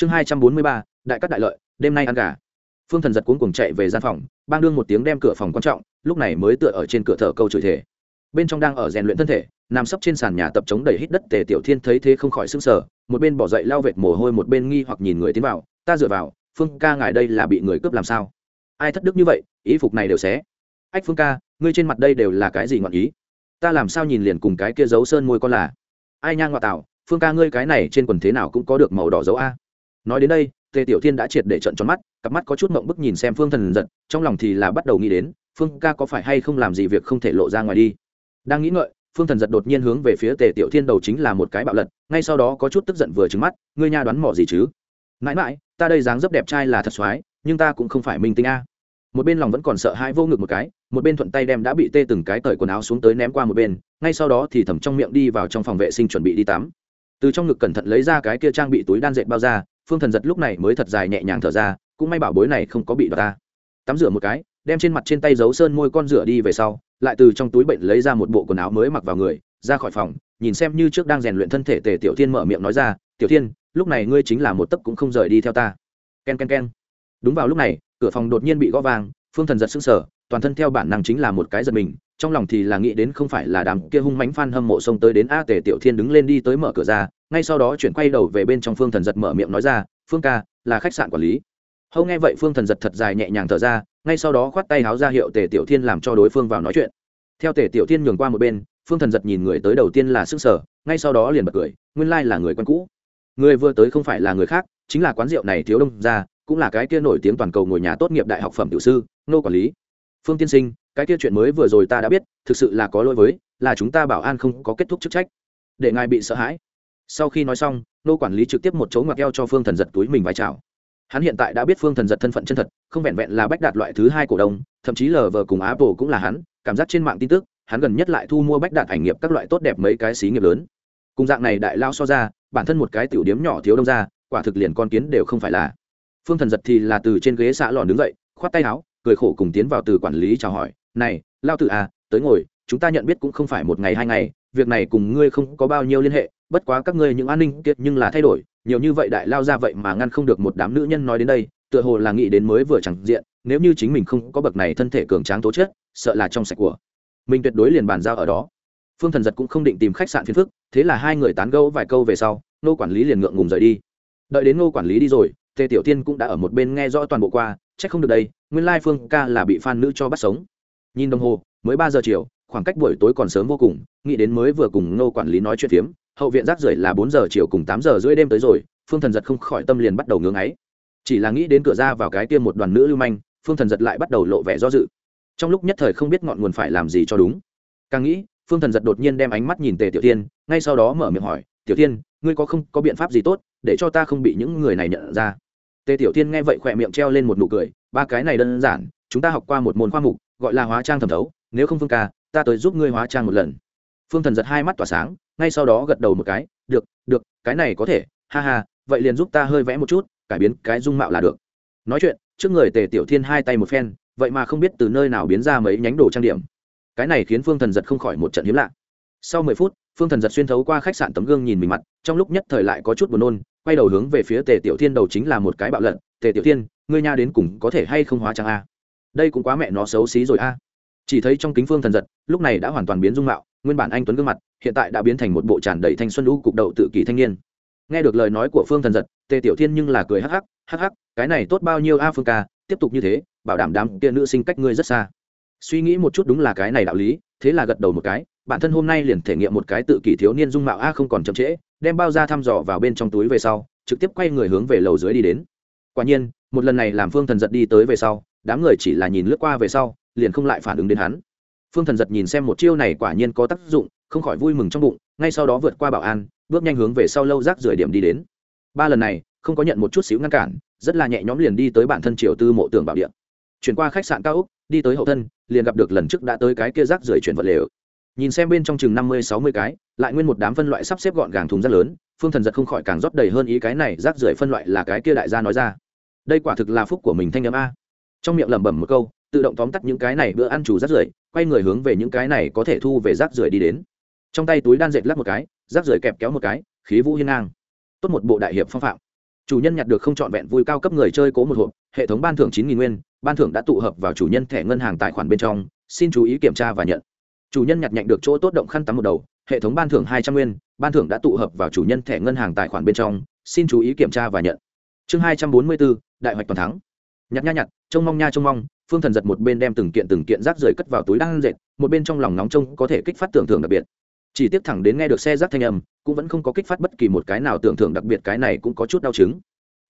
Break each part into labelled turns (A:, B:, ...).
A: chương hai trăm bốn mươi ba, đại cắt đại lợi, đêm nay ăn gà. Phương thần giật cuống cuồng chạy về gian phòng, bang đương một tiếng đem cửa phòng quan trọng, lúc này mới tựa ở trên cửa thở câu chửi thể bên trong đang ở rèn luyện thân thể, nằm sấp trên sàn nhà tập chống đầy hít đất tề tiểu thiên thấy thế không khỏi sưng sờ, một bên bỏ dậy lao vệt mồ hôi, một bên nghi hoặc nhìn người tiến vào, ta dựa vào, phương ca ngài đây là bị người cướp làm sao? Ai thất đức như vậy, ý phục này đều xé. Ách phương ca, ngươi trên mặt đây đều là cái gì ngọn ý? Ta làm sao nhìn liền cùng cái kia dấu sơn môi con là? Ai nhang ngoại tạo phương ca ngươi cái này trên quần thế nào cũng có được màu đỏ dấu a nói đến đây, tề tiểu thiên đã triệt để trận tròn mắt, cặp mắt có chút mộng bức nhìn xem phương thần giật, trong lòng thì là bắt đầu nghĩ đến, phương ca có phải hay không làm gì việc không thể lộ ra ngoài đi. Đang nghĩ ngợi, phương thần giật đột nhiên hướng về phía tề tiểu thiên đầu chính là một cái bạo lật, ngay sau đó có chút tức giận vừa trứng mắt, ngươi nha đoán mỏ gì chứ? Mãi mãi, ta đây dáng dấp đẹp trai là thật soái nhưng ta cũng không phải minh tinh a. Một bên lòng vẫn còn sợ hãi vô ngực một cái, một bên thuận tay đem đã bị tê từng cái cởi quần áo xuống tới ném qua một bên, ngay sau đó thì thầm trong miệng đi vào trong phòng vệ sinh chuẩn bị đi tắm. Từ trong ngực cẩn thận lấy ra cái kia trang bị túi đan dệt bao ra phương thần giật lúc này mới thật dài nhẹ nhàng thở ra, cũng may bảo bối này không có bị đọt ta. Tắm rửa một cái, đem trên mặt trên tay giấu sơn môi con rửa đi về sau, lại từ trong túi bệnh lấy ra một bộ quần áo mới mặc vào người, ra khỏi phòng, nhìn xem như trước đang rèn luyện thân thể tề tiểu thiên mở miệng nói ra, tiểu thiên, lúc này ngươi chính là một tấc cũng không rời đi theo ta. K e n k e n k e n đúng vào lúc này, cửa phòng đột nhiên bị gõ vang, phương thần giật sững sờ, toàn thân theo bản năng chính là một cái giật mình, trong lòng thì là nghĩ đến không phải là đám kia hung mánh phan hâm mộ xông tới đến a tề tiểu thiên đứng lên đi tới mở cửa ra ngay sau đó chuyển quay đầu về bên trong phương thần giật mở miệng nói ra, phương ca, là khách sạn quản lý. Hâu nghe vậy, phương thần giật thật dài nhẹ nhàng thở ra, ngay sau đó khoát tay háo ra hiệu tề tiểu thiên làm cho đối phương vào nói chuyện. Theo tề tiểu thiên nhường qua một bên, phương thần giật nhìn người tới đầu tiên là s ư n g sở ngay sau đó liền bật cười, nguyên lai là người quen cũ. Người vừa tới không phải là người khác, chính là quán rượu này thiếu đông ra cũng là cái kia nổi tiếng toàn cầu ngồi nhà tốt nghiệp đại học phẩm tiểu sư, nô quản lý. Phương tiên sinh, cái kia chuyện mới vừa rồi ta đã biết, thực sự là có lỗi với, là chúng ta bảo an không có kết thúc chức trách. Để ngài bị sợ hãi sau khi nói xong, nô quản lý trực tiếp một chỗ ngoặc eo cho phương thần giật túi mình vai trào hắn hiện tại đã biết phương thần giật thân phận chân thật, không vẹn vẹn là bách đạt loại thứ hai cổ đông, thậm chí lờ vờ cùng apple cũng là hắn, cảm giác trên mạng tin tức, hắn gần nhất lại thu mua bách đạt ảnh nghiệp các loại tốt đẹp mấy cái xí nghiệp lớn. Cùng dạng này đại lao so ra, bản thân một cái tiểu điếm nhỏ thiếu đông ra, quả thực liền con kiến đều không phải là. Phương thần giật thì là từ trên ghế xã lòn đứng dậy, khoát tay áo, cười khổ cùng tiến vào từ quản lý chào hỏi, này, lao tự à tới ngồi, chúng ta nhận biết cũng không phải một ngày hai ngày, việc này cùng ngươi không có bao nhiêu liên hệ bất quá các ngươi những an ninh kiệt nhưng là thay đổi, nhiều như vậy đại lao ra vậy mà ngăn không được một đám nữ nhân nói đến đây, tựa hồ là nghĩ đến mới vừa chẳng diện, nếu như chính mình không có bậc này thân thể cường tráng tố chất, sợ là trong sạch của mình tuyệt đối liền bàn giao ở đó. Phương thần giật cũng không định tìm khách sạn phiền phức, thế là hai người tán gẫu vài câu về sau nô quản lý liền ngượng ngùng rời đi. Đợi đến nô quản lý đi rồi, tề tiểu tiên cũng đã ở một bên nghe rõ toàn bộ qua c không được đây, nguyên lai phương ca là bị phan nữ cho bắt sống nhìn đồng hồ, mới ba giờ chiều, khoảng cách buổi tối còn sớm vô cùng, nghĩ đến mới vừa cùng nô quản lý nói chuyện phiếm, hậu viện rác rưởi là bốn giờ chiều cùng tám giờ rưỡi đêm tới rồi, phương thần giật không khỏi tâm liền bắt đầu ngưỡng ấy. Chỉ là nghĩ đến cửa ra vào cái tiêm một đoàn nữ lưu manh, phương thần giật lại bắt đầu lộ vẻ do dự. Trong lúc nhất thời không biết ngọn nguồn phải làm gì cho đúng. Càng nghĩ, phương thần giật đột nhiên đem ánh mắt nhìn tề tiểu tiên ngay sau đó mở miệng hỏi, tiểu tiên ngươi có không, có biện pháp gì tốt để cho ta không bị những người này nhận ra? Tề tiểu tiên nghe vậy khỏe miệng treo lên một nụ cười, ba cái này đơn giản, chúng ta học qua một môn khoa mục gọi là hóa trang thẩm thấu, nếu không phương ca, ta tới giúp ngươi hóa trang một lần. Phương thần giật hai mắt tỏa sáng, ngay sau đó gật đầu một cái, được được, cái này có thể, ha ha, vậy liền giúp ta hơi vẽ một chút, cải biến cái dung mạo là được. Nói chuyện, trước người tề tiểu thiên hai tay một phen, vậy mà không biết từ nơi nào biến ra mấy nhánh đồ trang điểm. Cái này khiến phương thần giật không khỏi một trận hiếm lạ. Sau mười phút, phương thần giật xuyên thấu qua khách sạn tấm gương nhìn mình mặt, trong lúc nhất thời lại có chút buồn nôn, quay đầu hướng về phía tề tiểu thiên đầu chính là một cái bạo lận tề tiểu thiên, ngươi nha đến cùng có thể hay không hóa trang a? Đây cũng quá mẹ nó xấu xí rồi a. Chỉ thấy trong kính phương thần giật, lúc này đã hoàn toàn biến dung mạo, nguyên bản anh tuấn gương mặt, hiện tại đã biến thành một bộ tràn đầy thanh xuân lũ cục đậu tự kỷ thanh niên. Nghe được lời nói của phương thần giật, tề tiểu thiên nhưng là cười hắc hắc hắc hắc, cái này tốt bao nhiêu a phương ca, tiếp tục như thế, bảo đảm đám kia nữ sinh cách ngươi rất xa. Suy nghĩ một chút đúng là cái này đạo lý, thế là gật đầu một cái, bản thân hôm nay liền thể nghiệm một cái tự kỷ thiếu niên dung mạo a không còn chậm trễ, đem bao da thăm dò vào bên trong túi về sau, trực tiếp quay người hướng về lầu dưới đi đến. Quả nhiên, một lần này làm phương thần giật đi tới về sau đám người chỉ là nhìn lướt qua về sau, liền không lại phản ứng đến hắn. Phương thần giật nhìn xem một chiêu này quả nhiên có tác dụng, không khỏi vui mừng trong bụng, ngay sau đó vượt qua bảo an, bước nhanh hướng về sau lâu rác rưởi điểm đi đến. Ba lần này, không có nhận một chút xíu ngăn cản, rất là nhẹ nhõm liền đi tới bản thân triều tư mộ tường bảo điện chuyển qua khách sạn cao úc đi tới hậu thân, liền gặp được lần trước đã tới cái kia rác rưởi chuyển vật liệu. nhìn xem bên trong chừng năm mươi, sáu mươi cái, lại nguyên một đám phân loại sắp xếp gọn gàng thùng rác lớn, phương thần giật không khỏi càng rót đầy hơn ý cái này, rác rưởi phân loại là cái kia đại gia nói ra. Đây quả thực là phúc của mình thanh nhâm a trong miệng lẩm bẩm một câu, tự động tóm tắt những cái này bữa ăn chủ rác rưởi, quay người hướng về những cái này có thể thu về rác rưởi đi đến. Trong tay túi đan dệt lắp một cái, rác rưởi kẹp kéo một cái, khí vũ hiên ngang. Tốt một bộ đại hiệp phong phạm. Chủ nhân nhặt được không trọn vẹn vui cao cấp người chơi cố một hộp, hệ thống ban thưởng chín nghìn nguyên, ban thưởng đã tụ hợp vào chủ nhân thẻ ngân hàng tài khoản bên trong, xin chú ý kiểm tra và nhận. Chủ nhân nhặt nhạnh được chỗ tốt động khăn tắm một đầu, hệ thống ban thưởng hai trăm nguyên, ban thưởng đã tụ hợp vào chủ nhân thẻ ngân hàng tài khoản bên trong, xin chú ý kiểm tra và nhận. Chương hai trăm bốn mươi bốn, đại hoạch toàn thắng nhặt nha nhặt, trông mong nha trông mong, phương thần giật một bên đem từng kiện từng kiện rác rưởi cất vào túi đang dệt, một bên trong lòng nóng trông có thể kích phát tưởng thưởng đặc biệt. Chỉ tiếc thẳng đến nghe được xe rác thanh âm, cũng vẫn không có kích phát bất kỳ một cái nào tưởng thưởng đặc biệt, cái này cũng có chút đau chứng.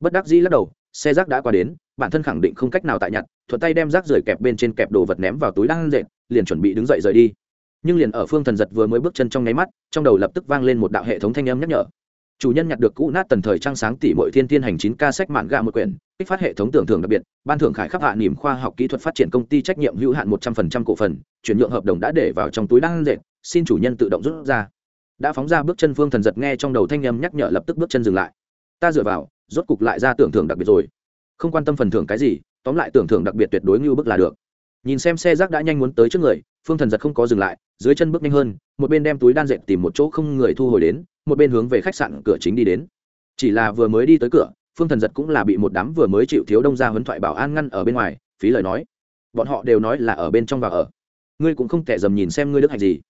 A: Bất đắc dĩ lắc đầu, xe rác đã qua đến, bản thân khẳng định không cách nào tại nhặt, thuận tay đem rác rưởi kẹp bên trên kẹp đồ vật ném vào túi đang dệt, liền chuẩn bị đứng dậy rời đi. Nhưng liền ở phương thần giật vừa mới bước chân trong nháy mắt, trong đầu lập tức vang lên một đạo hệ thống thanh âm nhắc nhở chủ nhân nhặt được cũ nát tần thời trang sáng tỷ mọi thiên thiên hành chín ca sách mạn gạ một quyển, kích phát hệ thống tưởng thưởng đặc biệt, ban thưởng khải khắc hạ niềm khoa học kỹ thuật phát triển công ty trách nhiệm hữu hạn một trăm phần trăm cổ phần, chuyển nhượng hợp đồng đã để vào trong túi đang dệt, xin chủ nhân tự động rút ra. Đã phóng ra bước chân phương thần giật nghe trong đầu thanh âm nhắc nhở lập tức bước chân dừng lại. Ta dựa vào, rốt cục lại ra tưởng thưởng đặc biệt rồi. Không quan tâm phần thưởng cái gì, tóm lại tưởng thưởng đặc biệt tuyệt đối như bức là được nhìn xem xe rác đã nhanh muốn tới trước người, phương thần giật không có dừng lại, dưới chân bước nhanh hơn, một bên đem túi đan dệt tìm một chỗ không người thu hồi đến, một bên hướng về khách sạn cửa chính đi đến. Chỉ là vừa mới đi tới cửa, phương thần giật cũng là bị một đám vừa mới chịu thiếu đông ra huấn thoại bảo an ngăn ở bên ngoài, phí lời nói. Bọn họ đều nói là ở bên trong và ở. Ngươi cũng không thể dầm nhìn xem ngươi đức hạnh gì.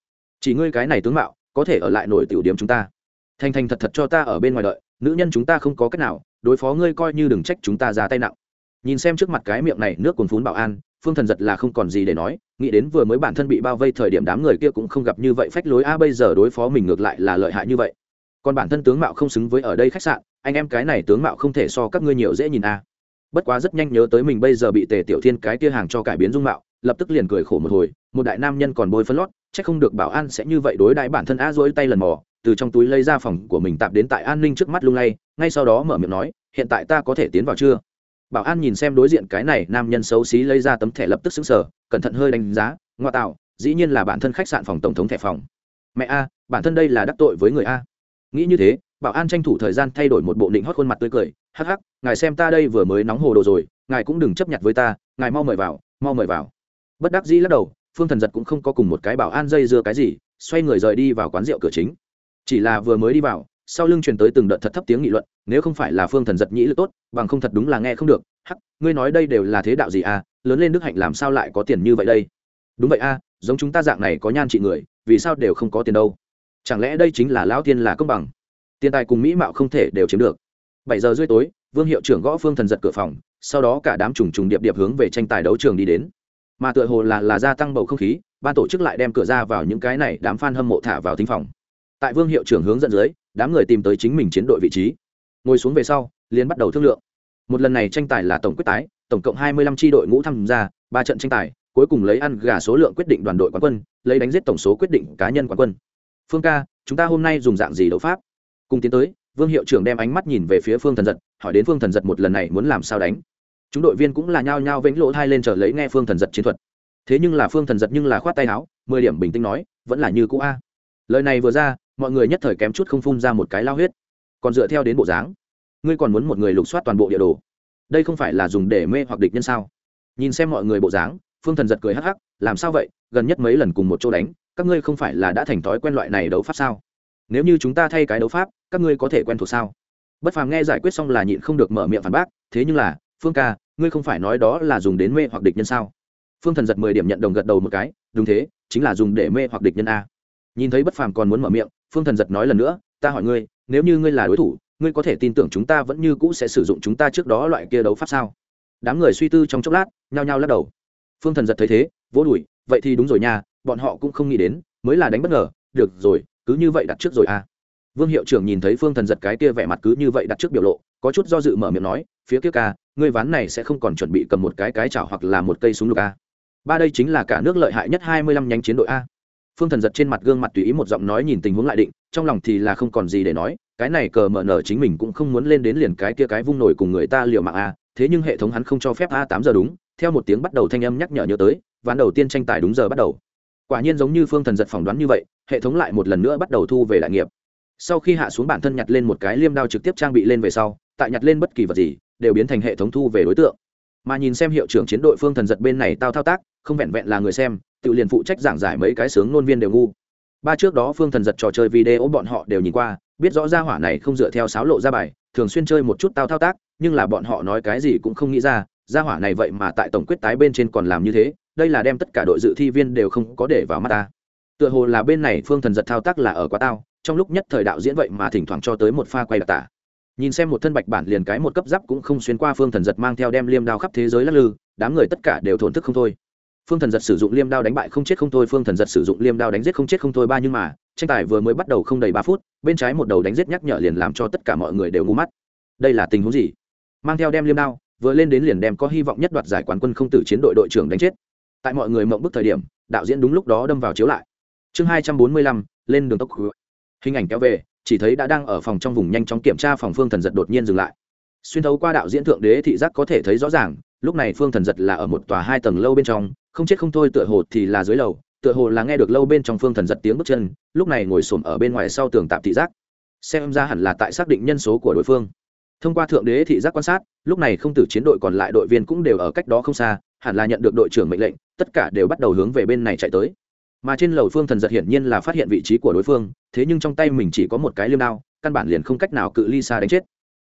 A: Chỉ ngươi cái này tướng mạo, có thể ở lại nổi tiểu điểm chúng ta. Thành thành thật thật cho ta ở bên ngoài đợi, nữ nhân chúng ta không có cách nào, đối phó ngươi coi như đừng trách chúng ta ra tay nặng. Nhìn xem trước mặt cái miệng này nước cồn phún bảo an phương thần giật là không còn gì để nói, nghĩ đến vừa mới bản thân bị bao vây thời điểm đám người kia cũng không gặp như vậy phách lối, a, bây giờ đối phó mình ngược lại là lợi hại như vậy. Còn bản thân tướng mạo không xứng với ở đây khách sạn, anh em cái này tướng mạo không thể so các ngươi nhiều dễ nhìn a. Bất quá rất nhanh nhớ tới mình bây giờ bị tề tiểu thiên cái kia hàng cho cải biến dung mạo, lập tức liền cười khổ một hồi, một đại nam nhân còn bôi phân lót c h ắ c không được bảo an sẽ như vậy đối đại bản thân a dỗi tay lần mò, từ trong túi lấy ra phòng của mình tạp đến tại an ninh trước mắt lung lay, ngay sau đó mở miệng nói, hiện tại ta có thể tiến vào chưa? Bảo an nhìn xem đối diện cái này nam nhân xấu xí lấy ra tấm thẻ lập tức xứng sở cẩn thận hơi đánh giá, ngoa tạo, dĩ nhiên là bản thân khách sạn phòng tổng thống thẻ phòng. Mẹ a, bản thân đây là đắc tội với người a. Nghĩ như thế, bảo an tranh thủ thời gian thay đổi một bộ định hót khuôn mặt tươi cười, hắc hắc, ngài xem ta đây vừa mới nóng hồ đồ rồi, ngài cũng đừng chấp nhận với ta, ngài mau mời vào, mau mời vào. Bất đắc dĩ lắc đầu, phương thần giật cũng không có cùng một cái bảo an dây dưa cái gì, xoay người rời đi vào quán rượu cửa chính. Chỉ là vừa mới đi vào sau lưng truyền tới từng đợt thật thấp tiếng nghị luận nếu không phải là phương thần giật nhĩ lực tốt bằng không thật đúng là nghe không được. Hắc ngươi nói đây đều là thế đạo gì à? Lớn lên đức hạnh làm sao lại có tiền như vậy đây? Đúng vậy a à, giống chúng ta dạng này có nhan trị người vì sao đều không có tiền đâu? Chẳng lẽ đây chính là lão tiên là công bằng? Tiền tài cùng mỹ mạo không thể đều chiếm được. Bảy giờ rưỡi tối vương hiệu trưởng gõ phương thần giật cửa phòng sau đó cả đám trùng trùng điệp điệp hướng về tranh tài đấu trường đi đến. Mà tựa hồ là là gia tăng bầu không khí ban tổ chức lại đem cửa ra vào những cái này đám f a n hâm mộ thả vào thính phòng. Tại vương hiệu trưởng hướng dẫn dưới đám người tìm tới chính mình chiến đội vị trí. Ngồi xuống về sau liên bắt đầu thương lượng. Một lần này tranh tài là tổng quyết tái, tổng cộng hai mươi lăm tri đội ngũ tham gia, ba trận tranh tài, cuối cùng lấy ăn gà số lượng quyết định đoàn đội quán quân, lấy đánh giết tổng số quyết định cá nhân quán quân. Phương ca, chúng ta hôm nay dùng dạng gì đấu pháp? Cùng tiến tới, vương hiệu trưởng đem ánh mắt nhìn về phía phương thần giật, hỏi đến phương thần giật một lần này muốn làm sao đánh. Chúng đội viên cũng là nhao nhao vĩnh lỗ thai lên chờ lấy nghe phương thần giật chiến thuật. Thế nhưng là phương thần giật nhưng là khoát tay áo, mười điểm bình tĩnh nói, vẫn là như cũ a. Lời này vừa ra mọi người nhất thời kém chút không phun ra một cái lao huyết. Còn dựa theo đến bộ dáng, ngươi còn muốn một người lục soát toàn bộ địa đồ? Đây không phải là dùng để mê hoặc địch nhân sao? Nhìn xem mọi người bộ dáng, phương thần giật cười hắc hắc, làm sao vậy? Gần nhất mấy lần cùng một chỗ đánh, các ngươi không phải là đã thành thói quen loại này đấu pháp sao? Nếu như chúng ta thay cái đấu pháp, các ngươi có thể quen thuộc sao? Bất phàm nghe giải quyết xong là nhịn không được mở miệng phản bác, thế nhưng là, phương ca, ngươi không phải nói đó là dùng đến mê hoặc địch nhân sao? Phương thần giật mười điểm nhận đồng gật đầu một cái, đúng thế, chính là dùng để mê hoặc địch nhân a. Nhìn thấy bất phàm còn muốn mở miệng phương thần giật nói lần nữa, ta hỏi ngươi, nếu như ngươi là đối thủ, ngươi có thể tin tưởng chúng ta vẫn như cũ sẽ sử dụng chúng ta trước đó loại kia đấu pháp sao? Đám người suy tư trong chốc lát, nhao nhao lắc đầu. Phương thần giật thấy thế vỗ đùi, vậy thì đúng rồi nha, bọn họ cũng không nghĩ đến, mới là đánh bất ngờ, được rồi, cứ như vậy đặt trước rồi à. Vương hiệu trưởng nhìn thấy phương thần giật cái kia vẻ mặt cứ như vậy đặt trước biểu lộ, có chút do dự mở miệng nói, phía kia ca, ngươi ván này sẽ không còn chuẩn bị cầm một cái cái chảo hoặc là một cây súng lục a ba đây chính là cả nước lợi hại nhất hai mươi lăm nhánh chiến đội a phương thần giật trên mặt gương mặt tùy ý một giọng nói nhìn tình huống lại định, trong lòng thì là không còn gì để nói, cái này cờ mở nở chính mình cũng không muốn lên đến liền cái kia cái vung nổi cùng người ta liều mạng a thế nhưng hệ thống hắn không cho phép a tám giờ đúng, theo một tiếng bắt đầu thanh âm nhắc nhở nhớ tới, ván đầu tiên tranh tài đúng giờ bắt đầu. Quả nhiên giống như phương thần giật phỏng đoán như vậy, hệ thống lại một lần nữa bắt đầu thu về đại nghiệp. Sau khi hạ xuống bản thân nhặt lên một cái liêm đao trực tiếp trang bị lên về sau, tại nhặt lên bất kỳ vật gì, đều biến thành hệ thống thu về đối tượng. Mà nhìn xem hiệu trưởng chiến đội phương thần giật bên này tao thao tác, không vẹn vẹn là người xem tự liền phụ trách giảng giải mấy cái sướng nôn viên đều ngu. Ba trước đó phương thần giật trò chơi video bọn họ đều nhìn qua, biết rõ ra hỏa này không dựa theo sáo lộ ra bài, thường xuyên chơi một chút tao thao tác, nhưng là bọn họ nói cái gì cũng không nghĩ ra, gia hỏa này vậy mà tại tổng quyết tái bên trên còn làm như thế, đây là đem tất cả đội dự thi viên đều không có để vào mắt ta. Tựa hồ là bên này phương thần giật thao tác là ở quá tao, trong lúc nhất thời đạo diễn vậy mà thỉnh thoảng cho tới một pha quay đặc tả. Nhìn xem một thân bạch bản liền cái một cấp giáp cũng không xuyên qua phương thần giật mang theo đem liêm đao khắp thế giới lắc lư, đám người tất cả đều thổn thức không thôi phương thần giật sử dụng liêm đao đánh bại không chết không thôi, phương thần giật sử dụng liêm đao đánh giết không chết không thôi ba nhưng mà, tranh tài vừa mới bắt đầu không đầy ba phút, bên trái một đầu đánh giết nhắc nhở liền làm cho tất cả mọi người đều ngu mắt. Đây là tình huống gì? Mang theo đem liêm đao, vừa lên đến liền đem có hy vọng nhất đoạt giải quán quân không tử chiến đội đội trưởng đánh chết. Tại mọi người mộng bức thời điểm, đạo diễn đúng lúc đó đâm vào chiếu lại. Chương hai trăm bốn mươi lăm, lên đường tốc hình ảnh kéo về, chỉ thấy đã đang ở phòng trong vùng nhanh chóng kiểm tra phòng phương thần giật đột nhiên dừng lại. Xuyên thấu qua đạo diễn thượng đế thị giác có thể thấy rõ ràng, lúc này phương thần giật là ở một tòa hai tầng lâu bên trong không chết không thôi tựa hồ thì là dưới lầu, tựa hồ là nghe được lâu bên trong phương thần giật tiếng bước chân, lúc này ngồi xổm ở bên ngoài sau tường tạm thị giác. Xem ra hẳn là tại xác định nhân số của đối phương. Thông qua thượng đế thị giác quan sát, lúc này không tử chiến đội còn lại đội viên cũng đều ở cách đó không xa, hẳn là nhận được đội trưởng mệnh lệnh, tất cả đều bắt đầu hướng về bên này chạy tới. Mà trên lầu phương thần giật hiển nhiên là phát hiện vị trí của đối phương, thế nhưng trong tay mình chỉ có một cái liêm đao, căn bản liền không cách nào cự ly xa đánh chết.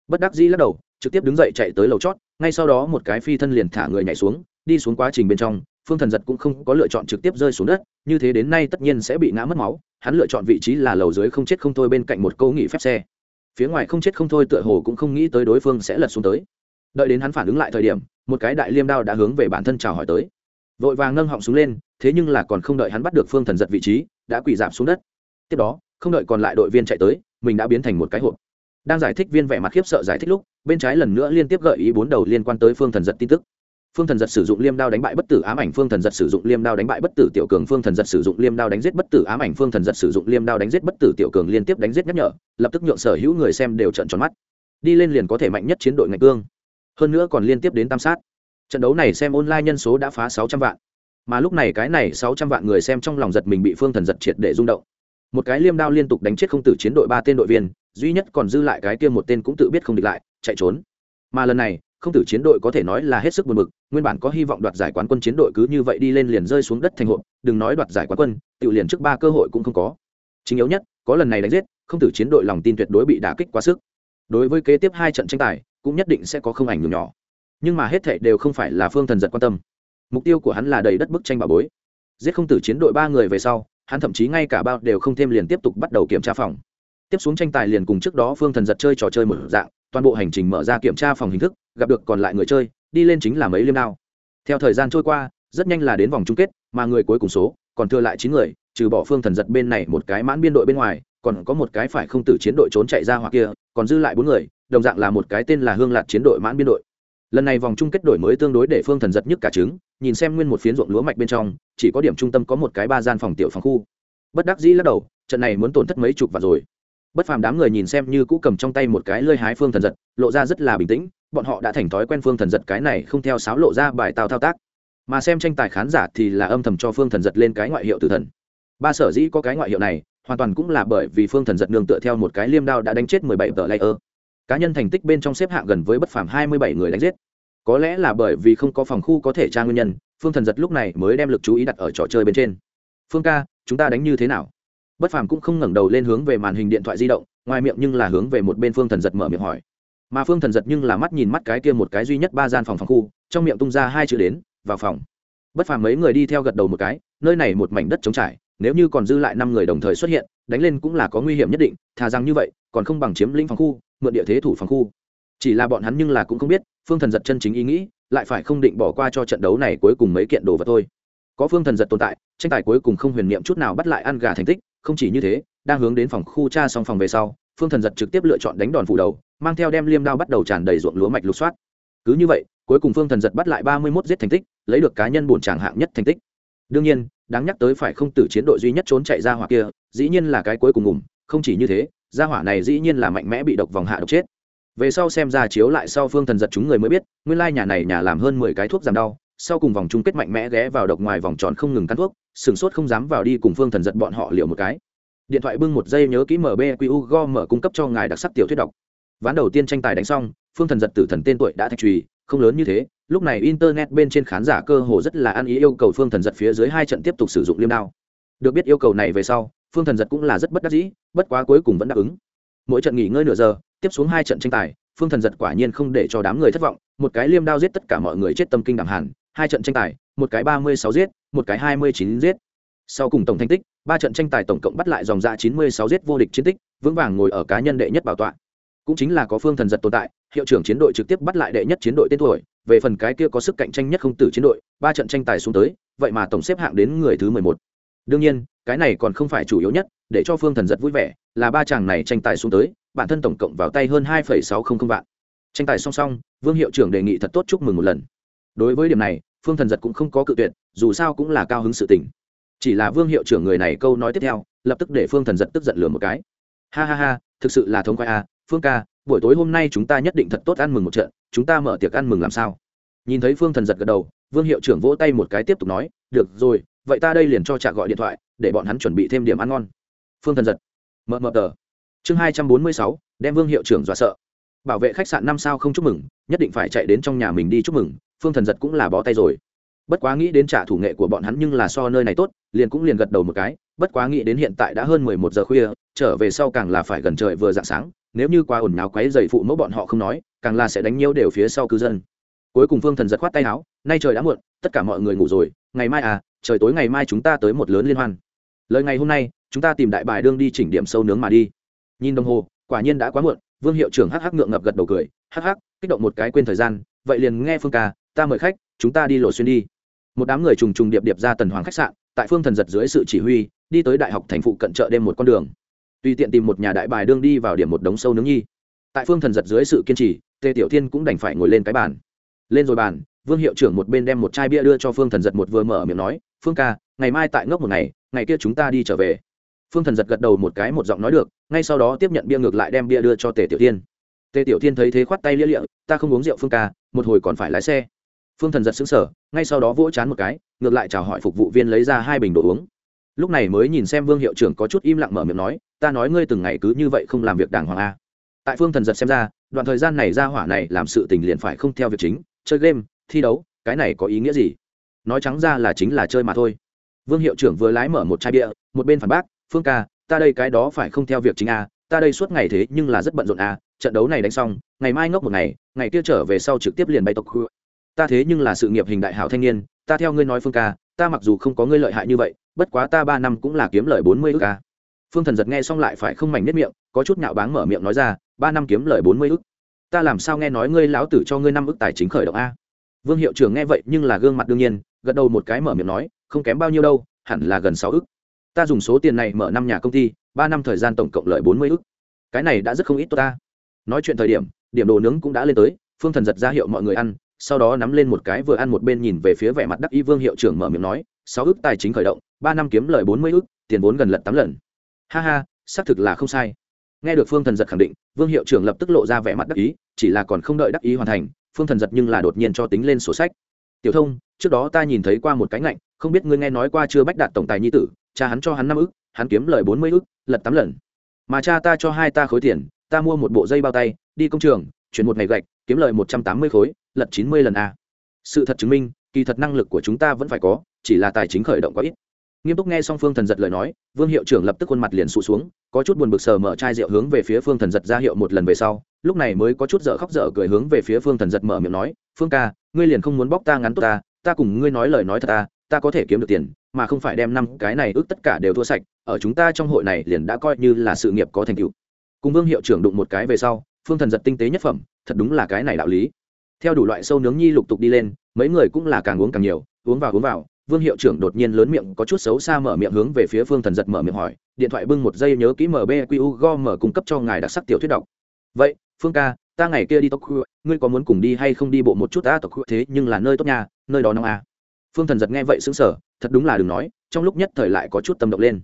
A: Bất đắc dĩ lắc đầu, trực tiếp đứng dậy chạy tới lầu chót, ngay sau đó một cái phi thân liền thả người nhảy xuống, đi xuống quá trình bên trong phương thần giật cũng không có lựa chọn trực tiếp rơi xuống đất, như thế đến nay tất nhiên sẽ bị ngã mất máu, hắn lựa chọn vị trí là lầu dưới không chết không thôi bên cạnh một câu nghỉ phép xe. Phía ngoài không chết không thôi tựa hồ cũng không nghĩ tới đối phương sẽ lật xuống tới. Đợi đến hắn phản ứng lại thời điểm, một cái đại liêm đao đã hướng về bản thân chào hỏi tới. Vội vàng nâng họng xuống lên, thế nhưng là còn không đợi hắn bắt được phương thần giật vị trí, đã quỳ giảm xuống đất. Tiếp đó, không đợi còn lại đội viên chạy tới, mình đã biến thành một cái hộp. Đang giải thích viên vẻ mặt khiếp sợ giải thích lúc, bên trái lần nữa liên tiếp gợi ý bốn đầu liên quan tới phương thần giật tin tức phương thần giật sử dụng liêm đao đánh bại bất tử ám ảnh, phương thần giật sử dụng liêm đao đánh bại bất tử tiểu cường, phương thần giật sử dụng liêm đao đánh giết bất tử ám ảnh, phương thần giật sử dụng liêm đao đánh giết bất tử tiểu cường liên tiếp đánh giết nhắc nhở, lập tức nhượng sở hữu người xem đều trận tròn mắt. Đi lên liền có thể mạnh nhất chiến đội ngạch cương. Hơn nữa còn liên tiếp đến tam sát. Trận đấu này xem online nhân số đã phá sáu trăm vạn. Mà lúc này cái này sáu trăm vạn người xem trong lòng giật mình bị phương thần giật triệt để rung động. Một cái liêm đao liên tục đánh chết không tử chiến đội ba tên đội viên, duy nhất còn dư lại cái kia một tên cũng tự biết không địch lại, chạy trốn. Mà lần này không tử chiến đội có thể nói là hết sức buồn bực, nguyên bản có hy vọng đoạt giải quán quân chiến đội cứ như vậy đi lên liền rơi xuống đất thành hộ đừng nói đoạt giải quán quân, tiểu liền trước ba cơ hội cũng không có. Chính yếu nhất, có lần này đánh giết, không tử chiến đội lòng tin tuyệt đối bị đả kích quá sức. Đối với kế tiếp hai trận tranh tài, cũng nhất định sẽ có không ảnh hưởng nhỏ. Nhưng mà hết thảy đều không phải là phương thần giật quan tâm. Mục tiêu của hắn là đầy đất bức tranh bà bối. Giết không tử chiến đội ba người về sau, hắn thậm chí ngay cả bao đều không thêm liền tiếp tục bắt đầu kiểm tra phòng. Tiếp xuống tranh tài liền cùng trước đó phương thần giật chơi trò chơi mở dạng, toàn bộ hành trình mở ra kiểm tra phòng hình thức gặp được còn lại người chơi, đi lên chính là mấy liêm đao. Theo thời gian trôi qua, rất nhanh là đến vòng chung kết, mà người cuối cùng số, còn thừa lại chín người, trừ bỏ phương thần giật bên này một cái mãn biên đội bên ngoài, còn có một cái phải không tử chiến đội trốn chạy ra hoặc kia, còn dư lại bốn người, đồng dạng là một cái tên là hương lạt chiến đội mãn biên đội. Lần này vòng chung kết đổi mới tương đối để phương thần giật nhất cả trứng, nhìn xem nguyên một phiến ruộng lúa mạch bên trong, chỉ có điểm trung tâm có một cái ba gian phòng tiểu phòng khu. Bất đắc dĩ lắc đầu, trận này muốn tổn thất mấy chục vạn rồi. Bất phàm đám người nhìn xem như cũ cầm trong tay một cái lơi hái phương thần giật, lộ ra rất là bình tĩnh bọn họ đã thành thói quen phương thần giật cái này không theo sáo lộ ra bài tào thao tác. Mà xem tranh tài khán giả thì là âm thầm cho phương thần giật lên cái ngoại hiệu tử thần. Ba sở dĩ có cái ngoại hiệu này, hoàn toàn cũng là bởi vì phương thần giật nương tựa theo một cái liêm đao đã đánh chết mười bảy tờ layer. Cá nhân thành tích bên trong xếp hạng gần với bất phàm hai mươi bảy người đánh giết. Có lẽ là bởi vì không có phòng khu có thể tra nguyên nhân, phương thần giật lúc này mới đem lực chú ý đặt ở trò chơi bên trên. Phương ca, chúng ta đánh như thế nào? Bất phàm cũng không ngẩng đầu lên hướng về màn hình điện thoại di động, ngoài miệng nhưng là hướng về một bên phương thần giật mở miệng hỏi mà phương thần giật nhưng là mắt nhìn mắt cái kia một cái duy nhất ba gian phòng phòng khu, trong miệng tung ra hai chữ đến, vào phòng. Bất phàm mấy người đi theo gật đầu một cái, nơi này một mảnh đất trống trải, nếu như còn dư lại năm người đồng thời xuất hiện, đánh lên cũng là có nguy hiểm nhất định, thà rằng như vậy, còn không bằng chiếm lĩnh phòng khu, mượn địa thế thủ phòng khu. Chỉ là bọn hắn nhưng là cũng không biết, phương thần giật chân chính ý nghĩ, lại phải không định bỏ qua cho trận đấu này cuối cùng mấy kiện đồ vật thôi. Có phương thần giật tồn tại, tranh tài cuối cùng không huyền niệm chút nào bắt lại ăn gà thành tích, không chỉ như thế, đang hướng đến phòng khu cha xong phòng về sau, phương thần giật trực tiếp lựa chọn đánh đòn phủ đầu mang theo đem liêm đao bắt đầu tràn đầy ruộng lúa mạch lục soát. Cứ như vậy, cuối cùng phương thần giật bắt lại ba mươi mốt giết thành tích, lấy được cá nhân bổn tràng hạng nhất thành tích. Đương nhiên, đáng nhắc tới phải không tử chiến đội duy nhất trốn chạy ra hỏa kia, dĩ nhiên là cái cuối cùng ngủm, không chỉ như thế, ra hỏa này dĩ nhiên là mạnh mẽ bị độc vòng hạ độc chết. Về sau xem ra chiếu lại sau phương thần giật chúng người mới biết, nguyên lai nhà này nhà làm hơn mười cái thuốc giảm đau, sau cùng vòng chung kết mạnh mẽ ghé vào độc ngoài vòng tròn không ngừng cắn thuốc sửng sốt không dám vào đi cùng phương thần giật bọn họ liệu một cái. Điện thoại bưng một giây nhớ kỹ mbqu go mở cung cấp cho ngài đặc sắc tiểu thuyết đọc ván đầu tiên tranh tài đánh xong, phương thần giật tử thần tên tuổi đã thạch trùy không lớn như thế, lúc này internet bên trên khán giả cơ hồ rất là ăn ý yêu cầu phương thần giật phía dưới hai trận tiếp tục sử dụng liêm đao. Được biết yêu cầu này về sau, phương thần giật cũng là rất bất đắc dĩ, bất quá cuối cùng vẫn đáp ứng. Mỗi trận nghỉ ngơi nửa giờ, tiếp xuống hai trận tranh tài, phương thần giật quả nhiên không để cho đám người thất vọng, một cái liêm đao giết tất cả mọi người chết tâm kinh đẳng hàn hai trận tranh tài, một cái ba mươi sáu giết, một cái hai mươi chín giết. Sau cùng tổng thành tích, ba trận tranh tài tổng cộng bắt lại dòng ra chín mươi sáu giết vô địch chiến tích, vững vàng ngồi ở cá nhân đệ nhất bảo tọa cũng chính là có phương thần giật tồn tại, hiệu trưởng chiến đội trực tiếp bắt lại đệ nhất chiến đội tên tuổi, về phần cái kia có sức cạnh tranh nhất không tử chiến đội, ba trận tranh tài xuống tới, vậy mà tổng xếp hạng đến người thứ mười một. Đương nhiên, cái này còn không phải chủ yếu nhất, để cho phương thần giật vui vẻ, là ba chàng này tranh tài xuống tới, bản thân tổng cộng vào tay hơn hai phẩy sáu không không vạn. Tranh tài song song, vương hiệu trưởng đề nghị thật tốt chúc mừng một lần. Đối với điểm này, phương thần giật cũng không có cự tuyệt, dù sao cũng là cao hứng sự tình. Chỉ là vương hiệu trưởng người này câu nói tiếp theo, lập tức để phương thần giật tức giận lừa một cái. Ha ha ha thực sự là thống khoái a à, phương ca buổi tối hôm nay chúng ta nhất định thật tốt ăn mừng một trận chúng ta mở tiệc ăn mừng làm sao? Nhìn thấy phương thần giật gật đầu vương hiệu trưởng vỗ tay một cái tiếp tục nói được rồi vậy ta đây liền cho trạ gọi điện thoại để bọn hắn chuẩn bị thêm điểm ăn ngon. Phương thần giật mờ mờ tờ. Chương hai trăm bốn mươi sáu đem vương hiệu trưởng dọa sợ. Bảo vệ khách sạn năm sao không chúc mừng nhất định phải chạy đến trong nhà mình đi chúc mừng phương thần giật cũng là bó tay rồi. Bất quá nghĩ đến trả thủ nghệ của bọn hắn nhưng là so nơi này tốt liền cũng liền gật đầu một cái bất quá nghĩ đến hiện tại đã hơn mười một giờ khuya, trở về sau càng là phải gần trời vừa dạng sáng, nếu như qua ồn náo quấy dày phụ mẫu bọn họ không nói, càng là sẽ đánh nhiễu đều phía sau cư dân. Cuối cùng phương thần giật khoát tay áo, nay trời đã muộn, tất cả mọi người ngủ rồi, ngày mai à trời tối ngày mai chúng ta tới một lớn liên hoan. Lời ngày hôm nay, chúng ta tìm đại bài đương đi chỉnh điểm sâu nướng mà đi. Nhìn đồng hồ, quả nhiên đã quá muộn, vương hiệu trưởng hắc hắc ngượng ngập gật đầu cười, hắc hắc, kích động một cái quên thời gian, vậy liền nghe phương ca, ta mời khách, chúng ta đi lộ xuyên đi. Một đám người trùng trùng điệp điệp ra tần hoàng khách sạn, tại phương thần giật dưới sự chỉ huy đi tới đại học thành phụ cận chợ đêm một con đường. Tùy tiện tìm một nhà đại bài đương đi vào điểm một đống sâu nướng nhi. Tại phương thần giật dưới sự kiên trì, tề tiểu thiên cũng đành phải ngồi lên cái bàn. Lên rồi bàn, vương hiệu trưởng một bên đem một chai bia đưa cho phương thần giật một vừa mở miệng nói, phương ca, ngày mai tại ngốc một ngày ngày kia chúng ta đi trở về. Phương thần giật gật đầu một cái một giọng nói được, ngay sau đó tiếp nhận bia ngược lại đem bia đưa cho tề tiểu thiên. tề tiểu thiên thấy thế khoát tay lia lịa, ta không uống rượu phương ca, một hồi còn phải lái xe. Phương thần giật xứng sở ngay sau đó vỗ chán một cái, ngược lại chào hỏi phục vụ viên lấy ra hai bình đồ uống lúc này mới nhìn xem vương hiệu trưởng có chút im lặng mở miệng nói, ta nói ngươi từng ngày cứ như vậy không làm việc đàng hoàng a. Tại phương thần giật xem ra, đoạn thời gian này ra hỏa này làm sự tình liền phải không theo việc chính, chơi game, thi đấu, cái này có ý nghĩa gì? Nói trắng ra là chính là chơi mà thôi. Vương hiệu trưởng vừa lái mở một chai bia, một bên phản bác, phương ca, ta đây cái đó phải không theo việc chính a, ta đây suốt ngày thế nhưng là rất bận rộn a, trận đấu này đánh xong, ngày mai ngốc một ngày ngày kia trở về sau trực tiếp liền bay tộc khu ta thế nhưng là sự nghiệp hình đại hảo thanh niên, ta theo ngươi nói phương ca ta mặc dù không có ngươi lợi hại như vậy, bất quá ta ba năm cũng là kiếm lời bốn mươi ức ca phương thần giật nghe xong lại phải không mảnh nếp miệng, có chút nhạo báng mở miệng nói ra, ba năm kiếm lời bốn mươi ức. ta làm sao nghe nói ngươi láo tử cho ngươi năm ức tài chính khởi động a vương hiệu trưởng nghe vậy nhưng là gương mặt đương nhiên, gật đầu một cái mở miệng nói, không kém bao nhiêu đâu, hẳn là gần sáu ức. ta dùng số tiền này mở năm nhà công ty, ba năm thời gian tổng cộng lợi bốn mươi ức. cái này đã rất không ít tốt ta nói chuyện thời điểm điểm đồ nướng cũng đã lên tới, phương thần giật ra hiệu mọi người ăn sau đó nắm lên một cái vừa ăn một bên nhìn về phía vẻ mặt đắc y vương hiệu trưởng mở miệng nói, sáu ước tài chính khởi động, ba năm kiếm lời bốn mươi ước, tiền vốn gần lật tám lần. Ha ha, xác thực là không sai. Nghe được phương thần giật khẳng định, vương hiệu trưởng lập tức lộ ra vẻ mặt đắc ý, chỉ là còn không đợi đắc ý hoàn thành, phương thần giật nhưng là đột nhiên cho tính lên sổ sách. Tiểu thông, trước đó ta nhìn thấy qua một cái ngạnh, không biết ngươi nghe nói qua chưa bách đạt tổng tài nhi tử, cha hắn cho hắn năm ức hắn kiếm lời bốn mươi ức lật tám lần. Mà cha ta cho hai ta khối tiền, ta mua một bộ dây bao tay, đi công trường, chuyển một ngày gạch, kiếm lời một trăm tám mươi khối lật chín mươi lần a. Sự thật chứng minh, kỳ thật năng lực của chúng ta vẫn phải có, chỉ là tài chính khởi động quá ít. Nghiêm túc nghe xong phương thần giật lời nói, vương hiệu trưởng lập tức khuôn mặt liền sụt xuống, có chút buồn bực sờ mở chai rượu hướng về phía phương thần giật ra hiệu một lần về sau, lúc này mới có chút dở khóc dở cười hướng về phía phương thần giật mở miệng nói, phương ca, ngươi liền không muốn bóc ta ngắn tốt ta ta cùng ngươi nói lời nói thật ta ta có thể kiếm được tiền, mà không phải đem năm cái này ước tất cả đều thua sạch, ở chúng ta trong hội này liền đã coi như là sự nghiệp có thành tựu. Cùng vương hiệu trưởng đụng một cái về sau, phương thần giật tinh tế nhất phẩm, thật đúng là cái này đạo lý theo đủ loại sâu nướng nhi lục tục đi lên, mấy người cũng là càng uống càng nhiều, uống vào uống vào, vương hiệu trưởng đột nhiên lớn miệng có chút xấu xa mở miệng hướng về phía phương thần giật mở miệng hỏi, điện thoại bưng một giây nhớ kỹ mbqu go mở cung cấp cho ngài đặc sắc tiểu thuyết đọc. Vậy, phương ca, ta ngày kia đi tộc khu ngươi có muốn cùng đi hay không đi bộ một chút ta tộc khu thế nhưng là nơi tốt nhà nơi đó nóng à. phương thần giật nghe vậy xứng sở thật đúng là đừng nói, trong lúc nhất thời lại có chút tâm động lên.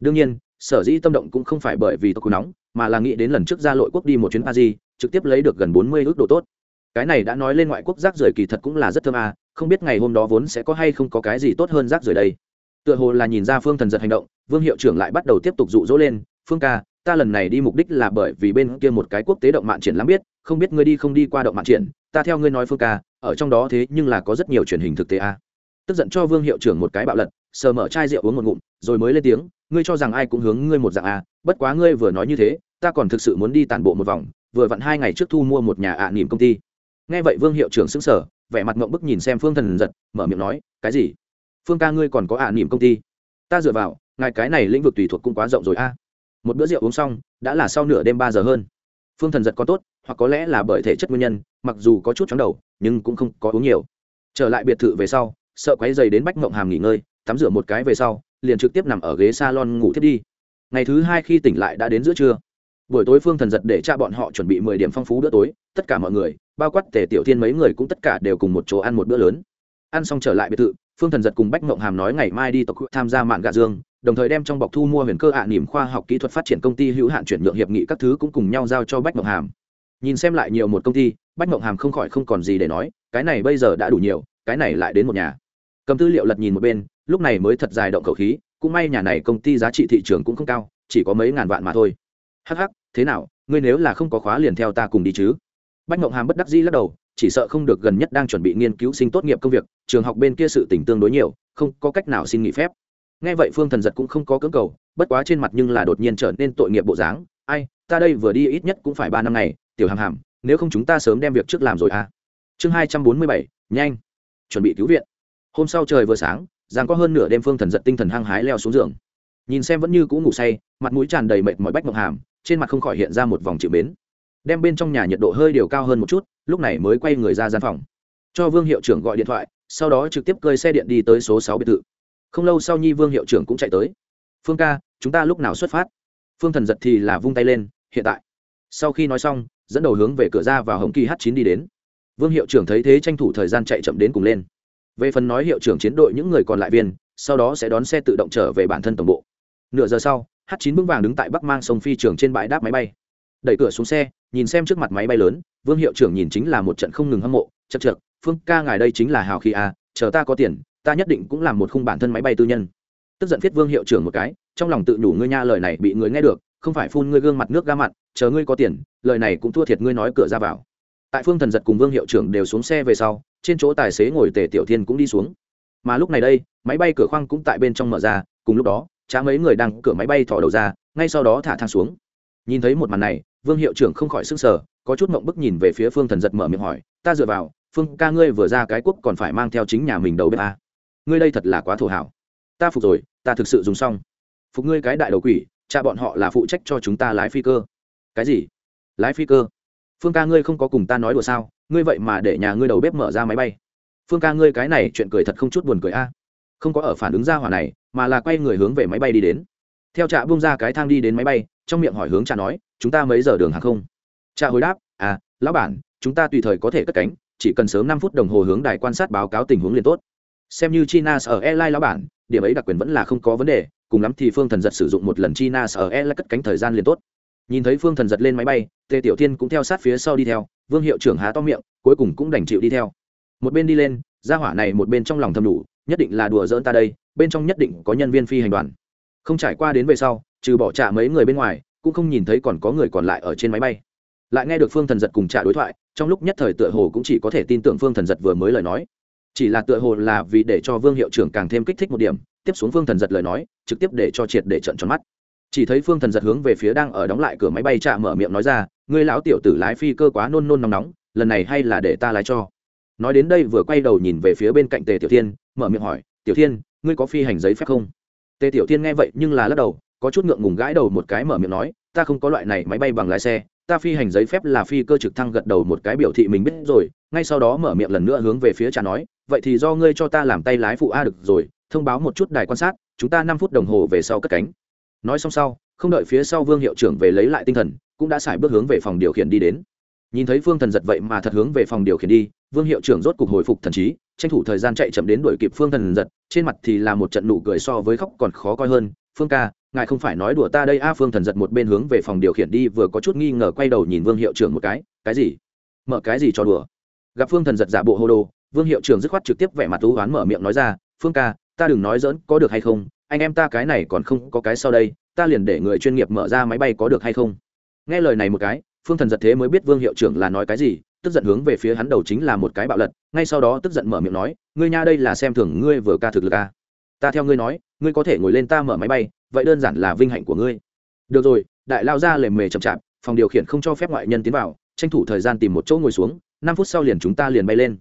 A: Đương nhiên, sở dĩ tâm động cũng không phải bởi vì tộc khu nóng, mà là nghĩ đến lần trước ra lội quốc đi một chuyến a di trực tiếp lấy được gần bốn mươi ước độ tốt cái này đã nói lên ngoại quốc rác rưởi kỳ thật cũng là rất thơm à không biết ngày hôm đó vốn sẽ có hay không có cái gì tốt hơn rác rưởi đây tựa hồ là nhìn ra phương thần giật hành động vương hiệu trưởng lại bắt đầu tiếp tục dụ dỗ lên phương ca ta lần này đi mục đích là bởi vì bên kia một cái quốc tế động mạn triển lắm biết không biết ngươi đi không đi qua động mạn triển ta theo ngươi nói phương ca ở trong đó thế nhưng là có rất nhiều truyền hình thực tế a à. tức giận cho vương hiệu trưởng một cái bạo lật sờ mở chai rượu uống một ngụm rồi mới lên tiếng ngươi cho rằng ai cũng hướng ngươi một dạng a à, bất quá ngươi vừa nói như thế ta còn thực sự muốn đi tản bộ một vòng vừa vặn hai ngày trước thu mua một nhà ạ à nỉm công ty nghe vậy vương hiệu trưởng xứng sở vẻ mặt mộng bức nhìn xem phương thần giật, mở miệng nói, cái gì? Phương ca ngươi còn có ả à nỉm công ty? Ta dựa vào, ngài cái này lĩnh vực tùy thuộc cũng quá rộng rồi a. Một bữa rượu uống xong, đã là sau nửa đêm ba giờ hơn. Phương thần giật có tốt, hoặc có lẽ là bởi thể chất nguyên nhân, mặc dù có chút chóng đầu, nhưng cũng không có uống nhiều. Trở lại biệt thự về sau, sợ quáy dày đến bách mộng hàm nghỉ ngơi, tắm rửa một cái về sau, liền trực tiếp nằm ở ghế s a lon ngủ thiết đi. Ngày thứ hai khi tỉnh lại đã đến giữa trưa buổi tối phương thần giật để cha bọn họ chuẩn bị mười điểm phong phú bữa tối, tất cả mọi người, bao quát tề tiểu thiên mấy người cũng tất cả đều cùng một chỗ ăn một bữa lớn. Ăn xong trở lại biệt thự, phương thần giật cùng bách mộng hàm nói ngày mai đi tộc tham gia mạng gà dương, đồng thời đem trong bọc thu mua huyền cơ ạ à nỉm khoa học kỹ thuật phát triển công ty hữu hạn chuyển nhượng hiệp nghị các thứ cũng cùng nhau giao cho bách mộng hàm. Nhìn xem lại nhiều một công ty, bách mộng hàm không khỏi không còn gì để nói, cái này bây giờ đã đủ nhiều, cái này lại đến một nhà. Cầm tư liệu lật nhìn một bên, lúc này mới thật dài động khẩu khí, cũng may nhà này công ty giá trị thị trường cũng không cao, chỉ có mấy ngàn vạn mà thôi. Hh thế nào, ngươi nếu là không có khóa liền theo ta cùng đi chứ? Bách mộng hàm bất đắc dĩ lắc đầu, chỉ sợ không được gần nhất đang chuẩn bị nghiên cứu sinh tốt nghiệp công việc, trường học bên kia sự tỉnh tương đối nhiều, không có cách nào xin nghỉ phép. Nghe vậy phương thần giật cũng không có cưỡng cầu, bất quá trên mặt nhưng là đột nhiên trở nên tội nghiệp bộ dáng. Ai, ta đây vừa đi ít nhất cũng phải ba năm ngày, tiểu hàm hàm, nếu không chúng ta sớm đem việc trước làm rồi à? Chương hai trăm bốn mươi bảy, nhanh, chuẩn bị cứu viện. Hôm sau trời vừa sáng, giang có hơn nửa đêm phương thần giật tinh thần hăng hái leo xuống giường. Nhìn xem vẫn như cũ ngủ say, mặt mũi tràn đầy mệt mỏi bách mộng hàm trên mặt không khỏi hiện ra một vòng chịu mến. Đem bên trong nhà nhiệt độ hơi điều cao hơn một chút, lúc này mới quay người ra gian phòng. Cho vương hiệu trưởng gọi điện thoại, sau đó trực tiếp cơi xe điện đi tới số sáu biệt thự. Không lâu sau nhi vương hiệu trưởng cũng chạy tới. Phương ca, chúng ta lúc nào xuất phát? Phương thần giật thì là vung tay lên, hiện tại. Sau khi nói xong, dẫn đầu hướng về cửa ra vào hồng kỳ h chín đi đến. Vương hiệu trưởng thấy thế tranh thủ thời gian chạy chậm đến cùng lên. Về phần nói hiệu trưởng chiến đội những người còn lại viên, sau đó sẽ đón xe tự động trở về bản thân tổng bộ. Nửa giờ sau h chín vững vàng đứng tại bắc mang sông phi trường trên bãi đáp máy bay. Đẩy cửa xuống xe, nhìn xem trước mặt máy bay lớn, vương hiệu trưởng nhìn chính là một trận không ngừng hâm mộ chật chật phương ca ngài đây chính là hào khí a chờ ta có tiền, ta nhất định cũng làm một khung bản thân máy bay tư nhân. Tức giận phiết vương hiệu trưởng một cái, trong lòng tự đủ ngươi nha lời này bị người nghe được, không phải phun ngươi gương mặt nước ga mặn, chờ ngươi có tiền, lời này cũng thua thiệt ngươi nói cửa ra vào. Tại phương thần giật cùng vương hiệu trưởng đều xuống xe về sau, trên chỗ tài xế ngồi tề tiểu thiên cũng đi xuống. Mà lúc này đây, máy bay cửa khoang cũng tại bên trong mở ra, cùng lúc đó chả mấy người đang cửa máy bay thỏ đầu ra, ngay sau đó thả thang xuống. Nhìn thấy một màn này, vương hiệu trưởng không khỏi s ư n g sở có chút mộng bức nhìn về phía phương thần giật mở miệng hỏi, ta dựa vào, phương ca ngươi vừa ra cái quốc còn phải mang theo chính nhà mình đầu bếp à. ngươi đây thật là quá thổ hảo. Ta phục rồi, ta thực sự dùng xong. Phục ngươi cái đại đầu quỷ, cha bọn họ là phụ trách cho chúng ta lái phi cơ. Cái gì? Lái phi cơ? Phương ca ngươi không có cùng ta nói đùa sao? Ngươi vậy mà để nhà ngươi đầu bếp mở ra máy bay. Phương ca ngươi cái này chuyện cười thật không chút buồn cười a không có ở phản ứng ra hỏa này mà là quay người hướng về máy bay đi đến. Theo trạ bung ra cái thang đi đến máy bay, trong miệng hỏi hướng trạ nói, chúng ta mấy giờ đường hàng không? Trạ hồi đáp à lão bản, chúng ta tùy thời có thể cất cánh, chỉ cần sớm năm phút đồng hồ hướng đài quan sát báo cáo tình huống liền tốt. Xem như china sở airline lão bản, điểm ấy đặc quyền vẫn là không có vấn đề, cùng lắm thì phương thần giật sử dụng một lần china sở airline cất cánh thời gian liền tốt. Nhìn thấy phương thần giật lên máy bay, tề tiểu thiên cũng theo sát phía sau đi theo, vương hiệu trưởng há to miệng, cuối cùng cũng đành chịu đi theo. Một bên đi lên ra hỏa này một bên trong lòng thầm đủ nhất định là đùa dỡn ta đây, bên trong nhất định có nhân viên phi hành đoàn. Không trải qua đến về sau, trừ bỏ trả mấy người bên ngoài, cũng không nhìn thấy còn có người còn lại ở trên máy bay. Lại nghe được phương thần giật cùng trả đối thoại, trong lúc nhất thời tựa hồ cũng chỉ có thể tin tưởng phương thần giật vừa mới lời nói. Chỉ là tựa hồ là vì để cho vương hiệu trưởng càng thêm kích thích một điểm, tiếp xuống phương thần giật lời nói, trực tiếp để cho triệt để trận tròn mắt. Chỉ thấy phương thần giật hướng về phía đang ở đóng lại cửa máy bay chạm mở miệng nói ra, ngươi lão tiểu tử lái phi cơ quá nôn nôn nóng nóng, lần này hay là để ta lái cho. Nói đến đây vừa quay đầu nhìn về phía bên cạnh tề tiểu thiên mở miệng hỏi, tiểu thiên, ngươi có phi hành giấy phép không? Tề tiểu thiên nghe vậy nhưng là lắc đầu, có chút ngượng ngùng gãi đầu một cái mở miệng nói, ta không có loại này máy bay bằng lái xe, ta phi hành giấy phép là phi cơ trực thăng gật đầu một cái biểu thị mình biết rồi, ngay sau đó mở miệng lần nữa hướng về phía cha nói, vậy thì do ngươi cho ta làm tay lái phụ a được rồi, thông báo một chút đài quan sát, chúng ta năm phút đồng hồ về sau cất cánh. Nói xong sau, không đợi phía sau vương hiệu trưởng về lấy lại tinh thần, cũng đã xài bước hướng về phòng điều khiển đi đến. Nhìn thấy phương thần giật vậy mà thật hướng về phòng điều khiển đi vương hiệu trưởng rốt cục hồi phục thần trí, tranh thủ thời gian chạy chậm đến đuổi kịp phương thần giật, trên mặt thì là một trận nụ cười so với khóc còn khó coi hơn. Phương ca, ngài không phải nói đùa ta đây a? Phương thần giật một bên hướng về phòng điều khiển đi, vừa có chút nghi ngờ quay đầu nhìn vương hiệu trưởng một cái. Cái gì? Mở cái gì cho đùa? Gặp phương thần giật giả bộ hô đồ, vương hiệu trưởng dứt khoát trực tiếp vẻ mặt thú oán mở miệng nói ra, phương ca, ta đừng nói dỡn có được hay không? Anh em ta cái này còn không có cái sau đây, ta liền để người chuyên nghiệp mở ra máy bay có được hay không? Nghe lời này một cái, phương thần giật thế mới biết vương hiệu trưởng là nói cái gì tức giận hướng về phía hắn đầu chính là một cái bạo lật, ngay sau đó tức giận mở miệng nói, ngươi nha đây là xem thường ngươi vừa ca thực lực ca ta theo ngươi nói, ngươi có thể ngồi lên ta mở máy bay, vậy đơn giản là vinh hạnh của ngươi. Được rồi, đại lao ra lề mề chậm chạp, phòng điều khiển không cho phép ngoại nhân tiến vào, tranh thủ thời gian tìm một chỗ ngồi xuống, năm phút sau liền chúng ta liền bay lên.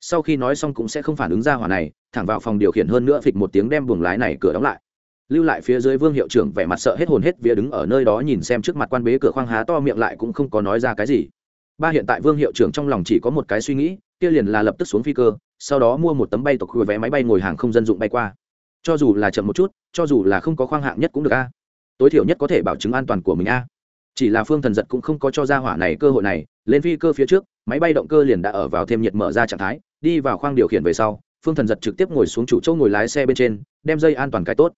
A: Sau khi nói xong cũng sẽ không phản ứng ra hỏa này, thẳng vào phòng điều khiển hơn nữa phịch một tiếng đem buồng lái này cửa đóng lại. Lưu lại phía dưới vương hiệu trưởng vẻ mặt sợ hết hồn hết vía đứng ở nơi đó nhìn xem trước mặt quan bế cửa khoang há to miệng lại cũng không có nói ra cái gì ba hiện tại vương hiệu trưởng trong lòng chỉ có một cái suy nghĩ, kia liền là lập tức xuống phi cơ, sau đó mua một tấm bay tộc vé máy bay ngồi hàng không dân dụng bay qua. Cho dù là chậm một chút, cho dù là không có khoang hạng nhất cũng được a. Tối thiểu nhất có thể bảo chứng an toàn của mình a. Chỉ là phương thần giật cũng không có cho ra hỏa này cơ hội này, lên phi cơ phía trước, máy bay động cơ liền đã ở vào thêm nhiệt mở ra trạng thái, đi vào khoang điều khiển về sau, phương thần giật trực tiếp ngồi xuống chủ chỗ ngồi lái xe bên trên, đem dây an toàn cái tốt.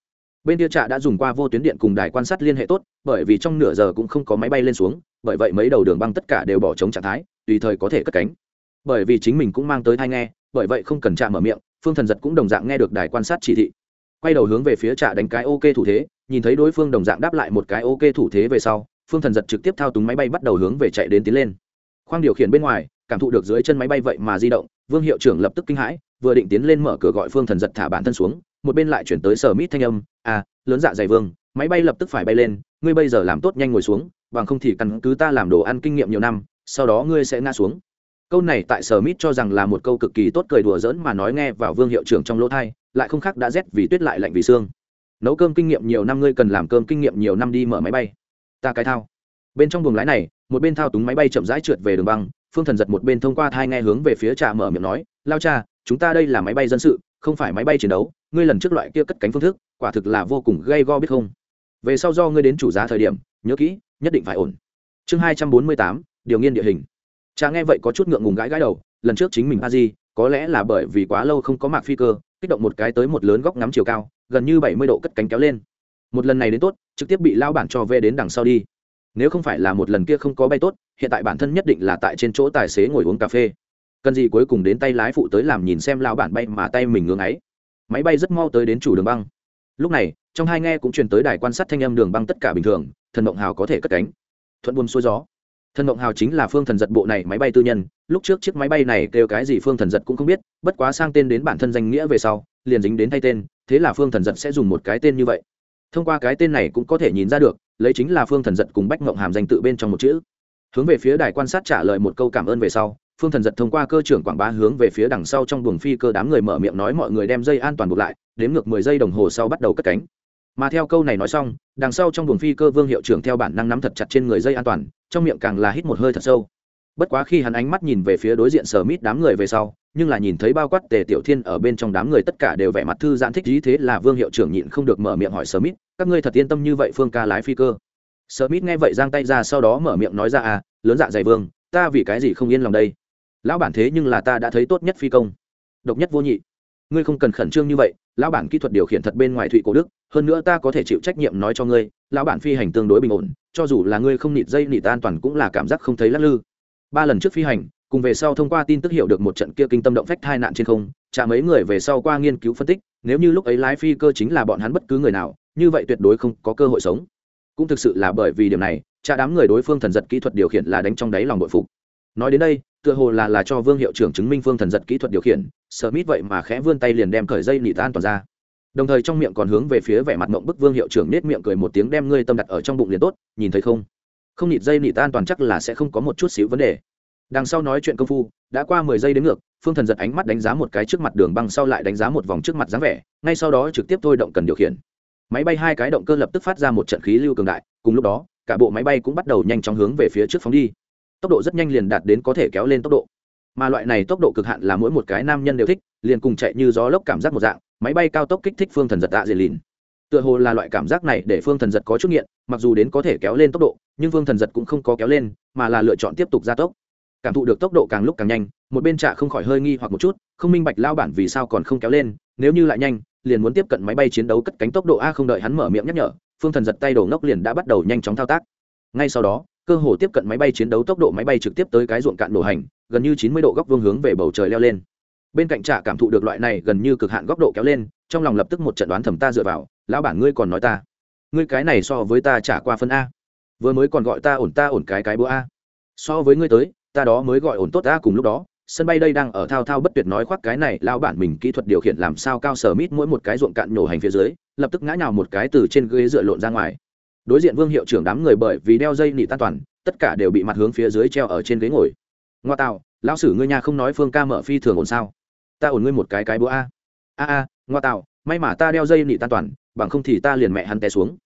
A: Bên tiêu trạ đã dùng qua vô tuyến điện cùng đài quan sát liên hệ tốt, bởi vì trong nửa giờ cũng không có máy bay lên xuống bởi vậy mấy đầu đường băng tất cả đều bỏ trống trạng thái, tùy thời có thể cất cánh. Bởi vì chính mình cũng mang tới thai nghe, bởi vậy không cần trạ mở miệng, phương thần giật cũng đồng dạng nghe được đài quan sát chỉ thị. Quay đầu hướng về phía trạ đánh cái ok thủ thế, nhìn thấy đối phương đồng dạng đáp lại một cái ok thủ thế về sau, phương thần giật trực tiếp thao túng máy bay bắt đầu hướng về chạy đến tiến lên. Khoang điều khiển bên ngoài, cảm thụ được dưới chân máy bay vậy mà di động, vương hiệu trưởng lập tức kinh hãi, vừa định tiến lên mở cửa gọi phương thần giật thả bản thân xuống, một bên lại chuyển tới sở mít thanh âm à lớn dạ dày vương, máy bay lập tức phải bay lên, ngươi bây giờ làm tốt nhanh ngồi xuống bằng không thì căn cứ ta làm đồ ăn kinh nghiệm nhiều năm, sau đó ngươi sẽ ngã xuống. Câu này tại sở mít cho rằng là một câu cực kỳ tốt cười đùa giỡn mà nói nghe vào vương hiệu trưởng trong lỗ thai lại không khác đã rét vì tuyết lại lạnh vì xương. Nấu cơm kinh nghiệm nhiều năm ngươi cần làm cơm kinh nghiệm nhiều năm đi mở máy bay. Ta cái thao. Bên trong buồng lái này, một bên thao túng máy bay chậm rãi trượt về đường băng, phương thần giật một bên thông qua thai nghe hướng về phía trà mở miệng nói, lao cha, chúng ta đây là máy bay dân sự, không phải máy bay chiến đấu, ngươi lần trước loại kia cất cánh phương thức, quả thực là vô cùng gây go biết không? Về sau do ngươi đến chủ giá thời điểm, nhớ kỹ nhất định phải ổn. Chương hai trăm bốn mươi tám, điều nghiên địa hình. Cha nghe vậy có chút ngượng ngùng gãi gãi đầu, lần trước chính mình a di, có lẽ là bởi vì quá lâu không có mạc phi cơ, kích động một cái tới một lớn góc ngắm chiều cao, gần như bảy mươi độ cất cánh kéo lên. Một lần này đến tốt, trực tiếp bị lao bản cho về đến đằng sau đi. Nếu không phải là một lần kia không có bay tốt, hiện tại bản thân nhất định là tại trên chỗ tài xế ngồi uống cà phê. Cần gì cuối cùng đến tay lái phụ tới làm nhìn xem lao bản bay mà tay mình ngưng ấy. Máy bay rất mau tới đến chủ đường băng lúc này, trong hai nghe cũng truyền tới đài quan sát thanh âm đường băng tất cả bình thường, thần mộng hào có thể cất cánh. Thuận buồm xuôi gió. Thần mộng hào chính là phương thần giật bộ này máy bay tư nhân, lúc trước chiếc máy bay này kêu cái gì phương thần giật cũng không biết, bất quá sang tên đến bản thân danh nghĩa về sau, liền dính đến thay tên, thế là phương thần giật sẽ dùng một cái tên như vậy. Thông qua cái tên này cũng có thể nhìn ra được, lấy chính là phương thần giật cùng bách mộng hàm danh tự bên trong một chữ. Hướng về phía đài quan sát trả lời một câu cảm ơn về sau phương thần giật thông qua cơ trưởng quảng bá hướng về phía đằng sau trong buồng phi cơ đám người mở miệng nói mọi người đem dây an toàn buộc lại đếm ngược mười giây đồng hồ sau bắt đầu cất cánh. Mà theo câu này nói xong, đằng sau trong buồng phi cơ vương hiệu trưởng theo bản năng nắm thật chặt trên người dây an toàn, trong miệng càng là hít một hơi thật sâu. Bất quá khi hắn ánh mắt nhìn về phía đối diện sở mít đám người về sau, nhưng là nhìn thấy bao quát tề tiểu thiên ở bên trong đám người tất cả đều vẻ mặt thư giãn thích ý thế là vương hiệu trưởng nhịn không được mở miệng hỏi sở mít, các ngươi thật yên tâm như vậy phương ca lái phi cơ? Sở mít nghe vậy giang tay ra sau đó mở miệng nói ra à lớn dạ dày vương, ta vì cái gì không yên lòng đây? Lão bản thế nhưng là ta đã thấy tốt nhất phi công. Độc nhất vô nhị. Ngươi không cần khẩn trương như vậy, lão bản kỹ thuật điều khiển thật bên ngoài thụy cổ đức, hơn nữa ta có thể chịu trách nhiệm nói cho ngươi, lão bản phi hành tương đối bình ổn, cho dù là ngươi không nịt dây nịt an toàn cũng là cảm giác không thấy lắc lư. Ba lần trước phi hành, cùng về sau thông qua tin tức hiểu được một trận kia kinh tâm động phách tai nạn trên không trả mấy người về sau qua nghiên cứu phân tích, nếu như lúc ấy lái phi cơ chính là bọn hắn bất cứ người nào, như vậy tuyệt đối không có cơ hội sống. Cũng thực sự là bởi vì điểm này trả đám người đối phương thần giật kỹ thuật điều khiển là đánh trong đáy lòng bội phục. Nói đến đây tựa hồ là là cho vương hiệu trưởng chứng minh phương thần giật kỹ thuật điều khiển sợ mít vậy mà khẽ vươn tay liền đem cởi dây nị tan toàn ra. Đồng thời trong miệng còn hướng về phía vẻ mặt mộng bức vương hiệu trưởng nết miệng cười một tiếng đem ngươi tâm đặt ở trong bụng liền tốt, nhìn thấy không? Không nịt dây nịt tan toàn chắc là sẽ không có một chút xíu vấn đề. Đằng sau nói chuyện công phu, đã qua mười giây đến ngược, phương thần giật ánh mắt đánh giá một cái trước mặt đường băng sau lại đánh giá một vòng trước mặt dáng vẻ, ngay sau đó trực tiếp thôi động cần điều khiển. Máy bay hai cái động cơ lập tức phát ra một trận khí lưu cường đại, cùng lúc đó, cả bộ máy bay cũng bắt đầu nhanh chóng hướng về phía trước phóng đi tốc độ rất nhanh liền đạt đến có thể kéo lên tốc độ. Mà loại này tốc độ cực hạn là mỗi một cái nam nhân đều thích, liền cùng chạy như gió lốc cảm giác một dạng, máy bay cao tốc kích thích phương thần giật tạ dệt lìn. Tựa hồ là loại cảm giác này để phương thần giật có chút nghiện, mặc dù đến có thể kéo lên tốc độ, nhưng phương thần giật cũng không có kéo lên, mà là lựa chọn tiếp tục gia tốc. Cảm thụ được tốc độ càng lúc càng nhanh, một bên trạ không khỏi hơi nghi hoặc một chút, không minh bạch lao bản vì sao còn không kéo lên, nếu như lại nhanh, liền muốn tiếp cận máy bay chiến đấu cất cánh tốc độ a không đợi hắn mở miệng nhắc nhở, phương thần giật tay đổ ngốc liền đã bắt đầu nhanh chóng thao tác. Ngay sau đó cơ hồ tiếp cận máy bay chiến đấu tốc độ máy bay trực tiếp tới cái ruộng cạn nổ hành, gần như chín mươi độ góc vương hướng về bầu trời leo lên. Bên cạnh trạ cảm thụ được loại này gần như cực hạn góc độ kéo lên, trong lòng lập tức một trận đoán thầm ta dựa vào, lão bản ngươi còn nói ta. Ngươi cái này so với ta trả qua phân a. Vừa mới còn gọi ta ổn ta ổn cái cái bữa a. So với ngươi tới, ta đó mới gọi ổn tốt ta cùng lúc đó, sân bay đây đang ở thao thao bất tuyệt nói khoác cái này lao bản mình kỹ thuật điều khiển làm sao cao sở mít mỗi một cái ruộng cạn nổ hành phía dưới, lập tức ngã nhào một cái từ trên ghế dựa lộn ra ngoài đối diện vương hiệu trưởng đám người bởi vì đeo dây nị tan toàn, tất cả đều bị mặt hướng phía dưới treo ở trên ghế ngồi. Ngoa tạo, lão sử ngươi nhà không nói phương ca mở phi thường ổn sao? Ta ổn ngươi một cái cái búa a. A a, ngoa tạo, may mà ta đeo dây nị tan toàn, bằng không thì ta liền mẹ hắn té xuống.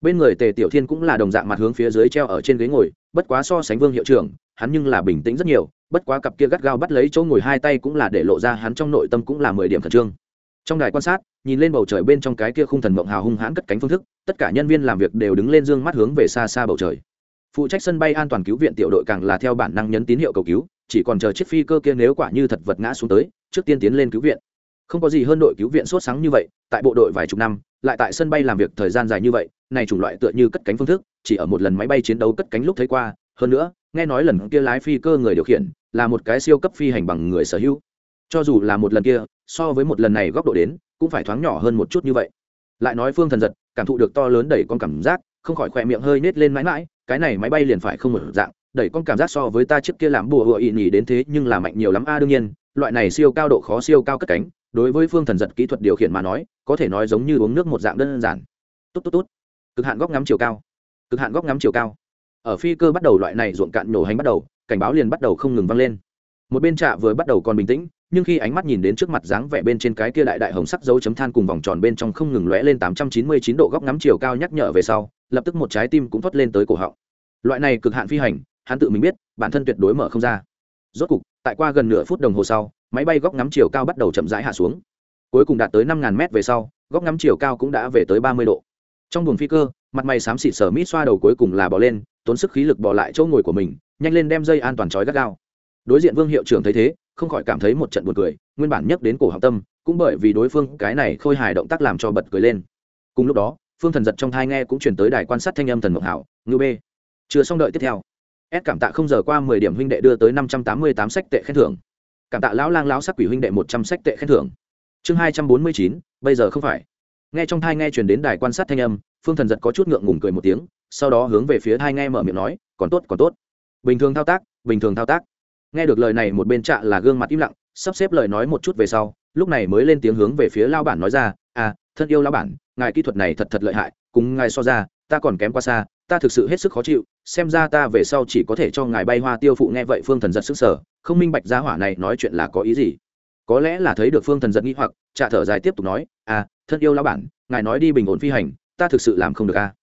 A: Bên người tề tiểu thiên cũng là đồng dạng mặt hướng phía dưới treo ở trên ghế ngồi, bất quá so sánh vương hiệu trưởng, hắn nhưng là bình tĩnh rất nhiều, bất quá cặp kia gắt gao bắt lấy chỗ ngồi hai tay cũng là để lộ ra hắn trong nội tâm cũng là mười điểm khẩn trương trong đài quan sát, nhìn lên bầu trời bên trong cái kia khung thần mộng hào hung hãn cất cánh phương thức, tất cả nhân viên làm việc đều đứng lên dương mắt hướng về xa xa bầu trời. Phụ trách sân bay an toàn cứu viện tiểu đội càng là theo bản năng nhấn tín hiệu cầu cứu, chỉ còn chờ chiếc phi cơ kia nếu quả như thật vật ngã xuống tới, trước tiên tiến lên cứu viện. Không có gì hơn đội cứu viện sốt sáng như vậy, tại bộ đội vài chục năm, lại tại sân bay làm việc thời gian dài như vậy, này chủng loại tựa như cất cánh phương thức, chỉ ở một lần máy bay chiến đấu cất cánh lúc thấy qua. Hơn nữa, nghe nói lần kia lái phi cơ người điều khiển là một cái siêu cấp phi hành bằng người sở hữu cho dù là một lần kia, so với một lần này góc độ đến, cũng phải thoáng nhỏ hơn một chút như vậy. Lại nói phương thần giật, cảm thụ được to lớn đẩy con cảm giác, không khỏi khỏe miệng hơi nết lên mãi mãi, cái này máy bay liền phải không một dạng, đẩy con cảm giác so với ta trước kia làm bùa hựa ị nhỉ đến thế nhưng là mạnh nhiều lắm. A, đương nhiên, loại này siêu cao độ khó siêu cao cất cánh, đối với phương thần giật kỹ thuật điều khiển mà nói, có thể nói giống như uống nước một dạng đơn giản. Tốt tốt tốt. Cực hạn góc ngắm chiều cao. Cực hạn góc ngắm chiều cao. Ở phi cơ bắt đầu loại này ruộng cạn nổ hành bắt đầu, cảnh báo liền bắt đầu không ngừng vang lên. Một bên trạ vừa bắt đầu còn bình tĩnh nhưng khi ánh mắt nhìn đến trước mặt dáng vẻ bên trên cái kia đại đại hồng sắc dấu chấm than cùng vòng tròn bên trong không ngừng lóe lên tám trăm chín mươi chín độ góc ngắm chiều cao nhắc nhở về sau, lập tức một trái tim cũng thoát lên tới cổ họng. Loại này cực hạn phi hành, hắn tự mình biết, bản thân tuyệt đối mở không ra. Rốt cục, tại qua gần nửa phút đồng hồ sau, máy bay góc ngắm chiều cao bắt đầu chậm rãi hạ xuống. Cuối cùng đạt tới năm ngàn mét về sau, góc ngắm chiều cao cũng đã về tới ba mươi độ. Trong buồng phi cơ, mặt mày xám xịt sở mít xoa đầu cuối cùng là bỏ lên, tốn sức khí lực bỏ lại chỗ ngồi của mình, nhanh lên đem dây an toàn trói gắt gao. Đối diện vương hiệu trưởng thấy thế không khỏi cảm thấy một trận buồn cười, nguyên bản nhắc đến cổ học tâm, cũng bởi vì đối phương cái này khôi hài động tác làm cho bật cười lên. Cùng lúc đó, phương thần giật trong thai nghe cũng chuyển tới đài quan sát thanh âm thần mộng hảo ngư b chưa xong đợi tiếp theo. S cảm tạ không giờ qua mười điểm huynh đệ đưa tới năm trăm tám mươi tám sách tệ khen thưởng. Cảm tạ lão lang lão sắc quỷ huynh đệ một trăm sách tệ khen thưởng. Chương hai trăm bốn mươi chín, bây giờ không phải. Nghe trong thai nghe chuyển đến đài quan sát thanh âm, phương thần giật có chút ngượng ngùng cười một tiếng, sau đó hướng về phía thai nghe mở miệng nói, còn tốt còn tốt. Bình thường thao tác, bình thường thao tác nghe được lời này một bên trạ là gương mặt im lặng, sắp xếp lời nói một chút về sau, lúc này mới lên tiếng hướng về phía lao bản nói ra à thân yêu lao bản, ngài kỹ thuật này thật thật lợi hại, cùng ngài so ra, ta còn kém qua xa, ta thực sự hết sức khó chịu, xem ra ta về sau chỉ có thể cho ngài bay hoa tiêu phụ. Nghe vậy phương thần giật sức sở không minh bạch giá hỏa này nói chuyện là có ý gì. Có lẽ là thấy được phương thần giật nghĩ hoặc, trạ thở dài tiếp tục nói à thân yêu lao bản, ngài nói đi bình ổn phi hành, ta thực sự làm không được à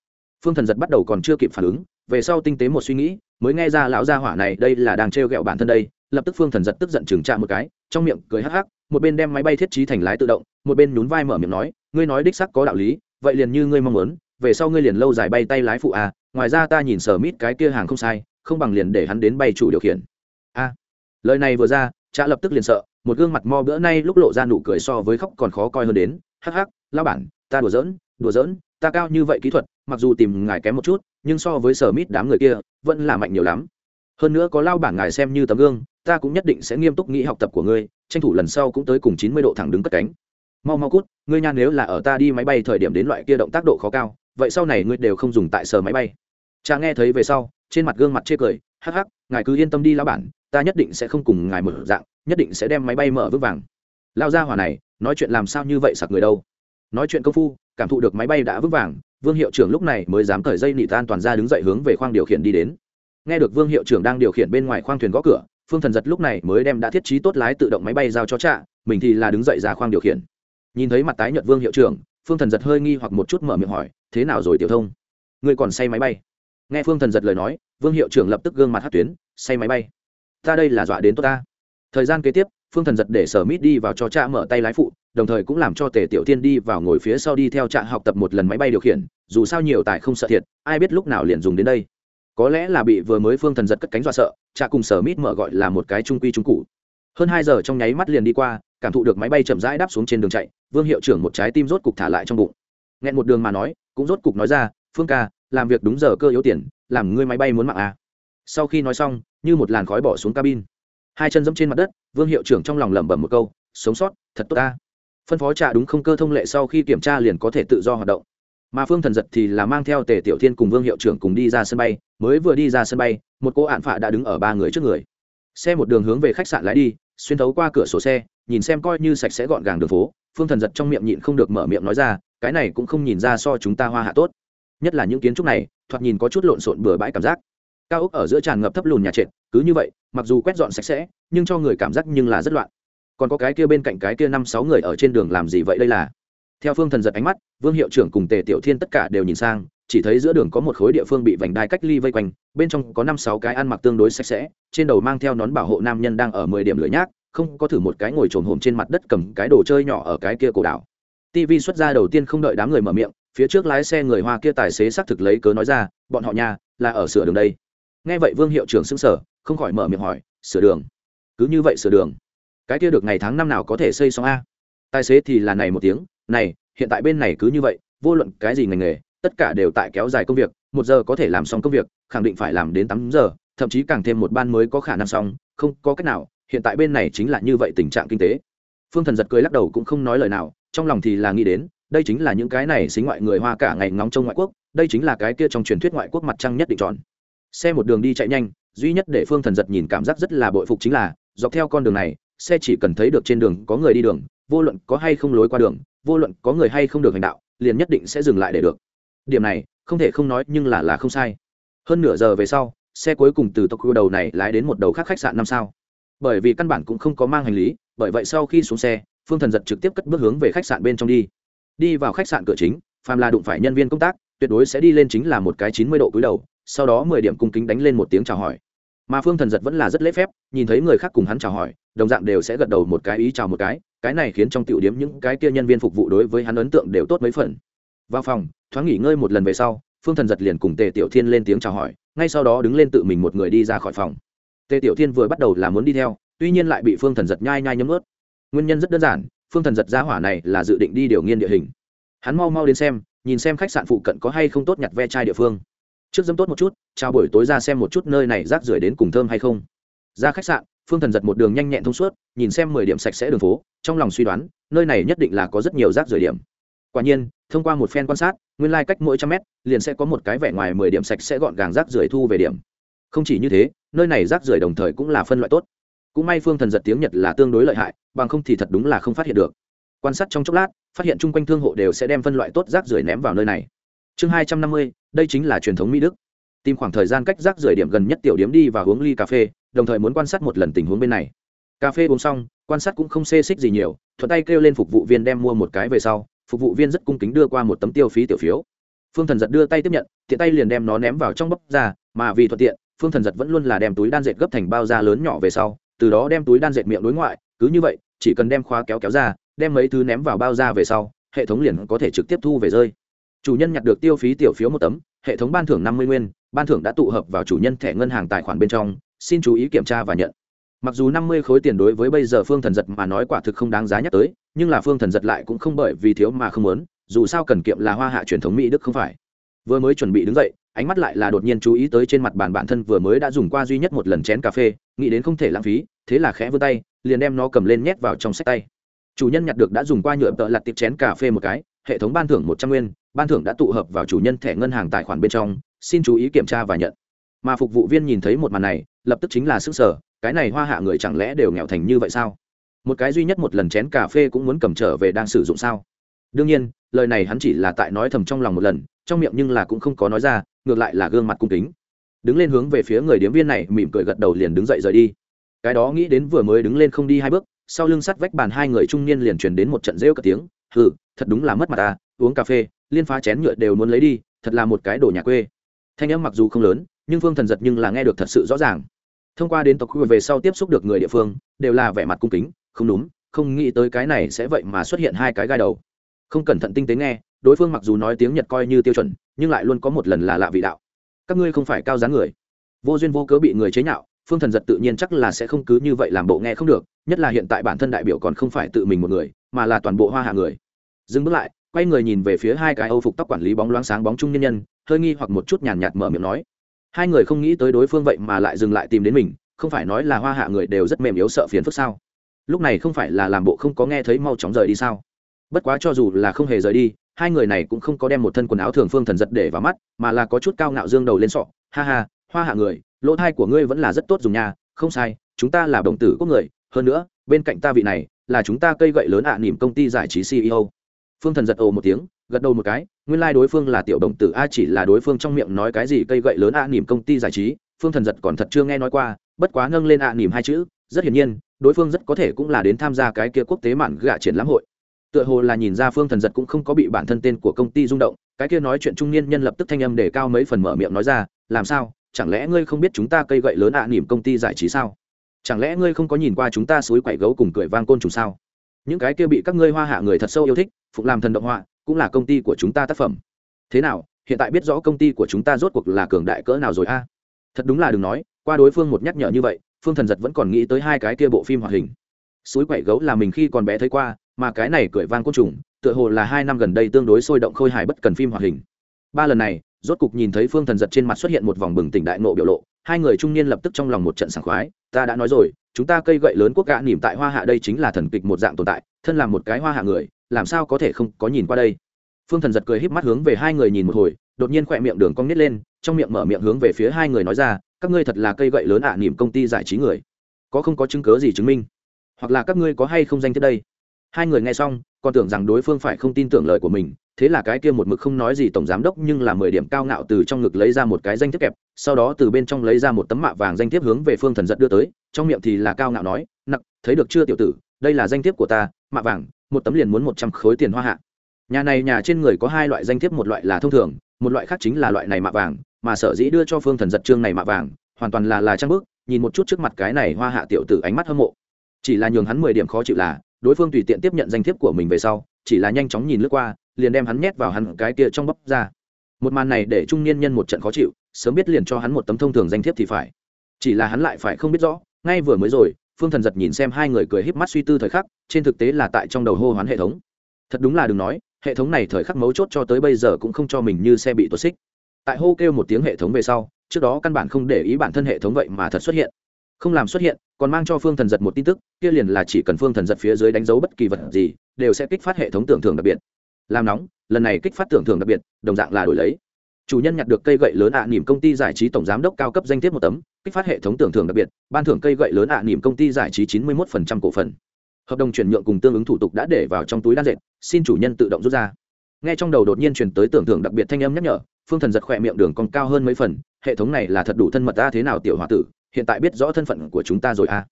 A: phương thần giật bắt đầu còn chưa kịp phản ứng về sau tinh tế một suy nghĩ, mới nghe ra lão gia hỏa này đây là đang trêu ghẹo bản thân đây, lập tức phương thần giật tức giận chừng chạm một cái, trong miệng cười hắc hắc, một bên đem máy bay thiết trí thành lái tự động, một bên nhún vai mở miệng nói, ngươi nói đích sắc có đạo lý, vậy liền như ngươi mong muốn, về sau ngươi liền lâu dài bay tay lái phụ à ngoài ra ta nhìn sở mít cái kia hàng không sai, không bằng liền để hắn đến bay chủ điều khiển. A, lời này vừa ra cha lập tức liền sợ, một gương mặt mo bữa nay lúc lộ ra nụ cười so với khóc còn khó coi hơn đến, hắc hắc lao bản, ta đùa giỡn đùa giỡn ta cao như vậy kỹ thuật, mặc dù tìm ngài kém một chút, nhưng so với sở mít đám người kia, vẫn là mạnh nhiều lắm. Hơn nữa có lao bản ngài xem như tấm gương, ta cũng nhất định sẽ nghiêm túc nghĩ học tập của ngươi, tranh thủ lần sau cũng tới cùng chín mươi độ thẳng đứng cất cánh. Mau mau cút, ngươi nha nếu là ở ta đi máy bay thời điểm đến loại kia động tác độ khó cao, vậy sau này ngươi đều không dùng tại sở máy bay. Cha nghe thấy về sau, trên mặt gương mặt chê cười, hắc hắc, ngài cứ yên tâm đi lao bản, ta nhất định sẽ không cùng ngài mở dạng, nhất định sẽ đem máy bay mở vững vàng. Lao ra hỏa này, nói chuyện làm sao như vậy sặc người đâu? Nói chuyện công phu cảm thụ được máy bay đã vững vàng, vương hiệu trưởng lúc này mới dám cởi dây nị tan toàn ra đứng dậy hướng về khoang điều khiển đi đến. Nghe được vương hiệu trưởng đang điều khiển bên ngoài khoang thuyền gõ cửa, phương thần giật lúc này mới đem đã thiết trí tốt lái tự động máy bay giao cho trạ, mình thì là đứng dậy ra khoang điều khiển. Nhìn thấy mặt tái nhợt vương hiệu trưởng, phương thần giật hơi nghi hoặc một chút mở miệng hỏi, thế nào rồi, tiểu thông? Ngươi còn say máy bay? Nghe phương thần giật lời nói, vương hiệu trưởng lập tức gương mặt hát tuyến, say máy bay? Ta đây là dọa đến tốt ta. Thời gian kế tiếp, phương thần giật để sở mít đi vào cho cha mở tay lái phụ đồng thời cũng làm cho tề tiểu tiên đi vào ngồi phía sau đi theo trạm học tập một lần máy bay điều khiển, dù sao nhiều tài không sợ thiệt, ai biết lúc nào liền dùng đến đây. Có lẽ là bị vừa mới phương thần giật cất cánh dọa sợ trạ cùng sở mít mở gọi là một cái trung quy trung cụ hơn hai giờ trong nháy mắt liền đi qua, cảm thụ được máy bay chậm rãi đáp xuống trên đường chạy, vương hiệu trưởng một trái tim rốt cục thả lại trong bụng. Nghẹn một đường mà nói, cũng rốt cục nói ra, phương ca, làm việc đúng giờ cơ yếu tiền, làm ngươi máy bay muốn mạng à. sau khi nói xong, như một làn khói bỏ xuống cabin. Hai chân dẫm trên mặt đất, vương hiệu trưởng trong lòng lẩm bẩm một câu, sống sót, thật tốt ta phân phó trà đúng không cơ thông lệ sau khi kiểm tra liền có thể tự do hoạt động. Mà phương thần giật thì là mang theo tề tiểu thiên cùng vương hiệu trưởng cùng đi ra sân bay, mới vừa đi ra sân bay, một cô ạn phạ đã đứng ở ba người trước người. Xe một đường hướng về khách sạn lái đi, xuyên thấu qua cửa sổ xe, nhìn xem coi như sạch sẽ gọn gàng đường phố, phương thần giật trong miệng nhịn không được mở miệng nói ra, cái này cũng không nhìn ra so chúng ta hoa hạ tốt. Nhất là những kiến trúc này, thoạt nhìn có chút lộn xộn bừa bãi cảm giác. Cao ốc ở giữa tràn ngập thấp lùn nhà trệt, cứ như vậy, mặc dù quét dọn sạch sẽ, nhưng cho người cảm giác nhưng là rất loạn còn có cái kia bên cạnh cái kia năm sáu người ở trên đường làm gì vậy đây là? Theo phương thần giật ánh mắt, vương hiệu trưởng cùng tề tiểu thiên tất cả đều nhìn sang, chỉ thấy giữa đường có một khối địa phương bị vành đai cách ly vây quanh, bên trong có năm sáu cái ăn mặc tương đối sạch sẽ, trên đầu mang theo nón bảo hộ nam nhân đang ở mười điểm lưỡi nhác, không có thử một cái ngồi trồn hồm trên mặt đất cầm cái đồ chơi nhỏ ở cái kia cổ đảo. Tv xuất ra đầu tiên không đợi đám người mở miệng, phía trước lái xe người hoa kia tài xế xác thực lấy cớ nói ra, bọn họ nhà là ở sửa đường đây. Nghe vậy vương hiệu trưởng xưng sở không khỏi mở miệng hỏi, sửa đường? Cứ như vậy sửa đường cái kia được ngày tháng năm nào có thể xây xong a? Tài xế thì là này một tiếng, này, hiện tại bên này cứ như vậy, vô luận cái gì ngành nghề, tất cả đều tại kéo dài công việc, một giờ có thể làm xong công việc, khẳng định phải làm đến tám giờ, thậm chí càng thêm một ban mới có khả năng xong, không có cách nào, hiện tại bên này chính là như vậy tình trạng kinh tế. Phương thần giật cười lắc đầu cũng không nói lời nào, trong lòng thì là nghĩ đến, đây chính là những cái này xính ngoại người hoa cả ngày ngóng trong ngoại quốc, đây chính là cái kia trong truyền thuyết ngoại quốc mặt trăng nhất định tròn. Xe một đường đi chạy nhanh, duy nhất để phương thần giật nhìn cảm giác rất là bội phục chính là, dọc theo con đường này xe chỉ cần thấy được trên đường có người đi đường, vô luận có hay không lối qua đường, vô luận có người hay không được hành đạo, liền nhất định sẽ dừng lại để được. Điểm này, không thể không nói nhưng là là không sai. Hơn nửa giờ về sau, xe cuối cùng từ tokyo đầu này lái đến một đầu khác khách sạn năm sao. Bởi vì căn bản cũng không có mang hành lý, bởi vậy sau khi xuống xe, phương thần giật trực tiếp cất bước hướng về khách sạn bên trong đi. Đi vào khách sạn cửa chính, phàm là đụng phải nhân viên công tác, tuyệt đối sẽ đi lên chính là một cái chín mươi độ cúi đầu, sau đó mười điểm cung kính đánh lên một tiếng chào hỏi. Mà phương thần giật vẫn là rất lễ phép, nhìn thấy người khác cùng hắn chào hỏi đồng dạng đều sẽ gật đầu một cái ý chào một cái cái này khiến trong tiểu điếm những cái kia nhân viên phục vụ đối với hắn ấn tượng đều tốt mấy phần. Vào phòng, thoáng nghỉ ngơi một lần về sau, phương thần giật liền cùng tề tiểu thiên lên tiếng chào hỏi, ngay sau đó đứng lên tự mình một người đi ra khỏi phòng. Tề tiểu thiên vừa bắt đầu là muốn đi theo, tuy nhiên lại bị phương thần giật nhai nhai nhấm ướt nguyên nhân rất đơn giản, phương thần giật ra hỏa này là dự định đi điều nghiên địa hình. Hắn mau mau đến xem, nhìn xem khách sạn phụ cận có hay không tốt nhặt ve chai địa phương. Trước dâm tốt một chút, chào buổi tối ra xem một chút nơi này rác rưởi đến cùng thơm hay không. Ra khách sạn phương thần giật một đường nhanh nhẹn thông suốt, nhìn xem mười điểm sạch sẽ đường phố, trong lòng suy đoán, nơi này nhất định là có rất nhiều rác rưởi điểm. Quả nhiên, thông qua một phen quan sát, nguyên lai、like、cách mỗi trăm mét, liền sẽ có một cái vẻ ngoài mười điểm sạch sẽ gọn gàng rác rưởi thu về điểm. Không chỉ như thế, nơi này rác rưởi đồng thời cũng là phân loại tốt. Cũng may phương thần giật tiếng nhật là tương đối lợi hại, bằng không thì thật đúng là không phát hiện được. Quan sát trong chốc lát, phát hiện chung quanh thương hộ đều sẽ đem phân loại tốt rác rưởi ném vào nơi này. Chương hai trăm năm mươi, đây chính là truyền thống mỹ đức tìm khoảng thời gian cách rác rưởi điểm gần nhất tiểu điếm đi và uống ly cà phê, đồng thời muốn quan sát một lần tình huống bên này. Cà phê uống xong, quan sát cũng không xê xích gì nhiều, thuận tay kêu lên phục vụ viên đem mua một cái về sau, phục vụ viên rất cung kính đưa qua một tấm tiêu phí tiểu phiếu. Phương thần giật đưa tay tiếp nhận, tiện tay liền đem nó ném vào trong bắp ra, mà vì thuận tiện, phương thần giật vẫn luôn là đem túi đan dệt gấp thành bao da lớn nhỏ về sau, từ đó đem túi đan dệt miệng đối ngoại, cứ như vậy, chỉ cần đem khóa kéo kéo ra, đem mấy thứ ném vào bao da về sau, hệ thống liền có thể trực tiếp thu về rơi. Chủ nhân nhặt được tiêu phí tiểu phiếu một tấm, hệ thống ban thưởng năm mươi nguyên ban thưởng đã tụ hợp vào chủ nhân thẻ ngân hàng tài khoản bên trong, xin chú ý kiểm tra và nhận. Mặc dù năm mươi khối tiền đối với bây giờ phương thần giật mà nói quả thực không đáng giá nhắc tới, nhưng là phương thần giật lại cũng không bởi vì thiếu mà không muốn, dù sao cần kiệm là hoa hạ truyền thống mỹ đức không phải. Vừa mới chuẩn bị đứng dậy, ánh mắt lại là đột nhiên chú ý tới trên mặt bàn bản thân vừa mới đã dùng qua duy nhất một lần chén cà phê, nghĩ đến không thể lãng phí, thế là khẽ vươn tay, liền đem nó cầm lên nhét vào trong sách tay. Chủ nhân nhặt được đã dùng qua nhựa tợ lặt tiệp chén cà phê một cái, hệ thống ban thưởng một trăm nguyên, ban thưởng đã tụ hợp vào chủ nhân thẻ ngân hàng tài khoản bên trong xin chú ý kiểm tra và nhận. Mà phục vụ viên nhìn thấy một màn này, lập tức chính là sức sở cái này hoa hạ người chẳng lẽ đều nghèo thành như vậy sao? Một cái duy nhất một lần chén cà phê cũng muốn cầm trở về đang sử dụng sao? Đương nhiên, lời này hắn chỉ là tại nói thầm trong lòng một lần, trong miệng nhưng là cũng không có nói ra, ngược lại là gương mặt cung kính. Đứng lên hướng về phía người điếm viên này, mỉm cười gật đầu liền đứng dậy rời đi. Cái đó nghĩ đến vừa mới đứng lên không đi hai bước, sau lưng sắt vách bàn hai người trung niên liền truyền đến một trận rêu cả tiếng, hừ, thật đúng là mất mặt ta, uống cà phê, liên phá chén nhựa đều muốn lấy đi, thật là một cái đồ nhà quê thanh âm mặc dù không lớn, nhưng phương thần giật nhưng là nghe được thật sự rõ ràng. Thông qua đến tộc khu về sau tiếp xúc được người địa phương, đều là vẻ mặt cung kính, không đúng, không nghĩ tới cái này sẽ vậy mà xuất hiện hai cái gai đầu. Không cẩn thận tinh tế nghe, đối phương mặc dù nói tiếng nhật coi như tiêu chuẩn, nhưng lại luôn có một lần là lạ vị đạo. Các ngươi không phải cao dáng người. Vô duyên vô cớ bị người chế nhạo, phương thần giật tự nhiên chắc là sẽ không cứ như vậy làm bộ nghe không được, nhất là hiện tại bản thân đại biểu còn không phải tự mình một người, mà là toàn bộ hoa hạ người. Dừng bước lại quay người nhìn về phía hai cái âu phục tóc quản lý bóng loáng sáng bóng trung nhân nhân hơi nghi hoặc một chút nhàn nhạt mở miệng nói. Hai người không nghĩ tới đối phương vậy mà lại dừng lại tìm đến mình không phải nói là hoa hạ người đều rất mềm yếu sợ phiền phức sao? Lúc này không phải là làm bộ không có nghe thấy mau chóng rời đi sao? Bất quá cho dù là không hề rời đi hai người này cũng không có đem một thân quần áo thường phương thần giật để vào mắt mà là có chút cao ngạo dương đầu lên sọ. Ha ha hoa hạ người lỗ thai của ngươi vẫn là rất tốt dùng nhà không sai chúng ta là đồng tử quốc người. Hơn nữa bên cạnh ta vị này là chúng ta cây gậy lớn ạ à, nỉm công ty giải trí ceo phương thần giật ồ một tiếng, gật đầu một cái, nguyên lai、like、đối phương là tiểu đồng tử, a chỉ là đối phương trong miệng nói cái gì cây gậy lớn a nỉm công ty giải trí, phương thần giật còn thật chưa nghe nói qua, bất quá nâng lên a nỉm hai chữ, rất hiển nhiên, đối phương rất có thể cũng là đến tham gia cái kia quốc tế mạn gạ triển lãm hội. Tựa hồ là nhìn ra phương thần giật cũng không có bị bản thân tên của công ty rung động, cái kia nói chuyện trung niên nhân lập tức thanh âm để cao mấy phần mở miệng nói ra, làm sao? Chẳng lẽ ngươi không biết chúng ta cây gậy lớn ạ nỉm công ty giải trí sao? Chẳng lẽ ngươi không có nhìn qua chúng ta suối quậy gấu cùng cười vang côn trùng sao? Những cái kia bị các ngươi hoa hạ người thật sâu yêu thích, phục làm thần động họa, cũng là công ty của chúng ta tác phẩm. Thế nào, hiện tại biết rõ công ty của chúng ta rốt cuộc là cường đại cỡ nào rồi a? Thật đúng là đừng nói, qua đối phương một nhắc nhở như vậy, phương thần giật vẫn còn nghĩ tới hai cái kia bộ phim hoạt hình. Suối quậy gấu là mình khi còn bé thấy qua, mà cái này cười vang côn trùng, tựa hồ là hai năm gần đây tương đối sôi động khôi hài bất cần phim hoạt hình. Ba lần này, rốt cục nhìn thấy phương thần giật trên mặt xuất hiện một vòng bừng tỉnh đại nộ biểu lộ, hai người trung niên lập tức trong lòng một trận sảng khoái, ta đã nói rồi chúng ta cây gậy lớn quốc gã nỉm tại hoa hạ đây chính là thần kịch một dạng tồn tại thân là một cái hoa hạ người làm sao có thể không có nhìn qua đây? Phương thần giật cười híp mắt hướng về hai người nhìn một hồi đột nhiên khỏe miệng đường cong nít lên trong miệng mở miệng hướng về phía hai người nói ra các ngươi thật là cây gậy lớn ạ à, nỉm công ty giải trí người. Có không có chứng cớ gì chứng minh? Hoặc là các ngươi có hay không danh thiết đây? Hai người nghe xong còn tưởng rằng đối phương phải không tin tưởng lời của mình, thế là cái kia một mực không nói gì tổng giám đốc nhưng là mười điểm cao ngạo từ trong ngực lấy ra một cái danh thiếp kẹp, sau đó từ bên trong lấy ra một tấm mạ vàng danh thiếp hướng về phương thần giật đưa tới, trong miệng thì là cao ngạo nói, nặc, thấy được chưa tiểu tử, đây là danh thiếp của ta, mạ vàng, một tấm liền muốn một trăm khối tiền hoa hạ. Nhà này nhà trên người có hai loại danh thiếp, một loại là thông thường, một loại khác chính là loại này mạ vàng, mà sở dĩ đưa cho phương thần giật trương này mạ vàng, hoàn toàn là là trang bức, nhìn một chút trước mặt cái này hoa hạ tiểu tử ánh mắt hâm mộ. Chỉ là nhường hắn mười điểm khó chịu là đối phương tùy tiện tiếp nhận danh thiếp của mình về sau, chỉ là nhanh chóng nhìn lướt qua, liền đem hắn nhét vào hắn cái kia trong bắp ra. Một màn này để trung niên nhân một trận khó chịu, sớm biết liền cho hắn một tấm thông thường danh thiếp thì phải. Chỉ là hắn lại phải không biết rõ, ngay vừa mới rồi, phương thần giật nhìn xem hai người cười híp mắt suy tư thời khắc, trên thực tế là tại trong đầu hô hoán hệ thống. Thật đúng là đừng nói, hệ thống này thời khắc mấu chốt cho tới bây giờ cũng không cho mình như xe bị tuột xích. Tại hô kêu một tiếng hệ thống về sau, trước đó căn bản không để ý bản thân hệ thống vậy mà thật xuất hiện không làm xuất hiện, còn mang cho phương thần giật một tin tức, kia liền là chỉ cần phương thần giật phía dưới đánh dấu bất kỳ vật gì, đều sẽ kích phát hệ thống tưởng thưởng đặc biệt. Làm nóng, lần này kích phát tưởng thưởng đặc biệt, đồng dạng là đổi lấy. Chủ nhân nhặt được cây gậy lớn ạ à nỉm công ty giải trí tổng giám đốc cao cấp danh thiếp một tấm, kích phát hệ thống tưởng thưởng đặc biệt, ban thưởng cây gậy lớn ạ à nỉm công ty giải trí chín mươi một cổ phần. Hợp đồng chuyển nhượng cùng tương ứng thủ tục đã để vào trong túi đan dệt, xin chủ nhân tự động rút ra. Nghe trong đầu đột nhiên chuyển tới tưởng thưởng đặc biệt thanh âm nhắc nhở, phương thần giật khỏe miệng đường còn cao hơn mấy phần, hệ thống này là thật đủ thân mật ta thế nào tiểu h o a tử hiện tại biết rõ thân phận của chúng ta rồi à?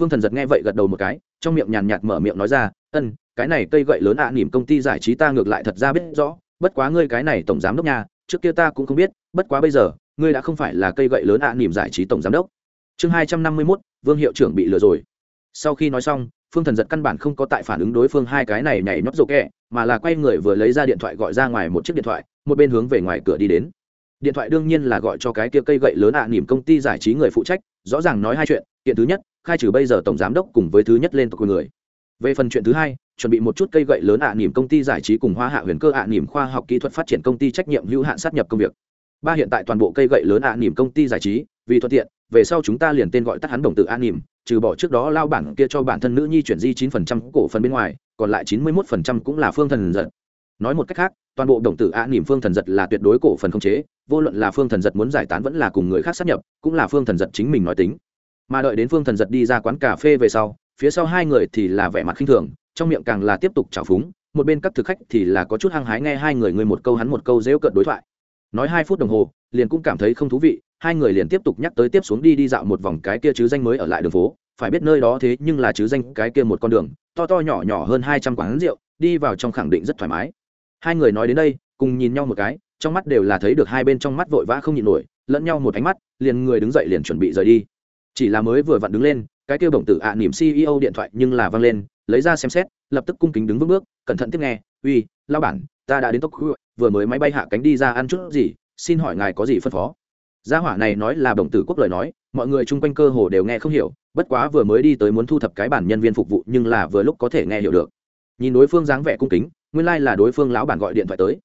A: Phương thần giật nghe vậy gật đầu một cái trong miệng nhàn nhạt mở miệng nói ra ân cái này cây gậy lớn ạ à, nỉm công ty giải trí ta ngược lại thật ra biết rõ bất quá ngươi cái này tổng giám đốc nhà trước kia ta cũng không biết bất quá bây giờ ngươi đã không phải là cây gậy lớn ạ à, nỉm giải trí tổng giám đốc. Chương hai trăm năm mươi mốt vương hiệu trưởng bị lừa rồi. Sau khi nói xong phương thần giật căn bản không có tại phản ứng đối phương hai cái này nhảy nhót rộ kẹ mà là quay người vừa lấy ra điện thoại gọi ra ngoài một chiếc điện thoại một bên hướng về ngoài cửa đi đến điện thoại đương nhiên là gọi cho cái kia cây gậy lớn ạ à, nỉm công ty giải trí người phụ trách rõ ràng nói hai chuyện kiện thứ nhất khai trừ bây giờ tổng giám đốc cùng với thứ nhất lên tộc người. Về phần chuyện thứ hai chuẩn bị một chút cây gậy lớn ạ à, nỉm công ty giải trí cùng hoa hạ huyền cơ ạ à, nỉm khoa học kỹ thuật phát triển công ty trách nhiệm hữu hạn sát nhập công việc. Ba hiện tại toàn bộ cây gậy lớn ạ nỉm công ty giải trí vì thuận tiện về sau chúng ta liền tên gọi tắt hắn đồng tự ạ nỉm trừ bỏ trước đó lao bản kia cho bản thân nữ nhi chuyển di chín phần trăm cổ phần bên ngoài còn lại chín mươi một phần trăm cũng là phương thần giật. Nói một cách khác toàn bộ đồng tử ạ nỉm phương thần giật là tuyệt đối cổ phần không chế, vô luận là phương thần giật muốn giải tán vẫn là cùng người khác sát nhập, cũng là phương thần giật chính mình nói tính. Mà đợi đến phương thần giật đi ra quán cà phê về sau, phía sau hai người thì là vẻ mặt khinh thường, trong miệng càng là tiếp tục trào phúng, một bên các thực khách thì là có chút hăng hái nghe hai người ngươi một câu hắn một câu dễu cợt đối thoại. Nói hai phút đồng hồ, liền cũng cảm thấy không thú vị, hai người liền tiếp tục nhắc tới tiếp xuống đi đi dạo một vòng cái kia chứ danh mới ở lại đường phố, phải biết nơi đó thế nhưng là chứ danh cái kia một con đường, to to nhỏ nhỏ hơn hai trăm quán rượu, đi vào trong khẳng định rất thoải mái hai người nói đến đây, cùng nhìn nhau một cái, trong mắt đều là thấy được hai bên trong mắt vội vã không nhịn nổi, lẫn nhau một ánh mắt, liền người đứng dậy liền chuẩn bị rời đi. Chỉ là mới vừa vặn đứng lên, cái kêu bổng tử ạ niềm ceo điện thoại nhưng là văng lên, lấy ra xem xét, lập tức cung kính đứng vững bước, cẩn thận tiếp nghe, uy lao bản, ta đã đến tốc vừa mới máy bay hạ cánh đi ra ăn chút gì, xin hỏi ngài có gì phân phó? Gia hỏa này nói là bổng tử quốc lời nói, mọi người chung quanh cơ hồ đều nghe không hiểu, bất quá vừa mới đi tới muốn thu thập cái bản nhân viên phục vụ nhưng là vừa lúc có thể nghe hiểu được. Nhìn đối phương dáng vẻ cung kính nguyên lai、like、là đối phương lão bản gọi điện thoại tới.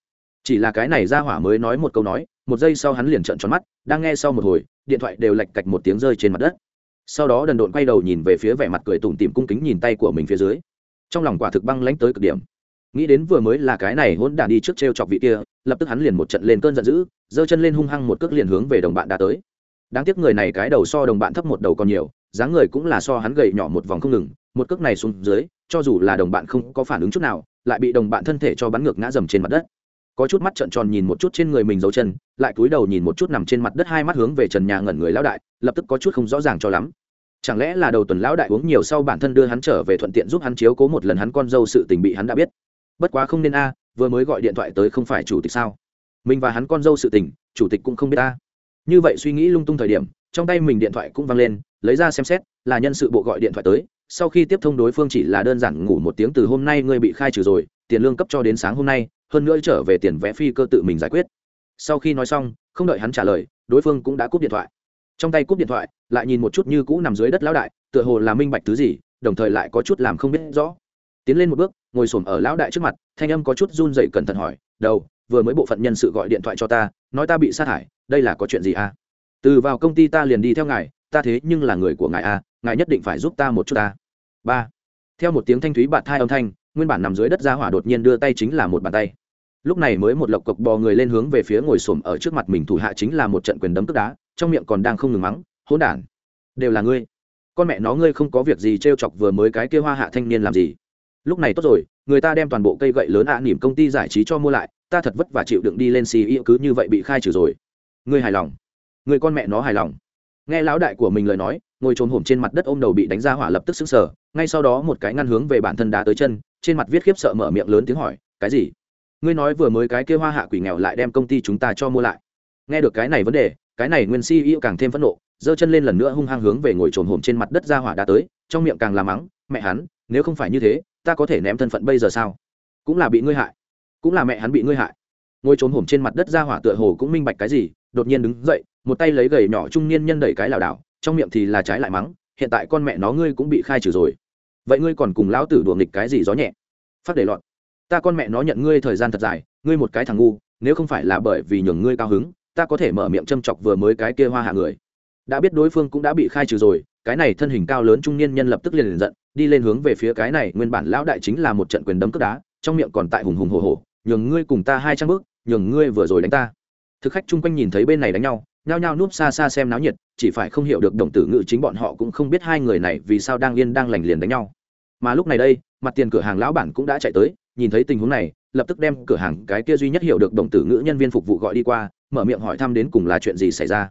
A: Chỉ là cái này gia hỏa mới nói một câu nói, một giây sau hắn liền trợn tròn mắt, đang nghe sau một hồi, điện thoại đều lạch cạch một tiếng rơi trên mặt đất. Sau đó đần độn quay đầu nhìn về phía vẻ mặt cười tủm tìm cung kính nhìn tay của mình phía dưới. Trong lòng quả thực băng lãnh tới cực điểm. Nghĩ đến vừa mới là cái này hôn đản đi trước t r e o chọc vị kia, lập tức hắn liền một trận lên cơn giận dữ, giơ chân lên hung hăng một cước liền hướng về đồng bạn đã tới. Đáng tiếc người này cái đầu so đồng bạn thấp một đầu còn nhiều, dáng người cũng là so hắn gầy nhỏ một vòng không ngừng, một cước này xuống dưới, cho dù là đồng bạn không có phản ứng chút nào lại bị đồng bạn thân thể cho bắn ngược ngã dầm trên mặt đất. Có chút mắt trợn tròn nhìn một chút trên người mình dấu chân, lại cúi đầu nhìn một chút nằm trên mặt đất hai mắt hướng về trần nhà ngẩn người lão đại, lập tức có chút không rõ ràng cho lắm. Chẳng lẽ là đầu tuần lão đại uống nhiều sau bản thân đưa hắn trở về thuận tiện giúp hắn chiếu cố một lần hắn con dâu sự tình bị hắn đã biết. Bất quá không nên a, vừa mới gọi điện thoại tới không phải chủ tịch sao? Mình và hắn con dâu sự tình, chủ tịch cũng không biết ta như vậy suy nghĩ lung tung thời điểm, trong tay mình điện thoại cũng văng lên, lấy ra xem xét, là nhân sự bộ gọi điện thoại tới sau khi tiếp thông đối phương chỉ là đơn giản ngủ một tiếng từ hôm nay ngươi bị khai trừ rồi, tiền lương cấp cho đến sáng hôm nay, hơn nữa trở về tiền vé phi cơ tự mình giải quyết. Sau khi nói xong, không đợi hắn trả lời, đối phương cũng đã cúp điện thoại. Trong tay cúp điện thoại, lại nhìn một chút như cũ nằm dưới đất lão đại, tựa hồ là minh bạch thứ gì, đồng thời lại có chút làm không biết rõ. Tiến lên một bước, ngồi xổm ở lão đại trước mặt, thanh âm có chút run dậy cẩn thận hỏi, đầu, vừa mới bộ phận nhân sự gọi điện thoại cho ta, nói ta bị sát hại, đây là có chuyện gì à? Từ vào công ty ta liền đi theo ngài, ta thế nhưng là người của ngài à ngài nhất định phải giúp ta một chút ta ba. Theo một tiếng thanh thúy bạt thai âm thanh, nguyên bản nằm dưới đất ra hỏa đột nhiên đưa tay chính là một bàn tay. Lúc này mới một lộc cộc bò người lên hướng về phía ngồi xổm ở trước mặt mình thủ hạ chính là một trận quyền đấm tức đá, trong miệng còn đang không ngừng mắng, hỗn đản, đều là ngươi. Con mẹ nó ngươi không có việc gì t r e o chọc vừa mới cái kia hoa hạ thanh niên làm gì? Lúc này tốt rồi, người ta đem toàn bộ cây gậy lớn ạ nỉm công ty giải trí cho mua lại, ta thật vất và chịu đựng đi lên xì ý cứ như vậy bị khai trừ rồi. Ngươi hài lòng. Người con mẹ nó hài lòng nghe lão đại của mình lời nói, ngồi trồn hổm trên mặt đất ôm đầu bị đánh ra hỏa lập tức xứng sở ngay sau đó một cái ngăn hướng về bản thân đá tới chân, trên mặt viết khiếp sợ mở miệng lớn tiếng hỏi, cái gì? Ngươi nói vừa mới cái kia hoa hạ quỷ nghèo lại đem công ty chúng ta cho mua lại. Nghe được cái này vấn đề, cái này nguyên si yêu càng thêm phẫn nộ, giơ chân lên lần nữa hung hăng hướng về ngồi trồn hổm trên mặt đất ra hỏa đá tới, trong miệng càng làm mắng, mẹ hắn, nếu không phải như thế, ta có thể ném thân phận bây giờ sao? Cũng là bị ngươi hại, cũng là mẹ hắn bị ngươi hại. Ngồi trốn hổm trên mặt đất ra hỏa tựa hồ cũng minh bạch cái gì, đột nhiên đứng dậy một tay lấy gầy nhỏ trung niên nhân đẩy cái lảo đảo, trong miệng thì là trái lại mắng, hiện tại con mẹ nó ngươi cũng bị khai trừ rồi. Vậy ngươi còn cùng lão tử đùa nghịch cái gì gió nhẹ? Phát để lọt. Ta con mẹ nó nhận ngươi thời gian thật dài, ngươi một cái thằng ngu, nếu không phải là bởi vì nhường ngươi cao hứng, ta có thể mở miệng châm chọc vừa mới cái kia hoa hạ người. Đã biết đối phương cũng đã bị khai trừ rồi, cái này thân hình cao lớn trung niên nhân lập tức liền liền giận, đi lên hướng về phía cái này, nguyên bản lão đại chính là một trận quyền đấm cướp đá, trong miệng còn tại hùng hùng hồ hồ nhường ngươi cùng ta hai trăm bước, nhường ngươi vừa rồi đánh ta. Thực khách chung quanh nhìn thấy bên này đánh nhau nhao nhao núp xa xa xem náo nhiệt, chỉ phải không hiểu được đồng tử ngữ chính bọn họ cũng không biết hai người này vì sao đang yên đang lành liền đánh nhau. Mà lúc này đây, mặt tiền cửa hàng lão bản cũng đã chạy tới, nhìn thấy tình huống này, lập tức đem cửa hàng cái kia duy nhất hiểu được đồng tử ngữ nhân viên phục vụ gọi đi qua, mở miệng hỏi thăm đến cùng là chuyện gì xảy ra.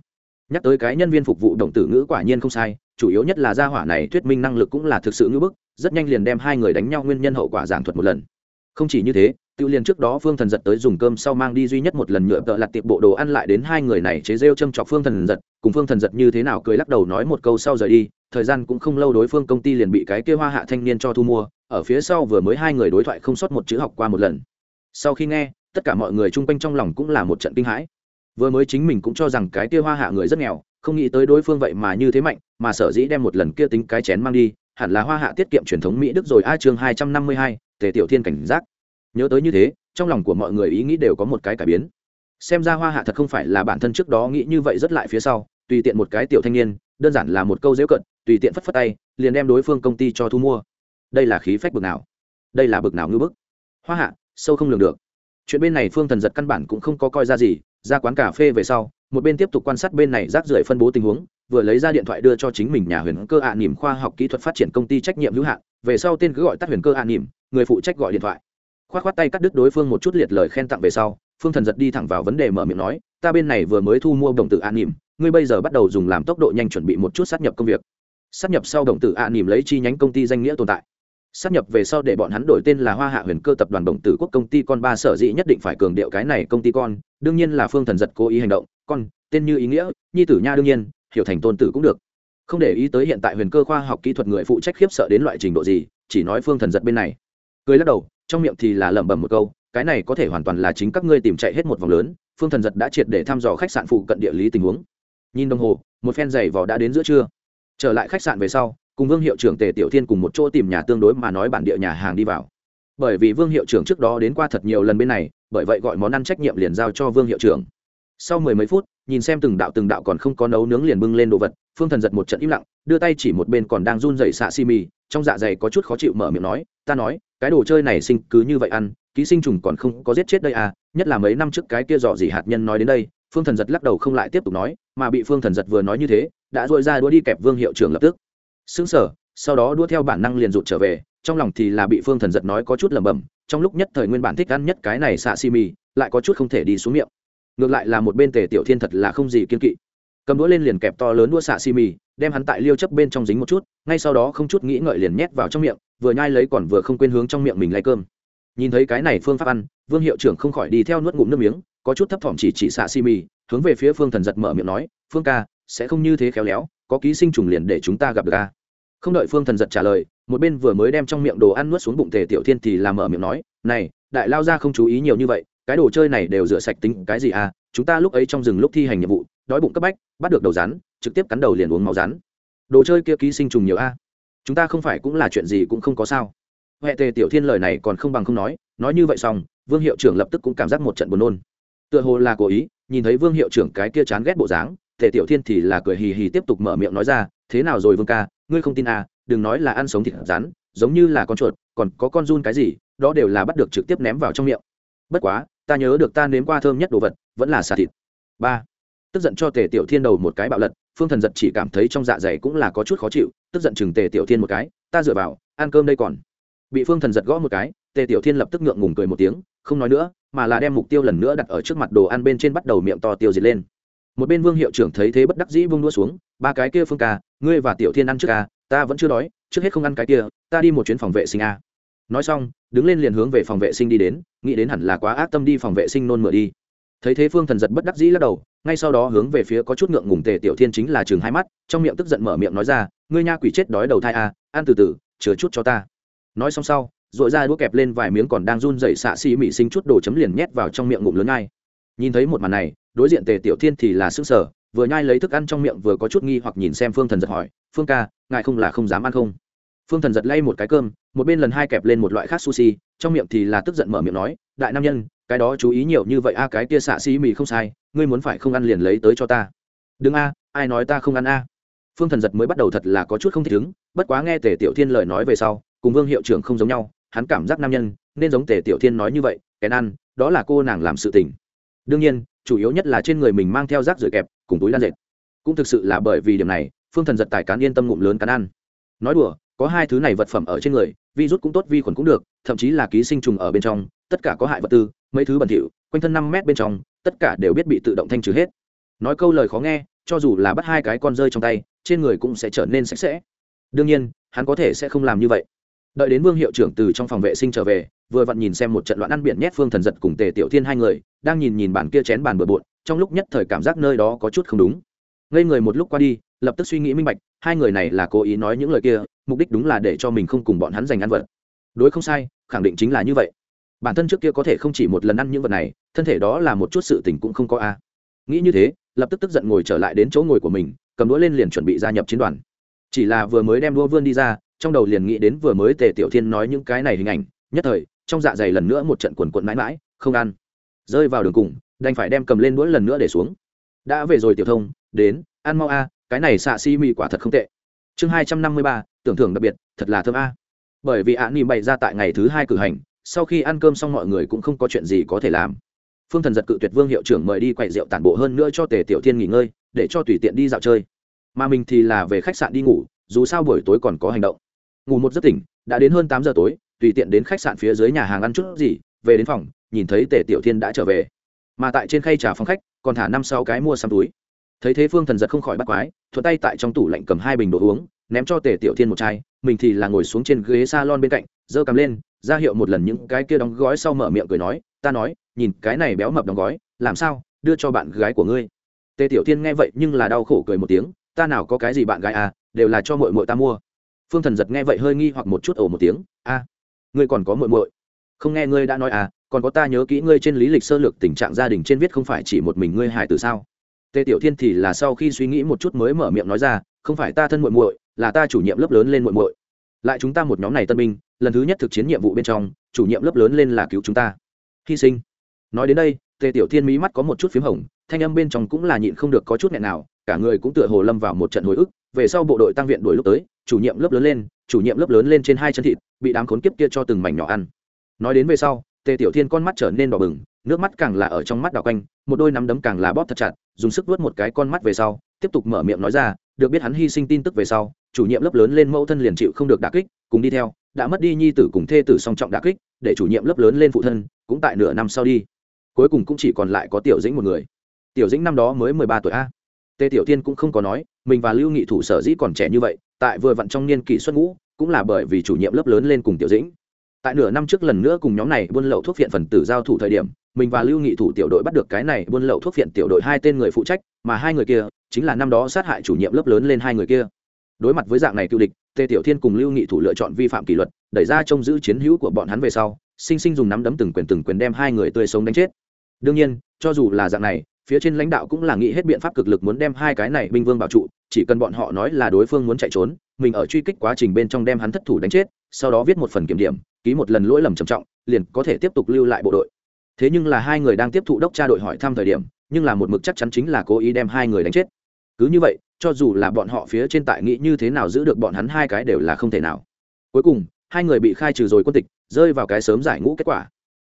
A: Nhắc tới cái nhân viên phục vụ đồng tử ngữ quả nhiên không sai, chủ yếu nhất là gia hỏa này thuyết minh năng lực cũng là thực sự ngữ bức, rất nhanh liền đem hai người đánh nhau nguyên nhân hậu quả giảng thuật một lần. Không chỉ như thế Tiêu liền trước đó Phương Thần giật tới dùng cơm sau mang đi duy nhất một lần nhựa tợ lặt tiệp bộ đồ ăn lại đến hai người này chế rêu châm chọc Phương Thần giật, cùng Phương Thần giật như thế nào cười lắc đầu nói một câu sau rời đi, thời gian cũng không lâu đối phương công ty liền bị cái kia hoa hạ thanh niên cho thu mua, ở phía sau vừa mới hai người đối thoại không sót một chữ học qua một lần. Sau khi nghe, tất cả mọi người chung quanh trong lòng cũng là một trận kinh hãi. Vừa mới chính mình cũng cho rằng cái kia hoa hạ người rất nghèo, không nghĩ tới đối phương vậy mà như thế mạnh, mà sở dĩ đem một lần kia tính cái chén mang đi, hẳn là hoa hạ tiết kiệm truyền thống Mỹ Đức rồi a chương hai trăm năm mươi hai, Tề Tiểu Thiên cảnh giác nhớ tới như thế, trong lòng của mọi người ý nghĩ đều có một cái cải biến. Xem ra hoa hạ thật không phải là bản thân trước đó nghĩ như vậy rất lại phía sau, tùy tiện một cái tiểu thanh niên, đơn giản là một câu dễu cận, tùy tiện phất phất tay, liền đem đối phương công ty cho thu mua. Đây là khí phách bực nào? Đây là bực nào ngư bức? Hoa hạ, sâu không lường được. Chuyện bên này phương thần giật căn bản cũng không có coi ra gì, ra quán cà phê về sau, một bên tiếp tục quan sát bên này rác rưởi phân bố tình huống, vừa lấy ra điện thoại đưa cho chính mình nhà huyền cơ ạ à nỉm khoa học kỹ thuật phát triển công ty trách nhiệm hữu hạn, về sau tên cứ gọi tắt huyền cơ ạ à nỉm người phụ trách gọi điện thoại khoát khoát tay cắt đứt đối phương một chút liệt lời khen tặng về sau, phương thần giật đi thẳng vào vấn đề mở miệng nói, ta bên này vừa mới thu mua đồng tử an nỉm, ngươi bây giờ bắt đầu dùng làm tốc độ nhanh chuẩn bị một chút sát nhập công việc. Sát nhập sau đồng tử an nỉm lấy chi nhánh công ty danh nghĩa tồn tại. Sát nhập về sau để bọn hắn đổi tên là hoa hạ huyền cơ tập đoàn đồng tử quốc công ty con ba sở dĩ nhất định phải cường điệu cái này công ty con, đương nhiên là phương thần giật cố ý hành động, con, tên như ý nghĩa, nhi tử nha đương nhiên, hiểu thành tôn tử cũng được. Không để ý tới hiện tại huyền cơ khoa học kỹ thuật người phụ trách khiếp sợ đến loại trình độ gì, chỉ nói phương thần giật bên này. Cười lắc đầu trong miệng thì là lẩm bẩm một câu, cái này có thể hoàn toàn là chính các ngươi tìm chạy hết một vòng lớn, phương thần giật đã triệt để thăm dò khách sạn phụ cận địa lý tình huống. Nhìn đồng hồ, một phen giày vò đã đến giữa trưa. Trở lại khách sạn về sau, cùng vương hiệu trưởng tề tiểu thiên cùng một chỗ tìm nhà tương đối mà nói bản địa nhà hàng đi vào. Bởi vì vương hiệu trưởng trước đó đến qua thật nhiều lần bên này, bởi vậy gọi món ăn trách nhiệm liền giao cho vương hiệu trưởng. Sau mười mấy phút, nhìn xem từng đạo từng đạo còn không có nấu nướng liền bưng lên đồ vật, phương thần giật một trận im lặng, đưa tay chỉ một bên còn đang run dày xạ xi mì trong dạ dày có chút khó chịu mở miệng nói, ta nói cái đồ chơi này sinh cứ như vậy ăn, ký sinh trùng còn không có giết chết đây à nhất là mấy năm trước cái kia dò dỉ hạt nhân nói đến đây, phương thần giật lắc đầu không lại tiếp tục nói, mà bị phương thần giật vừa nói như thế, đã dội ra đua đi kẹp vương hiệu trưởng lập tức. Xứng sở sau đó đua theo bản năng liền rụt trở về, trong lòng thì là bị phương thần giật nói có chút lẩm bẩm, trong lúc nhất thời nguyên bản thích ăn nhất cái này xạ xì mì, lại có chút không thể đi xuống miệng. Ngược lại là một bên tề tiểu thiên thật là không gì kiên kỵ. Cầm đũa lên liền kẹp to lớn đũa xạ xì mì đem hắn tại liêu chấp bên trong dính một chút, ngay sau đó không chút nghĩ ngợi liền nhét vào trong miệng, vừa nhai lấy còn vừa không quên hướng trong miệng mình lấy cơm. Nhìn thấy cái này phương pháp ăn, vương hiệu trưởng không khỏi đi theo nuốt ngụm nước miếng, có chút thấp thỏm chỉ chỉ xạ xì mì, hướng về phía phương thần giật mở miệng nói, phương ca, sẽ không như thế khéo léo, có ký sinh trùng liền để chúng ta gặp được ca không đợi phương thần giật trả lời, một bên vừa mới đem trong miệng đồ ăn nuốt xuống bụng tề tiểu thiên thì làm mở miệng nói, này, đại lao ra không chú ý nhiều như vậy, cái đồ chơi này đều rửa sạch tính cái gì à chúng ta lúc ấy trong rừng lúc thi hành nhiệm vụ đói bụng cấp bách, bắt được đầu rắn, trực tiếp cắn đầu liền uống máu rắn. Đồ chơi kia ký sinh trùng nhiều a. Chúng ta không phải cũng là chuyện gì cũng không có sao. Huệ tề tiểu thiên lời này còn không bằng không nói nói như vậy xong, vương hiệu trưởng lập tức cũng cảm giác một trận buồn nôn. Tựa hồ là cố ý, nhìn thấy vương hiệu trưởng cái kia chán ghét bộ dáng, tề tiểu thiên thì là cười hì hì tiếp tục mở miệng nói ra, thế nào rồi vương ca, ngươi không tin à đừng nói là ăn sống thịt rắn, giống như là con chuột, còn có con run cái gì, đó đều là bắt được trực tiếp ném vào trong miệng. Bất quá, ta nhớ được ta nếm qua thơm nhất đồ vật, vẫn là xà thịt. Ba tức giận cho tề tiểu thiên đầu một cái bạo lật, phương thần giật chỉ cảm thấy trong dạ dày cũng là có chút khó chịu, tức giận chừng tề tiểu thiên một cái, ta dựa vào, ăn cơm đây còn. Bị phương thần giật gõ một cái, tề tiểu thiên lập tức ngượng ngùng cười một tiếng, không nói nữa, mà là đem mục tiêu lần nữa đặt ở trước mặt đồ ăn bên trên bắt đầu miệng to tiêu diệt lên. Một bên vương hiệu trưởng thấy thế bất đắc dĩ vung đua xuống, ba cái kia phương ca, ngươi và tiểu thiên ăn trước ca ta vẫn chưa đói, trước hết không ăn cái kia, ta đi một chuyến phòng vệ sinh a nói xong, đứng lên liền hướng về phòng vệ sinh đi đến, nghĩ đến hẳn là quá ác tâm đi phòng vệ sinh nôn mửa đi. Thấy thế phương thần giật bất đắc dĩ lắc đầu ngay sau đó hướng về phía có chút ngượng ngùng tề tiểu thiên chính là chừng hai mắt, trong miệng tức giận mở miệng nói ra, ngươi nha quỷ chết đói đầu thai a ăn từ từ chứa chút cho ta. Nói xong sau dội ra đũa kẹp lên vài miếng còn đang run dậy xạ xì mị sinh chút đồ chấm liền nhét vào trong miệng ngụm lớn ngay. Nhìn thấy một màn này, đối diện tề tiểu thiên thì là sức sở vừa nhai lấy thức ăn trong miệng vừa có chút nghi hoặc nhìn xem phương thần giật hỏi, phương ca, ngài không là không dám ăn không? Phương thần giật lay một cái cơm, một bên lần hai kẹp lên một loại khác sushi, trong miệng thì là tức giận mở miệng nói, đại nam nhân cái đó chú ý nhiều như vậy a, cái kia xạ xì mì không sai, ngươi muốn phải không ăn liền lấy tới cho ta. Đừng a, ai nói ta không ăn a? Phương thần giật mới bắt đầu thật là có chút không thích ứng, bất quá nghe tề tiểu thiên lời nói về sau, cùng vương hiệu trưởng không giống nhau, hắn cảm giác nam nhân nên giống tề tiểu thiên nói như vậy, kén ăn, đó là cô nàng làm sự tình. Đương nhiên, chủ yếu nhất là trên người mình mang theo rác rưởi kẹp, cùng túi lan dệt. Cũng thực sự là bởi vì điểm này, phương thần giật tài cán yên tâm ngụm lớn cán ăn. Nói đùa, có hai thứ này vật phẩm ở trên người virus cũng tốt, vi khuẩn cũng được, thậm chí là ký sinh trùng ở bên trong, tất cả có hại vật tư mấy thứ bẩn thỉu, quanh thân năm mét bên trong, tất cả đều biết bị tự động thanh trừ hết. Nói câu lời khó nghe, cho dù là bắt hai cái con rơi trong tay, trên người cũng sẽ trở nên sạch sẽ. Đương nhiên, hắn có thể sẽ không làm như vậy. Đợi đến vương hiệu trưởng từ trong phòng vệ sinh trở về, vừa vặn nhìn xem một trận loạn ăn biển nhét phương thần giật cùng tề tiểu thiên hai người, đang nhìn nhìn bàn kia chén bàn bừa bộn, trong lúc nhất thời cảm giác nơi đó có chút không đúng. Ngây người một lúc qua đi, lập tức suy nghĩ minh bạch, hai người này là cố ý nói những lời kia, mục đích đúng là để cho mình không cùng bọn hắn giành ăn vật. Đối không sai, khẳng định chính là như vậy bản thân trước kia có thể không chỉ một lần ăn những vật này, thân thể đó là một chút sự tình cũng không có a. Nghĩ như thế, lập tức tức giận ngồi trở lại đến chỗ ngồi của mình, cầm đũa lên liền chuẩn bị gia nhập chiến đoàn. Chỉ là vừa mới đem đũa vươn đi ra, trong đầu liền nghĩ đến vừa mới tề tiểu thiên nói những cái này hình ảnh, nhất thời, trong dạ dày lần nữa một trận quần quận mãi mãi, không ăn. Rơi vào đường cùng, đành phải đem cầm lên đũa lần nữa để xuống. Đã về rồi tiểu thông, đến, ăn mau a, cái này xạ si mì quả thật không tệ. Chương hai trăm năm mươi ba, tưởng thưởng đặc biệt, thật là thơm a. Bởi vì ạ nỉ bày ra tại ngày thứ hai cử hành sau khi ăn cơm xong mọi người cũng không có chuyện gì có thể làm. Phương thần giật cự tuyệt vương hiệu trưởng mời đi quậy rượu tản bộ hơn nữa cho tề tiểu thiên nghỉ ngơi, để cho tùy tiện đi dạo chơi. Mà mình thì là về khách sạn đi ngủ, dù sao buổi tối còn có hành động. Ngủ một giấc tỉnh, đã đến hơn tám giờ tối, tùy tiện đến khách sạn phía dưới nhà hàng ăn chút gì, về đến phòng, nhìn thấy tề tiểu thiên đã trở về. Mà tại trên khay trà phòng khách, còn thả năm sáu cái mua xăm túi. Thấy thế phương thần giật không khỏi bắt quái, thuận tay tại trong tủ lạnh cầm hai bình đồ uống, ném cho tề tiểu thiên một chai, mình thì là ngồi xuống trên ghế s a lon bên cạnh, giơ cầm lên ra hiệu một lần những cái kia đóng gói sau mở miệng cười nói, ta nói, nhìn cái này béo mập đóng gói, làm sao, đưa cho bạn gái của ngươi. Tề tiểu thiên nghe vậy nhưng là đau khổ cười một tiếng, ta nào có cái gì bạn gái à đều là cho mội mội ta mua. Phương thần giật nghe vậy hơi nghi hoặc một chút ổ một tiếng, a, ngươi còn có mội mội không nghe ngươi đã nói à còn có ta nhớ kỹ ngươi trên lý lịch sơ lược tình trạng gia đình trên viết không phải chỉ một mình ngươi hài từ sao? Tề tiểu thiên thì là sau khi suy nghĩ một chút mới mở miệng nói ra, không phải ta thân muội muội, là ta chủ nhiệm lớp lớn lên muội muội lại chúng ta một nhóm này tân binh, lần thứ nhất thực chiến nhiệm vụ bên trong, chủ nhiệm lớp lớn lên là cứu chúng ta. Hy sinh. Nói đến đây, tề tiểu thiên mỹ mắt có một chút p h í m hồng, thanh âm bên trong cũng là nhịn không được có chút nghẹn nào, cả người cũng tựa hồ lâm vào một trận hồi ức. Về sau bộ đội tăng viện đuổi lúc tới, chủ nhiệm lớp lớn lên, chủ nhiệm lớp lớn lên trên hai chân thịt, bị đám khốn kiếp kia cho từng mảnh nhỏ ăn. Nói đến về sau, tề tiểu thiên con mắt trở nên đỏ bừng, nước mắt càng là ở trong mắt đào quanh, một đôi nắm đấm càng là bóp thật chặt, dùng sức vớt một cái con mắt về sau, tiếp tục mở miệng nói ra, được biết hắn hy sinh tin tức về sau chủ nhiệm lớp lớn lên mẫu thân liền chịu không được đả kích, cùng đi theo, đã mất đi nhi tử cùng thê tử song trọng đả kích, để chủ nhiệm lớp lớn lên phụ thân, cũng tại nửa năm sau đi. Cuối cùng cũng chỉ còn lại có tiểu dĩnh một người. Tiểu dĩnh năm đó mới mười ba tuổi a. Tề tiểu tiên cũng không có nói, mình và lưu nghị thủ sở dĩ còn trẻ như vậy, tại vừa vặn trong niên kỷ xuất ngũ, cũng là bởi vì chủ nhiệm lớp lớn lên cùng tiểu dĩnh. Tại nửa năm trước lần nữa cùng nhóm này buôn lậu thuốc phiện phần tử giao thủ thời điểm, mình và lưu nghị thủ tiểu đội bắt được cái này buôn lậu thuốc phiện tiểu đội hai tên người phụ trách, mà hai người kia chính là năm đó sát hại chủ nhiệm lớp lớn lên hai người kia đối mặt với dạng này cựu địch, tề tiểu thiên cùng lưu nghị thủ lựa chọn vi phạm kỷ luật, đẩy ra trông giữ chiến hữu của bọn hắn về sau, sinh sinh dùng nắm đấm từng quyền từng quyền đem hai người tươi sống đánh chết. Đương nhiên, cho dù là dạng này, phía trên lãnh đạo cũng là nghĩ hết biện pháp cực lực muốn đem hai cái này binh vương bảo trụ, chỉ cần bọn họ nói là đối phương muốn chạy trốn, mình ở truy kích quá trình bên trong đem hắn thất thủ đánh chết, sau đó viết một phần kiểm điểm, ký một lần lỗi lầm trầm trọng, liền có thể tiếp tục lưu lại bộ đội. Thế nhưng là hai người đang tiếp thụ đốc tra đội hỏi thăm thời điểm, nhưng là một mực chắc chắn chính là cố ý đem hai người đánh chết. Cứ như vậy cho dù là bọn họ phía trên tại nghĩ như thế nào giữ được bọn hắn hai cái đều là không thể nào. Cuối cùng, hai người bị khai trừ rồi quân tịch, rơi vào cái sớm giải ngũ kết quả.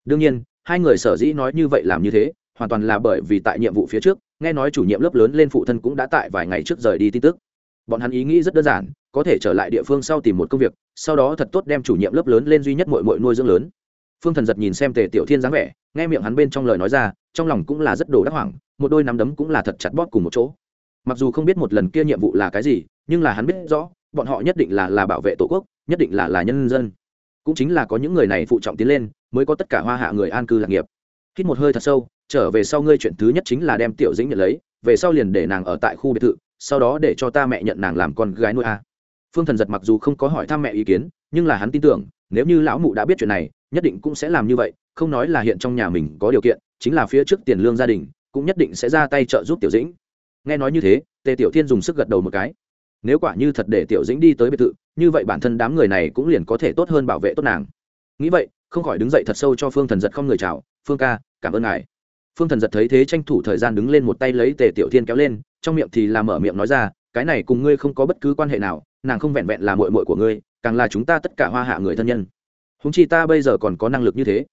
A: Đương nhiên, hai người sở dĩ nói như vậy làm như thế, hoàn toàn là bởi vì tại nhiệm vụ phía trước, nghe nói chủ nhiệm lớp lớn lên phụ thân cũng đã tại vài ngày trước rời đi tin tức. Bọn hắn ý nghĩ rất đơn giản, có thể trở lại địa phương sau tìm một công việc, sau đó thật tốt đem chủ nhiệm lớp lớn lên duy nhất mội mội nuôi dưỡng lớn. Phương thần giật nhìn xem tề tiểu thiên dáng vẻ, nghe miệng hắn bên trong lời nói ra, trong lòng cũng là rất đồ đắc hoảng, một đôi nắm đấm cũng là thật chặt bóp cùng một chỗ mặc dù không biết một lần kia nhiệm vụ là cái gì, nhưng là hắn biết rõ, bọn họ nhất định là là bảo vệ tổ quốc, nhất định là là nhân dân. Cũng chính là có những người này phụ trọng tiến lên, mới có tất cả hoa hạ người an cư lạc nghiệp. Hít một hơi thật sâu, trở về sau ngươi chuyện thứ nhất chính là đem tiểu dĩnh nhận lấy, về sau liền để nàng ở tại khu biệt thự, sau đó để cho ta mẹ nhận nàng làm con gái nuôi a. Phương thần giật mặc dù không có hỏi thăm mẹ ý kiến, nhưng là hắn tin tưởng, nếu như lão mụ đã biết chuyện này, nhất định cũng sẽ làm như vậy, không nói là hiện trong nhà mình có điều kiện, chính là phía trước tiền lương gia đình, cũng nhất định sẽ ra tay trợ giúp tiểu dĩnh nghe nói như thế, tề tiểu thiên dùng sức gật đầu một cái. Nếu quả như thật để tiểu dĩnh đi tới biệt thự, như vậy bản thân đám người này cũng liền có thể tốt hơn bảo vệ tốt nàng. Nghĩ vậy, không khỏi đứng dậy thật sâu cho phương thần giật không người chào, phương ca, cảm ơn ngài. Phương thần giật thấy thế tranh thủ thời gian đứng lên một tay lấy tề tiểu thiên kéo lên, trong miệng thì làm mở miệng nói ra, cái này cùng ngươi không có bất cứ quan hệ nào, nàng không vẹn vẹn là mội mội của ngươi, càng là chúng ta tất cả hoa hạ người thân nhân. Húng chi ta bây giờ còn có năng lực như thế.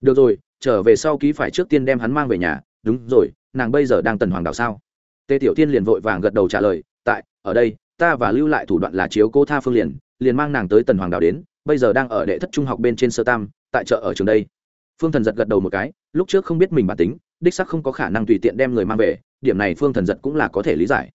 A: Được rồi, trở về sau ký phải trước tiên đem hắn mang về nhà. Đúng rồi, nàng bây giờ đang tần hoàng đảo sao? Tề tiểu tiên liền vội vàng gật đầu trả lời, tại, ở đây, ta và lưu lại thủ đoạn là chiếu cô tha phương liền liền mang nàng tới tần hoàng đảo đến, bây giờ đang ở đệ thất trung học bên trên sơ tam, tại chợ ở trường đây. Phương thần giật gật đầu một cái, lúc trước không biết mình bản tính, đích sắc không có khả năng tùy tiện đem người mang về, điểm này phương thần giật cũng là có thể lý giải.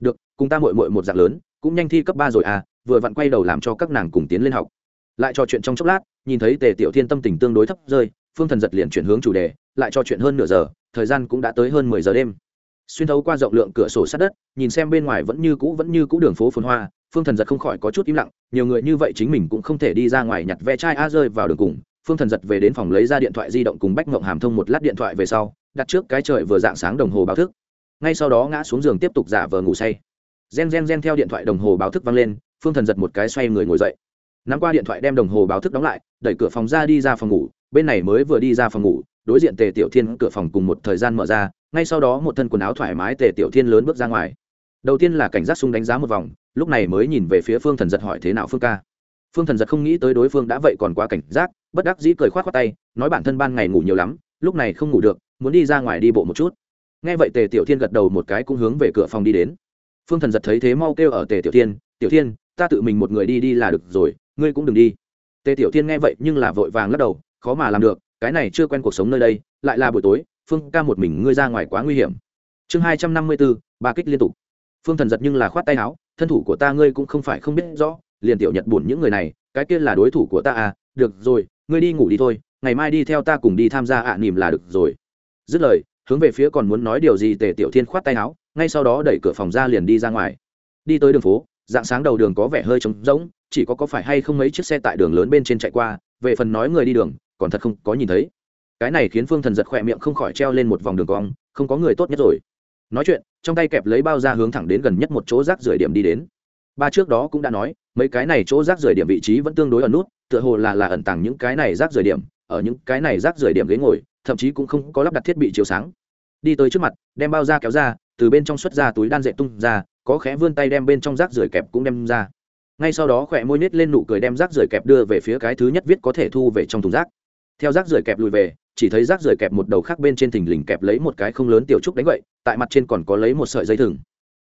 A: Được, cùng ta mội mội một dạng lớn, cũng nhanh thi cấp ba rồi à vừa vặn quay đầu làm cho các nàng cùng tiến lên học. Lại trò chuyện trong chốc lát, nhìn thấy tề tiểu thiên tâm tình tương đối thấp rơi, phương thần giật liền chuyển hướng chủ đề, lại trò chuyện hơn nửa giờ, thời gian cũng đã tới hơn mười giờ đêm xuyên thấu qua rộng lượng cửa sổ sát đất, nhìn xem bên ngoài vẫn như cũ, vẫn như cũ đường phố phồn hoa, phương thần giật không khỏi có chút im lặng, nhiều người như vậy chính mình cũng không thể đi ra ngoài nhặt ve chai a rơi vào đường cùng. Phương thần giật về đến phòng lấy ra điện thoại di động cùng bách ngộng hàm thông một lát điện thoại về sau, đặt trước cái trời vừa dạng sáng đồng hồ báo thức. Ngay sau đó ngã xuống giường tiếp tục giả vờ ngủ say. Gen gen gen theo điện thoại đồng hồ báo thức vang lên, phương thần giật một cái xoay người ngồi dậy. Nắm qua điện thoại đem đồng hồ báo thức đóng lại, đẩy cửa phòng ra đi ra phòng ngủ, bên này mới vừa đi ra phòng ngủ đối diện tề tiểu thiên cửa phòng cùng một thời gian mở ra, ngay sau đó một thân quần áo thoải mái tề tiểu thiên lớn bước ra ngoài. Đầu tiên là cảnh giác sung đánh giá một vòng, lúc này mới nhìn về phía phương thần giật hỏi thế nào phương ca. Phương thần giật không nghĩ tới đối phương đã vậy còn quá cảnh giác, bất đắc dĩ cười k h o á t khoác tay, nói bản thân ban ngày ngủ nhiều lắm, lúc này không ngủ được, muốn đi ra ngoài đi bộ một chút. Nghe vậy tề tiểu thiên gật đầu một cái cũng hướng về cửa phòng đi đến. Phương thần giật thấy thế mau kêu ở tề tiểu thiên tiểu thiên, ta tự mình một người đi đi là được rồi, ngươi cũng đừng đi. Tề tiểu thiên nghe vậy nhưng là vội vàng lắc đầu, khó mà làm được cái này chưa quen cuộc sống nơi đây lại là buổi tối phương ca một mình ngươi ra ngoài quá nguy hiểm. Chương hai trăm năm mươi bốn ba kích liên tục. Phương thần giật nhưng là khoát tay áo thân thủ của ta ngươi cũng không phải không biết rõ liền tiểu nhật buồn những người này cái kia là đối thủ của ta à được rồi ngươi đi ngủ đi thôi ngày mai đi theo ta cùng đi tham gia ạ à, nỉm là được rồi. Dứt lời hướng về phía còn muốn nói điều gì tề tiểu thiên khoát tay áo ngay sau đó đẩy cửa phòng ra liền đi ra ngoài. Đi tới đường phố dạng sáng đầu đường có vẻ hơi trống rỗng chỉ có có phải hay không mấy chiếc xe tại đường lớn bên trên chạy qua về phần nói người đi đường còn thật không có nhìn thấy. Cái này khiến phương thần giật khỏe miệng không khỏi treo lên một vòng đường cong, không có người tốt nhất rồi. Nói chuyện, trong tay kẹp lấy bao ra hướng thẳng đến gần nhất một chỗ rác rưởi điểm đi đến. Ba trước đó cũng đã nói, mấy cái này chỗ rác rưởi điểm vị trí vẫn tương đối ẩn nút, tựa hồ là là ẩn tàng những cái này rác rưởi điểm, ở những cái này rác rưởi điểm ghế ngồi, thậm chí cũng không có lắp đặt thiết bị chiếu sáng. Đi tới trước mặt, đem bao da kéo ra, từ bên trong xuất ra túi đan dệt tung ra, có khẽ vươn tay đem bên trong rác rưởi kẹp cũng đem ra. Ngay sau đó khỏe môi nết lên nụ cười đem rác rưởi kẹp đưa về phía cái thứ nhất viết có thể thu về trong thùng rác theo rác rưởi kẹp lùi về, chỉ thấy rác rưởi kẹp một đầu khác bên trên thình lình kẹp lấy một cái không lớn tiểu trúc đánh vậy tại mặt trên còn có lấy một sợi dây thừng.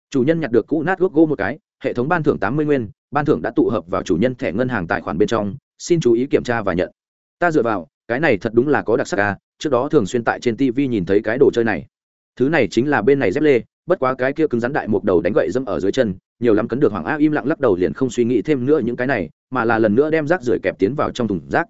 A: Chủ nhân nhặt được cũ nát gốc gỗ một cái, hệ thống ban thưởng tám mươi nguyên, ban thưởng đã tụ hợp vào chủ nhân thẻ ngân hàng tài khoản bên trong, xin chú ý kiểm tra và nhận. Ta dựa vào, cái này thật đúng là có đặc sắc ca trước đó thường xuyên tại trên tv nhìn thấy cái đồ chơi này. Thứ này chính là bên này dép lê, bất quá cái kia cứng rắn đại một đầu đánh gậy dâm ở dưới chân, nhiều lắm cấn được hoàng a im lặng lắc đầu liền không suy nghĩ thêm nữa những cái này, mà là lần nữa đem rác rưởi kẹp tiến vào trong thùng rác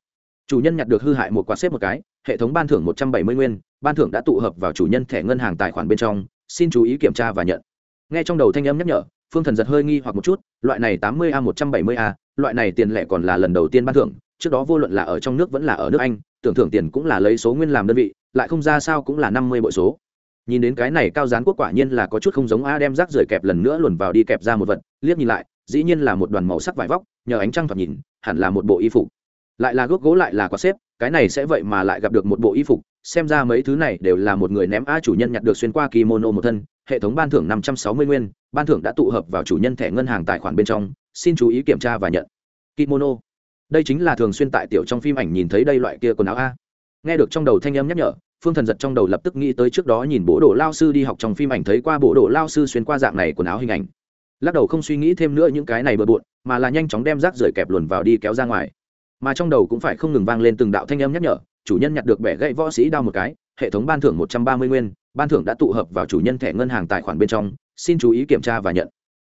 A: chủ nhân nhặt được hư hại một quạt xếp một cái, hệ thống ban thưởng một trăm bảy mươi nguyên, ban thưởng đã tụ hợp vào chủ nhân thẻ ngân hàng tài khoản bên trong, xin chú ý kiểm tra và nhận. Nghe trong đầu thanh âm nhắc nhở, phương thần giật hơi nghi hoặc một chút, loại này tám mươi a, một trăm bảy mươi a, loại này tiền lẻ còn là lần đầu tiên ban thưởng, trước đó vô luận là ở trong nước vẫn là ở nước anh, tưởng thưởng tiền cũng là lấy số nguyên làm đơn vị, lại không ra sao cũng là năm mươi bội số. Nhìn đến cái này cao gián quốc quả nhiên là có chút không giống a đem rác rưởi kẹp lần nữa luồn vào đi kẹp ra một vật, liếc nhìn lại, dĩ nhiên là một đoàn màu sắc vải vóc, nhờ ánh trăng thoạt nhìn, hẳn là một bộ y phục lại là gốc gỗ lại là quạt xếp, cái này sẽ vậy mà lại gặp được một bộ y phục, xem ra mấy thứ này đều là một người ném a chủ nhân nhặt được xuyên qua kimono một thân, hệ thống ban thưởng năm trăm sáu mươi nguyên, ban thưởng đã tụ hợp vào chủ nhân thẻ ngân hàng tài khoản bên trong, xin chú ý kiểm tra và nhận. Kimono. Đây chính là thường xuyên tại tiểu trong phim ảnh nhìn thấy đây loại kia quần áo a. Nghe được trong đầu thanh âm nhắc nhở, phương thần giật trong đầu lập tức nghĩ tới trước đó nhìn bố đồ lao sư đi học trong phim ảnh thấy qua bộ đồ lao sư xuyên qua dạng này quần áo hình ảnh. Lắc đầu không suy nghĩ thêm nữa những cái này bừa bộn, mà là nhanh chóng đem rác rưởi kẹp luồn vào đi kéo ra ngoài mà trong đầu cũng phải không ngừng vang lên từng đạo thanh âm nhắc nhở, chủ nhân nhặt được bẻ gãy võ sĩ đao một cái, hệ thống ban thưởng một trăm ba mươi nguyên, ban thưởng đã tụ hợp vào chủ nhân thẻ ngân hàng tài khoản bên trong, xin chú ý kiểm tra và nhận.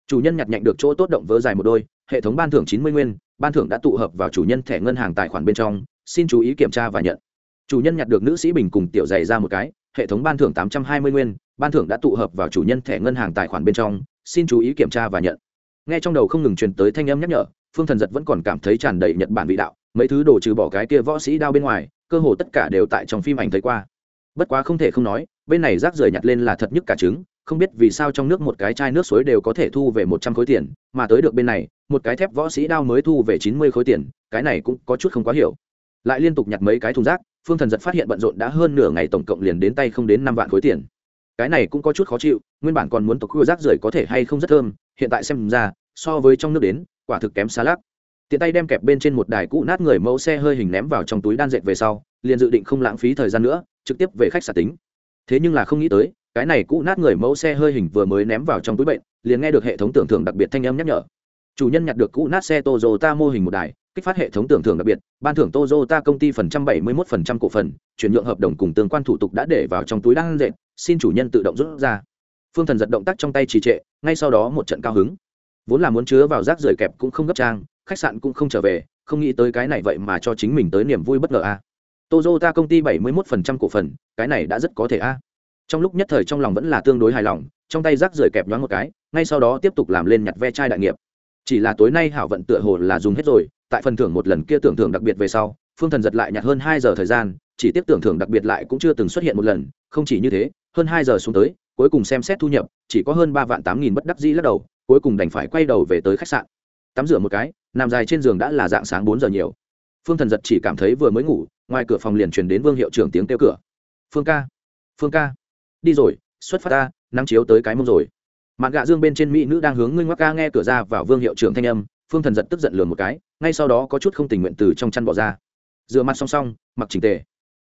A: Chủ nhân nhặt nhạnh được chỗ tốt động vỡ dài một đôi, hệ thống ban thưởng chín mươi nguyên, ban thưởng đã tụ hợp vào chủ nhân thẻ ngân hàng tài khoản bên trong, xin chú ý kiểm tra và nhận. Chủ nhân nhặt được nữ sĩ bình cùng tiểu dày ra một cái, hệ thống ban thưởng tám trăm hai mươi nguyên, ban thưởng đã tụ hợp vào chủ nhân thẻ ngân hàng tài khoản bên trong, xin chú ý kiểm tra và nhận. Nghe trong đầu không ngừng truyền tới thanh âm nhắc nhở, phương thần giật vẫn còn cảm thấy tràn đầy nhật bản vị đạo mấy thứ đồ trừ bỏ cái kia võ sĩ đao bên ngoài, cơ hồ tất cả đều tại trong phim ảnh thấy qua. Bất quá không thể không nói, bên này rác rưởi nhặt lên là thật nhất cả trứng, không biết vì sao trong nước một cái chai nước suối đều có thể thu về một trăm khối tiền, mà tới được bên này, một cái thép võ sĩ đao mới thu về chín mươi khối tiền, cái này cũng có chút không quá hiểu. Lại liên tục nhặt mấy cái thùng rác, phương thần giật phát hiện bận rộn đã hơn nửa ngày tổng cộng liền đến tay không đến năm vạn khối tiền. Cái này cũng có chút khó chịu, nguyên bản còn muốn tộc khu rác rưởi có thể hay không rất thơm, hiện tại xem ra, so với trong nước đến, quả thực kém xa lắc tiện tay đem kẹp bên trên một đài cũ nát người mẫu xe hơi hình ném vào trong túi đan dệt về sau, liền dự định không lãng phí thời gian nữa, trực tiếp về khách sạn tính. Thế nhưng là không nghĩ tới, cái này cũ nát người mẫu xe hơi hình vừa mới ném vào trong túi bệnh, liền nghe được hệ thống tưởng thưởng đặc biệt thanh âm nhắc nhở. Chủ nhân nhặt được cũ nát xe tozota mô hình một đài, kích phát hệ thống tưởng thưởng đặc biệt, ban thưởng tozota công ty phần trăm bảy mươi một phần trăm cổ phần, chuyển nhượng hợp đồng cùng tương quan thủ tục đã để vào trong túi đan dệt, xin chủ nhân tự động rút ra. Phương thần giật động tác trong tay trì trệ, ngay sau đó một trận cao hứng. Vốn là muốn chứa vào rác rưởi kẹp cũng không gấp trang khách sạn cũng không trở về không nghĩ tới cái này vậy mà cho chính mình tới niềm vui bất ngờ a à. Toyota công ty 71% cổ phần, cái này đã rất có thể a. Trong lúc nhất thời trong lòng vẫn là tương đối hài lòng, trong tay rác rưởi kẹp nhoáng một cái, ngay sau đó tiếp tục làm lên nhặt ve chai đại nghiệp. Chỉ là tối nay hảo vận tựa hồ là dùng hết rồi, tại phần thưởng một lần kia tưởng thưởng đặc biệt về sau, Phương Thần giật lại nhặt hơn 2 giờ thời gian, chỉ tiếp tưởng thưởng đặc biệt lại cũng chưa từng xuất hiện một lần, không chỉ như thế, hơn 2 giờ xuống tới, cuối cùng xem xét thu nhập, chỉ có hơn ba vạn 8000 bất đắc dĩ lắc đầu, cuối cùng đành phải quay đầu về tới khách sạn. Tắm rửa một cái, nằm dài trên giường đã là dạng sáng 4 giờ nhiều. Phương Thần giật chỉ cảm thấy vừa mới ngủ, ngoài cửa phòng liền truyền đến vương hiệu trưởng tiếng kêu cửa. Phương ca phương ca đi rồi xuất phát ta nắng chiếu tới cái mông rồi. Mạn gạ dương bên trên mỹ nữ đang hướng ngươi ngoắc ca nghe cửa ra vào vương hiệu trưởng thanh âm phương thần giật tức giận lườm một cái ngay sau đó có chút không tình nguyện từ trong chăn bỏ ra. Dựa mặt song song mặc trình tề.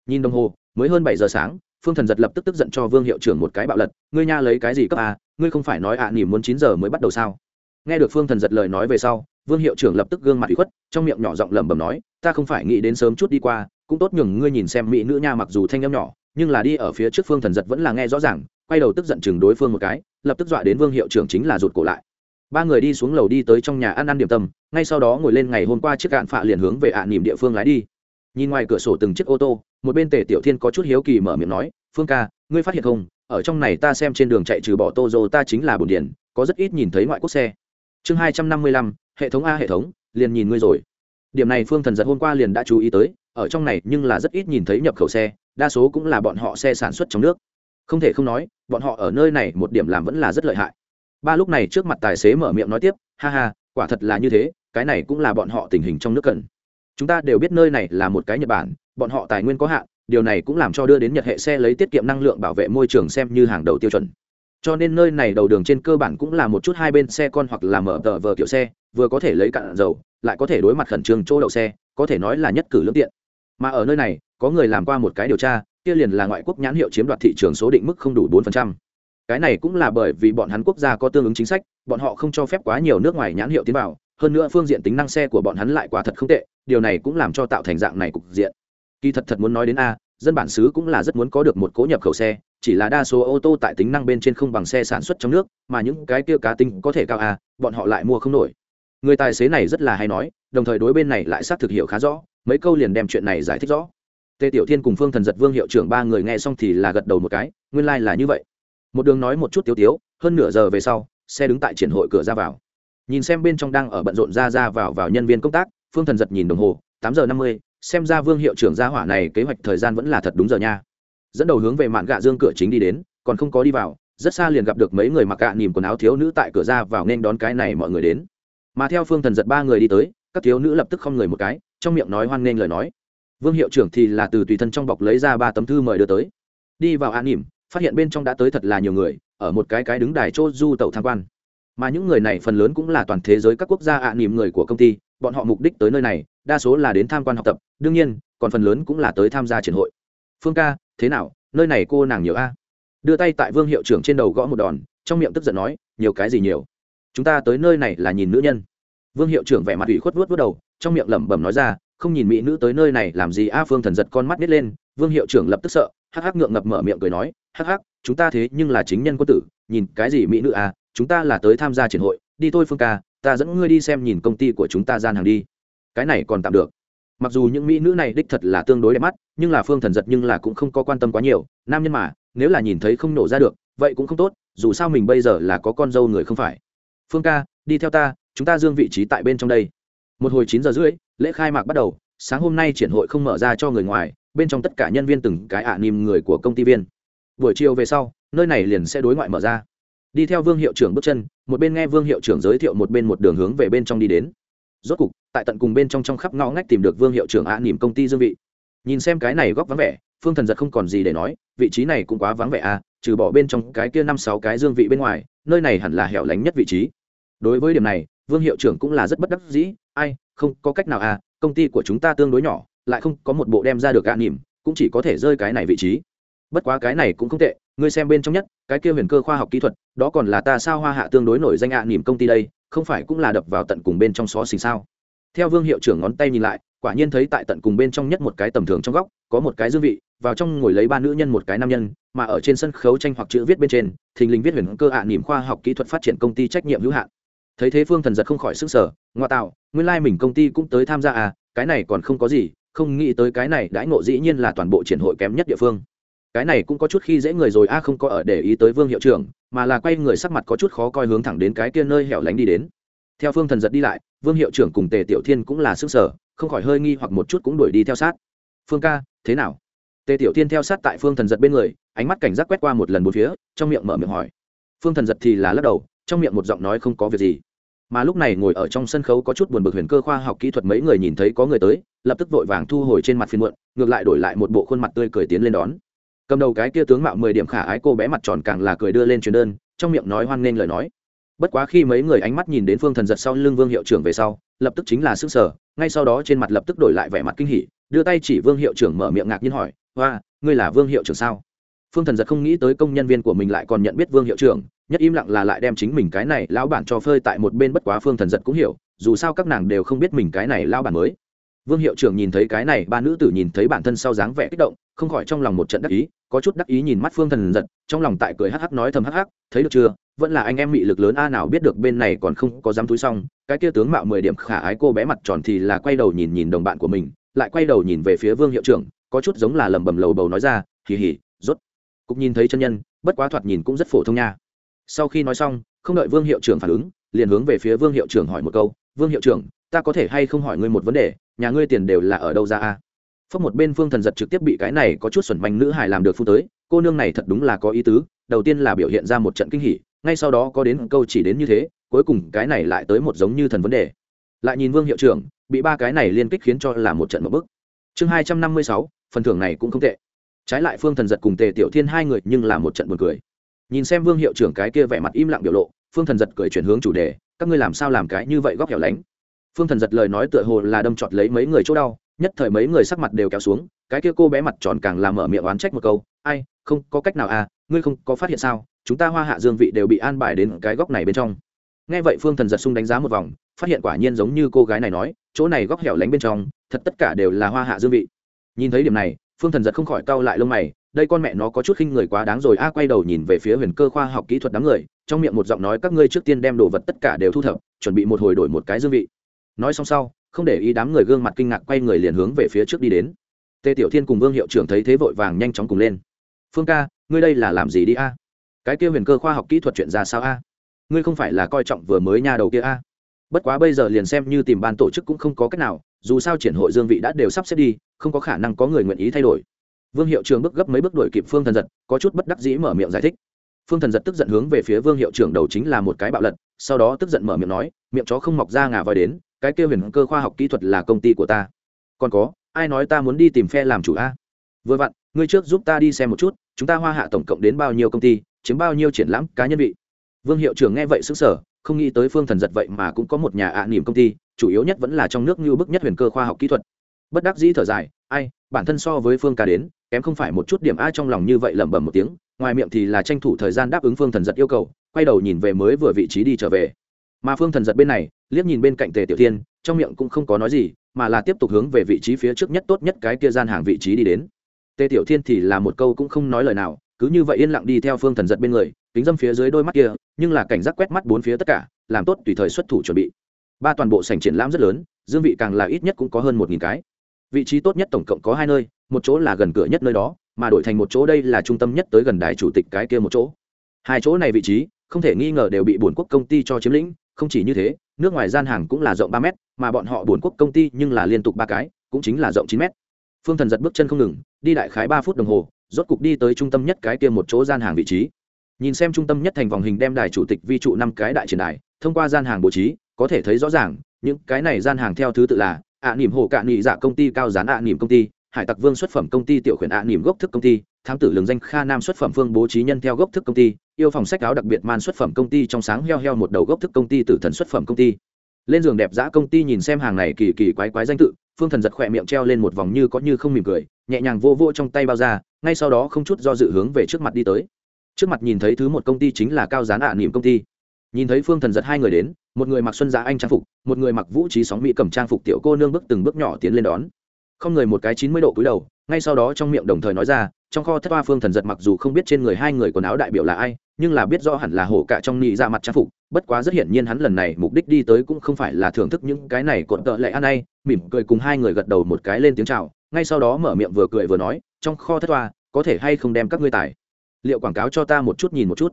A: Nhìn đồng hồ mới hơn bảy giờ sáng phương thần giật lập tức tức giận cho vương hiệu trưởng một cái bạo lật ngươi nha lấy cái gì cấp à ngươi không phải nói ạ à, nỉ muốn chín giờ mới bắt đầu sao? Nghe được phương thần giật lời nói về sau vương hiệu trưởng lập tức gương mặt bị khuất, trong miệng nhỏ giọng lẩm bẩm nói, ta không phải nghĩ đến sớm chút đi qua, cũng tốt nhường ngươi nhìn xem mỹ nữ nha, mặc dù thanh âm nhỏ, nhưng là đi ở phía trước phương thần giật vẫn là nghe rõ ràng. Quay đầu tức giận chừng đối phương một cái, lập tức dọa đến vương hiệu trưởng chính là rụt cổ lại. Ba người đi xuống lầu đi tới trong nhà ăn ăn điểm tâm, ngay sau đó ngồi lên ngày hôm qua chiếc cạn phạ liền hướng về ạ à nỉm địa phương lái đi. Nhìn ngoài cửa sổ từng chiếc ô tô, một bên tề tiểu thiên có chút hiếu kỳ mở miệng nói, phương ca, ngươi phát hiện không? Ở trong này ta xem trên đường chạy trừ bỏ tô dô ta chính là bồn điển có rất ít nhìn thấy ngoại quốc xe chương hai trăm năm mươi lăm, hệ thống a hệ thống, liền nhìn ngươi rồi. Điểm này phương thần giật hôm qua liền đã chú ý tới, ở trong này nhưng là rất ít nhìn thấy nhập khẩu xe, đa số cũng là bọn họ xe sản xuất trong nước. Không thể không nói, bọn họ ở nơi này một điểm làm vẫn là rất lợi hại. Ba lúc này trước mặt tài xế mở miệng nói tiếp, ha ha, quả thật là như thế, cái này cũng là bọn họ tình hình trong nước cần. Chúng ta đều biết nơi này là một cái nhật bản, bọn họ tài nguyên có hạn, điều này cũng làm cho đưa đến nhật hệ xe lấy tiết kiệm năng lượng bảo vệ môi trường xem như hàng đầu tiêu chuẩn cho nên nơi này đầu đường trên cơ bản cũng là một chút hai bên xe con hoặc là mở tờ vờ kiểu xe, vừa có thể lấy cạn dầu, lại có thể đối mặt khẩn trương chỗ đậu xe, có thể nói là nhất cử lương tiện. Mà ở nơi này, có người làm qua một cái điều tra, kia liền là ngoại quốc nhãn hiệu chiếm đoạt thị trường số định mức không đủ bốn cái này cũng là bởi vì bọn hắn quốc gia có tương ứng chính sách, bọn họ không cho phép quá nhiều nước ngoài nhãn hiệu tiến vào, hơn nữa phương diện tính năng xe của bọn hắn lại quả thật không tệ, điều này cũng làm cho tạo thành dạng này cục diện. Kỳ thật thật muốn nói đến a dân bản xứ cũng là rất muốn có được một cố nhập khẩu xe, chỉ là đa số ô tô tại tính năng bên trên không bằng xe sản xuất trong nước, mà những cái kia cá tính có thể cao à bọn họ lại mua không nổi. Người tài xế này rất là hay nói, đồng thời đối bên này lại xác thực hiểu khá rõ, mấy câu liền đem chuyện này giải thích rõ. Tề tiểu thiên cùng phương thần giật vương hiệu trưởng ba người nghe xong thì là gật đầu một cái, nguyên lai、like、là như vậy. Một đường nói một chút tiếu tiếu, hơn nửa giờ về sau, xe đứng tại triển hội cửa ra vào. Nhìn xem bên trong đang ở bận rộn ra ra vào vào nhân viên công tác, phương thần giật nhìn đồng hồ, tám giờ năm mươi xem ra vương hiệu trưởng gia hỏa này kế hoạch thời gian vẫn là thật đúng giờ nha. Dẫn đầu hướng về mạn gạ dương cửa chính đi đến, còn không có đi vào, rất xa liền gặp được mấy người mặc gạ nìm quần áo thiếu nữ tại cửa ra vào nên đón cái này mọi người đến. Mà theo phương thần giật ba người đi tới, các thiếu nữ lập tức không người một cái, trong miệng nói hoan nghênh lời nói. Vương hiệu trưởng thì là từ tùy thân trong bọc lấy ra ba tấm thư mời đưa tới. Đi vào an nỉm, phát hiện bên trong đã tới thật là nhiều người, ở một cái cái đứng đài chô du tàu tham quan. Mà những người này phần lớn cũng là toàn thế giới các quốc gia ạ nỉm người của công ty, bọn họ mục đích tới nơi này đa số là đến tham quan học tập, đương nhiên, còn phần lớn cũng là tới tham gia triển hội. Phương ca, thế nào, nơi này cô nàng nhiều a? Đưa tay tại vương hiệu trưởng trên đầu gõ một đòn, trong miệng tức giận nói, nhiều cái gì nhiều? Chúng ta tới nơi này là nhìn nữ nhân. Vương hiệu trưởng vẻ mặt ủy khuất vuốt vuốt đầu, trong miệng lẩm bẩm nói ra, không nhìn mỹ nữ tới nơi này làm gì a? Phương thần giật con mắt nít lên, vương hiệu trưởng lập tức sợ, hắc hắc ngượng ngập mở miệng cười nói, hắc hắc, chúng ta thế nhưng là chính nhân quân tử, nhìn cái gì mỹ nữ à chúng ta là tới tham gia triển hội, đi thôi phương ca, ta dẫn ngươi đi xem nhìn công ty của chúng ta gian hàng đi cái này còn tạm được. Mặc dù những mỹ nữ này đích thật là tương đối đẹp mắt, nhưng là phương thần giật nhưng là cũng không có quan tâm quá nhiều, nam nhân mà, nếu là nhìn thấy không nổ ra được, vậy cũng không tốt, dù sao mình bây giờ là có con dâu người không phải. Phương ca, đi theo ta, chúng ta dương vị trí tại bên trong đây. Một hồi chín giờ rưỡi, lễ khai mạc bắt đầu, sáng hôm nay triển hội không mở ra cho người ngoài, bên trong tất cả nhân viên từng cái ạ à nìm người của công ty viên. Buổi chiều về sau, nơi này liền sẽ đối ngoại mở ra. Đi theo vương hiệu trưởng bước chân, một bên nghe vương hiệu trưởng giới thiệu một bên một đường hướng về bên trong đi đến. Rốt cục tại tận cùng bên trong trong khắp ngõ ngách tìm được vương hiệu trưởng ạ nỉm công ty dương vị. Nhìn xem cái này góc vắng vẻ, phương thần giật không còn gì để nói, vị trí này cũng quá vắng vẻ à trừ bỏ bên trong cái kia năm sáu cái dương vị bên ngoài, nơi này hẳn là hẻo lánh nhất vị trí. Đối với điểm này, vương hiệu trưởng cũng là rất bất đắc dĩ, ai, không, có cách nào à công ty của chúng ta tương đối nhỏ, lại không có một bộ đem ra được ạ nỉm, cũng chỉ có thể rơi cái này vị trí. Bất quá cái này cũng không tệ, ngươi xem bên trong nhất, cái kia huyền cơ khoa học kỹ thuật, đó còn là ta sao hoa hạ tương đối nổi danh ạ nỉm công ty đây, không phải cũng là đập vào tận cùng bên trong xó xình sao? Theo vương hiệu trưởng ngón tay nhìn lại, quả nhiên thấy tại tận cùng bên trong nhất một cái tầm thường trong góc, có một cái dương vị, vào trong ngồi lấy ba nữ nhân một cái nam nhân, mà ở trên sân khấu tranh hoặc chữ viết bên trên, thình lình viết huyền cơ ạ Niềm khoa học kỹ thuật phát triển công ty trách nhiệm hữu hạn. Thấy thế phương thần giật không khỏi sức sở ngoa tạo, nguyên lai、like、mình công ty cũng tới tham gia à cái này còn không có gì, không nghĩ tới cái này đãi ngộ dĩ nhiên là toàn bộ triển hội kém nhất địa phương. Cái này cũng có chút khi dễ người rồi, a không có ở để ý tới vương hiệu trưởng, mà là quay người sắc mặt có chút khó coi hướng thẳng đến cái kia nơi hẻo lánh đi đến theo phương thần giật đi lại, vương hiệu trưởng cùng tề tiểu thiên cũng là sức sở không khỏi hơi nghi hoặc một chút cũng đuổi đi theo sát. Phương ca, thế nào? Tề tiểu thiên theo sát tại phương thần giật bên người, ánh mắt cảnh giác quét qua một lần một phía, trong miệng mở miệng hỏi. Phương thần giật thì là lắc đầu, trong miệng một giọng nói không có việc gì. Mà lúc này ngồi ở trong sân khấu có chút buồn bực huyền cơ khoa học kỹ thuật mấy người nhìn thấy có người tới, lập tức vội vàng thu hồi trên mặt phiên muộn, ngược lại đổi lại một bộ khuôn mặt tươi cười tiến lên đón. Cầm đầu cái kia tướng mạo mười điểm khả ái cô bé mặt tròn càng là cười đưa lên truyền đơn, trong miệng nói hoan nghênh lời nói bất quá khi mấy người ánh mắt nhìn đến phương thần giật sau lưng vương hiệu trưởng về sau, lập tức chính là sức sở ngay sau đó trên mặt lập tức đổi lại vẻ mặt kinh hỉ, đưa tay chỉ vương hiệu trưởng mở miệng ngạc nhiên hỏi hoa ngươi là vương hiệu trưởng sao? Phương thần giật không nghĩ tới công nhân viên của mình lại còn nhận biết vương hiệu trưởng, nhất im lặng là lại đem chính mình cái này lão bản cho phơi tại một bên, bất quá phương thần giật cũng hiểu, dù sao các nàng đều không biết mình cái này lão bản mới vương hiệu trưởng nhìn thấy cái này, ba nữ tử nhìn thấy bản thân sau dáng vẻ kích động, không khỏi trong lòng một trận đắc ý, có chút đắc ý nhìn mắt phương thần giật, trong lòng tại cười hắc hắc nói thầm hắc hắc, thấy được chưa? Vẫn là anh em mị lực lớn a, nào biết được bên này còn không có dám túi xong. Cái kia tướng mạo mười điểm khả ái cô bé mặt tròn thì là quay đầu nhìn nhìn đồng bạn của mình, lại quay đầu nhìn về phía vương hiệu trưởng, có chút giống là lầm bầm lầu bầu nói ra, hì hì, rốt. Cục nhìn thấy chân nhân, bất quá thoạt nhìn cũng rất phổ thông nha. Sau khi nói xong, không đợi vương hiệu trưởng phản ứng, liền hướng về phía vương hiệu trưởng hỏi một câu, vương hiệu trưởng, ta có thể hay không hỏi ngươi một vấn đề? Nhà ngươi tiền đều là ở đâu ra a? Phước một bên phương thần giật trực tiếp bị cái này có chút xuẩn manh nữ hài làm được phu tới, cô nương này thật đúng là có ý tứ, đầu tiên là biểu hiện ra một trận kinh hỉ, ngay sau đó có đến câu chỉ đến như thế, cuối cùng cái này lại tới một giống như thần vấn đề. Lại nhìn vương hiệu trưởng, bị ba cái này liên kích khiến cho là một trận một bức. Chương hai trăm năm mươi sáu, phần thưởng này cũng không tệ. Trái lại phương thần giật cùng tề tiểu thiên hai người nhưng là một trận buồn cười. Nhìn xem vương hiệu trưởng cái kia vẻ mặt im lặng biểu lộ, phương thần giật cười chuyển hướng chủ đề, các ngươi làm sao làm cái như vậy góc hẻo lánh? Phương thần giật lời nói tựa hồ là đâm trọt lấy mấy người chỗ đau, nhất thời mấy người sắc mặt đều kéo xuống, cái kia cô bé mặt tròn càng làm mở miệng oán trách một câu, ai, không, có cách nào à ngươi không có phát hiện sao? Chúng ta hoa hạ dương vị đều bị an bài đến cái góc này bên trong. Nghe vậy phương thần giật sung đánh giá một vòng, phát hiện quả nhiên giống như cô gái này nói, chỗ này góc hẻo lánh bên trong, thật tất cả đều là hoa hạ dương vị. Nhìn thấy điểm này, phương thần giật không khỏi cau lại lông mày, đây con mẹ nó có chút khinh người quá đáng rồi. A quay đầu nhìn về phía huyền cơ khoa học kỹ thuật đám người, trong miệng một giọng nói, các ngươi trước tiên đem đồ vật tất cả đều thu thập, chuẩn bị một hồi đổi một cái dương vị nói xong sau, không để ý đám người gương mặt kinh ngạc quay người liền hướng về phía trước đi đến. Tề tiểu thiên cùng vương hiệu trưởng thấy thế vội vàng nhanh chóng cùng lên. Phương ca, ngươi đây là làm gì đi a? Cái kia huyền cơ khoa học kỹ thuật chuyện ra sao a? Ngươi không phải là coi trọng vừa mới nha đầu kia a? Bất quá bây giờ liền xem như tìm ban tổ chức cũng không có cách nào, dù sao triển hội dương vị đã đều sắp xếp đi, không có khả năng có người nguyện ý thay đổi. Vương hiệu trưởng bước gấp mấy bước đuổi kịp phương thần giật, có chút bất đắc dĩ mở miệng giải thích. Phương thần giật tức giận hướng về phía vương hiệu trưởng đầu chính là một cái bạo lật, sau đó tức giận mở miệng nói, miệng chó không mọc ra ngà voi đến cái kia huyền cơ khoa học kỹ thuật là công ty của ta. Còn có, ai nói ta muốn đi tìm phe làm chủ a? Vừa vặn, ngươi trước giúp ta đi xem một chút, chúng ta hoa hạ tổng cộng đến bao nhiêu công ty, chiếm bao nhiêu triển lãm cá nhân vị? Vương hiệu trưởng nghe vậy xứng sở không nghĩ tới phương thần giật vậy mà cũng có một nhà ạ à niềm công ty, chủ yếu nhất vẫn là trong nước như bức nhất huyền cơ khoa học kỹ thuật. Bất đắc dĩ thở dài, ai, bản thân so với phương ca đến, kém không phải một chút điểm a trong lòng như vậy lẩm bẩm một tiếng, ngoài miệng thì là tranh thủ thời gian đáp ứng phương thần giật yêu cầu, quay đầu nhìn về mới vừa vị trí đi trở về. Mà phương thần giật bên này liếc nhìn bên cạnh tề tiểu thiên, trong miệng cũng không có nói gì, mà là tiếp tục hướng về vị trí phía trước nhất tốt nhất cái kia gian hàng vị trí đi đến. Tề tiểu thiên thì là một câu cũng không nói lời nào, cứ như vậy yên lặng đi theo phương thần giật bên người, kính dâm phía dưới đôi mắt kia, nhưng là cảnh giác quét mắt bốn phía tất cả, làm tốt tùy thời xuất thủ chuẩn bị. Ba toàn bộ sảnh triển lãm rất lớn, dương vị càng là ít nhất cũng có hơn một nghìn cái. Vị trí tốt nhất tổng cộng có hai nơi, một chỗ là gần cửa nhất nơi đó, mà đổi thành một chỗ đây là trung tâm nhất tới gần đài chủ tịch cái kia một chỗ. Hai chỗ này vị trí, không thể nghi ngờ đều bị bổn quốc công ty cho chiếm lĩnh không chỉ như thế, nước ngoài gian hàng cũng là rộng ba mét, mà bọn họ bốn quốc công ty nhưng là liên tục ba cái, cũng chính là rộng chín mét. Phương thần giật bước chân không ngừng, đi đại khái ba phút đồng hồ, rốt cục đi tới trung tâm nhất cái kia một chỗ gian hàng vị trí. Nhìn xem trung tâm nhất thành vòng hình đem đài chủ tịch vi trụ năm cái đại triển đài, thông qua gian hàng bố trí, có thể thấy rõ ràng, những cái này gian hàng theo thứ tự là ạ nỉm hồ cạn nỉ dạ công ty, cao gián ạ nỉm công ty, hải tặc vương xuất phẩm công ty, tiểu khuyển ạ nỉm gốc thức công ty thám tử lường danh kha nam xuất phẩm phương bố trí nhân theo gốc thức công ty, yêu phòng sách áo đặc biệt man xuất phẩm công ty trong sáng heo heo một đầu gốc thức công ty tử thần xuất phẩm công ty. Lên giường đẹp giã công ty nhìn xem hàng này kỳ kỳ quái quái danh tự, phương thần giật khỏe miệng treo lên một vòng như có như không mỉm cười, nhẹ nhàng vô vô trong tay bao ra, ngay sau đó không chút do dự hướng về trước mặt đi tới. Trước mặt nhìn thấy thứ một công ty chính là cao gián ạ niệm công ty. Nhìn thấy phương thần giật hai người đến, một người mặc xuân giá anh trang phục, một người mặc vũ trí sóng mỹ cầm trang phục tiểu cô nương bước từng bước nhỏ tiến lên đón. Không người một cái chín mươi độ cúi đầu, ngay sau đó trong miệng đồng thời nói ra trong kho thất hoa phương thần giật mặc dù không biết trên người hai người quần áo đại biểu là ai, nhưng là biết rõ hẳn là hổ cả trong nị ra mặt trang phục, bất quá rất hiển nhiên hắn lần này mục đích đi tới cũng không phải là thưởng thức những cái này cộn tợ lệ ăn ai mỉm cười cùng hai người gật đầu một cái lên tiếng chào, ngay sau đó mở miệng vừa cười vừa nói, trong kho thất hoa, có thể hay không đem các ngươi tài liệu quảng cáo cho ta một chút nhìn một chút.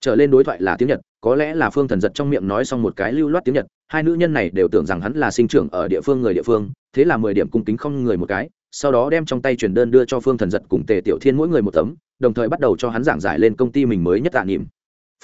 A: Trở lên đối thoại là tiếng nhật có lẽ là phương thần giật trong miệng nói xong một cái lưu loát tiếng nhật, hai nữ nhân này đều tưởng rằng hắn là sinh trưởng ở địa phương người địa phương, thế là mười điểm cung kính không người một cái, sau đó đem trong tay truyền đơn đưa cho phương thần giật cùng tề tiểu thiên mỗi người một tấm, đồng thời bắt đầu cho hắn giảng giải lên công ty mình mới nhất tạ niệm.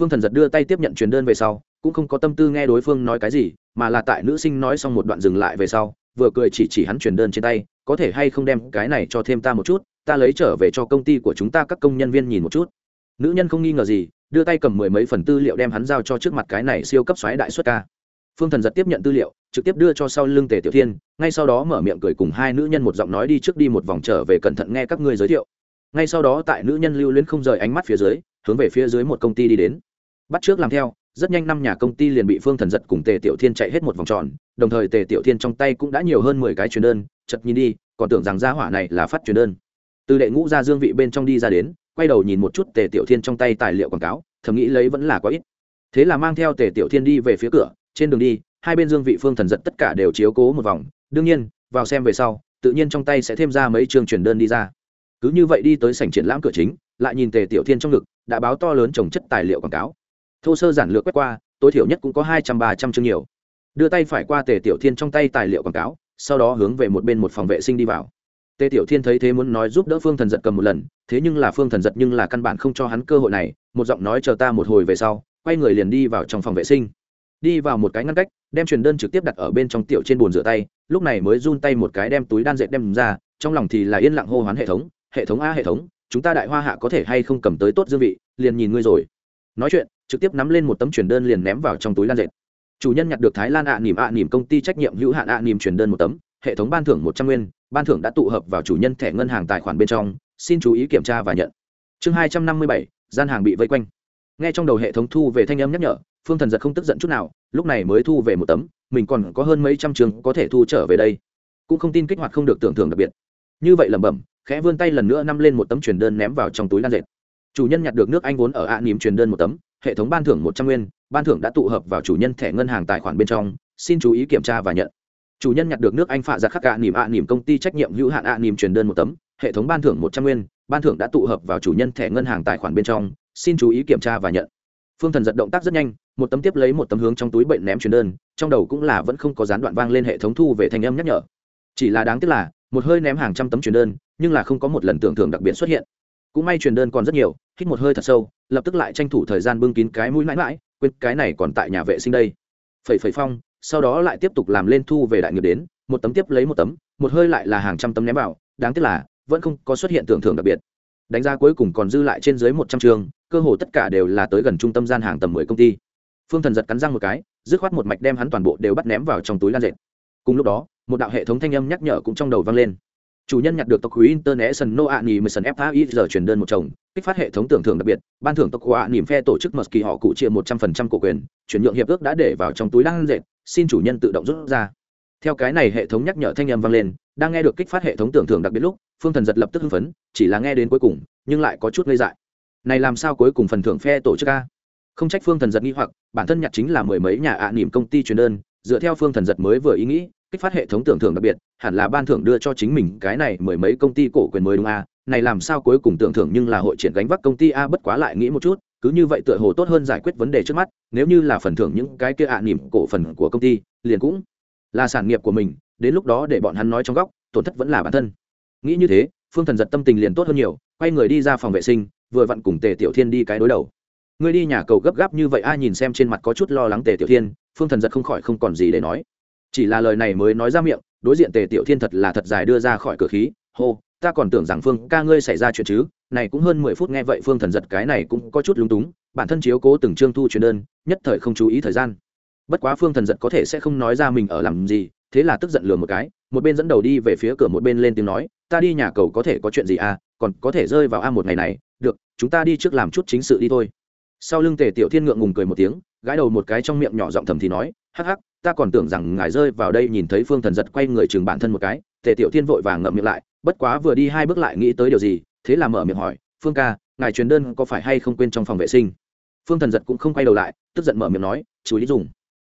A: Phương thần giật đưa tay tiếp nhận truyền đơn về sau, cũng không có tâm tư nghe đối phương nói cái gì, mà là tại nữ sinh nói xong một đoạn dừng lại về sau, vừa cười chỉ chỉ hắn truyền đơn trên tay, có thể hay không đem cái này cho thêm ta một chút, ta lấy trở về cho công ty của chúng ta các công nhân viên nhìn một chút. Nữ nhân không nghi ngờ gì đưa tay cầm mười mấy phần tư liệu đem hắn giao cho trước mặt cái này siêu cấp xoáy đại xuất ca. Phương thần giật tiếp nhận tư liệu, trực tiếp đưa cho sau lưng tề tiểu thiên, ngay sau đó mở miệng cười cùng hai nữ nhân một giọng nói đi trước đi một vòng trở về cẩn thận nghe các ngươi giới thiệu. Ngay sau đó tại nữ nhân lưu luyến không rời ánh mắt phía dưới, hướng về phía dưới một công ty đi đến. Bắt trước làm theo, rất nhanh năm nhà công ty liền bị phương thần giật cùng tề tiểu thiên chạy hết một vòng tròn, đồng thời tề tiểu thiên trong tay cũng đã nhiều hơn mười cái truyền đơn chật nhìn đi, còn tưởng rằng gia hỏa này là phát truyền đơn. Từ đệ ngũ ra dương vị bên trong đi ra đến quay đầu nhìn một chút tề tiểu thiên trong tay tài liệu quảng cáo, thầm nghĩ lấy vẫn là quá ít. Thế là mang theo tề tiểu thiên đi về phía cửa, trên đường đi, hai bên dương vị phương thần giật tất cả đều chiếu cố một vòng. Đương nhiên, vào xem về sau, tự nhiên trong tay sẽ thêm ra mấy chương truyền đơn đi ra. Cứ như vậy đi tới sảnh triển lãm cửa chính, lại nhìn tề tiểu thiên trong ngực, đã báo to lớn trồng chất tài liệu quảng cáo. Thô sơ giản lược quét qua, tối thiểu nhất cũng có hai trăm, ba trăm chương nhiều. Đưa tay phải qua tề tiểu thiên trong tay tài liệu quảng cáo, sau đó hướng về một bên một phòng vệ sinh đi vào tề tiểu thiên thấy thế muốn nói giúp đỡ phương thần giật cầm một lần, thế nhưng là phương thần giật nhưng là căn bản không cho hắn cơ hội này, một giọng nói chờ ta một hồi về sau, quay người liền đi vào trong phòng vệ sinh. Đi vào một cái ngăn cách, đem truyền đơn trực tiếp đặt ở bên trong tiểu trên bồn rửa tay, lúc này mới run tay một cái đem túi đan dệt đem ra, trong lòng thì là yên lặng hô hoán hệ thống hệ thống a hệ thống, chúng ta đại hoa hạ có thể hay không cầm tới tốt dương vị, liền nhìn ngươi rồi. Nói chuyện, trực tiếp nắm lên một tấm truyền đơn liền ném vào trong túi đan dệt. Chủ nhân nhặt được thái lan ạ à nỉm ạ nỉm công ty trách nhiệm hữu hạn ạ à nỉm truyền đơn một tấm hệ thống ban thưởng một trăm nguyên, ban thưởng đã tụ hợp vào chủ nhân thẻ ngân hàng tài khoản bên trong, xin chú ý kiểm tra và nhận. Chương hai trăm năm mươi bảy, gian hàng bị vây quanh. Nghe trong đầu hệ thống thu về thanh âm nhắc nhở, phương thần giật không tức giận chút nào, lúc này mới thu về một tấm, mình còn có hơn mấy trăm trường có thể thu trở về đây. Cũng không tin kích hoạt không được tưởng thưởng đặc biệt. Như vậy lẩm bẩm, khẽ vươn tay lần nữa nắm lên một tấm truyền đơn ném vào trong túi lan dệt. Chủ nhân nhặt được nước anh vốn ở ạ nỉm truyền đơn một tấm, hệ thống ban thưởng một trăm nguyên, ban thưởng đã tụ hợp vào chủ nhân thẻ ngân hàng tài khoản bên trong, xin chú ý kiểm tra và nhận chủ nhân nhặt được nước anh phạ giặc khắc ạ nỉm ạ nỉm công ty trách nhiệm hữu hạn ạ nỉm truyền đơn một tấm, hệ thống ban thưởng một trăm nguyên, ban thưởng đã tụ hợp vào chủ nhân thẻ ngân hàng tài khoản bên trong, xin chú ý kiểm tra và nhận. Phương thần giật động tác rất nhanh, một tấm tiếp lấy một tấm hướng trong túi bệnh ném truyền đơn, trong đầu cũng là vẫn không có gián đoạn vang lên hệ thống thu về thành âm nhắc nhở. Chỉ là đáng tiếc là, một hơi ném hàng trăm tấm truyền đơn, nhưng là không có một lần tưởng thưởng đặc biệt xuất hiện. Cũng may truyền đơn còn rất nhiều, hít một hơi thật sâu, lập tức lại tranh thủ thời gian bưng kín cái mũi mãi mãi, quên cái này còn tại nhà vệ sinh đây. Phẩy phẩy phong sau đó lại tiếp tục làm lên thu về đại nghiệp đến, một tấm tiếp lấy một tấm, một hơi lại là hàng trăm tấm ném vào, đáng tiếc là, vẫn không có xuất hiện tưởng thưởng đặc biệt. Đánh giá cuối cùng còn dư lại trên dưới một trăm trường, cơ hồ tất cả đều là tới gần trung tâm gian hàng tầm mười công ty. Phương thần giật cắn răng một cái, dứt khoát một mạch đem hắn toàn bộ đều bắt ném vào trong túi lan dệt. Cùng lúc đó, một đạo hệ thống thanh âm nhắc nhở cũng trong đầu vang lên. Chủ nhân nhặt được tộc quý international no nghỉ mười mission fai giờ truyền đơn một chồng, kích phát hệ thống tưởng thưởng đặc biệt, ban thưởng tộc a niềm phe tổ chức mật kỳ họ cụ chia một trăm phần trăm cổ quyền, chuyển nhượng hiệp ước đã để vào trong túi lan dệt xin chủ nhân tự động rút ra. Theo cái này hệ thống nhắc nhở thanh âm vang lên, đang nghe được kích phát hệ thống tưởng thưởng đặc biệt lúc, phương thần giật lập tức hưng phấn, chỉ là nghe đến cuối cùng, nhưng lại có chút ngây dại. Này làm sao cuối cùng phần thưởng phe tổ chức a? Không trách phương thần giật nghi hoặc, bản thân nhặt chính là mười mấy nhà ạ à nỉm công ty truyền đơn, dựa theo phương thần giật mới vừa ý nghĩ, kích phát hệ thống tưởng thưởng đặc biệt, hẳn là ban thưởng đưa cho chính mình cái này mười mấy công ty cổ quyền mới đúng a? Này làm sao cuối cùng tưởng thưởng nhưng là hội triển gánh vác công ty a? Bất quá lại nghĩ một chút cứ như vậy tựa hồ tốt hơn giải quyết vấn đề trước mắt, nếu như là phần thưởng những cái kia ạ à nỉm cổ phần của công ty, liền cũng là sản nghiệp của mình, đến lúc đó để bọn hắn nói trong góc, tổn thất vẫn là bản thân. Nghĩ như thế, phương thần giật tâm tình liền tốt hơn nhiều, quay người đi ra phòng vệ sinh, vừa vặn cùng tề tiểu thiên đi cái đối đầu. Ngươi đi nhà cầu gấp gáp như vậy, ai nhìn xem trên mặt có chút lo lắng tề tiểu thiên, phương thần giật không khỏi không còn gì để nói. Chỉ là lời này mới nói ra miệng, đối diện tề tiểu thiên thật là thật dài đưa ra khỏi cửa khí, hô ta còn tưởng rằng phương ca ngươi xảy ra chuyện chứ, này cũng hơn mười phút nghe vậy phương thần giật cái này cũng có chút lúng túng, bản thân chiếu cố từng trương thu truyền đơn, nhất thời không chú ý thời gian. Bất quá phương thần giật có thể sẽ không nói ra mình ở làm gì, thế là tức giận lừa một cái, một bên dẫn đầu đi về phía cửa một bên lên tiếng nói, ta đi nhà cầu có thể có chuyện gì à còn có thể rơi vào a một ngày này, được, chúng ta đi trước làm chút chính sự đi thôi. Sau lưng tề tiểu thiên ngượng ngùng cười một tiếng, gãi đầu một cái trong miệng nhỏ giọng thầm thì nói, hắc hắc ta còn tưởng rằng ngài rơi vào đây nhìn thấy phương thần giật quay người chừng bản thân một cái, tề tiểu thiên vội vàng ngậm miệng lại, bất quá vừa đi hai bước lại nghĩ tới điều gì, thế là mở miệng hỏi, phương ca, ngài truyền đơn có phải hay không quên trong phòng vệ sinh? Phương thần giật cũng không quay đầu lại, tức giận mở miệng nói, chú ý dùng.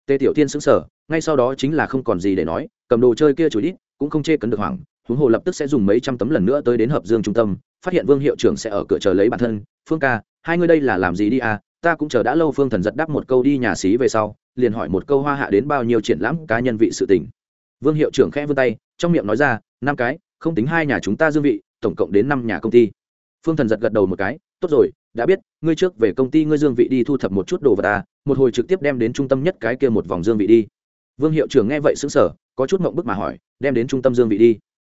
A: Tề tiểu thiên sững sờ, ngay sau đó chính là không còn gì để nói, cầm đồ chơi kia chú ý, cũng không chê cấn được hoảng, huống hồ lập tức sẽ dùng mấy trăm tấm lần nữa tới đến hợp dương trung tâm, phát hiện vương hiệu trưởng sẽ ở cửa chờ lấy bản thân, phương ca, hai ngươi đây là làm gì đi à? Ta cũng chờ đã lâu. Phương thần giật đáp một câu đi nhà xí về sau liền hỏi một câu hoa hạ đến bao nhiêu triển lãm cá nhân vị sự tình. Vương hiệu trưởng khẽ vươn tay, trong miệng nói ra, năm cái, không tính hai nhà chúng ta dương vị, tổng cộng đến năm nhà công ty. Phương thần giật gật đầu một cái, tốt rồi, đã biết, ngươi trước về công ty ngươi dương vị đi thu thập một chút đồ vật ta, một hồi trực tiếp đem đến trung tâm nhất cái kia một vòng dương vị đi. Vương hiệu trưởng nghe vậy xứng sở có chút mộng bức mà hỏi, đem đến trung tâm dương vị đi?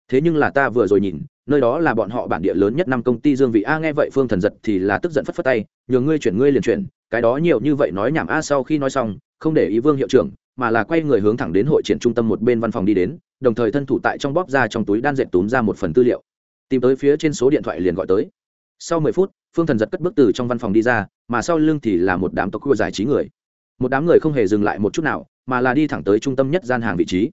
A: Thế nhưng là ta vừa rồi nhìn, nơi đó là bọn họ bản địa lớn nhất năm công ty dương vị. A, nghe vậy phương thần giật thì là tức giận phất phất tay, nhờ ngươi chuyển, ngươi liền chuyển, cái đó nhiều như vậy nói nhảm a, sau khi nói xong không để ý vương hiệu trưởng, mà là quay người hướng thẳng đến hội triển trung tâm một bên văn phòng đi đến, đồng thời thân thủ tại trong bóp ra trong túi đan dệt túm ra một phần tư liệu. Tìm tới phía trên số điện thoại liền gọi tới. Sau mười phút, phương thần giật cất bước từ trong văn phòng đi ra, mà sau lưng thì là một đám tộc cua giải trí người. Một đám người không hề dừng lại một chút nào, mà là đi thẳng tới trung tâm nhất gian hàng vị trí.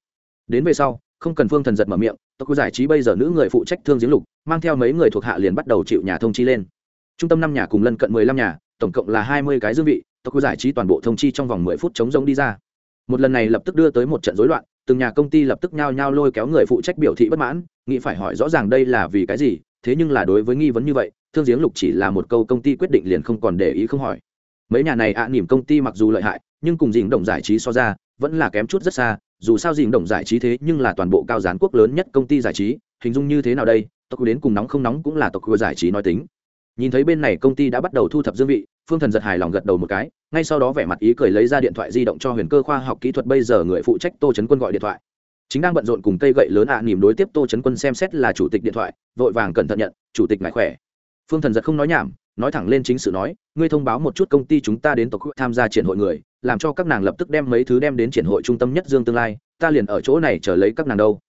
A: Đến về sau, không cần phương thần giật mở miệng, tộc cua giải trí bây giờ nữ người phụ trách thương giếng lục, mang theo mấy người thuộc hạ liền bắt đầu chịu nhà thông chi lên. Trung tâm năm nhà cùng lân cận mười lăm nhà, tổng cộng là hai mươi cái dương vị tộc cua giải trí toàn bộ thông chi trong vòng mười phút chống rông đi ra. Một lần này lập tức đưa tới một trận rối loạn từng nhà công ty lập tức nhao nhao lôi kéo người phụ trách biểu thị bất mãn nghĩ phải hỏi rõ ràng đây là vì cái gì thế nhưng là đối với nghi vấn như vậy thương giếng lục chỉ là một câu công ty quyết định liền không còn để ý không hỏi. Mấy nhà này ạ à, nỉm công ty mặc dù lợi hại nhưng cùng dình đồng giải trí so ra vẫn là kém chút rất xa dù sao dình đồng giải trí thế nhưng là toàn bộ cao gián quốc lớn nhất công ty giải trí hình dung như thế nào đây tộc đến cùng nóng không nóng cũng là tộc giải trí nói tính. Nhìn thấy bên này công ty đã bắt đầu thu thập dương vị phương thần giật hài lòng gật đầu một cái ngay sau đó vẻ mặt ý cười lấy ra điện thoại di động cho huyền cơ khoa học kỹ thuật bây giờ người phụ trách tô trấn quân gọi điện thoại. Chính đang bận rộn cùng cây gậy lớn ạ à, nỉm đối tiếp tô trấn quân xem xét là chủ tịch điện thoại vội vàng cẩn thận nhận chủ tịch ngại khỏe. Phương thần giật không nói nhảm nói thẳng lên chính sự nói ngươi thông báo một chút công ty chúng ta đến tộc tham gia triển hội người làm cho các nàng lập tức đem mấy thứ đem đến triển hội trung tâm nhất dương tương lai ta liền ở chỗ này chờ lấy các nàng đâu.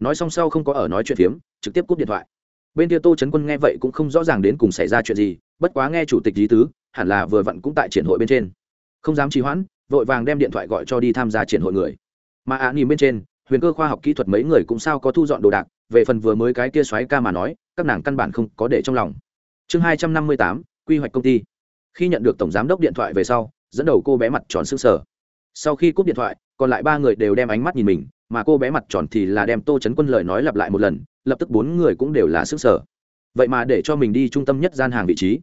A: Nói xong sau không có ở nói chuyện phiếm trực tiếp cúp điện thoại. Bên kia tô trấn quân nghe vậy cũng không rõ ràng đến cùng xảy ra chuyện gì bất quá nghe chủ tịch lý tứ hẳn là vừa vặn cũng tại triển hội bên trên. Không dám trì hoãn, vội vàng đem điện thoại gọi cho đi tham gia triển hội người. Mà ạ nhìn bên trên, huyền cơ khoa học kỹ thuật mấy người cũng sao có thu dọn đồ đạc, về phần vừa mới cái kia xoáy ca mà nói, các nàng căn bản không có để trong lòng. Chương hai trăm năm mươi tám, quy hoạch công ty. Khi nhận được tổng giám đốc điện thoại về sau, dẫn đầu cô bé mặt tròn s ư sở sau khi cúp điện thoại, còn lại ba người đều đem ánh mắt nhìn mình, mà cô bé mặt tròn thì là đem tô chấn quân lời nói lặp lại một lần, lập tức bốn người cũng đều là s ư sở vậy mà để cho mình đi trung tâm nhất gian hàng vị trí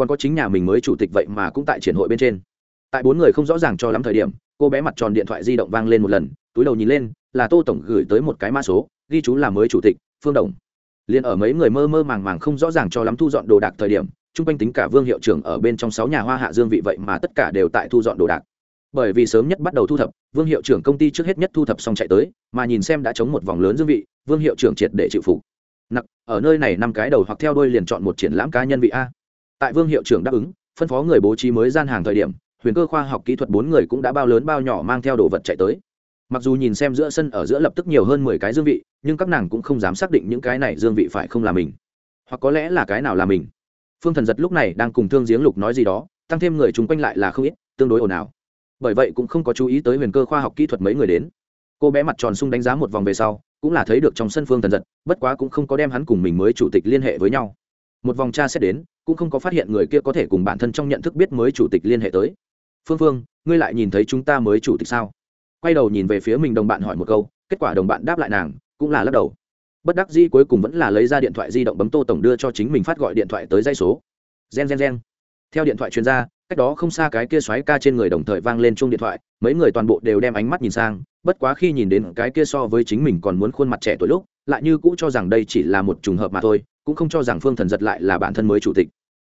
A: còn có chính nhà mình mới chủ tịch vậy mà cũng tại triển hội bên trên. Tại bốn người không rõ ràng cho lắm thời điểm, cô bé mặt tròn điện thoại di động vang lên một lần, túi đầu nhìn lên, là tô tổng gửi tới một cái mã số, ghi chú là mới chủ tịch, phương đồng. Liền ở mấy người mơ mơ màng màng không rõ ràng cho lắm thu dọn đồ đạc thời điểm, chung quanh tính cả vương hiệu trưởng ở bên trong sáu nhà hoa hạ dương vị vậy mà tất cả đều tại thu dọn đồ đạc. Bởi vì sớm nhất bắt đầu thu thập, vương hiệu trưởng công ty trước hết nhất thu thập xong chạy tới, mà nhìn xem đã chống một vòng lớn dương vị, vương hiệu trưởng triệt để chịu phục. Nặc, ở nơi này năm cái đầu hoặc theo đôi liền chọn một triển lãm cá nhân vị a tại vương hiệu trưởng đáp ứng, phân phó người bố trí mới gian hàng thời điểm, huyền cơ khoa học kỹ thuật bốn người cũng đã bao lớn bao nhỏ mang theo đồ vật chạy tới. Mặc dù nhìn xem giữa sân ở giữa lập tức nhiều hơn mười cái dương vị, nhưng các nàng cũng không dám xác định những cái này dương vị phải không là mình, hoặc có lẽ là cái nào là mình. Phương thần giật lúc này đang cùng thương giếng lục nói gì đó, tăng thêm người chung quanh lại là không ít, tương đối ồn ào. Bởi vậy cũng không có chú ý tới huyền cơ khoa học kỹ thuật mấy người đến. Cô bé mặt tròn sung đánh giá một vòng về sau, cũng là thấy được trong sân phương thần giật, bất quá cũng không có đem hắn cùng mình mới chủ tịch liên hệ với nhau một vòng tra xét đến, cũng không có phát hiện người kia có thể cùng bản thân trong nhận thức biết mới chủ tịch liên hệ tới. Phương phương, ngươi lại nhìn thấy chúng ta mới chủ tịch sao? Quay đầu nhìn về phía mình đồng bạn hỏi một câu, kết quả đồng bạn đáp lại nàng, cũng là lắc đầu. Bất đắc dĩ cuối cùng vẫn là lấy ra điện thoại di động bấm tô tổng đưa cho chính mình phát gọi điện thoại tới dây số. Gen gen gen. Theo điện thoại chuyên gia cách đó không xa cái kia xoáy ca trên người đồng thời vang lên chung điện thoại, mấy người toàn bộ đều đem ánh mắt nhìn sang, bất quá khi nhìn đến cái kia so với chính mình còn muốn khuôn mặt trẻ tuổi lúc, lại như cũ cho rằng đây chỉ là một trùng hợp mà thôi cũng không cho rằng phương thần giật lại là bản thân mới chủ tịch.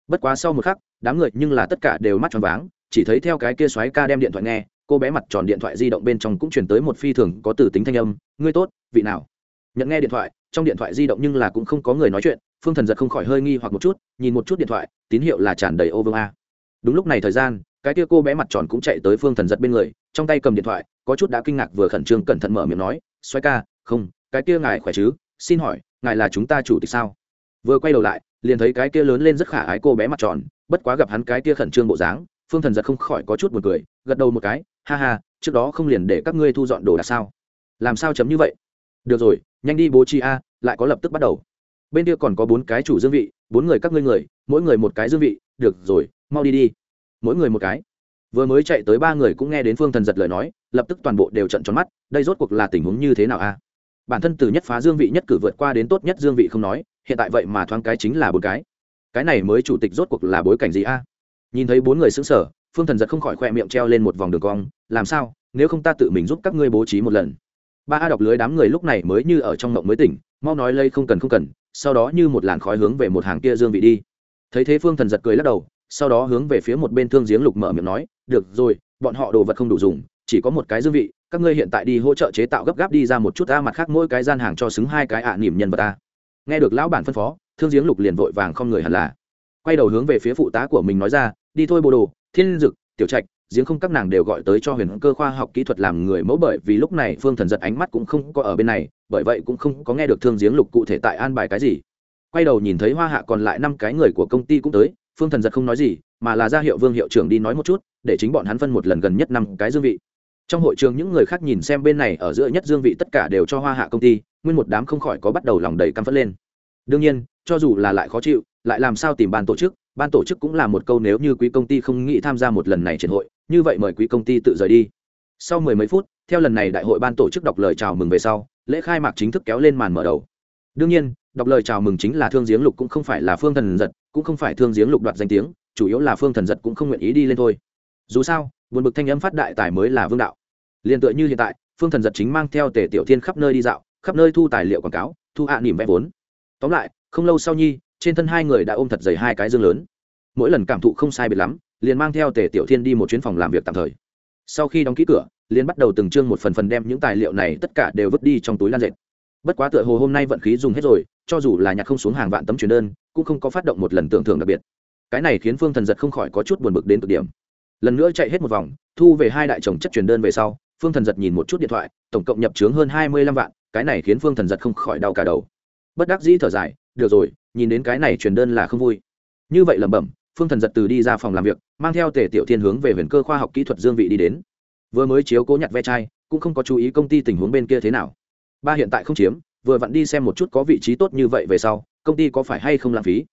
A: Bất quá sau một khắc, đám người nhưng là tất cả đều mắt tròn váng, chỉ thấy theo cái kia xoáy ca đem điện thoại nghe, cô bé mặt tròn điện thoại di động bên trong cũng chuyển tới một phi thường có từ tính thanh âm, ngươi tốt, vị nào? Nhận nghe điện thoại, trong điện thoại di động nhưng là cũng không có người nói chuyện, phương thần giật không khỏi hơi nghi hoặc một chút, nhìn một chút điện thoại, tín hiệu là tràn đầy ô vương a. Đúng lúc này thời gian, cái kia cô bé mặt tròn cũng chạy tới phương thần giật bên người, trong tay cầm điện thoại, có chút đã kinh ngạc vừa khẩn trương cẩn thận mở miệng nói, xoáy ca, không, cái kia ngài khỏe chứ? Xin hỏi, ngài là chúng ta chủ tịch sao? Vừa quay đầu lại, liền thấy cái kia lớn lên rất khả ái cô bé mặt tròn, bất quá gặp hắn cái kia khẩn trương bộ dáng, phương thần giật không khỏi có chút buồn cười, gật đầu một cái, ha ha, trước đó không liền để các ngươi thu dọn đồ đạc sao? Làm sao chấm như vậy? Được rồi, nhanh đi bố trí a, lại có lập tức bắt đầu. Bên kia còn có bốn cái chủ dương vị, bốn người các ngươi người, mỗi người một cái dương vị, được rồi, mau đi đi. Mỗi người một cái. Vừa mới chạy tới ba người cũng nghe đến phương thần giật lời nói, lập tức toàn bộ đều trận tròn mắt, đây rốt cuộc là tình huống như thế nào a? Bản thân từ nhất phá dương vị nhất cử vượt qua đến tốt nhất dương vị không nói hiện tại vậy mà thoáng cái chính là bốn cái. Cái này mới chủ tịch rốt cuộc là bối cảnh gì a? Nhìn thấy bốn người xứng sở phương thần giật không khỏi khoe miệng treo lên một vòng đường cong, làm sao, nếu không ta tự mình giúp các ngươi bố trí một lần. Ba a đọc lưới đám người lúc này mới như ở trong mộng mới tỉnh, mau nói lây không cần không cần, sau đó như một làn khói hướng về một hàng kia dương vị đi. Thấy thế phương thần giật cười lắc đầu, sau đó hướng về phía một bên thương giếng lục mở miệng nói, được rồi, bọn họ đồ vật không đủ dùng, chỉ có một cái dương vị, các ngươi hiện tại đi hỗ trợ chế tạo gấp gáp đi ra một chút, a, mặt khác mỗi cái gian hàng cho xứng hai cái ạ à nỉm nhân vật ta nghe được lão bản phân phó, thương giếng lục liền vội vàng không người hẳn là. Quay đầu hướng về phía phụ tá của mình nói ra, đi thôi bộ đồ, thiên dực, tiểu trạch, giếng không các nàng đều gọi tới cho huyền cơ khoa học kỹ thuật làm người mẫu bởi vì lúc này phương thần giật ánh mắt cũng không có ở bên này, bởi vậy cũng không có nghe được thương giếng lục cụ thể tại an bài cái gì. Quay đầu nhìn thấy hoa hạ còn lại năm cái người của công ty cũng tới, phương thần giật không nói gì, mà là ra hiệu vương hiệu trưởng đi nói một chút, để chính bọn hắn phân một lần gần nhất năm cái dương vị. Trong hội trường những người khác nhìn xem bên này ở giữa nhất dương vị tất cả đều cho hoa hạ công ty nguyên một đám không khỏi có bắt đầu lòng đầy căm phất lên. Đương nhiên, cho dù là lại khó chịu, lại làm sao tìm ban tổ chức, ban tổ chức cũng là một câu nếu như quý công ty không nghĩ tham gia một lần này triển hội, như vậy mời quý công ty tự rời đi. Sau mười mấy phút, theo lần này đại hội ban tổ chức đọc lời chào mừng về sau, lễ khai mạc chính thức kéo lên màn mở đầu. Đương nhiên, đọc lời chào mừng chính là thương giếng lục cũng không phải là phương thần giật, cũng không phải thương giếng lục đoạt danh tiếng, chủ yếu là phương thần giật cũng không nguyện ý đi lên thôi. Dù sao, buồn bực thanh âm phát đại tài mới là vương đạo. Liền tựa như hiện tại, phương thần giật chính mang theo tề tiểu thiên khắp nơi đi dạo khắp nơi thu tài liệu quảng cáo, thu hạ à nỉm vẽ vốn. Tóm lại, không lâu sau nhi, trên thân hai người đã ôm thật dày hai cái dương lớn. Mỗi lần cảm thụ không sai biệt lắm, liền mang theo tề tiểu thiên đi một chuyến phòng làm việc tạm thời. Sau khi đóng ký cửa, liền bắt đầu từng chương một phần phần đem những tài liệu này tất cả đều vứt đi trong túi lan dệt. Bất quá tựa hồ hôm nay vận khí dùng hết rồi, cho dù là nhạc không xuống hàng vạn tấm truyền đơn, cũng không có phát động một lần tưởng thưởng đặc biệt. Cái này khiến phương thần giật không khỏi có chút buồn bực đến cực điểm. Lần nữa chạy hết một vòng, thu về hai đại chồng chất truyền đơn về sau, phương thần giật nhìn một chút điện thoại, tổng cộng nhập trướng hơn hai mươi lăm vạn cái này khiến phương thần giật không khỏi đau cả đầu. Bất đắc dĩ thở dài, được rồi, nhìn đến cái này truyền đơn là không vui. Như vậy lẩm bẩm, phương thần giật từ đi ra phòng làm việc, mang theo tề tiểu thiên hướng về huyền cơ khoa học kỹ thuật dương vị đi đến. Vừa mới chiếu cố nhặt ve chai, cũng không có chú ý công ty tình huống bên kia thế nào. Ba hiện tại không chiếm, vừa vặn đi xem một chút có vị trí tốt như vậy về sau, công ty có phải hay không lãng phí?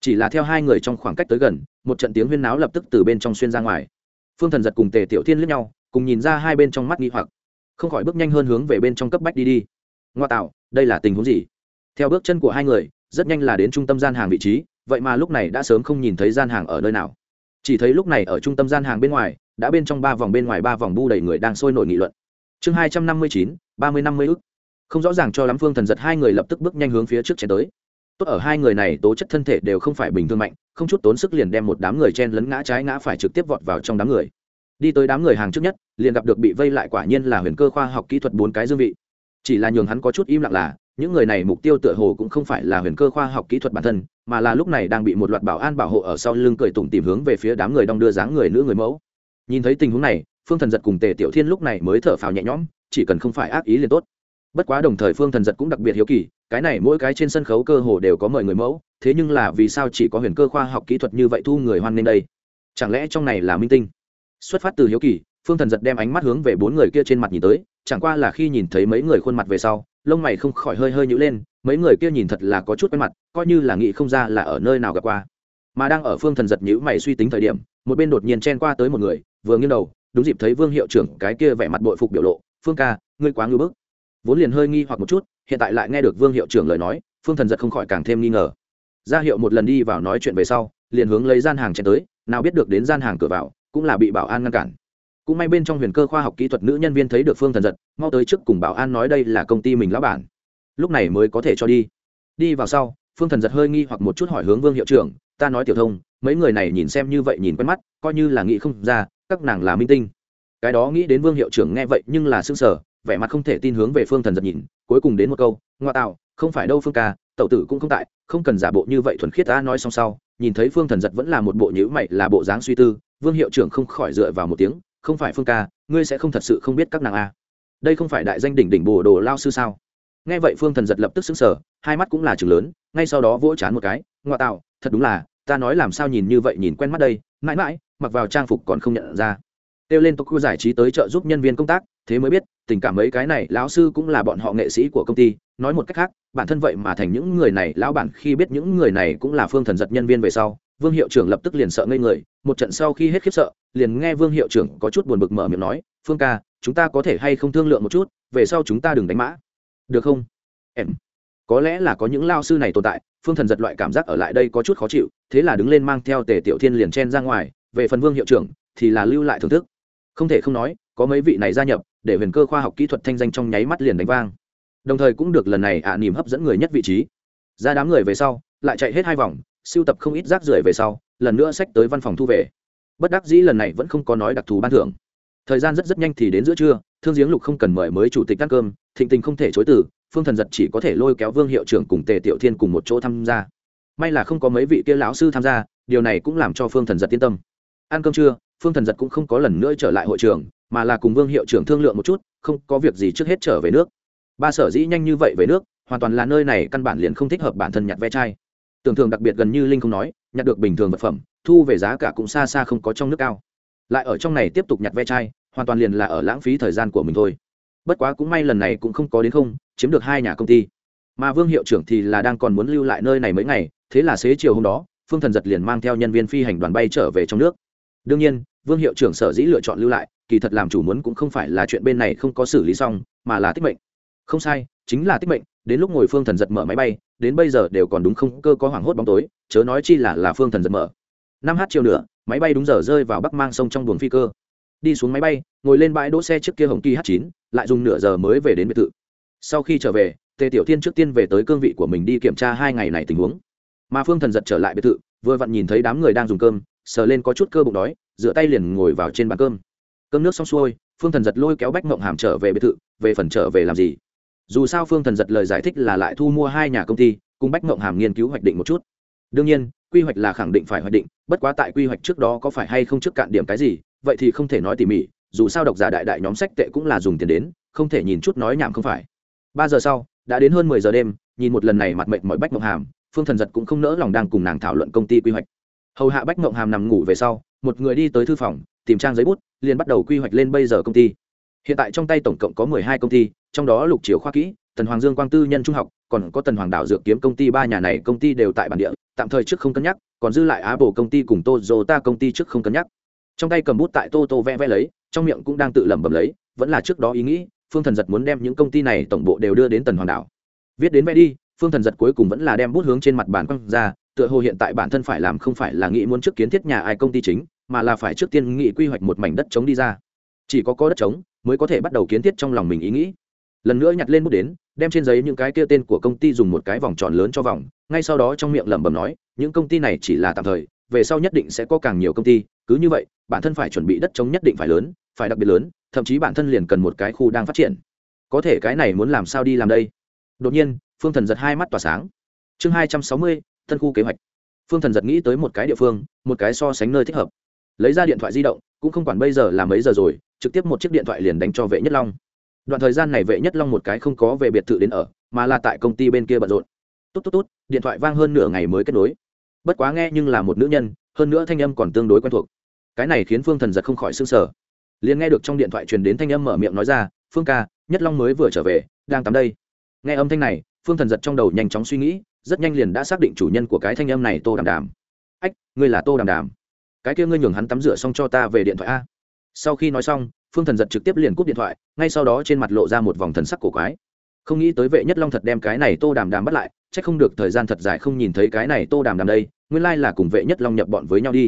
A: Chỉ là theo hai người trong khoảng cách tới gần, một trận tiếng huyên náo lập tức từ bên trong xuyên ra ngoài. Phương thần giật cùng tề tiểu thiên lướt nhau, cùng nhìn ra hai bên trong mắt nghi hoặc. Không khỏi bước nhanh hơn hướng về bên trong cấp bách đi đi ngoa tạo, đây là tình huống gì? Theo bước chân của hai người, rất nhanh là đến trung tâm gian hàng vị trí, vậy mà lúc này đã sớm không nhìn thấy gian hàng ở nơi nào. Chỉ thấy lúc này ở trung tâm gian hàng bên ngoài, đã bên trong ba vòng bên ngoài ba vòng bu đầy người đang sôi nổi nghị luận. Chương hai trăm năm mươi chín, ba mươi năm mươi ức. Không rõ ràng cho lắm phương thần giật hai người lập tức bước nhanh hướng phía trước chen tới. Tốt ở hai người này, tố chất thân thể đều không phải bình thường mạnh, không chút tốn sức liền đem một đám người chen lấn ngã trái ngã phải trực tiếp vọt vào trong đám người. Đi tới đám người hàng trước nhất, liền gặp được bị vây lại quả nhiên là huyền cơ khoa học kỹ thuật bốn cái dương vị chỉ là nhường hắn có chút im lặng là, những người này mục tiêu tựa hồ cũng không phải là huyền cơ khoa học kỹ thuật bản thân, mà là lúc này đang bị một loạt bảo an bảo hộ ở sau lưng cười tủm tìm hướng về phía đám người đong đưa dáng người nữ người mẫu. Nhìn thấy tình huống này, phương thần giật cùng tề tiểu thiên lúc này mới thở phào nhẹ nhõm, chỉ cần không phải ác ý liền tốt. Bất quá đồng thời phương thần giật cũng đặc biệt hiếu kỳ, cái này mỗi cái trên sân khấu cơ hồ đều có mời người mẫu, thế nhưng là vì sao chỉ có huyền cơ khoa học kỹ thuật như vậy thu người hoan nghênh đây? Chẳng lẽ trong này là minh tinh? Xuất phát từ hiếu kỳ, phương thần giật đem ánh mắt hướng về bốn người kia trên mặt nhìn tới chẳng qua là khi nhìn thấy mấy người khuôn mặt về sau, lông mày không khỏi hơi hơi nhữ lên, mấy người kia nhìn thật là có chút quen mặt, coi như là nghĩ không ra là ở nơi nào gặp qua. Mà đang ở phương thần giật nhữ mày suy tính thời điểm, một bên đột nhiên chen qua tới một người, vừa nghiêng đầu, đúng dịp thấy vương hiệu trưởng cái kia vẻ mặt bội phục biểu lộ, phương ca, ngươi quá ngưỡng bức. Vốn liền hơi nghi hoặc một chút, hiện tại lại nghe được vương hiệu trưởng lời nói, phương thần giật không khỏi càng thêm nghi ngờ. Ra hiệu một lần đi vào nói chuyện về sau, liền hướng lấy gian hàng chen tới, nào biết được đến gian hàng cửa vào, cũng là bị bảo an ngăn cản cũng may bên trong huyền cơ khoa học kỹ thuật nữ nhân viên thấy được phương thần giật, mau tới trước cùng bảo an nói đây là công ty mình lão bản. Lúc này mới có thể cho đi. Đi vào sau, phương thần giật hơi nghi hoặc một chút hỏi hướng vương hiệu trưởng, ta nói tiểu thông, mấy người này nhìn xem như vậy nhìn quen mắt, coi như là nghĩ không ra, các nàng là minh tinh. Cái đó nghĩ đến vương hiệu trưởng nghe vậy nhưng là xương sở vẻ mặt không thể tin hướng về phương thần giật nhìn, cuối cùng đến một câu, ngoa tạo, không phải đâu phương ca, tẩu tử cũng không tại, không cần giả bộ như vậy thuần khiết ta nói xong sau. Nhìn thấy phương thần giật vẫn là một bộ nhữ mày, là bộ dáng suy tư, vương hiệu trưởng không khỏi dựa vào một tiếng không phải phương ca, ngươi sẽ không thật sự không biết các nàng a. Đây không phải đại danh đỉnh đỉnh bồ đồ lao sư sao? Nghe vậy phương thần giật lập tức xứng sở hai mắt cũng là chừng lớn, ngay sau đó vỗ chán một cái ngoại tạo, thật đúng là, ta nói làm sao nhìn như vậy nhìn quen mắt đây, mãi mãi, mặc vào trang phục còn không nhận ra. Kêu lên tokyo giải trí tới trợ giúp nhân viên công tác, thế mới biết, tình cảm mấy cái này lão sư cũng là bọn họ nghệ sĩ của công ty, nói một cách khác, bản thân vậy mà thành những người này, lão bản khi biết những người này cũng là phương thần giật nhân viên về sau vương hiệu trưởng lập tức liền sợ ngây người, một trận sau khi hết khiếp sợ, liền nghe vương hiệu trưởng có chút buồn bực mở miệng nói, phương ca, chúng ta có thể hay không thương lượng một chút, về sau chúng ta đừng đánh mã. Được không? Em, có lẽ là có những lao sư này tồn tại, phương thần giật loại cảm giác ở lại đây có chút khó chịu, thế là đứng lên mang theo tề tiểu thiên liền chen ra ngoài, về phần vương hiệu trưởng thì là lưu lại thưởng thức. Không thể không nói, có mấy vị này gia nhập, để huyền cơ khoa học kỹ thuật thanh danh trong nháy mắt liền đánh vang. Đồng thời cũng được lần này ạ à nỉm hấp dẫn người nhất vị trí. Ra đám người về sau, lại chạy hết hai vòng sưu tập không ít rác rưởi về sau, lần nữa sách tới văn phòng thu về. Bất đắc dĩ lần này vẫn không có nói đặc thù ban thưởng. Thời gian rất rất nhanh thì đến giữa trưa, thương giếng lục không cần mời mới chủ tịch ăn cơm, thịnh tình không thể chối từ, phương thần giật chỉ có thể lôi kéo vương hiệu trưởng cùng tề tiểu thiên cùng một chỗ tham gia. May là không có mấy vị kia lão sư tham gia, điều này cũng làm cho phương thần giật yên tâm. Ăn cơm trưa, phương thần giật cũng không có lần nữa trở lại hội trường, mà là cùng vương hiệu trưởng thương lượng một chút, không có việc gì trước hết trở về nước. Ba sở dĩ nhanh như vậy về nước, hoàn toàn là nơi này căn bản liền không thích hợp bản thân nhặt ve chai tưởng thường đặc biệt gần như linh không nói, nhặt được bình thường vật phẩm, thu về giá cả cũng xa xa không có trong nước cao. Lại ở trong này tiếp tục nhặt ve chai, hoàn toàn liền là ở lãng phí thời gian của mình thôi. Bất quá cũng may lần này cũng không có đến không, chiếm được hai nhà công ty. Mà vương hiệu trưởng thì là đang còn muốn lưu lại nơi này mấy ngày, thế là xế chiều hôm đó, phương thần giật liền mang theo nhân viên phi hành đoàn bay trở về trong nước. Đương nhiên, vương hiệu trưởng sở dĩ lựa chọn lưu lại, kỳ thật làm chủ muốn cũng không phải là chuyện bên này không có xử lý xong, mà là tích mệnh. Không sai chính là tích mệnh, đến lúc ngồi phương thần giật mở máy bay, đến bây giờ đều còn đúng không, cơ có hoảng hốt bóng tối, chớ nói chi là là phương thần giật mở. Năm h chiều nữa máy bay đúng giờ rơi vào bắc mang sông trong buồng phi cơ. Đi xuống máy bay, ngồi lên bãi đỗ xe trước kia hồng kỳ h chín, lại dùng nửa giờ mới về đến biệt thự. Sau khi trở về, tề tiểu tiên trước tiên về tới cương vị của mình đi kiểm tra hai ngày này tình huống. Mà phương thần giật trở lại biệt thự, vừa vặn nhìn thấy đám người đang dùng cơm, sờ lên có chút cơ bụng đói dựa tay liền ngồi vào trên bàn cơm. Cơm nước xong xuôi, phương thần giật lôi kéo bách mộng hàm trở về biệt thự, về phần trở về làm gì? Dù sao phương thần giật lời giải thích là lại thu mua hai nhà công ty, cùng bách mộng hàm nghiên cứu hoạch định một chút. Đương nhiên, quy hoạch là khẳng định phải hoạch định, bất quá tại quy hoạch trước đó có phải hay không trước cạn điểm cái gì, vậy thì không thể nói tỉ mỉ, dù sao độc giả đại đại nhóm sách tệ cũng là dùng tiền đến, không thể nhìn chút nói nhảm không phải. Ba giờ sau, đã đến hơn mười giờ đêm, nhìn một lần này mặt mệnh mọi bách mộng hàm, phương thần giật cũng không nỡ lòng đang cùng nàng thảo luận công ty quy hoạch. Hầu hạ bách mộng hàm nằm ngủ về sau, một người đi tới thư phòng, tìm trang giấy bút, liền bắt đầu quy hoạch lên bây giờ công ty hiện tại trong tay tổng cộng có mười hai công ty, trong đó lục triều khoa kỹ, tần hoàng dương quang tư nhân trung học, còn có tần hoàng đảo dược kiếm công ty ba nhà này công ty đều tại bản địa, tạm thời trước không cân nhắc, còn dư lại á bồ công ty cùng tozota công ty trước không cân nhắc. Trong tay cầm bút tại tô tô vẽ vẽ lấy, trong miệng cũng đang tự lẩm bẩm lấy, vẫn là trước đó ý nghĩ, phương thần giật muốn đem những công ty này tổng bộ đều đưa đến tần hoàng đảo. Viết đến vẽ đi, phương thần giật cuối cùng vẫn là đem bút hướng trên mặt bàn quăng ra, tựa hồ hiện tại bản thân phải làm không phải là nghĩ muốn trước kiến thiết nhà ai công ty chính, mà là phải trước tiên nghị quy hoạch một mảnh đất trống đi ra chỉ có có đất trống mới có thể bắt đầu kiến thiết trong lòng mình ý nghĩ. Lần nữa nhặt lên bút đến, đem trên giấy những cái kia tên của công ty dùng một cái vòng tròn lớn cho vòng, ngay sau đó trong miệng lẩm bẩm nói, những công ty này chỉ là tạm thời, về sau nhất định sẽ có càng nhiều công ty, cứ như vậy, bản thân phải chuẩn bị đất trống nhất định phải lớn, phải đặc biệt lớn, thậm chí bản thân liền cần một cái khu đang phát triển. Có thể cái này muốn làm sao đi làm đây? Đột nhiên, phương thần giật hai mắt tỏa sáng. Chương hai trăm sáu mươi thân khu kế hoạch. Phương thần giật nghĩ tới một cái địa phương, một cái so sánh nơi thích hợp. Lấy ra điện thoại di động cũng không quản bây giờ là mấy giờ rồi, trực tiếp một chiếc điện thoại liền đánh cho vệ nhất long. Đoạn thời gian này vệ nhất long một cái không có về biệt thự đến ở, mà là tại công ty bên kia bận rộn. Tốt tốt tốt, điện thoại vang hơn nửa ngày mới kết nối. Bất quá nghe nhưng là một nữ nhân, hơn nữa thanh âm còn tương đối quen thuộc. Cái này khiến phương thần giật không khỏi s ư n g sở liền nghe được trong điện thoại truyền đến thanh âm mở miệng nói ra, phương ca, nhất long mới vừa trở về, đang tắm đây. Nghe âm thanh này, phương thần giật trong đầu nhanh chóng suy nghĩ, rất nhanh liền đã xác định chủ nhân của cái thanh âm này tô đàm đàm. Ách, ngươi là tô đàm đàm? Cái kia ngươi nhường hắn tắm rửa xong cho ta về điện thoại a. Sau khi nói xong, phương thần giật trực tiếp liền cúp điện thoại, ngay sau đó trên mặt lộ ra một vòng thần sắc cổ quái. Không nghĩ tới vệ nhất long thật đem cái này tô đàm đàm bắt lại c h ắ c không được thời gian thật dài không nhìn thấy cái này tô đàm đàm đây, nguyên lai là cùng vệ nhất long nhập bọn với nhau đi.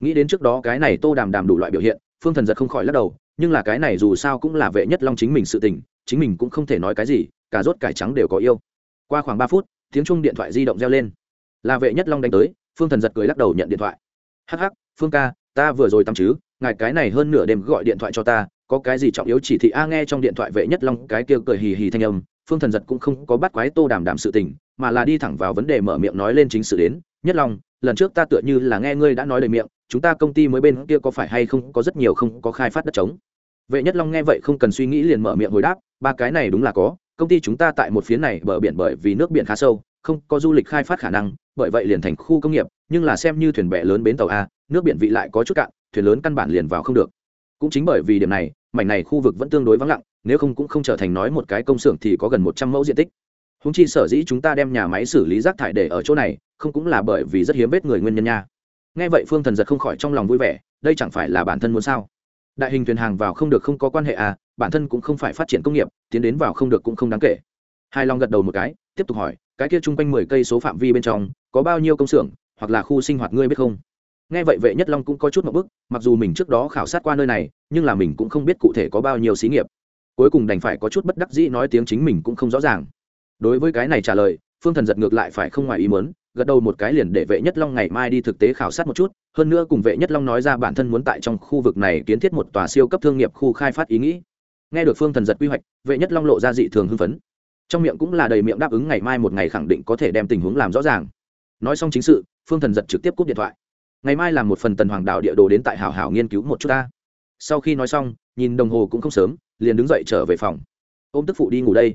A: Nghĩ đến trước đó cái này tô đàm đàm đủ loại biểu hiện, phương thần giật không khỏi lắc đầu, nhưng là cái này dù sao cũng là vệ nhất long chính mình sự tình, chính mình cũng không thể nói cái gì, cả rốt cải trắng đều có yêu. Qua khoảng ba phút, tiếng chung điện thoại di động reo lên. Là vệ nhất long đánh tới, phương thần giật cười lắc đầu nhận điện thoại. Hắc hắc phương ca, ta vừa rồi tắm chứ, ngài cái này hơn nửa đêm gọi điện thoại cho ta, có cái gì trọng yếu chỉ thị a nghe trong điện thoại vệ nhất long, cái kia cười hì hì thanh âm, phương thần giật cũng không có bắt quái tô đàm đàm sự tình, mà là đi thẳng vào vấn đề mở miệng nói lên chính sự đến. Nhất long, lần trước ta tựa như là nghe ngươi đã nói lời miệng, chúng ta công ty mới bên kia có phải hay không, có rất nhiều không có khai phát đất trống. Vệ nhất long nghe vậy không cần suy nghĩ liền mở miệng hồi đáp, ba cái này đúng là có, công ty chúng ta tại một phía này bờ biển bởi vì nước biển khá sâu, không có du lịch khai phát khả năng bởi vậy liền thành khu công nghiệp, nhưng là xem như thuyền bè lớn bến tàu a, nước biển vị lại có chút cạn, thuyền lớn căn bản liền vào không được. Cũng chính bởi vì điểm này, mảnh này khu vực vẫn tương đối vắng lặng, nếu không cũng không trở thành nói một cái công xưởng thì có gần một trăm mẫu diện tích. Húng chi sở dĩ chúng ta đem nhà máy xử lý rác thải để ở chỗ này, không cũng là bởi vì rất hiếm vết người nguyên nhân nha. Nghe vậy phương thần giật không khỏi trong lòng vui vẻ, đây chẳng phải là bản thân muốn sao? Đại hình thuyền hàng vào không được không có quan hệ à bản thân cũng không phải phát triển công nghiệp, tiến đến vào không được cũng không đáng kể. Hai long gật đầu một cái tiếp tục hỏi, cái kia chung quanh mười cây số phạm vi bên trong, có bao nhiêu công xưởng, hoặc là khu sinh hoạt ngươi biết không? Nghe vậy vệ nhất long cũng có chút một bức, mặc dù mình trước đó khảo sát qua nơi này, nhưng là mình cũng không biết cụ thể có bao nhiêu xí nghiệp. Cuối cùng đành phải có chút bất đắc dĩ nói tiếng chính mình cũng không rõ ràng. Đối với cái này trả lời, phương thần giật ngược lại phải không ngoài ý mớn gật đầu một cái liền để vệ nhất long ngày mai đi thực tế khảo sát một chút, hơn nữa cùng vệ nhất long nói ra bản thân muốn tại trong khu vực này kiến thiết một tòa siêu cấp thương nghiệp khu khai phát ý nghĩ. Nghe được phương thần giật quy hoạch, vệ nhất long lộ ra dị thường hưng phấn trong miệng cũng là đầy miệng đáp ứng ngày mai một ngày khẳng định có thể đem tình huống làm rõ ràng. Nói xong chính sự, phương thần giật trực tiếp cúp điện thoại. Ngày mai làm một phần tần hoàng đạo địa đồ đến tại hảo hảo nghiên cứu một chút ta. Sau khi nói xong, nhìn đồng hồ cũng không sớm, liền đứng dậy trở về phòng. Ôm tức phụ đi ngủ đây.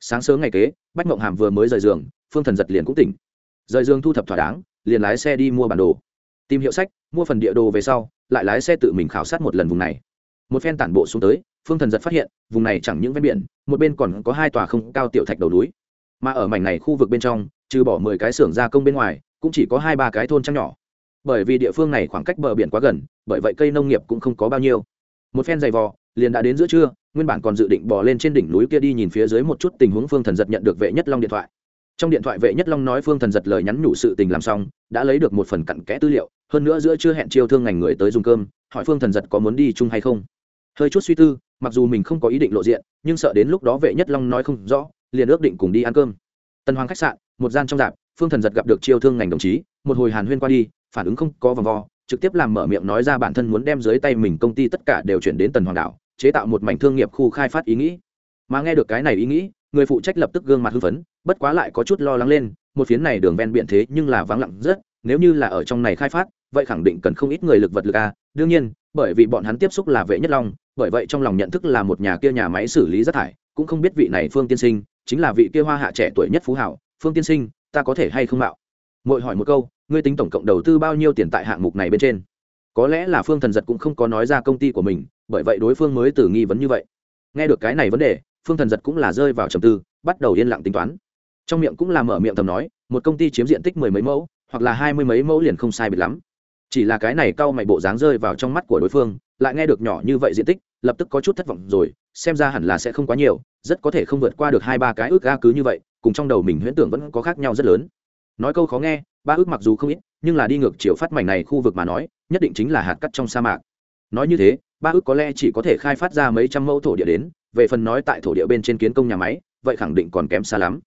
A: Sáng sớm ngày kế, bách mộng hàm vừa mới rời giường, phương thần giật liền cũng tỉnh. Rời giường thu thập thỏa đáng, liền lái xe đi mua bản đồ. Tìm hiệu sách, mua phần địa đồ về sau, lại lái xe tự mình khảo sát một lần vùng này. Một phen tản bộ xuống tới phương thần giật phát hiện, vùng này chẳng những ven biển, một bên còn có hai tòa không cao tiểu thạch đầu núi. Mà ở mảnh này khu vực bên trong, trừ bỏ mười cái xưởng gia công bên ngoài, cũng chỉ có hai ba cái thôn trăng nhỏ. Bởi vì địa phương này khoảng cách bờ biển quá gần, bởi vậy cây nông nghiệp cũng không có bao nhiêu. Một phen dày vò, liền đã đến giữa trưa, nguyên bản còn dự định bỏ lên trên đỉnh núi kia đi nhìn phía dưới một chút tình huống phương thần giật nhận được vệ nhất long điện thoại. Trong điện thoại vệ nhất long nói phương thần giật lời nhắn nhủ sự tình làm xong, đã lấy được một phần cặn kẽ tư liệu, hơn nữa giữa chưa hẹn chiêu thương ngành người tới dùng cơm, hỏi phương thần giật có muốn đi chung hay không hơi chút suy tư, mặc dù mình không có ý định lộ diện, nhưng sợ đến lúc đó vệ nhất long nói không rõ, liền ước định cùng đi ăn cơm. Tân hoàng khách sạn, một gian trong dạp, phương thần giật gặp được chiêu thương ngành đồng chí, một hồi hàn huyên qua đi, phản ứng không có vòng vo, trực tiếp làm mở miệng nói ra bản thân muốn đem dưới tay mình công ty tất cả đều chuyển đến tần hoàng đảo, chế tạo một mảnh thương nghiệp khu khai phát ý nghĩ. Mà nghe được cái này ý nghĩ, người phụ trách lập tức gương mặt hưng phấn, bất quá lại có chút lo lắng lên, một phiến này đường ven biển thế nhưng là vắng lặng rất, nếu như là ở trong này khai phát, vậy khẳng định cần không ít người lực vật lực a. Đương nhiên, bởi vì bọn hắn tiếp xúc là vệ nhất long bởi vậy trong lòng nhận thức là một nhà kia nhà máy xử lý rác thải, cũng không biết vị này phương tiên sinh, chính là vị kia hoa hạ trẻ tuổi nhất phú hảo. Phương tiên sinh, ta có thể hay không mạo? Mội hỏi một câu, ngươi tính tổng cộng đầu tư bao nhiêu tiền tại hạng mục này bên trên? Có lẽ là phương thần giật cũng không có nói ra công ty của mình, bởi vậy đối phương mới từ nghi vấn như vậy. Nghe được cái này vấn đề, phương thần giật cũng là rơi vào trầm tư, bắt đầu yên lặng tính toán. Trong miệng cũng là mở miệng thầm nói, một công ty chiếm diện tích mười mấy mẫu, hoặc là hai mươi mấy mẫu liền không sai biệt lắm chỉ là cái này cau mày bộ dáng rơi vào trong mắt của đối phương, lại nghe được nhỏ như vậy diện tích, lập tức có chút thất vọng rồi, xem ra hẳn là sẽ không quá nhiều, rất có thể không vượt qua được hai ba cái ước ga cứ như vậy, cùng trong đầu mình huyễn tưởng vẫn có khác nhau rất lớn. Nói câu khó nghe, ba ước mặc dù không ít, nhưng là đi ngược chiều phát mảnh này khu vực mà nói, nhất định chính là hạt cắt trong sa mạc. Nói như thế, ba ước có lẽ chỉ có thể khai phát ra mấy trăm mẫu thổ địa đến, về phần nói tại thổ địa bên trên kiến công nhà máy, vậy khẳng định còn kém xa lắm.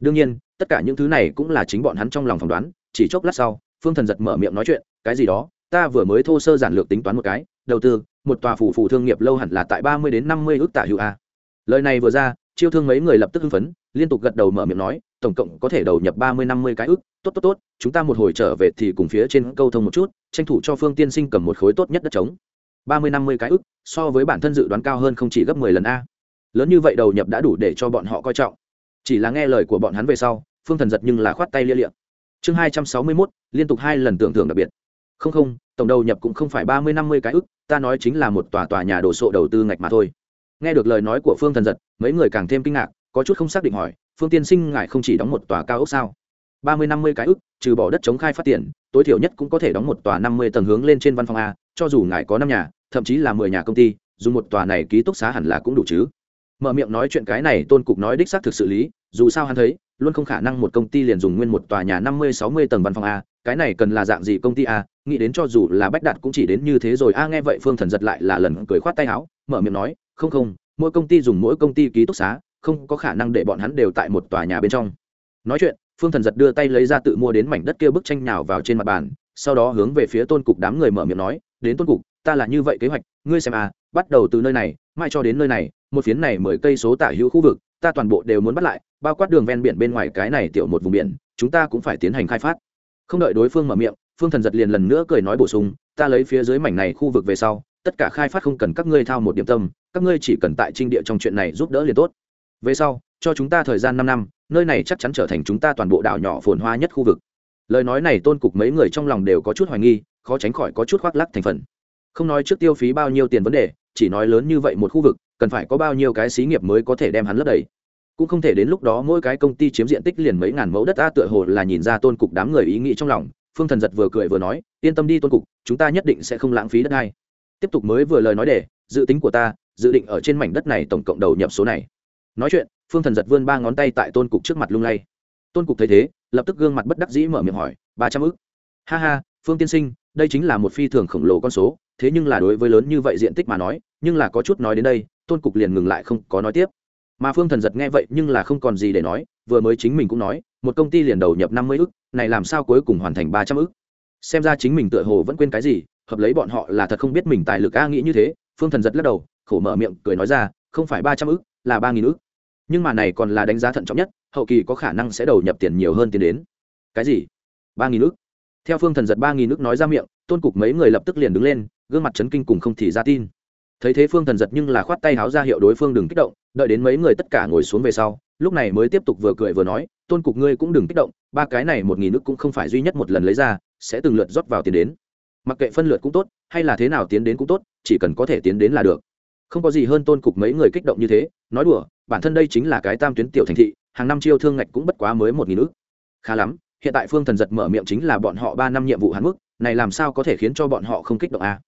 A: Đương nhiên, tất cả những thứ này cũng là chính bọn hắn trong lòng phỏng đoán, chỉ chốc lát sau phương thần giật mở miệng nói chuyện, cái gì đó? Ta vừa mới thô sơ giản lược tính toán một cái, đầu tư, một tòa phủ phủ thương nghiệp lâu hẳn là tại ba mươi đến năm mươi ước tả hữu a. Lời này vừa ra, chiêu thương mấy người lập tức hưng phấn, liên tục gật đầu mở miệng nói, tổng cộng có thể đầu nhập ba mươi năm mươi cái ước, tốt tốt tốt, chúng ta một hồi trở về thì cùng phía trên câu thông một chút, tranh thủ cho phương tiên sinh cầm một khối tốt nhất đất trống. Ba mươi năm mươi cái ước, so với bản thân dự đoán cao hơn không chỉ gấp mười lần a. Lớn như vậy đầu nhập đã đủ để cho bọn họ coi trọng. Chỉ là nghe lời của bọn hắn về sau, phương thần giật nhưng là khoát tay lia liệm chương hai trăm sáu mươi mốt, liên tục hai lần tưởng thưởng đặc biệt. Không không, tổng đầu nhập cũng không phải ba mươi năm mươi cái ức, ta nói chính là một tòa tòa nhà đồ sộ đầu tư ngạch mà thôi. Nghe được lời nói của phương thần giật, mấy người càng thêm kinh ngạc, có chút không xác định hỏi, phương tiên sinh, ngài không chỉ đóng một tòa cao ốc sao? Ba mươi năm mươi cái ức, trừ bỏ đất chống khai phát tiền, tối thiểu nhất cũng có thể đóng một tòa năm mươi tầng hướng lên trên văn phòng a, cho dù ngài có năm nhà, thậm chí là mười nhà công ty dùng một tòa này ký túc xá hẳn là cũng đủ chứ. Mở miệng nói chuyện cái này, tôn cục nói đích xác thực sự lý, dù sao hắn thấy luôn không khả năng một công ty liền dùng nguyên một tòa nhà năm mươi, sáu mươi tầng văn phòng a, cái này cần là dạng gì công ty a? Nghĩ đến cho dù là bách đạt cũng chỉ đến như thế rồi. A, nghe vậy phương thần giật lại là lần cười khoát tay áo, mở miệng nói, không không, mỗi công ty dùng mỗi công ty ký túc xá, không có khả năng để bọn hắn đều tại một tòa nhà bên trong. Nói chuyện, phương thần giật đưa tay lấy ra tự mua đến mảnh đất kia bức tranh nhào vào trên mặt bàn, sau đó hướng về phía tôn cục đám người mở miệng nói, đến tôn cục, ta là như vậy kế hoạch, ngươi xem à bắt đầu từ nơi này, mai cho đến nơi này, một phiến này mười cây số tả hữu khu vực ta toàn bộ đều muốn bắt lại, bao quát đường ven biển bên ngoài cái này tiểu một vùng biển, chúng ta cũng phải tiến hành khai phát. Không đợi đối phương mở miệng, phương thần giật liền lần nữa cười nói bổ sung, ta lấy phía dưới mảnh này khu vực về sau, tất cả khai phát không cần các ngươi thao một điểm tâm, các ngươi chỉ cần tại trinh địa trong chuyện này giúp đỡ liền tốt. Về sau, cho chúng ta thời gian năm năm, nơi này chắc chắn trở thành chúng ta toàn bộ đảo nhỏ phồn hoa nhất khu vực. Lời nói này tôn cục mấy người trong lòng đều có chút hoài nghi, khó tránh khỏi có chút khoác lắc thành phần. Không nói trước tiêu phí bao nhiêu tiền vấn đề, chỉ nói lớn như vậy một khu vực, cần phải có bao nhiêu cái xí nghiệp mới có thể đem hắn lấp đầy cũng không thể đến lúc đó mỗi cái công ty chiếm diện tích liền mấy ngàn mẫu đất a tựa hồ là nhìn ra tôn cục đám người ý nghĩ trong lòng. Phương thần giật vừa cười vừa nói, yên tâm đi tôn cục, chúng ta nhất định sẽ không lãng phí đất này tiếp tục mới vừa lời nói để, dự tính của ta, dự định ở trên mảnh đất này tổng cộng đầu nhập số này. Nói chuyện, phương thần giật vươn ba ngón tay tại tôn cục trước mặt lung lay. Tôn cục thấy thế, lập tức gương mặt bất đắc dĩ mở miệng hỏi, ba trăm ức? Ha ha, phương tiên sinh, đây chính là một phi thường khổng lồ con số, thế nhưng là đối với lớn như vậy diện tích mà nói, nhưng là có chút nói đến đây, tôn cục liền ngừng lại không có nói tiếp mà phương thần giật nghe vậy nhưng là không còn gì để nói, vừa mới chính mình cũng nói, một công ty liền đầu nhập năm mươi ức, này làm sao cuối cùng hoàn thành ba trăm ức? Xem ra chính mình tựa hồ vẫn quên cái gì, hợp lấy bọn họ là thật không biết mình tài lực a nghĩ như thế, phương thần giật lắc đầu, khổ mở miệng, cười nói ra, không phải ba trăm ức, là ba nghìn ức. Nhưng mà này còn là đánh giá thận trọng nhất, hậu kỳ có khả năng sẽ đầu nhập tiền nhiều hơn tiền đến. Cái gì? Ba nghìn ức? Theo phương thần giật ba nghìn ức nói ra miệng, tôn cục mấy người lập tức liền đứng lên, gương mặt chấn kinh cùng không thì ra tin thấy thế phương thần giật nhưng là khoát tay háo ra hiệu đối phương đừng kích động, đợi đến mấy người tất cả ngồi xuống về sau, lúc này mới tiếp tục vừa cười vừa nói, tôn cục ngươi cũng đừng kích động, ba cái này một nghìn nước cũng không phải duy nhất một lần lấy ra, sẽ từng lượt rót vào tiền đến. Mặc kệ phân lượt cũng tốt, hay là thế nào tiến đến cũng tốt, chỉ cần có thể tiến đến là được. Không có gì hơn tôn cục mấy người kích động như thế, nói đùa, bản thân đây chính là cái tam tuyến tiểu thành thị, hàng năm chiêu thương ngạch cũng bất quá mới một nghìn nước. Khá lắm, hiện tại phương thần giật mở miệng chính là bọn họ ba năm nhiệm vụ hạn mức, này làm sao có thể khiến cho bọn họ không kích động a à?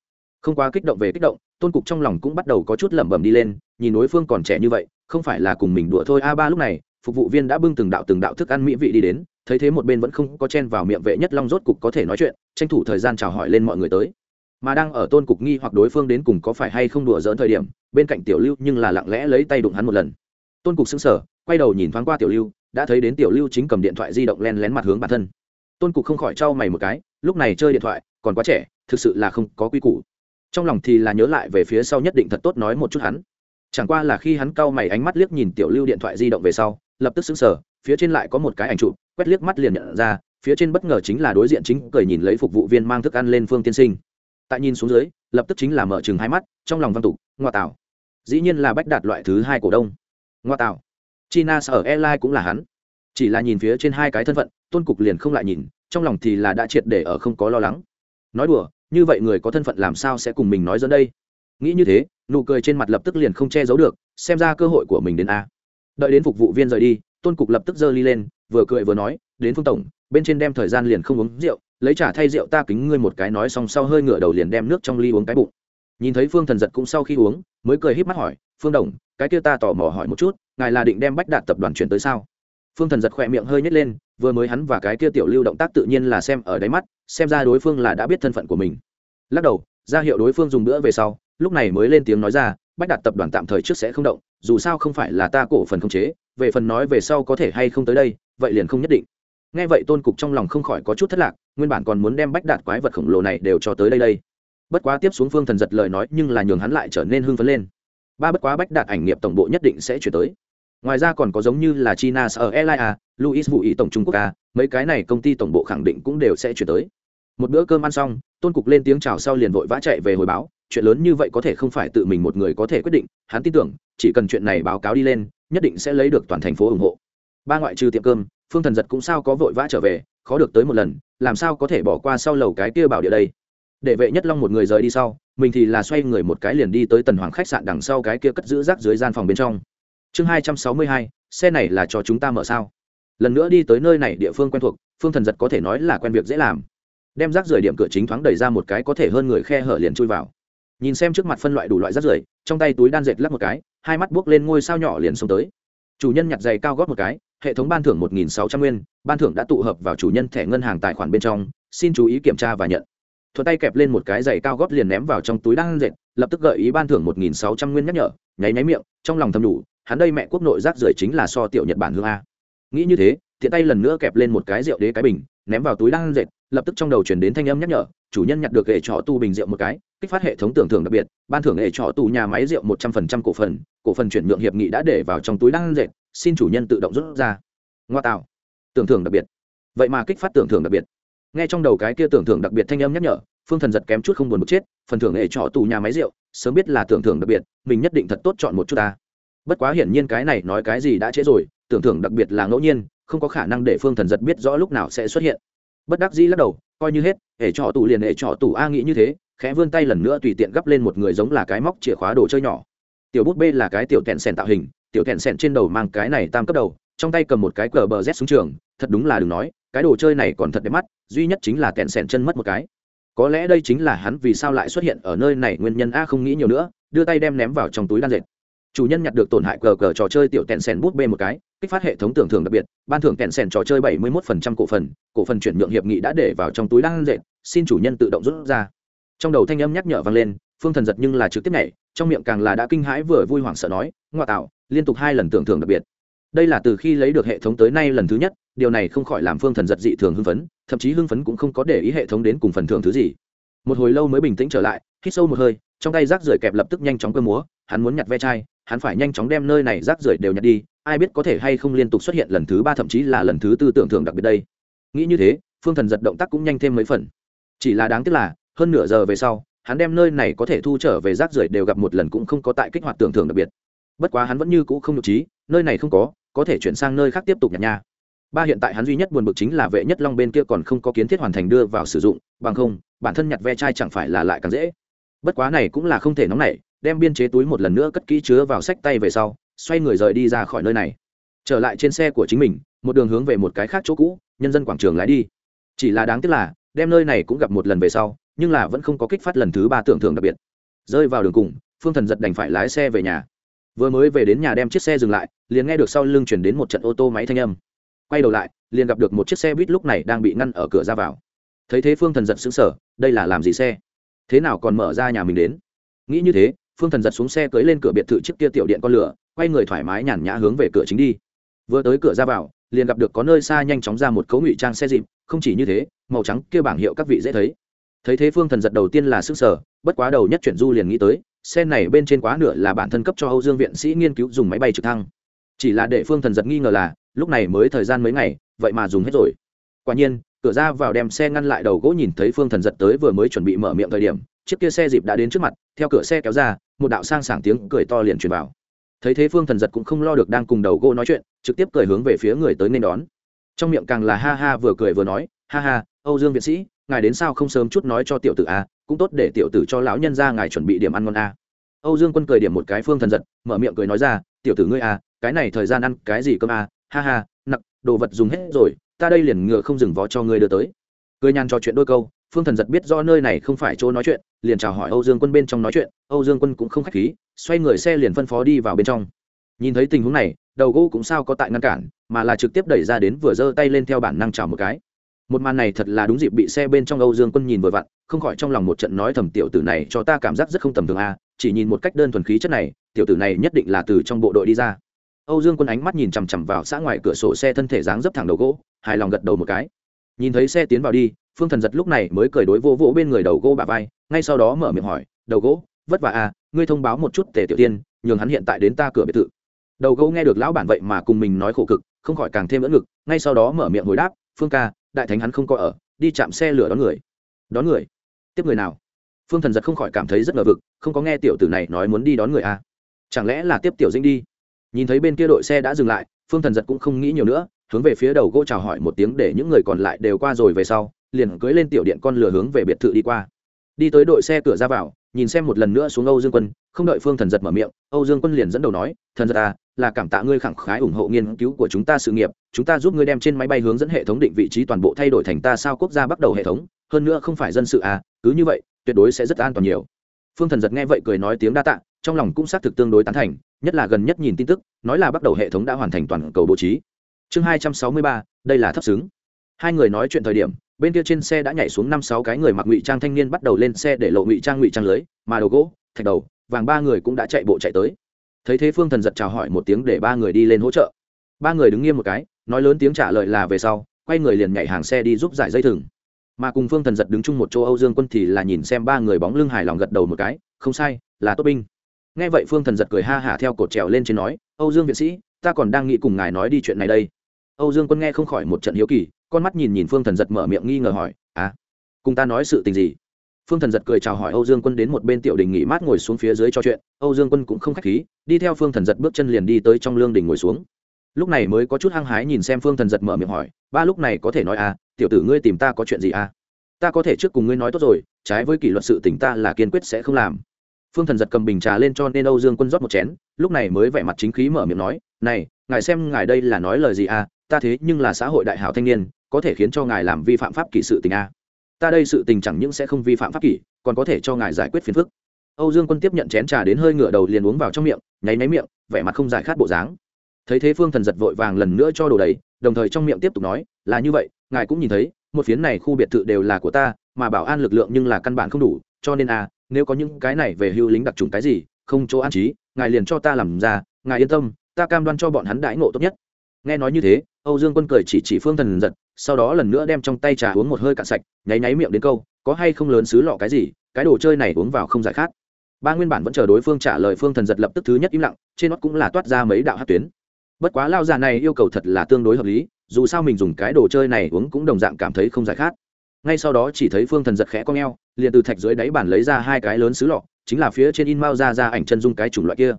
A: Không quá kích động về kích động, tôn cục trong lòng cũng bắt đầu có chút lẩm bẩm đi lên, nhìn đối phương còn trẻ như vậy, không phải là cùng mình đùa thôi. A ba lúc này, phục vụ viên đã bưng từng đạo từng đạo thức ăn mỹ vị đi đến, thấy thế một bên vẫn không có chen vào miệng vệ nhất long rốt cục có thể nói chuyện, tranh thủ thời gian chào hỏi lên mọi người tới. Mà đang ở tôn cục nghi hoặc đối phương đến cùng có phải hay không đùa dỡn thời điểm, bên cạnh tiểu lưu nhưng là lặng lẽ lấy tay đụng hắn một lần. Tôn cục xứng sở quay đầu nhìn thoáng qua tiểu lưu, đã thấy đến tiểu lưu chính cầm điện thoại di động len lén mặt hướng bản thân. Tôn cục không khỏi trao mày một cái, lúc này chơi điện thoại, còn quá trẻ, thực sự là không có quy củ trong lòng thì là nhớ lại về phía sau nhất định thật tốt nói một chút hắn. Chẳng qua là khi hắn cau mày ánh mắt liếc nhìn tiểu lưu điện thoại di động về sau, lập tức xứng sở phía trên lại có một cái ảnh chụp, quét liếc mắt liền nhận ra, phía trên bất ngờ chính là đối diện chính cười nhìn lấy phục vụ viên mang thức ăn lên phương tiên sinh. Tại nhìn xuống dưới, lập tức chính là mở chừng hai mắt, trong lòng văn tục, ngoa tạo. Dĩ nhiên là bách đạt loại thứ hai cổ đông. Ngoa tạo. China sở airline cũng là hắn. Chỉ là nhìn phía trên hai cái thân phận, tôn cục liền không lại nhìn, trong lòng thì là đã triệt để ở không có lo lắng. Nói đùa như vậy người có thân phận làm sao sẽ cùng mình nói dẫn đây? Nghĩ như thế, nụ cười trên mặt lập tức liền không che giấu được, xem ra cơ hội của mình đến a. Đợi đến phục vụ viên rời đi, tôn cục lập tức giơ ly lên, vừa cười vừa nói, đến phương tổng, bên trên đem thời gian liền không uống rượu, lấy trả thay rượu ta kính ngươi một cái nói xong sau hơi ngửa đầu liền đem nước trong ly uống cái bụng. Nhìn thấy phương thần giật cũng sau khi uống, mới cười híp mắt hỏi, phương đồng cái kia ta tò mò hỏi một chút, ngài là định đem bách đạt tập đoàn chuyển tới sao? Phương thần giật khỏe miệng hơi nhét lên vừa mới hắn và cái kia tiểu lưu động tác tự nhiên là xem ở đáy mắt, xem ra đối phương là đã biết thân phận của mình. Lắc đầu, ra hiệu đối phương dùng bữa về sau, lúc này mới lên tiếng nói ra, bách đạt tập đoàn tạm thời trước sẽ không động, dù sao không phải là ta cổ phần không chế, về phần nói về sau có thể hay không tới đây, vậy liền không nhất định. Nghe vậy tôn cục trong lòng không khỏi có chút thất lạc, nguyên bản còn muốn đem bách đạt quái vật khổng lồ này đều cho tới đây đây. Bất quá tiếp xuống phương thần giật lời nói, nhưng là nhường hắn lại trở nên hưng phấn lên. Ba bất quá bách đạt ảnh nghiệp tổng bộ nhất định sẽ chuyển tới ngoài ra còn có giống như là china ở elia luis vũ ý tổng trung quốc a, mấy cái này công ty tổng bộ khẳng định cũng đều sẽ chuyển tới. Một bữa cơm ăn xong, tôn cục lên tiếng chào sau liền vội vã chạy về hồi báo, chuyện lớn như vậy có thể không phải tự mình một người có thể quyết định, hắn tin tưởng, chỉ cần chuyện này báo cáo đi lên, nhất định sẽ lấy được toàn thành phố ủng hộ. Ba ngoại trừ tiệm cơm, phương thần giật cũng sao có vội vã trở về, khó được tới một lần, làm sao có thể bỏ qua sau lầu cái kia bảo địa đây? Để vệ nhất long một người rời đi sau, mình thì là xoay người một cái liền đi tới tần hoàng khách sạn đằng sau cái kia cất giữ rác dưới gian phòng bên trong chương hai trăm sáu mươi hai, xe này là cho chúng ta mở sao? Lần nữa đi tới nơi này địa phương quen thuộc, phương thần giật có thể nói là quen việc dễ làm. Đem rác rưởi điểm cửa chính thoáng đẩy ra một cái có thể hơn người khe hở liền chui vào. Nhìn xem trước mặt phân loại đủ loại rác rưởi, trong tay túi đan dệt lắp một cái, hai mắt buốc lên ngôi sao nhỏ liền xông tới. Chủ nhân nhặt giày cao gót một cái, hệ thống ban thưởng một nghìn sáu trăm nguyên, ban thưởng đã tụ hợp vào chủ nhân thẻ ngân hàng tài khoản bên trong, xin chú ý kiểm tra và nhận. Thuận tay kẹp lên một cái giày cao gót liền ném vào trong túi đan dệt, lập tức gợi ý ban thưởng một nghìn sáu trăm nguyên nhắc nhở, nháy nháy miệng, trong lòng thầm đủ hắn đây mẹ quốc nội rác rưởi chính là so tiểu nhật bản hương a. Nghĩ như thế thiện tay lần nữa kẹp lên một cái rượu đế cái bình, ném vào túi đang dệt, lập tức trong đầu chuyển đến thanh âm nhắc nhở, chủ nhân nhặt được hệ trọ tu bình rượu một cái, kích phát hệ thống tưởng thưởng đặc biệt, ban thưởng hệ trọ tu nhà máy rượu một trăm phần trăm cổ phần cổ phần chuyển nhượng hiệp nghị đã để vào trong túi đang dệt, xin chủ nhân tự động rút ra. Ngoa tạo. Tưởng thưởng đặc biệt. Vậy mà kích phát tưởng thưởng đặc biệt. Nghe trong đầu cái kia tưởng thưởng đặc biệt thanh âm nhắc nhở, phương thần giật kém chút không buồn một chết, phần thưởng hệ trọ tù nhà máy rượu, sớm biết là tưởng thưởng đặc biệt, mình nhất định thật tốt chọn một chút ta bất quá hiển nhiên cái này nói cái gì đã trễ rồi, tưởng thưởng đặc biệt là ngẫu nhiên, không có khả năng để phương thần giật biết rõ lúc nào sẽ xuất hiện. Bất đắc dĩ lắc đầu, coi như hết, hệ trọ tủ liền hệ trọ tủ a nghĩ như thế, khẽ vươn tay lần nữa tùy tiện gắp lên một người giống là cái móc chìa khóa đồ chơi nhỏ. Tiểu bút bê là cái tiểu kẹn sèn tạo hình, tiểu kẹn sèn trên đầu mang cái này tam cấp đầu, trong tay cầm một cái cờ bờ z xuống trường, thật đúng là đừng nói, cái đồ chơi này còn thật đẹp mắt, duy nhất chính là kẹn sèn chân mất một cái. Có lẽ đây chính là hắn vì sao lại xuất hiện ở nơi này, nguyên nhân a không nghĩ nhiều nữa, đưa tay đem ném vào trong túi đan dệt chủ nhân nhặt được tổn hại cờ cờ trò chơi tiểu tèn sèn bút bê một cái, kích phát hệ thống tưởng thưởng đặc biệt, ban thưởng tèn sèn trò chơi bảy mươi 71% cổ phần cổ phần chuyển nhượng hiệp nghị đã để vào trong túi đang dệt, xin chủ nhân tự động rút ra. Trong đầu thanh âm nhắc nhở vang lên, phương thần giật nhưng là trực tiếp nhảy, trong miệng càng là đã kinh hãi vừa vui hoảng sợ nói, ngoa tạo, liên tục hai lần tưởng thưởng đặc biệt. Đây là từ khi lấy được hệ thống tới nay lần thứ nhất, điều này không khỏi làm phương thần giật dị thường hưng phấn, thậm chí hưng phấn cũng không có để ý hệ thống đến cùng phần thưởng thứ gì. Một hồi lâu mới bình tĩnh trở lại, hít sâu một hơi trong tay rác rưởi kẹp lập tức nhanh chóng cơ múa, hắn muốn nhặt ve chai, hắn phải nhanh chóng đem nơi này rác rưởi đều nhặt đi, ai biết có thể hay không liên tục xuất hiện lần thứ ba thậm chí là lần thứ tư tưởng thưởng đặc biệt đây. Nghĩ như thế, phương thần giật động tác cũng nhanh thêm mấy phần. Chỉ là đáng tiếc là, hơn nửa giờ về sau, hắn đem nơi này có thể thu trở về rác rưởi đều gặp một lần cũng không có tại kích hoạt tưởng thưởng đặc biệt. Bất quá hắn vẫn như cũ không nhục trí, nơi này không có có thể chuyển sang nơi khác tiếp tục nhặt nha. Ba hiện tại hắn duy nhất buồn bực chính là vệ nhất long bên kia còn không có kiến thiết hoàn thành đưa vào sử dụng, bằng không, bản thân nhặt ve chai chẳng phải là lại càng dễ bất quá này cũng là không thể nóng nảy, đem biên chế túi một lần nữa cất kỹ chứa vào sách tay về sau, xoay người rời đi ra khỏi nơi này. Trở lại trên xe của chính mình, một đường hướng về một cái khác chỗ cũ, nhân dân quảng trường lái đi. Chỉ là đáng tiếc là, đem nơi này cũng gặp một lần về sau, nhưng là vẫn không có kích phát lần thứ ba tưởng thưởng đặc biệt. Rơi vào đường cùng, phương thần giật đành phải lái xe về nhà. Vừa mới về đến nhà đem chiếc xe dừng lại, liền nghe được sau lưng chuyển đến một trận ô tô máy thanh âm. Quay đầu lại, liền gặp được một chiếc xe buýt lúc này đang bị ngăn ở cửa ra vào. Thấy thế phương thần giật xứng sở đây là làm gì xe? Thế nào còn mở ra nhà mình đến? Nghĩ như thế, phương thần giật xuống xe cưới lên cửa biệt thự chiếc kia tiểu điện con lửa, quay người thoải mái nhàn nhã hướng về cửa chính đi. Vừa tới cửa ra vào, liền gặp được có nơi xa nhanh chóng ra một cấu ngụy trang xe dịp, không chỉ như thế, màu trắng kia bảng hiệu các vị dễ thấy. Thấy thế phương thần giật đầu tiên là sức sở bất quá đầu nhất chuyển du liền nghĩ tới, xe này bên trên quá nửa là bản thân cấp cho âu dương viện sĩ nghiên cứu dùng máy bay trực thăng. Chỉ là để phương thần giật nghi ngờ là, lúc này mới thời gian mấy ngày, vậy mà dùng hết rồi. Quả nhiên cửa ra vào đem xe ngăn lại đầu gỗ nhìn thấy phương thần giật tới vừa mới chuẩn bị mở miệng thời điểm, chiếc kia xe dịp đã đến trước mặt, theo cửa xe kéo ra, một đạo sang sảng tiếng cười to liền truyền vào. Thấy thế phương thần giật cũng không lo được đang cùng đầu gỗ nói chuyện, trực tiếp cười hướng về phía người tới nên đón. Trong miệng càng là ha ha vừa cười vừa nói, ha ha, âu dương viện sĩ, ngài đến sao không sớm chút nói cho tiểu tử a, cũng tốt để tiểu tử cho lão nhân ra ngài chuẩn bị điểm ăn ngon a. Âu dương quân cười điểm một cái phương thần giật, mở miệng cười nói ra, tiểu tử ngươi a, cái này thời gian ăn cái gì cơm a? Ha ha, nặc, đồ vật dùng hết rồi ta đây liền ngựa không dừng vó cho ngươi đưa tới. Cười nhàn trò chuyện đôi câu, phương thần giật biết do nơi này không phải chỗ nói chuyện, liền chào hỏi âu dương quân bên trong nói chuyện. Âu dương quân cũng không k h á c h khí, xoay người xe liền phân phó đi vào bên trong. Nhìn thấy tình huống này, đầu gỗ cũng sao có tại ngăn cản, mà là trực tiếp đẩy ra đến vừa giơ tay lên theo bản năng chào một cái. Một màn này thật là đúng dịp bị xe bên trong âu dương quân nhìn vừa vặn, không khỏi trong lòng một trận nói thầm tiểu tử này cho ta cảm giác rất không tầm thường a chỉ nhìn một cách đơn thuần khí chất này, tiểu tử này nhất định là từ trong bộ đội đi ra âu dương quân ánh mắt nhìn chằm chằm vào xã ngoài cửa sổ xe thân thể dáng dấp thẳng đầu gỗ, hài lòng gật đầu một cái. Nhìn thấy xe tiến vào đi, phương thần giật lúc này mới cười đối vô vỗ bên người đầu gỗ bà vai, ngay sau đó mở miệng hỏi, đầu gỗ, vất vả à ngươi thông báo một chút tề tiểu tiên, nhường hắn hiện tại đến ta cửa biệt thự. Đầu gỗ nghe được lão bản vậy mà cùng mình nói khổ cực, không khỏi càng thêm ưỡn ngực, ngay sau đó mở miệng hồi đáp, phương ca, đại thánh hắn không có ở, đi chạm xe lửa đón người. Đón người? Tiếp người nào? Phương thần giật không khỏi cảm thấy rất ngờ vực, không có nghe tiểu tử này nói muốn đi đón người à. chẳng lẽ là tiếp tiểu dinh đi? Nhìn thấy bên kia đội xe đã dừng lại, phương thần giật cũng không nghĩ nhiều nữa, hướng về phía đầu gỗ chào hỏi một tiếng để những người còn lại đều qua rồi về sau, liền cưới lên tiểu điện con lửa hướng về biệt thự đi qua. Đi tới đội xe cửa ra vào, nhìn xem một lần nữa xuống âu dương quân, không đợi phương thần giật mở miệng, âu dương quân liền dẫn đầu nói, thần giật à là cảm tạ ngươi khẳng khái ủng hộ nghiên cứu của chúng ta sự nghiệp, chúng ta giúp ngươi đem trên máy bay hướng dẫn hệ thống định vị trí toàn bộ thay đổi thành ta sao quốc gia bắt đầu hệ thống, hơn nữa không phải dân sự à cứ như vậy, tuyệt đối sẽ rất an toàn nhiều. Phương thần giật nghe vậy cười nói tiếng đa tạ trong lòng cũng xác thực tương đối tán thành, nhất là gần nhất nhìn tin tức, nói là bắt đầu hệ thống đã hoàn thành toàn cầu bố trí. Chương hai trăm sáu mươi ba, đây là thấp xứng. Hai người nói chuyện thời điểm, bên kia trên xe đã nhảy xuống năm sáu cái người mặc ngụy trang thanh niên bắt đầu lên xe để lộ ngụy trang ngụy trang lưới, mà đầu gỗ, thạch đầu, vàng ba người cũng đã chạy bộ chạy tới. Thấy thế phương thần giật chào hỏi một tiếng để ba người đi lên hỗ trợ. Ba người đứng nghiêm một cái, nói lớn tiếng trả lời là về sau, quay người liền nhảy hàng xe đi giúp giải dây thừng. Mà cùng phương thần giật đứng chung một chỗ âu dương quân thì là nhìn xem ba người bóng lưng hài lòng gật đầu một cái, không sai, là tốt binh nghe vậy phương thần giật cười ha hả theo cột trèo lên trên nói, âu dương viện sĩ, ta còn đang nghĩ cùng ngài nói đi chuyện này đây. Âu dương quân nghe không khỏi một trận hiếu kỳ, con mắt nhìn nhìn phương thần giật mở miệng nghi ngờ hỏi à cùng ta nói sự tình gì? Phương thần giật cười chào hỏi âu dương quân đến một bên tiểu đình nghỉ mát ngồi xuống phía dưới cho chuyện, âu dương quân cũng không k h á c h khí, đi theo phương thần giật bước chân liền đi tới trong lương đình ngồi xuống. Lúc này mới có chút hăng hái nhìn xem phương thần giật mở miệng hỏi, ba lúc này có thể nói à tiểu tử ngươi tìm ta có chuyện gì à? Ta có thể trước cùng ngươi nói tốt rồi, trái với kỷ luật sự tỉnh ta là kiên quyết sẽ không làm phương thần giật cầm bình trà lên cho nên âu dương quân rót một chén, lúc này mới vẻ mặt chính khí mở miệng nói, này, ngài xem ngài đây là nói lời gì à ta thế nhưng là xã hội đại hảo thanh niên, có thể khiến cho ngài làm vi phạm pháp kỷ sự tình à? ta đây sự tình chẳng những sẽ không vi phạm pháp kỷ, còn có thể cho ngài giải quyết phiền phức âu dương quân tiếp nhận chén trà đến hơi ngửa đầu liền uống vào trong miệng, nháy máy miệng, vẻ mặt không giải khát bộ dáng thấy thế phương thần giật vội vàng lần nữa cho đồ đầy, đồng thời trong miệng tiếp tục nói, là như vậy, ngài cũng nhìn thấy, một phiến này khu biệt thự đều là của ta, mà bảo an lực lượng nhưng là căn bản không đủ, cho nên à nếu có những cái này về hưu lính đặc trùng cái gì, không chỗ an trí, ngài liền cho ta làm ra, ngài yên tâm, ta cam đoan cho bọn hắn đãi ngộ tốt nhất. Nghe nói như thế, âu dương quân cười chỉ chỉ phương thần giật, sau đó lần nữa đem trong tay trà uống một hơi cạn sạch, nháy nháy miệng đến câu, có hay không lớn xứ lọ cái gì, cái đồ chơi này uống vào không giải khát. Ba nguyên bản vẫn chờ đối phương trả lời, phương thần giật lập tức thứ nhất im lặng, trên nó cũng là toát ra mấy đạo hát tuyến. Bất quá lao già này yêu cầu thật là tương đối hợp lý, dù sao mình dùng cái đồ chơi này uống cũng đồng dạng cảm thấy không giải khát ngay sau đó chỉ thấy phương thần giật khẽ con eo, liền từ thạch dưới đáy bàn lấy ra hai cái lớn xứ lọ chính là phía trên in mao ra ra ảnh chân dung cái chủng loại kia.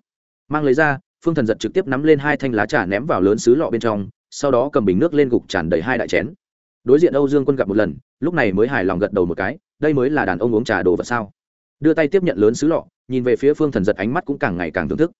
A: Mang lấy ra phương thần giật trực tiếp nắm lên hai thanh lá trà ném vào lớn xứ lọ bên trong sau đó cầm bình nước lên gục tràn đầy hai đại chén. Đối diện âu dương quân gặp một lần lúc này mới hài lòng gật đầu một cái đây mới là đàn ông uống trà đồ vật sao? Đưa tay tiếp nhận lớn xứ lọ nhìn về phía phương thần giật ánh mắt cũng càng ngày càng thưởng thức.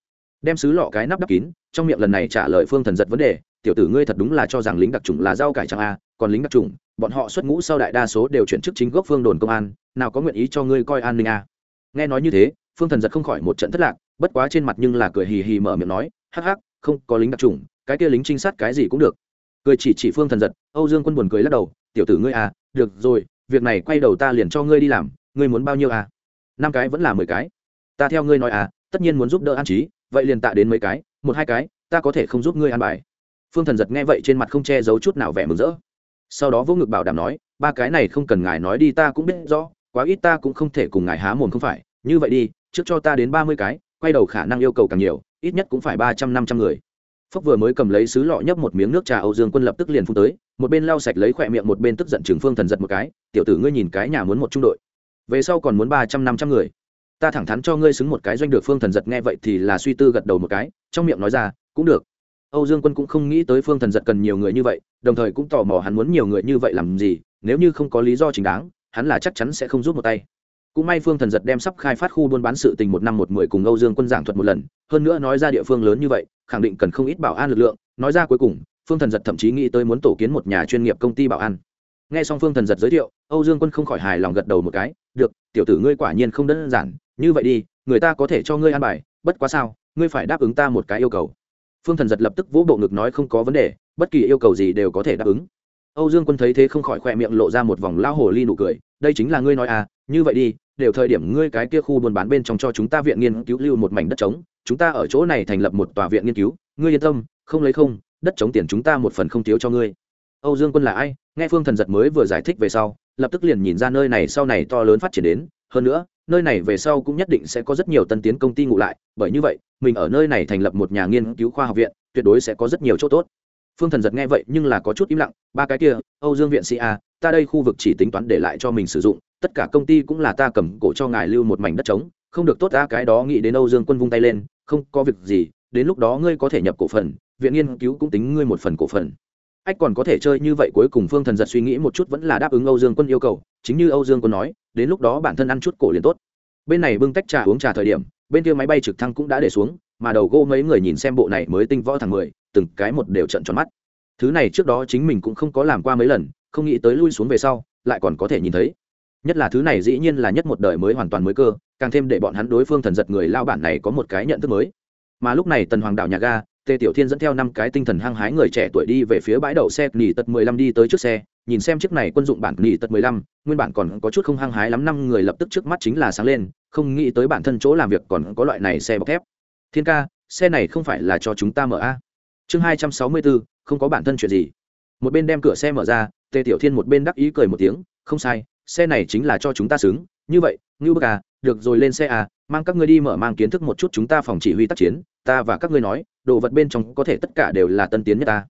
A: Đem xứ lọ cái nắp đắp kín trong miệng lần này trả lời phương thần giật vấn đề tiểu tử ngươi thật đúng là cho rằng lính đặc trùng là rau cải chẳng a à, còn lính đặc trùng bọn họ xuất ngũ sau đại đa số đều chuyển chức chính gốc phương đồn công an, nào có nguyện ý cho ngươi coi an ninh a. Nghe nói như thế, phương thần giật không khỏi một trận thất lạc, bất quá trên mặt nhưng là cười hì hì mở miệng nói, hắc hắc, không có lính đặc trùng cái kia lính trinh sát cái gì cũng được. Cười chỉ chỉ phương thần giật, âu dương quân buồn cười lắc đầu, tiểu tử ngươi à được rồi, việc này quay đầu ta liền cho ngươi đi làm, ngươi muốn bao nhiêu à? Năm cái vẫn là mười cái. Ta theo ngươi nói à tất nhiên muốn giúp đỡ an trí, vậy liền tạ đến mấy cái, một hai cái, ta có thể không giúp ngươi an bài. Phương thần giật nghe vậy trên mặt không che giấu chút nào vẻ mừng rỡ sau đó vô ngực bảo đảm nói, ba cái này không cần ngài nói đi, ta cũng biết rõ, quá ít ta cũng không thể cùng ngài há mồm không phải. Như vậy đi, trước cho ta đến ba mươi cái, quay đầu khả năng yêu cầu càng nhiều, ít nhất cũng phải ba trăm năm trăm người. Phúc vừa mới cầm lấy sứ lọ nhấp một miếng nước trà, âu dương quân lập tức liền phun tới, một bên lau sạch lấy khỏe miệng, một bên tức giận trường phương thần giật một cái, tiểu tử ngươi nhìn cái nhà muốn một trung đội, về sau còn muốn ba trăm năm trăm người. Ta thẳng thắn cho ngươi xứng một cái doanh được phương thần giật nghe vậy thì là suy tư gật đầu một cái, trong miệng nói ra, cũng được âu dương quân cũng không nghĩ tới phương thần giật cần nhiều người như vậy, đồng thời cũng tò mò hắn muốn nhiều người như vậy làm gì, nếu như không có lý do chính đáng, hắn là chắc chắn sẽ không rút một tay. Cũng may phương thần giật đem sắp khai phát khu buôn bán sự tình một năm một mười cùng âu dương quân giảng thuật một lần, hơn nữa nói ra địa phương lớn như vậy, khẳng định cần không ít bảo an lực lượng, nói ra cuối cùng, phương thần giật thậm chí nghĩ tới muốn tổ kiến một nhà chuyên nghiệp công ty bảo an. Nghe xong phương thần giật giới thiệu, âu dương quân không khỏi hài lòng gật đầu một cái, được, tiểu tử ngươi quả nhiên không đơn giản, như vậy đi, người ta có thể cho ngươi an bài, bất quá sao, ngươi phải đáp ứng ta một cái yêu cầu phương thần giật lập tức vỗ bộ ngực nói không có vấn đề, bất kỳ yêu cầu gì đều có thể đáp ứng. Âu dương quân thấy thế không khỏi khoe miệng lộ ra một vòng lao hồ ly nụ cười, đây chính là ngươi nói à như vậy đi, đều thời điểm ngươi cái kia khu buôn bán bên trong cho chúng ta viện nghiên cứu lưu một mảnh đất trống, chúng ta ở chỗ này thành lập một tòa viện nghiên cứu, ngươi yên tâm, không lấy không, đất trống tiền chúng ta một phần không thiếu cho ngươi. Âu dương quân là ai? Nghe phương thần giật mới vừa giải thích về sau, lập tức liền nhìn ra nơi này sau này to lớn phát triển đến, hơn nữa, nơi này về sau cũng nhất định sẽ có rất nhiều tân tiến công ty ngụ lại, bởi như vậy mình ở nơi này thành lập một nhà nghiên cứu khoa học viện, tuyệt đối sẽ có rất nhiều chỗ tốt. Phương thần giật nghe vậy nhưng là có chút im lặng, ba cái kia, âu dương viện sĩ a, ta đây khu vực chỉ tính toán để lại cho mình sử dụng, tất cả công ty cũng là ta cầm cổ cho ngài lưu một mảnh đất trống, không được tốt ta cái đó nghĩ đến âu dương quân vung tay lên, không có việc gì, đến lúc đó ngươi có thể nhập cổ phần, viện nghiên cứu cũng tính ngươi một phần cổ phần. Ách còn có thể chơi như vậy cuối cùng phương thần giật suy nghĩ một chút vẫn là đáp ứng âu dương quân yêu cầu, chính như âu dương quân nói, đến lúc đó bản thân ăn chút cổ liền tốt. Bên này bưng tách trà uống trà thời điểm bên kia máy bay trực thăng cũng đã để xuống, mà đầu gỗ mấy người nhìn xem bộ này mới tinh võ thằng mười, từng cái một đều trận tròn mắt. Thứ này trước đó chính mình cũng không có làm qua mấy lần, không nghĩ tới lui xuống về sau, lại còn có thể nhìn thấy. Nhất là thứ này dĩ nhiên là nhất một đời mới hoàn toàn mới cơ, càng thêm để bọn hắn đối phương thần giật người lao bản này có một cái nhận thức mới. Mà lúc này tần hoàng đảo nhà ga tề tiểu thiên dẫn theo năm cái tinh thần hăng hái người trẻ tuổi đi về phía bãi đậu xe, nghỉ tật mười lăm đi tới trước xe nhìn xem chiếc này quân dụng bản nghỉ tật mười lăm, nguyên bản còn có chút không hăng hái lắm, năm người lập tức trước mắt chính là sáng lên, không nghĩ tới bản thân chỗ làm việc còn có loại này xe bọc thép. Thiên ca, xe này không phải là cho chúng ta mở a? Chương hai trăm sáu mươi bốn, không có bản thân chuyện gì. Một bên đem cửa xe mở ra, tề tiểu thiên một bên đắc ý cười một tiếng, không sai, xe này chính là cho chúng ta xứng. Như vậy, ngưu bức à được rồi lên xe à mang các ngươi đi mở mang kiến thức một chút chúng ta phòng chỉ huy tác chiến, ta và các ngươi nói, đồ vật bên trong có thể tất cả đều là tân tiến nhất ta.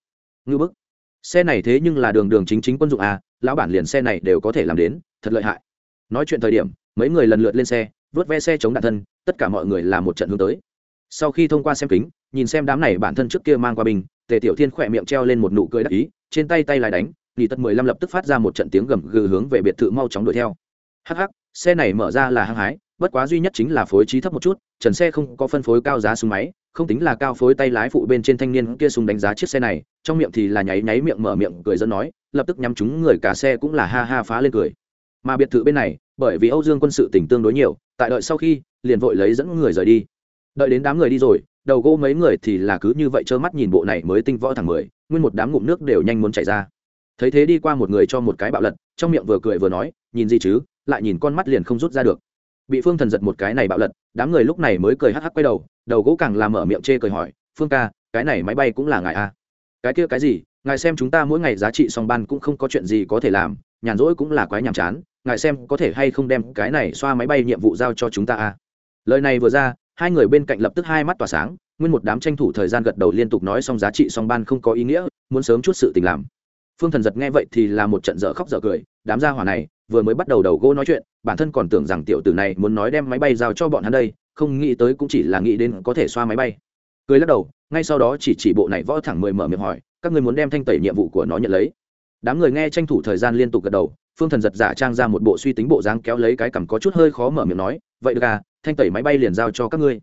A: Ngưu bức xe này thế nhưng là đường đường chính chính quân dụng à lão bản liền xe này đều có thể làm đến, thật lợi hại. Nói chuyện thời điểm, mấy người lần lượt lên xe, vớt ve xe chống đạn thân, tất cả mọi người là một trận hướng tới. Sau khi thông qua xem kính, nhìn xem đám này bản thân trước kia mang qua bình, tề tiểu thiên khỏe miệng treo lên một nụ cười đắc ý, trên tay tay lại đánh, nghỉ tất mười lăm lập tức phát ra một trận tiếng gầm gừ hướng về biệt thự mau chóng đuổi theo. Hắc hắc, xe này mở ra là hăng hái bất quá duy nhất chính là phối trí thấp một chút, trần xe không có phân phối cao giá súng máy, không tính là cao phối tay lái phụ bên trên thanh niên kia súng đánh giá chiếc xe này, trong miệng thì là nháy nháy miệng mở miệng cười dân nói, lập tức nhắm chúng người cả xe cũng là ha ha phá lên cười. Mà biệt thự bên này, bởi vì âu dương quân sự tỉnh tương đối nhiều, tại đợi sau khi, liền vội lấy dẫn người rời đi. Đợi đến đám người đi rồi, đầu gỗ mấy người thì là cứ như vậy trơ mắt nhìn bộ này mới tinh võ thẳng mười, nguyên một đám ngụm nước đều nhanh muốn chảy ra. Thấy thế đi qua một người cho một cái bạo lật, trong miệng vừa cười vừa nói, nhìn gì chứ, lại nhìn con mắt liền không rút ra được bị phương thần giật một cái này bạo lật, đám người lúc này mới cười hắc hắc quay đầu đầu gỗ càng làm mở miệng chê cười hỏi, phương ca, cái này máy bay cũng là ngài a à? cái kia cái gì ngài xem chúng ta mỗi ngày giá trị song ban cũng không có chuyện gì có thể làm, nhàn rỗi cũng là quái nhàm chán, ngài xem có thể hay không đem cái này xoa máy bay nhiệm vụ giao cho chúng ta a à? lời này vừa ra, hai người bên cạnh lập tức hai mắt tỏa sáng, nguyên một đám tranh thủ thời gian gật đầu liên tục nói xong giá trị song ban không có ý nghĩa, muốn sớm chút sự tình làm phương thần giật nghe vậy thì là một trận dở khóc dở cười, đám gia hỏa này vừa mới bắt đầu đầu gỗ nói chuyện, bản thân còn tưởng rằng tiểu tử này muốn nói đem máy bay giao cho bọn hắn đây, không nghĩ tới cũng chỉ là nghĩ đến có thể xoa máy bay. Cười lắc đầu, ngay sau đó chỉ chỉ bộ này võ thẳng mười mở miệng hỏi, các người muốn đem thanh tẩy nhiệm vụ của nó nhận lấy. Đám người nghe tranh thủ thời gian liên tục gật đầu, phương thần giật giả trang ra một bộ suy tính bộ dáng kéo lấy cái cằm có chút hơi khó mở miệng nói, vậy được à thanh tẩy máy bay liền giao cho các ngươi.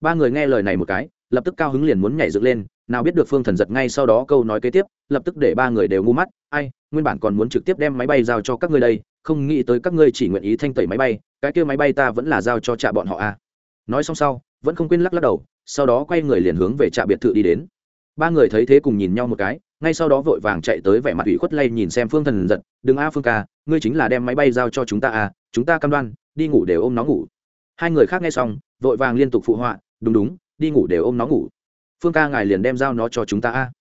A: Ba người nghe lời này một cái, lập tức cao hứng liền muốn nhảy dựng lên nào biết được phương thần giật ngay sau đó câu nói kế tiếp, lập tức để ba người đều ngu mắt. Ai, nguyên bản còn muốn trực tiếp đem máy bay giao cho các ngươi đây, không nghĩ tới các ngươi chỉ nguyện ý thanh tẩy máy bay, cái kia máy bay ta vẫn là giao cho trạ bọn họ a à. nói xong sau, vẫn không quên lắc lắc đầu, sau đó quay người liền hướng về trạ biệt thự đi đến. Ba người thấy thế cùng nhìn nhau một cái, ngay sau đó vội vàng chạy tới vẻ mặt ủy khuất lay nhìn xem phương thần giật, đừng a, phương ca, ngươi chính là đem máy bay giao cho chúng ta à chúng ta cam đoan, đi ngủ đều ôm nó ngủ. Hai người khác nghe xong, vội vàng liên tục phụ họa, đúng đúng, đi ngủ đều ôm nó ngủ phương ca ngài liền đem giao nó cho chúng ta a.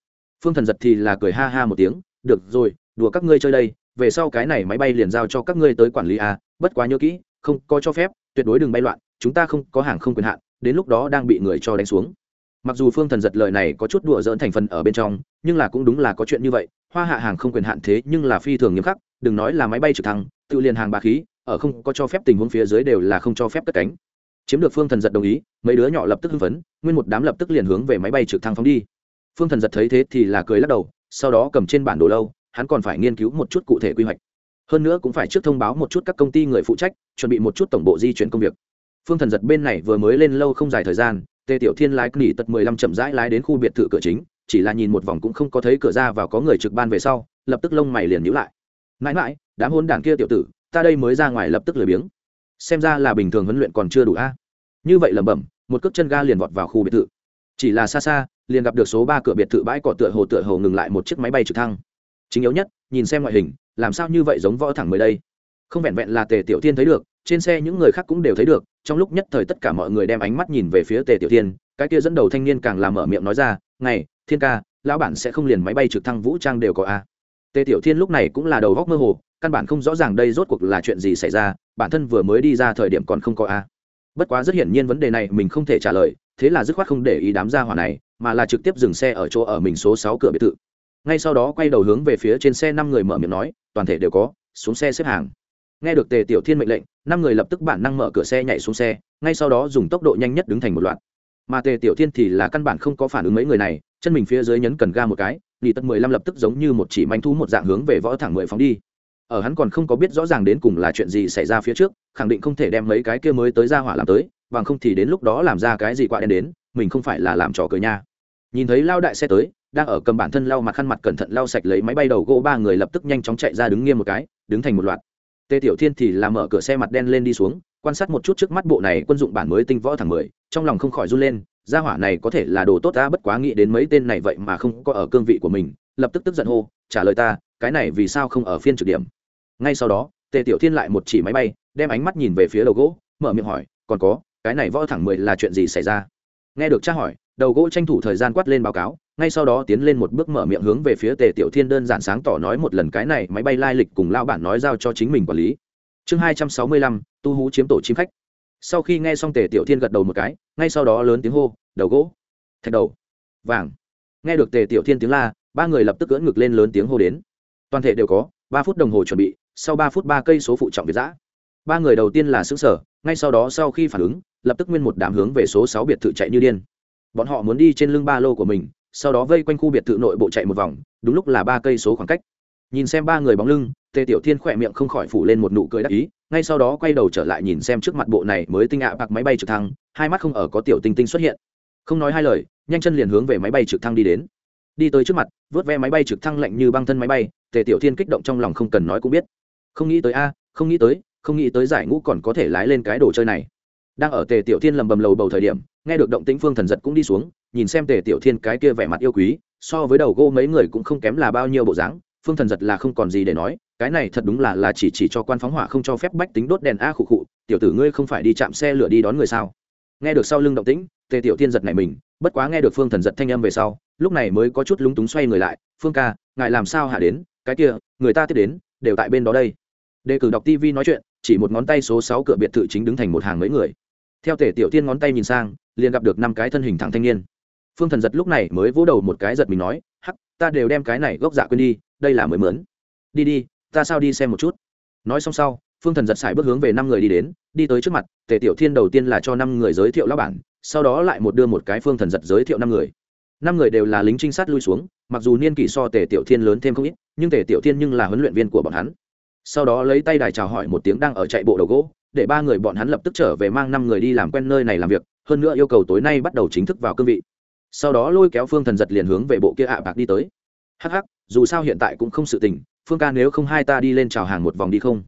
A: Phương thần giật thì là cười ha ha một tiếng, được rồi, đùa các ngươi chơi đây, về sau cái này máy bay liền giao cho các ngươi tới quản lý a, bất quá nhớ kỹ, không có cho phép, tuyệt đối đừng bay loạn, chúng ta không có hàng không quyền hạn, đến lúc đó đang bị người cho đánh xuống. Mặc dù phương thần giật lời này có chút đùa dỡn thành phần ở bên trong, nhưng là cũng đúng là có chuyện như vậy, hoa hạ hàng không quyền hạn thế nhưng là phi thường nghiêm khắc, đừng nói là máy bay trực thăng, tự liền hàng bà khí, ở không có cho phép tình huống phía dưới đều là không cho phép cất cánh chiếm được phương thần giật đồng ý, mấy đứa nhỏ lập tức hưng phấn, nguyên một đám lập tức liền hướng về máy bay trực thăng phóng đi. Phương thần giật thấy thế thì là cười lắc đầu, sau đó cầm trên bản đồ lâu, hắn còn phải nghiên cứu một chút cụ thể quy hoạch. Hơn nữa cũng phải trước thông báo một chút các công ty người phụ trách, chuẩn bị một chút tổng bộ di chuyển công việc. Phương thần giật bên này vừa mới lên lâu không dài thời gian, tề tiểu thiên lái nghỉ tật mười lăm chậm rãi lái đến khu biệt thự cửa chính, chỉ là nhìn một vòng cũng không có thấy cửa ra và có người trực ban về sau, lập tức lông mày liền nhữ lại. Mãi mãi, đám hôn đảng kia tiểu tử, ta đây mới ra ngoài lập tức lười biếng xem ra là bình thường huấn luyện còn chưa đủ a. Như vậy lẩm bẩm, một cước chân ga liền vọt vào khu biệt thự. Chỉ là xa xa, liền gặp được số ba cửa biệt thự bãi cỏ tựa hồ tựa hồ ngừng lại một chiếc máy bay trực thăng. Chính yếu nhất, nhìn xem ngoại hình, làm sao như vậy giống võ thẳng mới đây? Không vẹn vẹn là tề tiểu tiên thấy được, trên xe những người khác cũng đều thấy được, trong lúc nhất thời tất cả mọi người đem ánh mắt nhìn về phía tề tiểu tiên cái kia dẫn đầu thanh niên càng làm mở miệng nói ra ngày thiên ca, lão bản sẽ không liền máy bay trực thăng vũ trang đều có a? Tề tiểu thiên lúc này cũng là đầu góc mơ hồ, căn bản không rõ ràng đây rốt cuộc là chuyện gì xảy ra, bản thân vừa mới đi ra thời điểm còn không có a. Bất quá rất hiển nhiên vấn đề này mình không thể trả lời, thế là dứt khoát không để ý đám gia hỏa này, mà là trực tiếp dừng xe ở chỗ ở mình số sáu cửa biệt thự. Ngay sau đó quay đầu hướng về phía trên xe năm người mở miệng nói, toàn thể đều có, xuống xe xếp hàng. Nghe được tề tiểu thiên mệnh lệnh, năm người lập tức bản năng mở cửa xe nhảy xuống xe, ngay sau đó dùng tốc độ nhanh nhất đứng thành một loạt. Mà tề tiểu thiên thì là căn bản không có phản ứng mấy người này, chân mình phía dưới nhấn cần ga một cái nghỉ tật mười lăm lập tức giống như một chỉ manh thú một dạng hướng về võ thẳng mười phóng đi. Ở hắn còn không có biết rõ ràng đến cùng là chuyện gì xảy ra phía trước, khẳng định không thể đem mấy cái kia mới tới ra hỏa làm tới, bằng không thì đến lúc đó làm ra cái gì quạ đen đến, mình không phải là làm trò cười nha. Nhìn thấy lao đại xe tới, đang ở cầm bản thân lau mặt khăn mặt cẩn thận lau sạch lấy máy bay đầu gỗ, ba người lập tức nhanh chóng chạy ra đứng nghiêm một cái, đứng thành một loạt. Tề tiểu thiên thì làm mở cửa xe mặt đen lên đi xuống, quan sát một chút trước mắt bộ này quân dụng bản mới tinh võ thẳng mười, trong lòng không khỏi run lên gia hỏa này có thể là đồ tốt ta bất quá nghĩ đến mấy tên này vậy mà không có ở cương vị của mình, lập tức tức giận hô, trả lời ta, cái này vì sao không ở phiên trực điểm? Ngay sau đó, tề tiểu thiên lại một chỉ máy bay, đem ánh mắt nhìn về phía đầu gỗ, mở miệng hỏi, còn có, cái này võ thẳng mười là chuyện gì xảy ra? Nghe được tra hỏi, đầu gỗ tranh thủ thời gian quát lên báo cáo, ngay sau đó tiến lên một bước mở miệng hướng về phía tề tiểu thiên đơn giản sáng tỏ nói một lần cái này máy bay lai lịch cùng lao bản nói giao cho chính mình quản lý. Chương hai trăm sáu mươi lăm, tu hú chiếm tổ chim khách sau khi nghe xong tề tiểu thiên gật đầu một cái, ngay sau đó lớn tiếng hô, đầu gỗ, thạch đầu, vàng. Nghe được tề tiểu thiên tiếng la, ba người lập tức cưỡn ngực lên lớn tiếng hô đến. Toàn thể đều có, ba phút đồng hồ chuẩn bị, sau ba phút ba cây số phụ trọng việt giã. Ba người đầu tiên là xứ sở, ngay sau đó sau khi phản ứng, lập tức nguyên một đám hướng về số sáu biệt thự chạy như điên. Bọn họ muốn đi trên lưng ba lô của mình, sau đó vây quanh khu biệt thự nội bộ chạy một vòng, đúng lúc là ba cây số khoảng cách. Nhìn xem ba người bóng lưng, tề tiểu thiên khỏe miệng không khỏi phủ lên một nụ cười đắc ý ngay sau đó quay đầu trở lại nhìn xem trước mặt bộ này mới tinh ạ bạc máy bay trực thăng, hai mắt không ở có tiểu tinh tinh xuất hiện. Không nói hai lời, nhanh chân liền hướng về máy bay trực thăng đi đến. Đi tới trước mặt, vớt ve máy bay trực thăng lạnh như băng thân máy bay, tề tiểu thiên kích động trong lòng không cần nói cũng biết. Không nghĩ tới a, không nghĩ tới, không nghĩ tới giải ngũ còn có thể lái lên cái đồ chơi này. Đang ở tề tiểu thiên lầm bầm lầu bầu thời điểm, nghe được động tĩnh phương thần giật cũng đi xuống, nhìn xem tề tiểu thiên cái kia vẻ mặt yêu quý, so với đầu gô mấy người cũng không kém là bao nhiêu bộ dáng, phương thần giật là không còn gì để nói cái này thật đúng là là chỉ chỉ cho quan phóng hỏa không cho phép bách tính đốt đèn a khụ khụ, tiểu tử ngươi không phải đi chạm xe lửa đi đón người sao? Nghe được sau lưng động tĩnh, tề tiểu thiên giật này mình, bất quá nghe được phương thần giật thanh âm về sau, lúc này mới có chút lúng túng xoay người lại, phương ca, ngài làm sao hạ đến? Cái kia, người ta tiếp đến, đều tại bên đó đây. Đề cử đọc tv nói chuyện, chỉ một ngón tay số sáu cửa biệt thự chính đứng thành một hàng mấy người. Theo tề tiểu tiên ngón tay nhìn sang, liền gặp được năm cái thân hình thẳng thanh niên. Phương thần giật lúc này mới vỗ đầu một cái giật mình nói, hắc, ta đều đem cái này gốc dạ quên đi, đây là mới mướn. Đi đi ta sao đi xem một chút? Nói xong sau, phương thần giật xài bước hướng về năm người đi đến, đi tới trước mặt, tề tiểu thiên đầu tiên là cho năm người giới thiệu lão bản, sau đó lại một đưa một cái phương thần giật giới thiệu năm người. Năm người đều là lính trinh sát lui xuống, mặc dù niên kỷ so tề tiểu thiên lớn thêm không ít, nhưng tề tiểu thiên nhưng là huấn luyện viên của bọn hắn. Sau đó lấy tay đài chào hỏi một tiếng đang ở chạy bộ đầu gỗ, để ba người bọn hắn lập tức trở về mang năm người đi làm quen nơi này làm việc, hơn nữa yêu cầu tối nay bắt đầu chính thức vào cương vị. Sau đó lôi kéo phương thần giật liền hướng về bộ kia ạ bạc đi tới. Hắc hắc, dù sao hiện tại cũng không sự tình phương ca nếu không hai ta đi lên chào hàng một vòng đi không?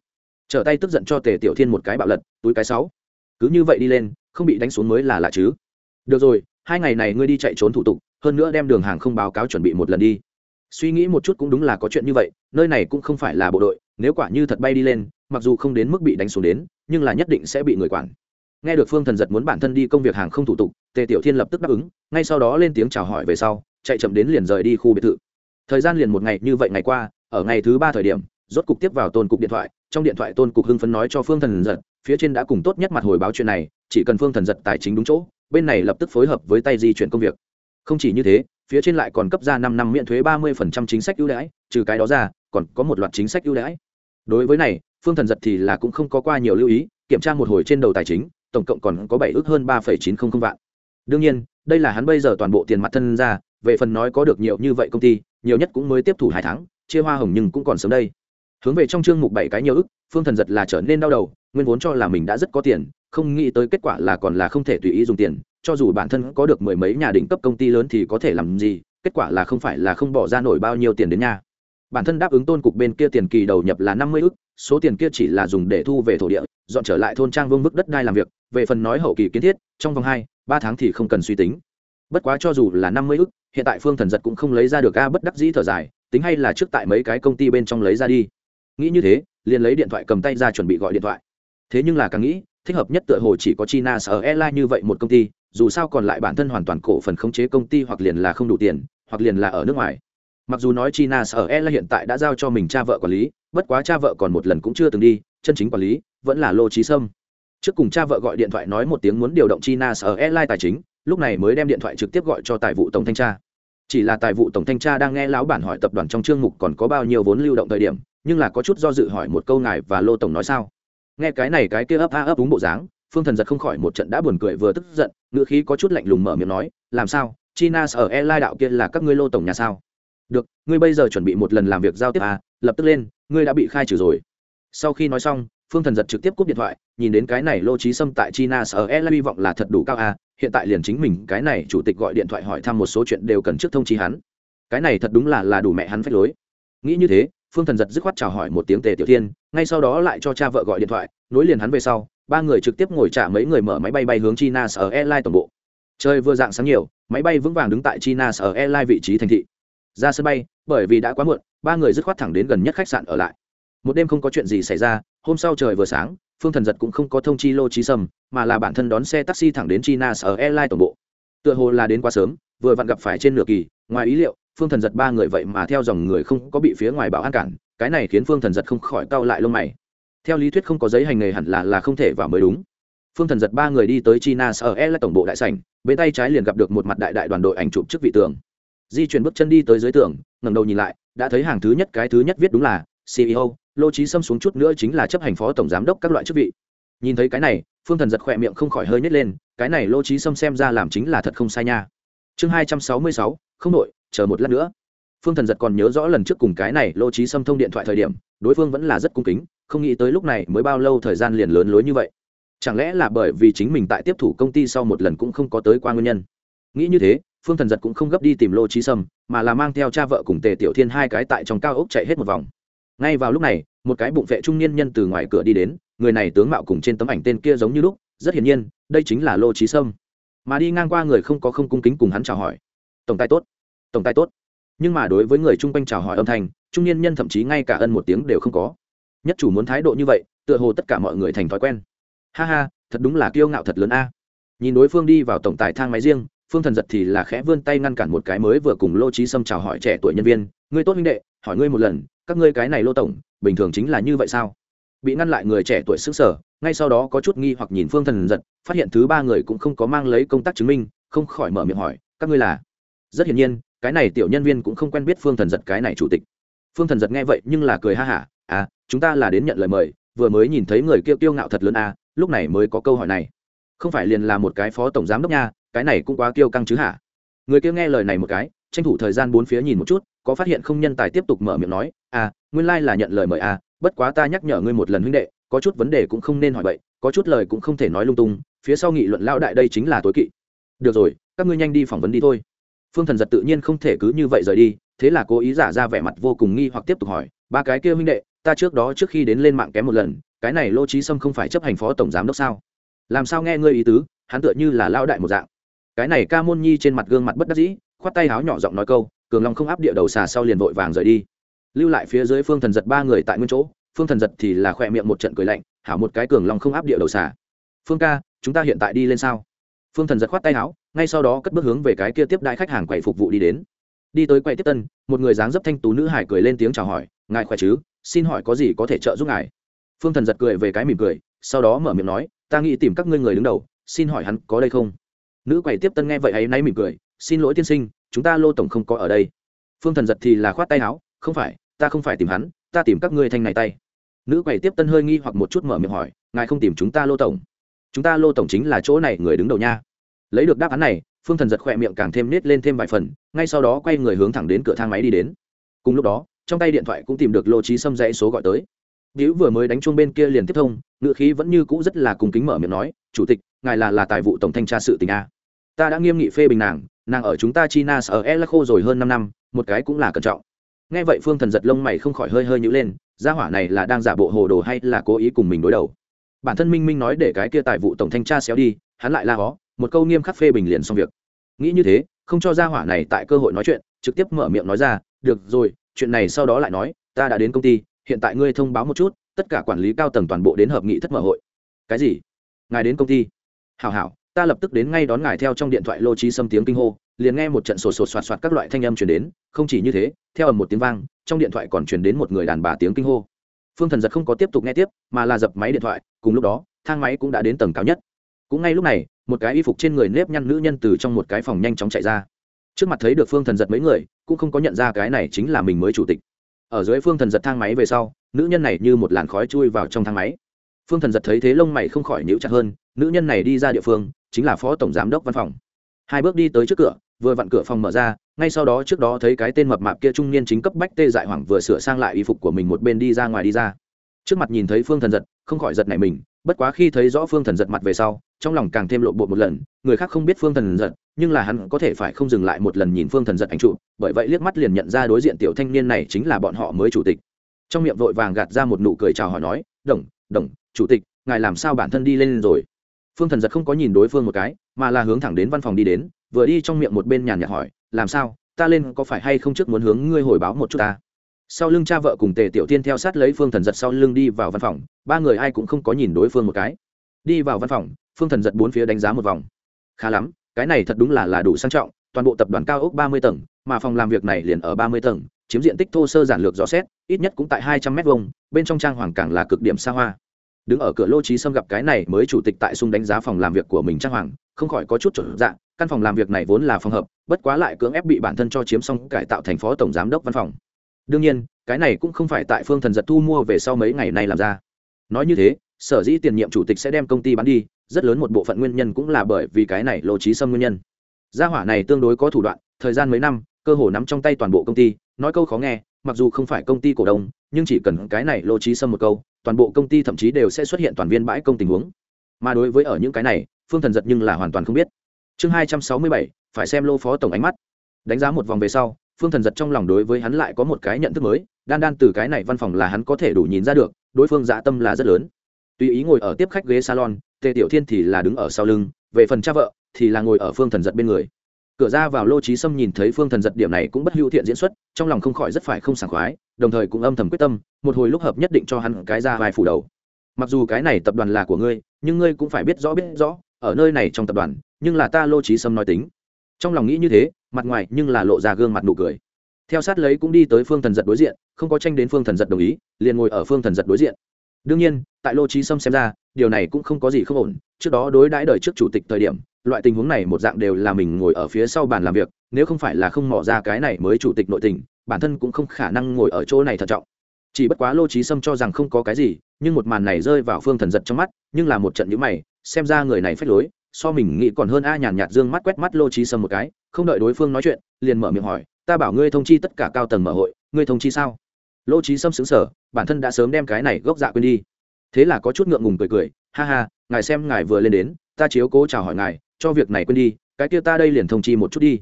A: Trở tay tức giận cho tề tiểu thiên một cái bạo lật, túi cái sáu. Cứ như vậy đi lên, không bị đánh xuống mới là lạ chứ. Được rồi, hai ngày này ngươi đi chạy trốn thủ tục, hơn nữa đem đường hàng không báo cáo chuẩn bị một lần đi. Suy nghĩ một chút cũng đúng là có chuyện như vậy, nơi này cũng không phải là bộ đội, nếu quả như thật bay đi lên, mặc dù không đến mức bị đánh xuống đến, nhưng là nhất định sẽ bị người quản. Nghe được phương thần giật muốn bản thân đi công việc hàng không thủ tục, tề tiểu thiên lập tức đáp ứng, ngay sau đó lên tiếng chào hỏi về sau, chạy chậm đến liền rời đi khu biệt thự. Thời gian liền một ngày như vậy ngày qua ở ngày thứ ba thời điểm, rốt cục tiếp vào tôn cục điện thoại, trong điện thoại tôn cục hưng phấn nói cho phương thần giật, phía trên đã cùng tốt nhất mặt hồi báo chuyện này, chỉ cần phương thần giật tài chính đúng chỗ, bên này lập tức phối hợp với tay di chuyển công việc. Không chỉ như thế, phía trên lại còn cấp ra năm năm miễn thuế ba mươi chính sách ưu đãi, trừ cái đó ra, còn có một loạt chính sách ưu đãi. Đối với này, phương thần giật thì là cũng không có qua nhiều lưu ý, kiểm tra một hồi trên đầu tài chính, tổng cộng còn có bảy ước hơn ba chín trăm linh vạn. Đương nhiên, đây là hắn bây giờ toàn bộ tiền mặt thân ra, về phần nói có được nhiều như vậy công ty, nhiều nhất cũng mới tiếp thủ hai tháng chia hoa hồng nhưng cũng còn sớm đây. Hướng về trong chương mục bảy cái nhiều ức, phương thần giật là trở nên đau đầu, nguyên vốn cho là mình đã rất có tiền, không nghĩ tới kết quả là còn là không thể tùy ý dùng tiền, cho dù bản thân có được mười mấy nhà đỉnh cấp công ty lớn thì có thể làm gì, kết quả là không phải là không bỏ ra nổi bao nhiêu tiền đến nhà bản thân đáp ứng tôn cục bên kia tiền kỳ đầu nhập là năm mươi ức, số tiền kia chỉ là dùng để thu về thổ địa, dọn trở lại thôn trang vương vức đất đai làm việc, về phần nói hậu kỳ kiến thiết, trong vòng hai, ba tháng thì không cần suy tính. Bất quá cho dù là năm mươi ức, hiện tại phương thần giật cũng không lấy ra được a bất đắc dĩ thở dài tính hay là trước tại mấy cái công ty bên trong lấy ra đi. Nghĩ như thế, liền lấy điện thoại cầm tay ra chuẩn bị gọi điện thoại. Thế nhưng là càng nghĩ, thích hợp nhất tựa hồ chỉ có china sở airline như vậy một công ty, dù sao còn lại bản thân hoàn toàn cổ phần khống chế công ty hoặc liền là không đủ tiền, hoặc liền là ở nước ngoài. Mặc dù nói china sở airline hiện tại đã giao cho mình cha vợ quản lý, bất quá cha vợ còn một lần cũng chưa từng đi, chân chính quản lý vẫn là lô trí sâm. Trước cùng cha vợ gọi điện thoại nói một tiếng muốn điều động china sở airline tài chính, lúc này mới đem điện thoại trực tiếp gọi cho tài vụ tổng thanh tra chỉ là tài vụ tổng thanh tra đang nghe lão bản hỏi tập đoàn trong chương mục còn có bao nhiêu vốn lưu động thời điểm, nhưng là có chút do dự hỏi một câu ngài và lô tổng nói sao. Nghe cái này cái kia ấp a ấp đúng bộ dáng, phương thần giật không khỏi một trận đã buồn cười vừa tức giận ngựa khí có chút lạnh lùng mở miệng nói, làm sao? China ở airline đạo kia là các ngươi lô tổng nhà sao? Được, ngươi bây giờ chuẩn bị một lần làm việc giao tiếp à lập tức lên, ngươi đã bị khai trừ rồi. Sau khi nói xong phương thần giật trực tiếp cúp điện thoại, nhìn đến cái này lô trí Sâm tại china sở e hy vọng là thật đủ cao à hiện tại liền chính mình, cái này chủ tịch gọi điện thoại hỏi thăm một số chuyện đều cần trước thông chi hắn. Cái này thật đúng là là đủ mẹ hắn phách lối. Nghĩ như thế, phương thần giật dứt khoát chào hỏi một tiếng tề tiểu thiên, ngay sau đó lại cho cha vợ gọi điện thoại, nối liền hắn về sau, ba người trực tiếp ngồi trả mấy người mở máy bay bay hướng china ở airline tổng bộ. Chơi vừa dạng sáng nhiều, máy bay vững vàng đứng tại china ở airline vị trí thành thị. Ra sân bay, bởi vì đã quá muộn, ba người dứt khoát thẳng đến gần nhất khách sạn ở lại một đêm không có chuyện gì xảy ra, hôm sau trời vừa sáng, phương thần giật cũng không có thông chi lô trí sâm, mà là bản thân đón xe taxi thẳng đến china sở airline tổng bộ. Tựa hồ là đến quá sớm, vừa vặn gặp phải trên nửa kỳ, ngoài ý liệu, phương thần giật ba người vậy mà theo dòng người không có bị phía ngoài bảo an cản, cái này khiến phương thần giật không khỏi cau lại lông mày. Theo lý thuyết không có giấy hành nghề hẳn là là không thể vào mới đúng. Phương thần giật ba người đi tới china sở e là tổng bộ đại sảnh, bên tay trái liền gặp được một mặt đại đại đoàn đội ảnh chụp trước vị tường. Di chuyển bước chân đi tới dưới tường, ngẩng đầu nhìn lại, đã thấy hàng thứ nhất, cái thứ nhất viết đúng là ceo lô trí xâm xuống chút nữa chính là chấp hành phó tổng giám đốc các loại chức vị. Nhìn thấy cái này, phương thần giật khỏe miệng không khỏi hơi nhét lên, cái này lô trí xâm xem ra làm chính là thật không sai nha. Chương hai trăm sáu mươi sáu, không nội chờ một lát nữa. Phương thần giật còn nhớ rõ lần trước cùng cái này lô trí xâm thông điện thoại thời điểm, đối phương vẫn là rất cung kính, không nghĩ tới lúc này mới bao lâu thời gian liền lớn lối như vậy. Chẳng lẽ là bởi vì chính mình tại tiếp thủ công ty sau một lần cũng không có tới qua nguyên nhân? Nghĩ như thế, phương thần giật cũng không gấp đi tìm lô trí sâm mà là mang theo cha vợ cùng tề tiểu thiên hai cái tại trong cao ốc chạy hết một vòng. Ngay vào lúc này một cái bụng vệ trung niên nhân từ ngoài cửa đi đến, người này tướng mạo cùng trên tấm ảnh tên kia giống như lúc, rất hiển nhiên, đây chính là lô trí sâm. Mà đi ngang qua người không có không cung kính cùng hắn chào hỏi. Tổng tài tốt, tổng tài tốt. Nhưng mà đối với người chung quanh chào hỏi âm thanh, trung niên nhân thậm chí ngay cả ân một tiếng đều không có. Nhất chủ muốn thái độ như vậy, tựa hồ tất cả mọi người thành thói quen. Ha ha, thật đúng là kiêu ngạo thật lớn a. Nhìn đối phương đi vào tổng tài thang máy riêng, phương thần giật thì là khẽ vươn tay ngăn cản một cái mới vừa cùng lô trí sâm chào hỏi trẻ tuổi nhân viên. Người tốt huynh đệ hỏi ngươi một lần, các ngươi cái này lô tổng, bình thường chính là như vậy sao? Bị ngăn lại người trẻ tuổi xứng sở ngay sau đó có chút nghi hoặc nhìn phương thần giật, phát hiện thứ ba người cũng không có mang lấy công tác chứng minh, không khỏi mở miệng hỏi, các ngươi là? Rất hiển nhiên, cái này tiểu nhân viên cũng không quen biết phương thần giật cái này chủ tịch. Phương thần giật nghe vậy nhưng là cười ha hả à chúng ta là đến nhận lời mời, vừa mới nhìn thấy người kêu kiêu ngạo thật lớn à lúc này mới có câu hỏi này. Không phải liền là một cái phó tổng giám đốc nha, cái này cũng quá kiêu căng chứ hả? Người kia nghe lời này một cái, tranh thủ thời gian bốn phía nhìn một chút có phát hiện không nhân tài tiếp tục mở miệng nói à nguyên lai là nhận lời mời à bất quá ta nhắc nhở ngươi một lần huynh đệ, có chút vấn đề cũng không nên hỏi vậy có chút lời cũng không thể nói lung tung, phía sau nghị luận lao đại đây chính là tối kỵ. Được rồi, các ngươi nhanh đi phỏng vấn đi thôi. Phương thần giật tự nhiên không thể cứ như vậy rời đi, thế là cố ý giả ra vẻ mặt vô cùng nghi hoặc tiếp tục hỏi, ba cái kia huynh đệ, ta trước đó trước khi đến lên mạng kém một lần, cái này lô trí sâm không phải chấp hành phó tổng giám đốc sao? Làm sao nghe ngươi ý tứ, hắn tựa như là lao đại một dạng. Cái này ca môn nhi trên mặt gương mặt bất đắc dĩ, khoát tay háo nhỏ giọng nói câu cường long không áp địa đầu xà sau liền vội vàng rời đi. Lưu lại phía dưới phương thần giật ba người tại nguyên chỗ, phương thần giật thì là khỏe miệng một trận cười lạnh, hảo một cái cường long không áp địa đầu xà. Phương ca, chúng ta hiện tại đi lên sao? Phương thần giật khoát tay áo, ngay sau đó cất bước hướng về cái kia tiếp đại khách hàng quầy phục vụ đi đến. Đi tới quầy tiếp tân, một người dáng dấp thanh tú nữ hải cười lên tiếng chào hỏi, ngài khỏe chứ? Xin hỏi có gì có thể trợ giúp ngài? Phương thần giật cười về cái mỉm cười, sau đó mở miệng nói, ta nghĩ tìm các ngươi người đứng đầu, xin hỏi hắn có đây không? Nữ quầy tiếp tân nghe vậy ấy nay mỉm cười, xin lỗi tiên sinh chúng ta lô tổng không có ở đây. Phương thần giật thì là khoát tay áo không phải ta không phải tìm hắn ta tìm các ngươi thanh này tay. Nữ quầy tiếp tân hơi nghi hoặc một chút mở miệng hỏi ngài không tìm chúng ta lô tổng? Chúng ta lô tổng chính là chỗ này người đứng đầu nha. Lấy được đáp án này phương thần giật khỏe miệng càng thêm nết lên thêm vài phần ngay sau đó quay người hướng thẳng đến cửa thang máy đi đến. Cùng lúc đó trong tay điện thoại cũng tìm được lô trí xâm dãy số gọi tới. Biểu vừa mới đánh chuông bên kia liền tiếp thông, ngựa khí vẫn như cũ rất là cung kính mở miệng nói, "Chủ tịch, ngài là là tài vụ tổng thanh tra sự tình a. Ta đã nghiêm nghị phê bình nàng, nàng ở chúng ta China ở khô rồi hơn năm năm, một cái cũng là cẩn trọng." Nghe vậy Phương Thần giật lông mày không khỏi hơi hơi nhữ lên, gia hỏa này là đang giả bộ hồ đồ hay là cố ý cùng mình đối đầu. Bản thân Minh Minh nói để cái kia tài vụ tổng thanh tra xéo đi, hắn lại la hó, một câu nghiêm khắc phê bình liền xong việc. Nghĩ như thế, không cho gia hỏa này tại cơ hội nói chuyện, trực tiếp mở miệng nói ra, "Được rồi, chuyện này sau đó lại nói, ta đã đến công ty, hiện tại ngươi thông báo một chút tất cả quản lý cao tầng toàn bộ đến hợp nghị thất mở hội cái gì ngài đến công ty hảo hảo ta lập tức đến ngay đón ngài theo trong điện thoại lô trí xâm tiếng kinh hô liền nghe một trận sổ sổ soạt soạt các loại thanh âm chuyển đến, không chỉ như thế, theo ầm một tiếng vang, trong điện thoại còn chuyển đến một người đàn bà tiếng kinh hô. Phương thần giật không có tiếp tục nghe tiếp, mà là dập máy điện thoại, cùng lúc đó, thang máy cũng đã đến tầng cao nhất. Cũng ngay lúc này, một cái y phục trên người nếp nhăn nữ nhân từ trong một cái phòng nhanh chóng chạy ra. Trước mặt thấy được phương thần giật mấy người, cũng không có nhận ra cái này chính là mình mới chủ tịch. Ở dưới phương thần giật thang máy về sau, nữ nhân này như một làn khói chui vào trong thang máy. Phương thần giật thấy thế lông mày không khỏi nhíu chặt hơn, nữ nhân này đi ra địa phương, chính là phó tổng giám đốc văn phòng. Hai bước đi tới trước cửa vừa vặn cửa phòng mở ra, ngay sau đó trước đó thấy cái tên mập mạp kia trung niên chính cấp bách tê dại hoảng vừa sửa sang lại y phục của mình một bên đi ra ngoài đi ra. Trước mặt nhìn thấy phương thần giật, không khỏi giật này mình, bất quá khi thấy rõ phương thần giật mặt về sau, trong lòng càng thêm lộ bộ một lần, người khác không biết phương thần giật, nhưng là hắn có thể phải không dừng lại một lần nhìn phương thần giật ảnh trụ bởi vậy liếc mắt liền nhận ra đối diện tiểu thanh niên này chính là bọn họ mới chủ tịch. Trong miệng vội vàng gạt ra một nụ cười chào hỏi nói, đồng đồng, chủ tịch, ngài làm sao bản thân đi lên rồi? Phương thần giật không có nhìn đối phương một cái, mà là hướng thẳng đến văn phòng đi đến vừa đi trong miệng một bên nhàn nhạt hỏi, làm sao? Ta lên có phải hay không trước muốn hướng ngươi hồi báo một chút ta? Sau lưng cha vợ cùng tề tiểu tiên theo sát lấy phương thần giật sau lưng đi vào văn phòng, ba người ai cũng không có nhìn đối phương một cái. Đi vào văn phòng, phương thần giật bốn phía đánh giá một vòng. Khá lắm, cái này thật đúng là là đủ sang trọng, toàn bộ tập đoàn cao ốc ba mươi tầng, mà phòng làm việc này liền ở ba mươi tầng, chiếm diện tích thô sơ giản lược rõ xét, ít nhất cũng tại hai trăm m hai bên trong trang hoàng càng là cực điểm xa hoa đứng ở cửa lô trí xâm gặp cái này mới chủ tịch tại sung đánh giá phòng làm việc của mình trang hoàng không khỏi có chút trở dạng, căn phòng làm việc này vốn là phòng hợp, bất quá lại cưỡng ép bị bản thân cho chiếm xong, cải tạo thành phó tổng giám đốc văn phòng. Đương nhiên, cái này cũng không phải tại phương thần giật thu mua về sau mấy ngày nay làm ra. Nói như thế, sở dĩ tiền nhiệm chủ tịch sẽ đem công ty bán đi, rất lớn một bộ phận nguyên nhân cũng là bởi vì cái này lô trí xâm nguyên nhân. Gia hỏa này tương đối có thủ đoạn, thời gian mấy năm, cơ hồ nắm trong tay toàn bộ công ty, nói câu khó nghe, mặc dù không phải công ty cổ đông, nhưng chỉ cần cái này lô trí xâm một câu toàn bộ công ty thậm chí đều sẽ xuất hiện toàn viên bãi công tình huống. Mà đối với ở những cái này, phương thần giật nhưng là hoàn toàn không biết. Chương hai trăm sáu mươi bảy, phải xem lô phó tổng ánh mắt. Đánh giá một vòng về sau, phương thần giật trong lòng đối với hắn lại có một cái nhận thức mới, đan đan từ cái này văn phòng là hắn có thể đủ nhìn ra được, đối phương dạ tâm là rất lớn. Tùy ý ngồi ở tiếp khách ghế salon, tề tiểu thiên thì là đứng ở sau lưng, về phần cha vợ, thì là ngồi ở phương thần giật bên người. Cửa ra vào lô trí sâm nhìn thấy phương thần giật điểm này cũng bất hữu thiện diễn xuất, trong lòng không khỏi rất phải không sảng khoái đồng thời cũng âm thầm quyết tâm, một hồi lúc hợp nhất định cho hắn cái ra vai phủ đầu. Mặc dù cái này tập đoàn là của ngươi, nhưng ngươi cũng phải biết rõ biết rõ, ở nơi này trong tập đoàn, nhưng là ta lô trí sâm nói tính. Trong lòng nghĩ như thế, mặt ngoài nhưng là lộ ra gương mặt nụ cười. Theo sát lấy cũng đi tới phương thần giật đối diện, không có tranh đến phương thần giật đồng ý, liền ngồi ở phương thần giật đối diện. Đương nhiên, tại lô trí sâm xem ra, điều này cũng không có gì không ổn. Trước đó đối đãi đời trước chủ tịch thời điểm, loại tình huống này một dạng đều là mình ngồi ở phía sau bàn làm việc, nếu không phải là không mỏ ra cái này mới chủ tịch nội tình bản thân cũng không khả năng ngồi ở chỗ này thận trọng. Chỉ bất quá lô trí sâm cho rằng không có cái gì, nhưng một màn này rơi vào phương thần giật trong mắt, nhưng là một trận nhữ mày, xem ra người này phách lối, so mình nghĩ còn hơn a nhàn nhạt dương mắt quét mắt lô trí sâm một cái, không đợi đối phương nói chuyện, liền mở miệng hỏi, ta bảo ngươi thông chi tất cả cao tầng mở hội, ngươi thông chi sao? Lô trí sâm xứng sở bản thân đã sớm đem cái này gốc dạ quên đi. Thế là có chút ngượng ngùng cười cười, ha ha, ngài xem ngài vừa lên đến, ta chiếu cố chào hỏi ngài, cho việc này quên đi, cái kia ta đây liền thông chi một chút đi.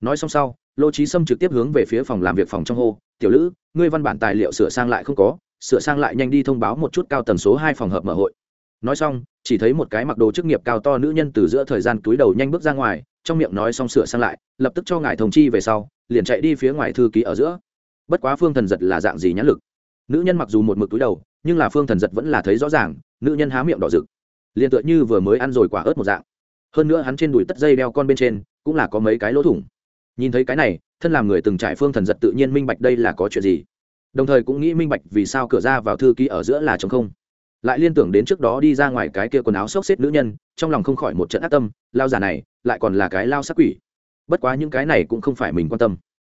A: Nói xong sau lô trí sâm trực tiếp hướng về phía phòng làm việc phòng trong hô, tiểu lữ, ngươi văn bản tài liệu sửa sang lại không có, sửa sang lại nhanh đi thông báo một chút cao tần số hai phòng hợp mở hội. Nói xong, chỉ thấy một cái mặc đồ chức nghiệp cao to nữ nhân từ giữa thời gian túi đầu nhanh bước ra ngoài, trong miệng nói xong sửa sang lại, lập tức cho ngài thông chi về sau, liền chạy đi phía ngoài thư ký ở giữa. Bất quá phương thần giật là dạng gì nhãn lực? Nữ nhân mặc dù một mực túi đầu, nhưng là phương thần giật vẫn là thấy rõ ràng, nữ nhân há miệng đỏ rực. Liền tựa như vừa mới ăn rồi quả ớt một dạng. Hơn nữa hắn trên đùi tất dây đeo con bên trên, cũng là có mấy cái lỗ thủng nhìn thấy cái này, thân làm người từng trải phương thần giật tự nhiên minh bạch đây là có chuyện gì. Đồng thời cũng nghĩ minh bạch vì sao cửa ra vào thư ký ở giữa là trống không. Lại liên tưởng đến trước đó đi ra ngoài cái kia quần áo xốc xếp nữ nhân, trong lòng không khỏi một trận ác tâm, lao giả này, lại còn là cái lao sắc quỷ. Bất quá những cái này cũng không phải mình quan tâm.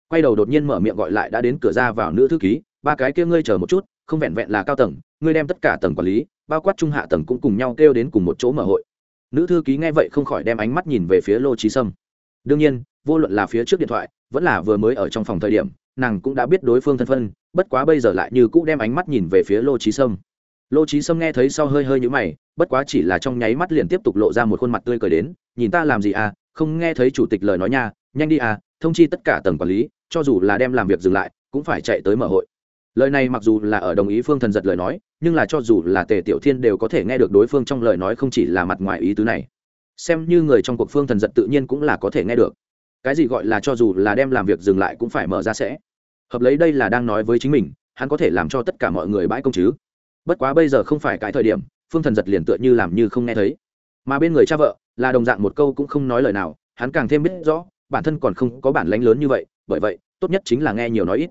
A: Quay đầu đột nhiên mở miệng gọi lại đã đến cửa ra vào nữ thư ký, ba cái kia ngươi chờ một chút, không vẹn vẹn là cao tầng, ngươi đem tất cả tầng quản lý, bao quát trung hạ tầng cũng cùng nhau kêu đến cùng một chỗ mở hội. Nữ thư ký nghe vậy không khỏi đem ánh mắt nhìn về phía lô trí sâm. Đương nhiên vô luận là phía trước điện thoại, vẫn là vừa mới ở trong phòng thời điểm, nàng cũng đã biết đối phương thân phân bất quá bây giờ lại như cũ đem ánh mắt nhìn về phía lô trí sâm. Lô trí sâm nghe thấy sau hơi hơi nhũ mày, bất quá chỉ là trong nháy mắt liền tiếp tục lộ ra một khuôn mặt tươi cười đến, nhìn ta làm gì à? Không nghe thấy chủ tịch lời nói nha, nhanh đi à thông chi tất cả tầng quản lý, cho dù là đem làm việc dừng lại, cũng phải chạy tới mở hội. Lời này mặc dù là ở đồng ý phương thần giật lời nói, nhưng là cho dù là tề tiểu thiên đều có thể nghe được đối phương trong lời nói không chỉ là mặt ngoài ý tứ này. Xem như người trong cuộc phương thần giật tự nhiên cũng là có thể nghe được cái gì gọi là cho dù là đem làm việc dừng lại cũng phải mở ra sẽ. Hợp lấy đây là đang nói với chính mình, hắn có thể làm cho tất cả mọi người bãi công chứ. Bất quá bây giờ không phải cái thời điểm, phương thần giật liền tựa như làm như không nghe thấy. Mà bên người cha vợ, là đồng dạng một câu cũng không nói lời nào, hắn càng thêm biết rõ, bản thân còn không có bản lánh lớn như vậy, bởi vậy, tốt nhất chính là nghe nhiều nói ít.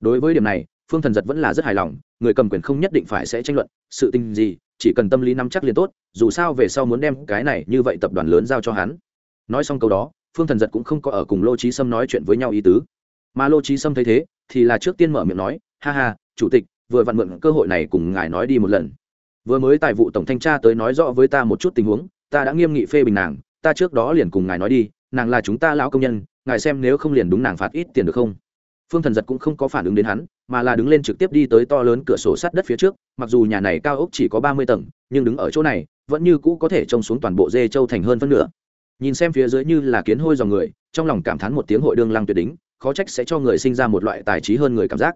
A: Đối với điểm này, phương thần giật vẫn là rất hài lòng, người cầm quyền không nhất định phải sẽ tranh luận, sự tình gì, chỉ cần tâm lý nắm chắc liền tốt, dù sao về sau muốn đem cái này như vậy tập đoàn lớn giao cho hắn. Nói xong câu đó phương thần giật cũng không có ở cùng lô trí sâm nói chuyện với nhau ý tứ. Mà lô trí sâm thấy thế, thì là trước tiên mở miệng nói, ha ha, chủ tịch, vừa vặn mượn cơ hội này cùng ngài nói đi một lần. Vừa mới tài vụ tổng thanh tra tới nói rõ với ta một chút tình huống, ta đã nghiêm nghị phê bình nàng, ta trước đó liền cùng ngài nói đi, nàng là chúng ta lão công nhân, ngài xem nếu không liền đúng nàng phạt ít tiền được không? Phương thần giật cũng không có phản ứng đến hắn, mà là đứng lên trực tiếp đi tới to lớn cửa sổ sắt đất phía trước, mặc dù nhà này cao ốc chỉ có ba mươi tầng, nhưng đứng ở chỗ này, vẫn như cũ có thể trông xuống toàn bộ dê châu thành hơn phân nửa nhìn xem phía dưới như là kiến hôi dòng người, trong lòng cảm thán một tiếng hội đương lăng tuyệt đính khó trách sẽ cho người sinh ra một loại tài trí hơn người cảm giác.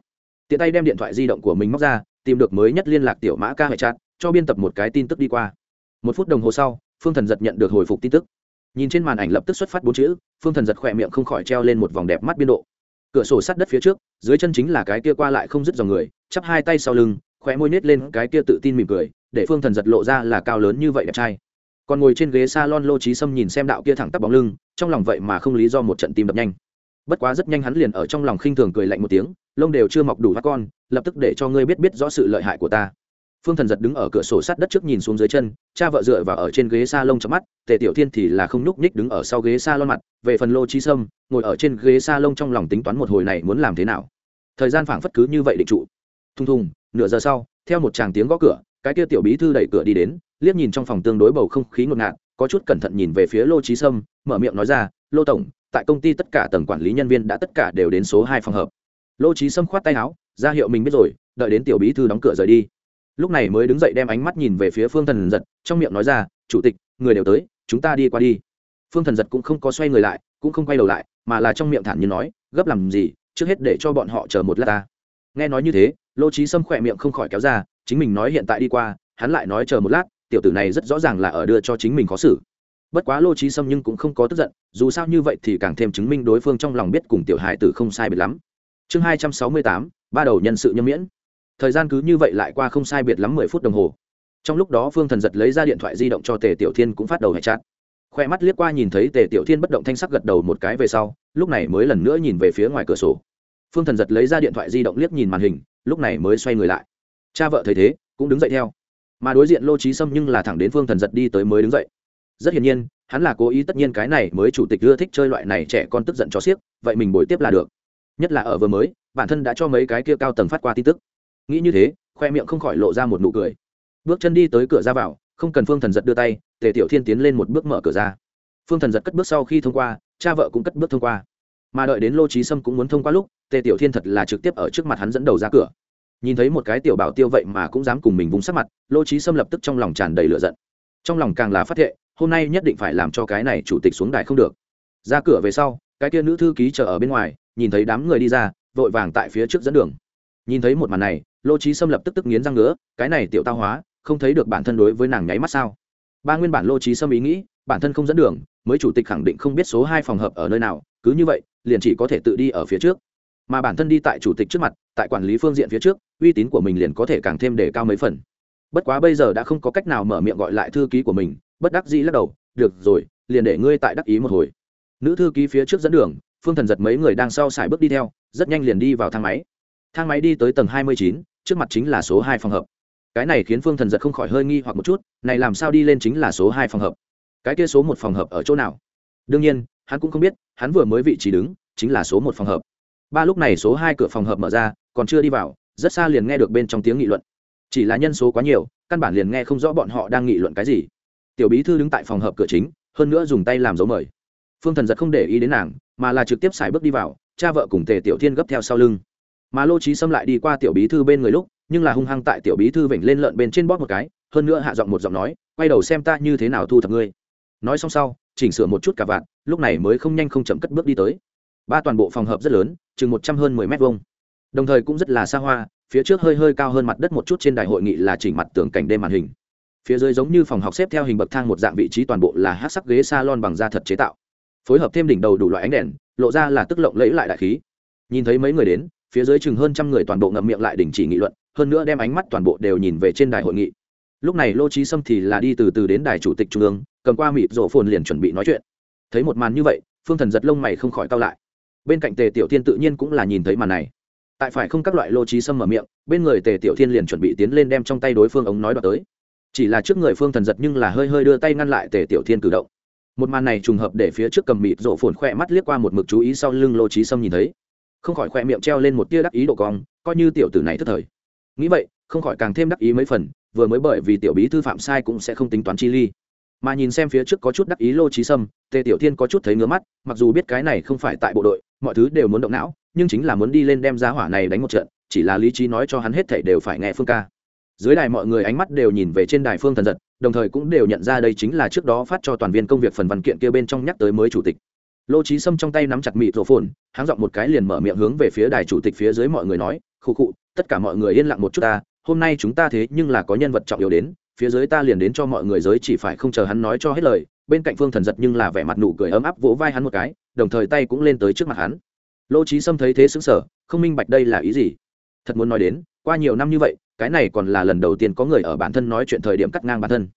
A: Tiện tay đem điện thoại di động của mình móc ra, tìm được mới nhất liên lạc tiểu mã ca hệ chặt cho biên tập một cái tin tức đi qua. Một phút đồng hồ sau, phương thần giật nhận được hồi phục tin tức. Nhìn trên màn ảnh lập tức xuất phát bốn chữ, phương thần giật khỏe miệng không khỏi treo lên một vòng đẹp mắt biên độ. Cửa sổ sát đất phía trước, dưới chân chính là cái kia qua lại không dứt dòng người, chắp hai tay sau lưng, khóe môi nết lên cái kia tự tin mỉm cười, để phương thần giật lộ ra là cao lớn như vậy đẹp trai còn ngồi trên ghế s a lon lô trí sâm nhìn xem đạo kia thẳng tắp bóng lưng, trong lòng vậy mà không lý do một trận tim đập nhanh. Bất quá rất nhanh hắn liền ở trong lòng khinh thường cười lạnh một tiếng, lông đều chưa mọc đủ hát con, lập tức để cho ngươi biết biết rõ sự lợi hại của ta. Phương thần giật đứng ở cửa sổ sát đất trước nhìn xuống dưới chân, cha vợ dựa vào ở trên ghế s a lông chọc mắt, tề tiểu thiên thì là không nhúc nhích đứng ở sau ghế s a lon mặt, về phần lô trí sâm, ngồi ở trên ghế s a lông trong lòng tính toán một hồi này muốn làm thế nào. Thời gian phảng phất cứ như vậy định trụ. Thùng thùng, nửa giờ sau, theo một chàng tiếng gõ cửa, cái kia tiểu bí thư đẩy cửa đi đến liếc nhìn trong phòng tương đối bầu không khí ngột ngạt, có chút cẩn thận nhìn về phía lô trí sâm, mở miệng nói ra, lô tổng, tại công ty tất cả tầng quản lý nhân viên đã tất cả đều đến số hai phòng hợp lô trí sâm khoát tay áo, ra hiệu mình biết rồi, đợi đến tiểu bí thư đóng cửa rời đi. Lúc này mới đứng dậy đem ánh mắt nhìn về phía phương thần giật, trong miệng nói ra, chủ tịch, người đều tới, chúng ta đi qua đi. Phương thần giật cũng không có xoay người lại, cũng không quay đầu lại, mà là trong miệng thản nhiên nói, gấp làm gì, trước hết để cho bọn họ chờ một lát ta. Nghe nói như thế, lô trí sâm khỏe miệng không khỏi kéo ra, chính mình nói hiện tại đi qua, hắn lại nói chờ một lát tiểu tử này rất rõ ràng là ở đưa cho chính mình khó xử. Bất quá lô trí sâm nhưng cũng không có tức giận, dù sao như vậy thì càng thêm chứng minh đối phương trong lòng biết cùng tiểu hải tử không sai biệt lắm. Chương hai trăm sáu mươi tám, ba đầu nhân sự nhâm miễn. Thời gian cứ như vậy lại qua không sai biệt lắm mười phút đồng hồ. Trong lúc đó phương thần giật lấy ra điện thoại di động cho tề tiểu thiên cũng phát đầu hệ chát khoe mắt liếc qua nhìn thấy tề tiểu thiên bất động thanh sắc gật đầu một cái về sau, lúc này mới lần nữa nhìn về phía ngoài cửa sổ. Phương thần giật lấy ra điện thoại di động liếc nhìn màn hình, lúc này mới xoay người lại. Cha vợ thấy thế, cũng đứng dậy theo mà đối diện lô trí sâm nhưng là thẳng đến phương thần giật đi tới mới đứng dậy. Rất hiển nhiên, hắn là cố ý tất nhiên cái này mới chủ tịch ưa thích chơi loại này trẻ con tức giận cho xiếc, vậy mình bồi tiếp là được. Nhất là ở vừa mới, bản thân đã cho mấy cái kia cao tầng phát qua tin tức. Nghĩ như thế, khoe miệng không khỏi lộ ra một nụ cười. Bước chân đi tới cửa ra vào, không cần phương thần giật đưa tay, tề tiểu thiên tiến lên một bước mở cửa ra. Phương thần giật cất bước sau khi thông qua, cha vợ cũng cất bước thông qua. Mà đợi đến lô trí sâm cũng muốn thông qua lúc, tề tiểu thiên thật là trực tiếp ở trước mặt hắn dẫn đầu ra cửa nhìn thấy một cái tiểu bảo tiêu vậy mà cũng dám cùng mình vùng sắc mặt, lô trí sâm lập tức trong lòng tràn đầy lửa giận. Trong lòng càng là phát thệ, hôm nay nhất định phải làm cho cái này chủ tịch xuống đài không được. Ra cửa về sau, cái kia nữ thư ký chờ ở bên ngoài, nhìn thấy đám người đi ra, vội vàng tại phía trước dẫn đường. Nhìn thấy một màn này, lô trí xâm lập tức tức nghiến răng ngứa, cái này tiểu tao hóa, không thấy được bản thân đối với nàng nháy mắt sao? Ba nguyên bản lô trí xâm ý nghĩ, bản thân không dẫn đường, mới chủ tịch khẳng định không biết số hai phòng hợp ở nơi nào, cứ như vậy, liền chỉ có thể tự đi ở phía trước mà bản thân đi tại chủ tịch trước mặt, tại quản lý phương diện phía trước, uy tín của mình liền có thể càng thêm để cao mấy phần. Bất quá bây giờ đã không có cách nào mở miệng gọi lại thư ký của mình, bất đắc dĩ lắc đầu, được rồi, liền để ngươi tại đắc ý một hồi. Nữ thư ký phía trước dẫn đường, phương thần giật mấy người đang sau xài bước đi theo, rất nhanh liền đi vào thang máy. Thang máy đi tới tầng hai mươi chín, trước mặt chính là số hai phòng hợp. Cái này khiến phương thần giật không khỏi hơi nghi hoặc một chút, này làm sao đi lên chính là số hai phòng hợp? Cái kia số một phòng hợp ở chỗ nào? Đương nhiên, hắn cũng không biết, hắn vừa mới vị trí đứng chính là số một phòng hợp ba lúc này số hai cửa phòng hợp mở ra, còn chưa đi vào, rất xa liền nghe được bên trong tiếng nghị luận. Chỉ là nhân số quá nhiều, căn bản liền nghe không rõ bọn họ đang nghị luận cái gì. Tiểu bí thư đứng tại phòng hợp cửa chính, hơn nữa dùng tay làm dấu mời. Phương thần giật không để ý đến nàng, mà là trực tiếp xài bước đi vào, cha vợ cùng tề tiểu thiên gấp theo sau lưng. Mà lô trí xâm lại đi qua tiểu bí thư bên người lúc, nhưng là hung hăng tại tiểu bí thư vểnh lên lợn bên trên bóp một cái, hơn nữa hạ giọng một giọng nói, quay đầu xem ta như thế nào thu thập ngươi. Nói xong sau, chỉnh sửa một chút cả vạn lúc này mới không nhanh không chậm cất bước đi tới. Ba toàn bộ phòng hợp rất lớn chừng một trăm hơn mười mét vuông. Đồng thời cũng rất là xa hoa, phía trước hơi hơi cao hơn mặt đất một chút trên đài hội nghị là chỉnh mặt tường cảnh đêm màn hình. Phía dưới giống như phòng học xếp theo hình bậc thang một dạng vị trí toàn bộ là hát sắc ghế salon bằng da thật chế tạo. Phối hợp thêm đỉnh đầu đủ loại ánh đèn, lộ ra là tức lộng lẫy lại đại khí. Nhìn thấy mấy người đến, phía dưới chừng hơn trăm người toàn bộ ngậm miệng lại đình chỉ nghị luận, hơn nữa đem ánh mắt toàn bộ đều nhìn về trên đài hội nghị. Lúc này lô trí sâm thì là đi từ từ đến đài chủ tịch trung ương, cầm qua mịt rổ phồn liền chuẩn bị nói chuyện. Thấy một màn như vậy, phương thần giật lông mày không khỏi cao lại bên cạnh tề tiểu thiên tự nhiên cũng là nhìn thấy màn này. Tại phải không các loại lô trí sâm mở miệng, bên người tề tiểu thiên liền chuẩn bị tiến lên đem trong tay đối phương ống nói đoạt tới. Chỉ là trước người phương thần giật nhưng là hơi hơi đưa tay ngăn lại tề tiểu thiên cử động. Một màn này trùng hợp để phía trước cầm mịt rổ phồn khoe mắt liếc qua một mực chú ý sau lưng lô trí sâm nhìn thấy. Không khỏi khoe miệng treo lên một tia đắc ý độ cong, coi như tiểu tử này thất thời. Nghĩ vậy, không khỏi càng thêm đắc ý mấy phần, vừa mới bởi vì tiểu bí thư phạm sai cũng sẽ không tính toán chi ly mà nhìn xem phía trước có chút đắc ý lô trí sâm, tề tiểu thiên có chút thấy ngứa mắt, mặc dù biết cái này không phải tại bộ đội, mọi thứ đều muốn động não, nhưng chính là muốn đi lên đem giá hỏa này đánh một trận, chỉ là lý trí nói cho hắn hết thảy đều phải nghe phương ca. Dưới đài mọi người ánh mắt đều nhìn về trên đài phương thần giật, đồng thời cũng đều nhận ra đây chính là trước đó phát cho toàn viên công việc phần văn kiện kia bên trong nhắc tới mới chủ tịch. Lô trí sâm trong tay nắm chặt mịt rổ phồn, háng giọng một cái liền mở miệng hướng về phía đài chủ tịch phía dưới mọi người nói, khụ khụ, tất cả mọi người yên lặng một chút ta, hôm nay chúng ta thế nhưng là có nhân vật trọng yếu đến phía dưới ta liền đến cho mọi người giới chỉ phải không chờ hắn nói cho hết lời, bên cạnh phương thần giật nhưng là vẻ mặt nụ cười ấm áp vỗ vai hắn một cái, đồng thời tay cũng lên tới trước mặt hắn. Lô trí sâm thấy thế xứng sở không minh bạch đây là ý gì. Thật muốn nói đến, qua nhiều năm như vậy, cái này còn là lần đầu tiên có người ở bản thân nói chuyện thời điểm cắt ngang bản thân.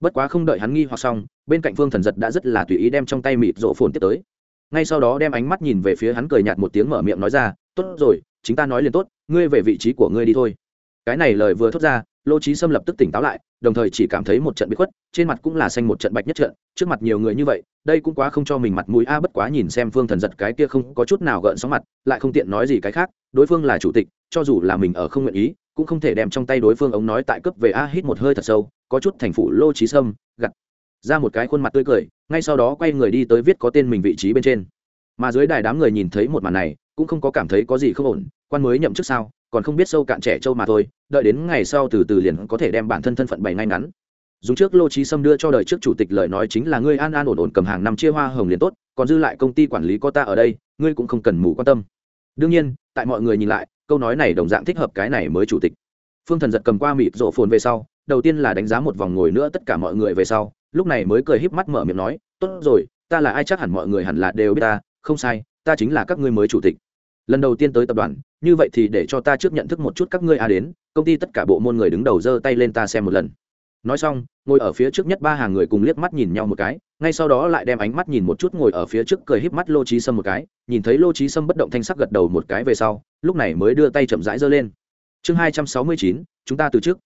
A: Bất quá không đợi hắn nghi hoặc xong, bên cạnh phương thần giật đã rất là tùy ý đem trong tay mịt rộ phồn tiếp tới. Ngay sau đó đem ánh mắt nhìn về phía hắn cười nhạt một tiếng mở miệng nói ra, tốt rồi, chính ta nói liền tốt, ngươi về vị trí của ngươi đi thôi. Cái này lời vừa thốt ra lô trí Sâm lập tức tỉnh táo lại, đồng thời chỉ cảm thấy một trận bị khuất, trên mặt cũng là xanh một trận bạch nhất trận, trước mặt nhiều người như vậy, đây cũng quá không cho mình mặt mũi a, bất quá nhìn xem phương thần giật cái kia không có chút nào gợn sóng mặt, lại không tiện nói gì cái khác, đối phương là chủ tịch, cho dù là mình ở không nguyện ý, cũng không thể đem trong tay đối phương ống nói tại cấp về a, hít một hơi thật sâu, có chút thành phụ lô trí sâm gặt ra một cái khuôn mặt tươi cười, ngay sau đó quay người đi tới viết có tên mình vị trí bên trên. Mà dưới đài đám người nhìn thấy một màn này, cũng không có cảm thấy có gì không ổn, quan mới nhậm chức sao? Còn không biết sâu cạn trẻ trâu mà thôi, đợi đến ngày sau từ từ liền có thể đem bản thân thân phận bày ngay ngắn. Dùng trước lô trí sâm đưa cho đời trước chủ tịch lời nói chính là ngươi an an ổn ổn cầm hàng năm chia hoa hồng liền tốt, còn dư lại công ty quản lý có ta ở đây, ngươi cũng không cần mù quan tâm. Đương nhiên, tại mọi người nhìn lại, câu nói này đồng dạng thích hợp cái này mới chủ tịch. Phương thần giật cầm qua mịt rộ phồn về sau, đầu tiên là đánh giá một vòng ngồi nữa tất cả mọi người về sau, lúc này mới cười híp mắt mở miệng nói, tốt rồi, ta là ai chắc hẳn mọi người hẳn là đều biết ta, không sai, ta chính là các ngươi mới chủ tịch lần đầu tiên tới tập đoàn, như vậy thì để cho ta trước nhận thức một chút các ngươi a đến, công ty tất cả bộ môn người đứng đầu giơ tay lên ta xem một lần. Nói xong, ngồi ở phía trước nhất ba hàng người cùng liếc mắt nhìn nhau một cái, ngay sau đó lại đem ánh mắt nhìn một chút ngồi ở phía trước cười híp mắt lô trí sâm một cái, nhìn thấy lô trí sâm bất động thanh sắc gật đầu một cái về sau, lúc này mới đưa tay chậm rãi giơ lên. Chương hai trăm sáu mươi chín, chúng ta từ trước.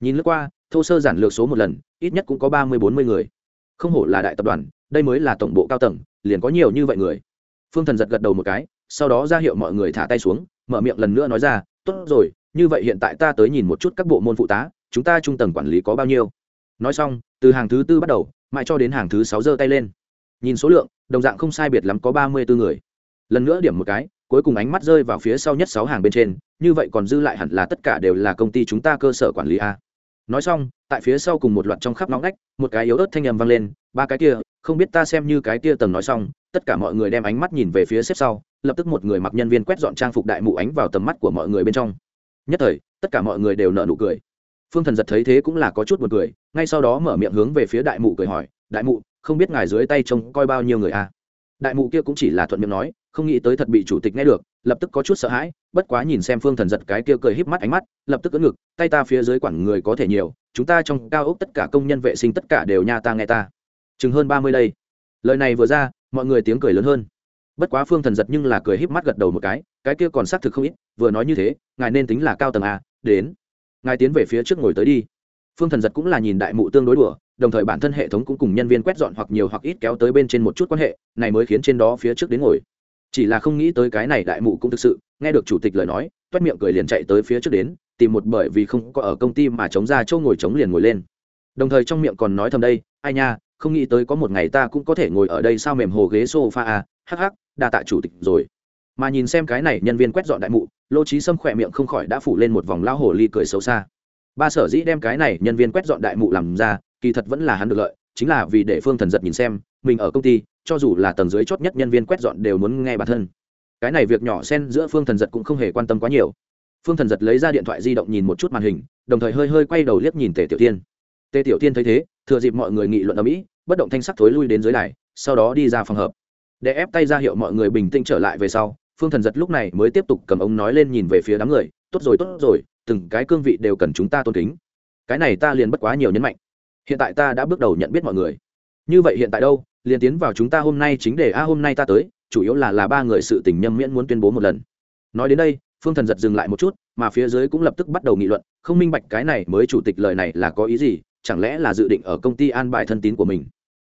A: Nhìn lướt qua, thô sơ giản lược số một lần, ít nhất cũng có ba mươi bốn mươi người. Không hổ là đại tập đoàn, đây mới là tổng bộ cao tầng, liền có nhiều như vậy người. Phương thần giật gật đầu một cái sau đó ra hiệu mọi người thả tay xuống, mở miệng lần nữa nói ra, tốt rồi, như vậy hiện tại ta tới nhìn một chút các bộ môn phụ tá, chúng ta trung tầng quản lý có bao nhiêu? Nói xong, từ hàng thứ tư bắt đầu, mãi cho đến hàng thứ sáu giơ tay lên. Nhìn số lượng, đồng dạng không sai biệt lắm có ba mươi bốn người. Lần nữa điểm một cái, cuối cùng ánh mắt rơi vào phía sau nhất sáu hàng bên trên, như vậy còn dư lại hẳn là tất cả đều là công ty chúng ta cơ sở quản lý a. Nói xong, tại phía sau cùng một loạt trong khắp nóng ngách, một cái yếu ớt thanh nhầm vang lên, ba cái kia, không biết ta xem như cái kia tầng nói xong tất cả mọi người đem ánh mắt nhìn về phía xếp sau, lập tức một người mặc nhân viên quét dọn trang phục đại mụ ánh vào tầm mắt của mọi người bên trong. Nhất thời, tất cả mọi người đều nở nụ cười. Phương thần giật thấy thế cũng là có chút buồn cười, ngay sau đó mở miệng hướng về phía đại mụ cười hỏi, đại mụ, không biết ngài dưới tay trông coi bao nhiêu người à? Đại mụ kia cũng chỉ là thuận miệng nói, không nghĩ tới thật bị chủ tịch nghe được, lập tức có chút sợ hãi, bất quá nhìn xem phương thần giật cái kia cười híp mắt ánh mắt, lập tức ưỡn ngực, tay ta phía dưới quản người có thể nhiều, chúng ta trong cao ốc tất cả công nhân vệ sinh tất cả đều nha ta nghe ta. Chừng hơn ba mươi đây lời này vừa ra mọi người tiếng cười lớn hơn. Bất quá phương thần giật nhưng là cười híp mắt gật đầu một cái cái kia còn xác thực không ít, vừa nói như thế, ngài nên tính là cao tầng a, đến. Ngài tiến về phía trước ngồi tới đi. Phương thần giật cũng là nhìn đại mụ tương đối đùa, đồng thời bản thân hệ thống cũng cùng nhân viên quét dọn hoặc nhiều hoặc ít kéo tới bên trên một chút quan hệ, này mới khiến trên đó phía trước đến ngồi. Chỉ là không nghĩ tới cái này đại mụ cũng thực sự, nghe được chủ tịch lời nói, toét miệng cười liền chạy tới phía trước đến, tìm một bởi vì không có ở công ty mà chống ra châu ngồi chống liền ngồi lên. Đồng thời trong miệng còn nói thầm đây, ai nha không nghĩ tới có một ngày ta cũng có thể ngồi ở đây sao mềm hồ ghế sofa à hắc hắc, đa tạ chủ tịch rồi. Mà nhìn xem cái này nhân viên quét dọn đại mụ, lô trí sâm khỏe miệng không khỏi đã phủ lên một vòng lao hồ ly cười xấu xa. Ba sở dĩ đem cái này nhân viên quét dọn đại mụ làm ra, kỳ thật vẫn là hắn được lợi, chính là vì để phương thần giật nhìn xem, mình ở công ty, cho dù là tầng dưới chót nhất nhân viên quét dọn đều muốn nghe bản thân. Cái này việc nhỏ xen giữa phương thần giật cũng không hề quan tâm quá nhiều. Phương thần giật lấy ra điện thoại di động nhìn một chút màn hình, đồng thời hơi hơi quay đầu liếc nhìn tề tiểu tiên tề tiểu tiên thấy thế thừa dịp mọi người nghị luận ở mỹ, bất động thanh sắc thối lui đến dưới đài, sau đó đi ra phòng hợp để ép tay ra hiệu mọi người bình tĩnh trở lại về sau, phương thần giật lúc này mới tiếp tục cầm ống nói lên nhìn về phía đám người, tốt rồi tốt rồi, từng cái cương vị đều cần chúng ta tôn kính. Cái này ta liền bất quá nhiều nhấn mạnh. Hiện tại ta đã bước đầu nhận biết mọi người. Như vậy hiện tại đâu, liền tiến vào chúng ta hôm nay chính để a, hôm nay ta tới, chủ yếu là là ba người sự tình nhâm miễn muốn tuyên bố một lần. Nói đến đây, phương thần giật dừng lại một chút, mà phía dưới cũng lập tức bắt đầu nghị luận, không minh bạch cái này mới chủ tịch lời này là có ý gì chẳng lẽ là dự định ở công ty an bài thân tín của mình?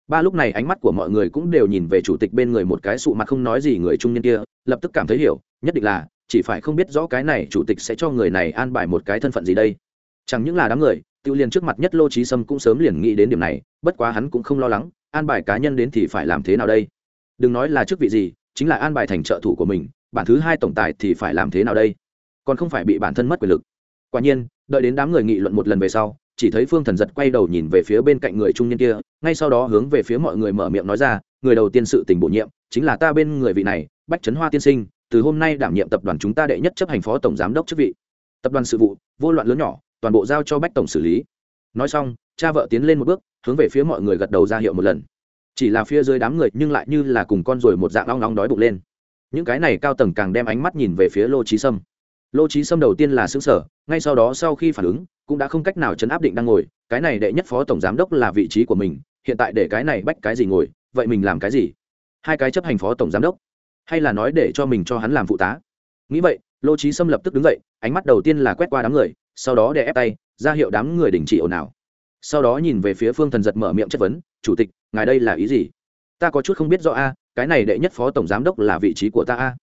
A: Ba lúc này ánh mắt của mọi người cũng đều nhìn về chủ tịch bên người một cái sụ mặt không nói gì người trung niên kia, lập tức cảm thấy hiểu, nhất định là, chỉ phải không biết rõ cái này chủ tịch sẽ cho người này an bài một cái thân phận gì đây. Chẳng những là đám người, tiêu liền trước mặt nhất lô trí sâm cũng sớm liền nghĩ đến điểm này, bất quá hắn cũng không lo lắng, an bài cá nhân đến thì phải làm thế nào đây? Đừng nói là chức vị gì, chính là an bài thành trợ thủ của mình, bản thứ hai tổng tài thì phải làm thế nào đây? Còn không phải bị bản thân mất quyền lực. Quả nhiên, đợi đến đám người nghị luận một lần về sau chỉ thấy phương thần giật quay đầu nhìn về phía bên cạnh người trung niên kia, ngay sau đó hướng về phía mọi người mở miệng nói ra, người đầu tiên sự tình bổ nhiệm, chính là ta bên người vị này, bách trấn hoa tiên sinh, từ hôm nay đảm nhiệm tập đoàn chúng ta đệ nhất chấp hành phó tổng giám đốc chức vị. Tập đoàn sự vụ, vô loạn lớn nhỏ, toàn bộ giao cho bách tổng xử lý. Nói xong, cha vợ tiến lên một bước, hướng về phía mọi người gật đầu ra hiệu một lần. Chỉ là phía dưới đám người nhưng lại như là cùng con ruồi một dạng long nóng đói bụng lên. Những cái này cao tầng càng đem ánh mắt nhìn về phía lô trí sâm. Lô trí sâm đầu tiên là xứng sở ngay sau đó sau khi phản ứng cũng đã không cách nào chấn áp định đang ngồi, cái này đệ nhất phó tổng giám đốc là vị trí của mình, hiện tại để cái này bách cái gì ngồi, vậy mình làm cái gì? Hai cái chấp hành phó tổng giám đốc. Hay là nói để cho mình cho hắn làm phụ tá? Nghĩ vậy, lô trí sâm lập tức đứng dậy, ánh mắt đầu tiên là quét qua đám người, sau đó để ép tay, ra hiệu đám người đình chỉ ồn ào. Sau đó nhìn về phía phương thần giật mở miệng chất vấn, chủ tịch, ngài đây là ý gì? Ta có chút không biết rõ a, cái này đệ nhất phó tổng giám đốc là vị trí của ta a.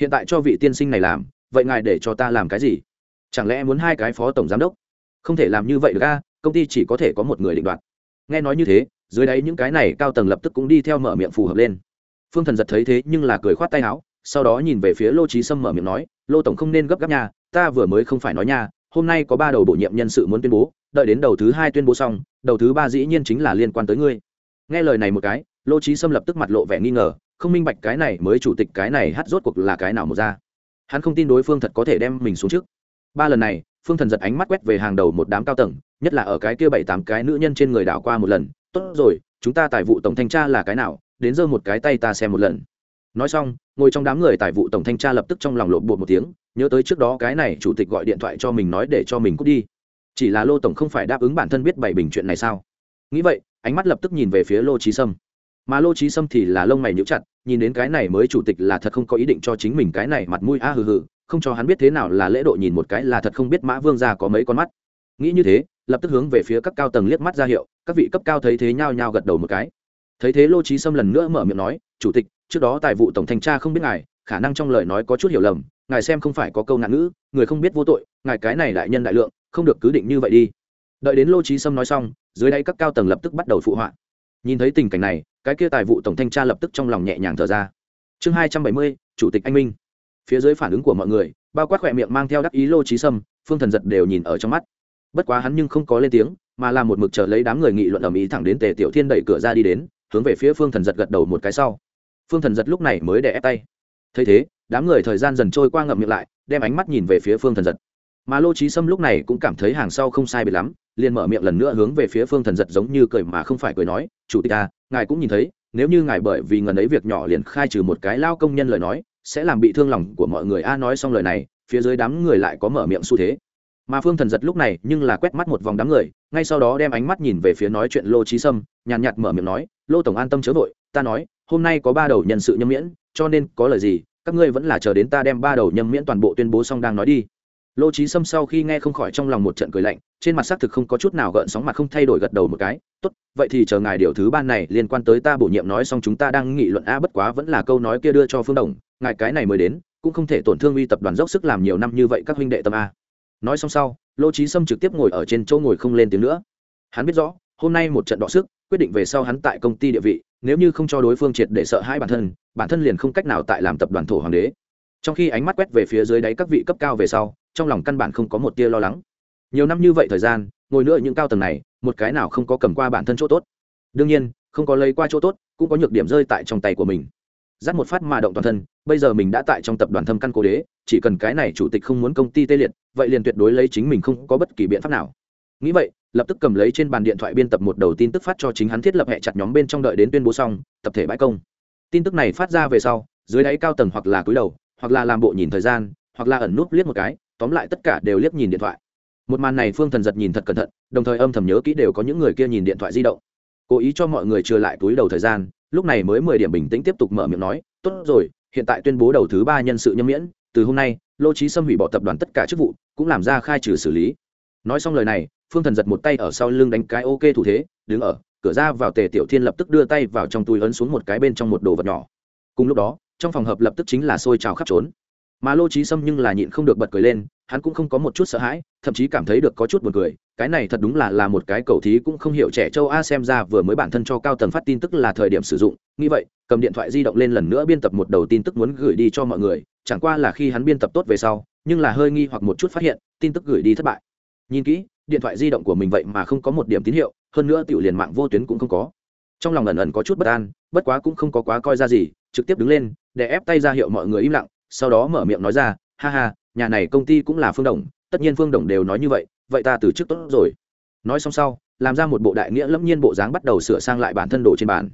A: Hiện tại cho vị tiên sinh này làm, vậy ngài để cho ta làm cái gì? Chẳng lẽ muốn hai cái phó tổng giám đốc không thể làm như vậy được a, công ty chỉ có thể có một người định đoạt. Nghe nói như thế, dưới đáy những cái này cao tầng lập tức cũng đi theo mở miệng phù hợp lên. Phương thần giật thấy thế nhưng là cười khoát tay áo, sau đó nhìn về phía lô trí sâm mở miệng nói, lô tổng không nên gấp gáp nha, ta vừa mới không phải nói nha, hôm nay có ba đầu bổ nhiệm nhân sự muốn tuyên bố, đợi đến đầu thứ hai tuyên bố xong, đầu thứ ba dĩ nhiên chính là liên quan tới ngươi. Nghe lời này một cái, lô trí sâm lập tức mặt lộ vẻ nghi ngờ, không minh bạch cái này mới chủ tịch cái này hát rốt cuộc là cái nào một ra. Hắn không tin đối phương thật có thể đem mình xuống trước ba lần này, phương thần giật ánh mắt quét về hàng đầu một đám cao tầng, nhất là ở cái kia bảy tám cái nữ nhân trên người đảo qua một lần. Tốt rồi, chúng ta tài vụ tổng thanh tra là cái nào? Đến giơ một cái tay ta xem một lần. Nói xong, ngồi trong đám người tài vụ tổng thanh tra lập tức trong lòng lộn bột một tiếng, nhớ tới trước đó cái này chủ tịch gọi điện thoại cho mình nói để cho mình cút đi. Chỉ là lô tổng không phải đáp ứng bản thân biết bảy bình chuyện này sao? Nghĩ vậy, ánh mắt lập tức nhìn về phía lô trí sâm. Mà lô trí sâm thì là lông mày nhíu chặt, nhìn đến cái này mới chủ tịch là thật không có ý định cho chính mình cái này mặt mũi a hừ hừ không cho hắn biết thế nào là lễ độ nhìn một cái là thật không biết mã vương gia có mấy con mắt. Nghĩ như thế, lập tức hướng về phía các cao tầng liếc mắt ra hiệu, các vị cấp cao thấy thế nhao nhao gật đầu một cái. Thấy thế lô trí sâm lần nữa mở miệng nói, chủ tịch, trước đó tài vụ tổng thanh tra không biết ngài, khả năng trong lời nói có chút hiểu lầm, ngài xem không phải có câu nạn ngữ, người không biết vô tội, ngài cái này đại nhân đại lượng, không được cứ định như vậy đi. Đợi đến lô trí sâm nói xong, dưới đây các cao tầng lập tức bắt đầu phụ họa. Nhìn thấy tình cảnh này, cái kia tài vụ tổng thanh tra lập tức trong lòng nhẹ nhàng thở ra. Chương hai trăm bảy mươi, chủ tịch anh minh phía dưới phản ứng của mọi người, bao quát khỏe miệng mang theo đắc ý lô trí sâm, phương thần giật đều nhìn ở trong mắt. Bất quá hắn nhưng không có lên tiếng, mà là một mực chờ lấy đám người nghị luận ở mỹ thẳng đến tề tiểu thiên đẩy cửa ra đi đến, hướng về phía phương thần giật gật đầu một cái sau. Phương thần giật lúc này mới đè ép tay. Thấy thế, đám người thời gian dần trôi qua ngậm miệng lại, đem ánh mắt nhìn về phía phương thần giật. Mà lô trí sâm lúc này cũng cảm thấy hàng sau không sai bị lắm, liền mở miệng lần nữa hướng về phía phương thần giật giống như cười mà không phải cười nói, chủ tịch à ngài cũng nhìn thấy, nếu như ngài bởi vì ngần ấy việc nhỏ liền khai trừ một cái lao công nhân lời nói sẽ làm bị thương lòng của mọi người. A nói xong lời này, phía dưới đám người lại có mở miệng xu thế. Mà phương thần giật lúc này, nhưng là quét mắt một vòng đám người, ngay sau đó đem ánh mắt nhìn về phía nói chuyện lô trí sâm, nhàn nhạt mở miệng nói, lô tổng an tâm chớ vội, ta nói, hôm nay có ba đầu nhân sự nhâm miễn, cho nên có lời gì, các ngươi vẫn là chờ đến ta đem ba đầu nhâm miễn toàn bộ tuyên bố xong đang nói đi lô trí sâm sau khi nghe không khỏi trong lòng một trận cười lạnh, trên mặt xác thực không có chút nào gợn sóng mặt không thay đổi gật đầu một cái. Tốt, vậy thì chờ ngài điều thứ ban này liên quan tới ta bổ nhiệm nói xong chúng ta đang nghị luận a bất quá vẫn là câu nói kia đưa cho phương đồng, ngài cái này mới đến, cũng không thể tổn thương uy tập đoàn dốc sức làm nhiều năm như vậy các huynh đệ tâm a. Nói xong sau, lô trí sâm trực tiếp ngồi ở trên chỗ ngồi không lên tiếng nữa. Hắn biết rõ, hôm nay một trận đọ sức, quyết định về sau hắn tại công ty địa vị, nếu như không cho đối phương triệt để sợ hãi bản thân bản thân liền không cách nào tại làm tập đoàn thổ hoàng đế. Trong khi ánh mắt quét về phía dưới đáy các vị cấp cao về sau trong lòng căn bản không có một tia lo lắng. Nhiều năm như vậy thời gian, ngồi nữa những cao tầng này, một cái nào không có cầm qua bản thân chỗ tốt. Đương nhiên, không có lấy qua chỗ tốt, cũng có nhược điểm rơi tại trong tay của mình. Dắt một phát mà động toàn thân, bây giờ mình đã tại trong tập đoàn thâm căn cố đế, chỉ cần cái này chủ tịch không muốn công ty tê liệt, vậy liền tuyệt đối lấy chính mình không có bất kỳ biện pháp nào. Nghĩ vậy, lập tức cầm lấy trên bàn điện thoại biên tập một đầu tin tức phát cho chính hắn thiết lập hệ chặt nhóm bên trong đợi đến tuyên bố xong, tập thể bãi công. Tin tức này phát ra về sau, dưới đáy cao tầng hoặc là cúi đầu, hoặc là làm bộ nhìn thời gian, hoặc là ẩn núp liếc một cái tóm lại tất cả đều liếc nhìn điện thoại. Một màn này phương thần giật nhìn thật cẩn thận, đồng thời âm thầm nhớ kỹ đều có những người kia nhìn điện thoại di động. Cố ý cho mọi người trừ lại túi đầu thời gian, lúc này mới mười điểm bình tĩnh tiếp tục mở miệng nói, tốt rồi, hiện tại tuyên bố đầu thứ ba nhân sự nhâm miễn, từ hôm nay, lô trí xâm hủy bỏ tập đoàn tất cả chức vụ, cũng làm ra khai trừ xử lý. Nói xong lời này, phương thần giật một tay ở sau lưng đánh cái ok thủ thế, đứng ở, cửa ra vào tề tiểu thiên lập tức đưa tay vào trong túi ấn xuống một cái bên trong một đồ vật nhỏ. Cùng lúc đó, trong phòng hợp lập tức chính là xôi trào khắp trốn mà lô trí sâm nhưng là nhịn không được bật cười lên, hắn cũng không có một chút sợ hãi, thậm chí cảm thấy được có chút buồn cười, cái này thật đúng là là một cái cầu thí cũng không hiểu trẻ châu a xem ra vừa mới bản thân cho cao tầng phát tin tức là thời điểm sử dụng, nghĩ vậy, cầm điện thoại di động lên lần nữa biên tập một đầu tin tức muốn gửi đi cho mọi người, chẳng qua là khi hắn biên tập tốt về sau, nhưng là hơi nghi hoặc một chút phát hiện, tin tức gửi đi thất bại. Nhìn kỹ, điện thoại di động của mình vậy mà không có một điểm tín hiệu, hơn nữa tiểu liền mạng vô tuyến cũng không có. Trong lòng ẩn ẩn có chút bất an, bất quá cũng không có quá coi ra gì, trực tiếp đứng lên, để ép tay ra hiệu mọi người im lặng sau đó mở miệng nói ra, ha ha, nhà này công ty cũng là phương đồng, tất nhiên phương đồng đều nói như vậy vậy ta từ chức tốt rồi. Nói xong sau, làm ra một bộ đại nghĩa lẫm nhiên bộ dáng bắt đầu sửa sang lại bản thân đồ trên bàn.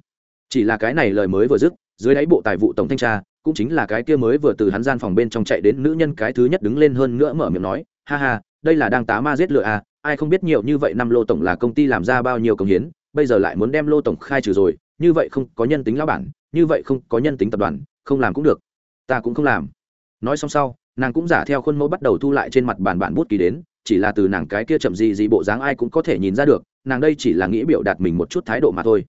A: Chỉ là cái này lời mới vừa dứt, dưới đáy bộ tài vụ tổng thanh tra, cũng chính là cái kia mới vừa từ hắn gian phòng bên trong chạy đến nữ nhân cái thứ nhất đứng lên hơn nữa mở miệng nói, ha ha, đây là đang tá ma giết lựa à ai không biết nhiều như vậy năm lô tổng là công ty làm ra bao nhiêu công hiến, bây giờ lại muốn đem lô tổng khai trừ rồi, như vậy không có nhân tính lão bản, như vậy không có nhân tính tập đoàn, không làm cũng được ta cũng không làm. Nói xong sau, nàng cũng giả theo khuôn mẫu bắt đầu thu lại trên mặt bàn bản bút ký đến, chỉ là từ nàng cái kia chậm gì gì bộ dáng ai cũng có thể nhìn ra được, nàng đây chỉ là nghĩ biểu đạt mình một chút thái độ mà thôi.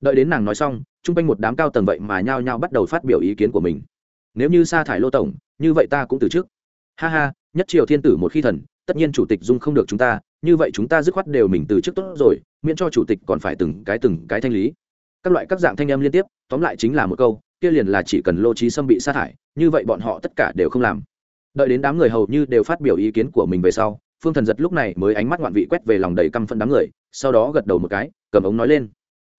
A: Đợi đến nàng nói xong, chung quanh một đám cao tầng vậy mà nhao nhao bắt đầu phát biểu ý kiến của mình. Nếu như sa thải lô tổng, như vậy ta cũng từ chức ha ha, nhất triều thiên tử một khi thần, tất nhiên chủ tịch dung không được chúng ta, như vậy chúng ta dứt khoát đều mình từ chức tốt rồi, miễn cho chủ tịch còn phải từng cái từng cái thanh lý. Các loại các dạng thanh em liên tiếp, tóm lại chính là một câu kia liền là chỉ cần lô trí sâm bị sa thải, như vậy bọn họ tất cả đều không làm. Đợi đến đám người hầu như đều phát biểu ý kiến của mình về sau, phương thần giật lúc này mới ánh mắt ngoạn vị quét về lòng đầy căm phân đám người, sau đó gật đầu một cái, cầm ống nói lên.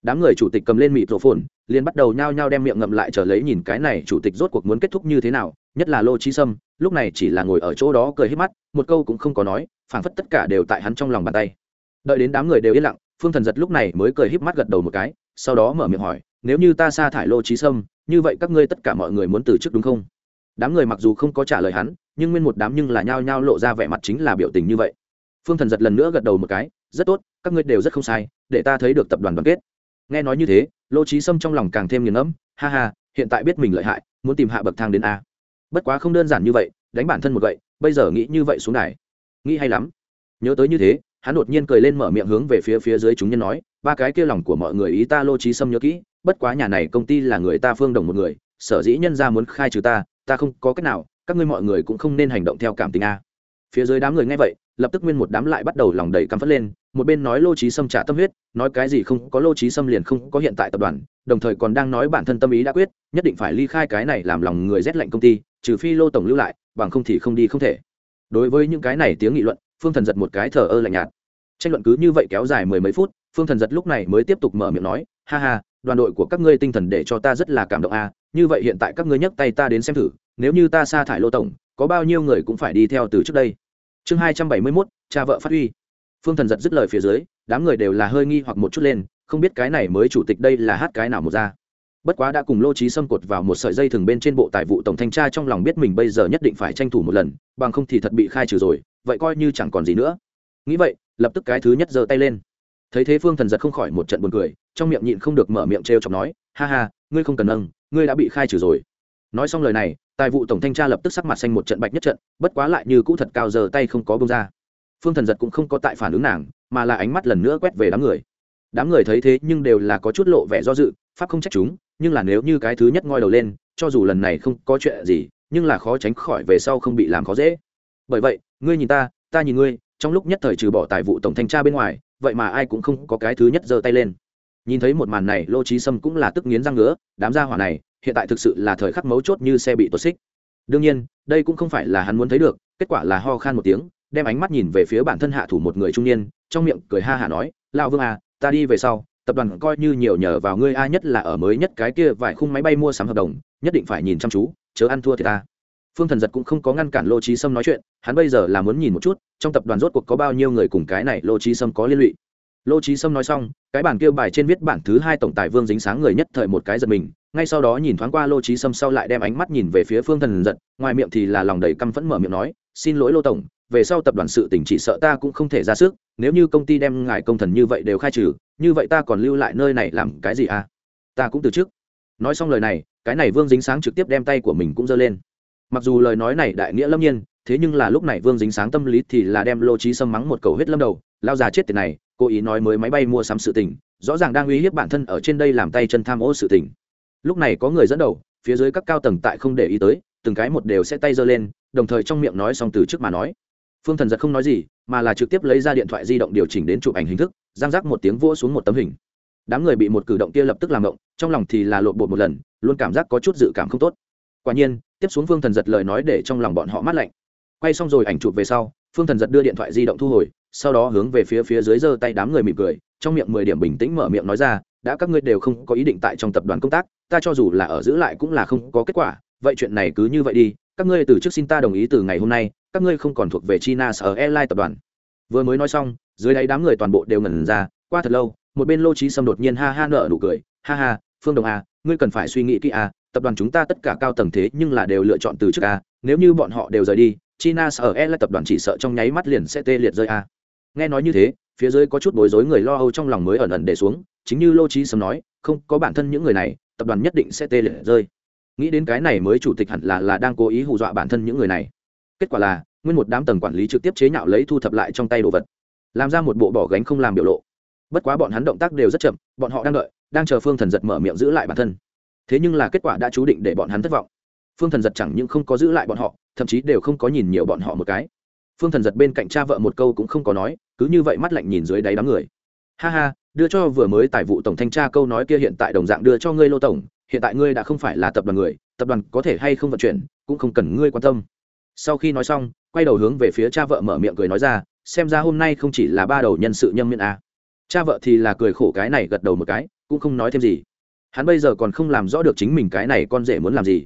A: Đám người chủ tịch cầm lên mịt rổ phồn, liền bắt đầu nhao nhao đem miệng ngậm lại trở lấy nhìn cái này chủ tịch rốt cuộc muốn kết thúc như thế nào, nhất là lô trí sâm, lúc này chỉ là ngồi ở chỗ đó cười hết mắt, một câu cũng không có nói, phảng phất tất cả đều tại hắn trong lòng bàn tay. Đợi đến đám người đều yên lặng, phương thần giật lúc này mới cười híp mắt gật đầu một cái, sau đó mở miệng hỏi nếu như ta sa thải lô trí sâm, như vậy các ngươi tất cả mọi người muốn từ chức đúng không? Đám người mặc dù không có trả lời hắn, nhưng nguyên một đám nhưng là nhao nhao lộ ra vẻ mặt chính là biểu tình như vậy. Phương thần giật lần nữa gật đầu một cái, rất tốt, các ngươi đều rất không sai, để ta thấy được tập đoàn đoàn kết. Nghe nói như thế, lô trí sâm trong lòng càng thêm nghiền ngẫm, ha ha, hiện tại biết mình lợi hại, muốn tìm hạ bậc thang đến a. Bất quá không đơn giản như vậy, đánh bản thân một vậy bây giờ nghĩ như vậy xuống đài. Nghĩ hay lắm. Nhớ tới như thế, hắn đột nhiên cười lên mở miệng hướng về phía phía dưới chúng nhân nói, ba cái kia lòng của mọi người ý ta lô trí sâm nhớ kỹ bất quá nhà này công ty là người ta phương đồng một người, sở dĩ nhân ra muốn khai trừ ta ta không có cách nào, các ngươi mọi người cũng không nên hành động theo cảm tình a. Phía dưới đám người nghe vậy, lập tức nguyên một đám lại bắt đầu lòng đầy căm phất lên, một bên nói lô trí sâm trả tâm huyết, nói cái gì không có lô trí sâm liền không có hiện tại tập đoàn, đồng thời còn đang nói bản thân tâm ý đã quyết, nhất định phải ly khai cái này làm lòng người rét lạnh công ty, trừ phi lô tổng lưu lại, bằng không thì không đi không thể. Đối với những cái này tiếng nghị luận, phương thần giật một cái thờ ơ lạnh nhạt. Tranh luận cứ như vậy kéo dài mười mấy phút, phương thần giật lúc này mới tiếp tục mở miệng nói, ha ha đoàn đội của các ngươi tinh thần để cho ta rất là cảm động a như vậy hiện tại các ngươi nhấc tay ta đến xem thử, nếu như ta sa thải lô tổng, có bao nhiêu người cũng phải đi theo từ trước đây. Chương hai trăm bảy mươi mốt, cha vợ phát huy. Phương thần giật dứt lời phía dưới, đám người đều là hơi nghi hoặc một chút lên, không biết cái này mới chủ tịch đây là hát cái nào một ra. Bất quá đã cùng lô trí xâm cột vào một sợi dây thừng bên trên bộ tài vụ tổng thanh tra trong lòng biết mình bây giờ nhất định phải tranh thủ một lần, bằng không thì thật bị khai trừ rồi, vậy coi như chẳng còn gì nữa. Nghĩ vậy, lập tức cái thứ nhất giơ tay lên thấy thế phương thần giật không khỏi một trận buồn cười, trong miệng nhịn không được mở miệng t r e o chọc nói, ha ha, ngươi không cần nâng, ngươi đã bị khai trừ rồi. Nói xong lời này, tài vụ tổng thanh tra lập tức sắc mặt xanh một trận bạch nhất trận, bất quá lại như cũ thật cao giờ tay không có bông ra. Phương thần giật cũng không có tại phản ứng nàng, mà là ánh mắt lần nữa quét về đám người. Đám người thấy thế nhưng đều là có chút lộ vẻ do dự, pháp không trách chúng, nhưng là nếu như cái thứ nhất ngoi đầu lên, cho dù lần này không có chuyện gì, nhưng là khó tránh khỏi về sau không bị làm khó dễ. Bởi vậy, ngươi nhìn ta ta nhìn ngươi, trong lúc nhất thời trừ bỏ tài vụ tổng thanh tra bên ngoài vậy mà ai cũng không có cái thứ nhất giơ tay lên. Nhìn thấy một màn này, lô trí sâm cũng là tức nghiến răng ngứa, đám gia hỏa này, hiện tại thực sự là thời khắc mấu chốt như xe bị tuột xích. Đương nhiên, đây cũng không phải là hắn muốn thấy được, kết quả là ho khan một tiếng, đem ánh mắt nhìn về phía bản thân hạ thủ một người trung niên, trong miệng cười ha hả nói lao vương à ta đi về sau, tập đoàn coi như nhiều nhờ vào ngươi a nhất là ở mới nhất cái kia vài khung máy bay mua sắm hợp đồng, nhất định phải nhìn chăm chú, chớ ăn thua thì ta phương thần giật cũng không có ngăn cản lô trí sâm nói chuyện, hắn bây giờ là muốn nhìn một chút, trong tập đoàn rốt cuộc có bao nhiêu người cùng cái này lô trí sâm có liên lụy. Lô trí sâm nói xong, cái bản kia bài trên viết bản thứ hai tổng tài vương dính sáng người nhất thời một cái giật mình, ngay sau đó nhìn thoáng qua lô trí sâm sau lại đem ánh mắt nhìn về phía phương thần giật, ngoài miệng thì là lòng đầy căm phẫn mở miệng nói, xin lỗi lô tổng, về sau tập đoàn sự tỉnh chỉ sợ ta cũng không thể ra sức, nếu như công ty đem ngài công thần như vậy đều khai trừ, như vậy ta còn lưu lại nơi này làm cái gì à? Ta cũng từ chức. Nói xong lời này, cái này vương dính sáng trực tiếp đem tay của mình cũng giơ lên mặc dù lời nói này đại nghĩa lâm nhiên, thế nhưng là lúc này vương dính sáng tâm lý thì là đem lô trí xâm mắng một cầu huyết lâm đầu. Lao già chết tiền này, cố ý nói mới máy bay mua sắm sự tình, rõ ràng đang uy hiếp bản thân ở trên đây làm tay chân tham ô sự tình. Lúc này có người dẫn đầu, phía dưới các cao tầng tại không để ý tới, từng cái một đều sẽ tay giơ lên, đồng thời trong miệng nói xong từ trước mà nói. Phương thần giật không nói gì, mà là trực tiếp lấy ra điện thoại di động điều chỉnh đến chụp ảnh hình thức giang rác một tiếng vỗ xuống một tấm hình. Đám người bị một cử động kia lập tức làm động, trong lòng thì là lộn bột một lần, luôn cảm giác có chút dự cảm không tốt. Quả nhiên tiếp xuống phương thần giật lời nói để trong lòng bọn họ mát lạnh. Quay xong rồi ảnh chụp về sau phương thần giật đưa điện thoại di động thu hồi sau đó hướng về phía phía dưới giơ tay đám người mỉm cười trong miệng mười điểm bình tĩnh mở miệng nói ra đã các ngươi đều không có ý định tại trong tập đoàn công tác ta cho dù là ở giữ lại cũng là không có kết quả vậy chuyện này cứ như vậy đi các ngươi từ trước xin ta đồng ý từ ngày hôm nay các ngươi không còn thuộc về china sở airline tập đoàn. Vừa mới nói xong dưới đáy đám người toàn bộ đều ngẩn ra qua thật lâu một bên lô trí sâm đột nhiên ha ha nợ nụ cười ha ha phương đồng a à, ngươi cần phải suy nghĩ kỹ a à, tập đoàn chúng ta tất cả cao tầng thế nhưng là đều lựa chọn từ trước a, nếu như bọn họ đều rời đi, china sở e là tập đoàn chỉ sợ trong nháy mắt liền sẽ tê liệt rơi a. Nghe nói như thế, phía dưới có chút bối rối người lo âu trong lòng mới ẩn ẩn để xuống, chính như lô trí sớm nói, không có bản thân những người này, tập đoàn nhất định sẽ tê liệt rơi. Nghĩ đến cái này mới chủ tịch hẳn là là đang cố ý hù dọa bản thân những người này. Kết quả là, nguyên một đám tầng quản lý trực tiếp chế nhạo lấy thu thập lại trong tay đồ vật, làm ra một bộ bỏ gánh không làm biểu lộ. Bất quá bọn hắn động tác đều rất chậm, bọn họ đang đợi, đang chờ phương thần giật mở miệng giữ lại bản thân thế nhưng là kết quả đã chú định để bọn hắn thất vọng. Phương thần giật chẳng những không có giữ lại bọn họ, thậm chí đều không có nhìn nhiều bọn họ một cái. Phương thần giật bên cạnh cha vợ một câu cũng không có nói, cứ như vậy mắt lạnh nhìn dưới đáy đám người. Ha ha, đưa cho vừa mới tài vụ tổng thanh tra câu nói kia hiện tại đồng dạng đưa cho ngươi lô tổng, hiện tại ngươi đã không phải là tập đoàn người, tập đoàn có thể hay không vận chuyển, cũng không cần ngươi quan tâm. Sau khi nói xong, quay đầu hướng về phía cha vợ mở miệng cười nói ra, xem ra hôm nay không chỉ là ba đầu nhân sự nhâm miễn a. À. cha vợ thì là cười khổ cái này gật đầu một cái, cũng không nói thêm gì hắn bây giờ còn không làm rõ được chính mình cái này con rể muốn làm gì.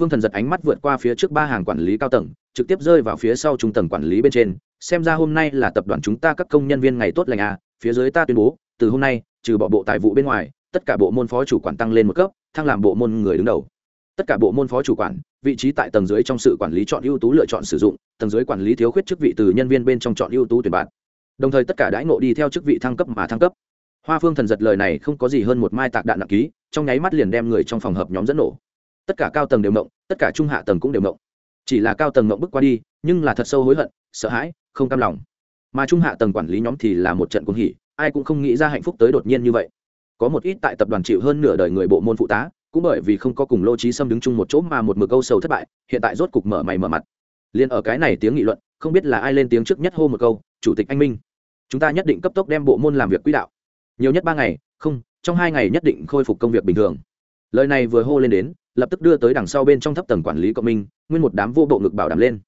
A: Phương thần giật ánh mắt vượt qua phía trước ba hàng quản lý cao tầng, trực tiếp rơi vào phía sau trung tầng quản lý bên trên, xem ra hôm nay là tập đoàn chúng ta các công nhân viên ngày tốt lành à phía dưới ta tuyên bố, từ hôm nay, trừ bỏ bộ tài vụ bên ngoài, tất cả bộ môn phó chủ quản tăng lên một cấp, thăng làm bộ môn người đứng đầu. Tất cả bộ môn phó chủ quản, vị trí tại tầng dưới trong sự quản lý chọn ưu tú lựa chọn sử dụng, tầng dưới quản lý thiếu khuyết chức vị từ nhân viên bên trong chọn ưu tú tuyển bạn. Đồng thời tất cả đãi ngộ đi theo chức vị thăng cấp mà thăng cấp. Hoa phương thần giật lời này không có gì hơn một mai tạc đạn nặng ký trong nháy mắt liền đem người trong phòng hợp nhóm dẫn nổ. Tất cả cao tầng đều mộng tất cả trung hạ tầng cũng đều mộng chỉ là cao tầng mộng bước qua đi, nhưng là thật sâu hối hận, sợ hãi, không cam lòng. Mà trung hạ tầng quản lý nhóm thì là một trận cuồng hỉ, ai cũng không nghĩ ra hạnh phúc tới đột nhiên như vậy. Có một ít tại tập đoàn chịu hơn nửa đời người bộ môn phụ tá, cũng bởi vì không có cùng lô trí xâm đứng chung một chỗ mà một mực câu sầu thất bại, hiện tại rốt cục mở mày mở mặt. Liền ở cái này tiếng nghị luận, không biết là ai lên tiếng trước nhất hô một câu, chủ tịch anh minh, chúng ta nhất định cấp tốc đem bộ môn làm việc quỹ đạo. Nhiều nhất ba ngày, không trong hai ngày nhất định khôi phục công việc bình thường. Lời này vừa hô lên đến, lập tức đưa tới đằng sau bên trong thấp tầng quản lý cộng minh, nguyên một đám vô bộ ngực bảo đảm lên.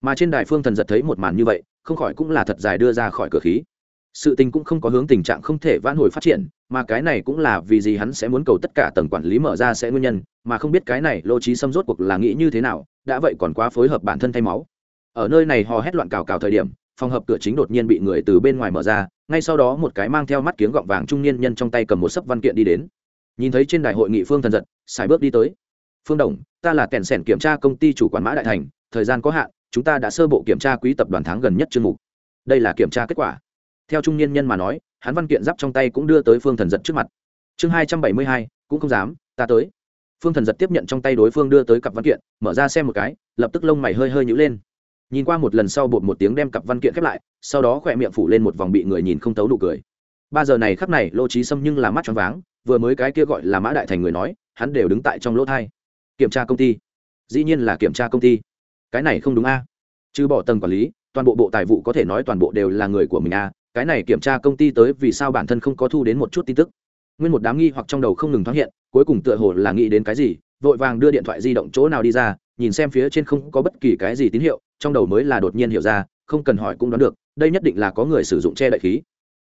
A: Mà trên đài phương thần giật thấy một màn như vậy, không khỏi cũng là thật dài đưa ra khỏi cửa khí. Sự tình cũng không có hướng tình trạng không thể vãn hồi phát triển, mà cái này cũng là vì gì hắn sẽ muốn cầu tất cả tầng quản lý mở ra sẽ nguyên nhân, mà không biết cái này lô trí xâm rốt cuộc là nghĩ như thế nào, đã vậy còn quá phối hợp bản thân thay máu. Ở nơi này hò hét loạn cào cào thời điểm, phòng hợp cửa chính đột nhiên bị người từ bên ngoài mở ra ngay sau đó một cái mang theo mắt kiếng gọng vàng trung niên nhân trong tay cầm một sấp văn kiện đi đến. Nhìn thấy trên đài hội nghị phương thần giật, xài bước đi tới. Phương đồng, ta là kèn sẻn kiểm tra công ty chủ quản mã đại thành, thời gian có hạn, chúng ta đã sơ bộ kiểm tra quý tập đoàn tháng gần nhất chương mục. Đây là kiểm tra kết quả. Theo trung niên nhân mà nói, hắn văn kiện giáp trong tay cũng đưa tới phương thần giật trước mặt. Chương hai trăm bảy mươi hai, cũng không dám, ta tới. Phương thần giật tiếp nhận trong tay đối phương đưa tới cặp văn kiện, mở ra xem một cái, lập tức lông mày hơi hơi nhữ lên nhìn qua một lần sau bột một tiếng đem cặp văn kiện khép lại, sau đó khỏe miệng phủ lên một vòng bị người nhìn không tấu đủ cười. Ba giờ này khắc này, lô trí xâm nhưng là mắt choáng váng, vừa mới cái kia gọi là mã đại thành người nói, hắn đều đứng tại trong lỗ thai. Kiểm tra công ty. Dĩ nhiên là kiểm tra công ty. Cái này không đúng a. À? chứ bỏ tầng quản lý, toàn bộ bộ tài vụ có thể nói toàn bộ đều là người của mình a. Cái này kiểm tra công ty tới vì sao bản thân không có thu đến một chút tin tức. Nguyên một đám nghi hoặc trong đầu không ngừng thoáng hiện, cuối cùng tựa hồ là nghĩ đến cái gì, vội vàng đưa điện thoại di động chỗ nào đi ra, nhìn xem phía trên không có bất kỳ cái gì tín hiệu trong đầu mới là đột nhiên hiểu ra, không cần hỏi cũng đoán được, đây nhất định là có người sử dụng che đậy khí.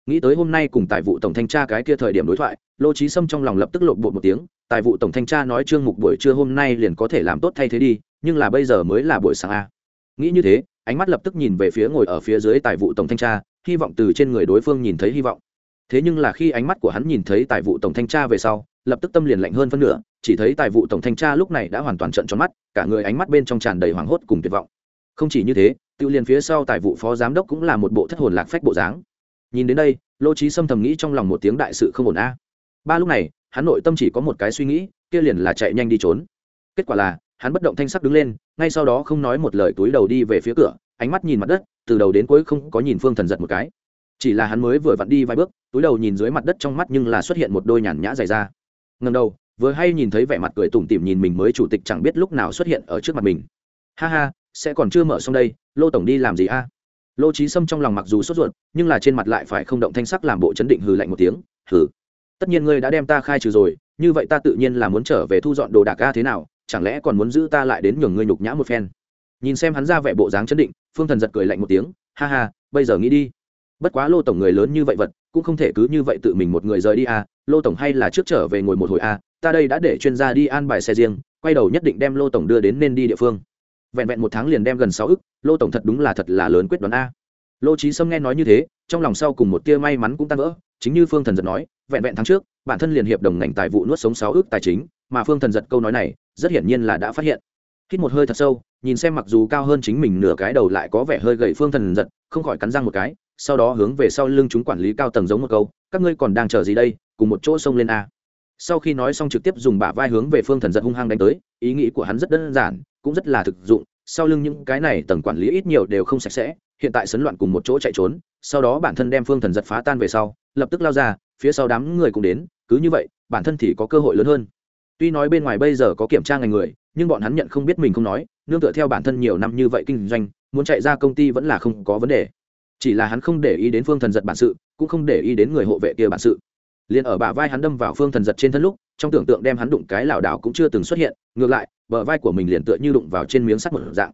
A: Nghĩ tới hôm nay cùng tài vụ tổng thanh tra cái kia thời điểm đối thoại, lô trí sâm trong lòng lập tức lộn bộ một tiếng, tài vụ tổng thanh tra nói trương mục buổi trưa hôm nay liền có thể làm tốt thay thế đi, nhưng là bây giờ mới là buổi sáng a. Nghĩ như thế, ánh mắt lập tức nhìn về phía ngồi ở phía dưới tài vụ tổng thanh tra, hy vọng từ trên người đối phương nhìn thấy hy vọng. Thế nhưng là khi ánh mắt của hắn nhìn thấy tài vụ tổng thanh tra về sau, lập tức tâm liền lạnh hơn phân nửa, chỉ thấy tài vụ tổng thanh tra lúc này đã hoàn toàn trận tròn mắt, cả người ánh mắt bên trong tràn đầy hoảng hốt cùng tuyệt vọng không chỉ như thế tự liền phía sau tài vụ phó giám đốc cũng là một bộ thất hồn lạc phách bộ dáng. Nhìn đến đây, lô trí xâm thầm nghĩ trong lòng một tiếng đại sự không ổn a. Ba lúc này, hắn nội tâm chỉ có một cái suy nghĩ, kia liền là chạy nhanh đi trốn. Kết quả là, hắn bất động thanh sắc đứng lên, ngay sau đó không nói một lời túi đầu đi về phía cửa, ánh mắt nhìn mặt đất, từ đầu đến cuối không có nhìn phương thần giật một cái. Chỉ là hắn mới vừa vặn đi vài bước, túi đầu nhìn dưới mặt đất trong mắt nhưng là xuất hiện một đôi nhàn nhã dày ra ngần đầu, vừa hay nhìn thấy vẻ mặt cười tủm tỉm nhìn mình mới chủ tịch chẳng biết lúc nào xuất hiện ở trước mặt mình. Ha ha sẽ còn chưa mở xong đây, lô tổng đi làm gì a? Lô trí sâm trong lòng mặc dù sốt ruột, nhưng là trên mặt lại phải không động thanh sắc làm bộ chấn định hừ lạnh một tiếng, hừ, tất nhiên ngươi đã đem ta khai trừ rồi, như vậy ta tự nhiên là muốn trở về thu dọn đồ đạc a thế nào, chẳng lẽ còn muốn giữ ta lại đến nhường ngươi nhục nhã một phen? Nhìn xem hắn ra vẻ bộ dáng chấn định, phương thần giật cười lạnh một tiếng, ha ha, bây giờ nghĩ đi. Bất quá lô tổng người lớn như vậy vật, cũng không thể cứ như vậy tự mình một người rời đi à lô tổng hay là trước trở về ngồi một hồi à ta đây đã để chuyên gia đi an bài xe riêng, quay đầu nhất định đem lô tổng đưa đến nên đi địa phương vẹn vẹn một tháng liền đem gần sáu ức, lô tổng thật đúng là thật là lớn quyết đoán a. Lô trí sâm nghe nói như thế, trong lòng sau cùng một tia may mắn cũng tan vỡ, chính như phương thần giật nói, vẹn vẹn tháng trước, bản thân liền hiệp đồng ngành tài vụ nuốt sống sáu ước tài chính, mà phương thần giật câu nói này, rất hiển nhiên là đã phát hiện. Hít một hơi thật sâu, nhìn xem mặc dù cao hơn chính mình nửa cái đầu lại có vẻ hơi gầy phương thần giật, không khỏi cắn răng một cái, sau đó hướng về sau lưng chúng quản lý cao tầng giống một câu, các ngươi còn đang chờ gì đây, cùng một chỗ xông lên a. Sau khi nói xong trực tiếp dùng bả vai hướng về phương thần giật hung hăng đánh tới, ý nghĩ của hắn rất đơn giản cũng rất là thực dụng, sau lưng những cái này tầng quản lý ít nhiều đều không sạch sẽ, hiện tại sấn loạn cùng một chỗ chạy trốn, sau đó bản thân đem phương thần giật phá tan về sau, lập tức lao ra, phía sau đám người cũng đến, cứ như vậy, bản thân thì có cơ hội lớn hơn. Tuy nói bên ngoài bây giờ có kiểm tra ngành người, nhưng bọn hắn nhận không biết mình không nói, nương tựa theo bản thân nhiều năm như vậy kinh doanh, muốn chạy ra công ty vẫn là không có vấn đề. Chỉ là hắn không để ý đến phương thần giật bản sự, cũng không để ý đến người hộ vệ kia bản sự. Liền ở bả vai hắn đâm vào phương thần giật trên thân lúc trong tưởng tượng đem hắn đụng cái lảo đảo cũng chưa từng xuất hiện, ngược lại, bờ vai của mình liền tựa như đụng vào trên miếng sắt một dạng.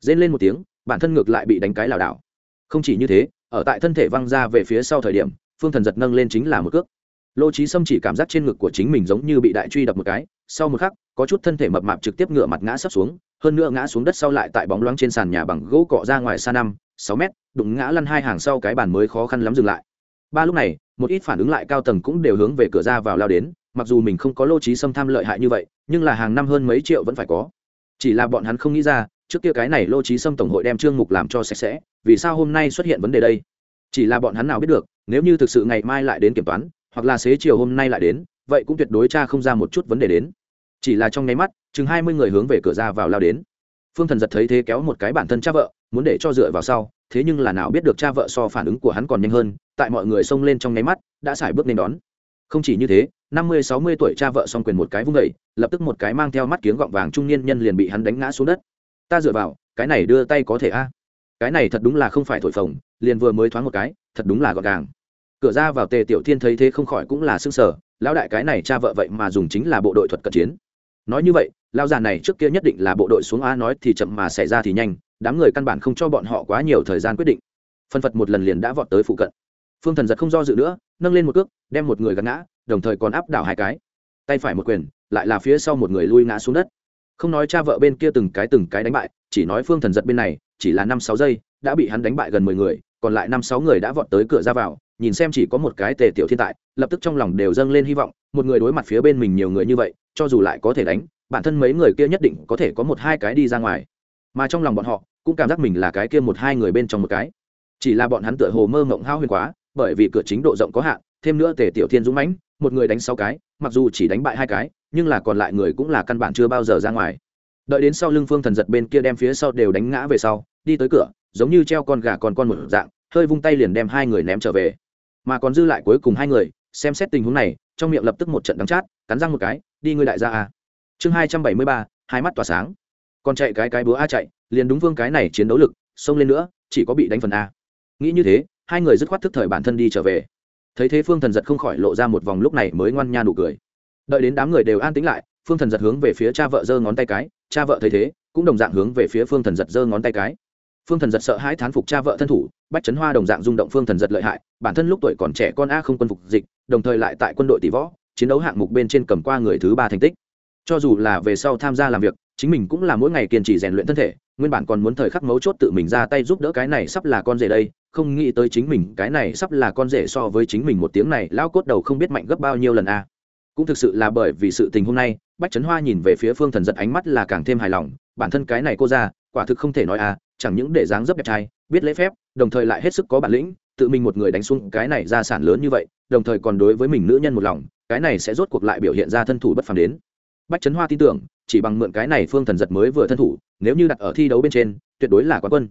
A: Rên lên một tiếng, bản thân ngược lại bị đánh cái lảo đảo. Không chỉ như thế, ở tại thân thể văng ra về phía sau thời điểm, phương thần giật nâng lên chính là một cước. Lô trí sâm chỉ cảm giác trên ngực của chính mình giống như bị đại truy đập một cái, sau một khắc, có chút thân thể mập mạp trực tiếp ngựa mặt ngã sấp xuống, hơn nữa ngã xuống đất sau lại tại bóng loáng trên sàn nhà bằng gỗ cọ ra ngoài xa năm, sáu mét, đụng ngã lăn hai hàng sau cái bàn mới khó khăn lắm dừng lại. Ba lúc này, một ít phản ứng lại cao tầng cũng đều hướng về cửa ra vào lao đến mặc dù mình không có lô trí xâm tham lợi hại như vậy, nhưng là hàng năm hơn mấy triệu vẫn phải có. Chỉ là bọn hắn không nghĩ ra, trước kia cái này lô trí xâm tổng hội đem trương mục làm cho sạch sẽ, vì sao hôm nay xuất hiện vấn đề đây? Chỉ là bọn hắn nào biết được, nếu như thực sự ngày mai lại đến kiểm toán, hoặc là xế chiều hôm nay lại đến, vậy cũng tuyệt đối cha không ra một chút vấn đề đến. Chỉ là trong nháy mắt, chừng hai mươi người hướng về cửa ra vào lao đến. Phương thần giật thấy thế kéo một cái bản thân cha vợ, muốn để cho dựa vào sau, thế nhưng là nào biết được cha vợ so phản ứng của hắn còn nhanh hơn, tại mọi người xông lên trong nháy mắt, đã xài bước nên đón. Không chỉ như thế năm mươi, sáu mươi tuổi cha vợ xong quyền một cái vung vẩy lập tức một cái mang theo mắt kiếng gọng vàng trung niên nhân liền bị hắn đánh ngã xuống đất. Ta dựa vào, cái này đưa tay có thể a? Cái này thật đúng là không phải thổi phồng, liền vừa mới thoáng một cái, thật đúng là gọn gàng. Cửa ra vào tề tiểu thiên thấy thế không khỏi cũng là xương sở lão đại cái này cha vợ vậy mà dùng chính là bộ đội thuật cận chiến. Nói như vậy, lão già này trước kia nhất định là bộ đội xuống a nói thì chậm mà xảy ra thì nhanh, đám người căn bản không cho bọn họ quá nhiều thời gian quyết định. Phân phật một lần liền đã vọt tới phụ cận phương thần giật không do dự nữa, nâng lên một cước, đem một người gắn ngã, đồng thời còn áp đảo hai cái. Tay phải một quyền, lại là phía sau một người lui ngã xuống đất. Không nói cha vợ bên kia từng cái từng cái đánh bại, chỉ nói phương thần giật bên này, chỉ là năm sáu giây, đã bị hắn đánh bại gần mười người, còn lại năm sáu người đã vọt tới cửa ra vào, nhìn xem chỉ có một cái tề tiểu thiên tại, lập tức trong lòng đều dâng lên hy vọng, một người đối mặt phía bên mình nhiều người như vậy, cho dù lại có thể đánh, bản thân mấy người kia nhất định có thể có một hai cái đi ra ngoài. Mà trong lòng bọn họ, cũng cảm giác mình là cái kia một hai người bên trong một cái. Chỉ là bọn hắn tựa hồ mơ mộng hao huyền quá bởi vì cửa chính độ rộng có hạn, thêm nữa tề tiểu thiên dũng mãnh, một người đánh sáu cái, mặc dù chỉ đánh bại hai cái, nhưng là còn lại người cũng là căn bản chưa bao giờ ra ngoài. Đợi đến sau lưng phương thần giật bên kia đem phía sau đều đánh ngã về sau, đi tới cửa, giống như treo con gà con con một dạng, hơi vung tay liền đem hai người ném trở về. Mà còn dư lại cuối cùng hai người, xem xét tình huống này, trong miệng lập tức một trận đắng chát, cắn răng một cái, đi ngươi đại gia à. chương hai trăm bảy mươi ba, hai mắt tỏa sáng. Còn chạy cái cái búa a chạy, liền đúng vương cái này chiến đấu lực, xông lên nữa, chỉ có bị đánh phần a. Nghĩ như thế hai người dứt khoát thức thời bản thân đi trở về. Thấy thế phương thần giật không khỏi lộ ra một vòng lúc này mới ngoan nha nụ cười. Đợi đến đám người đều an tính lại, phương thần giật hướng về phía cha vợ giơ ngón tay cái, cha vợ thấy thế, cũng đồng dạng hướng về phía phương thần giật giơ ngón tay cái. Phương thần giật sợ hãi thán phục cha vợ thân thủ, bách trấn hoa đồng dạng rung động phương thần giật lợi hại, bản thân lúc tuổi còn trẻ con a không quân phục dịch, đồng thời lại tại quân đội tỷ võ, chiến đấu hạng mục bên trên cầm qua người thứ ba thành tích. Cho dù là về sau tham gia làm việc chính mình cũng là mỗi ngày kiên trì rèn luyện thân thể, nguyên bản còn muốn thời khắc mấu chốt tự mình ra tay giúp đỡ cái này sắp là con rể đây, không nghĩ tới chính mình, cái này sắp là con rể so với chính mình một tiếng này lao cốt đầu không biết mạnh gấp bao nhiêu lần a cũng thực sự là bởi vì sự tình hôm nay, bách trấn hoa nhìn về phía phương thần giật ánh mắt là càng thêm hài lòng, bản thân cái này cô ra, quả thực không thể nói a chẳng những để dáng dấp đẹp trai, biết lễ phép, đồng thời lại hết sức có bản lĩnh, tự mình một người đánh xuống cái này ra sản lớn như vậy, đồng thời còn đối với mình nữ nhân một lòng, cái này sẽ rốt cuộc lại biểu hiện ra thân thủ bất phàm đến. Bách trấn hoa tin tưởng chỉ bằng mượn cái này phương thần giật mới vừa thân thủ, nếu như đặt ở thi đấu bên trên, tuyệt đối là quán quân.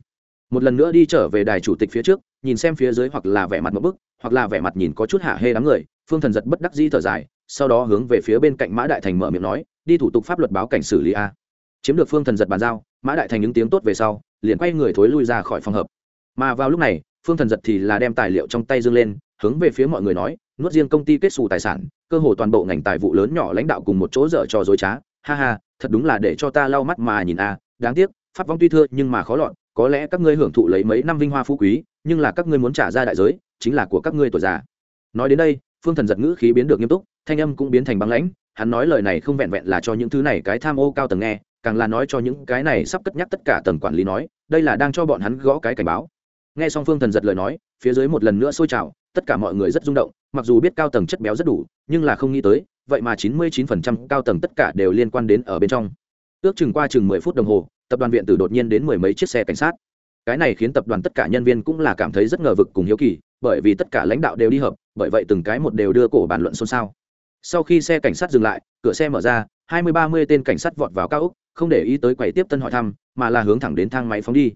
A: Một lần nữa đi trở về đài chủ tịch phía trước, nhìn xem phía dưới hoặc là vẻ mặt một bức, hoặc là vẻ mặt nhìn có chút hạ hê đám người, phương thần giật bất đắc di thở dài, sau đó hướng về phía bên cạnh mã đại thành mở miệng nói, đi thủ tục pháp luật báo cảnh xử lý a. Chiếm được phương thần giật bàn giao, mã đại thành những tiếng tốt về sau, liền quay người thối lui ra khỏi phòng hợp mà vào lúc này, phương thần giật thì là đem tài liệu trong tay dương lên, hướng về phía mọi người nói, nuốt riêng công ty kết xù tài sản, cơ hồ toàn bộ ngành tài vụ lớn nhỏ lãnh đạo cùng một chỗ dở trò dối trá ha ha, thật đúng là để cho ta lau mắt mà nhìn a, đáng tiếc, pháp vong tuy thưa nhưng mà khó lọt, có lẽ các ngươi hưởng thụ lấy mấy năm vinh hoa phú quý, nhưng là các ngươi muốn trả ra đại giới, chính là của các ngươi tuổi già. Nói đến đây, phương thần giật ngữ khí biến được nghiêm túc, thanh âm cũng biến thành băng lãnh, hắn nói lời này không vẹn vẹn là cho những thứ này cái tham ô cao tầng nghe, càng là nói cho những cái này sắp cất nhắc tất cả tầng quản lý nói, đây là đang cho bọn hắn gõ cái cảnh báo. Nghe xong phương thần giật lời nói, phía dưới một lần nữa sôi trào, tất cả mọi người rất rung động, mặc dù biết cao tầng chất béo rất đủ, nhưng là không nghĩ tới vậy mà chín mươi chín phần trăm cao tầng tất cả đều liên quan đến ở bên trong. Ước chừng qua chừng mười phút đồng hồ tập đoàn viện tử đột nhiên đến mười mấy chiếc xe cảnh sát. Cái này khiến tập đoàn tất cả nhân viên cũng là cảm thấy rất ngờ vực cùng hiếu kỳ bởi vì tất cả lãnh đạo đều đi hợp bởi vậy từng cái một đều đưa cổ bàn luận xôn xao. Sau khi xe cảnh sát dừng lại cửa xe mở ra hai mươi ba mươi tên cảnh sát vọt vào cao ốc, không để ý tới quầy tiếp tân hỏi thăm mà là hướng thẳng đến thang máy phóng đi.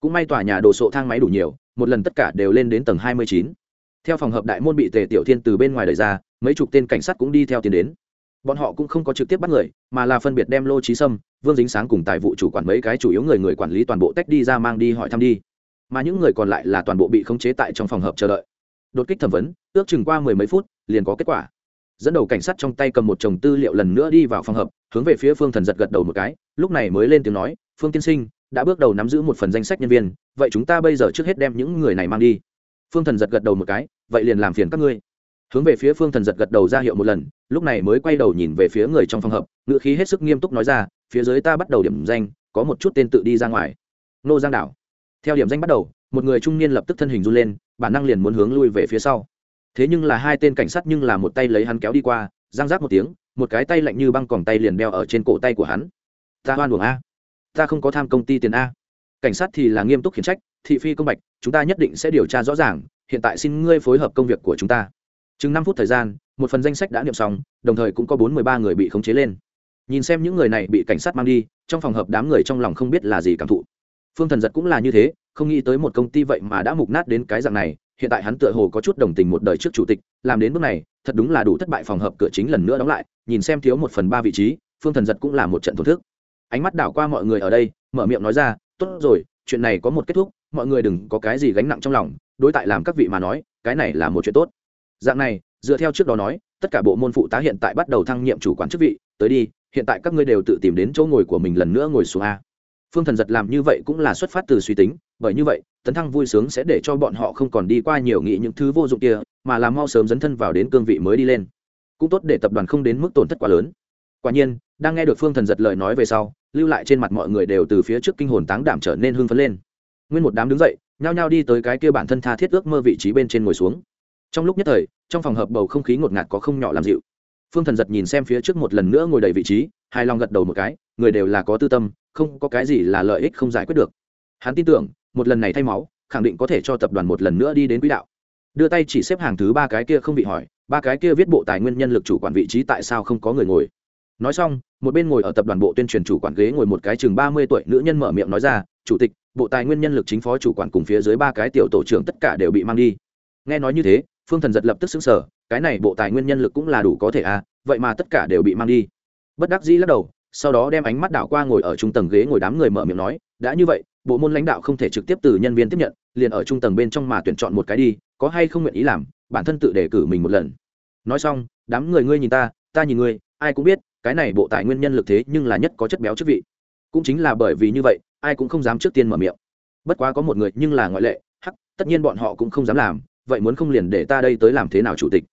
A: Cũng may tòa nhà đồ sộ thang máy đủ nhiều một lần tất cả đều lên đến tầng hai mươi chín theo phòng hợp đại môn bị tề tiểu thiên từ bên ngoài đời ra, mấy chục tên cảnh sát cũng đi theo tiến đến. Bọn họ cũng không có trực tiếp bắt người, mà là phân biệt đem lô trí sâm, vương dính sáng cùng tài vụ chủ quản mấy cái chủ yếu người người quản lý toàn bộ tách đi ra mang đi hỏi thăm đi. Mà những người còn lại là toàn bộ bị khống chế tại trong phòng hợp chờ đợi. Đột kích thẩm vấn, ước chừng qua mười mấy phút, liền có kết quả. Dẫn đầu cảnh sát trong tay cầm một chồng tư liệu lần nữa đi vào phòng hợp, hướng về phía phương thần giật gật đầu một cái, lúc này mới lên tiếng nói, phương tiên sinh, đã bước đầu nắm giữ một phần danh sách nhân viên, vậy chúng ta bây giờ trước hết đem những người này mang đi phương thần giật gật đầu một cái, vậy liền làm phiền các ngươi. Hướng về phía phương thần giật gật đầu ra hiệu một lần, lúc này mới quay đầu nhìn về phía người trong phòng hợp, ngữ khí hết sức nghiêm túc nói ra, phía dưới ta bắt đầu điểm danh, có một chút tên tự đi ra ngoài. Nô giang đảo. Theo điểm danh bắt đầu, một người trung niên lập tức thân hình run lên, bản năng liền muốn hướng lui về phía sau. Thế nhưng là hai tên cảnh sát nhưng là một tay lấy hắn kéo đi qua giang giác một tiếng, một cái tay lạnh như băng còng tay liền đeo ở trên cổ tay của hắn. Ta hoan buồng a. Ta không có tham công ty tiền a cảnh sát thì là nghiêm túc khiển trách, thị phi công bạch, chúng ta nhất định sẽ điều tra rõ ràng, hiện tại xin ngươi phối hợp công việc của chúng ta. Chừng năm phút thời gian, một phần danh sách đã niệm xong, đồng thời cũng có bốn mươi ba người bị khống chế lên. Nhìn xem những người này bị cảnh sát mang đi, trong phòng hợp đám người trong lòng không biết là gì cảm thụ. Phương thần giật cũng là như thế, không nghĩ tới một công ty vậy mà đã mục nát đến cái dạng này, hiện tại hắn tựa hồ có chút đồng tình một đời trước chủ tịch, làm đến bước này, thật đúng là đủ thất bại phòng hợp cửa chính lần nữa đóng lại, nhìn xem thiếu một phần ba vị trí, phương thần giật cũng là một trận thổn thức. Ánh mắt đảo qua mọi người ở đây, mở miệng nói ra tốt rồi, chuyện này có một kết thúc, mọi người đừng có cái gì gánh nặng trong lòng, đối tại làm các vị mà nói, cái này là một chuyện tốt. Dạng này, dựa theo trước đó nói, tất cả bộ môn phụ tá hiện tại bắt đầu thăng nhiệm chủ quản chức vị, tới đi, hiện tại các ngươi đều tự tìm đến chỗ ngồi của mình lần nữa ngồi xuống a. Phương thần giật làm như vậy cũng là xuất phát từ suy tính, bởi như vậy, tấn thăng vui sướng sẽ để cho bọn họ không còn đi qua nhiều nghĩ những thứ vô dụng kia, mà làm mau sớm dấn thân vào đến cương vị mới đi lên. Cũng tốt để tập đoàn không đến mức tổn thất quá lớn. Quả nhiên đang nghe được phương thần giật lời nói về sau, lưu lại trên mặt mọi người đều từ phía trước kinh hồn táng đảm trở nên hưng phấn lên. Nguyên một đám đứng dậy, nhao nhao đi tới cái kia bản thân tha thiết ước mơ vị trí bên trên ngồi xuống. Trong lúc nhất thời, trong phòng hợp bầu không khí ngột ngạt có không nhỏ làm dịu. Phương thần giật nhìn xem phía trước một lần nữa ngồi đầy vị trí, hài lòng gật đầu một cái, người đều là có tư tâm, không có cái gì là lợi ích không giải quyết được. Hắn tin tưởng, một lần này thay máu, khẳng định có thể cho tập đoàn một lần nữa đi đến quỹ đạo. Đưa tay chỉ xếp hàng thứ ba cái kia không bị hỏi, ba cái kia viết bộ tài nguyên nhân lực chủ quản vị trí tại sao không có người ngồi nói xong, một bên ngồi ở tập đoàn bộ tuyên truyền chủ quản ghế ngồi một cái chừng ba mươi tuổi nữ nhân mở miệng nói ra, chủ tịch, bộ tài nguyên nhân lực chính phó chủ quản cùng phía dưới ba cái tiểu tổ trưởng tất cả đều bị mang đi. Nghe nói như thế, phương thần giật lập tức xứng sở cái này bộ tài nguyên nhân lực cũng là đủ có thể à vậy mà tất cả đều bị mang đi. Bất đắc dĩ lắc đầu, sau đó đem ánh mắt đảo qua ngồi ở trung tầng ghế ngồi đám người mở miệng nói, đã như vậy, bộ môn lãnh đạo không thể trực tiếp từ nhân viên tiếp nhận, liền ở trung tầng bên trong mà tuyển chọn một cái đi, có hay không nguyện ý làm, bản thân tự đề cử mình một lần. Nói xong, đám người ngươi nhìn ta ta nhìn ngươi, ai cũng biết cái này bộ tài nguyên nhân lực thế nhưng là nhất có chất béo chức vị. Cũng chính là bởi vì như vậy, ai cũng không dám trước tiên mở miệng. Bất quá có một người nhưng là ngoại lệ, hắc, tất nhiên bọn họ cũng không dám làm, vậy muốn không liền để ta đây tới làm thế nào chủ tịch?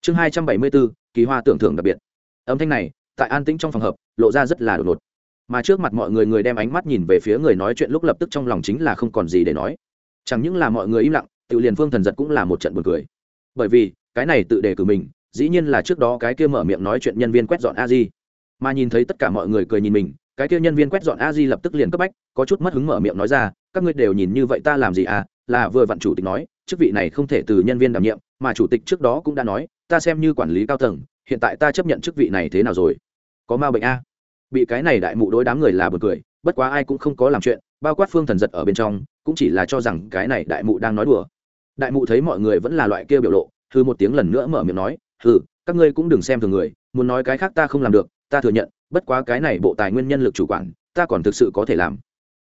A: Chương hai trăm bảy mươi bốn, kỳ hoa tưởng thưởng đặc biệt. Âm thanh này, tại an tĩnh trong phòng hợp, lộ ra rất là đột ngột. Mà trước mặt mọi người người đem ánh mắt nhìn về phía người nói chuyện lúc lập tức trong lòng chính là không còn gì để nói. Chẳng những là mọi người im lặng, tự liền phương thần giật cũng là một trận buồn cười. Bởi vì, cái này tự đề cử mình, dĩ nhiên là trước đó cái kia mở miệng nói chuyện nhân viên quét dọn a di mà nhìn thấy tất cả mọi người cười nhìn mình cái kia nhân viên quét dọn a di lập tức liền cấp bách có chút mất hứng mở miệng nói ra các ngươi đều nhìn như vậy ta làm gì à? Là vừa vặn chủ tịch nói chức vị này không thể từ nhân viên đảm nhiệm mà chủ tịch trước đó cũng đã nói ta xem như quản lý cao tầng hiện tại ta chấp nhận chức vị này thế nào rồi? Có ma bệnh a bị cái này đại mụ đối đám người là bật cười bất quá ai cũng không có làm chuyện bao quát phương thần giật ở bên trong cũng chỉ là cho rằng cái này đại mụ đang nói đùa. Đại mụ thấy mọi người vẫn là loại kia biểu lộ hư một tiếng lần nữa mở miệng nói hư, các ngươi cũng đừng xem thường người muốn nói cái khác ta không làm được ta thừa nhận, bất quá cái này bộ tài nguyên nhân lực chủ quản, ta còn thực sự có thể làm.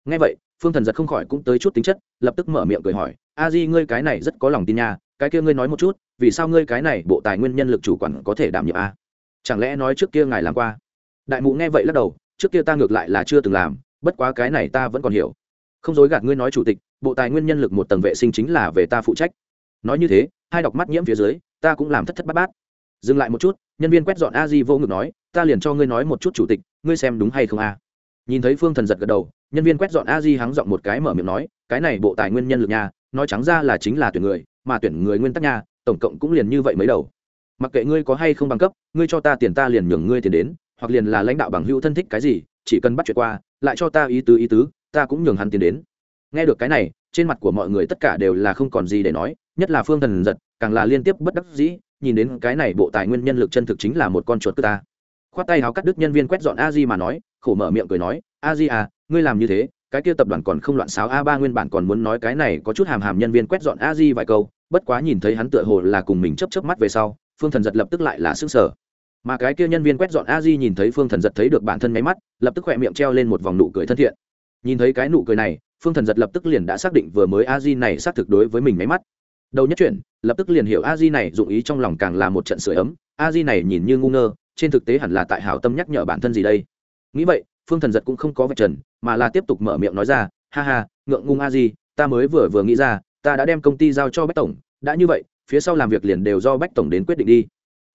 A: Ngay vậy, phương thần giật không khỏi cũng tới chút tính chất, lập tức mở miệng cười hỏi, a di, ngươi cái này rất có lòng tin nha, cái kia ngươi nói một chút, vì sao ngươi cái này bộ tài nguyên nhân lực chủ quản có thể đảm nhiệm a? Chẳng lẽ nói trước kia ngài làm qua? Đại mụ nghe vậy lắc đầu, trước kia ta ngược lại là chưa từng làm, bất quá cái này ta vẫn còn hiểu. Không dối gạt ngươi nói chủ tịch, bộ tài nguyên nhân lực một tầng vệ sinh chính là về ta phụ trách. Nói như thế, hai đọc mắt nhiễm phía dưới, ta cũng làm thất thất bát bát. Dừng lại một chút, nhân viên quét dọn a di vô ngực nói ta liền cho ngươi nói một chút chủ tịch, ngươi xem đúng hay không a? Nhìn thấy phương thần giật gật đầu, nhân viên quét dọn a di hắng giọng một cái mở miệng nói, cái này bộ tài nguyên nhân lực nha, nói trắng ra là chính là tuyển người, mà tuyển người nguyên tắc nha, tổng cộng cũng liền như vậy mấy đầu. Mặc kệ ngươi có hay không bằng cấp, ngươi cho ta tiền ta liền nhường ngươi tiền đến, hoặc liền là lãnh đạo bằng hữu thân thích cái gì, chỉ cần bắt chuyện qua, lại cho ta ý tứ ý tứ, ta cũng nhường hắn tiền đến. Nghe được cái này, trên mặt của mọi người tất cả đều là không còn gì để nói, nhất là phương thần giật, càng là liên tiếp bất đắc dĩ, nhìn đến cái này bộ tài nguyên nhân lực chân thực chính là một con chuột cơ ta khoát tay háo cắt đứt nhân viên quét dọn a di mà nói, khổ mở miệng cười nói, a di à ngươi làm như thế, cái kia tập đoàn còn không loạn sáo a ba nguyên bản còn muốn nói cái này có chút hàm hàm nhân viên quét dọn a di vài câu, bất quá nhìn thấy hắn tựa hồ là cùng mình chấp chấp mắt về sau, phương thần giật lập tức lại là sức sở mà cái kia nhân viên quét dọn a di nhìn thấy phương thần giật thấy được bản thân máy mắt, lập tức khỏe miệng treo lên một vòng nụ cười thân thiện. Nhìn thấy cái nụ cười này, phương thần giật lập tức liền đã xác định vừa mới a di này xác thực đối với mình máy mắt. Đầu nhất chuyển lập tức liền hiểu a di này dụng ý trong lòng càng là một trận sửa ấm, a di này nhìn như ngu ngơ trên thực tế hẳn là tại hảo tâm nhắc nhở bản thân gì đây? Nghĩ vậy, phương thần giật cũng không có vạch trần, mà là tiếp tục mở miệng nói ra, ha ha, ngượng ngung a di, ta mới vừa vừa nghĩ ra, ta đã đem công ty giao cho bách tổng, đã như vậy, phía sau làm việc liền đều do bách tổng đến quyết định đi.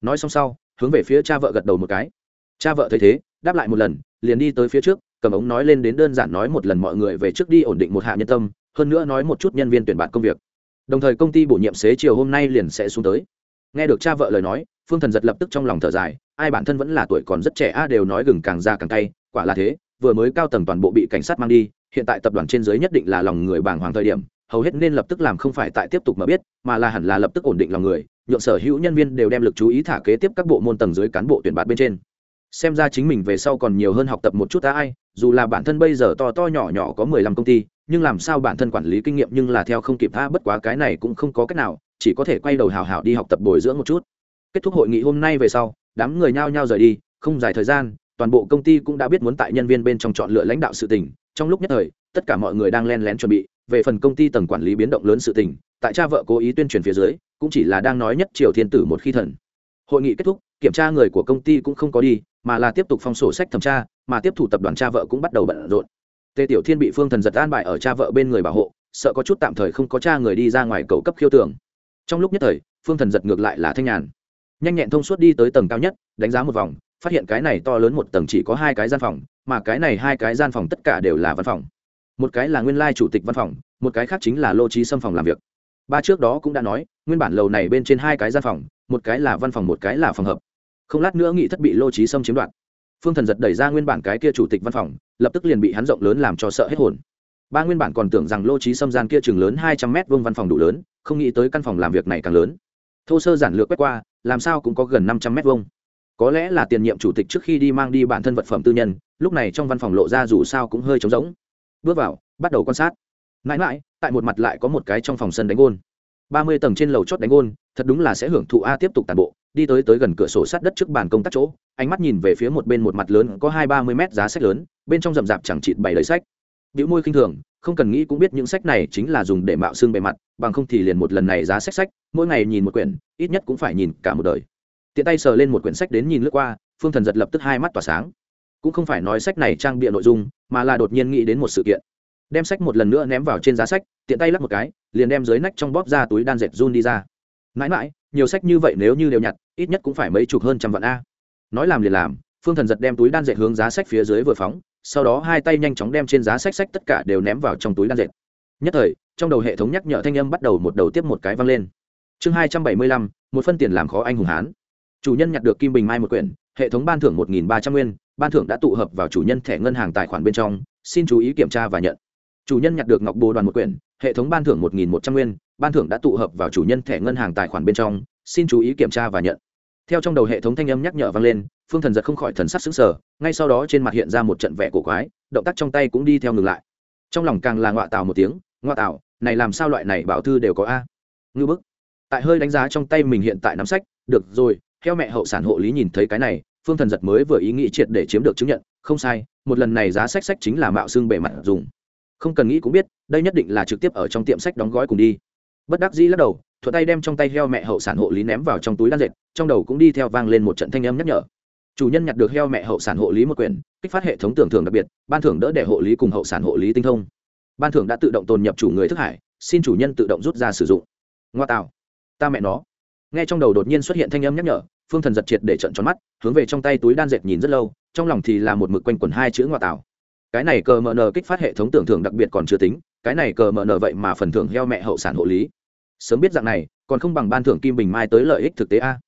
A: Nói xong sau, hướng về phía cha vợ gật đầu một cái. Cha vợ thấy thế, đáp lại một lần, liền đi tới phía trước, cầm ống nói lên đến đơn giản nói một lần mọi người về trước đi ổn định một hạ nhân tâm, hơn nữa nói một chút nhân viên tuyển bạn công việc. Đồng thời công ty bổ nhiệm xế chiều hôm nay liền sẽ xuống tới. Nghe được cha vợ lời nói phương thần giật lập tức trong lòng thở dài, ai bản thân vẫn là tuổi còn rất trẻ a đều nói gừng càng ra càng cay, quả là thế, vừa mới cao tầng toàn bộ bị cảnh sát mang đi, hiện tại tập đoàn trên giới nhất định là lòng người bàng hoàng thời điểm, hầu hết nên lập tức làm không phải tại tiếp tục mà biết, mà là hẳn là lập tức ổn định lòng người, nhượng sở hữu nhân viên đều đem lực chú ý thả kế tiếp các bộ môn tầng dưới cán bộ tuyển bạt bên trên. Xem ra chính mình về sau còn nhiều hơn học tập một chút ta ai, dù là bản thân bây giờ to to nhỏ nhỏ có mười lăm công ty, nhưng làm sao bản thân quản lý kinh nghiệm nhưng là theo không kịp tha bất quá cái này cũng không có cách nào, chỉ có thể quay đầu hào hào đi học tập bồi dưỡng một chút kết thúc hội nghị hôm nay về sau, đám người nhao nhao rời đi, không dài thời gian, toàn bộ công ty cũng đã biết muốn tại nhân viên bên trong chọn lựa lãnh đạo sự tình. Trong lúc nhất thời, tất cả mọi người đang len lén chuẩn bị, về phần công ty tầng quản lý biến động lớn sự tình, tại cha vợ cố ý tuyên truyền phía dưới, cũng chỉ là đang nói nhất triều thiên tử một khi thần. Hội nghị kết thúc, kiểm tra người của công ty cũng không có đi, mà là tiếp tục phong sổ sách thẩm tra, mà tiếp thủ tập đoàn cha vợ cũng bắt đầu bận rộn. Tề tiểu thiên bị phương thần giật an bài ở cha vợ bên người bảo hộ, sợ có chút tạm thời không có cha người đi ra ngoài cầu cấp khiêu tưởng. Trong lúc nhất thời, phương thần giật ngược lại là thanh nhàn nhanh nhẹn thông suốt đi tới tầng cao nhất, đánh giá một vòng, phát hiện cái này to lớn một tầng chỉ có hai cái gian phòng, mà cái này hai cái gian phòng tất cả đều là văn phòng. Một cái là nguyên lai chủ tịch văn phòng, một cái khác chính là lô trí xâm phòng làm việc. Ba trước đó cũng đã nói, nguyên bản lầu này bên trên hai cái gian phòng, một cái là văn phòng, một cái là phòng hợp. Không lát nữa nghị thất bị lô trí xâm chiếm đoạt. Phương thần giật đẩy ra nguyên bản cái kia chủ tịch văn phòng, lập tức liền bị hắn rộng lớn làm cho sợ hết hồn. Ba nguyên bản còn tưởng rằng lô trí xâm gian kia chừng lớn hai trăm mét vuông văn phòng đủ lớn, không nghĩ tới căn phòng làm việc này càng lớn thô sơ giản lược quét qua, làm sao cũng có gần năm trăm mét vuông. Có lẽ là tiền nhiệm chủ tịch trước khi đi mang đi bản thân vật phẩm tư nhân, lúc này trong văn phòng lộ ra dù sao cũng hơi trống rỗng. Bước vào, bắt đầu quan sát. Mãi mãi, tại một mặt lại có một cái trong phòng sân đánh gôn. Ba mươi tầng trên lầu chót đánh gôn, thật đúng là sẽ hưởng thụ a tiếp tục tàn bộ, đi tới tới gần cửa sổ sát đất trước bàn công tác chỗ, ánh mắt nhìn về phía một bên một mặt lớn có hai ba mươi mét giá sách lớn, bên trong rậm rạp chẳng chịt bảy lấy sách. Biểu môi khinh thường không cần nghĩ cũng biết những sách này chính là dùng để mạo xương bề mặt, bằng không thì liền một lần này giá sách sách, mỗi ngày nhìn một quyển, ít nhất cũng phải nhìn cả một đời. Tiện tay sờ lên một quyển sách đến nhìn lướt qua, phương thần giật lập tức hai mắt tỏa sáng. Cũng không phải nói sách này trang bịa nội dung, mà là đột nhiên nghĩ đến một sự kiện. Đem sách một lần nữa ném vào trên giá sách, tiện tay lắp một cái, liền đem dưới nách trong bóp ra túi đan dệt run đi ra. Mãi mãi, nhiều sách như vậy nếu như đều nhặt, ít nhất cũng phải mấy chục hơn trăm vạn a. Nói làm liền làm, phương thần giật đem túi đan dệt hướng giá sách phía dưới vừa phóng sau đó hai tay nhanh chóng đem trên giá sách sách tất cả đều ném vào trong túi đan dệt. Nhất thời, trong đầu hệ thống nhắc nhở thanh âm bắt đầu một đầu tiếp một cái văng lên. Chương hai trăm bảy mươi lăm, một phân tiền làm khó anh hùng hán. Chủ nhân nhặt được kim bình mai một quyển, hệ thống ban thưởng một nghìn ba trăm nguyên, ban thưởng đã tụ hợp vào chủ nhân thẻ ngân hàng tài khoản bên trong, xin chú ý kiểm tra và nhận. Chủ nhân nhặt được ngọc bồ đoàn một quyển, hệ thống ban thưởng một nghìn một trăm nguyên, ban thưởng đã tụ hợp vào chủ nhân thẻ ngân hàng tài khoản bên trong, xin chú ý kiểm tra và nhận. Theo trong đầu hệ thống thanh âm nhắc nhở vang lên phương thần giật không khỏi thần sắc xứng sở ngay sau đó trên mặt hiện ra một trận vẻ cổ quái, động tác trong tay cũng đi theo ngừng lại. Trong lòng càng là ngọa tào một tiếng, ngọa tào, này làm sao loại này bảo thư đều có a? Ngư bức. Tại hơi đánh giá trong tay mình hiện tại nắm sách, được rồi, theo mẹ hậu sản hộ lý nhìn thấy cái này, phương thần giật mới vừa ý nghĩ triệt để chiếm được chứng nhận, không sai, một lần này giá sách sách chính là mạo xương bề mặt dùng. Không cần nghĩ cũng biết, đây nhất định là trực tiếp ở trong tiệm sách đóng gói cùng đi. Bất đắc dĩ lắc đầu, thuận tay đem trong tay heo mẹ hậu sản hộ lý ném vào trong túi đan dệt, trong đầu cũng đi theo vang lên một trận thanh âm nhắc nhở chủ nhân nhặt được heo mẹ hậu sản hộ lý một quyển, kích phát hệ thống tưởng thưởng đặc biệt, ban thưởng đỡ để hộ lý cùng hậu sản hộ lý tinh thông. Ban thưởng đã tự động tồn nhập chủ người thức hải, xin chủ nhân tự động rút ra sử dụng. Ngoa tạo. Ta mẹ nó. Nghe trong đầu đột nhiên xuất hiện thanh âm nhắc nhở, phương thần giật triệt để trận tròn mắt, hướng về trong tay túi đan dệt nhìn rất lâu, trong lòng thì là một mực quanh quẩn hai chữ ngoa tạo. Cái này cờ mờ nờ kích phát hệ thống tưởng thưởng đặc biệt còn chưa tính, cái này cờ mờ nờ vậy mà phần thưởng heo mẹ hậu sản hộ lý. Sớm biết dạng này, còn không bằng ban thưởng kim bình mai tới lợi ích thực tế a.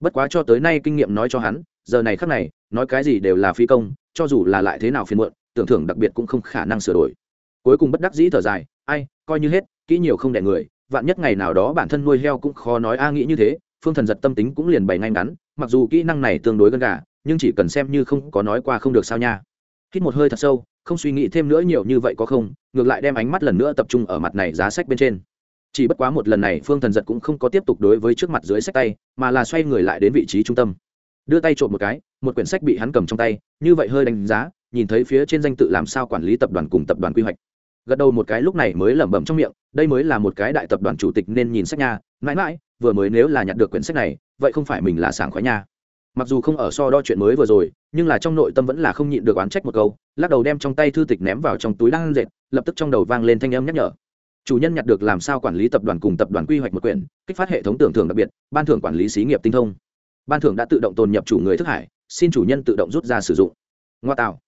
A: Bất quá cho tới nay kinh nghiệm nói cho hắn giờ này khắc này, nói cái gì đều là phi công, cho dù là lại thế nào phiền muộn, tưởng thưởng đặc biệt cũng không khả năng sửa đổi. Cuối cùng bất đắc dĩ thở dài, ai, coi như hết, kỹ nhiều không đẻ người, vạn nhất ngày nào đó bản thân nuôi heo cũng khó nói a nghĩ như thế. Phương thần giật tâm tính cũng liền bày ngay ngắn, mặc dù kỹ năng này tương đối gần gà, nhưng chỉ cần xem như không có nói qua không được sao nha. Hít một hơi thật sâu, không suy nghĩ thêm nữa nhiều như vậy có không, ngược lại đem ánh mắt lần nữa tập trung ở mặt này giá sách bên trên. Chỉ bất quá một lần này, phương thần giật cũng không có tiếp tục đối với trước mặt dưới sách tay, mà là xoay người lại đến vị trí trung tâm đưa tay trộm một cái, một quyển sách bị hắn cầm trong tay, như vậy hơi đánh giá, nhìn thấy phía trên danh tự làm sao quản lý tập đoàn cùng tập đoàn quy hoạch. Gật đầu một cái lúc này mới lẩm bẩm trong miệng, đây mới là một cái đại tập đoàn chủ tịch nên nhìn sách nha. Mãi mãi, vừa mới nếu là nhặt được quyển sách này, vậy không phải mình là sảng khoái nha. Mặc dù không ở so đo chuyện mới vừa rồi, nhưng là trong nội tâm vẫn là không nhịn được oán trách một câu, lắc đầu đem trong tay thư tịch ném vào trong túi đang dệt, lập tức trong đầu vang lên thanh âm nhắc nhở. Chủ nhân nhặt được làm sao quản lý tập đoàn cùng tập đoàn quy hoạch một quyển, kích phát hệ thống tưởng thưởng đặc biệt, ban thưởng quản lý xí nghiệp tinh thông ban thưởng đã tự động tồn nhập chủ người thức hải, xin chủ nhân tự động rút ra sử dụng. Ngoa tạo.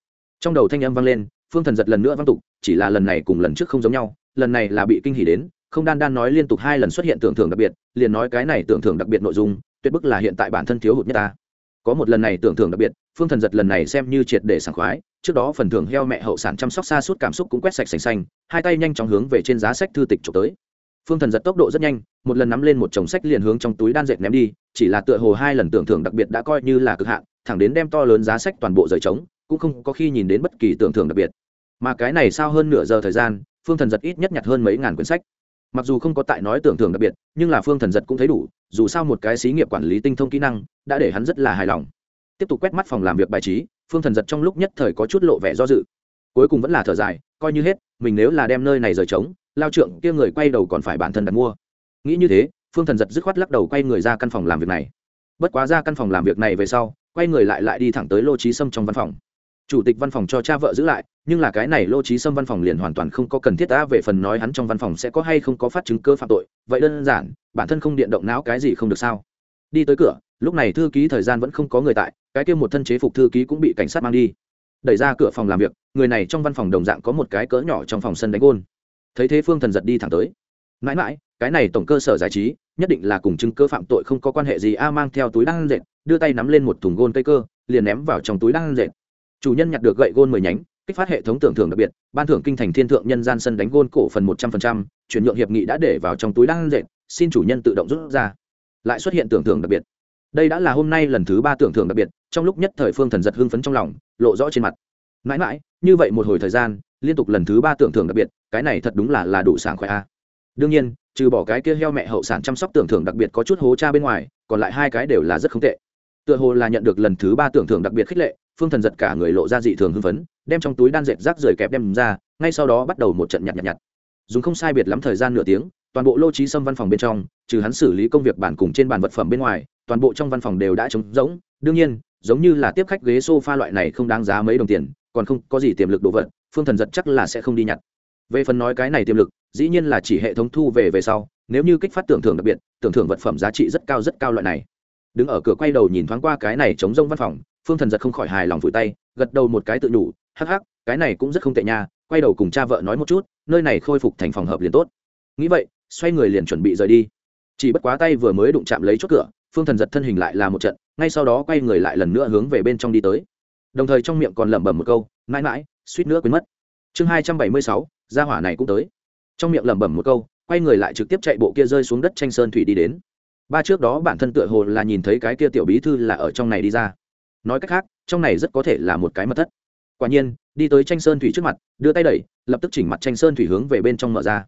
A: Trong đầu thanh âm vang lên, phương thần giật lần nữa vang tục, chỉ là lần này cùng lần trước không giống nhau, lần này là bị kinh hỉ đến, không đan đan nói liên tục hai lần xuất hiện tưởng thưởng đặc biệt, liền nói cái này tưởng thưởng đặc biệt nội dung, tuyệt bức là hiện tại bản thân thiếu hụt nhất ta. Có một lần này tưởng thưởng đặc biệt, phương thần giật lần này xem như triệt để sảng khoái, trước đó phần thưởng heo mẹ hậu sản chăm sóc xa suốt cảm xúc cũng quét sạch sành xanh, hai tay nhanh chóng hướng về trên giá sách thư tịch trục tới phương thần giật tốc độ rất nhanh, một lần nắm lên một chồng sách liền hướng trong túi đan dệt ném đi, chỉ là tựa hồ hai lần tưởng thưởng đặc biệt đã coi như là cực hạn, thẳng đến đem to lớn giá sách toàn bộ rời trống, cũng không có khi nhìn đến bất kỳ tưởng thưởng đặc biệt. Mà cái này sao hơn nửa giờ thời gian, phương thần giật ít nhất nhặt hơn mấy ngàn quyển sách. Mặc dù không có tại nói tưởng thưởng đặc biệt, nhưng là phương thần giật cũng thấy đủ, dù sao một cái xí nghiệp quản lý tinh thông kỹ năng, đã để hắn rất là hài lòng. Tiếp tục quét mắt phòng làm việc bài trí, phương thần giật trong lúc nhất thời có chút lộ vẻ do dự cuối cùng vẫn là thở dài, coi như hết, mình nếu là đem nơi này rời trống, lao trượng kia người quay đầu còn phải bản thân đặt mua. Nghĩ như thế, phương thần giật dứt khoát lắc đầu quay người ra căn phòng làm việc này. Bất quá ra căn phòng làm việc này về sau, quay người lại lại đi thẳng tới lô trí sâm trong văn phòng. Chủ tịch văn phòng cho cha vợ giữ lại, nhưng là cái này lô trí sâm văn phòng liền hoàn toàn không có cần thiết đã về phần nói hắn trong văn phòng sẽ có hay không có phát chứng cơ phạm tội, vậy đơn giản, bản thân không điện động não cái gì không được sao? Đi tới cửa, lúc này thư ký thời gian vẫn không có người tại, cái kia một thân chế phục thư ký cũng bị cảnh sát mang đi đẩy ra cửa phòng làm việc, người này trong văn phòng đồng dạng có một cái cỡ nhỏ trong phòng sân đánh gôn. Thấy thế phương thần giật đi thẳng tới. Mãi mãi, cái này tổng cơ sở giải trí, nhất định là cùng chứng cơ phạm tội không có quan hệ gì, a mang theo túi đang dệt, đưa tay nắm lên một thùng gôn cây cơ, liền ném vào trong túi đang dệt. Chủ nhân nhặt được gậy gôn mười nhánh, kích phát hệ thống tưởng thưởng đặc biệt, ban thưởng kinh thành thiên thượng nhân gian sân đánh gôn cổ phần một trăm phần trăm, chuyển nhượng hiệp nghị đã để vào trong túi đang dệt, xin chủ nhân tự động rút ra. Lại xuất hiện tưởng thưởng đặc biệt đây đã là hôm nay lần thứ ba tưởng thưởng đặc biệt, trong lúc nhất thời phương thần giật hưng phấn trong lòng, lộ rõ trên mặt. Mãi mãi, như vậy một hồi thời gian, liên tục lần thứ ba tưởng thưởng đặc biệt, cái này thật đúng là là đủ sảng khỏe a. Đương nhiên, trừ bỏ cái kia heo mẹ hậu sản chăm sóc tưởng thưởng đặc biệt có chút hố cha bên ngoài, còn lại hai cái đều là rất không tệ. Tựa hồ là nhận được lần thứ ba tưởng thưởng đặc biệt khích lệ, phương thần giật cả người lộ ra dị thường hưng phấn, đem trong túi đan dệt rác rời kẹp đem ra, ngay sau đó bắt đầu một trận nhặt nhặt nhặt dùng không sai biệt lắm thời gian nửa tiếng, toàn bộ lô trí xâm văn phòng bên trong, trừ hắn xử lý công việc bản cùng trên bàn vật phẩm bên ngoài, toàn bộ trong văn phòng đều đã trống rỗng. Đương nhiên, giống như là tiếp khách ghế sofa loại này không đáng giá mấy đồng tiền, còn không có gì tiềm lực đồ vật, phương thần giật chắc là sẽ không đi nhặt. Về phần nói cái này tiềm lực, dĩ nhiên là chỉ hệ thống thu về về sau, nếu như kích phát tưởng thưởng đặc biệt, tưởng thưởng vật phẩm giá trị rất cao rất cao loại này. Đứng ở cửa quay đầu nhìn thoáng qua cái này chống rông văn phòng, phương thần giật không khỏi hài lòng vùi tay, gật đầu một cái tự nhủ, hắc hắc, cái này cũng rất không tệ nha, quay đầu cùng cha vợ nói một chút nơi này khôi phục thành phòng hợp liền tốt. Nghĩ vậy, xoay người liền chuẩn bị rời đi. Chỉ bất quá tay vừa mới đụng chạm lấy chốt cửa, phương thần giật thân hình lại là một trận, ngay sau đó quay người lại lần nữa hướng về bên trong đi tới. Đồng thời trong miệng còn lẩm bẩm một câu, mãi mãi, suýt nữa quên mất. Chương hai trăm bảy mươi sáu, gia hỏa này cũng tới. Trong miệng lẩm bẩm một câu, quay người lại trực tiếp chạy bộ kia rơi xuống đất tranh sơn thủy đi đến. Ba trước đó bản thân tựa hồ là nhìn thấy cái kia tiểu bí thư là ở trong này đi ra. Nói cách khác, trong này rất có thể là một cái mật thất quả nhiên, đi tới tranh sơn thủy trước mặt, đưa tay đẩy, lập tức chỉnh mặt tranh sơn thủy hướng về bên trong mở ra.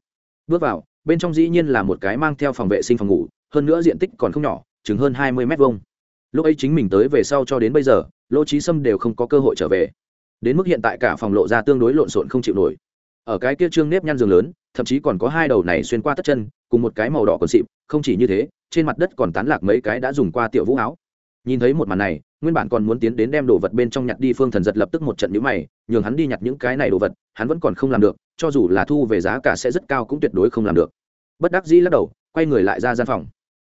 A: Bước vào, bên trong dĩ nhiên là một cái mang theo phòng vệ sinh phòng ngủ, hơn nữa diện tích còn không nhỏ chứng hơn hai mươi m hai lúc ấy chính mình tới về sau cho đến bây giờ lỗ trí sâm đều không có cơ hội trở về. Đến mức hiện tại cả phòng lộ ra tương đối lộn xộn không chịu nổi. Ở cái kia trương nếp nhăn giường lớn, thậm chí còn có hai đầu này xuyên qua tất chân, cùng một cái màu đỏ còn xịm không chỉ như thế, trên mặt đất còn tán lạc mấy cái đã dùng qua tiểu vũ áo nhìn thấy một màn này, nguyên bản còn muốn tiến đến đem đồ vật bên trong nhặt đi, phương thần giật lập tức một trận nhũ mày, nhường hắn đi nhặt những cái này đồ vật, hắn vẫn còn không làm được, cho dù là thu về giá cả sẽ rất cao cũng tuyệt đối không làm được. Bất đắc dĩ lắc đầu, quay người lại ra gian phòng.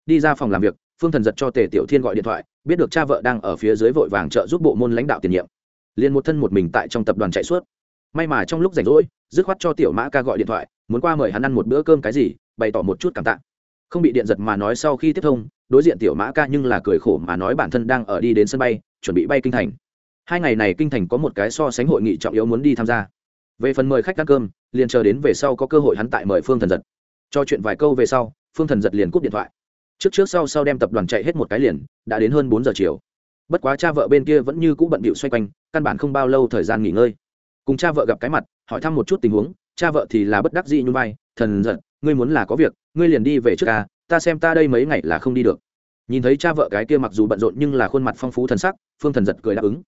A: Đi ra phòng làm việc, phương thần giật cho tề tiểu thiên gọi điện thoại, biết được cha vợ đang ở phía dưới vội vàng trợ giúp bộ môn lãnh đạo tiền nhiệm. Liền một thân một mình tại trong tập đoàn chạy suốt. May mà trong lúc rảnh rỗi, dứt khoát cho tiểu mã ca gọi điện thoại, muốn qua mời hắn ăn một bữa cơm cái gì, bày tỏ một chút cảm tạ. Không bị điện giật mà nói sau khi tiếp thông đối diện tiểu mã ca nhưng là cười khổ mà nói bản thân đang ở đi đến sân bay, chuẩn bị bay kinh thành. Hai ngày này kinh thành có một cái so sánh hội nghị trọng yếu muốn đi tham gia. Về phần mời khách ăn cơm, liền chờ đến về sau có cơ hội hắn tại mời phương thần giật. Cho chuyện vài câu về sau, phương thần giật liền cúp điện thoại. Trước trước sau sau đem tập đoàn chạy hết một cái liền, đã đến hơn bốn giờ chiều. Bất quá cha vợ bên kia vẫn như cũ bận bịu xoay quanh, căn bản không bao lâu thời gian nghỉ ngơi. Cùng cha vợ gặp cái mặt, hỏi thăm một chút tình huống, cha vợ thì là bất đắc dĩ như vai, thần giật, ngươi muốn là có việc, ngươi liền đi về trước ca ta xem ta đây mấy ngày là không đi được. Nhìn thấy cha vợ cái kia mặc dù bận rộn nhưng là khuôn mặt phong phú thần sắc, phương thần giật cười đáp ứng.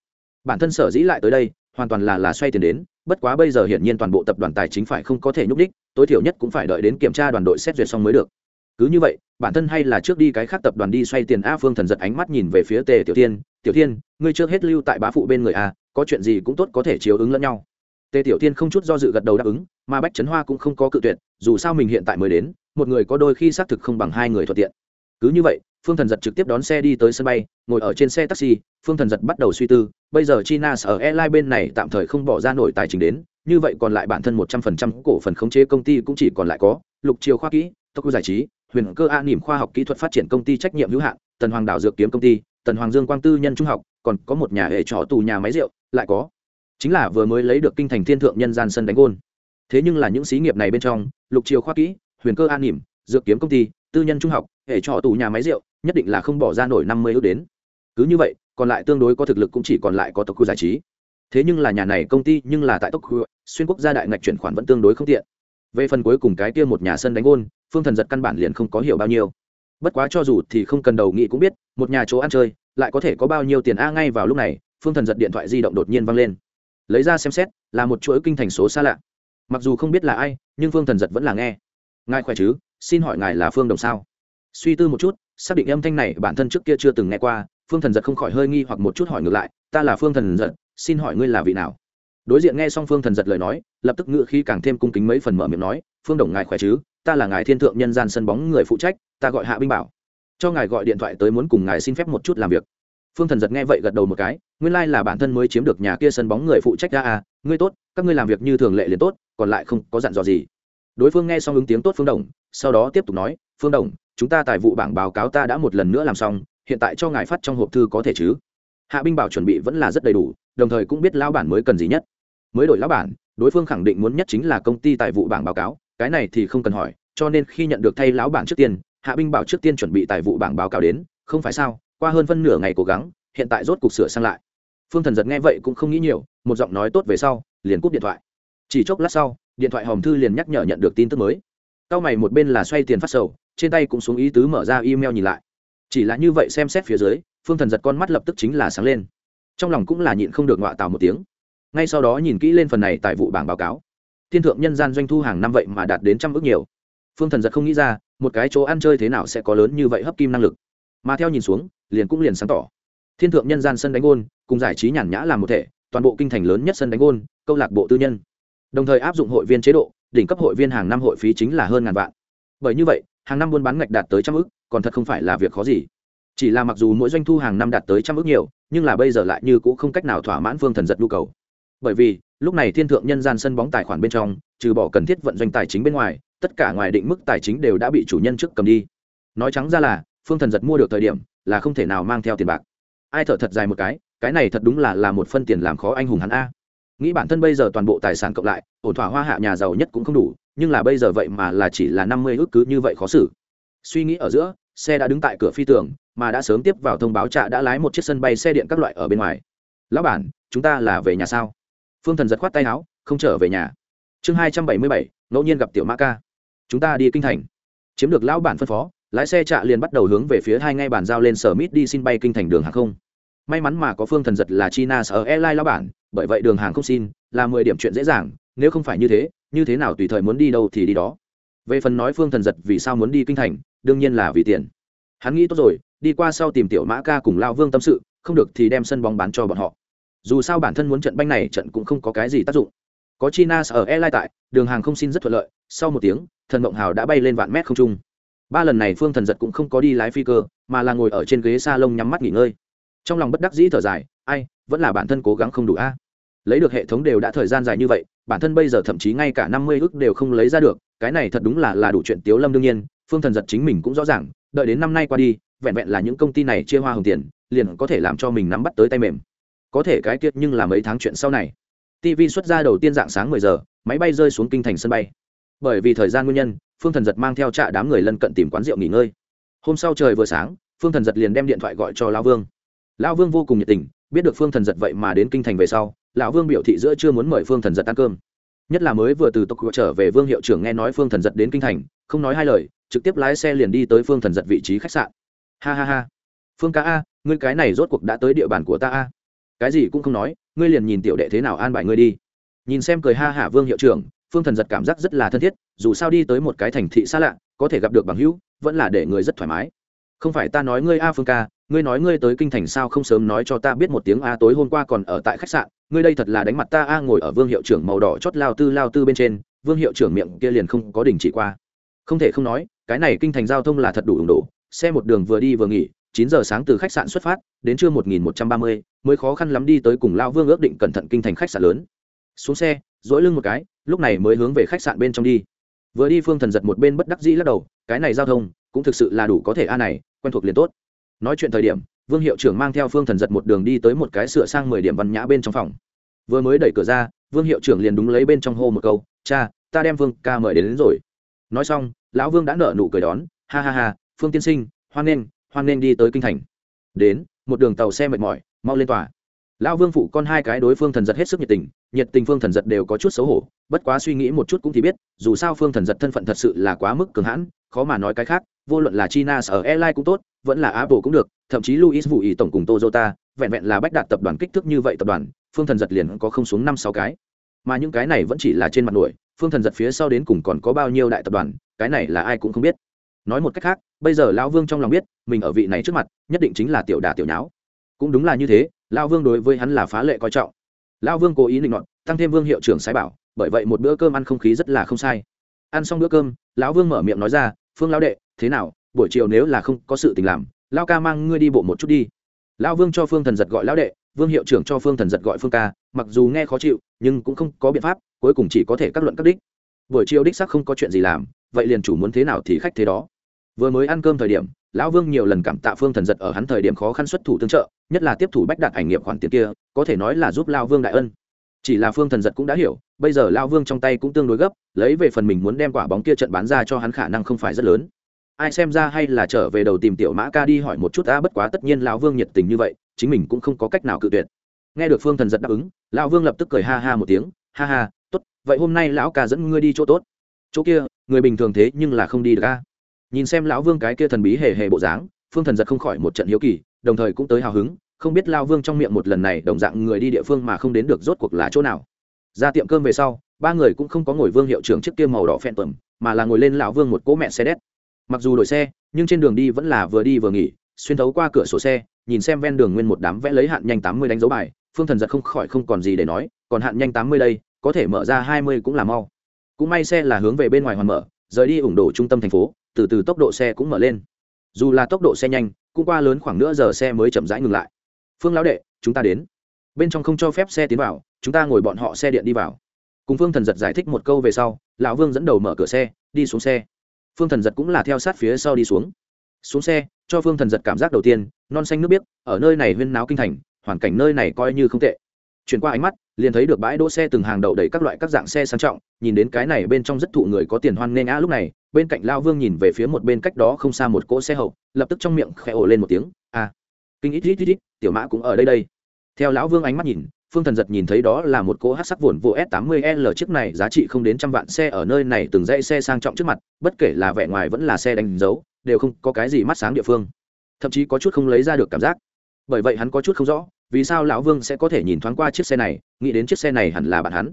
A: Bản thân sở dĩ lại tới đây, hoàn toàn là là xoay tiền đến, bất quá bây giờ hiển nhiên toàn bộ tập đoàn tài chính phải không có thể nhúc đích tối thiểu nhất cũng phải đợi đến kiểm tra đoàn đội xét duyệt xong mới được. Cứ như vậy, bản thân hay là trước đi cái khác tập đoàn đi xoay tiền a phương thần giật ánh mắt nhìn về phía tề tiểu tiên tiểu tiên ngươi trước hết lưu tại bá phụ bên người a, có chuyện gì cũng tốt có thể chiếu ứng lẫn nhau. Tề tiểu tiên không chút do dự gật đầu đáp ứng, mà bách trấn hoa cũng không có cự tuyệt, dù sao mình hiện tại mới đến một người có đôi khi xác thực không bằng hai người thuận tiện. Cứ như vậy, phương thần giật trực tiếp đón xe đi tới sân bay, ngồi ở trên xe taxi, phương thần giật bắt đầu suy tư, bây giờ china ở airline bên này tạm thời không bỏ ra nổi tài chính đến, như vậy còn lại bản thân một trăm phần trăm cổ phần khống chế công ty cũng chỉ còn lại có lục chiều khoa kỹ tốc giải trí, huyền cơ a nỉm khoa học kỹ thuật phát triển công ty trách nhiệm hữu hạn, tần hoàng đảo dược kiếm công ty, tần hoàng dương quang tư nhân trung học, còn có một nhà hệ trọ tù nhà máy rượu, lại có. Chính là vừa mới lấy được kinh thành thiên thượng nhân gian sân đánh gôn. Thế nhưng là những xí nghiệp này bên trong, lục triều khoa kỹ huyền cơ an nỉm, dược kiếm công ty, tư nhân trung học, hệ trọ tù nhà máy rượu, nhất định là không bỏ ra nổi năm mươi ước đến. Cứ như vậy, còn lại tương đối có thực lực cũng chỉ còn lại có tộc khu giải trí. Thế nhưng là nhà này công ty nhưng là tại tộc khu, xuyên quốc gia đại ngạch chuyển khoản vẫn tương đối không tiện. Về phần cuối cùng cái kia một nhà sân đánh gôn, phương thần giật căn bản liền không có hiểu bao nhiêu. Bất quá cho dù thì không cần đầu nghĩ cũng biết, một nhà chỗ ăn chơi, lại có thể có bao nhiêu tiền a ngay vào lúc này, phương thần giật điện thoại di động đột nhiên văng lên. Lấy ra xem xét, là một chuỗi kinh thành số xa lạ. Mặc dù không biết là ai, nhưng phương thần giật vẫn là nghe ngài khỏe chứ? Xin hỏi ngài là phương đồng sao? Suy tư một chút, xác định âm thanh này bản thân trước kia chưa từng nghe qua, phương thần giật không khỏi hơi nghi hoặc một chút hỏi ngược lại, ta là phương thần giật, xin hỏi ngươi là vị nào? Đối diện nghe xong phương thần giật lời nói, lập tức ngựa khi càng thêm cung kính mấy phần mở miệng nói, phương đồng ngài khỏe chứ? Ta là ngài thiên thượng nhân gian sân bóng người phụ trách, ta gọi hạ binh bảo. Cho ngài gọi điện thoại tới muốn cùng ngài xin phép một chút làm việc. Phương thần giật nghe vậy gật đầu một cái, nguyên lai、like、là bản thân mới chiếm được nhà kia sân bóng người phụ trách ra à ngươi tốt, các ngươi làm việc như thường lệ liền tốt, còn lại không có dặn dò gì đối phương nghe xong ứng tiếng tốt phương đồng, sau đó tiếp tục nói, phương đồng, chúng ta tài vụ bảng báo cáo ta đã một lần nữa làm xong, hiện tại cho ngài phát trong hộp thư có thể chứ? Hạ binh bảo chuẩn bị vẫn là rất đầy đủ, đồng thời cũng biết lao bản mới cần gì nhất. Mới đổi lao bản, đối phương khẳng định muốn nhất chính là công ty tài vụ bảng báo cáo, cái này thì không cần hỏi, cho nên khi nhận được thay lão bản trước tiên, hạ binh bảo trước tiên chuẩn bị tài vụ bảng báo cáo đến, không phải sao, qua hơn phân nửa ngày cố gắng, hiện tại rốt cục sửa sang lại. Phương thần giật nghe vậy cũng không nghĩ nhiều, một giọng nói tốt về sau, liền cúp điện thoại. Chỉ chốc lát sau điện thoại hòm thư liền nhắc nhở nhận được tin tức mới. Cao mày một bên là xoay tiền phát sầu, trên tay cũng xuống ý tứ mở ra email nhìn lại. Chỉ là như vậy xem xét phía dưới, phương thần giật con mắt lập tức chính là sáng lên. Trong lòng cũng là nhịn không được ngọa tào một tiếng. Ngay sau đó nhìn kỹ lên phần này tại vụ bảng báo cáo. Thiên thượng nhân gian doanh thu hàng năm vậy mà đạt đến trăm ước nhiều. Phương thần giật không nghĩ ra, một cái chỗ ăn chơi thế nào sẽ có lớn như vậy hấp kim năng lực. Mà theo nhìn xuống, liền cũng liền sáng tỏ. Thiên thượng nhân gian sân đánh gôn, cùng giải trí nhàn nhã làm một thể, toàn bộ kinh thành lớn nhất sân đánh gôn, câu lạc bộ tư nhân đồng thời áp dụng hội viên chế độ, đỉnh cấp hội viên hàng năm hội phí chính là hơn ngàn vạn. Bởi như vậy, hàng năm buôn bán ngạch đạt tới trăm ước còn thật không phải là việc khó gì. Chỉ là mặc dù mỗi doanh thu hàng năm đạt tới trăm ước nhiều, nhưng là bây giờ lại như cũng không cách nào thỏa mãn phương thần giật nhu cầu. Bởi vì, lúc này thiên thượng nhân gian sân bóng tài khoản bên trong, trừ bỏ cần thiết vận doanh tài chính bên ngoài, tất cả ngoài định mức tài chính đều đã bị chủ nhân trước cầm đi. Nói trắng ra là, phương thần giật mua được thời điểm, là không thể nào mang theo tiền bạc. Ai thở thật dài một cái cái này thật đúng là là một phân tiền làm khó anh hùng hắn a nghĩ bản thân bây giờ toàn bộ tài sản cộng lại, ổn thỏa hoa hạ nhà giàu nhất cũng không đủ, nhưng là bây giờ vậy mà là chỉ là năm mươi ước cứ như vậy khó xử. Suy nghĩ ở giữa, xe đã đứng tại cửa phi tường, mà đã sớm tiếp vào thông báo trạ đã lái một chiếc sân bay xe điện các loại ở bên ngoài. Lão bản, chúng ta là về nhà sao? Phương thần giật khoát tay áo, không trở về nhà. Chương hai trăm bảy mươi bảy, ngẫu nhiên gặp tiểu Ma ca. Chúng ta đi kinh thành. Chiếm được lão bản phân phó, lái xe trạ liền bắt đầu hướng về phía hai ngay bàn giao lên sở mít đi xin bay kinh thành đường hàng không may mắn mà có phương thần giật là china sở airline lao bản, bởi vậy đường hàng không xin, là mười điểm chuyện dễ dàng, nếu không phải như thế như thế nào tùy thời muốn đi đâu thì đi đó. Về phần nói phương thần giật vì sao muốn đi kinh thành, đương nhiên là vì tiền. Hắn nghĩ tốt rồi, đi qua sau tìm tiểu mã ca cùng lao vương tâm sự, không được thì đem sân bóng bán cho bọn họ. Dù sao bản thân muốn trận banh này trận cũng không có cái gì tác dụng. Có china ở airline tại, đường hàng không xin rất thuận lợi, sau một tiếng, thần mộng hào đã bay lên vạn mét không trung. Ba lần này phương thần giật cũng không có đi lái phi cơ, mà là ngồi ở trên ghế s a lông nhắm mắt nghỉ ngơi trong lòng bất đắc dĩ thở dài, ai, vẫn là bản thân cố gắng không đủ a. Lấy được hệ thống đều đã thời gian dài như vậy, bản thân bây giờ thậm chí ngay cả năm mươi ước đều không lấy ra được, cái này thật đúng là là đủ chuyện tiếu lâm đương nhiên, phương thần giật chính mình cũng rõ ràng, đợi đến năm nay qua đi, vẹn vẹn là những công ty này chia hoa hồng tiền, liền có thể làm cho mình nắm bắt tới tay mềm. Có thể cái kiệt nhưng là mấy tháng chuyện sau này. Tv xuất ra đầu tiên dạng sáng mười giờ, máy bay rơi xuống kinh thành sân bay. Bởi vì thời gian nguyên nhân, phương thần giật mang theo trạ đám người lân cận tìm quán rượu nghỉ ngơi. Hôm sau trời vừa sáng, phương thần giật liền đem điện thoại gọi cho lao vương lão vương vô cùng nhiệt tình, biết được phương thần giật vậy mà đến kinh thành về sau, lão vương biểu thị giữa chưa muốn mời phương thần giật ăn cơm. Nhất là mới vừa từ tộc trở về vương hiệu trưởng nghe nói phương thần giật đến kinh thành, không nói hai lời, trực tiếp lái xe liền đi tới phương thần giật vị trí khách sạn. Ha ha ha. Phương ca a, ngươi cái này rốt cuộc đã tới địa bàn của ta a. Cái gì cũng không nói, ngươi liền nhìn tiểu đệ thế nào an bài ngươi đi. Nhìn xem cười ha hả vương hiệu trưởng, phương thần giật cảm giác rất là thân thiết, dù sao đi tới một cái thành thị xa lạ, có thể gặp được bằng hữu, vẫn là để người rất thoải mái. Không phải ta nói ngươi a phương ca ngươi nói ngươi tới kinh thành sao không sớm nói cho ta biết một tiếng a, tối hôm qua còn ở tại khách sạn, ngươi đây thật là đánh mặt ta a, ngồi ở vương hiệu trưởng màu đỏ chót lao tư lao tư bên trên, vương hiệu trưởng miệng kia liền không có đình chỉ qua. Không thể không nói, cái này kinh thành giao thông là thật đủ ủng đủ xe một đường vừa đi vừa nghỉ, chín giờ sáng từ khách sạn xuất phát, đến trưa một nghìn một trăm ba mươi, mới khó khăn lắm đi tới cùng lao vương ước định cẩn thận kinh thành khách sạn lớn. Xuống xe dỗi lưng một cái, lúc này mới hướng về khách sạn bên trong đi. Vừa đi phương thần giật một bên bất đắc dĩ lắc đầu, cái này giao thông, cũng thực sự là đủ có thể a này, quen thuộc liền tốt nói chuyện thời điểm vương hiệu trưởng mang theo phương thần giật một đường đi tới một cái sửa sang mười điểm văn nhã bên trong phòng. Vừa mới đẩy cửa ra vương hiệu trưởng liền đúng lấy bên trong hô một câu cha ta đem vương ca mời đến, đến rồi. Nói xong lão vương đã nở nụ cười đón ha ha ha phương tiên sinh hoan nghênh hoan nghênh đi tới kinh thành. Đến một đường tàu xe mệt mỏi mau lên tòa. Lão vương phụ con hai cái đối phương thần giật hết sức nhiệt tình nhiệt tình phương thần giật đều có chút xấu hổ bất quá suy nghĩ một chút cũng thì biết dù sao phương thần giật thân phận thật sự là quá mức cường hãn khó mà nói cái khác vô luận là china, ở airline cũng tốt, vẫn là apple cũng được, thậm chí luis vũ ý tổng cùng toyota, vẹn vẹn là bách đạt tập đoàn kích thước như vậy tập đoàn, phương thần giật liền có không xuống năm sáu cái. Mà những cái này vẫn chỉ là trên mặt nổi, phương thần giật phía sau đến cùng còn có bao nhiêu đại tập đoàn, cái này là ai cũng không biết. Nói một cách khác, bây giờ lão vương trong lòng biết, mình ở vị này trước mặt, nhất định chính là tiểu đả tiểu nháo. Cũng đúng là như thế, lão vương đối với hắn là phá lệ coi trọng. Lão vương cố ý định luận tăng thêm vương hiệu trưởng sai bảo, bởi vậy một bữa cơm ăn không khí rất là không sai. Ăn xong bữa cơm, lão vương mở miệng nói ra phương lão đệ, thế nào? Buổi chiều nếu là không có sự tình làm lao ca mang ngươi đi bộ một chút đi. Lão vương cho phương thần giật gọi lão đệ, vương hiệu trưởng cho phương thần giật gọi phương ca, mặc dù nghe khó chịu, nhưng cũng không có biện pháp, cuối cùng chỉ có thể các luận các đích. Buổi chiều đích sắc không có chuyện gì làm, vậy liền chủ muốn thế nào thì khách thế đó. Vừa mới ăn cơm thời điểm, lão vương nhiều lần cảm tạ phương thần giật ở hắn thời điểm khó khăn xuất thủ tương trợ, nhất là tiếp thủ bách đạt ảnh nghiệp khoản tiền kia, có thể nói là giúp lao vương đại ân chỉ là phương thần giật cũng đã hiểu, bây giờ lao vương trong tay cũng tương đối gấp, lấy về phần mình muốn đem quả bóng kia trận bán ra cho hắn khả năng không phải rất lớn. Ai xem ra hay là trở về đầu tìm tiểu mã ca đi hỏi một chút ta bất quá tất nhiên lao vương nhiệt tình như vậy, chính mình cũng không có cách nào cự tuyệt. Nghe được phương thần giật đáp ứng lao vương lập tức cười ha ha một tiếng, ha ha, tốt, vậy hôm nay lão ca dẫn ngươi đi chỗ tốt. Chỗ kia, người bình thường thế nhưng là không đi được ca nhìn xem lão vương cái kia thần bí hề hề bộ dáng, phương thần giật không khỏi một trận hiếu kỳ, đồng thời cũng tới hào hứng không biết lao vương trong miệng một lần này đồng dạng người đi địa phương mà không đến được rốt cuộc là chỗ nào. Ra tiệm cơm về sau, ba người cũng không có ngồi vương hiệu trưởng trước kia màu đỏ phen tuẩm mà là ngồi lên lão vương một cỗ mẹ xe đét. Mặc dù đổi xe, nhưng trên đường đi vẫn là vừa đi vừa nghỉ, xuyên thấu qua cửa sổ xe, nhìn xem ven đường nguyên một đám vẽ lấy hạn nhanh tám mươi đánh dấu bài, phương thần giật không khỏi không còn gì để nói, còn hạn nhanh tám mươi đây, có thể mở ra hai mươi cũng là mau. Cũng may xe là hướng về bên ngoài hoàn mở, rời đi ủng đổ trung tâm thành phố, từ từ tốc độ xe cũng mở lên. Dù là tốc độ xe nhanh, cũng qua lớn khoảng nửa giờ xe mới chậm rãi ngừng lại phương lão đệ, chúng ta đến. Bên trong không cho phép xe tiến vào, chúng ta ngồi bọn họ xe điện đi vào. Cùng phương thần giật giải thích một câu về sau, lão vương dẫn đầu mở cửa xe, đi xuống xe. Phương thần giật cũng là theo sát phía sau đi xuống. Xuống xe, cho phương thần giật cảm giác đầu tiên, non xanh nước biếc, ở nơi này huyên náo kinh thành, hoàn cảnh nơi này coi như không tệ. Chuyển qua ánh mắt, liền thấy được bãi đỗ xe từng hàng đậu đầy các loại các dạng xe sang trọng, nhìn đến cái này bên trong rất thụ người có tiền hoan nghênh á lúc này, bên cạnh lao vương nhìn về phía một bên cách đó không xa một cỗ xe hậu, lập tức trong miệng khẽ ổ lên một tiếng a kinh ít ít ít ít tiểu mã cũng ở đây đây. Theo lão vương ánh mắt nhìn, phương thần giật nhìn thấy đó là một cỗ hát sắc vồn vô s 80 l chiếc này, giá trị không đến trăm vạn xe ở nơi này từng dãy xe sang trọng trước mặt, bất kể là vẻ ngoài vẫn là xe đánh dấu, đều không có cái gì mắt sáng địa phương. Thậm chí có chút không lấy ra được cảm giác. Bởi vậy hắn có chút không rõ, vì sao lão vương sẽ có thể nhìn thoáng qua chiếc xe này, nghĩ đến chiếc xe này hẳn là bạn hắn.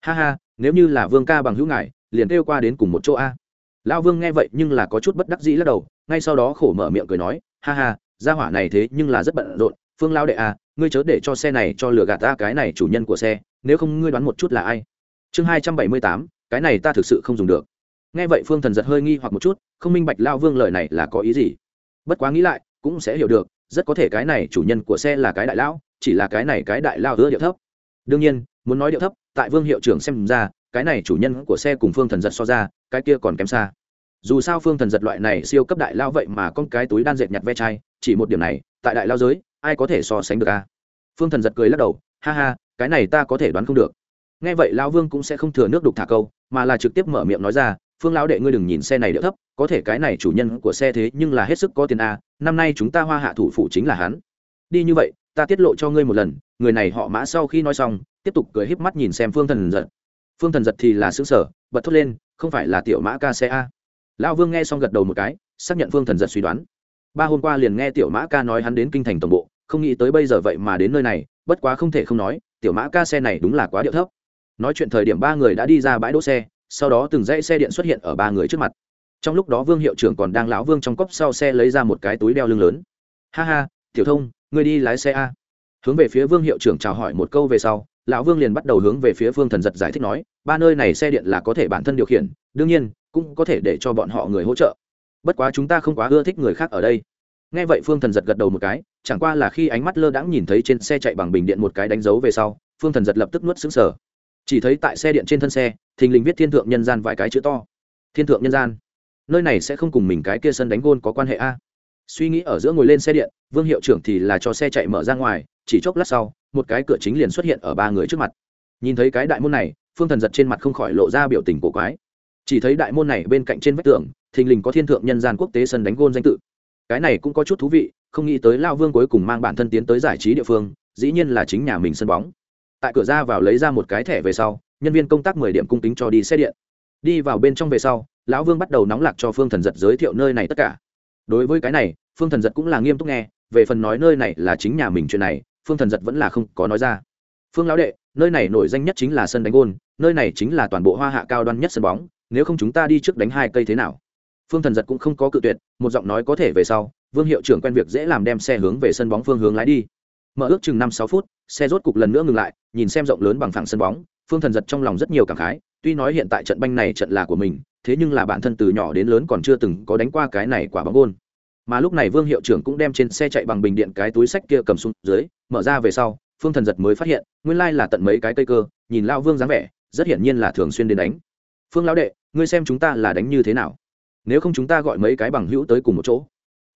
A: Ha ha, nếu như là vương ca bằng hữu ngài, liền kêu qua đến cùng một chỗ a. Lão vương nghe vậy nhưng là có chút bất đắc dĩ lắc đầu, ngay sau đó khổ mở miệng cười nói, ha ha, gia hỏa này thế nhưng là rất bận rộn phương lao đệ à, ngươi chớ để cho xe này cho lừa gạt ta cái này chủ nhân của xe nếu không ngươi đoán một chút là ai? Chương hai trăm bảy mươi tám cái này ta thực sự không dùng được. Nghe vậy phương thần giật hơi nghi hoặc một chút không minh bạch lao vương lời này là có ý gì. Bất quá nghĩ lại cũng sẽ hiểu được rất có thể cái này chủ nhân của xe là cái đại lão chỉ là cái này cái đại lao hứa điệu thấp. Đương nhiên muốn nói điệu thấp tại vương hiệu trưởng xem ra cái này chủ nhân của xe cùng phương thần giật so ra cái kia còn kém xa. Dù sao phương thần giật loại này siêu cấp đại lao vậy mà con cái túi đan dệt nhặt ve chai chỉ một điểm này tại đại lao giới ai có thể so sánh được a? Phương thần giật cười lắc đầu, ha ha, cái này ta có thể đoán không được. Nghe vậy Lão vương cũng sẽ không thừa nước đục thả câu, mà là trực tiếp mở miệng nói ra, phương lão đệ ngươi đừng nhìn xe này đỡ thấp, có thể cái này chủ nhân của xe thế nhưng là hết sức có tiền a, năm nay chúng ta hoa hạ thủ phụ chính là hắn. Đi như vậy, ta tiết lộ cho ngươi một lần, người này họ mã sau khi nói xong, tiếp tục cười híp mắt nhìn xem phương thần giật. Phương thần giật thì là xứng sở bật thốt lên, không phải là tiểu mã ca xe a? Lão vương nghe xong gật đầu một cái, xác nhận phương thần giật suy đoán. Ba hôm qua liền nghe tiểu mã ca nói hắn đến kinh thành tổng bộ không nghĩ tới bây giờ vậy mà đến nơi này, bất quá không thể không nói, tiểu mã ca xe này đúng là quá điệu thấp. Nói chuyện thời điểm ba người đã đi ra bãi đỗ xe, sau đó từng dãy xe điện xuất hiện ở ba người trước mặt. Trong lúc đó vương hiệu trưởng còn đang lão vương trong cốc sau xe lấy ra một cái túi đeo lưng lớn. Ha ha, tiểu thông, ngươi đi lái xe a. Hướng về phía vương hiệu trưởng chào hỏi một câu về sau, lão vương liền bắt đầu hướng về phía phương thần giật giải thích nói, ba nơi này xe điện là có thể bản thân điều khiển, đương nhiên, cũng có thể để cho bọn họ người hỗ trợ. Bất quá chúng ta không quá ưa thích người khác ở đây nghe vậy phương thần giật gật đầu một cái, chẳng qua là khi ánh mắt lơ đãng nhìn thấy trên xe chạy bằng bình điện một cái đánh dấu về sau, phương thần giật lập tức nuốt xứng sở chỉ thấy tại xe điện trên thân xe, thình lình viết thiên thượng nhân gian vài cái chữ to. Thiên thượng nhân gian. Nơi này sẽ không cùng mình cái kia sân đánh gôn có quan hệ a? Suy nghĩ ở giữa ngồi lên xe điện, vương hiệu trưởng thì là cho xe chạy mở ra ngoài, chỉ chốc lát sau, một cái cửa chính liền xuất hiện ở ba người trước mặt. Nhìn thấy cái đại môn này, phương thần giật trên mặt không khỏi lộ ra biểu tình cổ quái. Chỉ thấy đại môn này bên cạnh trên vách tường, thình lình có thiên thượng nhân gian quốc tế sân đánh gôn danh tự cái này cũng có chút thú vị, không nghĩ tới lao vương cuối cùng mang bản thân tiến tới giải trí địa phương, dĩ nhiên là chính nhà mình sân bóng. Tại cửa ra vào lấy ra một cái thẻ về sau, nhân viên công tác mười điểm cung kính cho đi xe điện. Đi vào bên trong về sau, lão vương bắt đầu nóng lạc cho phương thần giật giới thiệu nơi này tất cả. Đối với cái này, phương thần giật cũng là nghiêm túc nghe, về phần nói nơi này là chính nhà mình chuyện này, phương thần giật vẫn là không có nói ra. Phương lão đệ, nơi này nổi danh nhất chính là sân đánh gôn, nơi này chính là toàn bộ hoa hạ cao đoan nhất sân bóng, nếu không chúng ta đi trước đánh hai cây thế nào? Phương thần giật cũng không có cự tuyệt, một giọng nói có thể về sau, vương hiệu trưởng quen việc dễ làm đem xe hướng về sân bóng phương hướng lái đi. Mở ước chừng năm sáu phút, xe rốt cục lần nữa ngừng lại, nhìn xem rộng lớn bằng phẳng sân bóng, phương thần giật trong lòng rất nhiều cảm khái, tuy nói hiện tại trận banh này trận là của mình, thế nhưng là bản thân từ nhỏ đến lớn còn chưa từng có đánh qua cái này quả bóng gôn. Mà lúc này vương hiệu trưởng cũng đem trên xe chạy bằng bình điện cái túi sách kia cầm xuống dưới, mở ra về sau, phương thần giật mới phát hiện, nguyên lai là tận mấy cái cây cơ, nhìn lao vương dáng vẻ, rất hiển nhiên là thường xuyên đến đánh. Phương lão đệ, ngươi xem chúng ta là đánh như thế nào? Nếu không chúng ta gọi mấy cái bằng hữu tới cùng một chỗ.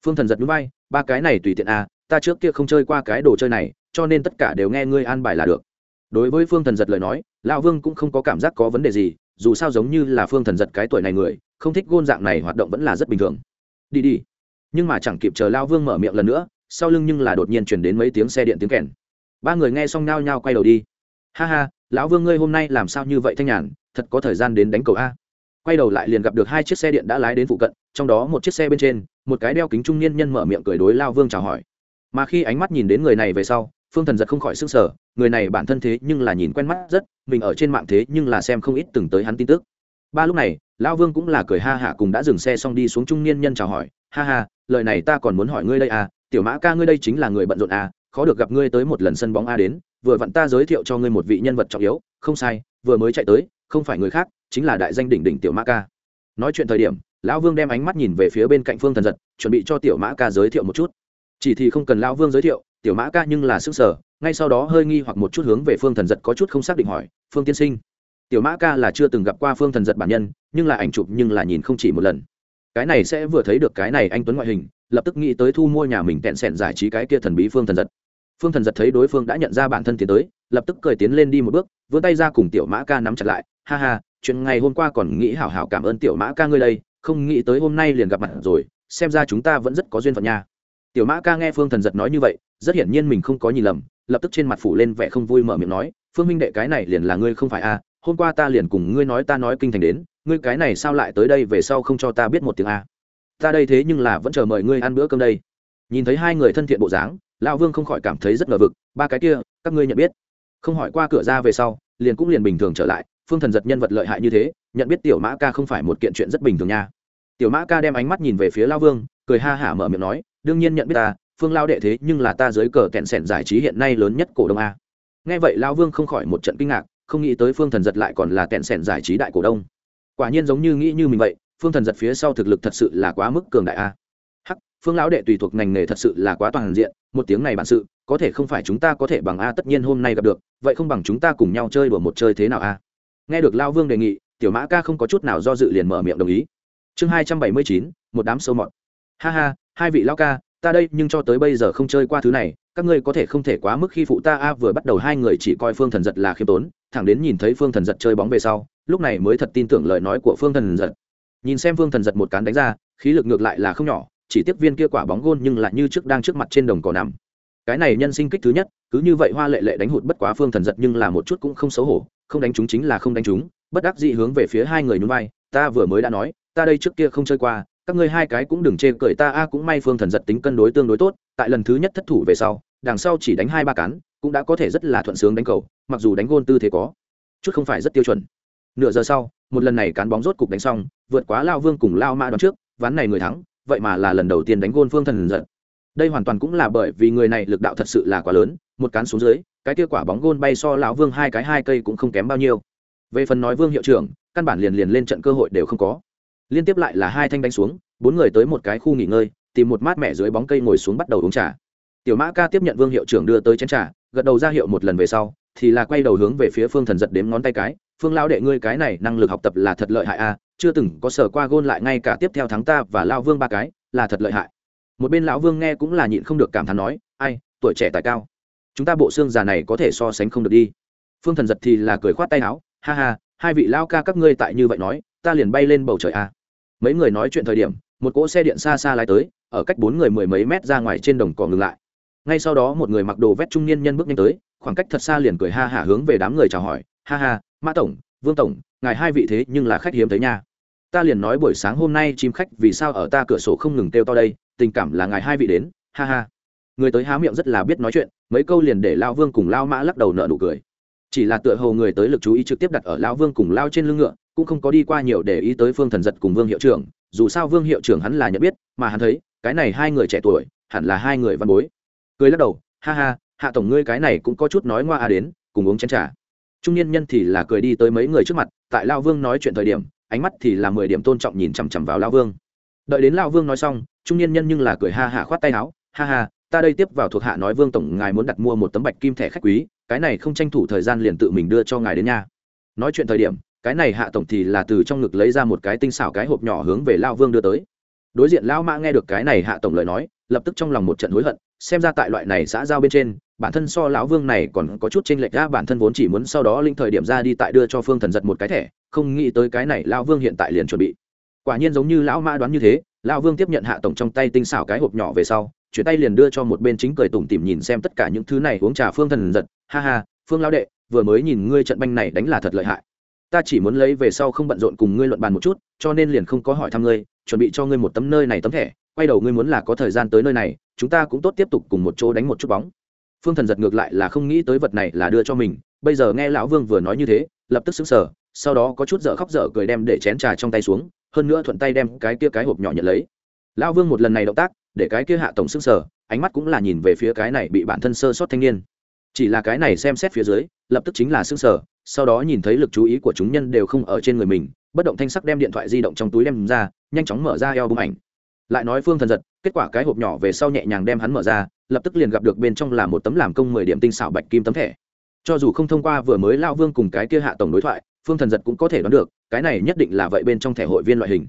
A: Phương thần giật núi bay ba cái này tùy tiện à ta trước kia không chơi qua cái đồ chơi này, cho nên tất cả đều nghe ngươi an bài là được. Đối với phương thần giật lời nói, lão vương cũng không có cảm giác có vấn đề gì, dù sao giống như là phương thần giật cái tuổi này người, không thích gôn dạng này hoạt động vẫn là rất bình thường. Đi đi. Nhưng mà chẳng kịp chờ lão vương mở miệng lần nữa, sau lưng nhưng là đột nhiên chuyển đến mấy tiếng xe điện tiếng kèn. Ba người nghe xong nao nhao quay đầu đi. Ha ha, lão vương ngươi hôm nay làm sao như vậy thanh nhàn, thật có thời gian đến đánh cầu a quay đầu lại liền gặp được hai chiếc xe điện đã lái đến phụ cận, trong đó một chiếc xe bên trên, một cái đeo kính trung niên nhân mở miệng cười đối lao vương chào hỏi. Mà khi ánh mắt nhìn đến người này về sau, phương thần giật không khỏi s ư n g sở người này bản thân thế nhưng là nhìn quen mắt rất, mình ở trên mạng thế nhưng là xem không ít từng tới hắn tin tức. Ba lúc này, lao vương cũng là cười ha hạ cùng đã dừng xe xong đi xuống trung niên nhân chào hỏi, ha ha, lời này ta còn muốn hỏi ngươi đây à tiểu mã ca ngươi đây chính là người bận rộn à khó được gặp ngươi tới một lần sân bóng a đến, vừa vặn ta giới thiệu cho ngươi một vị nhân vật trọng yếu, không sai, vừa mới chạy tới, không phải người khác chính là đại danh đỉnh đỉnh tiểu mã ca. Nói chuyện thời điểm, lão vương đem ánh mắt nhìn về phía bên cạnh phương thần giật, chuẩn bị cho tiểu mã ca giới thiệu một chút. Chỉ thì không cần lão vương giới thiệu, tiểu mã ca nhưng là sức sở ngay sau đó hơi nghi hoặc một chút hướng về phương thần giật có chút không xác định hỏi, phương tiên sinh, tiểu mã ca là chưa từng gặp qua phương thần giật bản nhân, nhưng là ảnh chụp nhưng là nhìn không chỉ một lần. Cái này sẽ vừa thấy được cái này anh tuấn ngoại hình, lập tức nghĩ tới thu mua nhà mình tẹn sẻn giải trí cái kia thần bí phương thần giật. Phương thần giật thấy đối phương đã nhận ra bản thân tiến tới, lập tức cười tiến lên đi một bước, vươn tay ra cùng tiểu mã ca nắm chặt lại, ha ha chuyện ngày hôm qua còn nghĩ hảo hảo cảm ơn tiểu mã ca ngươi đây, không nghĩ tới hôm nay liền gặp mặt rồi, xem ra chúng ta vẫn rất có duyên phận nha. Tiểu mã ca nghe phương thần giật nói như vậy, rất hiển nhiên mình không có nhìn lầm, lập tức trên mặt phủ lên vẻ không vui mở miệng nói, phương minh đệ, cái này liền là ngươi không phải a hôm qua ta liền cùng ngươi nói ta nói kinh thành đến, ngươi cái này sao lại tới đây về sau không cho ta biết một tiếng a ta đây thế nhưng là vẫn chờ mời ngươi ăn bữa cơm đây. Nhìn thấy hai người thân thiện bộ dáng, lão vương không khỏi cảm thấy rất ngờ vực, ba cái kia, các ngươi nhận biết. Không hỏi qua cửa ra về sau, liền cũng liền bình thường trở lại phương thần giật nhân vật lợi hại như thế, nhận biết tiểu mã ca không phải một kiện chuyện rất bình thường nha. Tiểu mã ca đem ánh mắt nhìn về phía lao vương, cười ha hả mở miệng nói, đương nhiên nhận biết ta, phương lao đệ thế nhưng là ta dưới cờ kẹn sẻn giải trí hiện nay lớn nhất cổ đông a. Nghe vậy lao vương không khỏi một trận kinh ngạc, không nghĩ tới phương thần giật lại còn là kẹn sẻn giải trí đại cổ đông. Quả nhiên giống như nghĩ như mình vậy, phương thần giật phía sau thực lực thật sự là quá mức cường đại a. Hắc, phương lão đệ tùy thuộc ngành nghề thật sự là quá toàn diện, một tiếng này bản sự, có thể không phải chúng ta có thể bằng a tất nhiên hôm nay gặp được, vậy không bằng chúng ta cùng nhau chơi đùa một chơi thế nào a? Nghe được lao vương đề nghị, tiểu mã ca không có chút nào do dự liền mở miệng đồng ý. Chương hai trăm bảy mươi chín, một đám sâu mọt. Ha ha, hai vị lao ca, ta đây nhưng cho tới bây giờ không chơi qua thứ này, các ngươi có thể không thể quá mức khi phụ ta a vừa bắt đầu hai người chỉ coi phương thần giật là khiêm tốn, thẳng đến nhìn thấy phương thần giật chơi bóng về sau, lúc này mới thật tin tưởng lời nói của phương thần giật. Nhìn xem phương thần giật một cán đánh ra, khí lực ngược lại là không nhỏ, chỉ tiếp viên kia quả bóng gôn nhưng lại như trước đang trước mặt trên đồng cỏ nằm. Cái này nhân sinh kích thứ nhất, cứ như vậy hoa lệ lệ đánh hụt bất quá phương thần giật nhưng là một chút cũng không xấu hổ không đánh chúng chính là không đánh chúng, bất đắc dị hướng về phía hai người nhún vai, ta vừa mới đã nói, ta đây trước kia không chơi qua, các ngươi hai cái cũng đừng chê cười ta, a, cũng may phương thần giật tính cân đối tương đối tốt, tại lần thứ nhất thất thủ về sau, đằng sau chỉ đánh hai ba cán, cũng đã có thể rất là thuận sướng đánh cầu, mặc dù đánh gôn tư thế có, chút không phải rất tiêu chuẩn. Nửa giờ sau, một lần này cán bóng rốt cục đánh xong, vượt quá lao vương cùng lao mã đón trước, ván này người thắng, vậy mà là lần đầu tiên đánh gôn phương thần giật. Đây hoàn toàn cũng là bởi vì người này lực đạo thật sự là quá lớn một cán xuống dưới, cái kia quả bóng gôn bay so lão vương hai cái hai cây cũng không kém bao nhiêu. Về phần nói vương hiệu trưởng, căn bản liền liền lên trận cơ hội đều không có. Liên tiếp lại là hai thanh đánh xuống, bốn người tới một cái khu nghỉ ngơi, tìm một mát mẹ dưới bóng cây ngồi xuống bắt đầu uống trà. Tiểu mã ca tiếp nhận vương hiệu trưởng đưa tới chén trà, gật đầu ra hiệu một lần về sau, thì là quay đầu hướng về phía phương thần giật đếm ngón tay cái, phương lao đệ ngươi cái này năng lực học tập là thật lợi hại a chưa từng có sở qua gôn lại ngay cả tiếp theo thắng ta và lao vương ba cái, là thật lợi hại. Một bên lão vương nghe cũng là nhịn không được cảm thán nói, ai, tuổi trẻ tài cao chúng ta bộ xương già này có thể so sánh không được đi. Phương thần giật thì là cười khoát tay áo, ha ha, hai vị lao ca các ngươi tại như vậy nói, ta liền bay lên bầu trời a mấy người nói chuyện thời điểm, một cỗ xe điện xa xa lái tới, ở cách bốn người mười mấy mét ra ngoài trên đồng cỏ ngừng lại. Ngay sau đó một người mặc đồ vét trung niên nhân bước nhanh tới, khoảng cách thật xa liền cười ha hả hướng về đám người chào hỏi, ha ha mã tổng, vương tổng, ngài hai vị thế nhưng là khách hiếm thấy nha. Ta liền nói buổi sáng hôm nay chim khách vì sao ở ta cửa sổ không ngừng kêu to đây, tình cảm là ngài hai vị đến, ha ha người tới há miệng rất là biết nói chuyện, mấy câu liền để lao vương cùng lao mã lắc đầu nợ nụ cười. Chỉ là tựa hồ người tới lực chú ý trực tiếp đặt ở lao vương cùng lao trên lưng ngựa, cũng không có đi qua nhiều để ý tới phương thần giật cùng vương hiệu trưởng, dù sao vương hiệu trưởng hắn là nhận biết, mà hắn thấy, cái này hai người trẻ tuổi, hẳn là hai người văn bối. Cười lắc đầu, ha ha, hạ tổng ngươi cái này cũng có chút nói ngoa à đến, cùng uống chén t r à trung niên nhân thì là cười đi tới mấy người trước mặt, tại lao vương nói chuyện thời điểm, ánh mắt thì là mười điểm tôn trọng nhìn chằm chằm vào lao vương. Đợi đến lao vương nói xong, trung niên nhân nhưng là cười ha hạ khoát tay áo, ha ha ta đây tiếp vào thuộc hạ nói vương tổng ngài muốn đặt mua một tấm bạch kim thẻ khách quý, cái này không tranh thủ thời gian liền tự mình đưa cho ngài đến nhà nói chuyện thời điểm, cái này hạ tổng thì là từ trong ngực lấy ra một cái tinh xảo cái hộp nhỏ hướng về lao vương đưa tới. Đối diện lao mã nghe được cái này hạ tổng lời nói, lập tức trong lòng một trận hối hận, xem ra tại loại này xã giao bên trên, bản thân so lão vương này còn có chút chênh lệch ra bản thân vốn chỉ muốn sau đó linh thời điểm ra đi tại đưa cho phương thần giật một cái thẻ, không nghĩ tới cái này lão vương hiện tại liền chuẩn bị. Quả nhiên giống như lão mã đoán như thế, lão vương tiếp nhận hạ tổng trong tay tinh xảo cái hộp nhỏ về sau chuyển tay liền đưa cho một bên chính cười tủm tỉm nhìn xem tất cả những thứ này uống trà phương thần giật. Ha ha, phương lão đệ, vừa mới nhìn ngươi trận banh này đánh là thật lợi hại. Ta chỉ muốn lấy về sau không bận rộn cùng ngươi luận bàn một chút, cho nên liền không có hỏi thăm ngươi, chuẩn bị cho ngươi một tấm nơi này tấm thẻ, quay đầu ngươi muốn là có thời gian tới nơi này, chúng ta cũng tốt tiếp tục cùng một chỗ đánh một chút bóng. Phương thần giật ngược lại là không nghĩ tới vật này là đưa cho mình, bây giờ nghe lão vương vừa nói như thế, lập tức xứng sở sau đó có chút dở khóc dở cười đem để chén trà trong tay xuống, hơn nữa thuận tay đem cái kia cái hộp nhỏ nhận lấy. Lão vương một lần này động tác để cái kia hạ tổng sức sở, ánh mắt cũng là nhìn về phía cái này bị bản thân sơ sót thanh niên. Chỉ là cái này xem xét phía dưới, lập tức chính là sức sở, sau đó nhìn thấy lực chú ý của chúng nhân đều không ở trên người mình, bất động thanh sắc đem điện thoại di động trong túi đem ra, nhanh chóng mở ra eo bung ảnh. Lại nói phương thần giật, kết quả cái hộp nhỏ về sau nhẹ nhàng đem hắn mở ra, lập tức liền gặp được bên trong là một tấm làm công mười điểm tinh xảo bạch kim tấm thẻ. Cho dù không thông qua vừa mới lao vương cùng cái kia hạ tổng đối thoại, phương thần giật cũng có thể đoán được, cái này nhất định là vậy bên trong thẻ hội viên loại hình.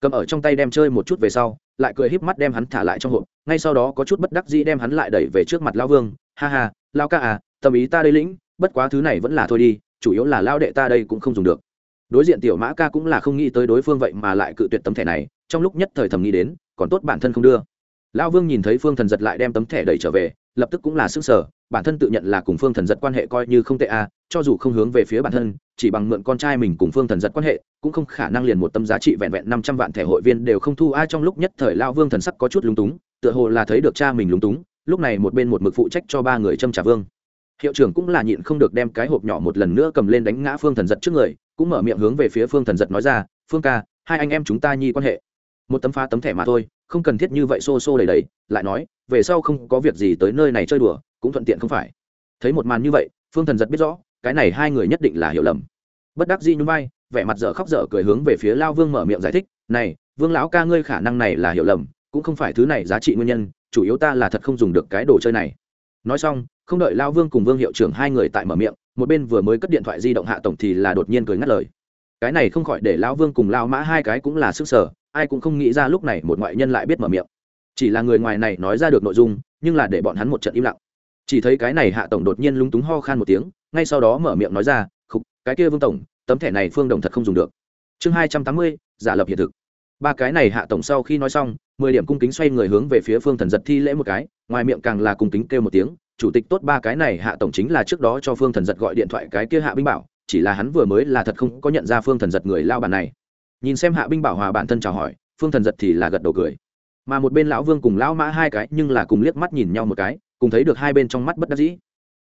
A: Cầm ở trong tay đem chơi một chút về sau lại cười híp mắt đem hắn thả lại trong hộp, ngay sau đó có chút bất đắc dĩ đem hắn lại đẩy về trước mặt Lão vương. Ha ha lao ca à tâm ý ta đây lĩnh, bất quá thứ này vẫn là thôi đi, chủ yếu là lao đệ ta đây cũng không dùng được. Đối diện tiểu mã ca cũng là không nghĩ tới đối phương vậy mà lại cự tuyệt tấm thẻ này, trong lúc nhất thời thầm nghĩ đến, còn tốt bản thân không đưa. Lão vương nhìn thấy phương thần giật lại đem tấm thẻ đẩy trở về lập tức cũng là sức sở, bản thân tự nhận là cùng phương thần giật quan hệ coi như không tệ a cho dù không hướng về phía bản thân, chỉ bằng mượn con trai mình cùng phương thần giật quan hệ, cũng không khả năng liền một tâm giá trị vẹn vẹn năm trăm vạn thẻ hội viên đều không thu. Ai trong lúc nhất thời lao vương thần sắc có chút lúng túng, tựa hồ là thấy được cha mình lúng túng, lúc này một bên một mực phụ trách cho ba người châm trả vương. Hiệu trưởng cũng là nhịn không được đem cái hộp nhỏ một lần nữa cầm lên đánh ngã phương thần giật trước người, cũng mở miệng hướng về phía phương thần giật nói ra, phương ca, hai anh em chúng ta nhi quan hệ. Một tấm phá tấm thẻ mà thôi không cần thiết như vậy xô xô đầy đầy, lại nói, về sau không có việc gì tới nơi này chơi đùa, cũng thuận tiện không phải. Thấy một màn như vậy, phương thần giật biết rõ, cái này hai người nhất định là hiểu lầm. Bất đắc dĩ nhún vai, vẻ mặt dở khóc dở cười hướng về phía lao vương mở miệng giải thích, này, vương lão ca ngươi khả năng này là hiểu lầm, cũng không phải thứ này giá trị nguyên nhân, chủ yếu ta là thật không dùng được cái đồ chơi này. Nói xong, không đợi lao vương cùng vương hiệu trưởng hai người tại mở miệng, một bên vừa mới cất điện thoại di động hạ tổng thì là đột nhiên cười ngắt lời. Cái này không khỏi để lao vương cùng lao mã hai cái cũng là sức sở ai cũng không nghĩ ra lúc này một ngoại nhân lại biết mở miệng. Chỉ là người ngoài này nói ra được nội dung, nhưng là để bọn hắn một trận im lặng. Chỉ thấy cái này hạ tổng đột nhiên lúng túng ho khan một tiếng, ngay sau đó mở miệng nói ra, khục, cái kia vương tổng, tấm thẻ này phương đồng thật không dùng được. Chương hai trăm tám mươi, giả lập hiện thực. Ba cái này hạ tổng sau khi nói xong, mười điểm cung kính xoay người hướng về phía phương thần giật thi lễ một cái, ngoài miệng càng là cung kính kêu một tiếng, chủ tịch tốt ba cái này hạ tổng chính là trước đó cho phương thần giật gọi điện thoại cái kia hạ binh bảo, chỉ là hắn vừa mới là thật không có nhận ra phương thần giật người lao bản này nhìn xem hạ binh bảo hòa bản thân chào hỏi, phương thần giật thì là gật đầu cười. Mà một bên lão vương cùng lão mã hai cái nhưng là cùng liếc mắt nhìn nhau một cái, cùng thấy được hai bên trong mắt bất đắc dĩ.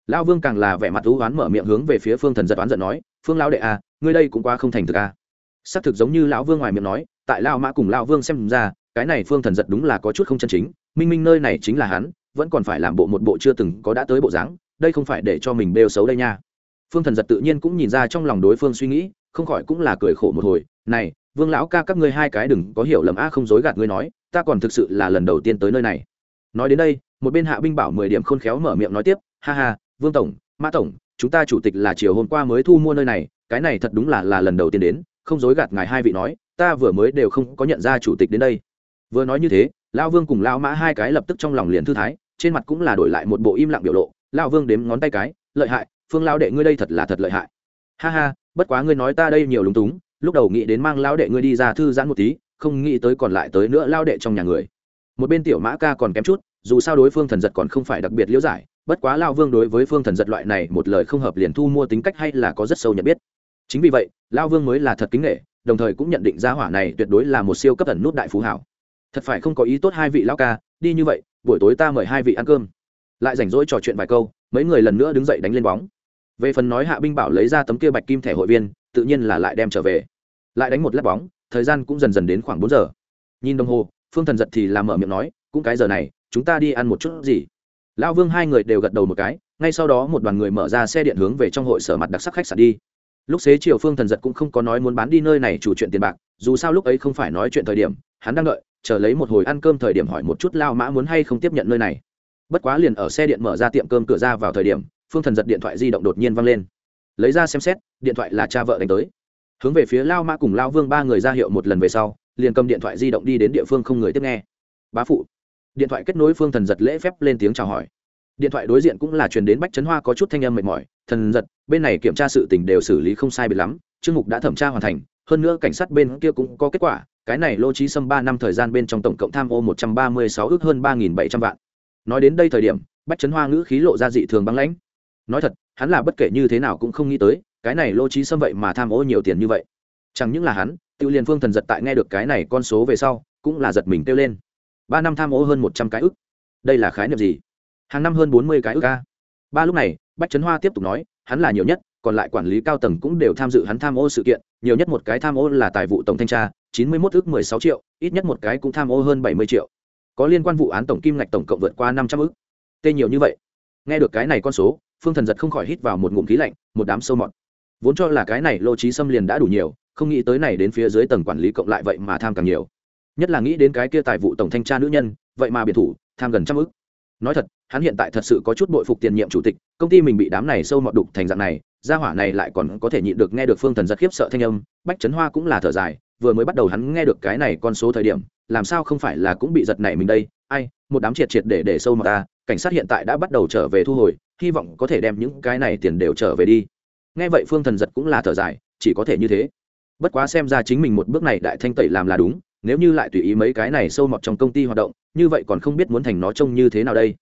A: Lão vương càng là vẻ mặt thú oán mở miệng hướng về phía phương thần giật oán giận nói, phương lão đệ à ngươi đây cũng quá không thành thực à. Xác thực giống như lão vương ngoài miệng nói, tại lão mã cùng lão vương xem ra, cái này phương thần giật đúng là có chút không chân chính, minh minh nơi này chính là hắn, vẫn còn phải làm bộ một bộ chưa từng có đã tới bộ dáng, đây không phải để cho mình bêu xấu đây nha. Phương thần giật tự nhiên cũng nhìn ra trong lòng đối phương suy nghĩ, không khỏi cũng là cười khổ một hồi, này vương lão ca các ngươi hai cái đừng có hiểu lầm a, không dối gạt ngươi nói, ta còn thực sự là lần đầu tiên tới nơi này. Nói đến đây, một bên hạ binh bảo mười điểm khôn khéo mở miệng nói tiếp, ha ha, vương tổng mã tổng, chúng ta chủ tịch là chiều hôm qua mới thu mua nơi này, cái này thật đúng là là lần đầu tiên đến, không dối gạt ngài hai vị nói, ta vừa mới đều không có nhận ra chủ tịch đến đây. Vừa nói như thế lao vương cùng lao mã hai cái lập tức trong lòng liền thư thái, trên mặt cũng là đổi lại một bộ im lặng biểu lộ lao vương đếm ngón tay cái, lợi hại, phương lao đệ ngươi đây thật là thật lợi hại. Ha ha, bất quá ngươi nói ta đây nhiều lúng túng lúc đầu nghĩ đến mang lao đệ ngươi đi ra thư giãn một tí, không nghĩ tới còn lại tới nữa lao đệ trong nhà người. Một bên tiểu mã ca còn kém chút, dù sao đối phương thần giật còn không phải đặc biệt liễu giải, bất quá lao vương đối với phương thần giật loại này một lời không hợp liền thu mua tính cách hay là có rất sâu nhận biết. Chính vì vậy lao vương mới là thật kính nghệ đồng thời cũng nhận định giá hỏa này tuyệt đối là một siêu cấp ẩn nút đại phú hảo. Thật phải không có ý tốt hai vị lao ca, đi như vậy, buổi tối ta mời hai vị ăn cơm. Lại rảnh rỗi trò chuyện vài câu, mấy người lần nữa đứng dậy đánh lên bóng. Về phần nói hạ binh bảo lấy ra tấm kia bạch kim thẻ hội viên tự nhiên là lại đem trở về. Lại đánh một lát bóng, thời gian cũng dần dần đến khoảng bốn giờ. Nhìn đồng hồ, phương thần giật thì làm mở miệng nói, cũng cái giờ này, chúng ta đi ăn một chút gì? Lão vương hai người đều gật đầu một cái, ngay sau đó một đoàn người mở ra xe điện hướng về trong hội sở mặt đặc sắc khách sạn đi. Lúc xế chiều phương thần giật cũng không có nói muốn bán đi nơi này chủ chuyện tiền bạc, dù sao lúc ấy không phải nói chuyện thời điểm, hắn đang đợi, chờ lấy một hồi ăn cơm thời điểm hỏi một chút lao mã muốn hay không tiếp nhận nơi này. Bất quá liền ở xe điện mở ra tiệm cơm cửa ra vào thời điểm, phương thần giật điện thoại di động đột nhiên văng lên lấy ra xem xét, điện thoại là cha vợ đánh tới. Hướng về phía lao mã cùng lao vương ba người ra hiệu một lần về sau, liền cầm điện thoại di động đi đến địa phương không người tiếp nghe. Bá phụ. Điện thoại kết nối phương thần giật lễ phép lên tiếng chào hỏi. Điện thoại đối diện cũng là truyền đến bách trấn hoa có chút thanh âm mệt mỏi, thần giật, bên này kiểm tra sự tình đều xử lý không sai biệt lắm, chương mục đã thẩm tra hoàn thành, hơn nữa cảnh sát bên kia cũng có kết quả, cái này lô trí xâm ba năm thời gian bên trong tổng cộng tham ô một trăm ba mươi sáu ước hơn ba nghìn bảy trăm vạn. Nói đến đây thời điểm, bách trấn hoa ngữ khí lộ ra dị thường băng lãnh. Nói thật hắn là bất kể như thế nào cũng không nghĩ tới, cái này lô trí xâm vậy mà tham ô nhiều tiền như vậy. Chẳng những là hắn tự liền phương thần giật tại nghe được cái này con số về sau, cũng là giật mình kêu lên. Ba năm tham ô hơn một trăm cái ức. Đây là khái niệm gì? Hàng năm hơn bốn mươi cái ức a. Ba lúc này, bách trấn hoa tiếp tục nói, hắn là nhiều nhất, còn lại quản lý cao tầng cũng đều tham dự hắn tham ô sự kiện, nhiều nhất một cái tham ô là tài vụ tổng thanh tra, chín mươi mốt ước mười sáu triệu, ít nhất một cái cũng tham ô hơn bảy mươi triệu. Có liên quan vụ án tổng kim ngạch tổng cộng vượt qua năm trăm ước tê nhiều như vậy. Nghe được cái này con số phương thần giật không khỏi hít vào một ngụm khí lạnh, một đám sâu mọt. Vốn cho là cái này lô trí xâm liền đã đủ nhiều, không nghĩ tới này đến phía dưới tầng quản lý cộng lại vậy mà tham càng nhiều. Nhất là nghĩ đến cái kia tài vụ tổng thanh tra nữ nhân, vậy mà biệt thủ, tham gần trăm ước nói thật, hắn hiện tại thật sự có chút bội phục tiền nhiệm chủ tịch, công ty mình bị đám này sâu mọt đục thành dạng này, gia hỏa này lại còn có thể nhịn được nghe được phương thần giật khiếp sợ thanh âm, bách trấn hoa cũng là thở dài, vừa mới bắt đầu hắn nghe được cái này con số thời điểm, làm sao không phải là cũng bị giật này mình đây, ai, một đám triệt triệt để để sâu mọt ta cảnh sát hiện tại đã bắt đầu trở về thu hồi, hy vọng có thể đem những cái này tiền đều trở về đi. Nghe vậy phương thần giật cũng là thở dài, chỉ có thể như thế. Bất quá xem ra chính mình một bước này đại thanh tẩy làm là đúng, nếu như lại tùy ý mấy cái này sâu mọt trong công ty hoạt động, như vậy còn không biết muốn thành nó trông như thế nào đây.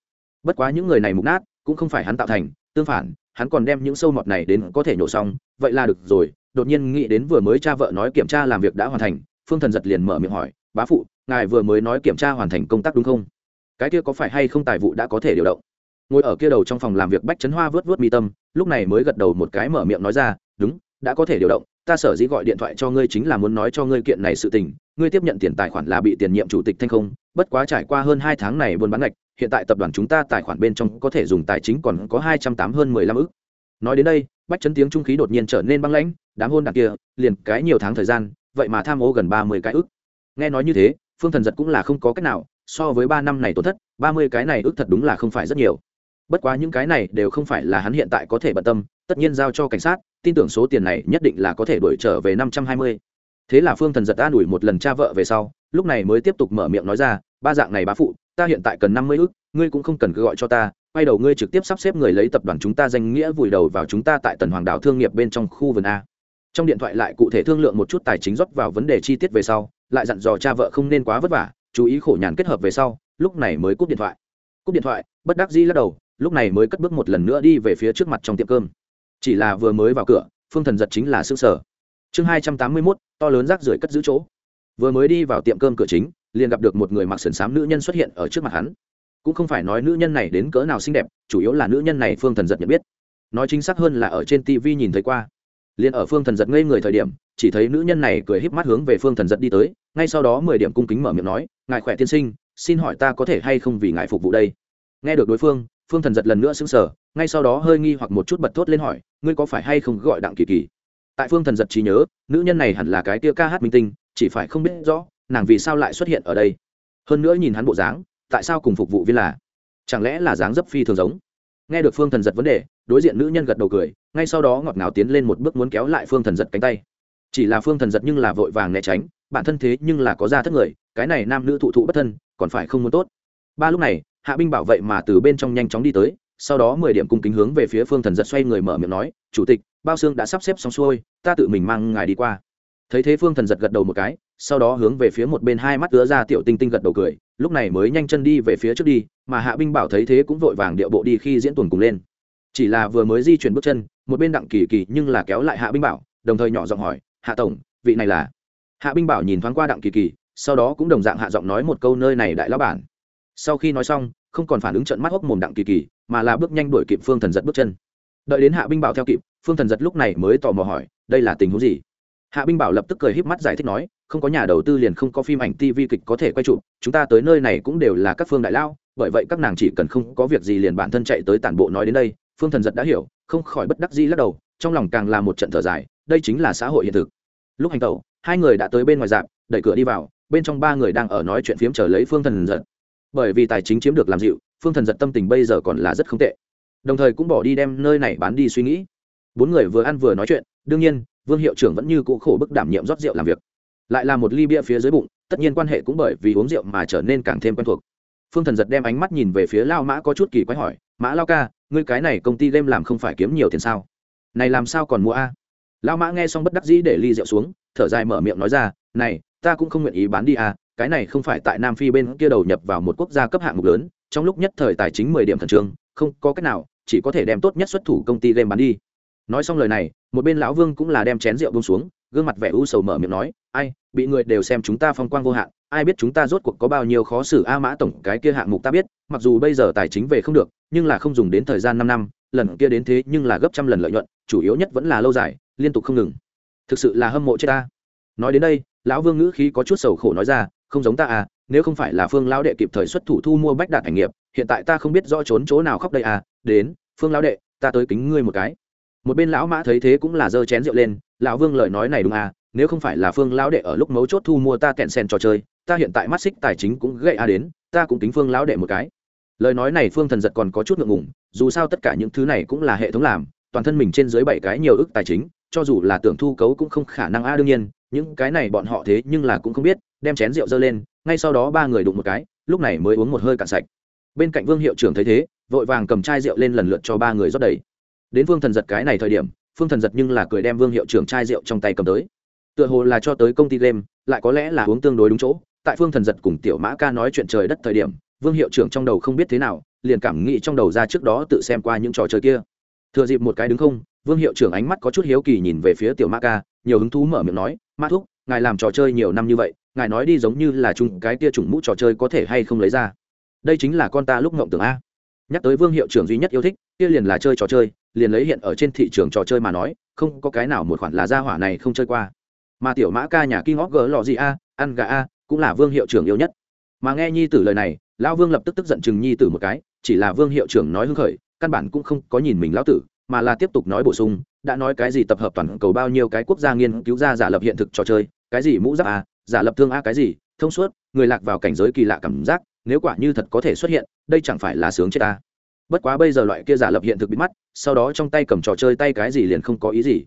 A: Bất quá những người này mục nát, cũng không phải hắn tạo thành, tương phản, hắn còn đem những sâu mọt này đến có thể nhổ xong, vậy là được rồi, đột nhiên nghĩ đến vừa mới cha vợ nói kiểm tra làm việc đã hoàn thành, phương thần giật liền mở miệng hỏi, bá phụ, ngài vừa mới nói kiểm tra hoàn thành công tác đúng không? Cái kia có phải hay không tài vụ đã có thể điều động? Ngồi ở kia đầu trong phòng làm việc bách trấn hoa vớt vớt mi tâm, lúc này mới gật đầu một cái mở miệng nói ra, đúng, đã có thể điều động, ta sở dĩ gọi điện thoại cho ngươi chính là muốn nói cho ngươi kiện này sự tình, ngươi tiếp nhận tiền tài khoản là bị tiền nhiệm chủ tịch thanh không, bất quá trải qua hơn hai tháng này buôn bán ngạch, hiện tại tập đoàn chúng ta tài khoản bên trong có thể dùng tài chính còn có hai trăm tám hơn mười lăm ức. Nói đến đây, bách chấn tiếng trung khí đột nhiên trở nên băng lãnh, đám hôn đ kia, liền cái nhiều tháng thời gian, vậy mà tham ô gần ba mươi cái ức. Nghe nói như thế, phương thần giật cũng là không có cách nào so với ba năm này tổn thất, ba mươi cái này ước thật đúng là không phải rất nhiều. Bất quá những cái này đều không phải là hắn hiện tại có thể bận tâm, tất nhiên giao cho cảnh sát, tin tưởng số tiền này nhất định là có thể đổi trở về năm trăm hai mươi. Thế là phương thần giật an ủi một lần cha vợ về sau, lúc này mới tiếp tục mở miệng nói ra, ba dạng này bá phụ, ta hiện tại cần năm mươi ức ngươi cũng không cần cứ gọi cho ta, quay đầu ngươi trực tiếp sắp xếp người lấy tập đoàn chúng ta danh nghĩa vùi đầu vào chúng ta tại tần hoàng đảo thương nghiệp bên trong khu vườn a. Trong điện thoại lại cụ thể thương lượng một chút tài chính rót vào vấn đề chi tiết về sau, lại dặn dò cha vợ không nên quá vất vả chú ý khổ nhàn kết hợp về sau, lúc này mới cúp điện thoại. Cúp điện thoại, bất đắc dĩ lắc đầu, lúc này mới cất bước một lần nữa đi về phía trước mặt trong tiệm cơm. Chỉ là vừa mới vào cửa, phương thần giật chính là xương sở chương hai trăm tám mươi mốt, to lớn rác rưởi cất giữ chỗ. Vừa mới đi vào tiệm cơm cửa chính, liền gặp được một người mặc sườn xám nữ nhân xuất hiện ở trước mặt hắn. Cũng không phải nói nữ nhân này đến cỡ nào xinh đẹp, chủ yếu là nữ nhân này phương thần giật nhận biết. Nói chính xác hơn là ở trên tv nhìn thấy qua. Liền ở phương thần giật ngây người thời điểm, chỉ thấy nữ nhân này cười híp mắt hướng về phương thần giật đi tới ngay sau đó mười điểm cung kính mở miệng nói, ngài khỏe tiên sinh, xin hỏi ta có thể hay không vì ngài phục vụ đây? Nghe được đối phương phương thần giật lần nữa xứng sở ngay sau đó hơi nghi hoặc một chút bật thốt lên hỏi, ngươi có phải hay không gọi đặng kỳ kỳ? Tại phương thần giật trí nhớ, nữ nhân này hẳn là cái tia ca hát minh tinh, chỉ phải không biết rõ, nàng vì sao lại xuất hiện ở đây. Hơn nữa nhìn hắn bộ dáng, tại sao cùng phục vụ viên là? Chẳng lẽ là dáng dấp phi thường giống? Nghe được phương thần giật vấn đề, đối diện nữ nhân gật đầu cười, ngay sau đó ngọt ngào tiến lên một bước muốn kéo lại phương thần giật cánh tay chỉ là phương thần giật nhưng là vội vàng né tránh, bản thân thế nhưng là có ra thất người, cái này nam nữ thụ thụ bất thân, còn phải không muốn tốt. Ba lúc này, hạ binh bảo vệ mà từ bên trong nhanh chóng đi tới, sau đó mười điểm cung kính hướng về phía phương thần giật xoay người mở miệng nói, chủ tịch, bao xương đã sắp xếp xong xuôi, ta tự mình mang ngài đi qua. Thấy thế phương thần giật gật đầu một cái, sau đó hướng về phía một bên hai mắt ứa ra tiểu tinh tinh gật đầu cười, lúc này mới nhanh chân đi về phía trước đi, mà hạ binh bảo thấy thế cũng vội vàng điệu bộ đi khi diễn tuần cùng lên. Chỉ là vừa mới di chuyển bước chân, một bên đặng kỳ kỳ nhưng là kéo lại hạ binh bảo, đồng thời nhỏ giọng hỏi hạ tổng, vị này là? Hạ binh bảo nhìn thoáng qua đặng kỳ kỳ, sau đó cũng đồng dạng hạ giọng nói một câu nơi này đại lão bản. Sau khi nói xong, không còn phản ứng trận mắt hốc mồm đặng kỳ kỳ, mà là bước nhanh đuổi kịp phương thần giật bước chân. Đợi đến hạ binh bảo theo kịp, phương thần giật lúc này mới tò mò hỏi, đây là tình huống gì? Hạ binh bảo lập tức cười híp mắt giải thích nói, không có nhà đầu tư liền không có phim ảnh tv kịch có thể quay chụp, chúng ta tới nơi này cũng đều là các phương đại lao bởi vậy các nàng chỉ cần không có việc gì liền bản thân chạy tới tản bộ nói đến đây. Phương thần giật đã hiểu, không khỏi bất đắc dĩ lắc đầu, trong lòng càng là một trận thở dài đây chính là xã hội hiện thực. Lúc hành tẩu, hai người đã tới bên ngoài dạp, đẩy cửa đi vào, bên trong ba người đang ở nói chuyện phiếm trở lấy phương thần giật. Bởi vì tài chính chiếm được làm dịu, phương thần giật tâm tình bây giờ còn là rất không tệ. Đồng thời cũng bỏ đi đem nơi này bán đi suy nghĩ. Bốn người vừa ăn vừa nói chuyện, đương nhiên, vương hiệu trưởng vẫn như cũ khổ bức đảm nhiệm rót rượu làm việc. Lại là một ly bia phía dưới bụng, tất nhiên quan hệ cũng bởi vì uống rượu mà trở nên càng thêm quen thuộc. Phương thần giật đem ánh mắt nhìn về phía lao mã có chút kỳ quái hỏi, mã lao ca, ngươi cái này công ty game làm không phải kiếm nhiều tiền sao? Này làm sao còn mua a? Lao mã nghe xong bất đắc dĩ để ly rượu xuống, thở dài mở miệng nói ra, này, ta cũng không nguyện ý bán đi à? cái này không phải tại nam phi bên kia đầu nhập vào một quốc gia cấp hạng mục lớn, trong lúc nhất thời tài chính mười điểm thần trường không có cách nào, chỉ có thể đem tốt nhất xuất thủ công ty game bán đi nói xong lời này, một bên lão vương cũng là đem chén rượu bông xuống, gương mặt vẻ u sầu mở miệng nói, ai, bị người đều xem chúng ta phong quang vô hạn, ai biết chúng ta rốt cuộc có bao nhiêu khó xử a mã tổng, cái kia hạng mục ta biết, mặc dù bây giờ tài chính về không được, nhưng là không dùng đến thời gian năm năm, lần kia đến thế nhưng là gấp trăm lần lợi nhuận, chủ yếu nhất vẫn là lâu dài liên tục không ngừng. Thực sự là hâm mộ chết ta. Nói đến đây, lão vương ngữ khí có chút sầu khổ nói ra, không giống ta à nếu không phải là phương lão đệ kịp thời xuất thủ thu mua bách đạt ảnh nghiệp, hiện tại ta không biết rõ trốn chỗ nào khóc đây à đến, phương lão đệ, ta tới kính ngươi một cái. Một bên lão mã thấy thế cũng là giơ chén rượu lên, lão vương lời nói này đúng à nếu không phải là phương lão đệ ở lúc mấu chốt thu mua ta kẹn sen trò chơi, ta hiện tại mắt xích tài chính cũng gậy a đến, ta cũng kính phương lão đệ một cái. Lời nói này phương thần giật còn có chút ngượng ngùng, dù sao tất cả những thứ này cũng là hệ thống làm, toàn thân mình trên dưới bảy cái nhiều ức tài chính cho dù là tưởng thu cấu cũng không khả năng a, đương nhiên, những cái này bọn họ thế nhưng là cũng không biết, đem chén rượu dơ lên, ngay sau đó ba người đụng một cái, lúc này mới uống một hơi cạn sạch. Bên cạnh vương hiệu trưởng thấy thế, vội vàng cầm chai rượu lên lần lượt cho ba người rót đầy. Đến vương thần giật cái này thời điểm, phương thần giật nhưng là cười đem vương hiệu trưởng chai rượu trong tay cầm tới. Tựa hồ là cho tới công ty game, lại có lẽ là uống tương đối đúng chỗ. Tại phương thần giật cùng tiểu mã ca nói chuyện trời đất thời điểm, vương hiệu trưởng trong đầu không biết thế nào, liền cảm nghĩ trong đầu ra trước đó tự xem qua những trò chơi kia. Thừa dịp một cái đứng không vương hiệu trưởng ánh mắt có chút hiếu kỳ nhìn về phía tiểu mã ca, nhiều hứng thú mở miệng nói, Ma thúc, ngài làm trò chơi nhiều năm như vậy, ngài nói đi giống như là chung cái tia chủng mũ trò chơi có thể hay không lấy ra. Đây chính là con ta lúc ngộng tưởng a. Nhắc tới vương hiệu trưởng duy nhất yêu thích, kia liền là chơi trò chơi, liền lấy hiện ở trên thị trường trò chơi mà nói, không có cái nào một khoản là gia hỏa này không chơi qua. Mà tiểu mã ca nhà kinh ngóc gỡ lò gì a ăn gà a, cũng là vương hiệu trưởng yêu nhất. Mà nghe nhi tử lời này, lão vương lập tức tức giận chừng nhi tử một cái, chỉ là vương hiệu trưởng nói hưng khởi, căn bản cũng không có nhìn mình lão tử mà là tiếp tục nói bổ sung, đã nói cái gì tập hợp toàn cầu bao nhiêu cái quốc gia nghiên cứu ra giả lập hiện thực trò chơi, cái gì mũ giáp a, giả lập thương a cái gì, thông suốt, người lạc vào cảnh giới kỳ lạ cảm giác, nếu quả như thật có thể xuất hiện, đây chẳng phải là sướng chết ta. Bất quá bây giờ loại kia giả lập hiện thực bị mắt, sau đó trong tay cầm trò chơi tay cái gì liền không có ý gì.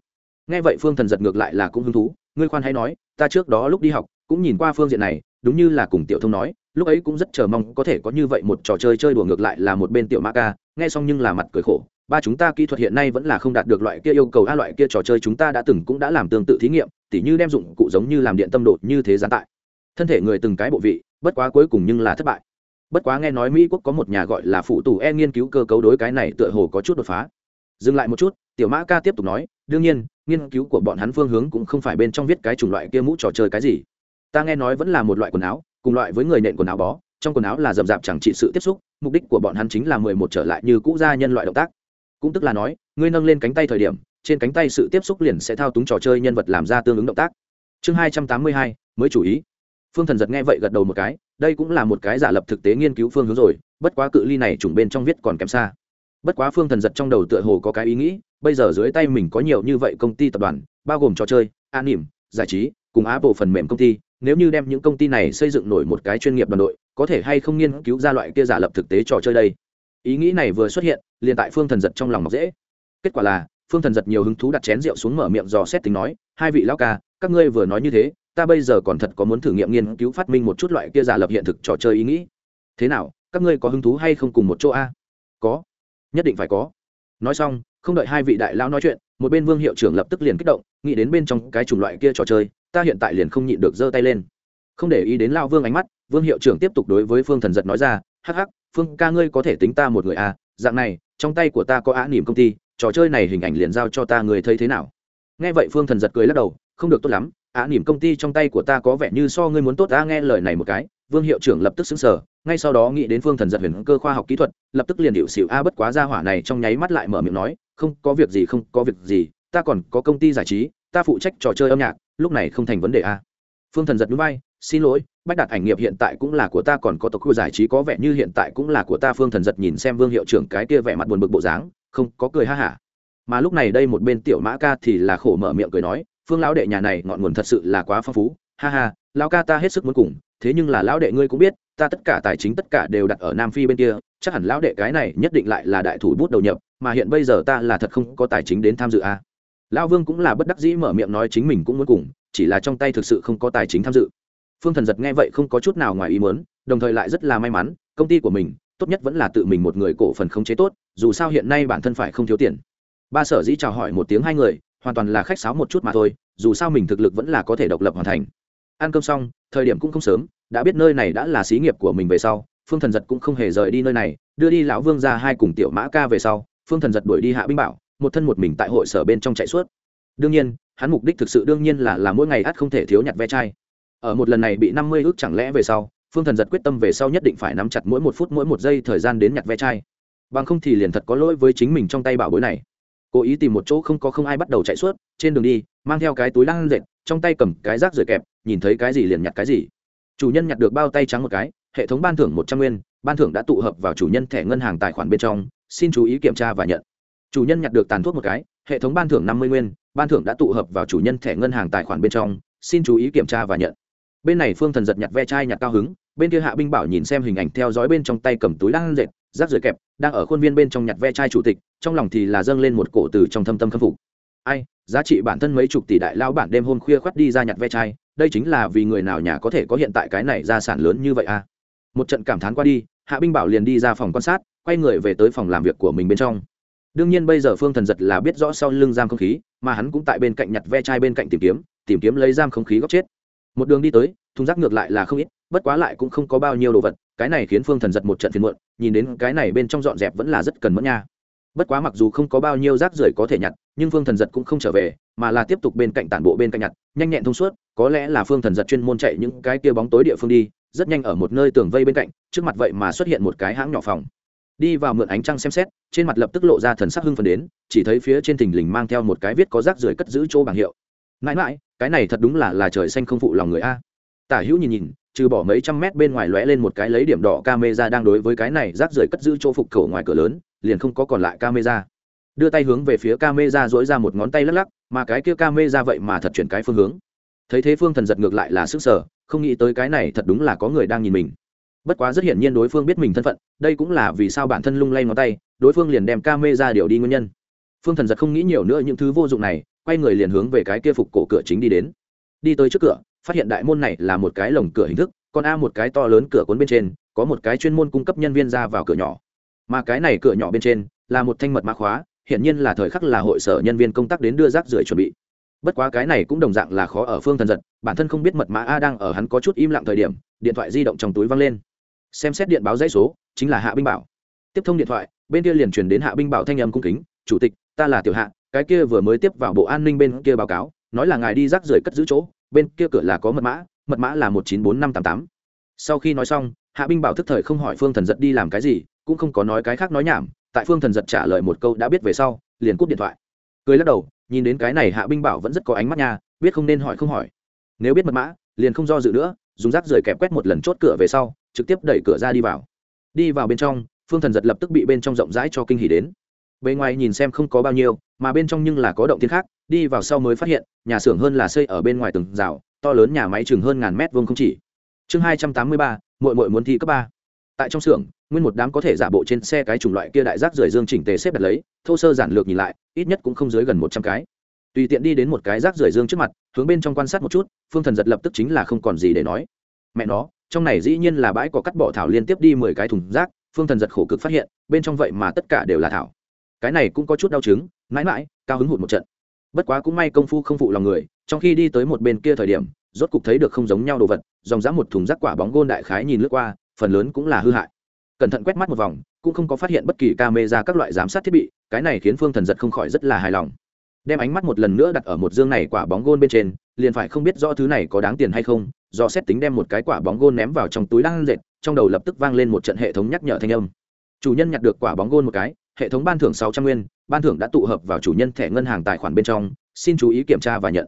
A: Nghe vậy phương thần giật ngược lại là cũng hứng thú, ngươi khoan hay nói, ta trước đó lúc đi học, cũng nhìn qua phương diện này, đúng như là cùng tiểu thông nói, lúc ấy cũng rất chờ mong có thể có như vậy một trò chơi chơi đùa ngược lại là một bên tiểu ma ca, nghe xong nhưng là mặt cười khổ ba chúng ta kỹ thuật hiện nay vẫn là không đạt được loại kia yêu cầu, a, loại kia trò chơi chúng ta đã từng cũng đã làm tương tự thí nghiệm, tỉ như đem dụng cụ giống như làm điện tâm đột như thế gián tại. Thân thể người từng cái bộ vị, bất quá cuối cùng nhưng là thất bại. Bất quá nghe nói mỹ quốc có một nhà gọi là phụ tù e nghiên cứu cơ cấu đối cái này tựa hồ có chút đột phá. Dừng lại một chút, tiểu mã ca tiếp tục nói, đương nhiên, nghiên cứu của bọn hắn phương hướng cũng không phải bên trong viết cái chủng loại kia mũ trò chơi cái gì. Ta nghe nói vẫn là một loại quần áo, cùng loại với người nện quần áo bó, trong quần áo là rậm rạp chẳng trị sự tiếp xúc, mục đích của bọn hắn chính là mười một trở lại như cũ gia nhân loại động tác cũng tức là nói, ngươi nâng lên cánh tay thời điểm, trên cánh tay sự tiếp xúc liền sẽ thao túng trò chơi nhân vật làm ra tương ứng động tác. Chương hai trăm tám mươi hai, mới chủ ý. Phương thần giật nghe vậy gật đầu một cái, đây cũng là một cái giả lập thực tế nghiên cứu phương hướng rồi, bất quá cự ly này trùng bên trong viết còn kém xa. Bất quá phương thần giật trong đầu tựa hồ có cái ý nghĩ, bây giờ dưới tay mình có nhiều như vậy công ty tập đoàn, bao gồm trò chơi, an nỉm, giải trí, cùng á bộ phần mềm công ty, nếu như đem những công ty này xây dựng nổi một cái chuyên nghiệp đoàn đội, có thể hay không nghiên cứu ra loại kia giả lập thực tế trò chơi đây? Ý nghĩ này vừa xuất hiện, liền tại phương thần giật trong lòng mọc dễ. Kết quả là, phương thần giật nhiều hứng thú đặt chén rượu xuống mở miệng dò xét tính nói, hai vị lão ca, các ngươi vừa nói như thế, ta bây giờ còn thật có muốn thử nghiệm nghiên cứu phát minh một chút loại kia giả lập hiện thực trò chơi ý nghĩ. Thế nào, các ngươi có hứng thú hay không cùng một chỗ a? Có, nhất định phải có. Nói xong, không đợi hai vị đại lão nói chuyện, một bên vương hiệu trưởng lập tức liền kích động, nghĩ đến bên trong cái chủng loại kia trò chơi, ta hiện tại liền không nhịn được giơ tay lên. Không để ý đến lao vương ánh mắt, vương hiệu trưởng tiếp tục đối với phương thần giật nói ra, hắc hắc phương ca ngươi có thể tính ta một người à? Dạng này, trong tay của ta có á nỉm công ty, trò chơi này hình ảnh liền giao cho ta người thấy thế nào? Nghe vậy phương thần giật cười lắc đầu, không được tốt lắm á nỉm công ty trong tay của ta có vẻ như so ngươi muốn tốt ta nghe lời này một cái, vương hiệu trưởng lập tức xứng sở ngay sau đó nghĩ đến phương thần giật huyền cơ khoa học kỹ thuật, lập tức liền hiệu xịu a, bất quá ra hỏa này trong nháy mắt lại mở miệng nói, không, có việc gì, không có việc gì, ta còn có công ty giải trí, ta phụ trách trò chơi âm nhạc, lúc này không thành vấn đề a phương thần giật núi bay xin lỗi, bách đạt ảnh nghiệp hiện tại cũng là của ta, còn có tộc khu giải trí có vẻ như hiện tại cũng là của ta phương thần giật nhìn xem vương hiệu trưởng cái kia vẻ mặt buồn bực bộ dáng, không, có cười ha hả mà lúc này đây một bên tiểu mã ca thì là khổ mở miệng cười nói, phương lão đệ nhà này ngọn nguồn thật sự là quá phong phú, ha ha, lão ca ta hết sức muốn cùng, thế nhưng là lão đệ ngươi cũng biết, ta tất cả tài chính tất cả đều đặt ở nam phi bên kia, chắc hẳn lão đệ cái này nhất định lại là đại thủ bút đầu nhập, mà hiện bây giờ ta là thật không có tài chính đến tham dự a à. lão vương cũng là bất đắc dĩ mở miệng nói chính mình cũng muốn cùng chỉ là trong tay thực sự không có tài chính tham dự. Phương thần giật nghe vậy không có chút nào ngoài ý muốn, đồng thời lại rất là may mắn, công ty của mình, tốt nhất vẫn là tự mình một người cổ phần khống chế tốt, dù sao hiện nay bản thân phải không thiếu tiền. Ba sở dĩ chào hỏi một tiếng hai người, hoàn toàn là khách sáo một chút mà thôi, dù sao mình thực lực vẫn là có thể độc lập hoàn thành. Ăn cơm xong, thời điểm cũng không sớm, đã biết nơi này đã là xí nghiệp của mình về sau, phương thần giật cũng không hề rời đi nơi này, đưa đi lão vương ra hai cùng tiểu mã ca về sau, phương thần giật đuổi đi hạ binh bảo, một thân một mình tại hội sở bên trong chạy suốt đương nhiên, hắn mục đích thực sự đương nhiên là là mỗi ngày ắt không thể thiếu nhặt ve chai. Ở một lần này bị năm mươi ước chẳng lẽ về sau, phương thần giật quyết tâm về sau nhất định phải nắm chặt mỗi một phút mỗi một giây thời gian đến nhặt ve chai. Bằng không thì liền thật có lỗi với chính mình trong tay bảo bối này. Cố ý tìm một chỗ không có không ai bắt đầu chạy suốt, trên đường đi, mang theo cái túi lăng dệt, trong tay cầm cái rác rời kẹp, nhìn thấy cái gì liền nhặt cái gì. Chủ nhân nhặt được bao tay trắng một cái, hệ thống ban thưởng một trăm nguyên, ban thưởng đã tụ hợp vào chủ nhân thẻ ngân hàng tài khoản bên trong, xin chú ý kiểm tra và nhận. Chủ nhân nhặt được tàn thuốc một cái, hệ thống ban thưởng năm mươi nguyên ban thưởng đã tụ hợp vào chủ nhân thẻ ngân hàng tài khoản bên trong, xin chú ý kiểm tra và nhận. Bên này phương thần giật nhặt ve chai nhặt cao hứng, bên kia hạ binh bảo nhìn xem hình ảnh theo dõi bên trong tay cầm túi đang dệt, rác rưởi kẹp, đang ở khuôn viên bên trong nhặt ve chai chủ tịch, trong lòng thì là dâng lên một cổ từ trong thâm tâm khâm phục. Ai, giá trị bản thân mấy chục tỷ đại lao bản đêm hôm khuya khoắt đi ra nhặt ve chai, đây chính là vì người nào nhà có thể có hiện tại cái này gia sản lớn như vậy à? Một trận cảm thán qua đi, hạ binh bảo liền đi ra phòng quan sát, quay người về tới phòng làm việc của mình bên trong đương nhiên bây giờ phương thần giật là biết rõ sau lưng giam không khí, mà hắn cũng tại bên cạnh nhặt ve chai bên cạnh tìm kiếm tìm kiếm lấy giam không khí góc chết. Một đường đi tới, thùng rác ngược lại là không ít, bất quá lại cũng không có bao nhiêu đồ vật, cái này khiến phương thần giật một trận phiền muộn, nhìn đến cái này bên trong dọn dẹp vẫn là rất cần mẫn nha. Bất quá mặc dù không có bao nhiêu rác rưởi có thể nhặt, nhưng phương thần giật cũng không trở về, mà là tiếp tục bên cạnh tản bộ bên cạnh nhặt, nhanh nhẹn thông suốt, có lẽ là phương thần giật chuyên môn chạy những cái kia bóng tối địa phương đi, rất nhanh ở một nơi tường vây bên cạnh, trước mặt vậy mà xuất hiện một cái hãng nhỏ phòng đi vào mượn ánh trăng xem xét, trên mặt lập tức lộ ra thần sắc hưng phần đến, chỉ thấy phía trên thình lình mang theo một cái viết có rác rưởi cất giữ chỗ bảng hiệu. Mãi mãi cái này thật đúng là là trời xanh không phụ lòng người a. Tả hữu nhìn nhìn, trừ bỏ mấy trăm mét bên ngoài lóe lên một cái lấy điểm đỏ camera đang đối với cái này rác rưởi cất giữ chỗ phục khẩu ngoài cửa lớn, liền không có còn lại camera. Đưa tay hướng về phía camera dỗi ra một ngón tay lắc lắc, mà cái kia camera vậy mà thật chuyển cái phương hướng. Thấy thế phương thần giật ngược lại là sức sở không nghĩ tới cái này thật đúng là có người đang nhìn mình bất quá rất hiển nhiên đối phương biết mình thân phận, đây cũng là vì sao bản thân lung lay ngón tay, đối phương liền đem camera điều đi nguyên nhân. Phương thần giật không nghĩ nhiều nữa những thứ vô dụng này, quay người liền hướng về cái kia phục cổ cửa chính đi đến. Đi tới trước cửa, phát hiện đại môn này là một cái lồng cửa hình thức, còn a một cái to lớn cửa cuốn bên trên, có một cái chuyên môn cung cấp nhân viên ra vào cửa nhỏ. Mà cái này cửa nhỏ bên trên, là một thanh mật mã khóa hiện nhiên là thời khắc là hội sở nhân viên công tác đến đưa rác rưởi chuẩn bị. Bất quá cái này cũng đồng dạng là khó ở phương thần giật, bản thân không biết mật mã a đang ở hắn có chút im lặng thời điểm, điện thoại di động trong túi văng lên xem xét điện báo dãy số, chính là hạ binh bảo. Tiếp thông điện thoại, bên kia liền truyền đến hạ binh bảo thanh âm cung kính, chủ tịch, ta là tiểu hạ, cái kia vừa mới tiếp vào bộ an ninh bên kia báo cáo, nói là ngài đi rác rưởi cất giữ chỗ, bên kia cửa là có mật mã mật mã là một chín bốn năm tám tám. Sau khi nói xong, hạ binh bảo thức thời không hỏi phương thần giật đi làm cái gì, cũng không có nói cái khác nói nhảm, tại phương thần giật trả lời một câu đã biết về sau, liền cúp điện thoại. Cười lắc đầu, nhìn đến cái này hạ binh bảo vẫn rất có ánh mắt nha, biết không nên hỏi không hỏi. Nếu biết mật mã, liền không do dự nữa, dùng rác rời kẹp quét một lần chốt cửa về sau trực tiếp đẩy cửa ra đi vào. Đi vào bên trong, phương thần giật lập tức bị bên trong rộng rãi cho kinh hỉ đến. Bề ngoài nhìn xem không có bao nhiêu, mà bên trong nhưng là có động thiên khác, đi vào sau mới phát hiện, nhà xưởng hơn là xây ở bên ngoài từng rào, to lớn nhà máy chừng hơn ngàn mét vuông không chỉ. Chương hai trăm tám mươi ba mội mội muốn thi cấp ba. Tại trong xưởng, nguyên một đám có thể giả bộ trên xe cái chủng loại kia đại rác rưởi dương chỉnh tề xếp đặt lấy, thô sơ giản lược nhìn lại, ít nhất cũng không dưới gần một trăm cái. Tùy tiện đi đến một cái rác rưởi dương trước mặt, hướng bên trong quan sát một chút, phương thần giật lập tức chính là không còn gì để nói. Mẹ nó trong này dĩ nhiên là bãi có cắt bỏ thảo liên tiếp đi mười cái thùng rác, phương thần giật khổ cực phát hiện, bên trong vậy mà tất cả đều là thảo. Cái này cũng có chút đau chứng, mãi mãi, cao hứng hụt một trận. Bất quá cũng may công phu không phụ lòng người, trong khi đi tới một bên kia thời điểm, rốt cục thấy được không giống nhau đồ vật, dòng dã một thùng rác quả bóng gôn đại khái nhìn lướt qua, phần lớn cũng là hư hại. Cẩn thận quét mắt một vòng, cũng không có phát hiện bất kỳ camera các loại giám sát thiết bị, cái này khiến phương thần giật không khỏi rất là hài lòng. Đem ánh mắt một lần nữa đặt ở một dương này quả bóng gôn bên trên, liền phải không biết rõ thứ này có đáng tiền hay không do xét tính đem một cái quả bóng gôn ném vào trong túi đang dệt, trong đầu lập tức vang lên một trận hệ thống nhắc nhở thanh âm. Chủ nhân nhặt được quả bóng gôn một cái, hệ thống ban thưởng sáu trăm nguyên, ban thưởng đã tụ hợp vào chủ nhân thẻ ngân hàng tài khoản bên trong, xin chú ý kiểm tra và nhận.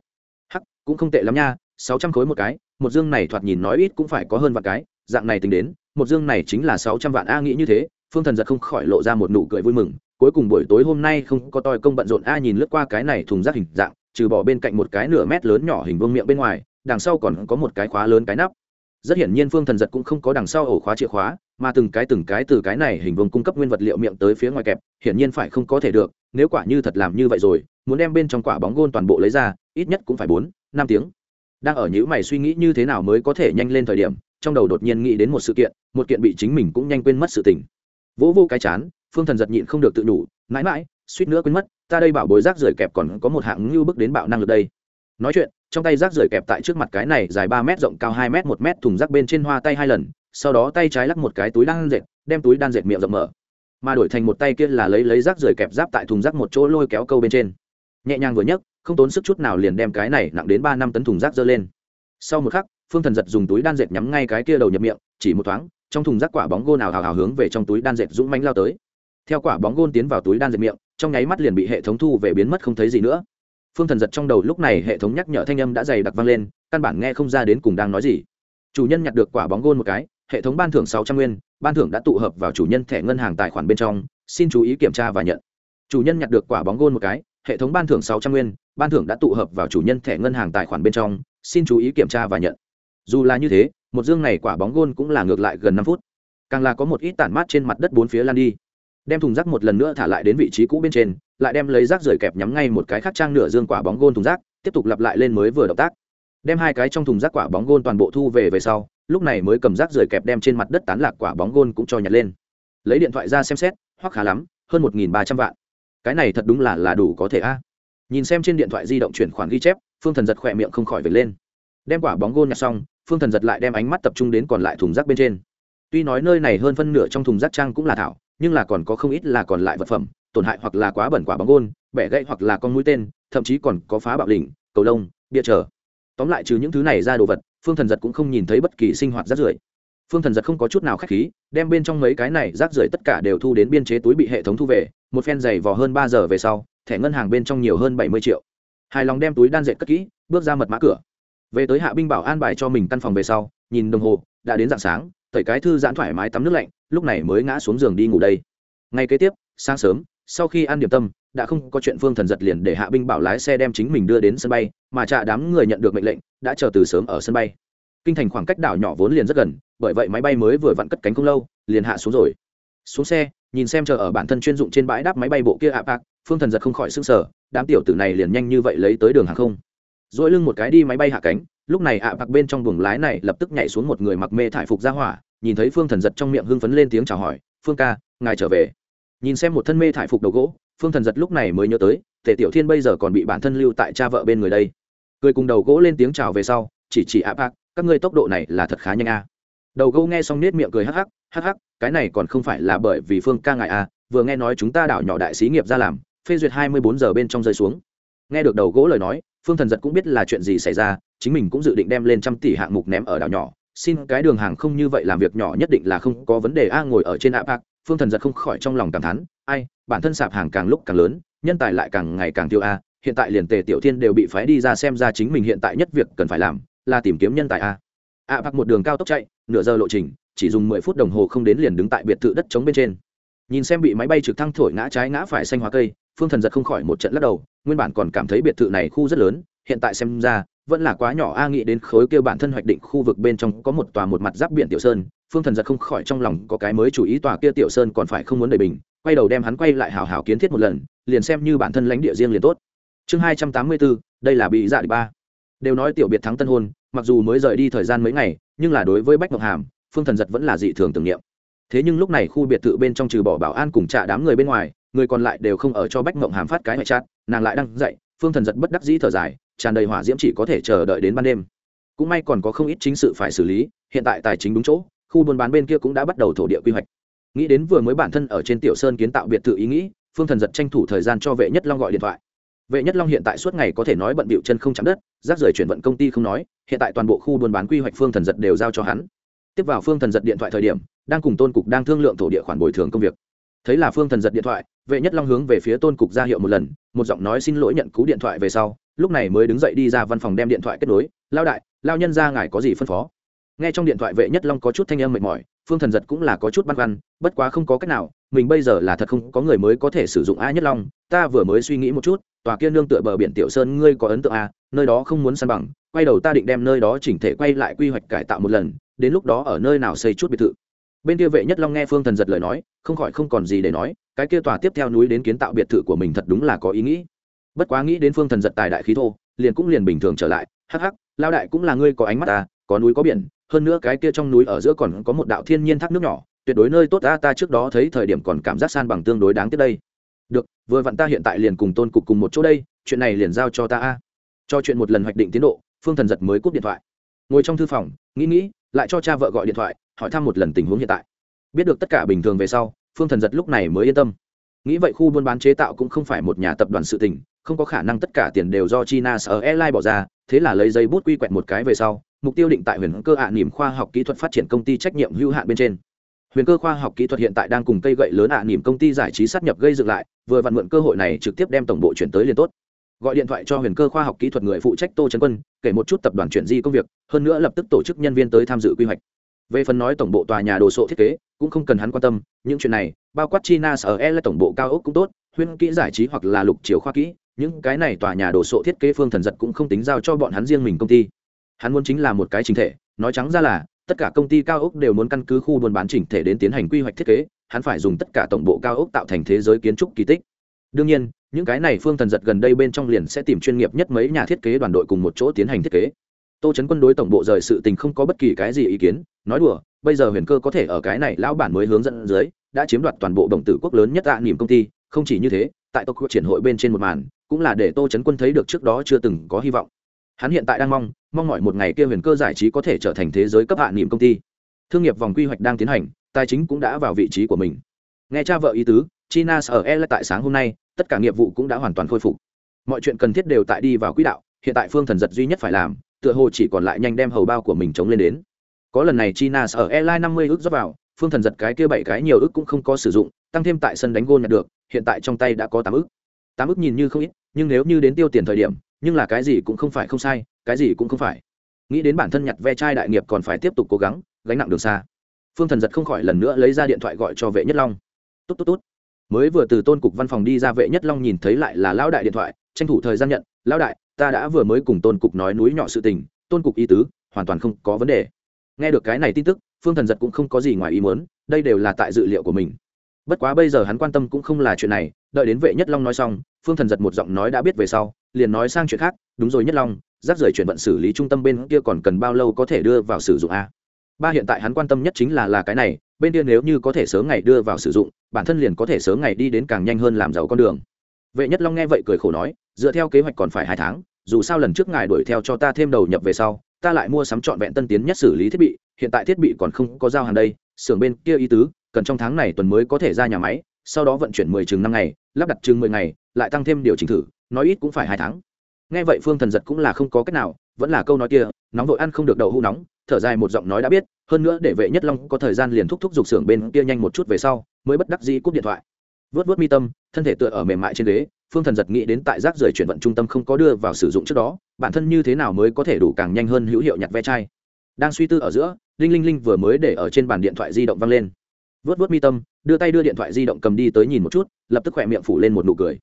A: Hắc, cũng không tệ lắm nha, sáu trăm khối một cái, một dương này thoạt nhìn nói ít cũng phải có hơn vạn cái, dạng này tính đến, một dương này chính là sáu trăm vạn a nghĩ như thế, phương thần giật không khỏi lộ ra một nụ cười vui mừng, cuối cùng buổi tối hôm nay không có toi công bận rộn a nhìn lướt qua cái này thùng rác hình dạng, trừ bỏ bên cạnh một cái nửa mét lớn nhỏ hình vương miệng bên ngoài đằng sau còn có một cái khóa lớn cái nắp. Rất hiển nhiên phương thần giật cũng không có đằng sau ổ khóa chìa khóa, mà từng cái từng cái từ cái này hình vuông cung cấp nguyên vật liệu miệng tới phía ngoài kẹp, hiển nhiên phải không có thể được, nếu quả như thật làm như vậy rồi, muốn đem bên trong quả bóng gôn toàn bộ lấy ra, ít nhất cũng phải bốn, năm tiếng. Đang ở những mày suy nghĩ như thế nào mới có thể nhanh lên thời điểm, trong đầu đột nhiên nghĩ đến một sự kiện, một kiện bị chính mình cũng nhanh quên mất sự tình. Vỗ vô cái chán, phương thần giật nhịn không được tự đủ mãi mãi, suýt nữa quên mất, ta đây bảo bối rác rưởi kẹp còn có một hạng ngưu bước đến bạo năng lực đây. Nói chuyện trong tay rác rưởi kẹp tại trước mặt cái này dài ba m rộng cao hai m một m thùng rác bên trên hoa tay hai lần, sau đó tay trái lắc một cái túi đan dệt, đem túi đan dệt miệng rộng mở. Mà đổi thành một tay kia là lấy lấy rác rưởi kẹp giáp tại thùng rác một chỗ lôi kéo câu bên trên. Nhẹ nhàng vừa nhấc, không tốn sức chút nào liền đem cái này nặng đến ba năm tấn thùng rác dơ lên. Sau một khắc, phương thần giật dùng túi đan dệt nhắm ngay cái kia đầu nhập miệng, chỉ một thoáng, trong thùng rác quả bóng gôn nào hào hào hướng về trong túi đan dệt dũng mánh lao tới. Theo quả bóng gôn tiến vào túi đan dệt miệng, trong nháy mắt liền bị hệ thống thu về biến mất không thấy gì nữa phương thần giật trong đầu lúc này hệ thống nhắc nhở thanh âm đã dày đặc vang lên, căn bản nghe không ra đến cùng đang nói gì. Chủ nhân nhặt được quả bóng gôn một cái, hệ thống ban thưởng sáu trăm nguyên, ban thưởng đã tụ hợp vào chủ nhân thẻ ngân hàng tài khoản bên trong, xin chú ý kiểm tra và nhận. Chủ nhân nhặt được quả bóng gôn một cái, hệ thống ban thưởng sáu trăm nguyên, ban thưởng đã tụ hợp vào chủ nhân thẻ ngân hàng tài khoản bên trong, xin chú ý kiểm tra và nhận. Dù là như thế, một dương này quả bóng gôn cũng là ngược lại gần năm phút. Càng là có một ít tản mát trên mặt đất bốn phía lan đi đem thùng rác một lần nữa thả lại đến vị trí cũ bên trên, lại đem lấy rác rời kẹp nhắm ngay một cái khác trang nửa dương quả bóng gôn thùng rác, tiếp tục lặp lại lên mới vừa động tác. Đem hai cái trong thùng rác quả bóng gôn toàn bộ thu về về sau, lúc này mới cầm rác rời kẹp đem trên mặt đất tán lạc quả bóng gôn cũng cho nhặt lên. Lấy điện thoại ra xem xét hoặc khá lắm, hơn một ba trăm vạn. Cái này thật đúng là là đủ có thể a. Nhìn xem trên điện thoại di động chuyển khoản ghi chép, phương thần giật khỏe miệng không khỏi vệt lên. Đem quả bóng gôn nhặt xong, phương thần giật lại đem ánh mắt tập trung đến còn lại thùng rác bên trên. Tuy nói nơi này hơn phân nửa trong thùng rác trang cũng là thảo nhưng là còn có không ít là còn lại vật phẩm, tổn hại hoặc là quá bẩn quả bóng gôn, bẻ gãy hoặc là con mũi tên, thậm chí còn có phá bạo đỉnh, cầu lông, bia trở tóm lại trừ những thứ này ra đồ vật, phương thần giật cũng không nhìn thấy bất kỳ sinh hoạt rác rưởi. Phương thần giật không có chút nào k h á c h khí, đem bên trong mấy cái này rác rưởi tất cả đều thu đến biên chế túi bị hệ thống thu về, một phen dày vò hơn ba giờ về sau, thẻ ngân hàng bên trong nhiều hơn bảy mươi triệu. Hài lòng đem túi đan dệt cất kỹ, bước ra mật mã cửa. Về tới hạ binh bảo an bài cho mình căn phòng về sau, nhìn đồng hồ, đã đến d ạ n g sáng tẩy cái thư giãn thoải mái tắm nước lạnh, lúc này mới ngã xuống giường đi ngủ đây. Ngay kế tiếp, sáng sớm, sau khi ăn điểm tâm, đã không có chuyện phương thần giật liền để hạ binh bảo lái xe đem chính mình đưa đến sân bay, mà trạ đám người nhận được mệnh lệnh, đã chờ từ sớm ở sân bay. Kinh thành khoảng cách đảo nhỏ vốn liền rất gần, bởi vậy máy bay mới vừa vặn cất cánh không lâu, liền hạ xuống rồi. Xuống xe, nhìn xem chờ ở bản thân chuyên dụng trên bãi đáp máy bay bộ kia ạ bạc, phương thần giật không khỏi s ư n g sở đám tiểu tử này liền nhanh như vậy lấy tới đường hàng không. Dội lưng một cái đi máy bay hạ cánh lúc này ạ bạc bên trong buồng lái này lập tức nhảy xuống một người mặc mê thải phục ra hỏa, nhìn thấy phương thần giật trong miệng hưng phấn lên tiếng chào hỏi, phương ca, ngài trở về. Nhìn xem một thân mê thải phục đầu gỗ, phương thần giật lúc này mới nhớ tới, tề tiểu thiên bây giờ còn bị bản thân lưu tại cha vợ bên người đây. Cười cùng đầu gỗ lên tiếng chào về sau, chỉ chỉ ạ bạc, các ngươi tốc độ này là thật khá nhanh a. Đầu gỗ nghe xong nết miệng cười hắc hắc hắc hắc, cái này còn không phải là bởi vì phương ca ngài a à, vừa nghe nói chúng ta đảo nhỏ đại xí nghiệp ra làm, phê duyệt hai mươi bốn giờ bên trong rơi xuống. Nghe được đầu gỗ lời nói phương thần giật cũng biết là chuyện gì xảy ra, chính mình cũng dự định đem lên trăm tỷ hạng mục ném ở đảo nhỏ. Xin cái đường hàng không như vậy làm việc nhỏ nhất định là không có vấn đề. A, ngồi ở trên ạ bạc phương thần giật không khỏi trong lòng cảm thán. Ai, bản thân sạp hàng càng lúc càng lớn, nhân tài lại càng ngày càng tiêu a. Hiện tại liền tề tiểu thiên đều bị phái đi ra xem ra chính mình hiện tại nhất việc cần phải làm là tìm kiếm nhân tài a. Ạ bạc một đường cao tốc chạy, nửa giờ lộ trình, chỉ dùng mười phút đồng hồ không đến liền đứng tại biệt thự đất trống bên trên. Nhìn xem bị máy bay trực thăng thổi ngã trái ngã phải xanh hóa cây phương thần giật không khỏi một trận lắc đầu, nguyên bản còn cảm thấy biệt thự này khu rất lớn, hiện tại xem ra, vẫn là quá nhỏ, a nghĩ đến khối kêu bản thân hoạch định khu vực bên trong có một tòa một mặt giáp biển tiểu sơn, phương thần giật không khỏi trong lòng có cái mới chủ ý tòa kia tiểu sơn còn phải không muốn đầy bình, quay đầu đem hắn quay lại hào hào kiến thiết một lần, liền xem như bản thân lãnh địa riêng liền tốt. Chương hai trăm tám mươi bốn đây là bị dạ ba. Đều nói tiểu biệt thắng tân hôn, mặc dù mới rời đi thời gian mấy ngày, nhưng là đối với bách ngọc hàm, phương thần giật vẫn là dị thường tưởng niệm. Thế nhưng lúc này khu biệt thự bên trong trừ bỏ bảo an cùng trả đám người bên ngoài người còn lại đều không ở cho bách mộng hàm phát cái ngoại chát nàng lại đang dậy, phương thần giật bất đắc dĩ thở dài, tràn đầy hỏa diễm chỉ có thể chờ đợi đến ban đêm. Cũng may còn có không ít chính sự phải xử lý, hiện tại tài chính đúng chỗ, khu buôn bán bên kia cũng đã bắt đầu thổ địa quy hoạch. Nghĩ đến vừa mới bản thân ở trên tiểu sơn kiến tạo biệt thự ý nghĩ, phương thần giật tranh thủ thời gian cho vệ nhất long gọi điện thoại. Vệ nhất long hiện tại suốt ngày có thể nói bận bịu chân không chạm đất, rác rời chuyển vận công ty không nói, hiện tại toàn bộ khu buôn bán quy hoạch phương thần giật đều giao cho hắn. Tiếp vào phương thần giật điện thoại thời điểm, đang cùng tôn cục đang thương lượng thổ địa khoản bồi thường công việc thấy là phương thần giật điện thoại, vệ nhất long hướng về phía tôn cục ra hiệu một lần, một giọng nói xin lỗi nhận cú điện thoại về sau, lúc này mới đứng dậy đi ra văn phòng đem điện thoại kết nối. Lao đại lao nhân ra ngài có gì phân phó? Nghe trong điện thoại vệ nhất long có chút thanh âm mệt mỏi, phương thần giật cũng là có chút băn khoăn, bất quá không có cách nào, mình bây giờ là thật không có người mới có thể sử dụng a nhất long, ta vừa mới suy nghĩ một chút, tòa kia nương tựa bờ biển tiểu sơn ngươi có ấn tượng a, nơi đó không muốn săn bằng, quay đầu ta định đem nơi đó chỉnh thể quay lại quy hoạch cải tạo một lần, đến lúc đó ở nơi nào xây chút biệt thự? Bên kia vệ nhất long nghe phương thần giật lời nói không khỏi không còn gì để nói, cái kia tòa tiếp theo núi đến kiến tạo biệt thự của mình thật đúng là có ý nghĩ. Bất quá nghĩ đến phương thần giật tài đại khí thô, liền cũng liền bình thường trở lại. Hắc hắc lao đại cũng là ngươi có ánh mắt ta có núi có biển, hơn nữa cái kia trong núi ở giữa còn có một đạo thiên nhiên thác nước nhỏ, tuyệt đối nơi tốt ta ta trước đó thấy thời điểm còn cảm giác san bằng tương đối đáng tiếc đây. Được, vừa vặn ta hiện tại liền cùng tôn cục cùng một chỗ đây, chuyện này liền giao cho ta a. Cho chuyện một lần hoạch định tiến độ, phương thần giật mới cúp điện thoại. Ngồi trong thư phòng, nghĩ nghĩ, lại cho cha vợ gọi điện thoại, hỏi thăm một lần tình huống hiện tại biết được tất cả bình thường về sau, phương thần giật lúc này mới yên tâm. Nghĩ vậy khu buôn bán chế tạo cũng không phải một nhà tập đoàn sự tình, không có khả năng tất cả tiền đều do china sở airline bỏ ra, thế là lấy giấy bút quy quẹt một cái về sau, mục tiêu định tại huyền cơ ạ à khoa học kỹ thuật phát triển công ty trách nhiệm hữu hạn bên trên. Huyền cơ khoa học kỹ thuật hiện tại đang cùng cây gậy lớn ạ à công ty giải trí sát nhập gây dựng lại, vừa vặn mượn cơ hội này trực tiếp đem tổng bộ chuyển tới liền tốt. Gọi điện thoại cho huyền cơ khoa học kỹ thuật người phụ trách tô trấn quân, kể một chút tập đoàn chuyển di công việc, hơn nữa lập tức tổ chức nhân viên tới tham dự quy hoạch về phần nói tổng bộ tòa nhà đồ sộ thiết kế, cũng không cần hắn quan tâm, những chuyện này, bao quát china sở e là tổng bộ cao ốc cũng tốt huyên kỹ giải trí hoặc là lục chiều khoa kỹ, những cái này tòa nhà đồ sộ thiết kế phương thần giật cũng không tính giao cho bọn hắn riêng mình công ty. Hắn muốn chính là một cái chính thể, nói trắng ra là, tất cả công ty cao ốc đều muốn căn cứ khu buôn bán chỉnh thể đến tiến hành quy hoạch thiết kế, hắn phải dùng tất cả tổng bộ cao ốc tạo thành thế giới kiến trúc kỳ tích. Đương nhiên, những cái này phương thần giật gần đây bên trong liền sẽ tìm chuyên nghiệp nhất mấy nhà thiết kế đoàn đội cùng một chỗ tiến hành thiết kế. Tô chấn quân đối tổng bộ rời sự tình không có bất kỳ cái gì ý kiến nói đùa, bây giờ huyền cơ có thể ở cái này lão bản mới hướng dẫn dưới, đã chiếm đoạt toàn bộ đồng tử quốc lớn nhất tạ niềm công ty, không chỉ như thế, tại tộc triển hội bên trên một màn, cũng là để tô chấn quân thấy được trước đó chưa từng có hy vọng. Hắn hiện tại đang mong mong mọi một ngày kia huyền cơ giải trí có thể trở thành thế giới cấp hạ niềm công ty. Thương nghiệp vòng quy hoạch đang tiến hành, tài chính cũng đã vào vị trí của mình. Nghe cha vợ ý tứ, china sở e tại sáng hôm nay, tất cả nghiệp vụ cũng đã hoàn toàn khôi phục. Mọi chuyện cần thiết đều tại đi vào quỹ đạo, hiện tại phương thần giật duy nhất phải làm, tựa hồ chỉ còn lại nhanh đem hầu bao của mình chống lên đến có lần này china sở airline năm mươi ước rót vào, phương thần giật cái kia bảy cái nhiều ước cũng không có sử dụng, tăng thêm tại sân đánh gôn nhận được, hiện tại trong tay đã có tám ước. Tám ước nhìn như không ít, nhưng nếu như đến tiêu tiền thời điểm, nhưng là cái gì cũng không phải không sai, cái gì cũng không phải. Nghĩ đến bản thân nhặt ve chai đại nghiệp còn phải tiếp tục cố gắng, gánh nặng đường xa. Phương thần giật không khỏi lần nữa lấy ra điện thoại gọi cho vệ nhất long. Tốt tốt tốt. Mới vừa từ tôn cục văn phòng đi ra, vệ nhất long nhìn thấy lại là lão đại điện thoại, tranh thủ thời gian nhận, lão đại, ta đã vừa mới cùng tôn cục nói núi nhỏ sự tình, tôn cục y tứ, hoàn toàn không có vấn đề nghe được cái này tin tức, phương thần giật cũng không có gì ngoài ý muốn, đây đều là tại dự liệu của mình. Bất quá bây giờ hắn quan tâm cũng không là chuyện này, đợi đến vệ nhất long nói xong, phương thần giật một giọng nói đã biết về sau, liền nói sang chuyện khác, đúng rồi nhất long, rác rời chuyển vận xử lý trung tâm bên kia còn cần bao lâu có thể đưa vào sử dụng a? Ba hiện tại hắn quan tâm nhất chính là là cái này, bên kia nếu như có thể sớm ngày đưa vào sử dụng, bản thân liền có thể sớm ngày đi đến càng nhanh hơn làm giàu con đường. Vệ nhất long nghe vậy cười khổ nói, dựa theo kế hoạch còn phải hai tháng, dù sao lần trước ngài đuổi theo cho ta thêm đầu nhập về sau ta lại mua sắm trọn vẹn tân tiến nhất xử lý thiết bị, hiện tại thiết bị còn không có giao hàng đây, xưởng bên kia ý tứ, cần trong tháng này tuần mới có thể ra nhà máy, sau đó vận chuyển mười chừng năm ngày, lắp đặt chừng mười ngày, lại tăng thêm điều chỉnh thử, nói ít cũng phải hai tháng. Nghe vậy phương thần giật cũng là không có cách nào, vẫn là câu nói kia, nóng vội ăn không được đậu hũ nóng, thở dài một giọng nói đã biết, hơn nữa để vệ nhất long có thời gian liền thúc thúc giục xưởng bên kia nhanh một chút về sau, mới bất đắc dĩ cúp điện thoại. Vớt vớt mi tâm, thân thể tựa ở mềm mại trên ghế phương thần giật nghĩ đến tại rác rời chuyển vận trung tâm không có đưa vào sử dụng trước đó, bản thân như thế nào mới có thể đủ càng nhanh hơn hữu hiệu nhặt ve chai. Đang suy tư ở giữa, linh linh linh vừa mới để ở trên bàn điện thoại di động văng lên. Vớt vớt mi tâm, đưa tay đưa điện thoại di động cầm đi tới nhìn một chút, lập tức khỏe miệng phủ lên một nụ cười.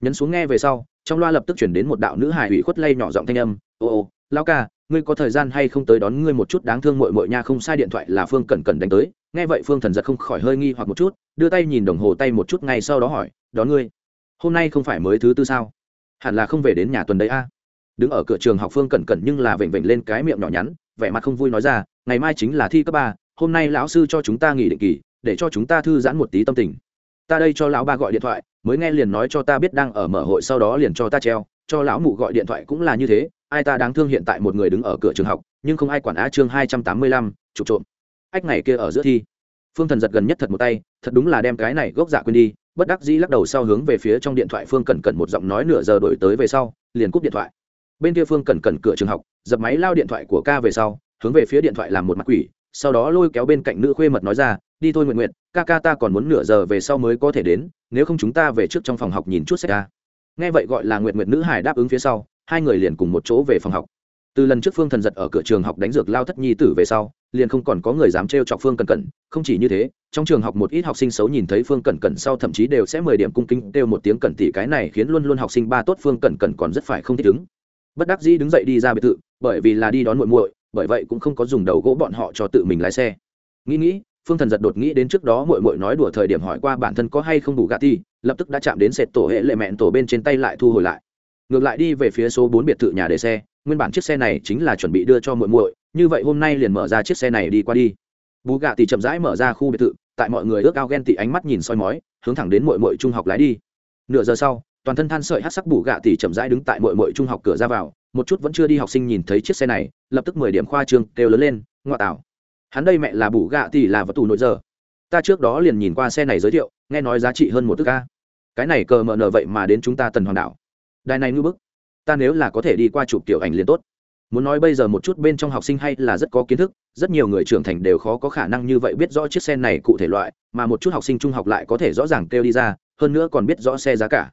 A: Nhấn xuống nghe về sau, trong loa lập tức chuyển đến một đạo nữ hài ủy khuất lay nhỏ giọng thanh âm, ô ô lao ca, ngươi có thời gian hay không tới đón ngươi một chút đáng thương mội mội nha, không sai điện thoại là phương cẩn cẩn đánh tới. Nghe vậy phương thần giật không khỏi hơi nghi hoặc một chút, đưa tay nhìn đồng hồ tay một chút, ngay sau đó hỏi, đón ngươi? Hôm nay không phải mới thứ tư sao? Hẳn là không về đến nhà tuần đấy a. Đứng ở cửa trường học phương cẩn cẩn nhưng là vểnh vểnh lên cái miệng nhỏ nhắn, vẻ mặt không vui nói ra, ngày mai chính là thi cấp ba, hôm nay lão sư cho chúng ta nghỉ định kỳ, để cho chúng ta thư giãn một tí tâm tình. Ta đây cho lão ba gọi điện thoại, mới nghe liền nói cho ta biết đang ở mở hội sau đó liền cho ta treo, cho lão mụ gọi điện thoại cũng là như thế, ai ta đáng thương hiện tại một người đứng ở cửa trường học, nhưng không ai quản á chương hai trăm tám mươi lăm trục trộm. Ách ngày kia ở giữa thi. Phương thần giật gần nhất thật một tay, thật đúng là đem cái này gốc dạ quên đi bất đắc dĩ lắc đầu sau hướng về phía trong điện thoại phương cẩn cẩn một giọng nói nửa giờ đổi tới về sau, liền cúp điện thoại. Bên kia phương cẩn cẩn cửa trường học, dập máy lao điện thoại của ca về sau, hướng về phía điện thoại làm một mặt quỷ, sau đó lôi kéo bên cạnh nữ khuê mật nói ra, đi thôi nguyện nguyện ca ca ta còn muốn nửa giờ về sau mới có thể đến, nếu không chúng ta về trước trong phòng học nhìn chút sách ca. Nghe vậy gọi là nguyện nguyện nữ hải đáp ứng phía sau, hai người liền cùng một chỗ về phòng học từ lần trước phương thần giật ở cửa trường học đánh dược lao thất nhi tử về sau, liền không còn có người dám trêu chọc phương cẩn cẩn. Không chỉ như thế, trong trường học một ít học sinh xấu nhìn thấy phương cẩn cẩn sau thậm chí đều sẽ mười điểm cung kính, kêu một tiếng cẩn tỷ cái này khiến luôn luôn học sinh ba tốt phương cẩn cẩn còn rất phải không thích ứng bất đắc dĩ đứng dậy đi ra biệt thự, bởi vì là đi đón muội muội, bởi vậy cũng không có dùng đầu gỗ bọn họ cho tự mình lái xe. Nghĩ nghĩ, phương thần giật đột nghĩ đến trước đó muội muội nói đùa thời điểm hỏi qua bản thân có hay không đủ gà ti, lập tức đã chạm đến sệt tổ hệ lệ mẹn tổ bên trên tay lại thu hồi lại. Ngược lại đi về phía số bốn biệt thự nhà để xe nguyên bản chiếc xe này chính là chuẩn bị đưa cho muội muội, như vậy hôm nay liền mở ra chiếc xe này đi qua đi. Bú gạ tỷ chậm rãi mở ra khu biệt thự, tại mọi người ước ao ghen tị ánh mắt nhìn soi mói, hướng thẳng đến muội muội trung học lái đi. Nửa giờ sau, toàn thân than sợi hát sắc bù gạ tỷ chậm rãi đứng tại muội muội trung học cửa ra vào, một chút vẫn chưa đi học sinh nhìn thấy chiếc xe này, lập tức mười điểm khoa trương, kêu lớn lên ngoại tảo hắn đây mẹ là bù gạ tỷ là vật tù nội giờ. Ta trước đó liền nhìn qua xe này giới thiệu, nghe nói giá trị hơn một tức ca cái này cờ mờ nở vậy mà đến chúng ta tần hoàn đảo. Đài này ngư bức ta nếu là có thể đi qua chụp tiểu ảnh liền tốt. Muốn nói bây giờ một chút bên trong học sinh hay là rất có kiến thức, rất nhiều người trưởng thành đều khó có khả năng như vậy biết rõ chiếc xe này cụ thể loại, mà một chút học sinh trung học lại có thể rõ ràng kêu đi ra, hơn nữa còn biết rõ xe giá cả.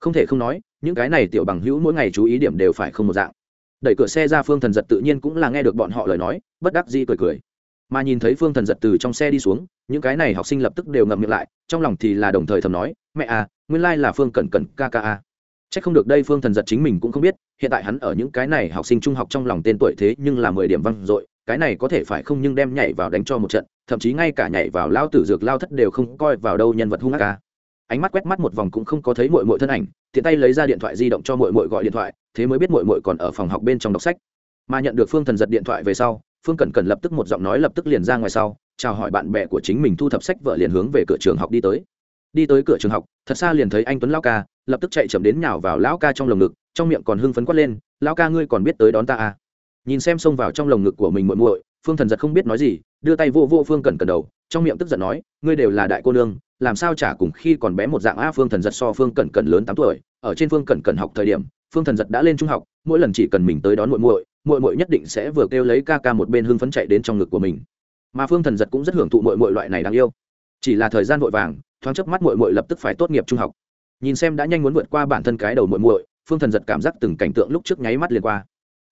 A: Không thể không nói, những cái này tiểu bằng hữu mỗi ngày chú ý điểm đều phải không một dạng. Đẩy cửa xe ra phương thần giật tự nhiên cũng là nghe được bọn họ lời nói, bất đắc dĩ cười cười. Mà nhìn thấy phương thần giật từ trong xe đi xuống, những cái này học sinh lập tức đều ngậm miệng lại, trong lòng thì là đồng thời thầm nói, mẹ à nguyên lai là phương cẩn cẩn ca ca a chắc không được đây phương thần giật chính mình cũng không biết hiện tại hắn ở những cái này học sinh trung học trong lòng tên tuổi thế nhưng là mười điểm văng dội, cái này có thể phải không nhưng đem nhảy vào đánh cho một trận thậm chí ngay cả nhảy vào lao tử dược lao thất đều không coi vào đâu nhân vật hung ác ca. Ánh mắt quét mắt một vòng cũng không có thấy mội mội thân ảnh tiện tay lấy ra điện thoại di động cho mội mội gọi điện thoại thế mới biết mội mội còn ở phòng học bên trong đọc sách. Mà nhận được phương thần giật điện thoại về sau phương cẩn cẩn lập tức một giọng nói lập tức liền ra ngoài sau chào hỏi bạn bè của chính mình thu thập sách vợ liền hướng về cửa trường học đi tới. Đi tới cửa trường học thật xa liền thấy anh tuấn lao ca lập tức chạy chậm đến nhào vào lão ca trong lồng ngực, trong miệng còn hưng phấn quát lên, lão ca ngươi còn biết tới đón ta à? Nhìn xem xông vào trong lồng ngực của mình muội muội, phương thần giật không biết nói gì, đưa tay vô vô phương cẩn cẩn đầu, trong miệng tức giận nói, ngươi đều là đại cô nương, làm sao chả cùng khi còn bé một dạng a phương thần giật so phương cẩn cẩn lớn tám tuổi, ở trên phương cẩn cẩn học thời điểm, phương thần giật đã lên trung học, mỗi lần chỉ cần mình tới đón muội muội muội muội nhất định sẽ vừa kêu lấy ca ca một bên hưng phấn chạy đến trong ngực của mình. Mà phương thần giật cũng rất hưởng thụ muội muội loại này đáng yêu. Chỉ là thời gian vội vàng, thoáng chớp mắt muội muội lập tức phải tốt nghiệp trung học nhìn xem đã nhanh muốn vượt qua bản thân cái đầu muội muội, phương thần giật cảm giác từng cảnh tượng lúc trước nháy mắt liền qua.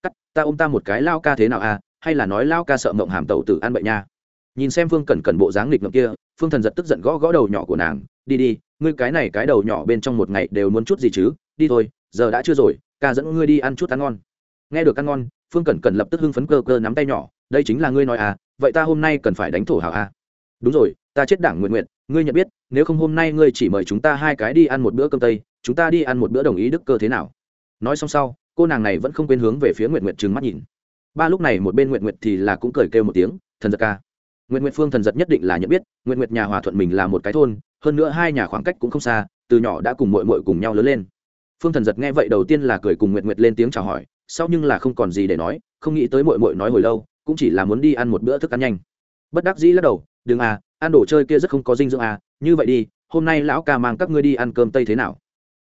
A: Cắt, ta ôm ta một cái lao ca thế nào à? Hay là nói lao ca sợ mộng hàm tẩu tử ăn bệnh nha? Nhìn xem phương cẩn cẩn bộ dáng nghịch ngợm kia, phương thần giật tức giận gõ gõ đầu nhỏ của nàng. Đi đi, ngươi cái này cái đầu nhỏ bên trong một ngày đều muốn chút gì chứ? Đi thôi, giờ đã chưa rồi, ca dẫn ngươi đi ăn chút ăn ngon. Nghe được ăn ngon, phương cẩn cẩn lập tức hưng phấn cơ cơ nắm tay nhỏ. Đây chính là ngươi nói à? Vậy ta hôm nay cần phải đánh thổ hào à? Đúng rồi, ta chết đảng nguyện nguyện, ngươi nhận biết, nếu không hôm nay ngươi chỉ mời chúng ta hai cái đi ăn một bữa cơm tây, chúng ta đi ăn một bữa đồng ý đức cơ thế nào? Nói xong sau, cô nàng này vẫn không quên hướng về phía nguyện nguyện trừng mắt nhìn. Ba lúc này một bên nguyện nguyện thì là cũng cười kêu một tiếng, thần giật ca. Nguyện nguyện phương thần giật nhất định là nhận biết nguyện nguyện nhà hòa thuận mình là một cái thôn, hơn nữa hai nhà khoảng cách cũng không xa, từ nhỏ đã cùng mội mội cùng nhau lớn lên. Phương thần giật nghe vậy đầu tiên là cười cùng nguyện nguyện lên tiếng chào hỏi, sau nhưng là không còn gì để nói, không nghĩ tới mội mội nói hồi lâu, cũng chỉ là muốn đi ăn một bữa thức ăn nhanh. Bất đắc dĩ lắc đầu đừng à ăn đồ chơi kia rất không có dinh dưỡng à như vậy đi, hôm nay lão ca mang các ngươi đi ăn cơm tây thế nào?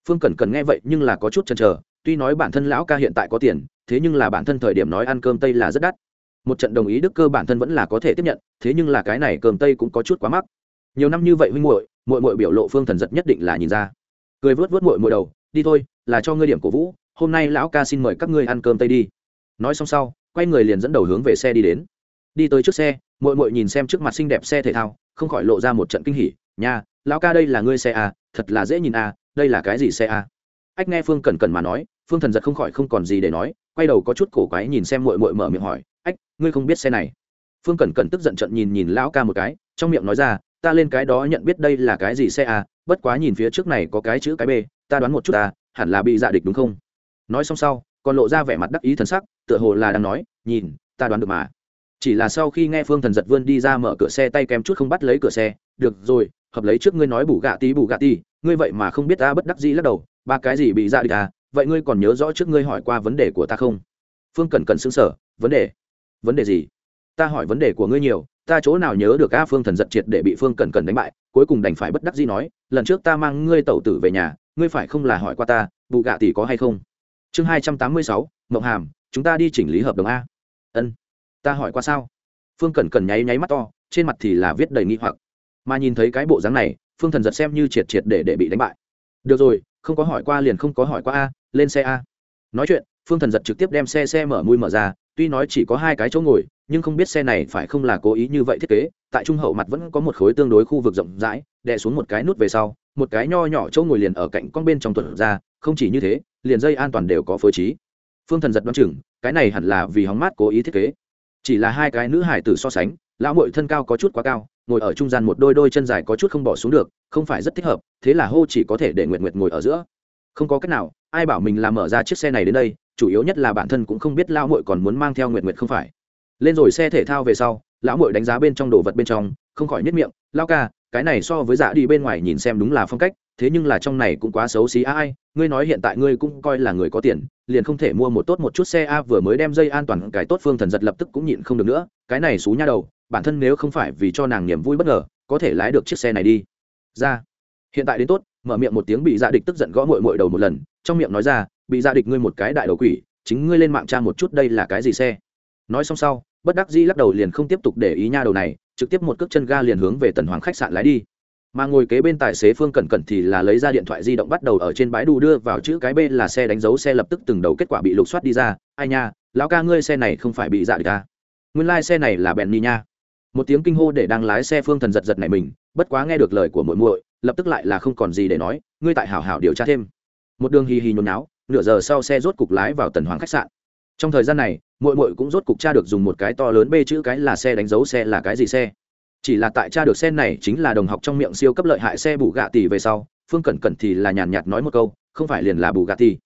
A: Phương cẩn cần nghe vậy nhưng là có chút chần chờ, tuy nói bản thân lão ca hiện tại có tiền, thế nhưng là bản thân thời điểm nói ăn cơm tây là rất đắt. Một trận đồng ý đức cơ bản thân vẫn là có thể tiếp nhận, thế nhưng là cái này cơm tây cũng có chút quá mắc. Nhiều năm như vậy huynh muội muội muội biểu lộ phương thần giật nhất định là nhìn ra. Cười vớt vớt muội muội đầu, đi thôi, là cho ngươi điểm cổ vũ, hôm nay lão ca xin mời các ngươi ăn cơm tây đi. Nói xong sau, quay người liền dẫn đầu hướng về xe đi đến. Đi tới trước xe muội muội nhìn xem trước mặt xinh đẹp xe thể thao không khỏi lộ ra một trận kinh hỉ. Nha lão ca đây là ngươi xe à, thật là dễ nhìn à, đây là cái gì xe à? ách nghe phương cẩn cẩn mà nói phương thần giật không khỏi không còn gì để nói quay đầu có chút cổ quái nhìn xem muội muội mở miệng hỏi ách ngươi không biết xe này? Phương cẩn cẩn tức giận trận nhìn nhìn lão ca một cái trong miệng nói ra ta lên cái đó nhận biết đây là cái gì xe à? Bất quá nhìn phía trước này có cái chữ cái b ta đoán một chút à, hẳn là bị dạ địch đúng không? Nói xong sau còn lộ ra vẻ mặt đắc ý thần sắc tựa hồ là đang nói nhìn ta đoán được mà chỉ là sau khi nghe phương thần giật vươn đi ra mở cửa xe tay kém chút không bắt lấy cửa xe, được rồi, hợp lấy trước ngươi nói bù gạ tí, bù gạ tí, ngươi vậy mà không biết ta bất đắc dĩ lắc đầu, ba cái gì bị dạ đi à vậy ngươi còn nhớ rõ trước ngươi hỏi qua vấn đề của ta không? Phương cẩn cẩn xứng sở vấn đề? Vấn đề gì? Ta hỏi vấn đề của ngươi nhiều, ta chỗ nào nhớ được a phương thần giật triệt để bị phương cẩn cẩn đánh bại, cuối cùng đành phải bất đắc dĩ nói, lần trước ta mang ngươi tẩu tử về nhà, ngươi phải không là hỏi qua ta, bù gạ tỷ có hay không? Chương hai trăm tám mươi sáu, mộng hàm, chúng ta đi chỉnh lý hợp đồng a. Ân ta hỏi qua sao? Phương cẩn cẩn nháy nháy mắt to, trên mặt thì là viết đầy nghi hoặc. Mà nhìn thấy cái bộ dáng này, phương thần giật xem như triệt triệt để để bị đánh bại. Được rồi, không có hỏi qua liền không có hỏi qua a, lên xe a. Nói chuyện, phương thần giật trực tiếp đem xe xe mở mui mở ra, tuy nói chỉ có hai cái chỗ ngồi, nhưng không biết xe này phải không là cố ý như vậy thiết kế, tại trung hậu mặt vẫn có một khối tương đối khu vực rộng rãi, đè xuống một cái nút về sau, một cái nho nhỏ chỗ ngồi liền ở cạnh con bên trong tuần ra, không chỉ như thế, liền dây an toàn đều có phối trí. Phương thần giật đoán chừng, cái này hẳn là vì hóng mát cố ý thiết kế chỉ là hai cái nữ hải tử so sánh, lão mội thân cao có chút quá cao, ngồi ở trung gian một đôi đôi chân dài có chút không bỏ xuống được, không phải rất thích hợp, thế là hô chỉ có thể để nguyệt nguyệt ngồi ở giữa. Không có cách nào, ai bảo mình làm mở ra chiếc xe này đến đây, chủ yếu nhất là bản thân cũng không biết lão mội còn muốn mang theo nguyệt nguyệt không phải. Lên rồi xe thể thao về sau, lão mội đánh giá bên trong đồ vật bên trong, không khỏi nhất miệng lao ca, cái này so với dạ đi bên ngoài nhìn xem đúng là phong cách thế nhưng là trong này cũng quá xấu xí ai, ngươi nói hiện tại ngươi cũng coi là người có tiền, liền không thể mua một tốt một chút xe a, vừa mới đem dây an toàn cái tốt phương thần giật lập tức cũng nhịn không được nữa, cái này xú nha đầu, bản thân nếu không phải vì cho nàng niềm vui bất ngờ, có thể lái được chiếc xe này đi. Ra. Hiện tại đến tốt, mở miệng một tiếng bị dạ địch tức giận gõ mội mội đầu một lần, trong miệng nói ra, bị dạ địch ngươi một cái đại đầu quỷ, chính ngươi lên mạng tra một chút đây là cái gì xe. Nói xong sau, bất đắc dĩ lắc đầu liền không tiếp tục để ý nha đầu này, trực tiếp một cước chân ga liền hướng về tần hoàng khách sạn lái đi mà ngồi kế bên tài xế phương cẩn cẩn thì là lấy ra điện thoại di động bắt đầu ở trên bãi đu đưa vào chữ cái b là xe đánh dấu xe lập tức từng đầu kết quả bị lục soát đi ra. Ai nha, lão ca ngươi xe này không phải bị dạ địch ca nguyên lai、like、xe này là bèn ni nha. Một tiếng kinh hô để đang lái xe phương thần giật giật này mình, bất quá nghe được lời của muội muội, lập tức lại là không còn gì để nói, ngươi tại hảo hảo điều tra thêm. Một đường hì hì nhốn náo nửa giờ sau xe rốt cục lái vào tần hoàng khách sạn. Trong thời gian này, muội muội cũng rốt cục tra được dùng một cái to lớn b chữ cái là xe đánh dấu xe là cái gì xe chỉ là tại cha được xe này chính là đồng học trong miệng siêu cấp lợi hại xe bù gạ tỷ về sau, phương cẩn cẩn thì là nhàn nhạt nói một câu, không phải liền là bù gạ tỷ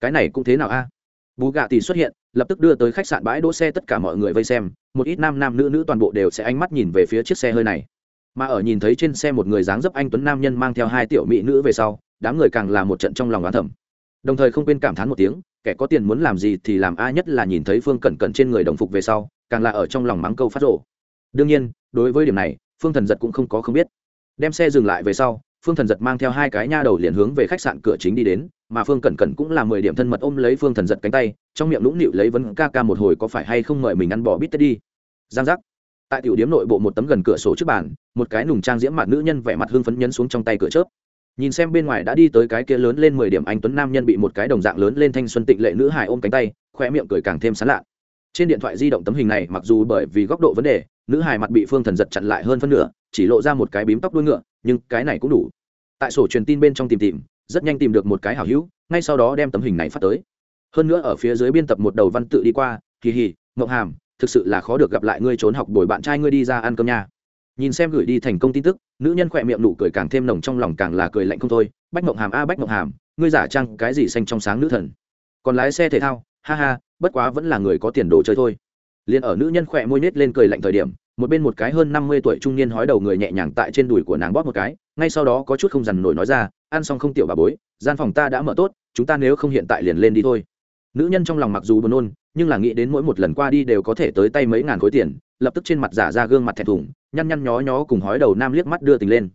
A: cái này cũng thế nào a? Bù gạ tỷ xuất hiện, lập tức đưa tới khách sạn bãi đỗ xe tất cả mọi người vây xem, một ít nam nam nữ nữ toàn bộ đều sẽ ánh mắt nhìn về phía chiếc xe hơi này. Mà ở nhìn thấy trên xe một người dáng dấp anh tuấn nam nhân mang theo hai tiểu mỹ nữ về sau, đám người càng là một trận trong lòng oán thẩm đồng thời không quên cảm thán một tiếng, kẻ có tiền muốn làm gì thì làm, a nhất là nhìn thấy phương cẩn cẩn trên người đồng phục về sau, càng là ở trong lòng mắng câu phát rộ đương nhiên, đối với điểm này, phương thần giật cũng không có không biết. Đem xe dừng lại về sau, phương thần giật mang theo hai cái nha đầu liền hướng về khách sạn cửa chính đi đến, mà phương cẩn cẩn cũng là mười điểm thân mật ôm lấy phương thần giật cánh tay, trong miệng lũng nịu lấy vấn ca ca một hồi có phải hay không mời mình ăn bỏ bít tết đi. Giang giác. Tại tiểu điếm nội bộ một tấm gần cửa sổ trước bàn, một cái nùng trang diễm mặt nữ nhân vẻ mặt hương phấn nhấn xuống trong tay cửa chớp. Nhìn xem bên ngoài đã đi tới cái kia lớn lên mười điểm anh tuấn nam nhân bị một cái đồng dạng lớn lên thanh xuân tịnh lệ nữ hài ôm cánh tay khoe miệng cười càng thêm sán lạ. Trên điện thoại di động tấm hình này mặc dù bởi vì góc độ vấn đề nữ hài mặt bị phương thần giật chặn lại hơn phân nửa, chỉ lộ ra một cái bím tóc đuôi ngựa, nhưng cái này cũng đủ. Tại sổ truyền tin bên trong tìm tìm, rất nhanh tìm được một cái hảo hữu, ngay sau đó đem tấm hình này phát tới. Hơn nữa ở phía dưới biên tập một đầu văn tự đi qua, kỳ hì ngậu hàm, thực sự là khó được gặp lại ngươi trốn học đổi bạn trai ngươi đi ra ăn cơm nha. Nhìn xem gửi đi thành công tin tức, nữ nhân khỏe miệng nụ cười càng thêm nồng trong lòng càng là cười lạnh không thôi. Bách mộng hàm a, bách mộng hàm, ngươi giả trăng cái gì xanh trong sáng nữ thần? Còn lái xe thể thao, ha ha, bất quá vẫn là người có tiền đồ chơi thôi liền ở nữ nhân khỏe môi nết lên cười lạnh thời điểm, một bên một cái hơn năm mươi tuổi trung niên hói đầu người nhẹ nhàng tại trên đùi của nàng bóp một cái, ngay sau đó có chút không dằn nổi nói ra, ăn xong không tiểu bà bối, gian phòng ta đã mở tốt, chúng ta nếu không hiện tại liền lên đi thôi. Nữ nhân trong lòng mặc dù buồn nôn, nhưng là nghĩ đến mỗi một lần qua đi đều có thể tới tay mấy ngàn khối tiền, lập tức trên mặt giả ra gương mặt thẹn thùng, nhăn nhăn nhó nhó cùng hói đầu nam liếc mắt đưa tình lên.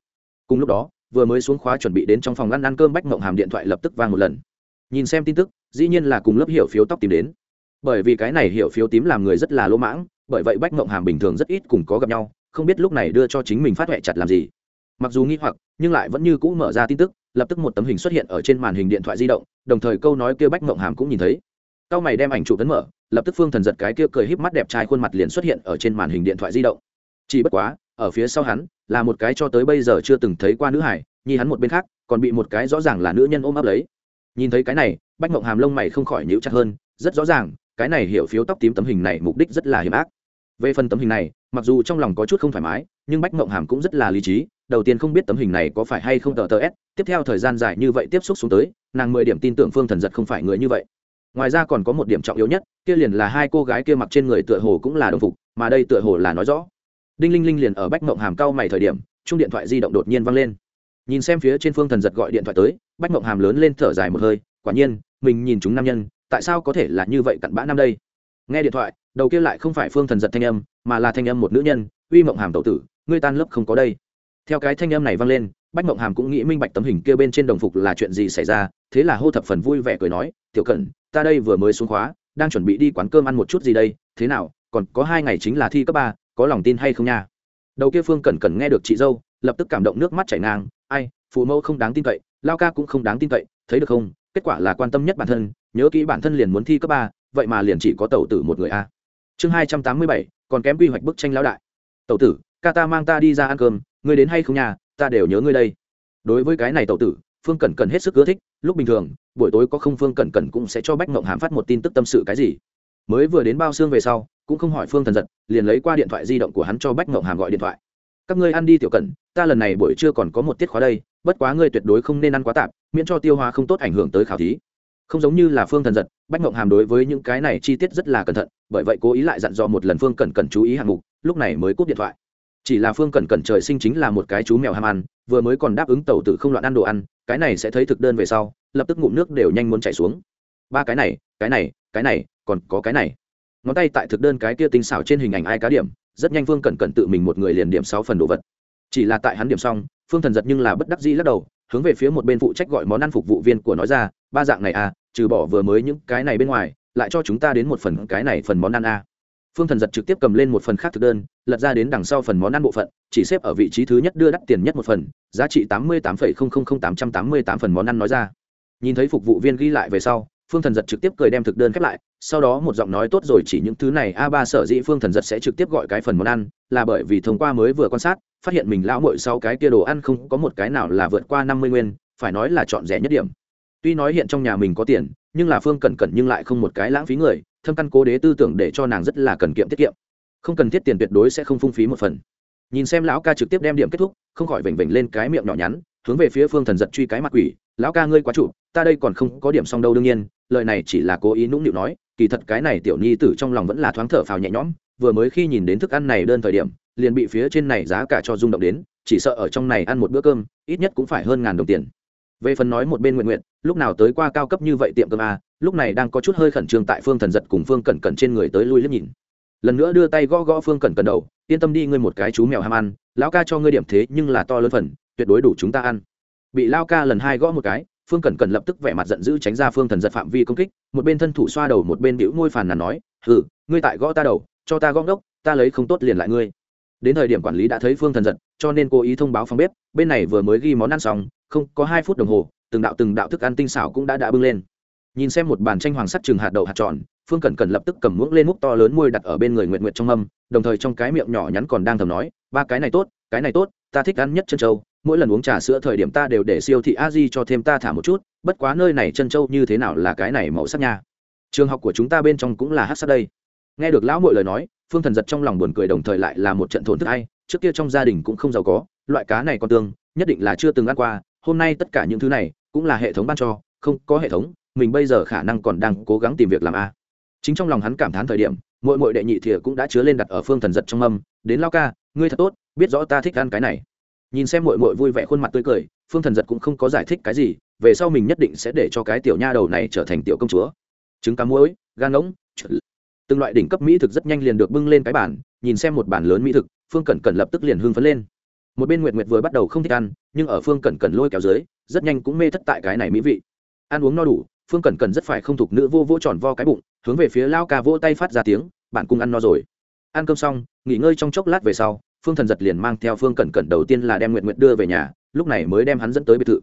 A: Cùng lúc đó, vừa mới xuống khóa chuẩn bị đến trong phòng ăn ăn cơm bách mộng hàm điện thoại lập tức vang một lần. Nhìn xem tin tức, dĩ nhiên là cùng lớp hiểu phiếu tóc tìm đến bởi vì cái này hiểu phiếu tím làm người rất là lỗ mãng, bởi vậy bách mộng hàm bình thường rất ít cùng có gặp nhau, không biết lúc này đưa cho chính mình phát huệ chặt làm gì. Mặc dù nghi hoặc, nhưng lại vẫn như cũ mở ra tin tức, lập tức một tấm hình xuất hiện ở trên màn hình điện thoại di động, đồng thời câu nói kia bách mộng hàm cũng nhìn thấy. Cao mày đem ảnh chụp tấn mở, lập tức phương thần giật cái kia cười híp mắt đẹp trai khuôn mặt liền xuất hiện ở trên màn hình điện thoại di động. Chỉ bất quá, ở phía sau hắn, là một cái cho tới bây giờ chưa từng thấy qua nữ hải nhi hắn một bên khác, còn bị một cái rõ ràng là nữ nhân ôm ấp lấy. Nhìn thấy cái này, bách mộng hàm lông mày không khỏi nhíu chặt hơn, rất rõ ràng cái này hiểu phiếu tóc tím tấm hình này mục đích rất là hiểm ác. Về phần tấm hình này, mặc dù trong lòng có chút không thoải mái, nhưng bách mộng hàm cũng rất là lý trí, đầu tiên không biết tấm hình này có phải hay không tờ tờ s, tiếp theo thời gian dài như vậy tiếp xúc xuống tới, nàng mười điểm tin tưởng phương thần giật không phải người như vậy. Ngoài ra còn có một điểm trọng yếu nhất, kia liền là hai cô gái kia mặc trên người tựa hồ cũng là đồng phục, mà đây tựa hồ là nói rõ. Đinh linh linh liền ở bách mộng hàm cao mày thời điểm, chung điện thoại di động đột nhiên văng lên. Nhìn xem phía trên phương thần giật gọi điện thoại tới, bách mộng hàm lớn lên thở dài một hơi, quả nhiên, mình nhìn chúng nam nhân tại sao có thể là như vậy cặn bã năm đây? Nghe điện thoại, đầu kia lại không phải phương thần giật thanh âm, mà là thanh âm một nữ nhân, uy mộng hàm tậu tử, ngươi tan lớp không có đây. Theo cái thanh âm này vang lên, bách mộng hàm cũng nghĩ minh bạch tấm hình kia bên trên đồng phục là chuyện gì xảy ra, thế là hô thập phần vui vẻ cười nói, tiểu cẩn, ta đây vừa mới xuống khóa, đang chuẩn bị đi quán cơm ăn một chút gì đây, thế nào, còn có hai ngày chính là thi cấp ba, có lòng tin hay không nha? Đầu kia phương cẩn cẩn nghe được chị dâu, lập tức cảm động nước mắt chảy ngang, ai, phụ mẫu không đáng tin cậy, lao ca cũng không đáng tin cậy, thấy được không, kết quả là quan tâm nhất bản thân nhớ kỹ bản thân liền muốn thi cấp ba, vậy mà liền chỉ có tàu tử một người a. Chương hai trăm tám mươi bảy, còn kém quy hoạch bức tranh lão đại. Tàu tử, ca ta mang ta đi ra ăn cơm, ngươi đến hay không nhà, ta đều nhớ ngươi đây. Đối với cái này tàu tử, phương cẩn cẩn hết sức ưa thích, lúc bình thường, buổi tối có không phương cẩn cẩn cũng sẽ cho bách mộng hàm phát một tin tức tâm sự cái gì. Mới vừa đến bao xương về sau, cũng không hỏi phương thần giật, liền lấy qua điện thoại di động của hắn cho bách mộng hàm gọi điện thoại. Các ngươi ăn đi tiểu cẩn, ta lần này buổi trưa còn có một tiết khóa đây, bất quá ngươi tuyệt đối không nên ăn quá tạp, miễn cho tiêu hóa không tốt ảnh hưởng tới khảo thí không giống như là phương thần giật, bách ngộng hàm đối với những cái này chi tiết rất là cẩn thận, bởi vậy cố ý lại dặn dò một lần phương cẩn cẩn chú ý hạng mục, lúc này mới cúp điện thoại. Chỉ là phương cẩn cẩn trời sinh chính là một cái chú mèo ham ăn, vừa mới còn đáp ứng tàu tử không loạn ăn đồ ăn, cái này sẽ thấy thực đơn về sau, lập tức ngụm nước đều nhanh muốn chảy xuống. Ba cái này cái này cái này, còn có cái này. Ngón tay tại thực đơn cái kia tinh xảo trên hình ảnh ai cá điểm, rất nhanh phương cẩn cẩn tự mình một người liền điểm sáu phần đồ vật. Chỉ là tại hắn điểm xong, phương thần giật nhưng là bất đắc dĩ lắc đầu hướng về phía một bên phụ trách gọi món ăn phục vụ viên của nói ra, ba dạng này à trừ bỏ vừa mới những cái này bên ngoài, lại cho chúng ta đến một phần cái này phần món ăn à. phương thần giật trực tiếp cầm lên một phần khác thực đơn, lật ra đến đằng sau phần món ăn bộ phận, chỉ xếp ở vị trí thứ nhất đưa đắt tiền nhất một phần, giá trị tám mươi tám tám trăm tám mươi tám phần món ăn nói ra nhìn thấy phục vụ viên ghi lại về sau, phương thần giật trực tiếp cười đem thực đơn khép lại, sau đó một giọng nói tốt rồi chỉ những thứ này, a ba sở dĩ phương thần giật sẽ trực tiếp gọi cái phần món ăn, là bởi vì thông qua mới vừa quan sát phát hiện mình lão mội sau cái kia đồ ăn không có một cái nào là vượt qua năm mươi nguyên, phải nói là chọn rẻ nhất điểm. Tuy nói hiện trong nhà mình có tiền, nhưng là phương cẩn cẩn nhưng lại không một cái lãng phí người, thâm căn cố đế tư tưởng để cho nàng rất là cần kiệm tiết kiệm. Không cần thiết tiền tuyệt đối sẽ không phung phí một phần. Nhìn xem lão ca trực tiếp đem điểm kết thúc, không khỏi vểnh vểnh lên cái miệng nhỏ nhắn, hướng về phía phương thần giật truy cái mặt quỷ, lão ca ngươi quá chủ, ta đây còn không có điểm xong đâu đương nhiên, lời này chỉ là cố ý nũng nịu nói, kỳ thật cái này tiểu nhi tử trong lòng vẫn là thoáng thở phào nhẹ nhõm vừa mới khi nhìn đến thức ăn này đơn thời điểm, liền bị phía trên này giá cả cho rung động đến, chỉ sợ ở trong này ăn một bữa cơm, ít nhất cũng phải hơn ngàn đồng tiền. Về phần nói một bên nguyện nguyện lúc nào tới qua cao cấp như vậy tiệm cơm a lúc này đang có chút hơi khẩn trương tại phương thần giật cùng phương cẩn cẩn trên người tới lui liếc nhìn. Lần nữa đưa tay gõ gõ phương cẩn cẩn đầu, yên tâm đi, ngươi một cái chú mèo ham ăn, lão ca cho ngươi điểm thế nhưng là to lớn phần, tuyệt đối đủ chúng ta ăn. Bị lao ca lần hai gõ một cái, phương cẩn cẩn lập tức vẻ mặt giận dữ tránh ra phương thần giật phạm vi công kích, một bên thân thủ xoa đầu, một bên đĩu ngôi phàn nàn nói, hừ, ngươi tại gõ ta đầu cho ta gom đốc ta lấy không tốt liền lại ngươi. Đến thời điểm quản lý đã thấy phương thần giật cho nên cố ý thông báo phòng bếp, bên này vừa mới ghi món ăn xong, không, có hai phút đồng hồ, từng đạo từng đạo thức ăn tinh xảo cũng đã đã bưng lên. Nhìn xem một bàn tranh hoàng sắt chừng hạt đậu hạt tròn, phương cẩn cẩn lập tức cầm muỗng lên múc to lớn môi đặt ở bên người nguyện nguyện trong mâm, đồng thời trong cái miệng nhỏ nhắn còn đang thầm nói, ba cái này tốt, cái này tốt, ta thích ăn nhất chân trâu mỗi lần uống trà sữa thời điểm ta đều để siêu thị a di cho thêm ta thả một chút, bất quá nơi này chân trâu như thế nào là cái này màu sắc nha. Trường học của chúng ta bên trong cũng là hát sắc đây nghe được lão mội lời nói, phương thần giật trong lòng buồn cười đồng thời lại là một trận thổn thức hay trước kia trong gia đình cũng không giàu có, loại cá này con tương, nhất định là chưa từng ăn qua, hôm nay tất cả những thứ này cũng là hệ thống ban cho, không có hệ thống, mình bây giờ khả năng còn đang cố gắng tìm việc làm a. Chính trong lòng hắn cảm thán thời điểm mỗi mỗi đệ nhị thìa cũng đã chứa lên đặt ở phương thần giật trong âm đến lao ca, ngươi thật tốt, biết rõ ta thích ăn cái này. Nhìn xem mội mội vui vẻ khuôn mặt tươi cười, phương thần giật cũng không có giải thích cái gì, về sau mình nhất định sẽ để cho cái tiểu nha đầu này trở thành tiểu công chúa. Trứng cá muối, gan ngỗng từng loại đỉnh cấp mỹ thực rất nhanh liền được bưng lên cái bản nhìn xem một bản lớn mỹ thực, phương cẩn cẩn lập tức liền hưng phấn lên. Một bên nguyệt nguyệt vừa bắt đầu không thích ăn, nhưng ở phương cẩn cẩn lôi kéo dưới, rất nhanh cũng mê thất tại cái này mỹ vị. Ăn uống no đủ, phương cẩn cẩn rất phải không thục nữ vô vô tròn vo cái bụng, hướng về phía lao ca vỗ tay phát ra tiếng, bạn cùng ăn no rồi. Ăn cơm xong, nghỉ ngơi trong chốc lát về sau, phương thần giật liền mang theo phương cẩn cẩn đầu tiên là đem nguyện nguyện đưa về nhà, lúc này mới đem hắn dẫn tới biệt thự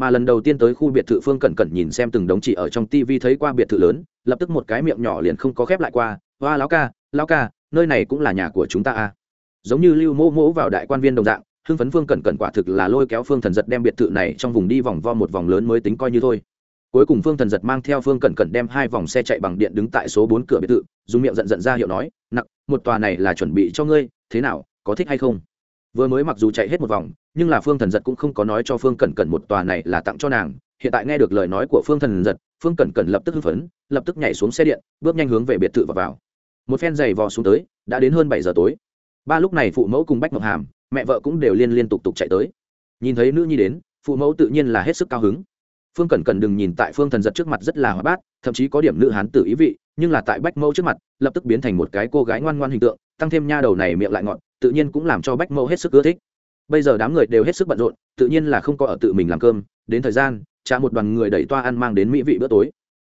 A: mà lần đầu tiên tới khu biệt thự phương cẩn cẩn nhìn xem từng đống chỉ ở trong tivi thấy qua biệt thự lớn, lập tức một cái miệng nhỏ liền không có khép lại qua, hoa lão ca lão ca, nơi này cũng là nhà của chúng ta à. giống như lưu mô mỗ vào đại quan viên đồng dạng, hưng phấn phương cẩn cẩn quả thực là lôi kéo phương thần giật đem biệt thự này trong vùng đi vòng vo một vòng lớn mới tính coi như thôi cuối cùng phương thần giật mang theo phương cẩn cẩn đem hai vòng xe chạy bằng điện đứng tại số bốn cửa biệt thự, dùng miệng giận giận ra hiệu nói nặng một tòa này là chuẩn bị cho ngươi, thế nào, có thích hay không vừa mới mặc dù chạy hết một vòng, nhưng là phương thần giật cũng không có nói cho phương cẩn cẩn một tòa này là tặng cho nàng. Hiện tại nghe được lời nói của phương thần giật, phương cẩn cẩn lập tức hưng phấn, lập tức nhảy xuống xe điện, bước nhanh hướng về biệt thự và vào. Một phen giày vò xuống tới, đã đến hơn bảy giờ tối. Ba lúc này phụ mẫu cùng bách ngọc hàm, mẹ vợ cũng đều liên liên tục tục chạy tới. Nhìn thấy nữ nhi đến, phụ mẫu tự nhiên là hết sức cao hứng. Phương cẩn cẩn đừng nhìn tại phương thần giật trước mặt rất là hoa bát, thậm chí có điểm nữ hán tử ý vị, nhưng là tại bách mẫu trước mặt, lập tức biến thành một cái cô gái ngoan ngoan hình tượng tăng thêm nha đầu này miệng lại ngọn tự nhiên cũng làm cho bách mẫu hết sức ưa thích. Bây giờ đám người đều hết sức bận rộn, tự nhiên là không có ở tự mình làm cơm, đến thời gian trả một đoàn người đẩy toa ăn mang đến mỹ vị bữa tối.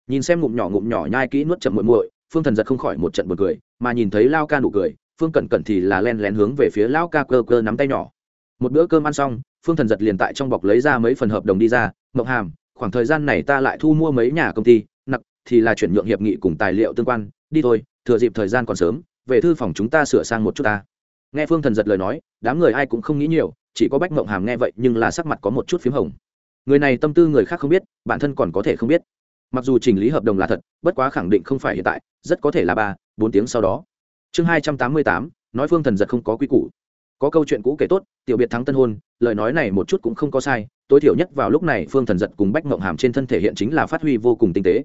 A: Nhìn xem ngụm nhỏ ngụm nhỏ nhai kỹ nuốt chậm muội muội, phương thần giật không khỏi một trận buồn cười, mà nhìn thấy lao ca nụ cười, phương cẩn cẩn thì là len lén hướng về phía lao ca cơ cơ nắm tay nhỏ. Một bữa cơm ăn xong, phương thần giật liền tại trong bọc lấy ra mấy phần hợp đồng đi ra mộng hàm, khoảng thời gian này ta lại thu mua mấy nhà công ty nặc thì là chuyển nhượng hiệp nghị cùng tài liệu tương quan, đi thôi, thừa dịp thời gian còn sớm về thư phòng chúng ta sửa sang một chút ta. Nghe phương thần giật lời nói, đám người ai cũng không nghĩ nhiều, chỉ có bách mộng hàm nghe vậy nhưng là sắc mặt có một chút p h í m hồng. Người này tâm tư người khác không biết, bản thân còn có thể không biết. Mặc dù chỉnh lý hợp đồng là thật, bất quá khẳng định không phải hiện tại, rất có thể là ba, bốn tiếng sau đó. Chương hai trăm tám mươi tám, nói phương thần giật không có quy củ. Có câu chuyện cũ kể tốt, tiểu biệt thắng tân hôn, lời nói này một chút cũng không có sai, tối thiểu nhất vào lúc này phương thần giật cùng bách mộng hàm trên thân thể hiện chính là phát huy vô cùng tinh tế.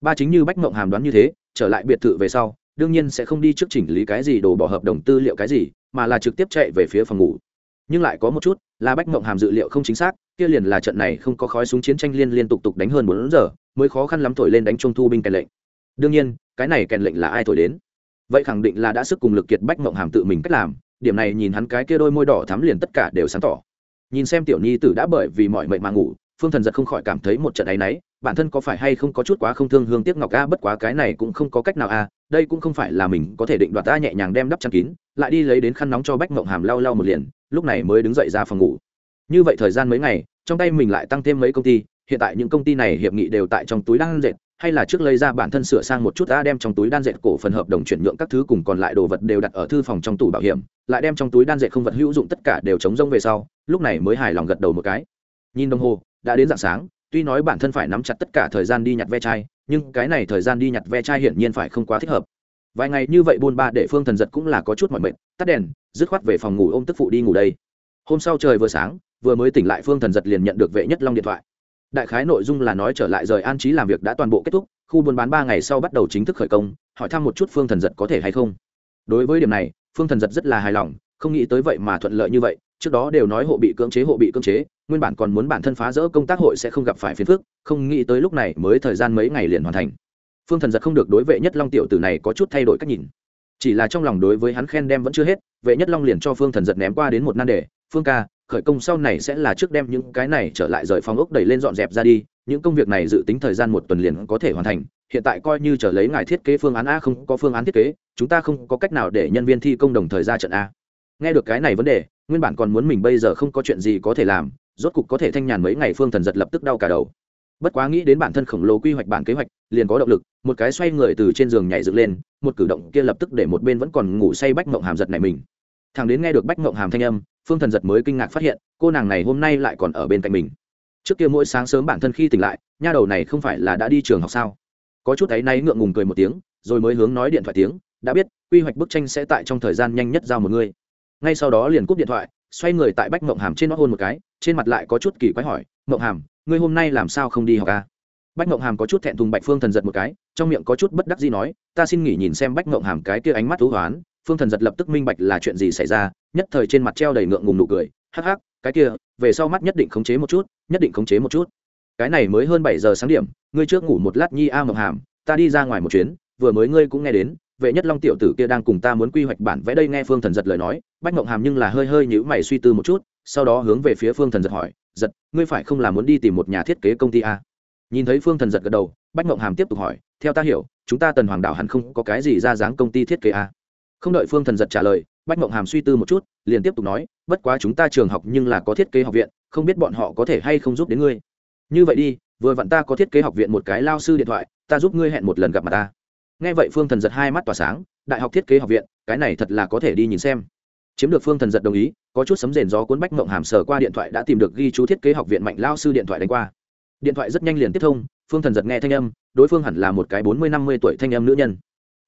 A: Ba chính như bách mộng hàm đoán như thế, trở lại biệt thự về sau đương nhiên sẽ không đi trước chỉnh lý cái gì đồ bỏ hợp đồng tư liệu cái gì, mà là trực tiếp chạy về phía phòng ngủ. Nhưng lại có một chút, là bách mộng hàm dự liệu không chính xác, kia liền là trận này không có khói súng chiến tranh liên liên tục tục đánh hơn bốn giờ, mới khó khăn lắm thổi lên đánh trung thu binh kèn lệnh. Đương nhiên, cái này kèn lệnh là ai thổi đến? Vậy khẳng định là đã sức cùng lực kiệt bách mộng hàm tự mình cách làm, điểm này nhìn hắn cái kia đôi môi đỏ thắm liền tất cả đều sáng tỏ. Nhìn xem tiểu nhi tử đã bởi vì mọi mệnh mà ngủ, phương thần giật không khỏi cảm thấy một trận áy náy bản thân có phải hay không có chút quá không thương hương tiếc ngọc a? Bất quá cái này cũng không có cách nào a. Đây cũng không phải là mình có thể định đoạt ta nhẹ nhàng đem đắp chăn kín, lại đi lấy đến khăn nóng cho bách mộng hàm lau lau một liền, lúc này mới đứng dậy ra phòng ngủ. Như vậy thời gian mấy ngày, trong tay mình lại tăng thêm mấy công ty, hiện tại những công ty này hiệp nghị đều tại trong túi đan dệt, hay là trước lấy ra bản thân sửa sang một chút đã đem trong túi đan dệt cổ phần hợp đồng chuyển nhượng các thứ cùng còn lại đồ vật đều đặt ở thư phòng trong tủ bảo hiểm, lại đem trong túi đan dệt không vật hữu dụng tất cả đều chống rông về sau, lúc này mới hài lòng gật đầu một cái. Nhìn đồng hồ, đã đến dạng sáng tuy nói bản thân phải nắm chặt tất cả thời gian đi nhặt ve chai, nhưng cái này thời gian đi nhặt ve chai hiển nhiên phải không quá thích hợp. Vài ngày như vậy buôn ba để phương thần giật cũng là có chút mọi mệnh tắt đèn, dứt khoát về phòng ngủ ôm tức phụ đi ngủ đây. Hôm sau trời vừa sáng, vừa mới tỉnh lại phương thần giật liền nhận được vệ nhất long điện thoại. Đại khái nội dung là nói trở lại rời an trí làm việc đã toàn bộ kết thúc, khu buôn bán ba ngày sau bắt đầu chính thức khởi công, hỏi thăm một chút phương thần giật có thể hay không. Đối với điểm này, phương thần giật rất là hài lòng, không nghĩ tới vậy mà thuận lợi như vậy, trước đó đều nói hộ bị cưỡng chế, hộ bị cưỡng chế nguyên bản còn muốn bản thân phá rỡ công tác hội sẽ không gặp phải phiền phức, không nghĩ tới lúc này mới thời gian mấy ngày liền hoàn thành. Phương thần giật không được đối vệ nhất long tiểu tử này có chút thay đổi cách nhìn. Chỉ là trong lòng đối với hắn khen đem vẫn chưa hết, vệ nhất long liền cho phương thần giật ném qua đến một nan đề, phương ca, khởi công sau này sẽ là trước đem những cái này trở lại rời phòng ốc đẩy lên dọn dẹp ra đi, những công việc này dự tính thời gian một tuần liền có thể hoàn thành, hiện tại coi như trở lấy ngài thiết kế phương án a không có phương án thiết kế, chúng ta không có cách nào để nhân viên thi công đồng thời ra trận a. Nghe được cái này vấn đề, nguyên bản còn muốn mình bây giờ không có chuyện gì có thể làm rốt cục có thể thanh nhàn mấy ngày phương thần giật lập tức đau cả đầu. Bất quá nghĩ đến bản thân khổng lồ quy hoạch bản kế hoạch, liền có động lực, một cái xoay người từ trên giường nhảy dựng lên, một cử động kia lập tức để một bên vẫn còn ngủ say bách mộng hàm giật này mình. Thằng đến nghe được bách mộng hàm thanh âm, phương thần giật mới kinh ngạc phát hiện, cô nàng này hôm nay lại còn ở bên cạnh mình. Trước kia mỗi sáng sớm bản thân khi tỉnh lại, nha đầu này không phải là đã đi trường học sao? Có chút ấy nay ngượng ngùng cười một tiếng, rồi mới hướng nói điện thoại tiếng, đã biết, quy hoạch bức tranh sẽ tại trong thời gian nhanh nhất giao một người. Ngay sau đó liền cúp điện thoại xoay người tại bách mộng hàm trên nó hôn một cái, trên mặt lại có chút kỳ quái hỏi, mộng hàm, ngươi hôm nay làm sao không đi học à? bách mộng hàm có chút thẹn thùng bạch phương thần giật một cái, trong miệng có chút bất đắc gì nói, ta xin nghỉ nhìn xem bách mộng hàm cái kia ánh mắt thú hoán phương thần giật lập tức minh bạch là chuyện gì xảy ra, nhất thời trên mặt treo đầy ngượng ngùng nụ cười, hắc hắc, cái kia, về sau mắt nhất định khống chế một chút, nhất định khống chế một chút cái này mới hơn bảy giờ sáng điểm, ngươi trước ngủ một lát nhi a mộng hàm, ta đi ra ngoài một chuyến, vừa mới ngươi cũng nghe đến vệ nhất long tiểu tử kia đang cùng ta muốn quy hoạch bản vẽ đây nghe phương thần giật lời nói, bách mộng hàm nhưng là hơi hơi nhữ mày suy tư một chút, sau đó hướng về phía phương thần giật hỏi, giật, ngươi phải không là muốn đi tìm một nhà thiết kế công ty a? Nhìn thấy phương thần giật gật đầu, bách mộng hàm tiếp tục hỏi, theo ta hiểu, chúng ta tần hoàng đảo hẳn không có cái gì ra dáng công ty thiết kế a? Không đợi phương thần giật trả lời, bách mộng hàm suy tư một chút, liền tiếp tục nói, bất quá chúng ta trường học nhưng là có thiết kế học viện, không biết bọn họ có thể hay không giúp đến ngươi. Như vậy đi, vừa vặn ta có thiết kế học viện một cái lao sư điện thoại, ta giúp ngươi hẹn một lần gặp mặt ta nghe vậy phương thần giật hai mắt tỏa sáng, đại học thiết kế học viện, cái này thật là có thể đi nhìn xem. Chiếm được phương thần giật đồng ý, có chút sấm rền gió cuốn bách mộng hàm sờ qua điện thoại đã tìm được ghi chú thiết kế học viện mạnh lao sư điện thoại đánh qua. Điện thoại rất nhanh liền tiếp thông, phương thần giật nghe thanh âm, đối phương hẳn là một cái bốn mươi năm mươi tuổi thanh âm nữ nhân.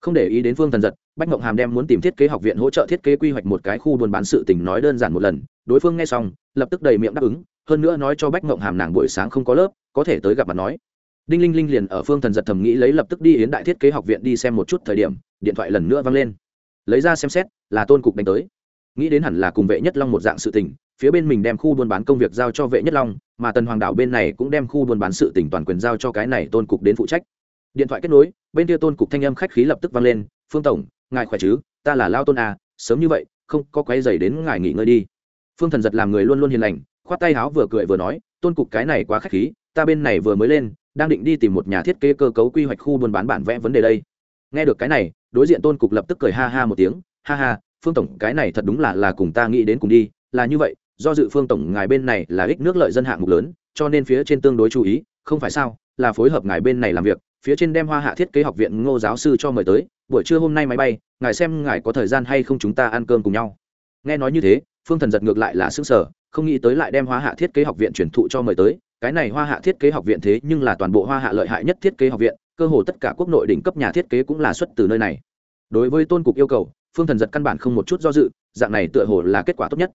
A: Không để ý đến phương thần giật, bách mộng hàm đem muốn tìm thiết kế học viện hỗ trợ thiết kế quy hoạch một cái khu buôn bán sự tình nói đơn giản một lần, đối phương nghe xong, lập tức đầy miệng đáp ứng, hơn nữa nói cho bách mộng hàm nàng buổi sáng không có lớp, có thể tới gặp mặt nói đinh linh linh liền ở phương thần giật thầm nghĩ lấy lập tức đi hiến đại thiết kế học viện đi xem một chút thời điểm, điện thoại lần nữa vang lên. Lấy ra xem xét, là tôn cục đánh tới. Nghĩ đến hẳn là cùng vệ nhất long một dạng sự tình, phía bên mình đem khu buôn bán công việc giao cho vệ nhất long, mà tần hoàng đảo bên này cũng đem khu buôn bán sự tỉnh toàn quyền giao cho cái này tôn cục đến phụ trách. Điện thoại kết nối, bên kia tôn cục thanh âm khách khí lập tức vang lên, phương tổng, ngài khỏe chứ? Ta là lao tôn à sớm như vậy, không có quái dày đến ngài nghỉ ngơi đi. Phương thần giật làm người luôn luôn hiền lành, khoát tay háo vừa cười vừa nói, tôn cục cái này quá khách khí ta bên này vừa mới lên, đang định đi tìm một nhà thiết kế cơ cấu quy hoạch khu buôn bán bản vẽ vấn đề đây. Nghe được cái này, đối diện tôn cục lập tức cười ha ha một tiếng, ha ha, phương tổng, cái này thật đúng là là cùng ta nghĩ đến cùng đi, là như vậy, do dự phương tổng, ngài bên này là ích nước lợi dân hạng mục lớn, cho nên phía trên tương đối chú ý, không phải sao, là phối hợp ngài bên này làm việc, phía trên đem hoa hạ thiết kế học viện ngô giáo sư cho mời tới, buổi trưa hôm nay máy bay, ngài xem ngài có thời gian hay không chúng ta ăn cơm cùng nhau. Nghe nói như thế, phương thần giật ngược lại là xứng sở không nghĩ tới lại đem hoa hạ thiết kế học viện truyền thụ cho mời tới cái này hoa hạ thiết kế học viện thế nhưng là toàn bộ hoa hạ lợi hại nhất thiết kế học viện, cơ hồ tất cả quốc nội đỉnh cấp nhà thiết kế cũng là xuất từ nơi này. Đối với tôn cục yêu cầu, phương thần giật căn bản không một chút do dự, dạng này tựa hồ là kết quả tốt nhất.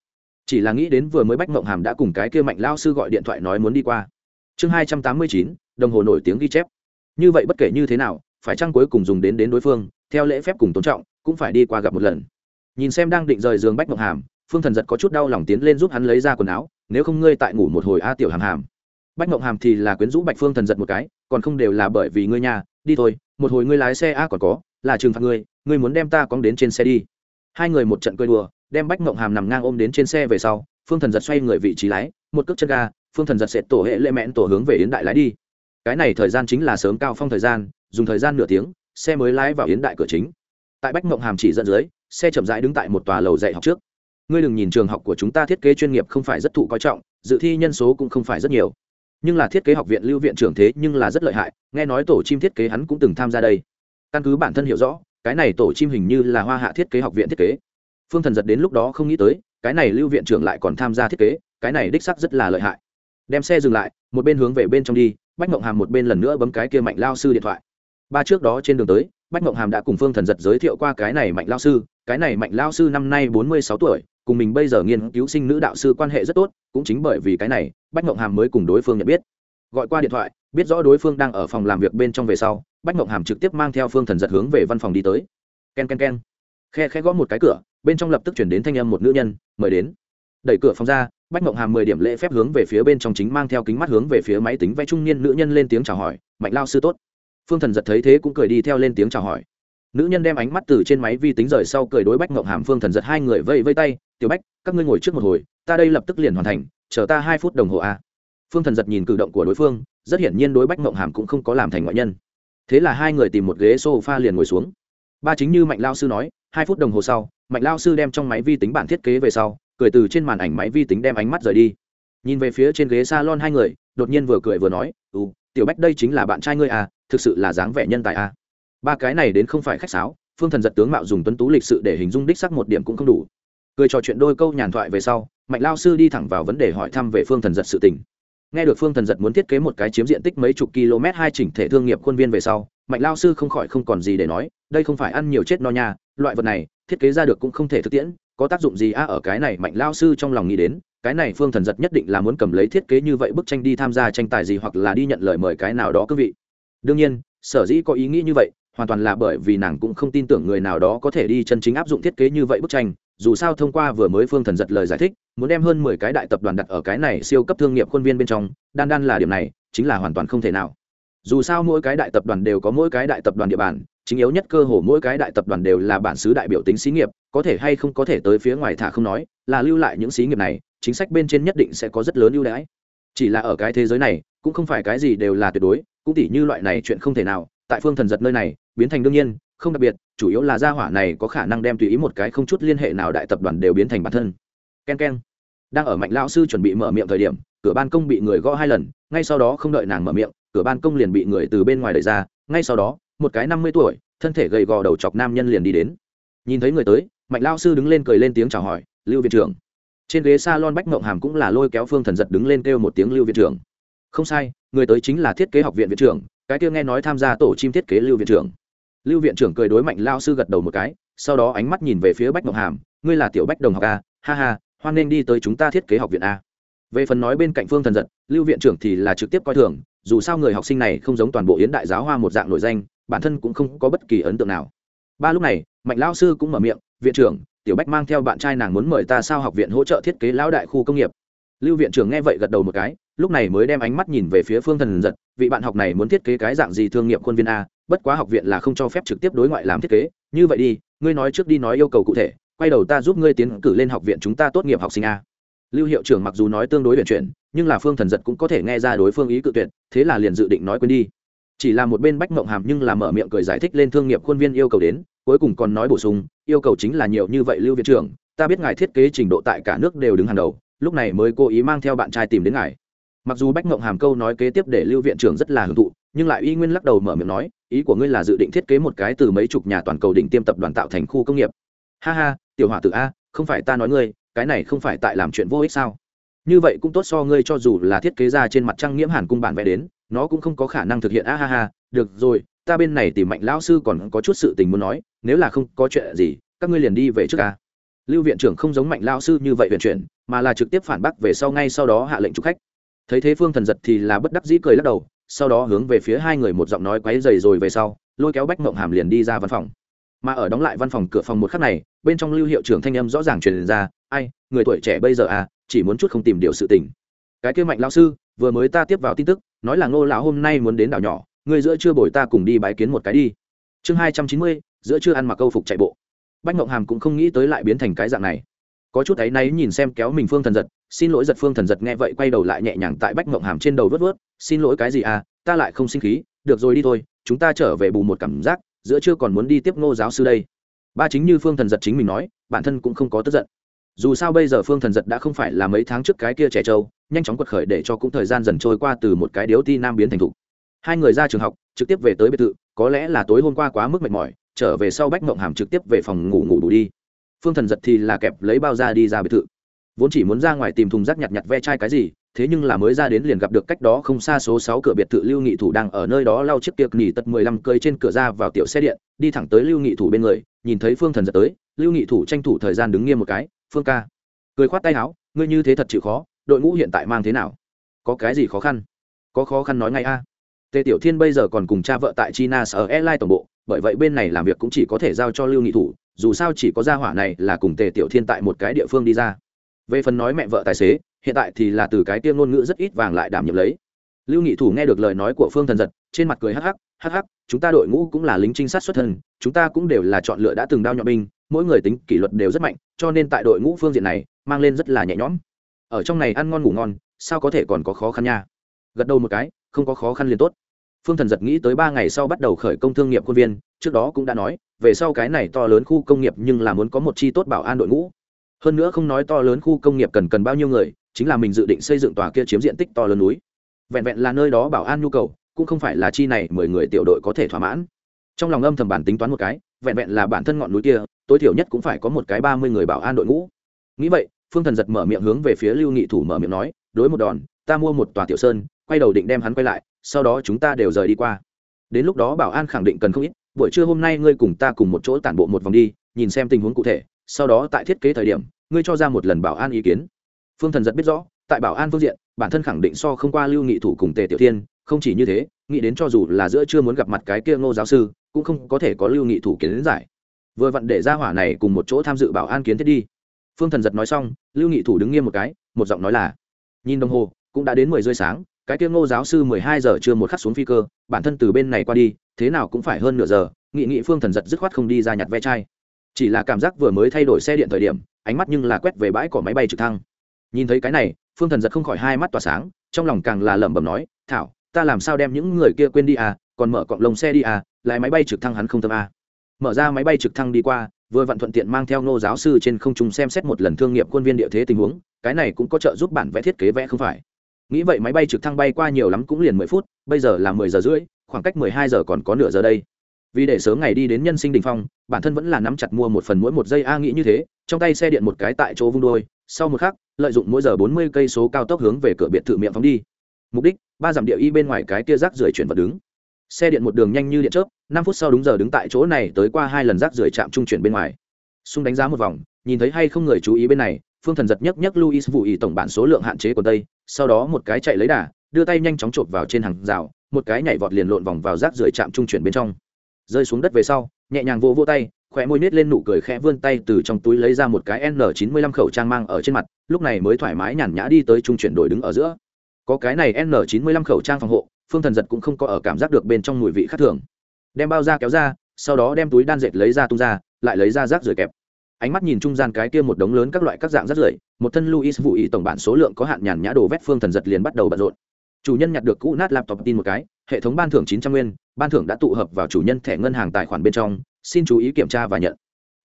A: Chỉ là nghĩ đến vừa mới bách mộng hàm đã cùng cái kia mạnh lao sư gọi điện thoại nói muốn đi qua. Chương hai trăm tám mươi chín, đồng hồ nổi tiếng ghi chép. Như vậy bất kể như thế nào, phải chăng cuối cùng dùng đến đến đối phương, theo lễ phép cùng tôn trọng, cũng phải đi qua gặp một lần. Nhìn xem đang định rời giường bách mộng hàm, phương thần giật có chút đau lòng tiến lên giúp hắn lấy ra quần áo, nếu không ngươi tại ngủ một hồi a, tiểu hàm hàm bách mộng hàm thì là quyến rũ bạch phương thần giật một cái, còn không đều là bởi vì ngươi nhà đi thôi, một hồi ngươi lái xe a còn có, là trừng phạt ngươi ngươi muốn đem ta cóng đến trên xe đi. Hai người một trận cười đùa, đem bách mộng hàm nằm ngang ôm đến trên xe về sau, phương thần giật xoay người vị trí lái, một cước chân ga, phương thần giật sẽ tổ hệ lệ mẹn tổ hướng về yến đại lái đi. Cái này thời gian chính là sớm cao phong thời gian, dùng thời gian nửa tiếng, xe mới lái vào yến đại cửa chính. Tại bách mộng hàm chỉ dẫn dưới, xe chậm rãi đứng tại một tòa lầu dạy học trước. Ngươi đừng nhìn trường học của chúng ta thiết kế chuyên nghiệp không phải rất thụ coi trọng, dự thi nhân số cũng không phải rất nhiều nhưng là thiết kế học viện lưu viện trưởng thế nhưng là rất lợi hại, nghe nói tổ chim thiết kế hắn cũng từng tham gia đây. Căn cứ bản thân hiểu rõ, cái này tổ chim hình như là hoa hạ thiết kế học viện thiết kế. Phương thần giật đến lúc đó không nghĩ tới, cái này lưu viện trưởng lại còn tham gia thiết kế, cái này đích sắc rất là lợi hại. Đem xe dừng lại, một bên hướng về bên trong đi, bách mộng hàm một bên lần nữa bấm cái kia mạnh lao sư điện thoại. Ba trước đó trên đường tới, bách mộng hàm đã cùng phương thần giật giới thiệu qua cái này mạnh lao sư, cái này mạnh lao sư năm nay bốn mươi sáu tuổi cùng mình bây giờ nghiên cứu sinh nữ đạo sư quan hệ rất tốt, cũng chính bởi vì cái này, bách mộng hàm mới cùng đối phương nhận biết. Gọi qua điện thoại, biết rõ đối phương đang ở phòng làm việc bên trong về sau, bách mộng hàm trực tiếp mang theo phương thần giật hướng về văn phòng đi tới. K e n k e n k e n khe khe gõ một cái cửa, bên trong lập tức chuyển đến thanh âm một nữ nhân, mời đến. Đẩy cửa phòng ra, bách mộng hàm mười điểm lễ phép hướng về phía bên trong chính mang theo kính mắt hướng về phía máy tính vẽ trung niên nữ nhân lên tiếng chào hỏi, mạnh lao sư tốt. Phương thần giật thấy thế cũng cười đi theo lên tiếng chào hỏi. Nữ nhân đem ánh mắt từ trên máy vi tính rời sau cười đối bách mộng hàm, phương thần giật hai người vây vây tay tiểu bách, các ngươi ngồi trước một hồi, ta đây lập tức liền hoàn thành, chờ ta hai phút đồng hồ a. Phương thần giật nhìn cử động của đối phương, rất hiển nhiên đối bách mộng hàm cũng không có làm thành ngoại nhân. Thế là hai người tìm một ghế s o f a liền ngồi xuống. Ba chính như mạnh lao sư nói, hai phút đồng hồ sau, mạnh lao sư đem trong máy vi tính bản thiết kế về sau, cười từ trên màn ảnh máy vi tính đem ánh mắt rời đi. Nhìn về phía trên ghế s a lon hai người, đột nhiên vừa cười vừa nói ừ tiểu bách đây chính là bạn trai ngươi à thực sự là dáng vẻ nhân tài à. Ba cái này đến không phải khách sáo, phương thần giật tướng mạo dùng tuấn tú lịch sự để hình dung đích sắc một điểm cũng không đủ cười trò chuyện đôi câu nhàn thoại về sau, mạnh lao sư đi thẳng vào vấn đề hỏi thăm về phương thần giật sự tình. Nghe được phương thần giật muốn thiết kế một cái chiếm diện tích mấy chục km hai chỉnh thể thương nghiệp khuôn viên về sau, mạnh lao sư không khỏi không còn gì để nói, đây không phải ăn nhiều chết no nha, loại vật này, thiết kế ra được cũng không thể thực tiễn, có tác dụng gì a ở cái này mạnh lao sư trong lòng nghĩ đến, cái này phương thần giật nhất định là muốn cầm lấy thiết kế như vậy bức tranh đi tham gia tranh tài gì hoặc là đi nhận lời mời cái nào đó cương vị. Đương nhiên, sở dĩ có ý nghĩ như vậy, hoàn toàn là bởi vì nàng cũng không tin tưởng người nào đó có thể đi chân chính áp dụng thiết kế như vậy bức tranh dù sao thông qua vừa mới phương thần giật lời giải thích, muốn đem hơn mười cái đại tập đoàn đặt ở cái này siêu cấp thương nghiệp khuôn viên bên trong, đan đan là điểm này, chính là hoàn toàn không thể nào. Dù sao mỗi cái đại tập đoàn đều có mỗi cái đại tập đoàn địa bàn, chính yếu nhất cơ hồ mỗi cái đại tập đoàn đều là bản xứ đại biểu tính xí nghiệp, có thể hay không có thể tới phía ngoài thả không nói, là lưu lại những xí nghiệp này, chính sách bên trên nhất định sẽ có rất lớn ưu đãi. Chỉ là ở cái thế giới này, cũng không phải cái gì đều là tuyệt đối, cũng tỉ như loại này chuyện không thể nào, tại phương thần giật nơi này, biến thành đương nhiên không đặc biệt, chủ yếu là gia hỏa này có khả năng đem tùy ý một cái không chút liên hệ nào đại tập đoàn đều biến thành bản thân. K e n k e n đang ở mạnh lao sư chuẩn bị mở miệng thời điểm, cửa ban công bị người gõ hai lần, ngay sau đó không đợi nàng mở miệng, cửa ban công liền bị người từ bên ngoài đẩy ra, ngay sau đó, một cái năm mươi tuổi, thân thể gầy gò đầu chọc nam nhân liền đi đến. Nhìn thấy người tới, mạnh lao sư đứng lên cười lên tiếng chào hỏi, lưu viện trưởng. Trên ghế s a lon bách mộng hàm cũng là lôi kéo phương thần giật đứng lên kêu một tiếng lưu viện trưởng. Không sai, người tới chính là thiết kế học viện viện trưởng, cái kia nghe nói tham gia tổ chim thiết kế lưu viện trưởng lưu viện trưởng cười đối mạnh lao sư gật đầu một cái, sau đó ánh mắt nhìn về phía bách ngọc hàm, ngươi là tiểu bách đồng học a ha ha, hoan nên đi tới chúng ta thiết kế học viện a về phần nói bên cạnh phương thần giật, lưu viện trưởng thì là trực tiếp coi thường, dù sao người học sinh này không giống toàn bộ yến đại giáo hoa một dạng nội danh, bản thân cũng không có bất kỳ ấn tượng nào. Ba lúc này, mạnh lao sư cũng mở miệng, viện trưởng, tiểu bách mang theo bạn trai nàng muốn mời ta sao học viện hỗ trợ thiết kế lão đại khu công nghiệp lưu viện trưởng nghe vậy gật đầu một cái, lúc này mới đem ánh mắt nhìn về phía phương thần giật, vị bạn học này muốn thiết kế cái dạng gì thương nghiệp khuôn viên a, bất quá học viện là không cho phép trực tiếp đối ngoại làm thiết kế, như vậy đi, ngươi nói trước đi nói yêu cầu cụ thể, quay đầu ta giúp ngươi tiến cử lên học viện chúng ta tốt nghiệp học sinh a. Lưu hiệu trưởng mặc dù nói tương đối huyền chuyển, nhưng là phương thần giật cũng có thể nghe ra đối phương ý cự tuyệt, thế là liền dự định nói quên đi. Chỉ là một bên bách mộng hàm nhưng là mở miệng cười giải thích lên thương nghiệp khuôn viên yêu cầu đến, cuối cùng còn nói bổ sung, yêu cầu chính là nhiều như vậy lưu viện trưởng, ta biết ngài thiết kế trình độ tại cả nước đều đứng hàng đầu lúc này mới cố ý mang theo bạn trai tìm đến ngài. Mặc dù bách mộng hàm câu nói kế tiếp để lưu viện trưởng rất là hưởng thụ, nhưng lại y nguyên lắc đầu mở miệng nói, ý của ngươi là dự định thiết kế một cái từ mấy chục nhà toàn cầu đỉnh tiêm tập đoàn tạo thành khu công nghiệp. Ha ha, tiểu hỏa tự a, không phải ta nói ngươi, cái này không phải tại làm chuyện vô ích sao? Như vậy cũng tốt so ngươi cho dù là thiết kế ra trên mặt trăng nghiễm hàn cung bản vẽ đến, nó cũng không có khả năng thực hiện. A ha ha, được rồi, ta bên này tìm mạnh lão sư còn có chút sự tình muốn nói, nếu là không có chuyện gì, các ngươi liền đi về trước a. Lưu viện trưởng không giống mạnh lão sư như vậy viện chuyển mà là trực tiếp phản bác về sau ngay sau đó hạ lệnh chụp khách. Thấy thế phương thần giật thì là bất đắc dĩ cười lắc đầu, sau đó hướng về phía hai người một giọng nói quáy dày rồi về sau, lôi kéo bách mộng hàm liền đi ra văn phòng. Mà ở đóng lại văn phòng cửa phòng một khắc này, bên trong lưu hiệu trưởng thanh âm rõ ràng truyền ra, ai, người tuổi trẻ bây giờ à chỉ muốn chút không tìm điều sự tình. Cái kia mạnh lão sư, vừa mới ta tiếp vào tin tức, nói là ngô lão hôm nay muốn đến đảo nhỏ, người giữa chưa bồi ta cùng đi bái kiến một cái đi. Chương hai trăm chín mươi, giữa chưa ăn mặc câu phục chạy bộ. Bách mộng hàm cũng không nghĩ tới lại biến thành cái dạng này có chút ấy náy nhìn xem kéo mình phương thần giật, xin lỗi giật phương thần giật, nghe vậy quay đầu lại nhẹ nhàng tại bách mộng hàm trên đầu vớt vớt, xin lỗi cái gì à ta lại không sinh khí, được rồi đi thôi, chúng ta trở về bù một cảm giác, giữa chưa còn muốn đi tiếp ngô giáo sư đây. Ba chính như phương thần giật chính mình nói, bản thân cũng không có tức giận. Dù sao bây giờ phương thần giật đã không phải là mấy tháng trước cái kia trẻ trâu, nhanh chóng quật khởi để cho cũng thời gian dần trôi qua từ một cái điếu ti nam biến thành thục. Hai người ra trường học, trực tiếp về tới biệt thự, có lẽ là tối hôm qua quá mức mệt mỏi, trở về sau bách mộng hàm trực tiếp về phòng ngủ ngủ đủ đi phương thần giật thì là kẹp lấy bao ra đi ra biệt thự. Vốn chỉ muốn ra ngoài tìm thùng rác nhặt nhặt ve chai cái gì, thế nhưng là mới ra đến liền gặp được cách đó không xa số sáu cửa biệt thự lưu nghị thủ đang ở nơi đó lau chiếc tiệc nghỉ tật mười lăm cơi trên cửa ra vào tiểu xe điện, đi thẳng tới lưu nghị thủ bên người, nhìn thấy phương thần giật tới, lưu nghị thủ tranh thủ thời gian đứng nghiêm một cái, phương ca. Cười khoát tay áo, ngươi như thế thật chịu khó, đội ngũ hiện tại mang thế nào? Có cái gì khó khăn? Có khó khăn nói ngay a. Tề tiểu thiên bây giờ còn cùng cha vợ tại china sở airline tổng bộ, bởi vậy bên này làm việc cũng chỉ có thể giao cho lưu nghị thủ dù sao chỉ có gia hỏa này là cùng tề tiểu thiên tại một cái địa phương đi ra. Về phần nói mẹ vợ tài xế, hiện tại thì là từ cái tiêm ngôn ngữ rất ít vàng lại đảm nhiệm lấy. Lưu nghị thủ nghe được lời nói của phương thần giật, trên mặt cười hắc hắc hắc hắc, chúng ta đội ngũ cũng là lính trinh sát xuất thân, chúng ta cũng đều là chọn lựa đã từng đao nhọn binh, mỗi người tính kỷ luật đều rất mạnh, cho nên tại đội ngũ phương diện này, mang lên rất là nhẹ nhõm. Ở trong này ăn ngon ngủ ngon, sao có thể còn có khó khăn nha? Gật đầu một cái, không có khó khăn liền tốt. Phương thần giật nghĩ tới ba ngày sau bắt đầu khởi công thương nghiệp khuôn viên trước đó cũng đã nói, về sau cái này to lớn khu công nghiệp nhưng là muốn có một chi tốt bảo an đội ngũ. Hơn nữa không nói to lớn khu công nghiệp cần cần bao nhiêu người, chính là mình dự định xây dựng tòa kia chiếm diện tích to lớn núi. Vẹn vẹn là nơi đó bảo an nhu cầu, cũng không phải là chi này mười người tiểu đội có thể thỏa mãn. Trong lòng âm thầm bản tính toán một cái, vẹn vẹn là bản thân ngọn núi kia, tối thiểu nhất cũng phải có một cái ba mươi người bảo an đội ngũ. Nghĩ vậy, phương thần giật mở miệng hướng về phía lưu nghị thủ mở miệng nói, đối một đòn, ta mua một tòa tiểu sơn, quay đầu định đem hắn quay lại, sau đó chúng ta đều rời đi qua. Đến lúc đó bảo an khẳng định cần không ít buổi trưa hôm nay ngươi cùng ta cùng một chỗ tản bộ một vòng đi, nhìn xem tình huống cụ thể, sau đó tại thiết kế thời điểm, ngươi cho ra một lần bảo an ý kiến. Phương thần giật biết rõ, tại bảo an phương diện, bản thân khẳng định so không qua lưu nghị thủ cùng tề tiểu tiên không chỉ như thế, nghĩ đến cho dù là giữa chưa muốn gặp mặt cái kia ngô giáo sư, cũng không có thể có lưu nghị thủ kiến giải. Vừa vặn để ra hỏa này cùng một chỗ tham dự bảo an kiến thiết đi. Phương thần giật nói xong, lưu nghị thủ đứng nghiêm một cái, một giọng nói là, nhìn đồng hồ, cũng đã đến mười rưỡi sáng, cái kia ngô giáo sư mười hai giờ chưa một khắc xuống phi cơ, bản thân từ bên này qua đi thế nào cũng phải hơn nửa giờ, nghị nghị phương thần giật dứt khoát không đi ra nhặt ve chai. Chỉ là cảm giác vừa mới thay đổi xe điện thời điểm, ánh mắt nhưng là quét về bãi cỏ máy bay trực thăng. Nhìn thấy cái này, phương thần giật không khỏi hai mắt tỏa sáng, trong lòng càng là lẩm bẩm nói, thảo, ta làm sao đem những người kia quên đi à còn mở cọng lồng xe đi à lại máy bay trực thăng hắn không tâm à. mở ra máy bay trực thăng đi qua, vừa vặn thuận tiện mang theo ngô giáo sư trên không trung xem xét một lần thương nghiệp quân viên địa thế tình huống, cái này cũng có trợ giúp bản vẽ thiết kế vẽ không phải. Nghĩ vậy máy bay trực thăng bay qua nhiều lắm cũng liền mười phút, bây giờ là mười giờ rưỡi khoảng cách mười hai giờ còn có nửa giờ đây. Vì để sớm ngày đi đến nhân sinh đỉnh phong, bản thân vẫn là nắm chặt mua một phần mỗi một giây a nghĩ như thế, trong tay xe điện một cái tại chỗ vung đôi, sau một khắc, lợi dụng mỗi giờ bốn mươi cây số cao tốc hướng về cửa biệt thự miệng phóng đi. Mục đích, ba dặm địa y bên ngoài cái kia rác rưởi chuyển vật đứng. Xe điện một đường nhanh như điện chớp, năm phút sau đúng giờ đứng tại chỗ này tới qua hai lần rác rưởi chạm trung chuyển bên ngoài. Xung đánh giá một vòng, nhìn thấy hay không người chú ý bên này, phương thần giật nhất nhất luis vụ ý tổng bản số lượng hạn chế của tây, sau đó một cái chạy lấy đà đưa tay nhanh chóng chộp vào trên hàng rào, một cái nhảy vọt liền lộn vòng vào rác rưởi chạm trung chuyển bên trong. Rơi xuống đất về sau, nhẹ nhàng vô vô tay khỏe môi nết lên nụ cười khẽ vươn tay từ trong túi lấy ra một cái n 95 khẩu trang mang ở trên mặt, lúc này mới thoải mái nhàn nhã đi tới trung chuyển đổi đứng ở giữa. Có cái này n 95 khẩu trang phòng hộ, phương thần giật cũng không có ở cảm giác được bên trong mùi vị khác thường. Đem bao da kéo ra, sau đó đem túi đan dệt lấy ra tung ra, lại lấy ra rác rưởi kẹp. Ánh mắt nhìn trung gian cái kia một đống lớn các loại các dạng rác rưởi, một thân luis vụ ý tổng bản số lượng có hạn nhàn nhã đồ vét phương thần giật liền bắt đầu bận rộn chủ nhân nhặt được cũ nát laptop tin một cái, hệ thống ban thưởng chín trăm nguyên, ban thưởng đã tụ hợp vào chủ nhân thẻ ngân hàng tài khoản bên trong, xin chú ý kiểm tra và nhận.